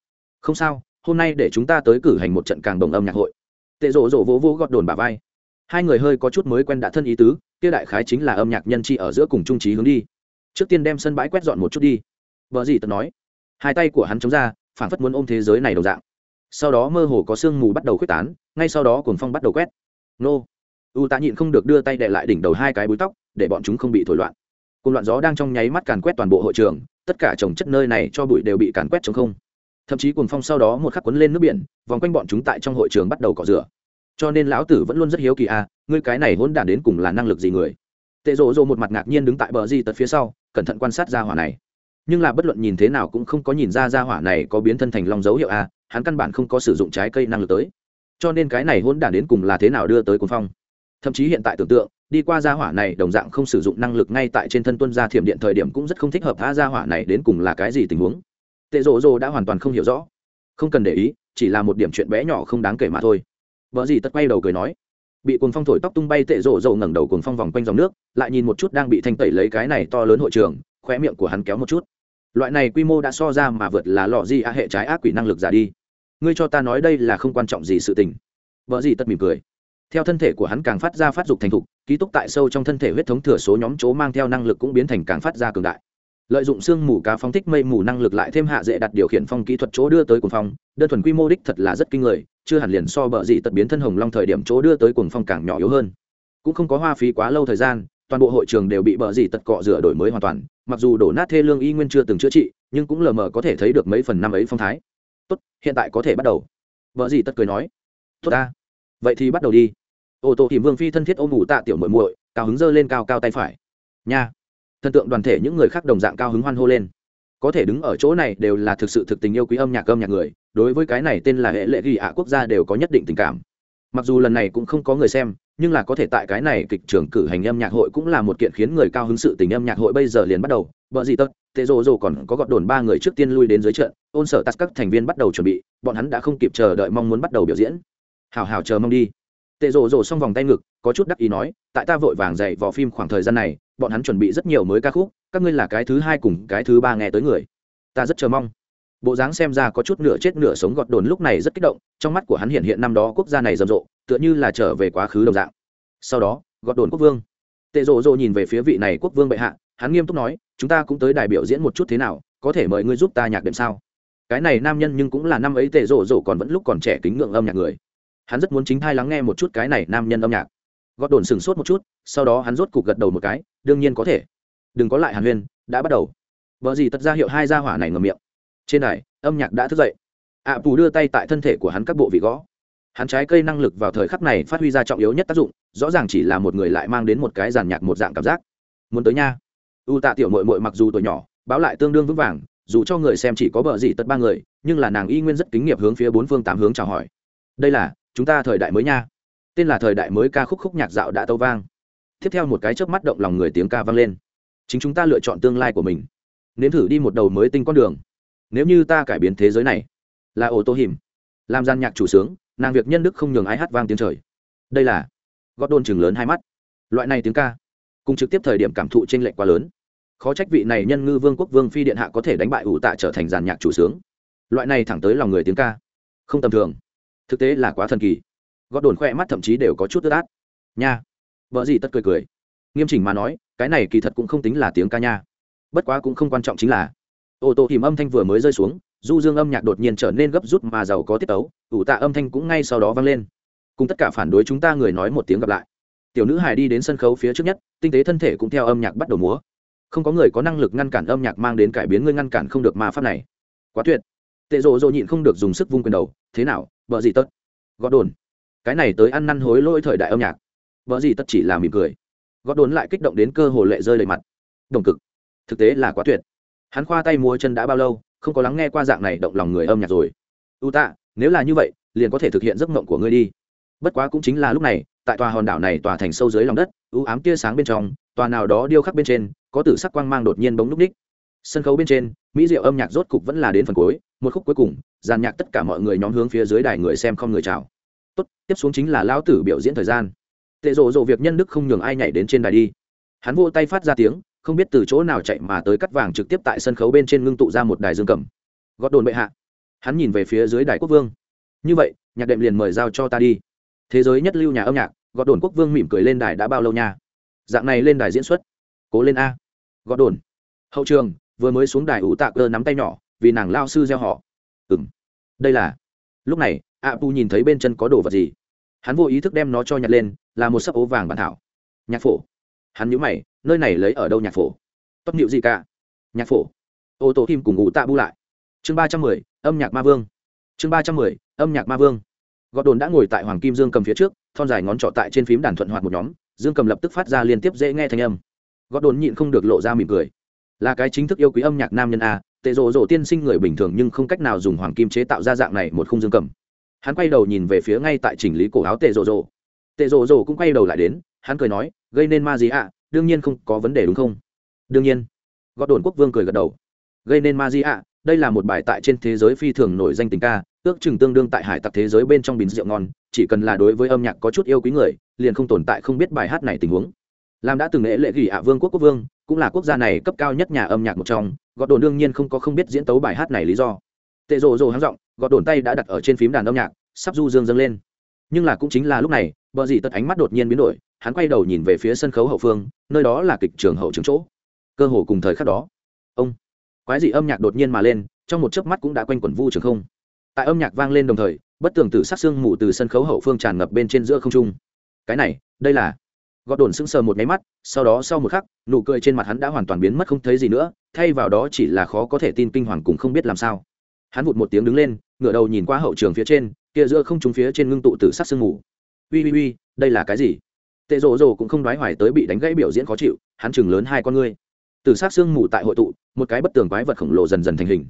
Không sao hôm nay để chúng ta tới cử hành một trận càng đồng âm nhạc hội. Tệ rộ rộ vỗ vỗ gọt đồn bà vai. Hai người hơi có chút mới quen đã thân ý tứ, kia đại khái chính là âm nhạc nhân chi ở giữa cùng trung trí hướng đi. Trước tiên đem sân bãi quét dọn một chút đi. Vợ gì tật nói. Hai tay của hắn chống ra phản phất muốn ôm thế giới này đồng dạng. Sau đó mơ hồ có sương mù bắt đầu khuếch tán, ngay sau đó cuồng phong bắt đầu quét. Nô. U tạ nhịn không được đưa tay đệ lại đỉnh đầu hai cái búi tóc, để bọn chúng không bị thổi loạn. Cùng loạn gió đang trong nháy mắt càn quét toàn bộ hội trường, tất cả trồng chất nơi này cho bụi đều bị càn quét chống không thậm chí cuồng phong sau đó một khắc quấn lên nước biển vòng quanh bọn chúng tại trong hội trường bắt đầu cọ rửa. Cho nên lão tử vẫn luôn rất hiếu kỳ a à, ngươi cái này hỗn đản đến cùng là năng lực gì người? Tệ rộ rộ một mặt ngạc nhiên đứng tại bờ di tật phía sau cẩn thận quan sát ra hỏa này. Nhưng là bất luận nhìn thế nào cũng không có nhìn ra ra hỏa này có biến thân thành long dấu hiệu a hắn căn bản không có sử dụng trái cây năng lực tới. Cho nên cái này hỗn đản đến cùng là thế nào đưa tới cuồng phong? Thậm chí hiện tại tưởng tượng đi qua gia hỏa này đồng dạng không sử dụng năng lực ngay tại trên thân tuân gia thiểm điện thời điểm cũng rất không thích hợp tha gia hỏa này đến cùng là cái gì tình huống tệ rộ rộ đã hoàn toàn không hiểu rõ. Không cần để ý, chỉ là một điểm chuyện bé nhỏ không đáng kể mà thôi. Vợ gì tất quay đầu cười nói, bị cuồng phong thổi tóc tung bay tệ rộ rộ ngẩng đầu cuồng phong vòng quanh dòng nước, lại nhìn một chút đang bị thanh tẩy lấy cái này to lớn hội trường, khóe miệng của hắn kéo một chút. Loại này quy mô đã so ra mà vượt là lọ gì a hệ trái ác quỷ năng lực giả đi. Ngươi cho ta nói đây là không quan trọng gì sự tình. Vợ gì tất mỉm cười. Theo thân thể của hắn càng phát ra phát dục thành thục, ký túc tại sâu trong thân thể huyết thống thừa số nhóm chỗ mang theo năng lực cũng biến thành càng phát ra cường đại lợi dụng xương mù cá phóng thích mây mù năng lực lại thêm hạ dễ đặt điều khiển phong kỹ thuật chỗ đưa tới cuồng phong, đơn thuần quy mô đích thật là rất kinh người, chưa hẳn liền so bờ dị tật biến thân hồng long thời điểm chỗ đưa tới cuồng phong càng nhỏ yếu hơn. Cũng không có hoa phí quá lâu thời gian, toàn bộ hội trường đều bị bờ dị tật cọ rửa đổi mới hoàn toàn, mặc dù đổ nát thê lương y nguyên chưa từng chữa trị, nhưng cũng lờ mờ có thể thấy được mấy phần năm ấy phong thái. Tốt, hiện tại có thể bắt đầu. Vợ dị tật cười nói. Tốt ta. Vậy thì bắt đầu đi. Ô tô thì vương phi thân thiết ôm ngủ tạ tiểu muội muội, cao hứng dơ lên cao cao tay phải. Nha thần tượng đoàn thể những người khác đồng dạng cao hứng hoan hô lên. Có thể đứng ở chỗ này đều là thực sự thực tình yêu quý âm nhạc âm nhạc người, đối với cái này tên là hệ lệ ghi ạ quốc gia đều có nhất định tình cảm. Mặc dù lần này cũng không có người xem, nhưng là có thể tại cái này kịch trường cử hành âm nhạc hội cũng là một kiện khiến người cao hứng sự tình âm nhạc hội bây giờ liền bắt đầu. Vợ gì tất tệ rồ rồ còn có gọt đồn ba người trước tiên lui đến dưới trận, ôn sở tắt các thành viên bắt đầu chuẩn bị, bọn hắn đã không kịp chờ đợi mong muốn bắt đầu biểu diễn. Hào hào chờ mong đi. Tệ rồ rồ xong vòng tay ngực, có chút đắc ý nói, tại ta vội vàng dạy vò phim khoảng thời gian này bọn hắn chuẩn bị rất nhiều mới ca khúc, các ngươi là cái thứ hai cùng cái thứ ba nghe tới người. Ta rất chờ mong. Bộ dáng xem ra có chút nửa chết nửa sống gọt đồn lúc này rất kích động, trong mắt của hắn hiện hiện năm đó quốc gia này rầm rộ, tựa như là trở về quá khứ đồng dạng. Sau đó, gọt đồn quốc vương. Tệ rộ rộ nhìn về phía vị này quốc vương bệ hạ, hắn nghiêm túc nói, chúng ta cũng tới đài biểu diễn một chút thế nào, có thể mời ngươi giúp ta nhạc đệm sao? Cái này nam nhân nhưng cũng là năm ấy tệ rộ rộ còn vẫn lúc còn trẻ kính ngưỡng âm nhạc người. Hắn rất muốn chính thai lắng nghe một chút cái này nam nhân âm nhạc gót đồn sừng sốt một chút sau đó hắn rốt cục gật đầu một cái đương nhiên có thể. Đừng có lại hàn huyên đã bắt đầu. Vợ gì tật ra hiệu hai gia hỏa này ngầm miệng. Trên này âm nhạc đã thức dậy. Ạ à, pù đưa tay tại thân thể của hắn các bộ vị gõ. Hắn trái cây năng lực vào thời khắc này phát huy ra trọng yếu nhất tác dụng rõ ràng chỉ là một người lại mang đến một cái giàn nhạc một dạng cảm giác. Muốn tới nha. U tạ tiểu mội mội mặc dù tuổi nhỏ báo lại tương đương vững vàng dù cho người xem chỉ có bờ gì tất ba người nhưng là nàng y nguyên rất kính nghiệp hướng phía bốn phương tám hướng chào hỏi. Đây là chúng ta thời đại mới nha tên là thời đại mới ca khúc khúc nhạc dạo đã tâu vang. Tiếp theo một cái chớp mắt động lòng người tiếng ca vang lên. Chính chúng ta lựa chọn tương lai của mình. Nếm thử đi một đầu mới tinh con đường. Nếu như ta cải biến thế giới này, là ô tô hiểm làm gian nhạc chủ sướng, nàng việc nhân đức không nhường ai hát vang tiếng trời. Đây là gót đôn chừng lớn hai mắt. Loại này tiếng ca, cùng trực tiếp thời điểm cảm thụ t r ê n lệch quá lớn. Khó trách vị này nhân ngư vương quốc vương phi điện hạ có thể đánh bại ủ tạ trở thành giàn nhạc chủ sướng. Loại này thẳng tới lòng người tiếng ca, không tầm thường. Thực tế là quá thần kỳ gót đồn khoe mắt thậm chí đều có chút tức át. Nha. Vợ gì tất cười cười. Nghiêm chỉnh mà nói, cái này kỳ thật cũng không tính là tiếng ca nha. Bất quá cũng không quan trọng chính là. Ô tô tìm âm thanh vừa mới rơi xuống, du dương âm nhạc đột nhiên trở nên gấp rút mà giàu có tiết tấu, ủ tạ âm thanh cũng ngay sau đó vang lên. Cùng tất cả phản đối chúng ta người nói một tiếng gặp lại. Tiểu nữ hài đi đến sân khấu phía trước nhất, tinh tế thân thể cũng theo âm nhạc bắt đầu múa. Không có người có năng lực ngăn cản âm nhạc mang đến cải biến ngươi ngăn cản không được ma pháp này. Quá tuyệt. Tệ rộ rộ nhịn không được dùng sức vung quyền đầu, thế nào, vợ gì tất? Gọt đồn cái này tới ăn năn hối lỗi thời đại âm nhạc. Vợ gì tất chỉ là mỉm cười. Gót đốn lại kích động đến cơ hồ lệ rơi đầy mặt. Đồng cực. Thực tế là quá tuyệt. Hắn khoa tay múa chân đã bao lâu, không có lắng nghe qua dạng này động lòng người âm nhạc rồi. U tạ nếu là như vậy, liền có thể thực hiện giấc mộng của ngươi đi. Bất quá cũng chính là lúc này, tại tòa hòn đảo này tòa thành sâu dưới lòng đất, u ám tia sáng bên trong, tòa nào đó điêu khắc bên trên, có tử sắc quang mang đột nhiên bóng núp ních. Sân khấu bên trên, mỹ diệu âm nhạc rốt cục vẫn là đến phần cuối, một khúc cuối cùng giàn nhạc tất cả mọi người nhóm hướng phía dưới đài người xem không người chào tốt, tiếp xuống chính là lão tử biểu diễn thời gian. Tệ rộ rộ việc nhân đức không nhường ai nhảy đến trên đài đi. Hắn vô tay phát ra tiếng, không biết từ chỗ nào chạy mà tới cắt vàng trực tiếp tại sân khấu bên trên ngưng tụ ra một đài dương cầm. Gót đồn bệ hạ. Hắn nhìn về phía dưới đài quốc vương. Như vậy, nhạc đệm liền mời giao cho ta đi. Thế giới nhất lưu nhà âm nhạc, gót đồn quốc vương mỉm cười lên đài đã bao lâu nha? Dạng này lên đài diễn xuất. Cố lên a. Gót đồn. Hậu trường, vừa mới xuống đài ủ tạ cơ nắm tay nhỏ, vì nàng lao sư gieo họ. Ừ m đây là. Lúc này a pu nhìn thấy bên chân có đồ vật gì. Hắn vô ý thức đem nó cho nhặt lên, là một sấp ố vàng bản thảo. Nhạc phổ. Hắn nhớ mày, nơi này lấy ở đâu nhạc phổ? Tốt nhịu gì cả? Nhạc phổ. Ô tô kim cùng ngủ tạ bu lại. Chương ba trăm mười, âm nhạc ma vương. Chương ba trăm mười, âm nhạc ma vương. Gọt đồn đã ngồi tại hoàng kim dương cầm phía trước, thon dài ngón trọ tại trên phím đàn thuận hoạt một nhóm, dương cầm lập tức phát ra liên tiếp dễ nghe thanh âm. Gọt đồn nhịn không được lộ ra mỉm cười. Là cái chính thức yêu quý âm nhạc nam nhân a tệ rộ rộ tiên sinh người bình thường nhưng không cách nào dùng hoàng kim chế tạo ra dạng này một khung dương cầm hắn quay đầu nhìn về phía ngay tại chỉnh lý cổ áo tệ rồ rồ, tệ rồ rồ cũng quay đầu lại đến hắn cười nói gây nên ma gì ạ? Đương nhiên không có vấn đề đúng không? Đương nhiên. Gót đồn quốc vương cười gật đầu. Gây nên ma di ạ? Đây là một bài tại trên thế giới phi thường nổi danh tình ca ước chừng tương đương tại hải tặc thế giới bên trong bình rượu ngon chỉ cần là đối với âm nhạc có chút yêu quý người liền không tồn tại không biết bài hát này tình huống. Làm đã từng lễ lệ gỉ ạ vương quốc quốc vương cũng là quốc gia này cấp cao nhất nhà âm nhạc một trong gọt đồn đương nhiên không có không biết diễn tấu bài hát này lý do tệ rồ rồ háng r ộ n g gọt đồn tay đã đặt ở trên phím đàn âm nhạc, sắp du dương dâng lên. Nhưng là cũng chính là lúc này, bờ dì tật ánh mắt đột nhiên biến đổi, hắn quay đầu nhìn về phía sân khấu hậu phương, nơi đó là kịch trường hậu trường chỗ. Cơ hồ cùng thời khắc đó, ông, quái dị âm nhạc đột nhiên mà lên, trong một chớp mắt cũng đã quanh quẩn vu trường không. Tại âm nhạc vang lên đồng thời, bất tường tử sắc xương mù từ sân khấu hậu phương tràn ngập bên trên giữa không trung. Cái này, đây là, gọt đồn sững sờ một máy mắt, sau đó sau một khắc, nụ cười trên mặt hắn đã hoàn toàn biến mất không thấy gì nữa, thay vào đó chỉ là khó có thể tin kinh hoàng cùng không biết làm sao hắn vụt một tiếng đứng lên, ngửa đầu nhìn qua hậu trường phía trên, kia giữa không trúng phía trên ngưng tụ từ sắc sương mù. Ui ui ui, đây là cái gì? Tệ rộ rộ cũng không đoái hoài tới bị đánh gãy biểu diễn khó chịu, hắn chừng lớn hai con ngươi. Từ sắc sương mù tại hội tụ, một cái bất tường quái vật khổng lồ dần dần thành hình.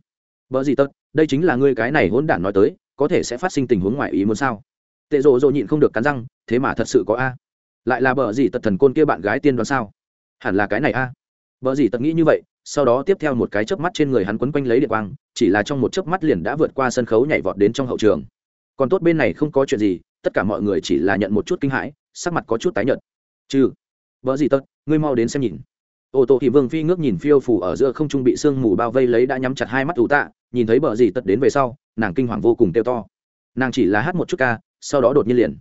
Vợ gì tất đây chính là ngươi cái này hỗn đản nói tới, có thể sẽ phát sinh tình huống ngoài ý muốn sao? Tệ rộ rộ nhịn không được cắn răng, thế mà thật sự có a. Lại là bờ gì tật thần côn kia bạn gái tiên đoán sao? Hẳn là cái này a. À? bờ gì tật nghĩ như vậy sau đó tiếp theo một cái chớp mắt trên người hắn quấn quanh lấy điện quang chỉ là trong một chớp mắt liền đã vượt qua sân khấu nhảy vọt đến trong hậu trường. Còn tốt bên này không có chuyện gì tất cả mọi người chỉ là nhận một chút kinh hãi sắc mặt có chút tái nhợt. Chứ vợ gì tật ngươi mau đến xem nhìn. Ô tô thì vương phi ngước nhìn phiêu phủ ở giữa không trung bị sương mù bao vây lấy đã nhắm chặt hai mắt ủ tạ nhìn thấy bờ gì tật đến về sau nàng kinh hoàng vô cùng tiêu to. Nàng chỉ là hát một chút ca sau đó đột nhiên liền.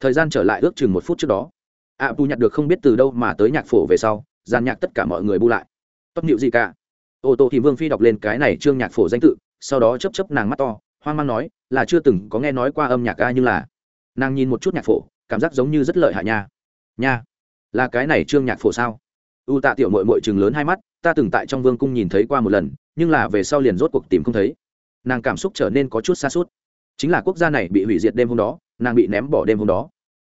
Thời gian trở lại ước chừng một phút trước đó. Ạ à, nhặt được không biết từ đâu mà tới nhạc phổ về sau giàn nhạc tất cả mọi người bu lại tốt nịu gì cả? Ô tô thì vương phi đọc lên cái này trương nhạc phổ danh tự, sau đó chấp chấp nàng mắt to, hoang mang nói, là chưa từng có nghe nói qua âm nhạc ca nhưng là nàng nhìn một chút nhạc phổ, cảm giác giống như rất lợi hại nha. Nha, là cái này trương nhạc phổ sao? U tạ tiểu mội mội chừng lớn hai mắt, ta từng tại trong vương cung nhìn thấy qua một lần, nhưng là về sau liền rốt cuộc tìm không thấy. Nàng cảm xúc trở nên có chút xa suốt chính là quốc gia này bị hủy diệt đêm hôm đó, nàng bị ném bỏ đêm hôm đó,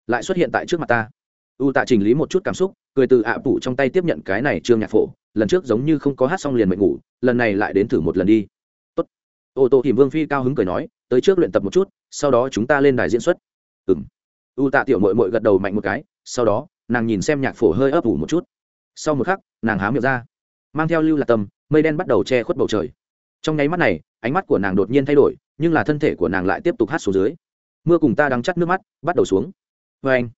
lại xuất hiện tại trước mặt ta u tạ chỉnh lý một chút cảm xúc, cười từ ạ à phụ trong tay tiếp nhận cái này trương nhạc phổ. Lần trước giống như không có hát xong liền mệt ngủ, lần này lại đến thử một lần đi. Tốt. ô tô thì vương phi cao hứng cười nói, tới trước luyện tập một chút, sau đó chúng ta lên đài diễn xuất. Ừ m u tạ tiểu mội mội gật đầu mạnh một cái, sau đó, nàng nhìn xem nhạc phổ hơi ấp ủ một chút. Sau một khắc, nàng há miệng ra. Mang theo lưu lạc tâm, mây đen bắt đầu che khuất bầu trời. Trong nháy mắt này, ánh mắt của nàng đột nhiên thay đổi, nhưng là thân thể của nàng lại tiếp tục hát xuống dưới. Mưa cùng ta đang chắt nước mắt, bắt đầu xuống. Vê anh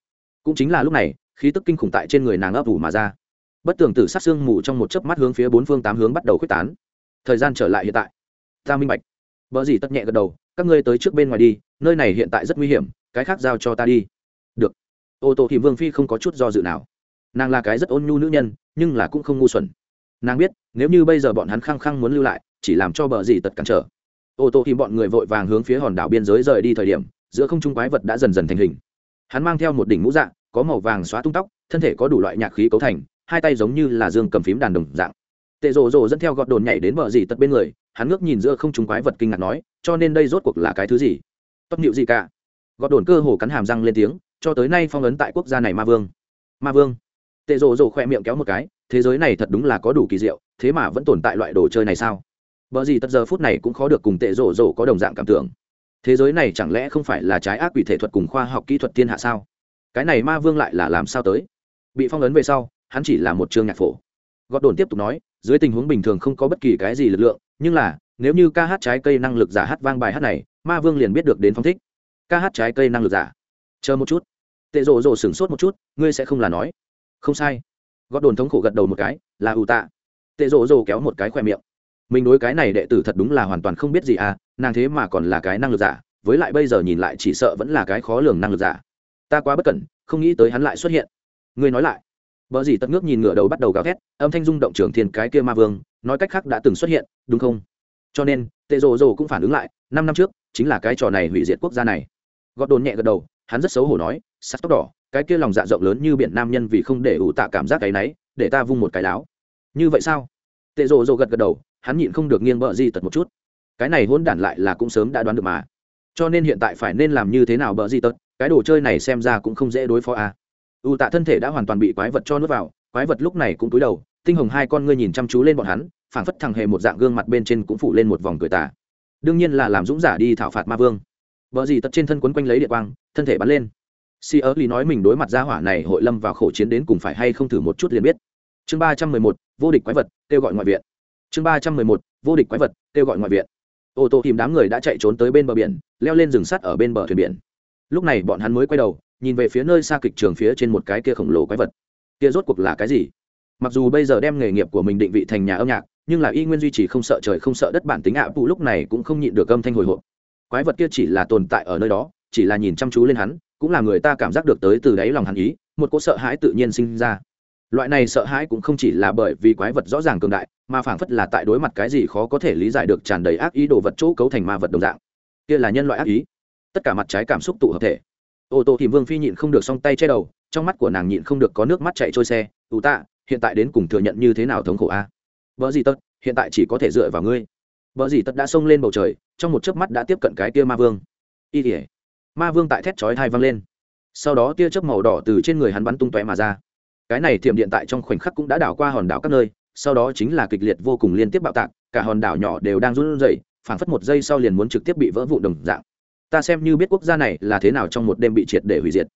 cũng chính là lúc này, khí tức kinh khủng tại trên người nàng ấp ủ mà ra. Bất tường tử sát xương mù trong một chớp mắt hướng phía bốn phương tám hướng bắt đầu khuếch tán. Thời gian trở lại hiện tại. Ta minh bạch. Vợ gì tất nhẹ gật đầu, các ngươi tới trước bên ngoài đi, nơi này hiện tại rất nguy hiểm, cái khác giao cho ta đi. Được. Ô tô thì vương phi không có chút do dự nào. Nàng là cái rất ôn nhu nữ nhân, nhưng là cũng không ngu xuẩn. Nàng biết, nếu như bây giờ bọn hắn khăng khăng muốn lưu lại, chỉ làm cho bờ gì tật cản trở. Ô tô thì bọn người vội vàng hướng phía hòn đảo biên giới rời đi thời điểm, giữa không trung quái vật đã dần dần thành hình hắn mang theo một đỉnh mũ dạng, có màu vàng xóa tung tóc, thân thể có đủ loại nhạc khí cấu thành, hai tay giống như là dương cầm phím đàn đồng dạng. Tệ rồ rồ dẫn theo gọt đồn nhảy đến bờ gì tật bên người, hắn ngước nhìn giữa không trung quái vật kinh ngạc nói, cho nên đây rốt cuộc là cái thứ gì? Tóc nhịu gì cả. Gọt đồn cơ hồ cắn hàm răng lên tiếng, cho tới nay phong ấn tại quốc gia này ma vương. Ma vương? Tệ rồ rồ khoe miệng kéo một cái, thế giới này thật đúng là có đủ kỳ diệu, thế mà vẫn tồn tại loại đồ chơi này sao? Vợ gì tất giờ phút này cũng khó được cùng tệ rồ rồ có đồng dạng cảm tưởng thế giới này chẳng lẽ không phải là trái ác quỷ thể thuật cùng khoa học kỹ thuật thiên hạ sao? Cái này ma vương lại là làm sao tới? Bị phong ấn về sau, hắn chỉ là một trường nhạc phổ. Gọt đồn tiếp tục nói, dưới tình huống bình thường không có bất kỳ cái gì lực lượng, nhưng là, nếu như ca hát trái cây năng lực giả hát vang bài hát này, ma vương liền biết được đến phong thích. Ca hát trái cây năng lực giả. Chờ một chút. Tệ rồ rồ sửng sốt một chút, ngươi sẽ không là nói. Không sai. Gót đồn thống khổ gật đầu một cái, là ưu tạ. Tệ rồ rồ kéo một cái khoe miệng. Mình đối cái này đệ tử thật đúng là hoàn toàn không biết gì à nàng thế mà còn là cái năng lực giả, với lại bây giờ nhìn lại chỉ sợ vẫn là cái khó lường năng lực giả. Ta quá bất cẩn, không nghĩ tới hắn lại xuất hiện. Ngươi nói lại. Vợ gì tật ngước nhìn ngựa đầu bắt đầu gào thét, âm thanh rung động trưởng thiên cái kia ma vương, nói cách khác đã từng xuất hiện, đúng không? Cho nên, tệ rồ rồ cũng phản ứng lại, năm năm trước, chính là cái trò này hủy diệt quốc gia này. Gót đồn nhẹ gật đầu, hắn rất xấu hổ nói, sắt tóc đỏ, cái kia lòng dạ rộng lớn như biển nam nhân vì không để ủ tạ cảm giác cái náy, để ta vung một cái láo. Như vậy sao? Tệ rồ rồ gật gật đầu, hắn nhịn không được nghiêng vợ di tật một chút cái này hôn đản lại là cũng sớm đã đoán được mà. Cho nên hiện tại phải nên làm như thế nào bờ di tật, cái đồ chơi này xem ra cũng không dễ đối phó à. U tạ thân thể đã hoàn toàn bị quái vật cho nuốt vào, quái vật lúc này cũng cúi đầu, tinh hồng hai con ngươi nhìn chăm chú lên bọn hắn, phảng phất thằng hề một dạng gương mặt bên trên cũng phủ lên một vòng cười tà. Đương nhiên là làm dũng giả đi thảo phạt ma vương. Vợ gì tật trên thân quấn quanh lấy địa quang, thân thể bắn lên. Si ớ lý nói mình đối mặt gia hỏa này hội lâm vào khổ chiến đến cùng phải hay không thử một chút liền biết. Chương ba trăm mười một, vô địch quái vật, kêu gọi ngoại viện. Chương ba trăm mười một, vô địch quái vật, kêu gọi ngoại viện ô tô tìm đám người đã chạy trốn tới bên bờ biển, leo lên rừng sắt ở bên bờ thuyền biển. Lúc này bọn hắn mới quay đầu, nhìn về phía nơi xa kịch trường phía trên một cái kia khổng lồ quái vật. Kia rốt cuộc là cái gì? Mặc dù bây giờ đem nghề nghiệp của mình định vị thành nhà âm nhạc, nhưng là y nguyên duy trì không sợ trời không sợ đất bản tính ạ, phụ lúc này cũng không nhịn được âm thanh hồi hộp. Quái vật kia chỉ là tồn tại ở nơi đó, chỉ là nhìn chăm chú lên hắn, cũng là người ta cảm giác được tới từ đáy lòng hắn ý, một cỗ sợ hãi tự nhiên sinh ra loại này sợ hãi cũng không chỉ là bởi vì quái vật rõ ràng cường đại, mà phảng phất là tại đối mặt cái gì khó có thể lý giải được tràn đầy ác ý đồ vật chỗ cấu thành ma vật đồng dạng. Kia là nhân loại ác ý. Tất cả mặt trái cảm xúc tụ hợp thể. Ô tô thì vương phi nhịn không được song tay che đầu, trong mắt của nàng nhịn không được có nước mắt chạy trôi xe. Ủ tạ, hiện tại đến cùng thừa nhận như thế nào thống khổ a? Vợ gì tất hiện tại chỉ có thể dựa vào ngươi. Vợ gì tất đã xông lên bầu trời, trong một chớp mắt đã tiếp cận cái tia ma vương. Y tỉa ma vương tại thét chói thai văng lên. Sau đó tia chớp màu đỏ từ trên người hắn bắn tung tóe mà ra cái này thiểm điện tại trong khoảnh khắc cũng đã đảo qua hòn đảo các nơi, sau đó chính là kịch liệt vô cùng liên tiếp bạo tạc, cả hòn đảo nhỏ đều đang run rẩy, phảng phất một giây sau liền muốn trực tiếp bị vỡ vụn đồng dạng. Ta xem như biết quốc gia này là thế nào trong một đêm bị triệt để hủy diệt.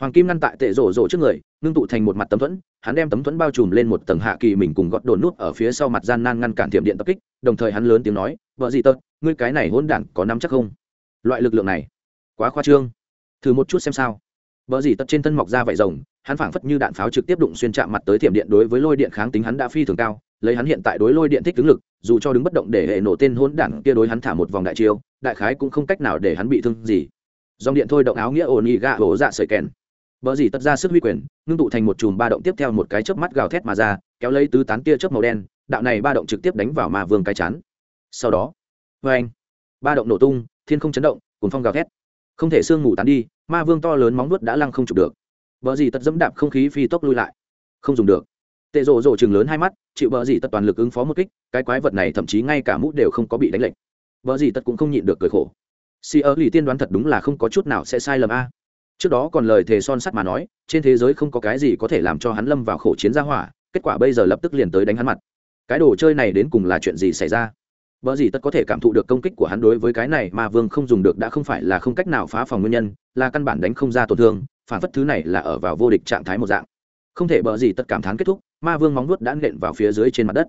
Hoàng kim ngăn tại tệ rổ rổ trước người, ngưng tụ thành một mặt tấm thuẫn, hắn đem tấm thuẫn bao trùm lên một tầng hạ kỳ mình cùng gọt đồn nút ở phía sau mặt gian nan ngăn cản tiệm điện tập kích, đồng thời hắn lớn tiếng nói, vợ gì tớ ngươi cái này hôn đản có nắm chắc không? Loại lực lượng này, quá khoa trương. Thử một chút xem sao. Vợ gì tật trên thân mọc ra vải rồng hắn phảng phất như đạn pháo trực tiếp đụng xuyên chạm mặt tới thiểm điện đối với lôi điện kháng tính hắn đã phi thường cao lấy hắn hiện tại đối lôi điện thích tướng lực dù cho đứng bất động để hệ nổ tên hôn đản kia đối hắn thả một vòng đại chiêu đại khái cũng không cách nào để hắn bị thương gì dòng điện thôi động áo nghĩa ồn ì gạ hổ dạ sợi kèn Bờ gì tất ra sức huy quyền, ngưng tụ thành một chùm ba động tiếp theo một cái chớp mắt gào thét mà ra, kéo lấy tứ tán tia chớp màu đen, đạo này ba động trực tiếp đánh vào ma vương cái chán. Sau đó, oeng, ba động nổ tung, thiên không chấn động, cuồng phong gào thét. Không thể xương ngủ tán đi, ma vương to lớn móng vuốt đã lăng không chụp được. Bờ gì tật dẫm đạp không khí phi tốc lui lại. Không dùng được. Tệ rồ rồ trừng lớn hai mắt, chịu bờ gì tật toàn lực ứng phó một kích, cái quái vật này thậm chí ngay cả mũ đều không có bị đánh lệch. Bờ gì tật cũng không nhịn được cười khổ. Si ở lì tiên đoán thật đúng là không có chút nào sẽ sai lầm a trước đó còn lời thề son sắt mà nói trên thế giới không có cái gì có thể làm cho hắn lâm vào khổ chiến gia hỏa kết quả bây giờ lập tức liền tới đánh hắn mặt cái đồ chơi này đến cùng là chuyện gì xảy ra Bở gì tất có thể cảm thụ được công kích của hắn đối với cái này mà vương không dùng được đã không phải là không cách nào phá phòng nguyên nhân là căn bản đánh không ra tổn thương phản phất thứ này là ở vào vô địch trạng thái một dạng. Không thể bờ gì tất cảm thán kết thúc, ma vương móng nuốt đã nện vào phía dưới trên mặt đất.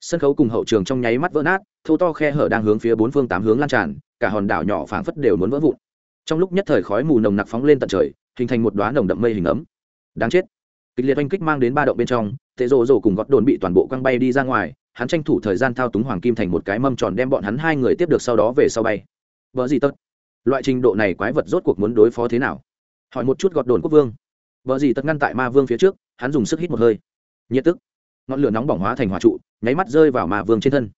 Sân khấu cùng hậu trường trong nháy mắt vỡ nát, thô to khe hở đang hướng phía bốn phương tám hướng lan tràn, cả hòn đảo nhỏ phảng phất đều muốn vỡ vụn. Trong lúc nhất thời khói mù nồng nặc phóng lên tận trời, hình thành một đoá nồng đậm mây hình ấm. Đáng chết. Kịch liệt oanh kích mang đến ba động bên trong, tệ rộ rộ cùng gót đồn bị toàn bộ quăng bay đi ra ngoài, hắn tranh thủ thời gian thao túng hoàng kim thành một cái mâm tròn đem bọn hắn hai người tiếp được sau đó về sau bay. Vợ gì tất? Loại trình độ này quái vật rốt cuộc muốn đối phó thế nào? Hỏi một chút gọt đồn quốc vương. Vợ gì tật ngăn tại ma vương phía trước, hắn dùng sức hít một hơi. Nhiệt tức. Ngọn lửa nóng bỏng hóa thành hỏa trụ, nháy mắt rơi vào ma vương trên thân.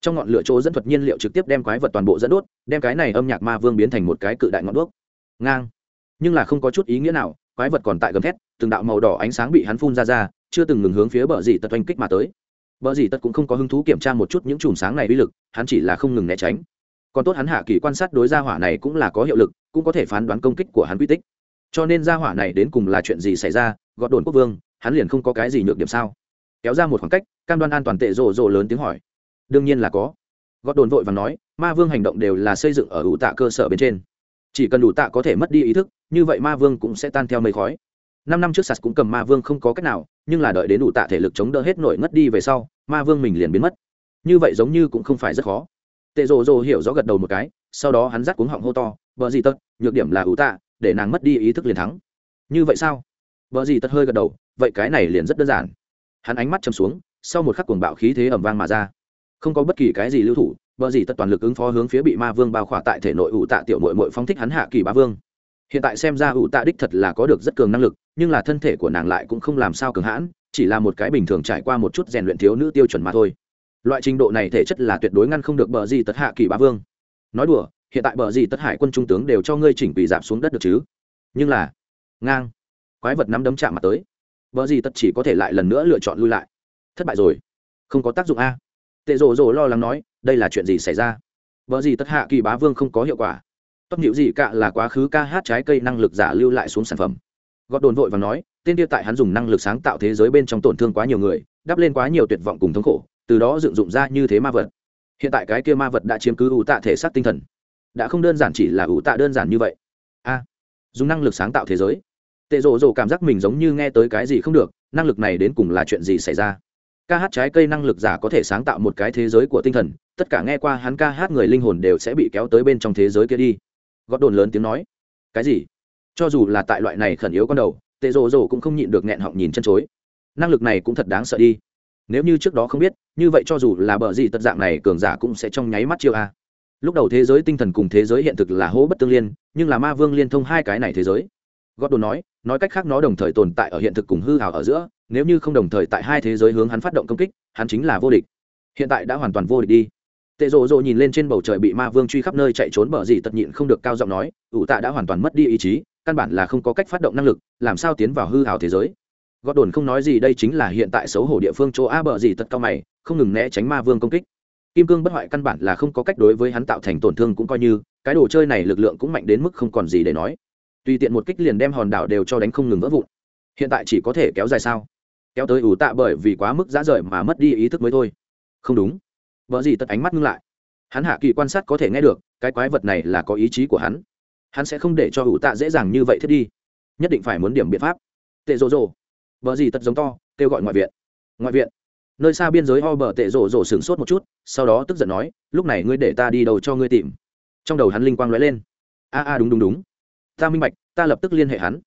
Trong ngọn lửa chỗ dẫn thuật nhiên liệu trực tiếp đem quái vật toàn bộ dẫn đốt, đem cái này âm nhạc ma vương biến thành một cái cự đại ngọn đuốc. Ngang. Nhưng là không có chút ý nghĩa nào, quái vật còn tại gầm thét, từng đạo màu đỏ ánh sáng bị hắn phun ra ra, chưa từng ngừng hướng phía bờ dì tật oanh kích mà tới. Bờ dì tật cũng không có hứng thú kiểm tra một chút những chùm sáng này uy lực, hắn chỉ là không ngừng né tránh. Còn tốt hắn hạ kỳ quan sát đối gia hỏa này cũng là có hiệu lực, cũng có thể phán đoán công kích của hắn quy tích cho nên gia hỏa này đến cùng là chuyện gì xảy ra gọt đồn quốc vương, hắn liền không có cái gì nhược điểm sao? Kéo ra một khoảng cách, cam đoan an toàn tệ rồ rồ lớn tiếng hỏi. Đương nhiên là có. Gọt đồn vội và nói, ma vương hành động đều là xây dựng ở ủ tạ cơ sở bên trên. Chỉ cần ủ tạ có thể mất đi ý thức, như vậy ma vương cũng sẽ tan theo mây khói. Năm năm trước sạt cũng cầm ma vương không có cách nào, nhưng là đợi đến ủ tạ thể lực chống đỡ hết nổi ngất đi về sau, ma vương mình liền biến mất. Như vậy giống như cũng không phải rất khó. Tệ rồ rồ hiểu rõ gật đầu một cái, sau đó hắn dắt cuống họng hô to vợ gì tật, nhược điểm là ủ tạ để nàng mất đi ý thức liền thắng. Như vậy sao? Vợ gì tật hơi gật đầu, vậy cái này liền rất đơn giản. Hắn ánh mắt chầm xuống, sau một khắc cuồng bạo khí thế ẩm vang mà ra. Không có bất kỳ cái gì lưu thủ vợ gì tật toàn lực ứng phó hướng phía bị ma vương bao khỏa tại thể nội ủ tạ tiểu mội mội phóng thích hắn hạ kỳ bá vương. Hiện tại xem ra ủ tạ đích thật là có được rất cường năng lực, nhưng là thân thể của nàng lại cũng không làm sao cường hãn, chỉ là một cái bình thường trải qua một chút rèn luyện thiếu nữ tiêu chuẩn mà thôi. Loại trình độ này thể chất là tuyệt đối ngăn không được bờ gì tật hạ kỳ bá vương. Nói đùa hiện tại bờ gì tất hải quân trung tướng đều cho ngươi chỉnh quỷ giảm xuống đất được chứ? Nhưng là, ngang. Quái vật nắm đấm chạm mặt tới. Bờ gì tất chỉ có thể lại lần nữa lựa chọn lui lại. Thất bại rồi. Không có tác dụng a. Tệ rồ rồ lo lắng nói, đây là chuyện gì xảy ra? Bờ gì tất hạ kỳ bá vương không có hiệu quả. Tốt hiệu gì cả là quá khứ ca hát trái cây năng lực giả lưu lại xuống sản phẩm. Gọt đồn vội và nói, tên kia tại hắn dùng năng lực sáng tạo thế giới bên trong tổn thương quá nhiều người, đắp lên quá nhiều tuyệt vọng cùng thống khổ, từ đó dựng dụng ra như thế ma vật. Hiện tại cái kia ma vật đã chiếm cứ ủ tạ thể xác tinh thần đã không đơn giản chỉ là ủ tạ đơn giản như vậy. A, dùng năng lực sáng tạo thế giới. Tệ rộ rộ cảm giác mình giống như nghe tới cái gì không được, năng lực này đến cùng là chuyện gì xảy ra? Ca hát trái cây năng lực giả có thể sáng tạo một cái thế giới của tinh thần, tất cả nghe qua hắn ca hát người linh hồn đều sẽ bị kéo tới bên trong thế giới kia đi. Gót đồn lớn tiếng nói. Cái gì? Cho dù là tại loại này khẩn yếu con đầu, tệ rộ rộ cũng không nhịn được nghẹn họng nhìn chân chối. Năng lực này cũng thật đáng sợ đi. Nếu như trước đó không biết, như vậy cho dù là bờ gì tật dạng này, cường giả cũng sẽ trong nháy mắt chiêu a lúc đầu thế giới tinh thần cùng thế giới hiện thực là hố bất tương liên, nhưng là ma vương liên thông hai cái này thế giới. Gót đồn nói nói cách khác nó đồng thời tồn tại ở hiện thực cùng hư hào ở giữa, nếu như không đồng thời tại hai thế giới hướng hắn phát động công kích, hắn chính là vô địch. Hiện tại đã hoàn toàn vô địch đi. Tệ rộ rộ nhìn lên trên bầu trời bị ma vương truy khắp nơi chạy trốn bờ gì tật nhịn không được cao giọng nói, ủ tạ đã hoàn toàn mất đi ý chí, căn bản là không có cách phát động năng lực, làm sao tiến vào hư hào thế giới? Gót đồn không nói gì, đây chính là hiện tại xấu hổ địa phương chỗ a bờ gì tật cao mày, không ngừng né tránh ma vương công kích kim cương bất hoại căn bản là không có cách đối với hắn tạo thành tổn thương cũng coi như, cái đồ chơi này lực lượng cũng mạnh đến mức không còn gì để nói. Tùy tiện một kích liền đem hòn đảo đều cho đánh không ngừng vỡ vụn. Hiện tại chỉ có thể kéo dài sao? Kéo tới ủ tạ bởi vì quá mức giá rời mà mất đi ý thức mới thôi. Không đúng. Vợ gì tật ánh mắt ngưng lại. Hắn hạ kỳ quan sát có thể nghe được, cái quái vật này là có ý chí của hắn. Hắn sẽ không để cho ủ tạ dễ dàng như vậy thiết đi. Nhất định phải muốn điểm biện pháp. Tệ rồ rồ. vợ gì tật giống to, kêu gọi ngoại viện. Ngoại viện nơi xa biên giới ho bờ tệ rộ rộ sửng sốt một chút, sau đó tức giận nói, lúc này ngươi để ta đi đầu cho ngươi tìm? Trong đầu hắn linh quang lóe lên. A a, đúng đúng đúng. Ta minh bạch, ta lập tức liên hệ hắn.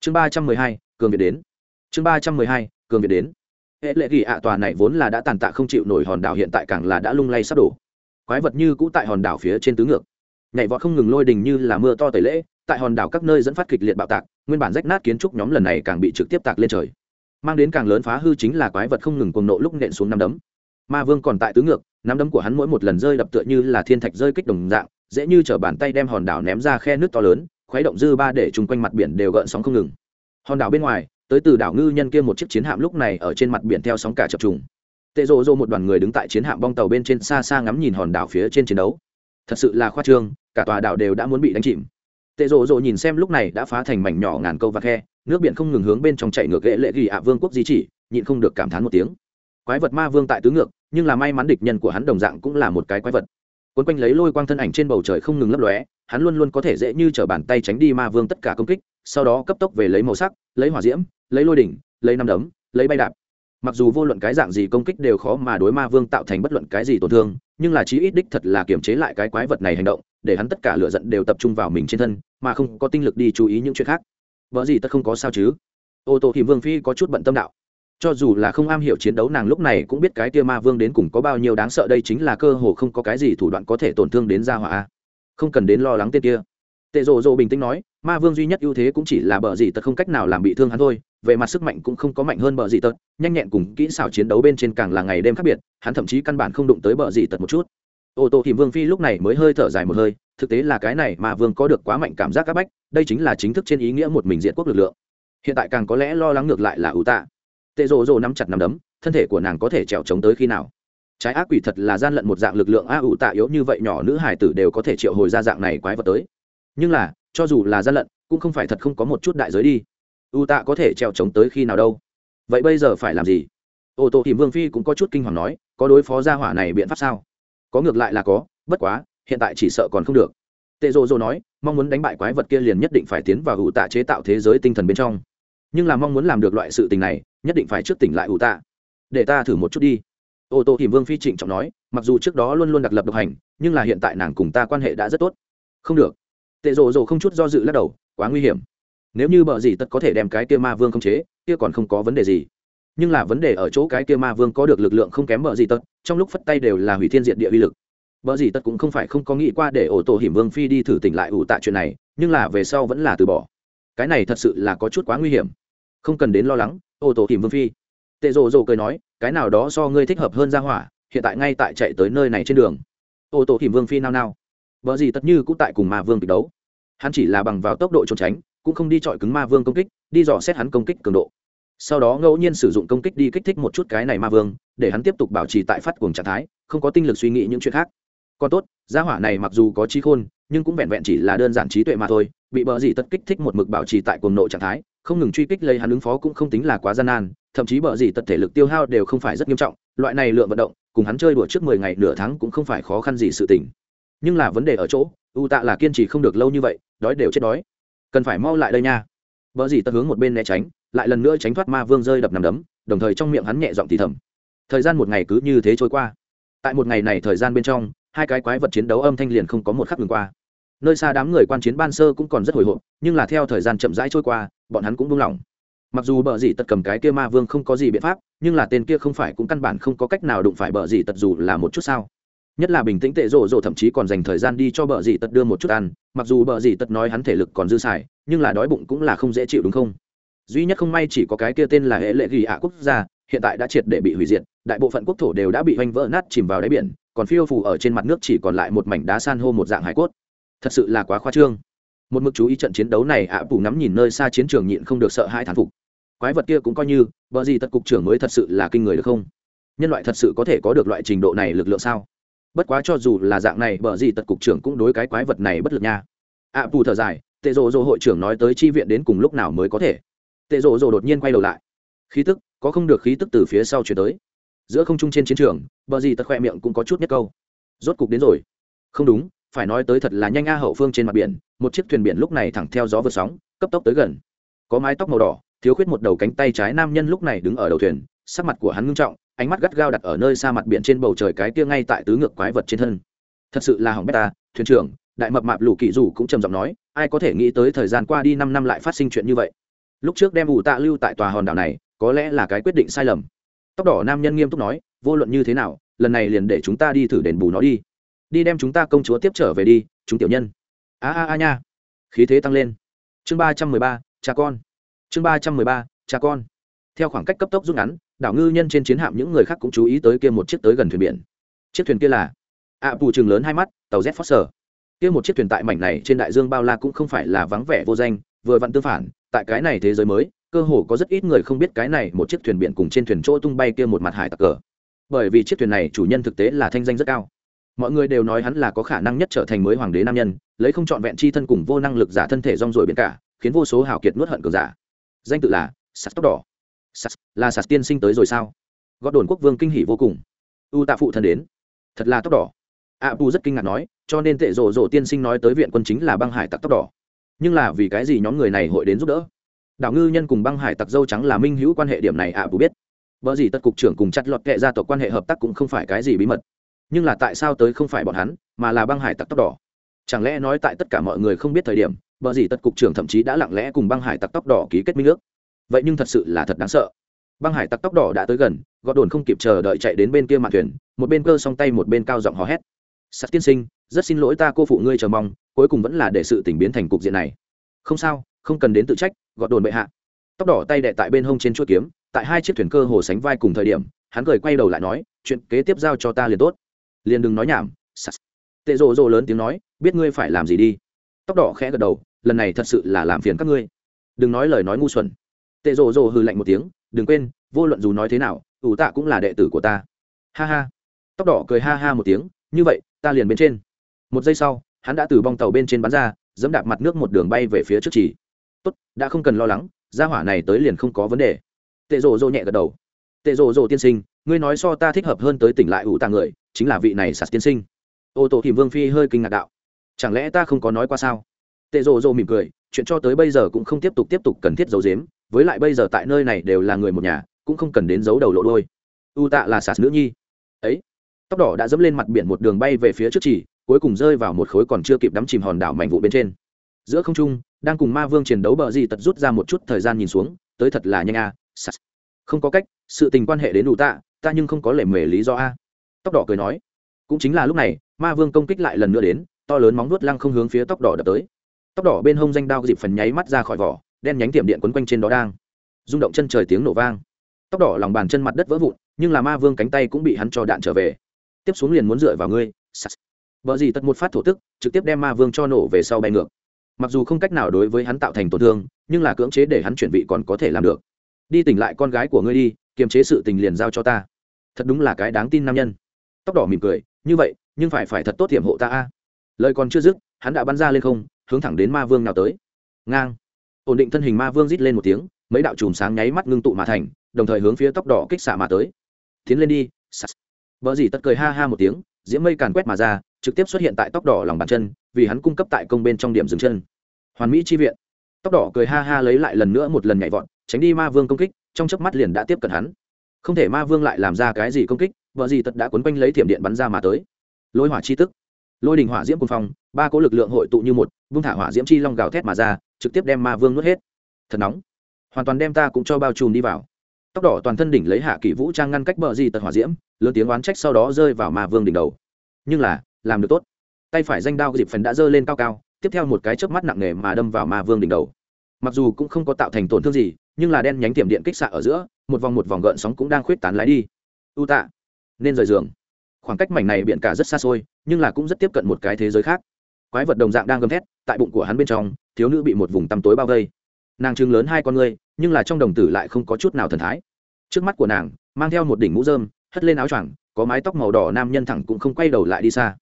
Chương ba trăm mười hai, cường việt đến. Chương ba trăm mười hai, cường việt đến. Hệ lệ ghi ạ tòa này vốn là đã tàn tạ không chịu nổi hòn đảo hiện tại càng là đã lung lay sắp đổ. Quái vật như cũ tại hòn đảo phía trên tứ ngược. Nhảy vọt không ngừng lôi đình như là mưa to tẩy lễ, tại hòn đảo các nơi dẫn phát kịch liệt bạo tạc, nguyên bản rách nát kiến trúc nhóm lần này càng bị trực tiếp tạc lên trời mang đến càng lớn phá hư chính là quái vật không ngừng cuồng nộ lúc nện xuống năm đấm. Ma vương còn tại tứ ngược năm đấm của hắn mỗi một lần rơi đập tựa như là thiên thạch rơi kích đồng dạng, dễ như chở bàn tay đem hòn đảo ném ra khe nước to lớn, khuấy động dư ba để chung quanh mặt biển đều gợn sóng không ngừng. Hòn đảo bên ngoài, tới từ đảo ngư nhân kia một chiếc chiến hạm lúc này ở trên mặt biển theo sóng cả chập trùng. Tệ rộ rộ một đoàn người đứng tại chiến hạm bong tàu bên trên xa xa ngắm nhìn hòn đảo phía trên chiến đấu. Thật sự là khoa trương, cả tòa đảo đều đã muốn bị đánh chìm. Tệ rộ rộ nhìn xem lúc này đã phá thành mảnh nhỏ ngàn câu và khe nước biển không ngừng hướng bên trong chạy ngược ghệ lệ ghi ạ vương quốc di chỉ, nhịn không được cảm thán một tiếng. Quái vật ma vương tại tứ ngược, nhưng là may mắn địch nhân của hắn đồng dạng cũng là một cái quái vật. Quấn quanh lấy lôi quang thân ảnh trên bầu trời không ngừng lấp lóe, hắn luôn luôn có thể dễ như t r ở bàn tay tránh đi ma vương tất cả công kích, sau đó cấp tốc về lấy màu sắc, lấy hỏa diễm, lấy lôi đỉnh, lấy năm đấm, lấy bay đạp. Mặc dù vô luận cái dạng gì công kích đều khó mà đối ma vương tạo thành bất luận cái gì tổn thương, nhưng là chí ít đích thật là kiềm chế lại cái quái vật này hành động, để hắn tất cả lựa giận đều tập trung vào mình trên thân, mà không có tinh lực đi chú ý những chuyện khác vợ gì tất không có sao chứ? Ô tô thì vương phi có chút bận tâm đạo. Cho dù là không am hiểu chiến đấu nàng lúc này cũng biết cái tia ma vương đến cùng có bao nhiêu đáng sợ đây chính là cơ hồ không có cái gì thủ đoạn có thể tổn thương đến gia hỏa không cần đến lo lắng tên kia. Tệ rộ rộ bình tĩnh nói, ma vương duy nhất ưu thế cũng chỉ là bờ gì tật không cách nào làm bị thương hắn thôi, về mặt sức mạnh cũng không có mạnh hơn bờ gì tật nhanh nhẹn cùng kỹ xảo chiến đấu bên trên càng là ngày đêm khác biệt, hắn thậm chí căn bản không đụng tới bờ gì tật một chút. Ô tô thì vương phi lúc này mới hơi thở dài một hơi, thực tế là cái này mà vương có được quá mạnh cảm giác áp bách đây chính là chính thức trên ý nghĩa một mình diện quốc lực lượng. Hiện tại càng có lẽ lo lắng ngược lại là ủ tạ. Tệ rồ rồ nắm chặt nắm đấm, thân thể của nàng có thể trèo trống tới khi nào? Trái ác quỷ thật là gian lận một dạng lực lượng a ủ tạ yếu như vậy, nhỏ nữ hải tử đều có thể triệu hồi ra dạng này quái vật tới. Nhưng là, cho dù là gian lận, cũng không phải thật không có một chút đại giới đi. U tạ có thể trèo trống tới khi nào đâu? Vậy bây giờ phải làm gì? Ô tô tìm vương phi cũng có chút kinh hoàng nói, có đối phó gia hỏa này biện pháp sao? Có ngược lại là có, bất quá, hiện tại chỉ sợ còn không được. Tệ rồ rồ nói mong muốn đánh bại quái vật kia liền nhất định phải tiến vào ủ tạ chế tạo thế giới tinh thần bên trong. Nhưng là mong muốn làm được loại sự tình này, nhất định phải trước tỉnh lại ủ tạ. Để ta thử một chút đi. Ô tô thì vương phi trịnh trọng nói, mặc dù trước đó luôn luôn đặc lập độc hành, nhưng là hiện tại nàng cùng ta quan hệ đã rất tốt. Không được. Tệ rồ rồ không chút do dự lắc đầu, quá nguy hiểm. Nếu như bờ gì tất có thể đem cái kia ma vương khống chế, kia còn không có vấn đề gì. Nhưng là vấn đề ở chỗ cái kia ma vương có được lực lượng không kém bờ gì tất, trong lúc phất tay đều là hủy thiên diện địa uy lực vợ gì tất cũng không phải không có nghĩ qua để ổ tổ hiểm vương phi đi thử tỉnh lại ủ tạ chuyện này, nhưng là về sau vẫn là từ bỏ. Cái này thật sự là có chút quá nguy hiểm. Không cần đến lo lắng, ổ tổ hiểm vương phi. Tệ rồ rồ cười nói, cái nào đó do ngươi thích hợp hơn ra hỏa, hiện tại ngay tại chạy tới nơi này trên đường. Ô tô hiểm vương phi nao nao. Vợ gì tất như cũng tại cùng ma vương kịch đấu. Hắn chỉ là bằng vào tốc độ trốn tránh, cũng không đi chọi cứng ma vương công kích, đi dò xét hắn công kích cường độ. Sau đó ngẫu nhiên sử dụng công kích đi kích thích một chút cái này ma vương, để hắn tiếp tục bảo trì tại phát cuồng trạng thái, không có tinh lực suy nghĩ những chuyện khác còn tốt, gia hỏa này mặc dù có trí khôn, nhưng cũng vẹn vẹn chỉ là đơn giản trí tuệ mà thôi, bị bờ gì tật kích thích một mực bảo trì tại cuồng nộ trạng thái, không ngừng truy kích lấy hắn ứng phó cũng không tính là quá gian nan, thậm chí bờ gì tật thể lực tiêu hao đều không phải rất nghiêm trọng, loại này lượng vận động, cùng hắn chơi đùa trước mười ngày nửa tháng cũng không phải khó khăn gì sự tình. Nhưng là vấn đề ở chỗ, u tạ là kiên trì không được lâu như vậy, đói đều chết đói. Cần phải mau lại đây nha. Bờ gì tật hướng một bên né tránh, lại lần nữa tránh thoát ma vương rơi đập nằm đấm, đồng thời trong miệng hắn nhẹ giọng thì thầm. Thời gian một ngày cứ như thế trôi qua. Tại một ngày này thời gian bên trong hai cái quái vật chiến đấu âm thanh liền không có một khắc ngừng qua. Nơi xa đám người quan chiến ban sơ cũng còn rất hồi hộp, nhưng là theo thời gian chậm rãi trôi qua, bọn hắn cũng buông lỏng. Mặc dù bờ dì tật cầm cái kia ma vương không có gì biện pháp, nhưng là tên kia không phải cũng căn bản không có cách nào đụng phải bờ dì tật dù là một chút sao. Nhất là bình tĩnh tệ rộ rộ thậm chí còn dành thời gian đi cho bờ dì tật đưa một chút ăn, mặc dù bờ dì tật nói hắn thể lực còn dư xài, nhưng là đói bụng cũng là không dễ chịu đúng không? Duy nhất không may chỉ có cái kia tên là hệ lệ ghi ạ quốc gia hiện tại đã triệt để bị hủy diệt đại bộ phận quốc thổ đều đã bị hoành vỡ nát chìm vào đáy biển còn phiêu phù ở trên mặt nước chỉ còn lại một mảnh đá san hô một dạng hải cốt. Thật sự là quá khoa trương. Một mực chú ý trận chiến đấu này ạ à, bù ngắm nhìn nơi xa chiến trường nhịn không được sợ hai thán phục. Quái vật kia cũng coi như vợ gì tật cục trưởng mới thật sự là kinh người được không? Nhân loại thật sự có thể có được loại trình độ này lực lượng sao? Bất quá cho dù là dạng này vợ gì tật cục trưởng cũng đối cái quái vật này bất lực nha. Ạ à, thở dài tệ rồ rồ hội trưởng nói tới chi viện đến cùng lúc nào mới có thể? Tệ rồ rồ đột nhiên quay đầu lại khí tức, có không được khí tức từ phía sau chuyển tới. Giữa không trung trên chiến trường, bờ gì tật khoe miệng cũng có chút nhất câu. Rốt cục đến rồi. Không đúng, phải nói tới thật là nhanh a hậu phương trên mặt biển, một chiếc thuyền biển lúc này thẳng theo gió vượt sóng, cấp tốc tới gần. Có mái tóc màu đỏ, thiếu khuyết một đầu cánh tay trái nam nhân lúc này đứng ở đầu thuyền, sắc mặt của hắn ngưng trọng, ánh mắt gắt gao đặt ở nơi xa mặt biển trên bầu trời cái kia ngay tại tứ ngược quái vật trên thân. Thật sự là hỏng bét ta, thuyền trưởng, đại mập mạp lù kỳ dù cũng trầm giọng nói, ai có thể nghĩ tới thời gian qua đi năm năm lại phát sinh chuyện như vậy. Lúc trước đem ủ tạ lưu tại tòa hòn đảo này có lẽ là cái quyết định sai lầm. Tóc đỏ nam nhân nghiêm túc nói vô luận như thế nào lần này liền để chúng ta đi thử đền bù nó đi. Đi đem chúng ta công chúa tiếp trở về đi chúng tiểu nhân. A a a nha. Khí thế tăng lên. Chương ba trăm mười ba cha con. Chương ba trăm mười ba cha con. Theo khoảng cách cấp tốc rút ngắn đảo ngư nhân trên chiến hạm những người khác cũng chú ý tới kia một chiếc tới gần thuyền biển. Chiếc thuyền kia là ạ à, bù chừng lớn hai mắt tàu z foster kia một chiếc thuyền tại mảnh này trên đại dương bao la cũng không phải là vắng vẻ vô danh vừa vặn tương phản tại cái này thế giới mới cơ hồ có rất ít người không biết cái này một chiếc thuyền biển cùng trên thuyền chỗ tung bay kia một mặt hải tặc cờ. Bởi vì chiếc thuyền này chủ nhân thực tế là thanh danh rất cao. Mọi người đều nói hắn là có khả năng nhất trở thành mới hoàng đế nam nhân lấy không trọn vẹn chi thân cùng vô năng lực giả thân thể rong rồi biển cả khiến vô số hào kiệt nuốt hận cờ giả. Danh tự là sạt tóc đỏ. Sạt là sạt tiên sinh tới rồi sao? Gót đồn quốc vương kinh hỉ vô cùng. U tạ phụ thân đến. Thật là tóc đỏ. A à, rất kinh ngạc nói cho nên tệ rộ rộ tiên sinh nói tới viện quân chính là băng hải tặc tóc đỏ. Nhưng là vì cái gì nhóm người này hội đến giúp đỡ? Đảo ngư nhân cùng băng hải tặc dâu trắng là minh hữu quan hệ điểm này ạ à, biết. Vợ gì tất cục trưởng cùng chặt lọt kệ gia tộc quan hệ hợp tác cũng không phải cái gì bí mật. Nhưng là tại sao tới không phải bọn hắn mà là băng hải tặc tóc đỏ? Chẳng lẽ nói tại tất cả mọi người không biết thời điểm vợ gì tất cục trưởng thậm chí đã lặng lẽ cùng băng hải tặc tóc đỏ ký kết minh ước? Vậy nhưng thật sự là thật đáng sợ. Băng hải tặc tóc đỏ đã tới gần gọt đồn không kịp chờ đợi chạy đến bên kia mặt thuyền một bên cơ song tay một bên cao giọng hò hét. Sắt tiên sinh rất xin lỗi ta cô phụ ngươi chờ mong cuối cùng vẫn là để sự tình biến thành cục diện này. Không sao không cần đến tự trách gọt đồn bệ hạ. Tóc đỏ tay đệ tại bên hông trên chuỗi kiếm, tại hai chiếc thuyền cơ hồ sánh vai cùng thời điểm, hắn cười quay đầu lại nói, chuyện kế tiếp giao cho ta liền tốt. Liền đừng nói nhảm tệ rộ rộ lớn tiếng nói, biết ngươi phải làm gì đi. Tóc đỏ khẽ gật đầu, lần này thật sự là làm phiền các ngươi. Đừng nói lời nói ngu xuẩn. Tệ rộ rộ hừ lạnh một tiếng, đừng quên, vô luận dù nói thế nào, ủ tạ cũng là đệ tử của ta. Ha ha. Tóc đỏ cười ha ha một tiếng, như vậy, ta liền bên trên. Một giây sau, hắn đã từ bong tàu bên trên bắn ra, dẫm đạp mặt nước một đường bay về phía trước chỉ tốt, đã không cần lo lắng, gia hỏa này tới liền không có vấn đề. Tệ rồ rồ nhẹ gật đầu. Tệ rồ rồ tiên sinh, ngươi nói so ta thích hợp hơn tới tỉnh lại ủ tạ người, chính là vị này sạt tiên sinh. Ô tô thì vương phi hơi kinh ngạc đạo. Chẳng lẽ ta không có nói qua sao? Tệ rồ rồ mỉm cười, chuyện cho tới bây giờ cũng không tiếp tục tiếp tục cần thiết giấu giếm, với lại bây giờ tại nơi này đều là người một nhà, cũng không cần đến giấu đầu lộ đôi u tạ là sạt nữ nhi. Ấy. Tóc đỏ đã dẫm lên mặt biển một đường bay về phía trước chỉ, cuối cùng rơi vào một khối còn chưa kịp đắm chìm hòn đảo mảnh vụ bên trên. Giữa không trung đang cùng ma vương chiến đấu bờ gì tật rút ra một chút thời gian nhìn xuống, tới thật là nhanh a à. không có cách, sự tình quan hệ đến đủ tạ, ta nhưng không có lệ mề lý do a. Tóc đỏ cười nói. Cũng chính là lúc này, ma vương công kích lại lần nữa đến, to lớn móng nuốt lăng không hướng phía tóc đỏ đập tới. Tóc đỏ bên hông danh đao dịp phần nháy mắt ra khỏi vỏ, đen nhánh tiệm điện quấn quanh trên đó đang rung động chân trời tiếng nổ vang. Tóc đỏ lòng bàn chân mặt đất vỡ vụn, nhưng là ma vương cánh tay cũng bị hắn cho đạn trở về. Tiếp xuống liền muốn dựa vào ngươi vợ gì tật một phát thổ tức, trực tiếp đem ma vương cho nổ về sau bay ngược mặc dù không cách nào đối với hắn tạo thành tổn thương, nhưng là cưỡng chế để hắn chuyển vị còn có thể làm được. Đi tỉnh lại con gái của ngươi đi, kiềm chế sự tình liền giao cho ta. Thật đúng là cái đáng tin nam nhân. Tóc đỏ mỉm cười, như vậy, nhưng phải phải thật tốt hiểm hộ ta a. Lời còn chưa dứt, hắn đã bắn ra lên không, hướng thẳng đến ma vương nào tới. Ngang. Ổn định thân hình ma vương rít lên một tiếng, mấy đạo chùm sáng nháy mắt ngưng tụ mà thành, đồng thời hướng phía tóc đỏ kích xạ mà tới. Tiến lên đi vợ dì tất cười ha ha một tiếng diễm mây càn quét mà ra, trực tiếp xuất hiện tại tóc đỏ lòng bàn chân, vì hắn cung cấp tại công bên trong điểm dừng chân. Hoàn mỹ chi viện. Tóc đỏ cười ha ha lấy lại lần nữa một lần nhảy vọt, tránh đi ma vương công kích, trong chớp mắt liền đã tiếp cận hắn. Không thể ma vương lại làm ra cái gì công kích, vợ gì tật đã quấn quanh lấy thiểm điện bắn ra mà tới. Lôi hỏa chi tức. Lôi đình hỏa diễm quân phong, ba cỗ lực lượng hội tụ như một, vung thả hỏa diễm chi long gào thét mà ra, trực tiếp đem ma vương nuốt hết. Thật nóng. Hoàn toàn đem ta cũng cho bao trùm đi vào tóc đỏ toàn thân đỉnh lấy hạ kỷ vũ trang ngăn cách bờ gì tật hỏa diễm, lớn tiếng oán trách sau đó rơi vào ma vương đỉnh đầu. Nhưng là, làm được tốt. Tay phải danh đao dịp phần đã giơ lên cao cao, tiếp theo một cái chớp mắt nặng nề mà đâm vào ma vương đỉnh đầu. Mặc dù cũng không có tạo thành tổn thương gì, nhưng là đen nhánh tiềm điện kích xạ ở giữa, một vòng một vòng gợn sóng cũng đang khuyết tán lái đi. U tạ, nên rời giường. Khoảng cách mảnh này biển cả rất xa xôi, nhưng là cũng rất tiếp cận một cái thế giới khác. Quái vật đồng dạng đang gầm thét, tại bụng của hắn bên trong, thiếu nữ bị một vùng tăm tối bao vây. Nàng trưng lớn hai con ngươi nhưng là trong đồng tử lại không có chút nào thần thái trước mắt của nàng mang theo một đỉnh mũ dơm hất lên áo choàng có mái tóc màu đỏ nam nhân thẳng cũng không quay đầu lại đi xa.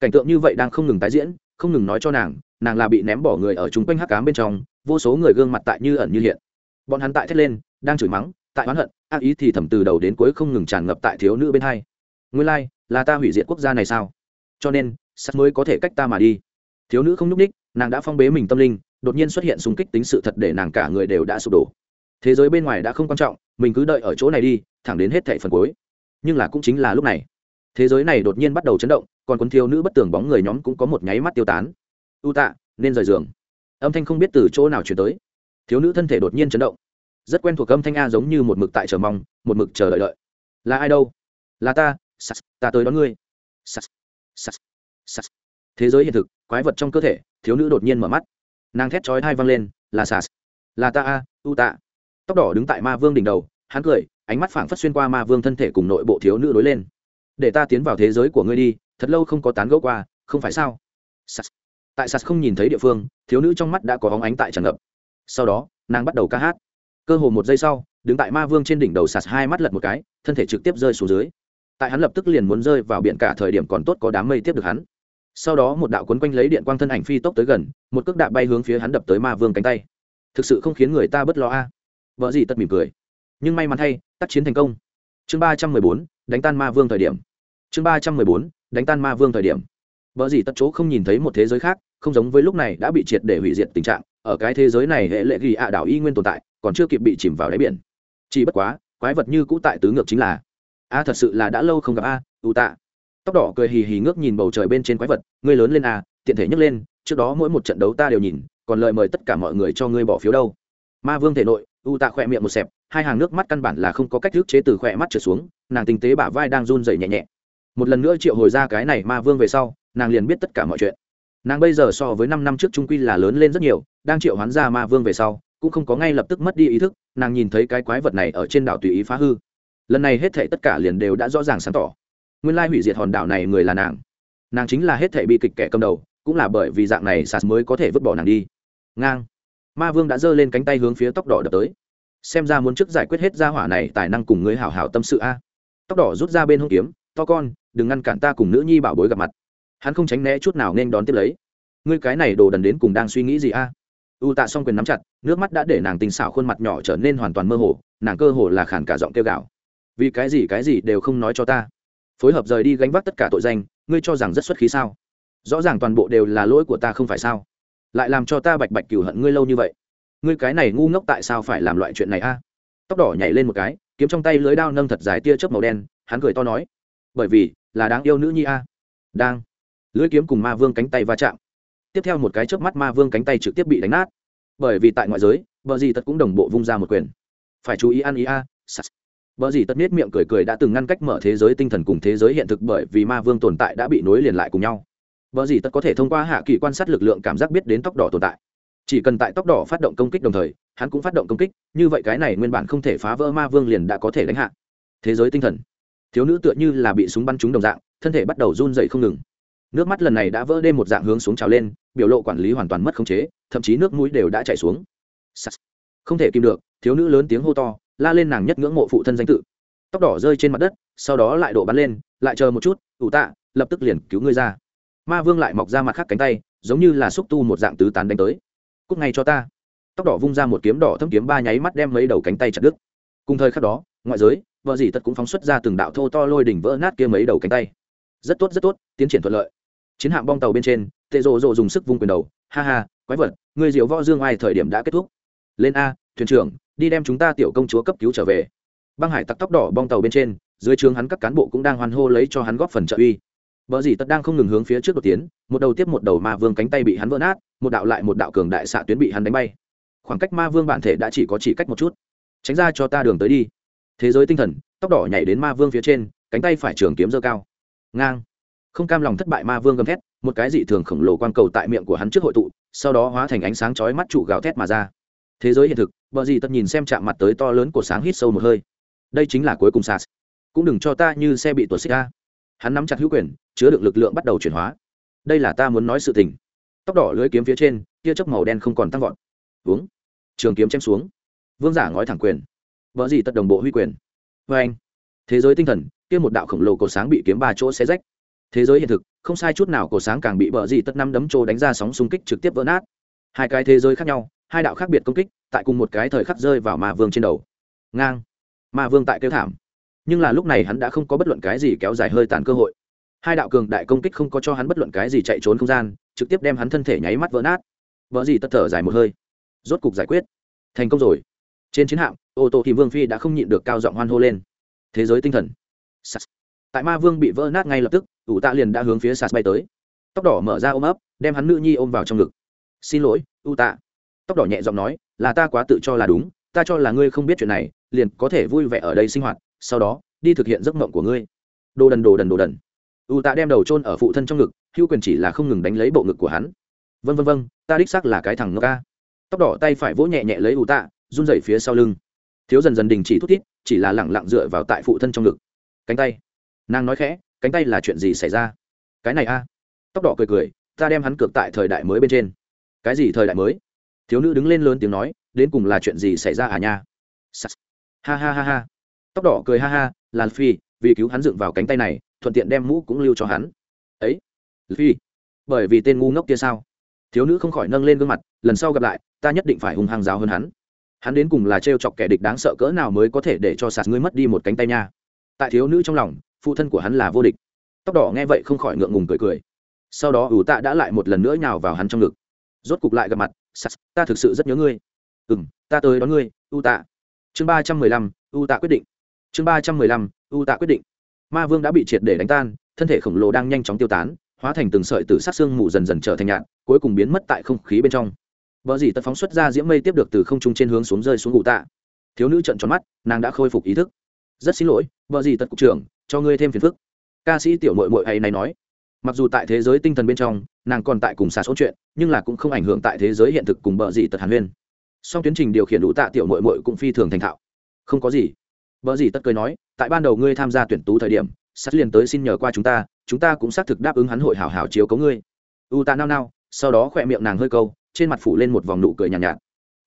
Cảnh tượng như vậy đang không ngừng tái diễn không ngừng nói cho nàng nàng là bị ném bỏ người ở chung quanh hắc cám bên trong vô số người gương mặt tại như ẩn như hiện. Bọn hắn tại thét lên đang chửi mắng tại oán hận ác ý thì thầm từ đầu đến cuối không ngừng tràn ngập tại thiếu nữ bên hai. Nguyên lai、like, là ta hủy diệt quốc gia này sao? Cho nên sắt mới có thể cách ta mà đi. Thiếu nữ không nhúc ních nàng đã phong bế mình tâm linh đột nhiên xuất hiện xung kích tính sự thật để nàng cả người đều đã sụp đổ thế giới bên ngoài đã không quan trọng mình cứ đợi ở chỗ này đi thẳng đến hết thệ phần cuối. Nhưng là cũng chính là lúc này. Thế giới này đột nhiên bắt đầu chấn động còn quân thiếu nữ bất tường bóng người nhóm cũng có một nháy mắt tiêu tán. U tạ nên rời giường. Âm thanh không biết từ chỗ nào chuyển tới. Thiếu nữ thân thể đột nhiên chấn động. Rất quen thuộc âm thanh a giống như một mực tại chờ mong một mực chờ đợi đợi. Là ai đâu? Là ta sas, ta tới đón ngươi. Sas, sas, sas. thế giới hiện thực quái vật trong cơ thể thiếu nữ đột nhiên mở mắt. Nàng thét chói hai văng lên là sas là ta a u tạ tóc đỏ đứng tại ma vương đỉnh đầu, hắn cười, ánh mắt phảng phất xuyên qua ma vương thân thể cùng nội bộ thiếu nữ đối lên. Để ta tiến vào thế giới của ngươi đi, thật lâu không có tán gẫu qua, không phải sao? Sas. tại sas không nhìn thấy địa phương, thiếu nữ trong mắt đã có hóng ánh tại tràn ngập. Sau đó, nàng bắt đầu ca hát. Cơ hồ một giây sau, đứng tại ma vương trên đỉnh đầu sas hai mắt lật một cái, thân thể trực tiếp rơi xuống dưới. Tại hắn lập tức liền muốn rơi vào biển cả thời điểm còn tốt có đám mây tiếp được hắn. Sau đó một đạo quấn quanh lấy điện quang thân ảnh phi tốc tới gần, một cước đạp bay hướng phía hắn đập tới ma vương cánh tay. Thực sự không khiến người ta bất lo a vợ gì tất mỉm cười. Nhưng may mắn thay, tác chiến thành công. Chương ba trăm mười bốn, đánh tan ma vương thời điểm. Chương ba trăm mười bốn, đánh tan ma vương thời điểm. Vợ gì tất chỗ không nhìn thấy một thế giới khác, không giống với lúc này đã bị triệt để hủy diệt tình trạng, ở cái thế giới này hệ lệ ghi ạ đảo y nguyên tồn tại, còn chưa kịp bị chìm vào đáy biển. Chỉ bất quá, quái vật như cũ tại tứ ngược chính là, a, thật sự là đã lâu không gặp a ưu tạ. Tóc đỏ cười hì hì ngước nhìn bầu trời bên trên quái vật, ngươi lớn lên a, tiện thể nhấc lên, trước đó mỗi một trận đấu ta đều nhìn, còn lời mời tất cả mọi người cho ngươi bỏ phiếu đâu. Ma vương thể nội u tạ khỏe miệng một xẹp, hai hàng nước mắt căn bản là không có cách thức chế từ khỏe mắt trở xuống, nàng tinh tế bả vai đang run dày nhẹ nhẹ. Một lần nữa triệu hồi ra cái này ma vương về sau, nàng liền biết tất cả mọi chuyện. Nàng bây giờ so với năm năm trước trung quy là lớn lên rất nhiều, đang triệu hoán ra ma vương về sau, cũng không có ngay lập tức mất đi ý thức, nàng nhìn thấy cái quái vật này ở trên đảo tùy ý phá hư. Lần này hết thể tất cả liền đều đã rõ ràng sáng tỏ. Nguyên lai hủy diệt hòn đảo này người là nàng. Nàng chính là hết thể bị kịch kẻ cầm đầu, cũng là bởi vì dạng này sạt mới có thể vứt bỏ nàng đi. Ngang ma vương đã giơ lên cánh tay hướng phía tóc đỏ đập tới. Xem ra muốn trước giải quyết hết gia hỏa này, tài năng cùng người hảo hảo tâm sự a. Tóc đỏ rút ra bên hông kiếm, to con, đừng ngăn cản ta cùng nữ nhi bảo bối gặp mặt. Hắn không tránh né chút nào nên đón tiếp lấy. Ngươi cái này đồ đần đến cùng đang suy nghĩ gì a? U tạ xong quyền nắm chặt, nước mắt đã để nàng tình xảo khuôn mặt nhỏ trở nên hoàn toàn mơ hồ, nàng cơ hồ là khản cả giọng kêu gạo vì cái gì cái gì đều không nói cho ta. Phối hợp rời đi gánh vác tất cả tội danh, ngươi cho rằng rất xuất khí sao? Rõ ràng toàn bộ đều là lỗi của ta không phải sao? Lại làm cho ta bạch bạch cửu hận ngươi lâu như vậy. Ngươi cái này ngu ngốc tại sao phải làm loại chuyện này a? Tóc đỏ nhảy lên một cái, kiếm trong tay lưới đao nâng thật dài tia chớp màu đen, hắn cười to nói. Bởi vì, là đáng yêu nữ nhi a. Đang. Lưới kiếm cùng ma vương cánh tay va chạm. Tiếp theo một cái chớp mắt ma vương cánh tay trực tiếp bị đánh nát. Bởi vì tại ngoại giới vợ gì tật cũng đồng bộ vung ra một quyền. Phải chú ý ăn ý a vợ gì tật nết miệng cười cười đã từng ngăn cách mở thế giới tinh thần cùng thế giới hiện thực bởi vì ma vương tồn tại đã bị nối liền lại cùng nhau vợ gì tật có thể thông qua hạ kỳ quan sát lực lượng cảm giác biết đến tóc đỏ tồn tại. Chỉ cần tại tóc đỏ phát động công kích đồng thời, hắn cũng phát động công kích, như vậy cái này nguyên bản không thể phá vỡ ma vương liền đã có thể đánh hạ. Thế giới tinh thần. Thiếu nữ tựa như là bị súng bắn trúng đồng dạng, thân thể bắt đầu run dậy không ngừng. Nước mắt lần này đã vỡ đêm một dạng hướng xuống trào lên, biểu lộ quản lý hoàn toàn mất khống chế, thậm chí nước mũi đều đã chảy xuống. Không thể kìm được, thiếu nữ lớn tiếng hô to, la lên nàng nhất ngưỡng mộ phụ thân danh tự. Tóc đỏ rơi trên mặt đất, sau đó lại đổ bắn lên, lại chờ một chút, ủ tạ, lập tức liền cứu ngươi ra ma vương lại mọc ra mặt khác cánh tay, giống như là xúc tu một dạng tứ tán đánh tới. Cúc ngay cho ta. Tóc đỏ vung ra một kiếm đỏ thâm kiếm ba nháy mắt đem mấy đầu cánh tay chặt đứt. Cùng thời khắc đó, ngoại giới, vợ dì tật cũng phóng xuất ra từng đạo thô to lôi đỉnh vỡ nát kia mấy đầu cánh tay. Rất tốt rất tốt, tiến triển thuận lợi. Chiến hạm bong tàu bên trên, tệ rộ rộ dùng sức vung quyền đầu. Ha ha, quái vật người diệu võ dương ai thời điểm đã kết thúc. Lên a, thuyền trưởng, đi đem chúng ta tiểu công chúa cấp cứu trở về. Băng hải tặc tóc đỏ bong tàu bên trên, dưới trường hắn các cán bộ cũng đang hoan hô lấy cho hắn góp phần trợ uy. Bờ gì tất đang không ngừng hướng phía trước đột tiến, một đầu tiếp một đầu ma vương cánh tay bị hắn vỡ nát, một đạo lại một đạo cường đại xạ tuyến bị hắn đánh bay. Khoảng cách ma vương bản thể đã chỉ có chỉ cách một chút. Tránh ra cho ta đường tới đi. Thế giới tinh thần, tóc đỏ nhảy đến ma vương phía trên, cánh tay phải trường kiếm giơ cao. Ngang. Không cam lòng thất bại ma vương gầm thét, một cái dị thường khổng lồ quang cầu tại miệng của hắn trước hội tụ, sau đó hóa thành ánh sáng chói mắt trụ gào thét mà ra. Thế giới hiện thực, bờ gì tất nhìn xem chạm mặt tới to lớn của sáng hít sâu một hơi. Đây chính là cuối cùng sạt. Cũng đừng cho ta như xe bị tuột xích a hắn nắm chặt hữu quyền chứa được lực lượng bắt đầu chuyển hóa. Đây là ta muốn nói sự tình. Tóc đỏ lưới kiếm phía trên, tia chớp màu đen không còn tăng vọt. Uống. Trường kiếm chém xuống. Vương giả ngói thẳng quyền. Vợ gì tật đồng bộ huy quyền. Vê anh. Thế giới tinh thần, kia một đạo khổng lồ cổ sáng bị kiếm ba chỗ xé rách. Thế giới hiện thực, không sai chút nào cổ sáng càng bị bờ gì tất năm đấm trô đánh ra sóng xung kích trực tiếp vỡ nát. Hai cái thế giới khác nhau, hai đạo khác biệt công kích, tại cùng một cái thời khắc rơi vào ma vương trên đầu. Ngang. Ma vương tại kêu thảm. Nhưng là lúc này hắn đã không có bất luận cái gì kéo dài hơi tàn cơ hội hai đạo cường đại công kích không có cho hắn bất luận cái gì chạy trốn không gian, trực tiếp đem hắn thân thể nháy mắt vỡ nát. Vỡ gì tất thở dài một hơi. Rốt cục giải quyết. Thành công rồi. Trên chiến hạm, ô tô thì vương phi đã không nhịn được cao giọng hoan hô lên. Thế giới tinh thần. Sas. tại ma vương bị vỡ nát ngay lập tức, ủ tạ liền đã hướng phía sas bay tới. Tóc đỏ mở ra ôm ấp, đem hắn nữ nhi ôm vào trong ngực. Xin lỗi, ủ tạ. Tóc đỏ nhẹ giọng nói, là ta quá tự cho là đúng, ta cho là ngươi không biết chuyện này, liền có thể vui vẻ ở đây sinh hoạt, sau đó, đi thực hiện giấc mộng của ngươi. Đồ đần đồ đần đồ đần u tạ đem đầu chôn ở phụ thân trong ngực, hữu quyền chỉ là không ngừng đánh lấy bộ ngực của hắn. Vân vân vân ta đích xác là cái thằng ngốc ca. Tóc đỏ tay phải vỗ nhẹ nhẹ lấy u tạ, run rẩy phía sau lưng. Thiếu dần dần đình chỉ thút thít, chỉ là lẳng lặng dựa vào tại phụ thân trong ngực. Cánh tay. Nàng nói khẽ, cánh tay là chuyện gì xảy ra? Cái này a. Tóc đỏ cười cười, ta đem hắn cược tại thời đại mới bên trên. Cái gì thời đại mới? Thiếu nữ đứng lên lớn tiếng nói, đến cùng là chuyện gì xảy ra à nha? Ha ha ha ha. Tóc đỏ cười ha ha, là phi, vì cứu hắn dựng vào cánh tay này thuận tiện đem mũ cũng lưu cho hắn. Ấy phi bởi vì tên ngu ngốc kia sao? Thiếu nữ không khỏi nâng lên gương mặt, lần sau gặp lại, ta nhất định phải hung hăng giáo hơn hắn. Hắn đến cùng là t chọc kẻ địch đáng sợ cỡ nào mới có thể để cho sạt ngươi mất đi một cánh tay nha. Tại thiếu nữ trong lòng, phụ thân của hắn là vô địch. Tóc đỏ nghe vậy không khỏi ngượng ngùng cười cười. Sau đó ủ tạ đã lại một lần nữa nhào vào hắn trong ngực. Rốt cục lại gặp mặt, sạt, ta thực sự rất nhớ ngươi. Ừ m ta tới đón ngươi u tạ. Chương ba trăm mười lăm u tạ quyết định. Chương ba trăm mười lăm u tạ quyết định ma vương đã bị triệt để đánh tan, thân thể khổng lồ đang nhanh chóng tiêu tán, hóa thành từng sợi từ sát xương mù dần dần trở thành nhạn cuối cùng biến mất tại không khí bên trong. Vợ dì tật phóng xuất ra diễm mây tiếp được từ không trung trên hướng xuống rơi xuống ngụ tạ. Thiếu nữ trận tròn mắt, nàng đã khôi phục ý thức. Rất xin lỗi, vợ dì tật cục trưởng, cho ngươi thêm phiền phức. Ca sĩ tiểu mội mội ấy này nói. Mặc dù tại thế giới tinh thần bên trong, nàng còn tại cùng xa số chuyện, nhưng là cũng không ảnh hưởng tại thế giới hiện thực cùng bờ dị tật hàn huyên. Song tiến trình điều khiển đủ tạ tiểu mội mội cũng phi thường thành thạo. Không có gì bờ gì tất cười nói tại ban đầu ngươi tham gia tuyển tú thời điểm sắt liền tới xin nhờ qua chúng ta chúng ta cũng xác thực đáp ứng hắn hội hảo hảo chiếu cấu ngươi. U tạ nao nao sau đó khỏe miệng nàng hơi câu trên mặt phủ lên một vòng nụ cười nhàn nhạt, nhạt.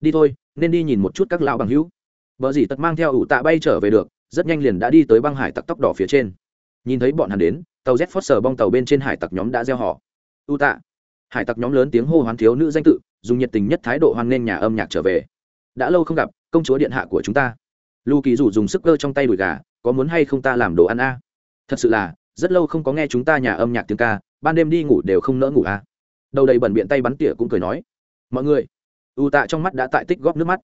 Đi thôi nên đi nhìn một chút các lão bằng hữu. Vợ gì tật mang theo ủ tạ bay trở về được rất nhanh liền đã đi tới băng hải tặc tóc đỏ phía trên. Nhìn thấy bọn hắn đến tàu z phót sờ bong tàu bên trên hải tặc nhóm đã gieo họ. U tạ hải tặc nhóm lớn tiếng hô hoán thiếu nữ danh tự dùng nhiệt tình nhất thái độ hoan nghênh nhà âm nhạc trở về. Đã lâu không gặp công chúa điện hạ của chúng ta lù kỳ dù dùng sức cơ trong tay đùi gà, có muốn hay không ta làm đồ ăn a? Thật sự là, rất lâu không có nghe chúng ta nhà âm nhạc tiếng ca, ban đêm đi ngủ đều không nỡ ngủ a. Đầu đầy bẩn biện tay bắn tỉa cũng cười nói, mọi người. U tạ trong mắt đã tại tích góp nước mắt.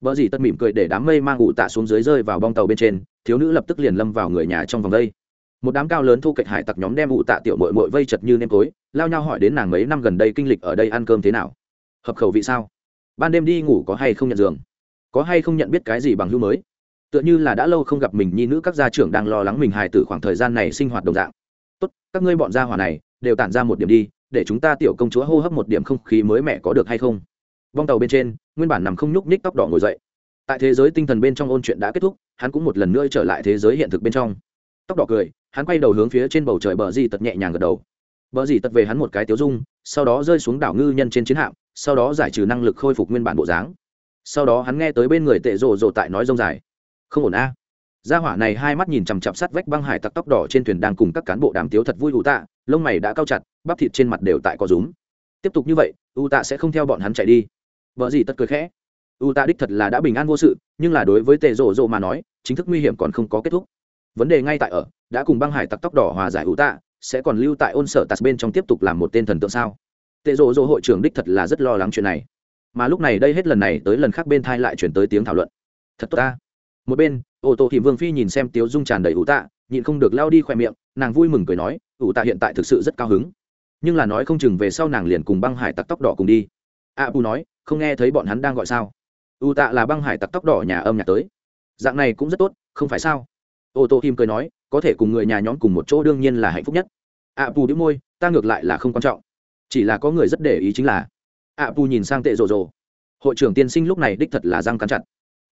Vợ dì tất mỉm cười để đám mây mang ụ tạ xuống dưới rơi vào bong tàu bên trên, thiếu nữ lập tức liền lâm vào người nhà trong vòng đây. Một đám cao lớn thu kịch hải tặc nhóm đem ụ tạ tiểu mội mội vây chật như nêm tối, lao nhau hỏi đến nàng mấy năm gần đây kinh lịch ở đây ăn cơm thế nào. Hợp khẩu vị sao? Ban đêm đi ngủ có hay không nhận giường? Có hay không nhận biết cái gì bằng hưu mới? Tựa như là đã lâu không gặp mình nhi nữ các gia trưởng đang lo lắng mình hài tử khoảng thời gian này sinh hoạt đồng dạng. Tốt, các ngươi bọn gia hỏa này đều tản ra một điểm đi, để chúng ta tiểu công chúa hô hấp một điểm không khí mới mẻ có được hay không? Vong tàu bên trên, nguyên bản nằm không nhúc nhích tóc đỏ ngồi dậy. Tại thế giới tinh thần bên trong ôn chuyện đã kết thúc, hắn cũng một lần nữa trở lại thế giới hiện thực bên trong. Tóc đỏ cười, hắn quay đầu hướng phía trên bầu trời bờ di tật nhẹ nhàng gật đầu. Bờ di tật về hắn một cái tiếu dung, sau đó rơi xuống đảo ngư nhân trên chiến hạm, sau đó giải trừ năng lực khôi phục nguyên bản bộ dáng. Sau đó hắn nghe tới bên người tệ rồ rồ tại nói rông dài không ổn a. Gia hỏa này hai mắt nhìn chằm chặp sắt vách băng hải tặc tóc đỏ trên thuyền đang cùng các cán bộ đàm tiếu thật vui u tạ, lông mày đã cao chặt, bắp thịt trên mặt đều tại có rúm. Tiếp tục như vậy u tạ sẽ không theo bọn hắn chạy đi. Vợ gì tất cười khẽ. U tạ đích thật là đã bình an vô sự, nhưng là đối với tề rộ rộ mà nói, chính thức nguy hiểm còn không có kết thúc. Vấn đề ngay tại ở, đã cùng băng hải tặc tóc đỏ hòa giải u tạ, sẽ còn lưu tại ôn sở tạt bên trong tiếp tục làm một tên thần tượng sao? Tề rộ rộ hội trưởng đích thật là rất lo lắng chuyện này. Mà lúc này đây hết lần này tới lần khác bên thai lại chuyển tới tiếng thảo luận. Thật tốt ta một bên, ô tô thì vương phi nhìn xem tiếu dung tràn đầy ủ tạ, nhịn không được lao đi khoe miệng, nàng vui mừng cười nói, ủ tạ hiện tại thực sự rất cao hứng. Nhưng là nói không chừng về sau nàng liền cùng băng hải tặc tóc đỏ cùng đi. A pu nói, không nghe thấy bọn hắn đang gọi sao? Ủ tạ là băng hải tặc tóc đỏ nhà âm nhạc tới. Dạng này cũng rất tốt, không phải sao? Ô tô kim cười nói, có thể cùng người nhà nhóm cùng một chỗ đương nhiên là hạnh phúc nhất. A pu đĩu môi, ta ngược lại là không quan trọng. Chỉ là có người rất để ý chính là. A pu nhìn sang tệ rồ rồ. Hội trưởng tiên sinh lúc này đích thật là răng cắn chặt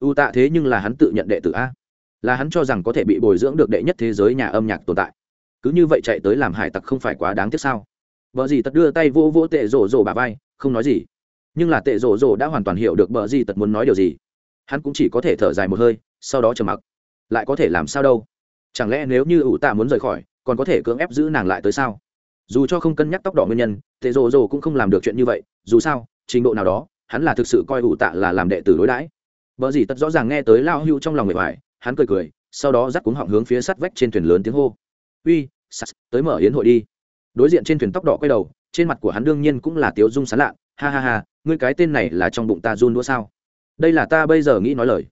u tạ thế nhưng là hắn tự nhận đệ tử a. Là hắn cho rằng có thể bị bồi dưỡng được đệ nhất thế giới nhà âm nhạc tồn tại. Cứ như vậy chạy tới làm hải tặc không phải quá đáng tiếc sao? Vợ gì tật đưa tay vô vô tệ rổ rổ bà vai, không nói gì. Nhưng là tệ rổ rổ đã hoàn toàn hiểu được bờ gì tật muốn nói điều gì. Hắn cũng chỉ có thể thở dài một hơi, sau đó trầm mặc. Lại có thể làm sao đâu? Chẳng lẽ nếu như ủ tạ muốn rời khỏi, còn có thể cưỡng ép giữ nàng lại tới sao? Dù cho không cân nhắc tóc đỏ nguyên nhân, tệ rổ rổ cũng không làm được chuyện như vậy. Dù sao, trình độ nào đó, hắn là thực sự coi ủ tạ là làm đệ tử đối đãi. Bờ gì tật rõ ràng nghe tới lao hưu trong lòng người ngoài, hắn cười cười, sau đó dắt cuống họng hướng phía sắt vách trên thuyền lớn tiếng hô. "Uy, sắt, tới mở yến hội đi." Đối diện trên thuyền tóc đỏ quay đầu, trên mặt của hắn đương nhiên cũng là tiếu dung sán lạ, "Ha ha ha, ngươi cái tên này là trong bụng ta run đũa sao? Đây là ta bây giờ nghĩ nói lời."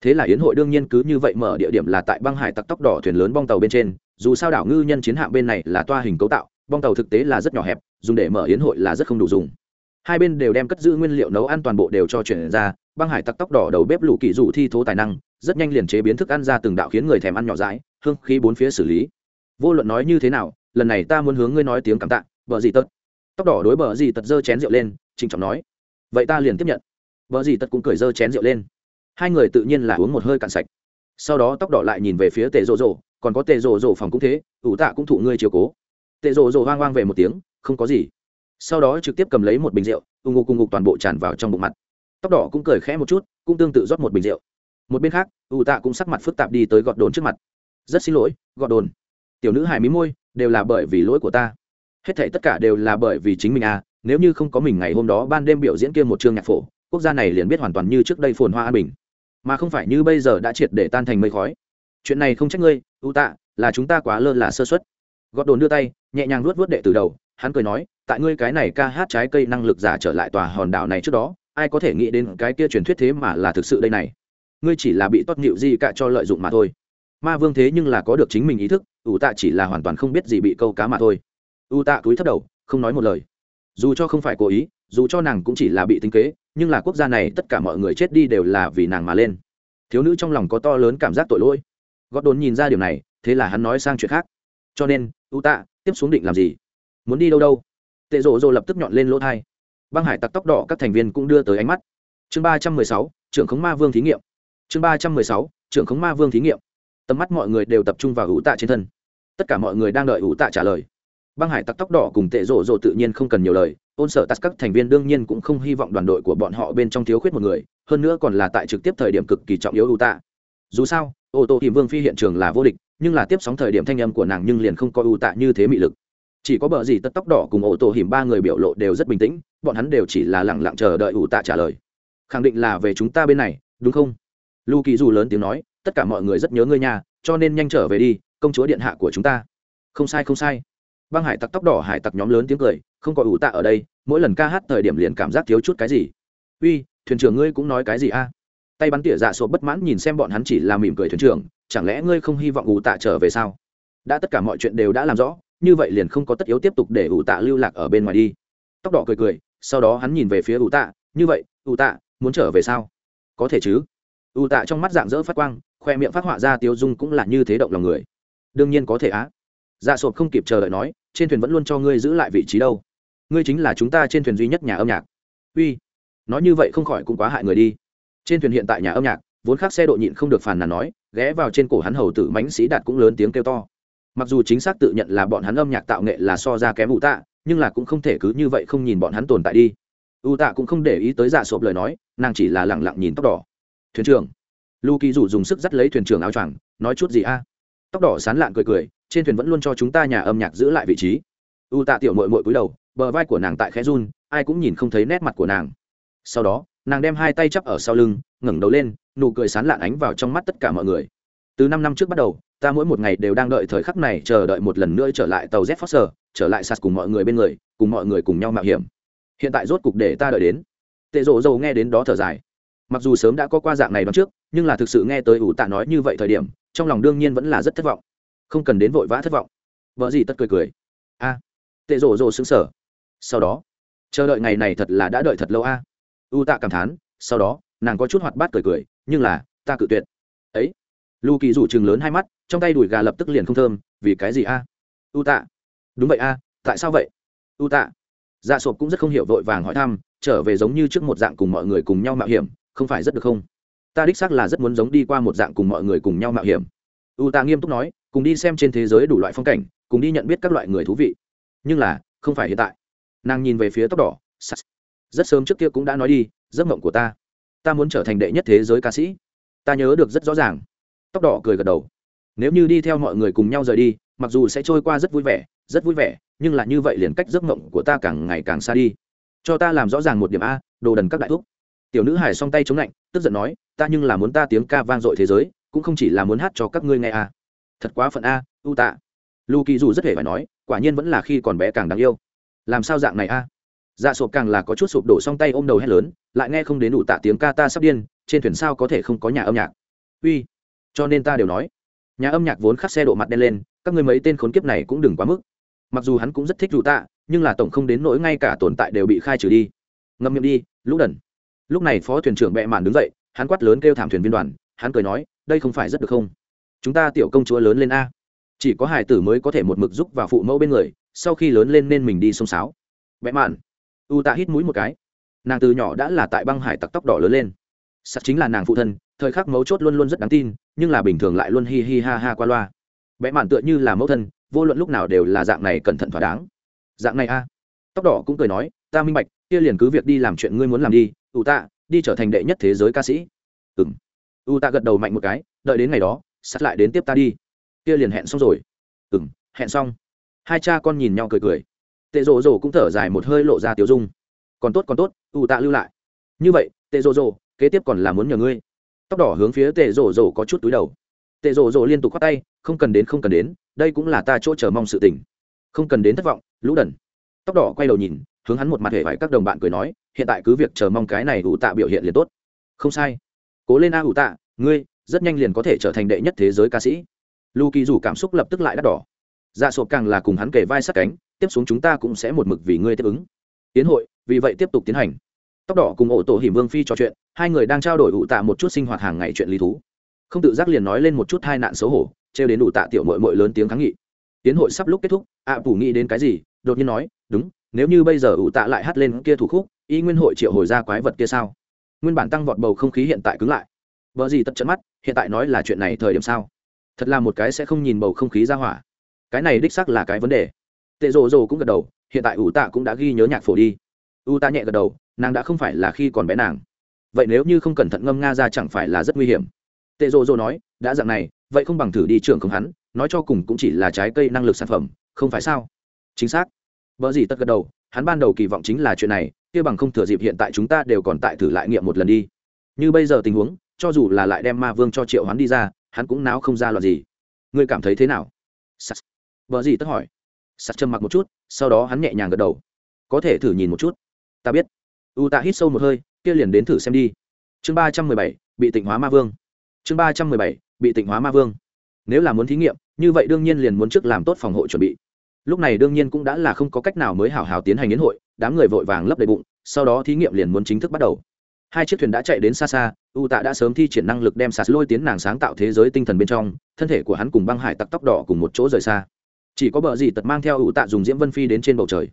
Thế là yến hội đương nhiên cứ như vậy mở địa điểm là tại băng hải tặc tóc đỏ thuyền lớn bong tàu bên trên, dù sao đảo ngư nhân chiến hạm bên này là toa hình cấu tạo, bong tàu thực tế là rất nhỏ hẹp, dùng để mở yến hội là rất không đủ dùng hai bên đều đem cất giữ nguyên liệu nấu ăn toàn bộ đều cho chuyển ra băng hải tặc tóc đỏ đầu bếp lũ kỳ dù thi thố tài năng, rất nhanh liền chế biến thức ăn ra từng đạo khiến người thèm ăn nhỏ dãi, hương khí bốn phía xử lý. Vô luận nói như thế nào, lần này ta muốn hướng ngươi nói tiếng cảm tạ vợ gì tật. Tóc đỏ đối bờ gì tật giơ chén rượu lên, trịnh trọng nói. Vậy ta liền tiếp nhận. Vợ gì tật cũng cười giơ chén rượu lên. Hai người tự nhiên là uống một hơi cạn sạch. Sau đó tóc đỏ lại nhìn về phía tề rộ rộ, còn có tề rộ rộ phòng cũng thế, ủ tạ cũng thụ ngươi chiều cố. Tề rộ rộ hoang hoang về một tiếng, không có gì. Sau đó trực tiếp cầm lấy một bình rượu, ù ngục cùng ngục toàn bộ tràn vào trong bụng mặt tóc đỏ cũng cười khẽ một chút, cũng tương tự rót một bình rượu. Một bên khác ủ tạ cũng sắc mặt phức tạp đi tới gọt đồn trước mặt. Rất xin lỗi, gọt đồn. Tiểu nữ hài mí môi, đều là bởi vì lỗi của ta. Hết thảy tất cả đều là bởi vì chính mình à nếu như không có mình ngày hôm đó ban đêm biểu diễn kia một chương nhạc phổ, quốc gia này liền biết hoàn toàn như trước đây phồn hoa an bình. Mà không phải như bây giờ đã triệt để tan thành mây khói. Chuyện này không trách ngươi ưu tạ, là chúng ta quá lơ là sơ xuất gọt đồn đưa tay, nhẹ nhàng luốt vớt đệ từ đầu, hắn cười nói, tại ngươi cái này ca hát trái cây năng lực giả trở lại tòa hòn đảo này trước đó ai có thể nghĩ đến cái kia truyền thuyết thế mà là thực sự đây này? Ngươi chỉ là bị tốt nhịu gì cả cho lợi dụng mà thôi. Ma vương thế nhưng là có được chính mình ý thức, ủ tạ chỉ là hoàn toàn không biết gì bị câu cá mà thôi. U tạ túi thấp đầu, không nói một lời. Dù cho không phải cố ý, dù cho nàng cũng chỉ là bị tính kế, nhưng là quốc gia này tất cả mọi người chết đi đều là vì nàng mà lên. Thiếu nữ trong lòng có to lớn cảm giác tội lỗi. Gót đồn nhìn ra điều này, thế là hắn nói sang chuyện khác. Cho nên U tạ, tiếp xuống định làm gì? Muốn đi đâu đâu? Tệ rộ rộ lập tức nhọn lên lỗ thai băng hải tặc tóc đỏ các thành viên cũng đưa tới ánh mắt. Chương ba trăm mười sáu, trưởng khống ma vương thí nghiệm. Chương ba trăm mười sáu, trưởng khống ma vương thí nghiệm. Tầm mắt mọi người đều tập trung vào hữu tạ trên thân. Tất cả mọi người đang đợi hữu tạ trả lời. Băng hải tặc tóc đỏ cùng tệ rộ rộ tự nhiên không cần nhiều lời, ôn sở tắt các thành viên đương nhiên cũng không hy vọng đoàn đội của bọn họ bên trong thiếu khuyết một người, hơn nữa còn là tại trực tiếp thời điểm cực kỳ trọng yếu hữu tạ. Dù sao, ô tô thì vương phi hiện trường là vô địch, nhưng là tiếp sóng thời điểm thanh âm của nàng nhưng liền không có ưu tạ như thế mị lực. Chỉ có bờ gì tất tóc đỏ cùng ô tô hiểm ba người biểu lộ đều rất bình tĩnh bọn hắn đều chỉ là lẳng lặng chờ đợi ủ tạ trả lời. Khẳng định là về chúng ta bên này, đúng không? Lu kỳ dù lớn tiếng nói, tất cả mọi người rất nhớ ngươi nhà cho nên nhanh trở về đi, công chúa điện hạ của chúng ta. Không sai không sai. Băng hải tặc tóc đỏ hải tặc nhóm lớn tiếng cười, không có ủ tạ ở đây, mỗi lần ca hát thời điểm liền cảm giác thiếu chút cái gì. Uy, thuyền trưởng ngươi cũng nói cái gì a? Tay bắn tỉa dạ số bất mãn nhìn xem bọn hắn chỉ là mỉm cười thuyền trưởng, chẳng lẽ ngươi không hy vọng ủ tạ trở về sao? Đã tất cả mọi chuyện đều đã làm rõ, như vậy liền không có tất yếu tiếp tục để ủ tạ lưu lạc ở bên ngoài đi. Tóc đỏ cười cười sau đó hắn nhìn về phía ủ tạ, như vậy, ủ tạ, muốn trở về sao? Có thể chứ. Ủ tạ trong mắt dạng dỡ phát quang, khoe miệng phát họa ra tiêu dung cũng là như thế động lòng người. Đương nhiên có thể á. Dạ sộp không kịp chờ đợi nói, trên thuyền vẫn luôn cho ngươi giữ lại vị trí đâu. Ngươi chính là chúng ta trên thuyền duy nhất nhà âm nhạc. Uy, nói như vậy không khỏi cũng quá hại người đi. Trên thuyền hiện tại nhà âm nhạc, vốn khác xe độ nhịn không được phàn nàn nói, ghé vào trên cổ hắn hầu tử mãnh sĩ đạt cũng lớn tiếng kêu to. Mặc dù chính xác tự nhận là bọn hắn âm nhạc tạo nghệ là so ra kém ủ tạ nhưng là cũng không thể cứ như vậy không nhìn bọn hắn tồn tại đi. U tạ cũng không để ý tới dạ sộp lời nói, nàng chỉ là lẳng lặng nhìn tóc đỏ. Thuyền trưởng. Lu kỳ rủ dùng sức dắt lấy thuyền trưởng áo choàng, nói chút gì a? Tóc đỏ sán lạn cười cười, trên thuyền vẫn luôn cho chúng ta nhà âm nhạc giữ lại vị trí. U tạ tiểu mội mội cúi đầu, bờ vai của nàng tại khẽ run, ai cũng nhìn không thấy nét mặt của nàng. Sau đó, nàng đem hai tay chắp ở sau lưng, ngẩng đầu lên, nụ cười sán lạn ánh vào trong mắt tất cả mọi người. Từ năm năm trước bắt đầu ta mỗi một ngày đều đang đợi thời khắc này chờ đợi một lần nữa trở lại tàu z foster trở lại sạt cùng mọi người bên người, cùng mọi người cùng nhau mạo hiểm. Hiện tại rốt cục để ta đợi đến. Tệ rộ dầu nghe đến đó thở dài. Mặc dù sớm đã có qua dạng này đón trước, nhưng là thực sự nghe tới ủ tạ nói như vậy thời điểm, trong lòng đương nhiên vẫn là rất thất vọng. Không cần đến vội vã thất vọng. Vợ gì tất cười cười. A. Tệ rộ rộ xứng sở sau đó, chờ đợi ngày này thật là đã đợi thật lâu a. U tạ cảm thán, sau đó, nàng có chút hoạt bát cười cười, nhưng là, ta cự tuyệt. Ấy. Lu kỳ rủ chừng lớn hai mắt trong tay đùi gà lập tức liền không thơm, vì cái gì a? U tạ. Đúng vậy a, tại sao vậy? U tạ. Dạ sộp cũng rất không hiểu vội vàng hỏi thăm, trở về giống như trước một dạng cùng mọi người cùng nhau mạo hiểm, không phải rất được không? Ta đích xác là rất muốn giống đi qua một dạng cùng mọi người cùng nhau mạo hiểm. U tạ nghiêm túc nói, cùng đi xem trên thế giới đủ loại phong cảnh, cùng đi nhận biết các loại người thú vị. Nhưng là, không phải hiện tại. Nàng nhìn về phía tóc đỏ, sắt. Rất sớm trước kia cũng đã nói đi, giấc mộng của ta. Ta muốn trở thành đệ nhất thế giới ca sĩ. Ta nhớ được rất rõ ràng. Tóc đỏ cười gật đầu nếu như đi theo mọi người cùng nhau rời đi, mặc dù sẽ trôi qua rất vui vẻ, rất vui vẻ, nhưng là như vậy liền cách giấc mộng của ta càng ngày càng xa đi. Cho ta làm rõ ràng một điểm a, đồ đần các đại thúc. Tiểu nữ hải song tay chống lạnh, tức giận nói, ta nhưng là muốn ta tiếng ca vang dội thế giới, cũng không chỉ là muốn hát cho các ngươi nghe a. Thật quá phận a u tạ. Lu kỳ dù rất hề phải nói, quả nhiên vẫn là khi còn bé càng đáng yêu. Làm sao dạng này a? Dạ sộp càng là có chút sụp đổ song tay ôm đầu hét lớn, lại nghe không đến đủ tạ tiếng ca ta sắp điên, trên thuyền sao có thể không có nhà âm nhạc? Uy. Cho nên ta đều nói nhà âm nhạc vốn khắc xe độ mặt đen lên, các người mấy tên khốn kiếp này cũng đừng quá mức. Mặc dù hắn cũng rất thích dù tạ, nhưng là tổng không đến nỗi ngay cả tồn tại đều bị khai trừ đi. Ngâm miệng đi, lũ đần. Lúc này phó thuyền trưởng bẹ màn đứng dậy, hắn quát lớn kêu thảm thuyền viên đoàn, hắn cười nói, đây không phải rất được không? Chúng ta tiểu công chúa lớn lên a. Chỉ có hải tử mới có thể một mực giúp và phụ mẫu bên người, sau khi lớn lên nên mình đi sông sáo. Bẽ mạn. U tạ hít mũi một cái. Nàng từ nhỏ đã là tại băng hải tặc tóc đỏ lớn lên. Sắt chính là nàng phụ thân thời khắc mấu chốt luôn luôn rất đáng tin, nhưng là bình thường lại luôn hi hi ha ha qua loa. Bẽ mạn tựa như là mẫu thân, vô luận lúc nào đều là dạng này cẩn thận thỏa đáng. Dạng này a. Tóc đỏ cũng cười nói, ta minh bạch, kia liền cứ việc đi làm chuyện ngươi muốn làm đi, u tạ, đi trở thành đệ nhất thế giới ca sĩ. Ừng u tạ gật đầu mạnh một cái, đợi đến ngày đó, sắt lại đến tiếp ta đi. Kia liền hẹn xong rồi. Ừng hẹn xong. Hai cha con nhìn nhau cười cười. Tệ rồ rồ cũng thở dài một hơi lộ ra tiểu dung. Còn tốt còn tốt, u tạ lưu lại. Như vậy, tệ rồ rồ kế tiếp còn là muốn nhờ ngươi tóc đỏ hướng phía tệ rổ rổ có chút túi đầu. Tệ rổ rổ liên tục khoát tay, không cần đến, không cần đến, đây cũng là ta chỗ chờ mong sự tình. Không cần đến thất vọng, lũ đần. Tóc đỏ quay đầu nhìn, hướng hắn một mặt hệ vải các đồng bạn cười nói, hiện tại cứ việc chờ mong cái này ủ tạ biểu hiện liền tốt. Không sai. Cố lên a ủ tạ, ngươi, rất nhanh liền có thể trở thành đệ nhất thế giới ca sĩ. Lu kỳ dù cảm xúc lập tức lại đắt đỏ. Dạ sộp càng là cùng hắn kề vai sát cánh, tiếp xuống chúng ta cũng sẽ một mực vì ngươi tiếp ứng. Tiến hội, vì vậy tiếp tục tiến hành tóc đỏ cùng ổ tổ hiểm vương phi trò chuyện, hai người đang trao đổi ủ tạ một chút sinh hoạt hàng ngày chuyện lý thú. Không tự giác liền nói lên một chút hai nạn xấu hổ, trêu đến ủ tạ tiểu mội mội lớn tiếng kháng nghị. Tiến hội sắp lúc kết thúc, ạ phủ nghĩ đến cái gì, đột nhiên nói, đúng, nếu như bây giờ ủ tạ lại hát lên kia thủ khúc, y nguyên hội triệu hồi ra quái vật kia sao? Nguyên bản tăng vọt bầu không khí hiện tại cứng lại. Vợ gì tất trận mắt, hiện tại nói là chuyện này thời điểm sao? Thật là một cái sẽ không nhìn bầu không khí ra hỏa. Cái này đích xác là cái vấn đề. Tệ rồ rồ cũng gật đầu, hiện tại ủ tạ cũng đã ghi nhớ nhạc phổ đi. U ta nhẹ gật đầu nàng đã không phải là khi còn bé nàng. Vậy nếu như không cẩn thận ngâm nga ra chẳng phải là rất nguy hiểm? Tệ rồ rồ nói, đã dạng này, vậy không bằng thử đi trường không hắn, nói cho cùng cũng chỉ là trái cây năng lực sản phẩm, không phải sao? Chính xác. Vợ gì tất gật đầu, hắn ban đầu kỳ vọng chính là chuyện này, kia bằng không thừa dịp hiện tại chúng ta đều còn tại thử lại nghiệm một lần đi. Như bây giờ tình huống, cho dù là lại đem ma vương cho triệu hắn đi ra, hắn cũng náo không ra loạt gì. Ngươi cảm thấy thế nào? Sắt. Vợ gì tất hỏi. Sắt trầm mặc một chút, sau đó hắn nhẹ nhàng gật đầu. Có thể thử nhìn một chút. Ta biết u tạ hít sâu một hơi, kia liền đến thử xem đi. Chương ba trăm mười bảy, bị tịnh hóa ma vương. Chương ba trăm mười bảy, bị tịnh hóa ma vương. Nếu là muốn thí nghiệm, như vậy đương nhiên liền muốn trước làm tốt phòng hộ chuẩn bị. Lúc này đương nhiên cũng đã là không có cách nào mới hào hào tiến hành yến hội, đám người vội vàng lấp đầy bụng, sau đó thí nghiệm liền muốn chính thức bắt đầu. Hai chiếc thuyền đã chạy đến xa xa, u tạ đã sớm thi triển năng lực đem sạt lôi tiến nàng sáng tạo thế giới tinh thần bên trong, thân thể của hắn cùng băng hải tặc tóc đỏ cùng một chỗ rời xa. Chỉ có bờ gì tật mang theo u tạ dùng diễm vân phi đến trên bầu trời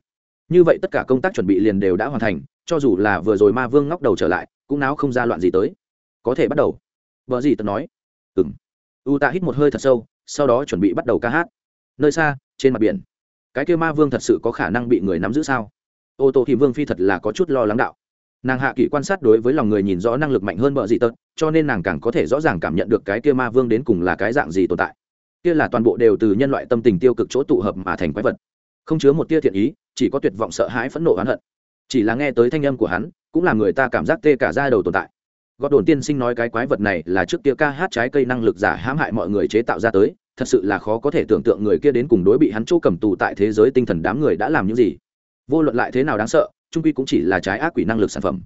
như vậy tất cả công tác chuẩn bị liền đều đã hoàn thành, cho dù là vừa rồi ma vương ngóc đầu trở lại, cũng náo không ra loạn gì tới. Có thể bắt đầu. Vợ gì tật nói. Ừ m u tạ hít một hơi thật sâu, sau đó chuẩn bị bắt đầu ca hát. Nơi xa, trên mặt biển. Cái kêu ma vương thật sự có khả năng bị người nắm giữ sao? Ô tô thì vương phi thật là có chút lo lắng đạo. Nàng hạ kỷ quan sát đối với lòng người nhìn rõ năng lực mạnh hơn bợ gì tật, cho nên nàng càng có thể rõ ràng cảm nhận được cái kia ma vương đến cùng là cái dạng gì tồn tại. Kia là toàn bộ đều từ nhân loại tâm tình tiêu cực chỗ tụ hợp mà thành quái vật không chứa một tia thiện ý, chỉ có tuyệt vọng sợ hãi phẫn nộ oán hận. Chỉ là nghe tới thanh âm của hắn, cũng làm người ta cảm giác tê cả ra đầu tồn tại. Gót đồn tiên sinh nói cái quái vật này là trước kia ca hát trái cây năng lực giả hãm hại mọi người chế tạo ra tới, thật sự là khó có thể tưởng tượng người kia đến cùng đối bị hắn chỗ cầm tù tại thế giới tinh thần đám người đã làm những gì. Vô luận lại thế nào đáng sợ, trung quy cũng chỉ là trái ác quỷ năng lực sản phẩm.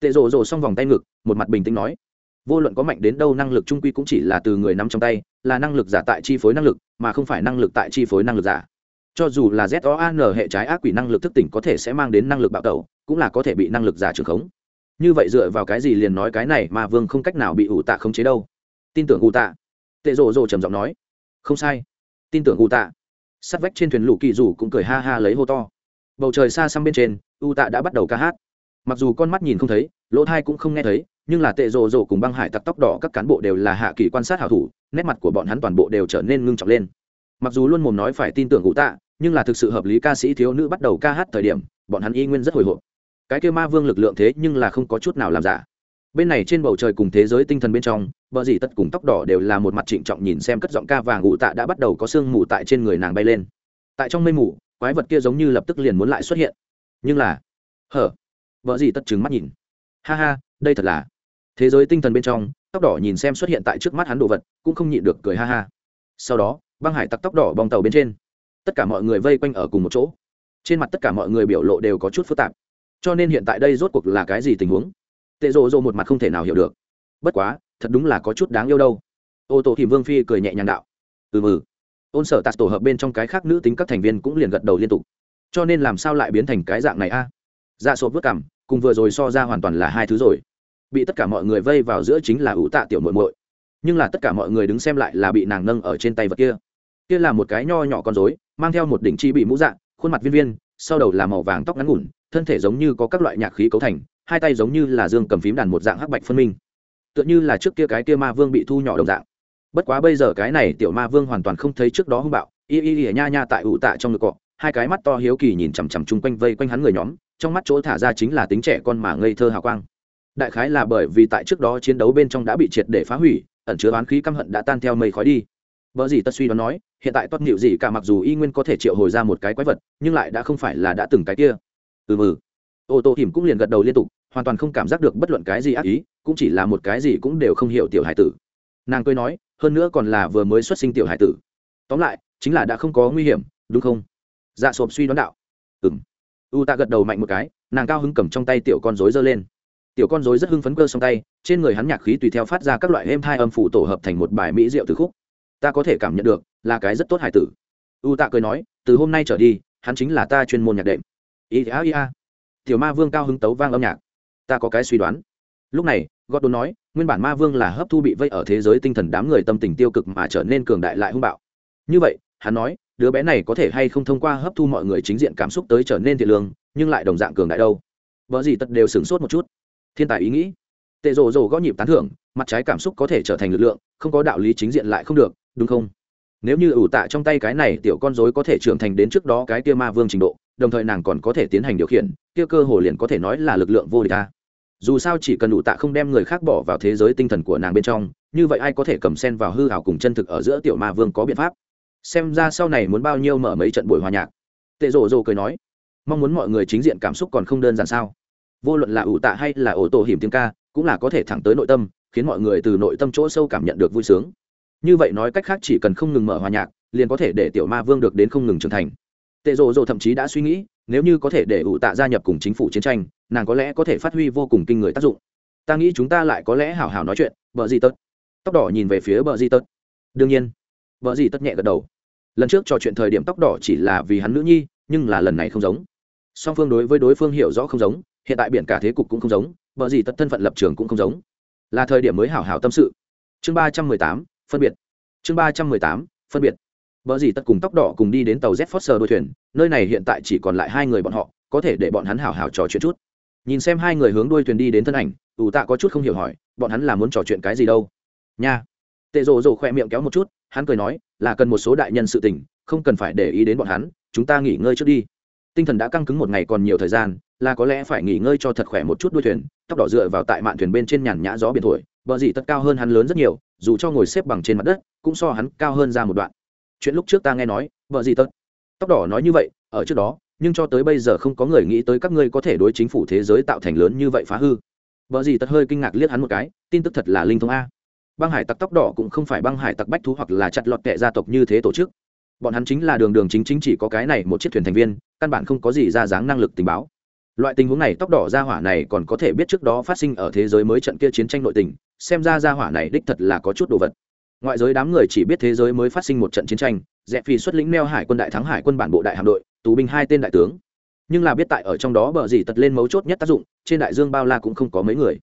Tệ rồ rồ xong vòng tay ngực, một mặt bình tĩnh nói, vô luận có mạnh đến đâu năng lực trung quy cũng chỉ là từ người nắm trong tay, là năng lực giả tại chi phối năng lực, mà không phải năng lực tại chi phối năng lực giả cho dù là z o n hệ trái ác quỷ năng lực thức tỉnh có thể sẽ mang đến năng lực bạo tẩu, cũng là có thể bị năng lực giả trưởng khống. Như vậy dựa vào cái gì liền nói cái này mà vương không cách nào bị ủ tạ khống chế đâu? Tin tưởng ủ tạ. Tệ rồ rồ trầm giọng nói. Không sai. Tin tưởng ủ tạ. Sắt vách trên thuyền lũ kỳ rủ cũng cười ha ha lấy hô to. Bầu trời xa xăm bên trên u tạ đã bắt đầu ca hát. Mặc dù con mắt nhìn không thấy, lỗ thai cũng không nghe thấy, nhưng là tệ rồ rồ cùng băng hải tặc tóc đỏ các cán bộ đều là hạ kỳ quan sát hảo thủ, nét mặt của bọn hắn toàn bộ đều trở nên ngưng trọng lên. Mặc dù luôn mồm nói phải tin tưởng ủ tạ nhưng là thực sự hợp lý, ca sĩ thiếu nữ bắt đầu ca hát thời điểm, bọn hắn y nguyên rất hồi hộp. Cái kêu ma vương lực lượng thế nhưng là không có chút nào làm giả. Bên này trên bầu trời cùng thế giới tinh thần bên trong, vợ dì tất cùng tóc đỏ đều là một mặt trịnh trọng nhìn xem cất giọng ca vàng ngụ tạ đã bắt đầu có sương mù tại trên người nàng bay lên. Tại trong mây mù, quái vật kia giống như lập tức liền muốn lại xuất hiện. Nhưng là, hở, vợ dì tất trừng mắt nhìn. Ha ha, đây thật là. Thế giới tinh thần bên trong, tóc đỏ nhìn xem xuất hiện tại trước mắt hắn đồ vật, cũng không nhịn được cười ha ha. Sau đó, băng hải tặc tóc đỏ bong tàu bên trên tất cả mọi người vây quanh ở cùng một chỗ. Trên mặt tất cả mọi người biểu lộ đều có chút phức tạp. Cho nên hiện tại đây rốt cuộc là cái gì tình huống? Tệ rộ rộ một mặt không thể nào hiểu được. Bất quá, thật đúng là có chút đáng yêu đâu. Ô tô thì vương phi cười nhẹ nhàng đạo. Ừ mừ ôn sở tạt tổ hợp bên trong cái khác nữ tính các thành viên cũng liền gật đầu liên tục. Cho nên làm sao lại biến thành cái dạng này a? À? dạ sộp vất cảm cùng vừa rồi so ra hoàn toàn là hai thứ rồi. Bị tất cả mọi người vây vào giữa chính là ủ tạ tiểu muội muội. Nhưng là tất cả mọi người đứng xem lại là bị nàng nâng ở trên tay vật kia. Kia là một cái nho nhỏ con rối mang theo một đỉnh chi bị mũ dạng khuôn mặt viên viên, sau đầu là màu vàng tóc ngắn ngủn, thân thể giống như có các loại nhạc khí cấu thành, hai tay giống như là dương cầm phím đàn một dạng hắc bạch phân minh. Tựa như là trước kia cái kia ma vương bị thu nhỏ đồng dạng. Bất quá bây giờ cái này tiểu ma vương hoàn toàn không thấy trước đó hung bạo. Y y y nha nha tại ủ tạ trong ngực cọ, hai cái mắt to hiếu kỳ nhìn chằm chằm chung quanh vây quanh hắn người nhóm, trong mắt chỗ thả ra chính là tính trẻ con mà ngây thơ hào quang. Đại khái là bởi vì tại trước đó chiến đấu bên trong đã bị triệt để phá hủy, ẩn chứa oán khí căm hận đã tan theo mây khói đi vợ gì tất suy đoán nói, hiện tại toát nhịu gì cả mặc dù y nguyên có thể triệu hồi ra một cái quái vật, nhưng lại đã không phải là đã từng cái kia. Ừ mừ ô tô hiểm cũng liền gật đầu liên tục, hoàn toàn không cảm giác được bất luận cái gì ác ý, cũng chỉ là một cái gì cũng đều không hiểu tiểu hải tử. Nàng cười nói, hơn nữa còn là vừa mới xuất sinh tiểu hải tử. Tóm lại, chính là đã không có nguy hiểm, đúng không? Dạ sộp suy đoán đạo. Ừm. u ta gật đầu mạnh một cái, nàng cao hứng cầm trong tay tiểu con Rối giơ lên. Tiểu con Rối rất hưng phấn cơ trong tay, trên người hắn nhạc khí tùy theo phát ra các loại êm thai âm phủ tổ hợp thành một bài mỹ diệu từ khúc ta có thể cảm nhận được, là cái rất tốt hải tử. U tạ cười nói, từ hôm nay trở đi, hắn chính là ta chuyên môn nhạc đệm. Ý a ý a tiểu ma vương cao hứng tấu vang âm nhạc. Ta có cái suy đoán. Lúc này gót đồn nói, nguyên bản ma vương là hấp thu bị vây ở thế giới tinh thần đám người tâm tình tiêu cực mà trở nên cường đại lại hung bạo. Như vậy, hắn nói, đứa bé này có thể hay không thông qua hấp thu mọi người chính diện cảm xúc tới trở nên thiện lương, nhưng lại đồng dạng cường đại đâu? Vợ gì tật đều sửng sốt một chút. Thiên tài ý nghĩ. Tệ rồ rồ gõ nhịp tán thưởng, mặt trái cảm xúc có thể trở thành lực lượng, không có đạo lý chính diện lại không được đúng không? Nếu như ủ tạ trong tay cái này tiểu con dối có thể trưởng thành đến trước đó cái kia ma vương trình độ, đồng thời nàng còn có thể tiến hành điều khiển, kia cơ hồ liền có thể nói là lực lượng vô địch ta. Dù sao chỉ cần ủ tạ không đem người khác bỏ vào thế giới tinh thần của nàng bên trong, như vậy ai có thể cầm sen vào hư hảo cùng chân thực ở giữa tiểu ma vương có biện pháp? Xem ra sau này muốn bao nhiêu mở mấy trận buổi hòa nhạc. Tệ rồ rồ cười nói, mong muốn mọi người chính diện cảm xúc còn không đơn giản sao? Vô luận là ủ tạ hay là ổ tổ hiểm tiếng ca, cũng là có thể thẳng tới nội tâm, khiến mọi người từ nội tâm chỗ sâu cảm nhận được vui sướng như vậy nói cách khác chỉ cần không ngừng mở hòa nhạc, liền có thể để tiểu ma vương được đến không ngừng trưởng thành. Tệ rồ rồ thậm chí đã suy nghĩ, nếu như có thể để ủ tạ gia nhập cùng chính phủ chiến tranh, nàng có lẽ có thể phát huy vô cùng kinh người tác dụng. Ta nghĩ chúng ta lại có lẽ hảo hảo nói chuyện vợ gì tật. Tóc đỏ nhìn về phía vợ gì tật. Đương nhiên vợ gì tất nhẹ gật đầu. Lần trước trò chuyện thời điểm tóc đỏ chỉ là vì hắn nữ nhi, nhưng là lần này không giống. Song phương đối với đối phương hiểu rõ không giống, hiện tại biển cả thế cục cũng không giống vợ gì tất thân phận lập trường cũng không giống. Là thời điểm mới hảo hảo tâm sự. Chương ba trăm mười tám phân biệt. Chương ba trăm mười tám, phân biệt. Vợ gì tất cùng tóc đỏ cùng đi đến tàu z foster đôi thuyền, nơi này hiện tại chỉ còn lại hai người bọn họ, có thể để bọn hắn hào hào trò chuyện chút. Nhìn xem hai người hướng đuôi thuyền đi đến thân ảnh, ủ tạ có chút không hiểu hỏi, bọn hắn là muốn trò chuyện cái gì đâu? Nha. Tệ rồ rồ khoe miệng kéo một chút, hắn cười nói, là cần một số đại nhân sự tình, không cần phải để ý đến bọn hắn, chúng ta nghỉ ngơi trước đi. Tinh thần đã căng cứng một ngày còn nhiều thời gian, là có lẽ phải nghỉ ngơi cho thật khỏe một chút đuôi thuyền, tóc đỏ dựa vào tại mạn thuyền bên trên nhàn nhã gió biển thổi bờ gì tất cao hơn hắn lớn rất nhiều, dù cho ngồi xếp bằng trên mặt đất, cũng so hắn cao hơn ra một đoạn. Chuyện lúc trước ta nghe nói vợ gì tất? Tóc đỏ nói như vậy, ở trước đó, nhưng cho tới bây giờ không có người nghĩ tới các ngươi có thể đối chính phủ thế giới tạo thành lớn như vậy phá hư. Vợ gì tất hơi kinh ngạc liếc hắn một cái, tin tức thật là linh thông a. Băng hải tặc tóc đỏ cũng không phải băng hải tặc bách thú hoặc là chặt lọt kệ gia tộc như thế tổ chức. Bọn hắn chính là đường đường chính chính chỉ có cái này một chiếc thuyền thành viên, căn bản không có gì ra dáng năng lực tình báo loại tình huống này tóc đỏ ra hỏa này còn có thể biết trước đó phát sinh ở thế giới mới trận kia chiến tranh nội tình, xem ra ra hỏa này đích thật là có chút đồ vật. Ngoại giới đám người chỉ biết thế giới mới phát sinh một trận chiến tranh rẽ phi xuất lĩnh neo hải quân đại thắng hải quân bản bộ đại hạm đội, tù binh hai tên đại tướng. Nhưng là biết tại ở trong đó bờ gì tật lên mấu chốt nhất tác dụng, trên đại dương bao la cũng không có mấy người.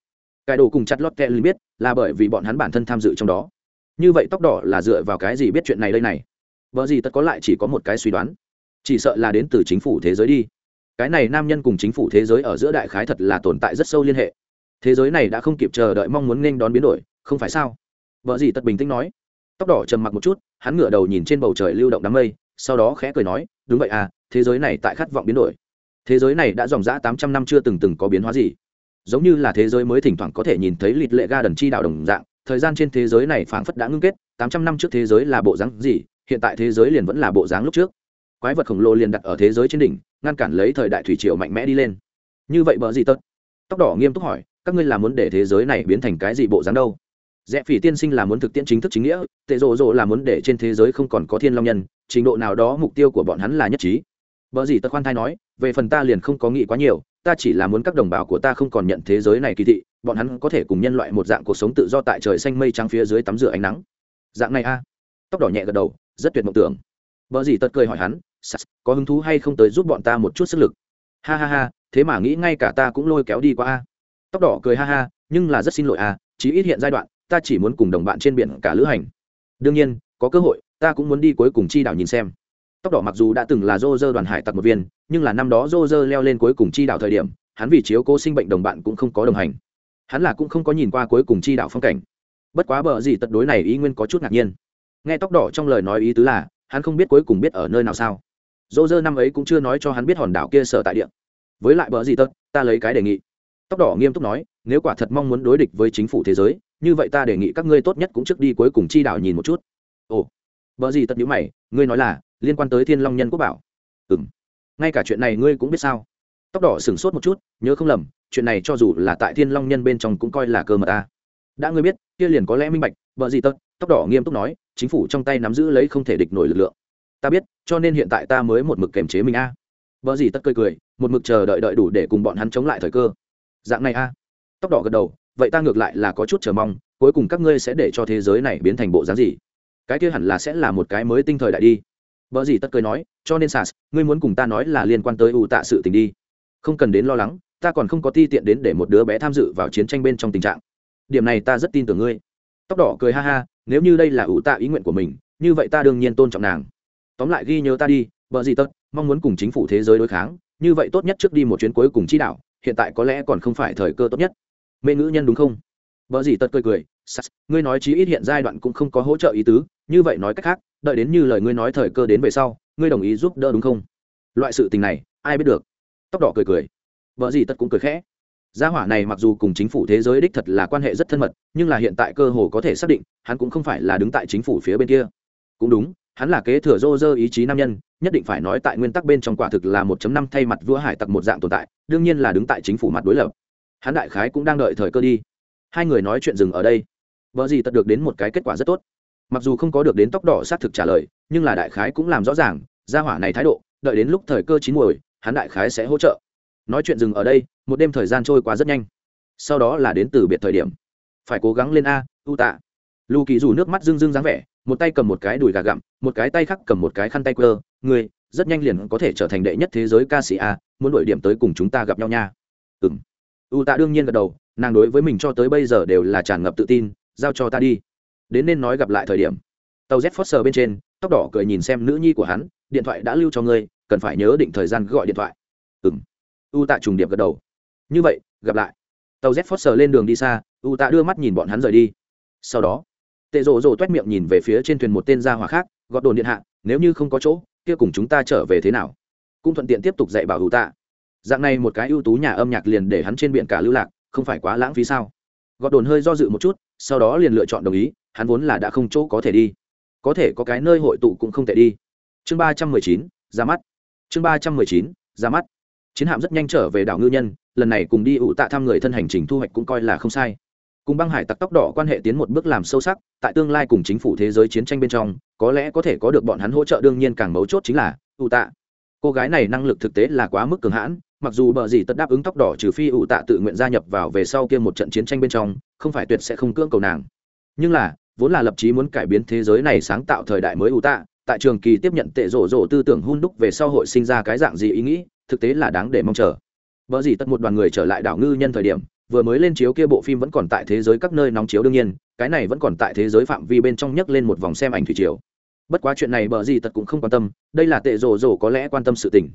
Cải đồ cùng chặt lót kẹ biết là bởi vì bọn hắn bản thân tham dự trong đó. Như vậy tóc đỏ là dựa vào cái gì biết chuyện này đây này? Bờ gì tật có lại chỉ có một cái suy đoán, chỉ sợ là đến từ chính phủ thế giới đi cái này nam nhân cùng chính phủ thế giới ở giữa đại khái thật là tồn tại rất sâu liên hệ. Thế giới này đã không kịp chờ đợi mong muốn nên đón biến đổi, không phải sao? Vợ gì tật bình tĩnh nói. Tóc đỏ trầm mặc một chút, hắn ngửa đầu nhìn trên bầu trời lưu động đám mây, sau đó khẽ cười nói, đúng vậy à thế giới này tại khát vọng biến đổi. Thế giới này đã dòng dã tám trăm năm chưa từng từng có biến hóa gì. Giống như là thế giới mới thỉnh thoảng có thể nhìn thấy lịt lệ ga đần chi đạo đồng dạng, thời gian trên thế giới này phảng phất đã ngưng kết, tám trăm năm trước thế giới là bộ dáng gì, hiện tại thế giới liền vẫn là bộ dáng lúc trước quái vật khổng lồ liền đặt ở thế giới trên đỉnh ngăn cản lấy thời đại thủy triều mạnh mẽ đi lên như vậy bờ gì tất tóc đỏ nghiêm túc hỏi các ngươi là muốn để thế giới này biến thành cái gì bộ dáng đâu rẽ phỉ tiên sinh là muốn thực tiễn chính thức chính nghĩa tệ rộ rộ là muốn để trên thế giới không còn có thiên long nhân trình độ nào đó mục tiêu của bọn hắn là nhất trí Bở gì tật khoan thai nói, về phần ta liền không có nghĩ quá nhiều, ta chỉ là muốn các đồng bào của ta không còn nhận thế giới này kỳ thị, bọn hắn có thể cùng nhân loại một dạng cuộc sống tự do tại trời xanh mây trắng phía dưới tắm rửa ánh nắng. Dạng này a? Tóc đỏ nhẹ gật đầu, rất tuyệt mộng tưởng. Bở gì tật cười hỏi hắn, có hứng thú hay không tới giúp bọn ta một chút sức lực? Ha ha ha, thế mà nghĩ ngay cả ta cũng lôi kéo đi qua a. Tóc đỏ cười ha ha, nhưng là rất xin lỗi a, chí ít hiện giai đoạn, ta chỉ muốn cùng đồng bạn trên biển cả lữ hành. Đương nhiên, có cơ hội, ta cũng muốn đi cuối cùng chi đảo nhìn xem tóc đỏ mặc dù đã từng là dô dơ đoàn hải tặc một viên nhưng là năm đó dô dơ leo lên cuối cùng chi đảo thời điểm hắn vì chiếu cố sinh bệnh đồng bạn cũng không có đồng hành hắn là cũng không có nhìn qua cuối cùng chi đảo phong cảnh bất quá bờ gì tật đối này ý nguyên có chút ngạc nhiên nghe tóc đỏ trong lời nói ý tứ là hắn không biết cuối cùng biết ở nơi nào sao dô dơ năm ấy cũng chưa nói cho hắn biết hòn đảo kia sở tại địa. Với lại bờ gì tật, ta lấy cái đề nghị. Tóc đỏ nghiêm túc nói, nếu quả thật mong muốn đối địch với chính phủ thế giới, như vậy ta đề nghị các ngươi tốt nhất cũng trước đi cuối cùng chi đạo nhìn một chút. Ồ. Bờ gì tật nhữ mày, ngươi nói là liên quan tới thiên long nhân quốc bảo. Ừ m ngay cả chuyện này ngươi cũng biết sao? Tóc đỏ sửng sốt một chút, nhớ không lầm, chuyện này cho dù là tại thiên long nhân bên trong cũng coi là cơ mật ta. Đã ngươi biết, kia liền có lẽ minh bạch vợ gì tật, tóc đỏ nghiêm túc nói, chính phủ trong tay nắm giữ lấy không thể địch nổi lực lượng ta biết cho nên hiện tại ta mới một mực kềm chế mình a à. vợ gì tất cười cười một mực chờ đợi đợi đủ để cùng bọn hắn chống lại thời cơ dạng này a tóc đỏ gật đầu vậy ta ngược lại là có chút chờ mong cuối cùng các ngươi sẽ để cho thế giới này biến thành bộ dáng gì cái kia hẳn là sẽ là một cái mới tinh thời đại đi vợ gì tất cười nói, cho nên Sas, ngươi muốn cùng ta nói là liên quan tới ủ tạ sự tình đi. Không cần đến lo lắng, ta còn không có ti tiện đến để một đứa bé tham dự vào chiến tranh bên trong tình trạng. Điểm này ta rất tin tưởng ngươi. Tóc đỏ cười ha ha, nếu như đây là ủ tạ ý nguyện của mình, như vậy ta đương nhiên tôn trọng nàng tóm lại ghi nhớ ta đi vợ gì tất mong muốn cùng chính phủ thế giới đối kháng như vậy tốt nhất trước đi một chuyến cuối cùng chi đạo hiện tại có lẽ còn không phải thời cơ tốt nhất. Mê ngữ nhân đúng không? Vợ gì tật cười cười Sas, ngươi nói chí ít hiện giai đoạn cũng không có hỗ trợ ý tứ như vậy nói cách khác đợi đến như lời ngươi nói thời cơ đến về sau ngươi đồng ý giúp đỡ đúng không? Loại sự tình này ai biết được. Tóc đỏ cười cười. Vợ gì tật cũng cười khẽ. Gia hỏa này mặc dù cùng chính phủ thế giới đích thật là quan hệ rất thân mật nhưng là hiện tại cơ hồ có thể xác định hắn cũng không phải là đứng tại chính phủ phía bên kia. Cũng đúng hắn là kế thừa rô rơ ý chí nam nhân, nhất định phải nói tại nguyên tắc bên trong quả thực là một năm thay mặt vua hải tặc một dạng tồn tại, đương nhiên là đứng tại chính phủ mặt đối lập. Hắn đại khái cũng đang đợi thời cơ đi. Hai người nói chuyện dừng ở đây. Vợ gì tật được đến một cái kết quả rất tốt. Mặc dù không có được đến tóc đỏ xác thực trả lời, nhưng là đại khái cũng làm rõ ràng, gia hỏa này thái độ, đợi đến lúc thời cơ chín muồi, hắn đại khái sẽ hỗ trợ. Nói chuyện dừng ở đây, một đêm thời gian trôi qua rất nhanh. Sau đó là đến từ biệt thời điểm. Phải cố gắng lên a u tạ lù kỳ dù nước mắt rưng rưng dáng vẻ một tay cầm một cái đùi gà gặm, một cái tay khác cầm một cái khăn tay quơ. Người rất nhanh liền có thể trở thành đệ nhất thế giới ca sĩ a, muốn đổi điểm tới cùng chúng ta gặp nhau nha. Ừ m u tạ đương nhiên gật đầu, nàng đối với mình cho tới bây giờ đều là tràn ngập tự tin, giao cho ta đi. Đến nên nói gặp lại thời điểm. Tàu z foster bên trên, tóc đỏ cười nhìn xem nữ nhi của hắn, điện thoại đã lưu cho ngươi, cần phải nhớ định thời gian gọi điện thoại. Ừ m u tạ trùng điệp gật đầu. Như vậy, gặp lại. Tàu z foster lên đường đi xa, u tạ đưa mắt nhìn bọn hắn rời đi. Sau đó tệ rồ rồ toét miệng nhìn về phía trên thuyền một tên gia hỏa khác, gọt đồn điện hạ, nếu như không có chỗ, kia cùng chúng ta trở về thế nào? Cũng thuận tiện tiếp tục dạy bảo hữu tạ. Dạng này một cái ưu tú nhà âm nhạc liền để hắn trên biển cả lưu lạc, không phải quá lãng phí sao? Gọt đồn hơi do dự một chút, sau đó liền lựa chọn đồng ý, hắn vốn là đã không chỗ có thể đi. Có thể có cái nơi hội tụ cũng không thể đi. Chương ba trăm mười chín, ra mắt. Chương ba trăm mười chín, ra mắt. Chiến hạm rất nhanh trở về đảo ngư nhân, lần này cùng đi ủ tạ thăm người thân hành trình thu hoạch cũng coi là không sai cùng băng hải tặc tóc đỏ quan hệ tiến một bước làm sâu sắc, tại tương lai cùng chính phủ thế giới chiến tranh bên trong, có lẽ có thể có được bọn hắn hỗ trợ đương nhiên càng mấu chốt chính là, ủ tạ. Cô gái này năng lực thực tế là quá mức cường hãn, mặc dù bờ gì tất đáp ứng tóc đỏ trừ phi ủ tạ tự nguyện gia nhập vào về sau kia một trận chiến tranh bên trong, không phải tuyệt sẽ không cưỡng cầu nàng. Nhưng là, vốn là lập chí muốn cải biến thế giới này sáng tạo thời đại mới ủ tạ, tại trường kỳ tiếp nhận tệ rổ rổ tư tưởng hun đúc về sau hội sinh ra cái dạng gì ý nghĩ, thực tế là đáng để mong chờ vợ gì tất một đoàn người trở lại đảo ngư nhân thời điểm, vừa mới lên chiếu kia bộ phim vẫn còn tại thế giới các nơi nóng chiếu đương nhiên, cái này vẫn còn tại thế giới phạm vi bên trong nhấc lên một vòng xem ảnh thủy triều. Bất quá chuyện này bờ gì tật cũng không quan tâm, đây là tệ rồ rồ có lẽ quan tâm sự tình.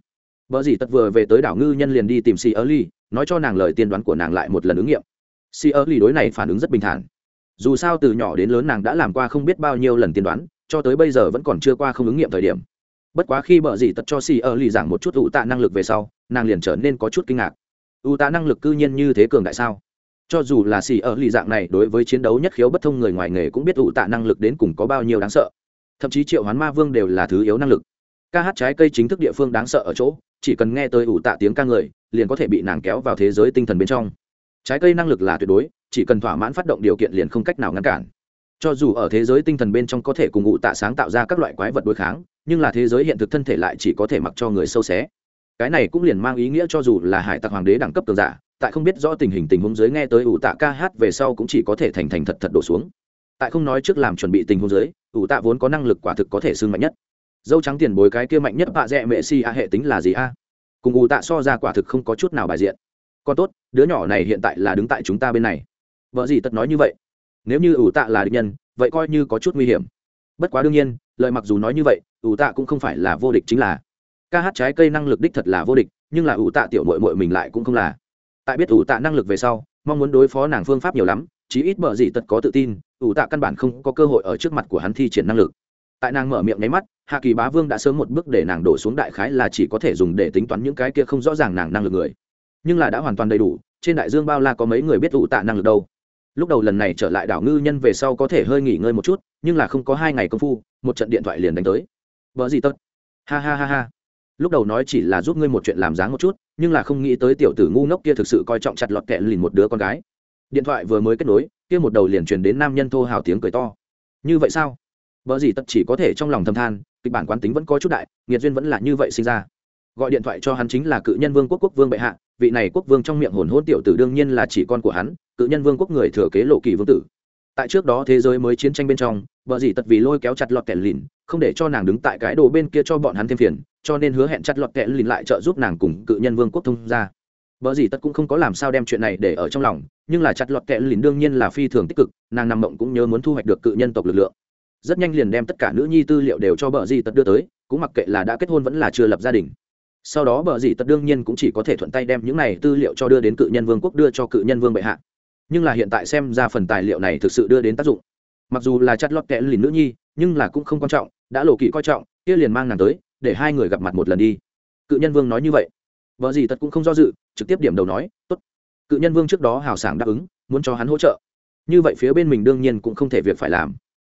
Bờ gì tật vừa về tới đảo ngư nhân liền đi tìm si ơ ly nói cho nàng lời tiên đoán của nàng lại một lần ứng nghiệm. Si ơ ly đối này phản ứng rất bình thản. Dù sao từ nhỏ đến lớn nàng đã làm qua không biết bao nhiêu lần tiên đoán, cho tới bây giờ vẫn còn chưa qua không ứng nghiệm thời điểm bất quá khi bờ gì tật cho si ơ lì giảng một chút ủ tạ năng lực về sau, nàng liền trở nên có chút kinh ngạc. Ủ tạ năng lực cư nhiên như thế cường đại sao? Cho dù là xì ở lì dạng này, đối với chiến đấu nhất khiếu bất thông người ngoài nghề cũng biết ủ tạ năng lực đến cùng có bao nhiêu đáng sợ. Thậm chí triệu hoán ma vương đều là thứ yếu năng lực. Ca hát trái cây chính thức địa phương đáng sợ ở chỗ, chỉ cần nghe tới ủ tạ tiếng ca người, liền có thể bị nàng kéo vào thế giới tinh thần bên trong. Trái cây năng lực là tuyệt đối, chỉ cần thỏa mãn phát động điều kiện liền không cách nào ngăn cản. Cho dù ở thế giới tinh thần bên trong có thể cùng ủ tạ sáng tạo ra các loại quái vật đối kháng nhưng là thế giới hiện thực thân thể lại chỉ có thể mặc cho người sâu xé. Cái này cũng liền mang ý nghĩa cho dù là hải tặc hoàng đế đẳng cấp cường giả, tại không biết rõ tình hình tình huống dưới nghe tới ủ tạ ca hát về sau cũng chỉ có thể thành thành thật thật đổ xuống. Tại không nói trước làm chuẩn bị tình huống dưới, ủ tạ vốn có năng lực quả thực có thể xưng mạnh nhất. Dâu trắng tiền bối cái kia mạnh nhất bạ rẽ mẹ si a hệ tính là gì a? Cùng ủ tạ so ra quả thực không có chút nào bài diện. Còn tốt, đứa nhỏ này hiện tại là đứng tại chúng ta bên này. Vợ gì tất nói như vậy? Nếu như ủ tạ là địch nhân, vậy coi như có chút nguy hiểm bất quá đương nhiên, lời mặc dù nói như vậy, ủ tạ cũng không phải là vô địch chính là. Ca hát trái cây năng lực đích thật là vô địch, nhưng là ủ tạ tiểu mội mội mình lại cũng không là. Tại biết ủ tạ năng lực về sau, mong muốn đối phó nàng phương pháp nhiều lắm, chí ít mở gì tật có tự tin, ủ tạ căn bản không có cơ hội ở trước mặt của hắn thi triển năng lực. Tại nàng mở miệng nháy mắt, hạ kỳ bá vương đã sớm một bước để nàng đổ xuống đại khái là chỉ có thể dùng để tính toán những cái kia không rõ ràng nàng năng lực người. Nhưng là đã hoàn toàn đầy đủ, trên đại dương bao la có mấy người biết ủ tạ năng lực đâu lúc đầu lần này trở lại đảo ngư nhân về sau có thể hơi nghỉ ngơi một chút, nhưng là không có hai ngày công phu, một trận điện thoại liền đánh tới. Vợ gì tất ha ha ha ha. Lúc đầu nói chỉ là giúp ngươi một chuyện làm dáng một chút, nhưng là không nghĩ tới tiểu tử ngu ngốc kia thực sự coi trọng chặt lọt kẹ lìn một đứa con gái. Điện thoại vừa mới kết nối, kia một đầu liền truyền đến nam nhân thô hào tiếng cười to. Như vậy sao? Vợ gì tất chỉ có thể trong lòng thầm than, kịch bản quán tính vẫn có chút đại, nghiệt duyên vẫn là như vậy sinh ra. Gọi điện thoại cho hắn chính là cự nhân vương quốc quốc vương bệ hạ, vị này quốc vương trong miệng hồn hôn tiểu tử đương nhiên là chỉ con của hắn cự nhân vương quốc người thừa kế lộ kỳ vương tử. Tại trước đó thế giới mới chiến tranh bên trong, vợ dì tật vì lôi kéo chặt lọt kẻ lìn, không để cho nàng đứng tại cái đồ bên kia cho bọn hắn thêm phiền, cho nên hứa hẹn chặt lọt kẻ lìn lại trợ giúp nàng cùng cự nhân vương quốc thông ra vợ dì tật cũng không có làm sao đem chuyện này để ở trong lòng, nhưng là chặt lọt kẻ lìn đương nhiên là phi thường tích cực, nàng nằm mộng cũng nhớ muốn thu hoạch được cự nhân tộc lực lượng. Rất nhanh liền đem tất cả nữ nhi tư liệu đều cho vợ dì tật đưa tới, cũng mặc kệ là đã kết hôn vẫn là chưa lập gia đình. Sau đó bờ dì tật đương nhiên cũng chỉ có thể thuận tay đem những này tư liệu cho đưa đến cự nhân vương quốc, đưa cho cự nhân vương bệ hạ nhưng là hiện tại xem ra phần tài liệu này thực sự đưa đến tác dụng. Mặc dù là chặt lọt kẽ lìn nữ nhi, nhưng là cũng không quan trọng, đã lộ kỵ coi trọng, kia liền mang nàng tới, để hai người gặp mặt một lần đi. Cự nhân vương nói như vậy. Vợ gì tật cũng không do dự, trực tiếp điểm đầu nói, tốt. Cự nhân vương trước đó hào sảng đáp ứng, muốn cho hắn hỗ trợ. Như vậy phía bên mình đương nhiên cũng không thể việc phải làm.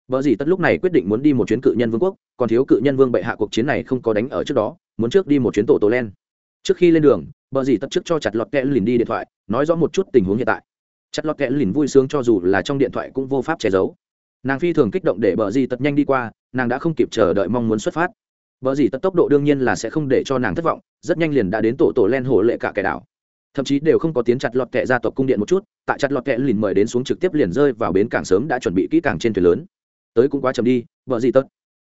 Vợ gì tất lúc này quyết định muốn đi một chuyến cự nhân vương quốc, còn thiếu cự nhân vương bệ hạ cuộc chiến này không có đánh ở trước đó, muốn trước đi một chuyến tổ tổ len. Trước khi lên đường, vợ gì tất trước cho chặt lọt kẽ lìn đi điện thoại, nói rõ một chút tình huống hiện tại chặt lọt kẽ lìn vui sướng cho dù là trong điện thoại cũng vô pháp che giấu. Nàng phi thường kích động để bờ gì tật nhanh đi qua, nàng đã không kịp chờ đợi mong muốn xuất phát. Bờ gì tật tốc độ đương nhiên là sẽ không để cho nàng thất vọng, rất nhanh liền đã đến tổ tổ len hồ lệ cả kẻ đảo. Thậm chí đều không có tiến chặt lọt kẹ gia tộc cung điện một chút, tại chặt lọt kẹ lìn mời đến xuống trực tiếp liền rơi vào bến cảng sớm đã chuẩn bị kỹ càng trên thuyền lớn. Tới cũng quá chậm đi vợ gì tất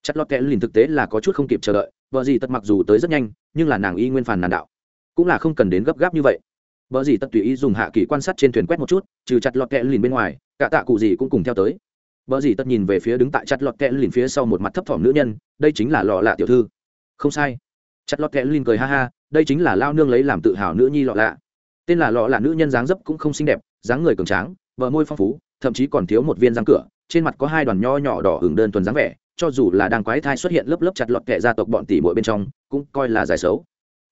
chặt lọt kẹ lìn thực tế là có chút không kịp chờ đợi vợ gì tất mặc dù tới rất nhanh, nhưng là nàng y nguyên phàn nàn đạo. Cũng là không cần đến gấp gáp như vậy vợ gì tất tùy ý dùng hạ kỳ quan sát trên thuyền quét một chút, trừ chặt lọt kẹ lìn bên ngoài, cả tạ cụ gì cũng cùng theo tới. Vợ gì tất nhìn về phía đứng tại chặt lọt kẹ lìn phía sau một mặt thấp thỏm nữ nhân, đây chính là lọ lạ tiểu thư. Không sai. Chặt lọt kẹ lìn cười ha ha, đây chính là lao nương lấy làm tự hào nữ nhi lọ lạ. Tên là lọ là nữ nhân dáng dấp cũng không xinh đẹp, dáng người cường tráng, bờ môi phong phú, thậm chí còn thiếu một viên răng cửa, trên mặt có hai đoàn nho nhỏ đỏ hưởng đơn thuần dáng vẻ, cho dù là đang quái thai xuất hiện lớp lớp chặt lọt kệ gia tộc bọn tỷ muội bên trong, cũng coi là giải xấu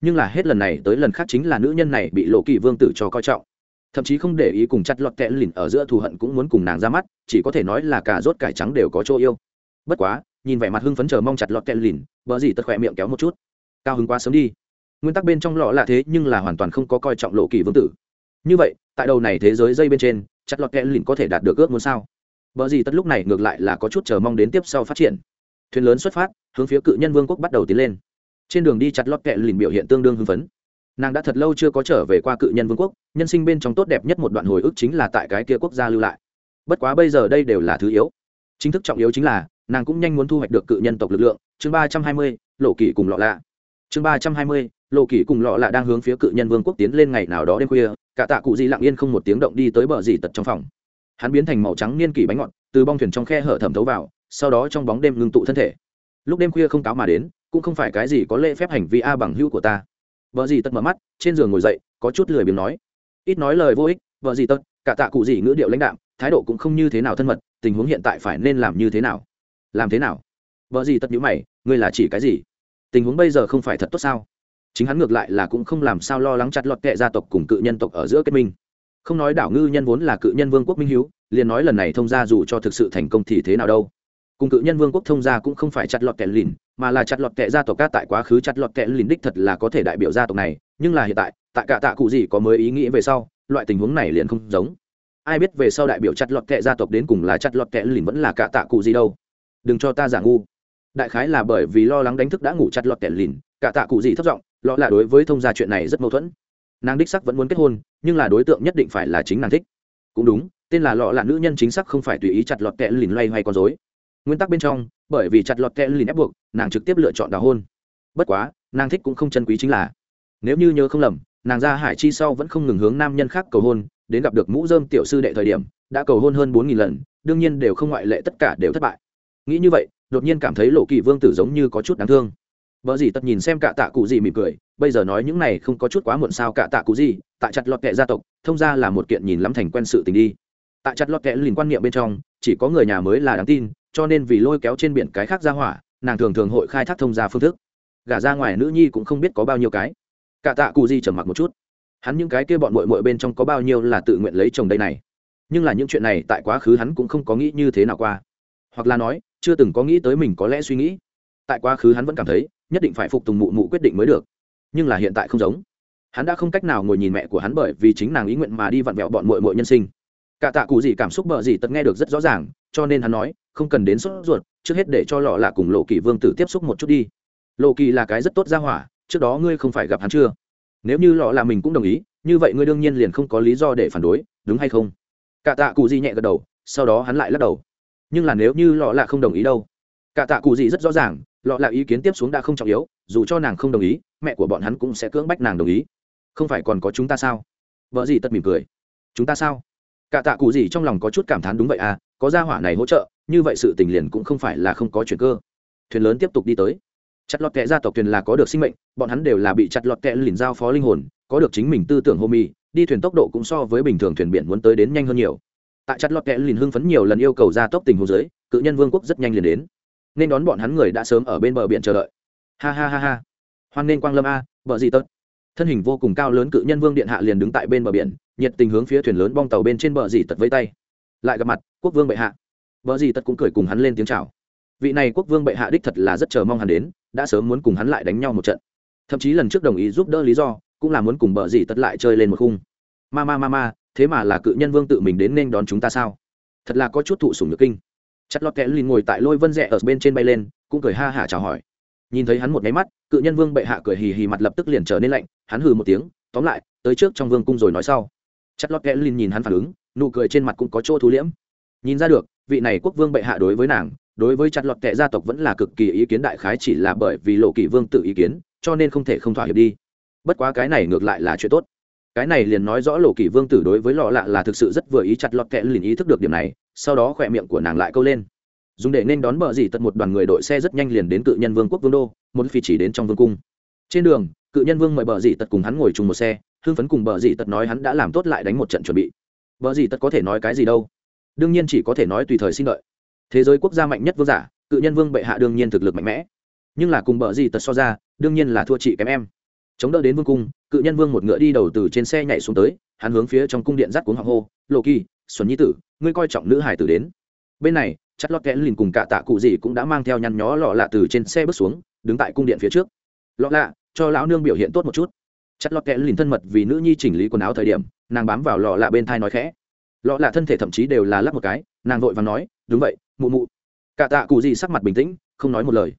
nhưng là hết lần này tới lần khác chính là nữ nhân này bị lộ kỳ vương tử cho coi trọng. Thậm chí không để ý cùng chặt lọt kẽ lìn ở giữa thù hận cũng muốn cùng nàng ra mắt, chỉ có thể nói là cả rốt cải trắng đều có chỗ yêu. Bất quá, nhìn vẻ mặt hưng phấn chờ mong chặt lọt kẽ lìn, bờ gì tật khỏe miệng kéo một chút. Cao hứng quá sớm đi. Nguyên tắc bên trong lọ là thế nhưng là hoàn toàn không có coi trọng lộ kỳ vương tử. Như vậy, tại đầu này thế giới dây bên trên, chặt lọt kẽ lìn có thể đạt được ước muốn sao? Bờ gì tất lúc này ngược lại là có chút chờ mong đến tiếp sau phát triển. Thuyền lớn xuất phát, hướng phía cự nhân vương quốc bắt đầu tiến lên trên đường đi chặt lót kẹ lìn biểu hiện tương đương hưng phấn. Nàng đã thật lâu chưa có trở về qua cự nhân vương quốc, nhân sinh bên trong tốt đẹp nhất một đoạn hồi ức chính là tại cái kia quốc gia lưu lại. Bất quá bây giờ đây đều là thứ yếu. Chính thức trọng yếu chính là, nàng cũng nhanh muốn thu hoạch được cự nhân tộc lực lượng. Chương ba trăm hai mươi, lộ kỷ cùng lọ lạ. Chương ba trăm hai mươi, lộ kỳ cùng lọ lạ đang hướng phía cự nhân vương quốc tiến lên ngày nào đó đêm khuya, cả tạ cụ di lặng yên không một tiếng động đi tới bờ dì tật trong phòng. Hắn biến thành màu trắng niên kỷ bánh ngọt, từ bong thuyền trong khe hở thẩm thấu vào, sau đó trong bóng đêm ngưng tụ thân thể. Lúc đêm khuya không cáo mà đến cũng không phải cái gì có lễ phép hành vi a bằng hữu của ta. Vợ gì tật mở mắt, trên giường ngồi dậy, có chút lười biếng nói. Ít nói lời vô ích, vợ gì tật cả tạ cụ gì ngữ điệu lãnh đạm, thái độ cũng không như thế nào thân mật, tình huống hiện tại phải nên làm như thế nào? Làm thế nào? Vợ gì tật nhữ mày, ngươi là chỉ cái gì? Tình huống bây giờ không phải thật tốt sao? Chính hắn ngược lại là cũng không làm sao lo lắng chặt lọt kệ gia tộc cùng cự nhân tộc ở giữa kết minh. Không nói đảo ngư nhân vốn là cự nhân vương quốc minh hiếu, liền nói lần này thông gia dù cho thực sự thành công thì thế nào đâu. Cùng cự nhân vương quốc thông gia cũng không phải chặt lọt kẻ lìn mà là chặt lọt kệ gia tộc ca tại quá khứ chặt lọt kệ lìn đích thật là có thể đại biểu gia tộc này, nhưng là hiện tại tại cả tạ cụ gì có mới ý nghĩ về sau, loại tình huống này liền không giống. Ai biết về sau đại biểu chặt lọt kệ gia tộc đến cùng là chặt lọt kệ lìn vẫn là cả tạ cụ gì đâu. Đừng cho ta giả ngu. Đại khái là bởi vì lo lắng đánh thức đã ngủ chặt lọt kệ lìn, cả tạ cụ gì thất vọng lọ là đối với thông gia chuyện này rất mâu thuẫn. Nàng đích sắc vẫn muốn kết hôn, nhưng là đối tượng nhất định phải là chính nàng thích. Cũng đúng, tên là lọ là nữ nhân chính xác không phải tùy ý chặt lọt kẹ lìn loay hoay con dối nguyên tắc bên trong bởi vì chặt lọt kẹ lìn ép buộc, nàng trực tiếp lựa chọn đào hôn. Bất quá, nàng thích cũng không chân quý chính là, nếu như nhớ không lầm, nàng ra hải chi sau vẫn không ngừng hướng nam nhân khác cầu hôn, đến gặp được mũ dơm tiểu sư đệ thời điểm, đã cầu hôn hơn bốn nghìn lần, đương nhiên đều không ngoại lệ tất cả đều thất bại. Nghĩ như vậy, đột nhiên cảm thấy lộ kỳ vương tử giống như có chút đáng thương. Vợ gì tật nhìn xem cả tạ cụ gì mỉm cười, bây giờ nói những này không có chút quá muộn sao cả tạ cụ gì, tại chặt lọt kệ gia tộc, thông ra là một kiện nhìn lắm thành quen sự tình đi. Tại chặt lọt kệ liền quan niệm bên trong, chỉ có người nhà mới là đáng tin cho nên vì lôi kéo trên biển cái khác ra hỏa, nàng thường thường hội khai thác thông gia phương thức. Gả ra ngoài nữ nhi cũng không biết có bao nhiêu cái. Cả tạ cụ di trầm mặc một chút. Hắn những cái kia bọn mội mội bên trong có bao nhiêu là tự nguyện lấy chồng đây này. Nhưng là những chuyện này tại quá khứ hắn cũng không có nghĩ như thế nào qua. Hoặc là nói, chưa từng có nghĩ tới mình có lẽ suy nghĩ. Tại quá khứ hắn vẫn cảm thấy, nhất định phải phục tùng mụ mụ quyết định mới được. Nhưng là hiện tại không giống. Hắn đã không cách nào ngồi nhìn mẹ của hắn bởi vì chính nàng ý nguyện mà đi vặn vẹo bọn mội mội nhân sinh. Cả tạ cụ gì cảm xúc bợ gì tật nghe được rất rõ ràng, cho nên hắn nói không cần đến sốt ruột, trước hết để cho lọ lạ cùng lộ kỳ vương tử tiếp xúc một chút đi. Lộ kỳ là cái rất tốt ra hỏa, trước đó ngươi không phải gặp hắn chưa? Nếu như lọ là mình cũng đồng ý, như vậy ngươi đương nhiên liền không có lý do để phản đối, đúng hay không? Cả tạ cụ gì nhẹ gật đầu, sau đó hắn lại lắc đầu. Nhưng là nếu như lọ là không đồng ý đâu? Cả tạ cụ gì rất rõ ràng, lọ là ý kiến tiếp xuống đã không trọng yếu, dù cho nàng không đồng ý, mẹ của bọn hắn cũng sẽ cưỡng bách nàng đồng ý. Không phải còn có chúng ta sao? Vợ gì tất mỉm cười. Chúng ta sao? Cả tạ cụ gì trong lòng có chút cảm thán đúng vậy à có gia hỏa này hỗ trợ, như vậy sự tình liền cũng không phải là không có chuyện cơ. Thuyền lớn tiếp tục đi tới. Chặt lọt kệ gia tộc thuyền là có được sinh mệnh, bọn hắn đều là bị chặt lọt kệ lìn giao phó linh hồn, có được chính mình tư tưởng hô mi đi thuyền tốc độ cũng so với bình thường thuyền biển muốn tới đến nhanh hơn nhiều. Tại chặt lọt kệ lìn hưng phấn nhiều lần yêu cầu gia tốc tình hồ dưới, cự nhân vương quốc rất nhanh liền đến. Nên đón bọn hắn người đã sớm ở bên bờ biển chờ đợi. Ha ha ha ha. Hoan nên quang lâm a vợ gì tớt thân hình vô cùng cao lớn cự nhân vương điện hạ liền đứng tại bên bờ biển, nhiệt tình hướng phía thuyền lớn bong tàu bên trên bờ dì tật với tay lại gặp mặt, quốc vương bệ hạ. Vợ gì tật cũng cười cùng hắn lên tiếng chào. Vị này quốc vương bệ hạ đích thật là rất chờ mong hắn đến, đã sớm muốn cùng hắn lại đánh nhau một trận. Thậm chí lần trước đồng ý giúp đỡ lý do, cũng là muốn cùng bờ gì tật lại chơi lên một khung. Ma ma ma ma, thế mà là cự nhân vương tự mình đến nên đón chúng ta sao? Thật là có chút thụ sủng nhược kinh. Chặt lọt kẽ lìn ngồi tại lôi vân rẽ ở bên trên bay lên, cũng cười ha hả chào hỏi. Nhìn thấy hắn một nháy mắt, cự nhân vương bệ hạ cười hì hì mặt lập tức liền trở nên lạnh, hắn hừ một tiếng, tóm lại, tới trước trong vương cung rồi nói sau. Chặt lọt kẽ lìn nhìn hắn phản ứng nụ cười trên mặt cũng có chỗ thú liễm. Nhìn ra được, vị này quốc vương bệ hạ đối với nàng, đối với chặt lọt tệ gia tộc vẫn là cực kỳ ý kiến đại khái chỉ là bởi vì lộ kỷ vương tự ý kiến, cho nên không thể không thỏa hiệp đi. Bất quá cái này ngược lại là chuyện tốt. Cái này liền nói rõ lộ kỷ vương tử đối với lọ lạ là thực sự rất vừa ý chặt lọt kẹ liền ý thức được điểm này, sau đó khỏe miệng của nàng lại câu lên. Dùng để nên đón bờ dì tật một đoàn người đội xe rất nhanh liền đến cự nhân vương quốc vương đô, một phi chỉ đến trong vương cung. Trên đường, cự nhân vương mời bờ dì tật cùng hắn ngồi chung một xe, hưng phấn cùng bờ dì tật nói hắn đã làm tốt lại đánh một trận chuẩn bị vợ gì tất có thể nói cái gì đâu. Đương nhiên chỉ có thể nói tùy thời xin lợi. thế giới quốc gia mạnh nhất vương giả, cự nhân vương bệ hạ đương nhiên thực lực mạnh mẽ. Nhưng là cùng bờ gì tật so ra, đương nhiên là thua chị kém em. Chống đỡ đến vương cung, cự nhân vương một ngựa đi đầu từ trên xe nhảy xuống tới, hắn hướng phía trong cung điện dắt cuốn hoàng hô, lộ kỳ, xuân nhi tử, ngươi coi trọng nữ hải tử đến. Bên này chất lót kẽn lìn cùng cả tạ cụ gì cũng đã mang theo nhăn nhó lọ lạ từ trên xe bước xuống, đứng tại cung điện phía trước. Lọ lạ, cho lão nương biểu hiện tốt một chút chất lọt kẽ lìn thân mật vì nữ nhi chỉnh lý quần áo thời điểm, nàng bám vào lọ lạ bên thai nói khẽ. Lọ lạ thân thể thậm chí đều là lắp một cái, nàng vội và nói, đúng vậy, mụ mụ. Cả tạ cụ gì sắc mặt bình tĩnh, không nói một lời.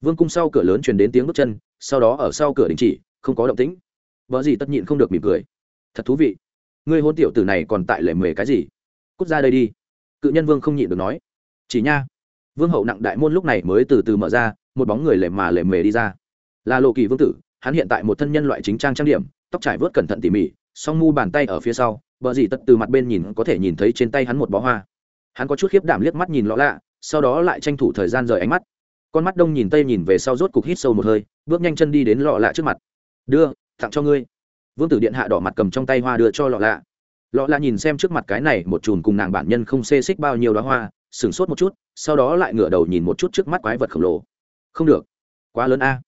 Vương cung sau cửa lớn truyền đến tiếng bước chân, sau đó ở sau cửa đình chỉ, không có động tĩnh. Vợ gì tất nhịn không được mỉm cười. Thật thú vị. Ngươi hôn tiểu tử này còn tại lệ mề cái gì? Cút ra đây đi. Cự nhân vương không nhịn được nói. Chỉ nha. Vương hậu nặng đại môn lúc này mới từ từ mở ra, một bóng người lệ mà lệ mề đi ra. Là lộ kỳ vương tử hắn hiện tại một thân nhân loại chính trang trang điểm, tóc trải vớt cẩn thận tỉ mỉ, song mu bàn tay ở phía sau, bờ dì tật từ mặt bên nhìn có thể nhìn thấy trên tay hắn một bó hoa. Hắn có chút khiếp đảm liếc mắt nhìn lọ lạ, sau đó lại tranh thủ thời gian rời ánh mắt. Con mắt đông nhìn tây nhìn về sau rốt cục hít sâu một hơi, bước nhanh chân đi đến lọ lạ trước mặt. Đưa, tặng cho ngươi. Vương tử điện hạ đỏ mặt cầm trong tay hoa đưa cho lọ lạ. Lọ lạ nhìn xem trước mặt cái này một chùm cùng nàng bản nhân không xê xích bao nhiêu đó hoa, sửng sốt một chút, sau đó lại ngửa đầu nhìn một chút trước mắt quái vật khổng lồ. Không được, quá lớn a.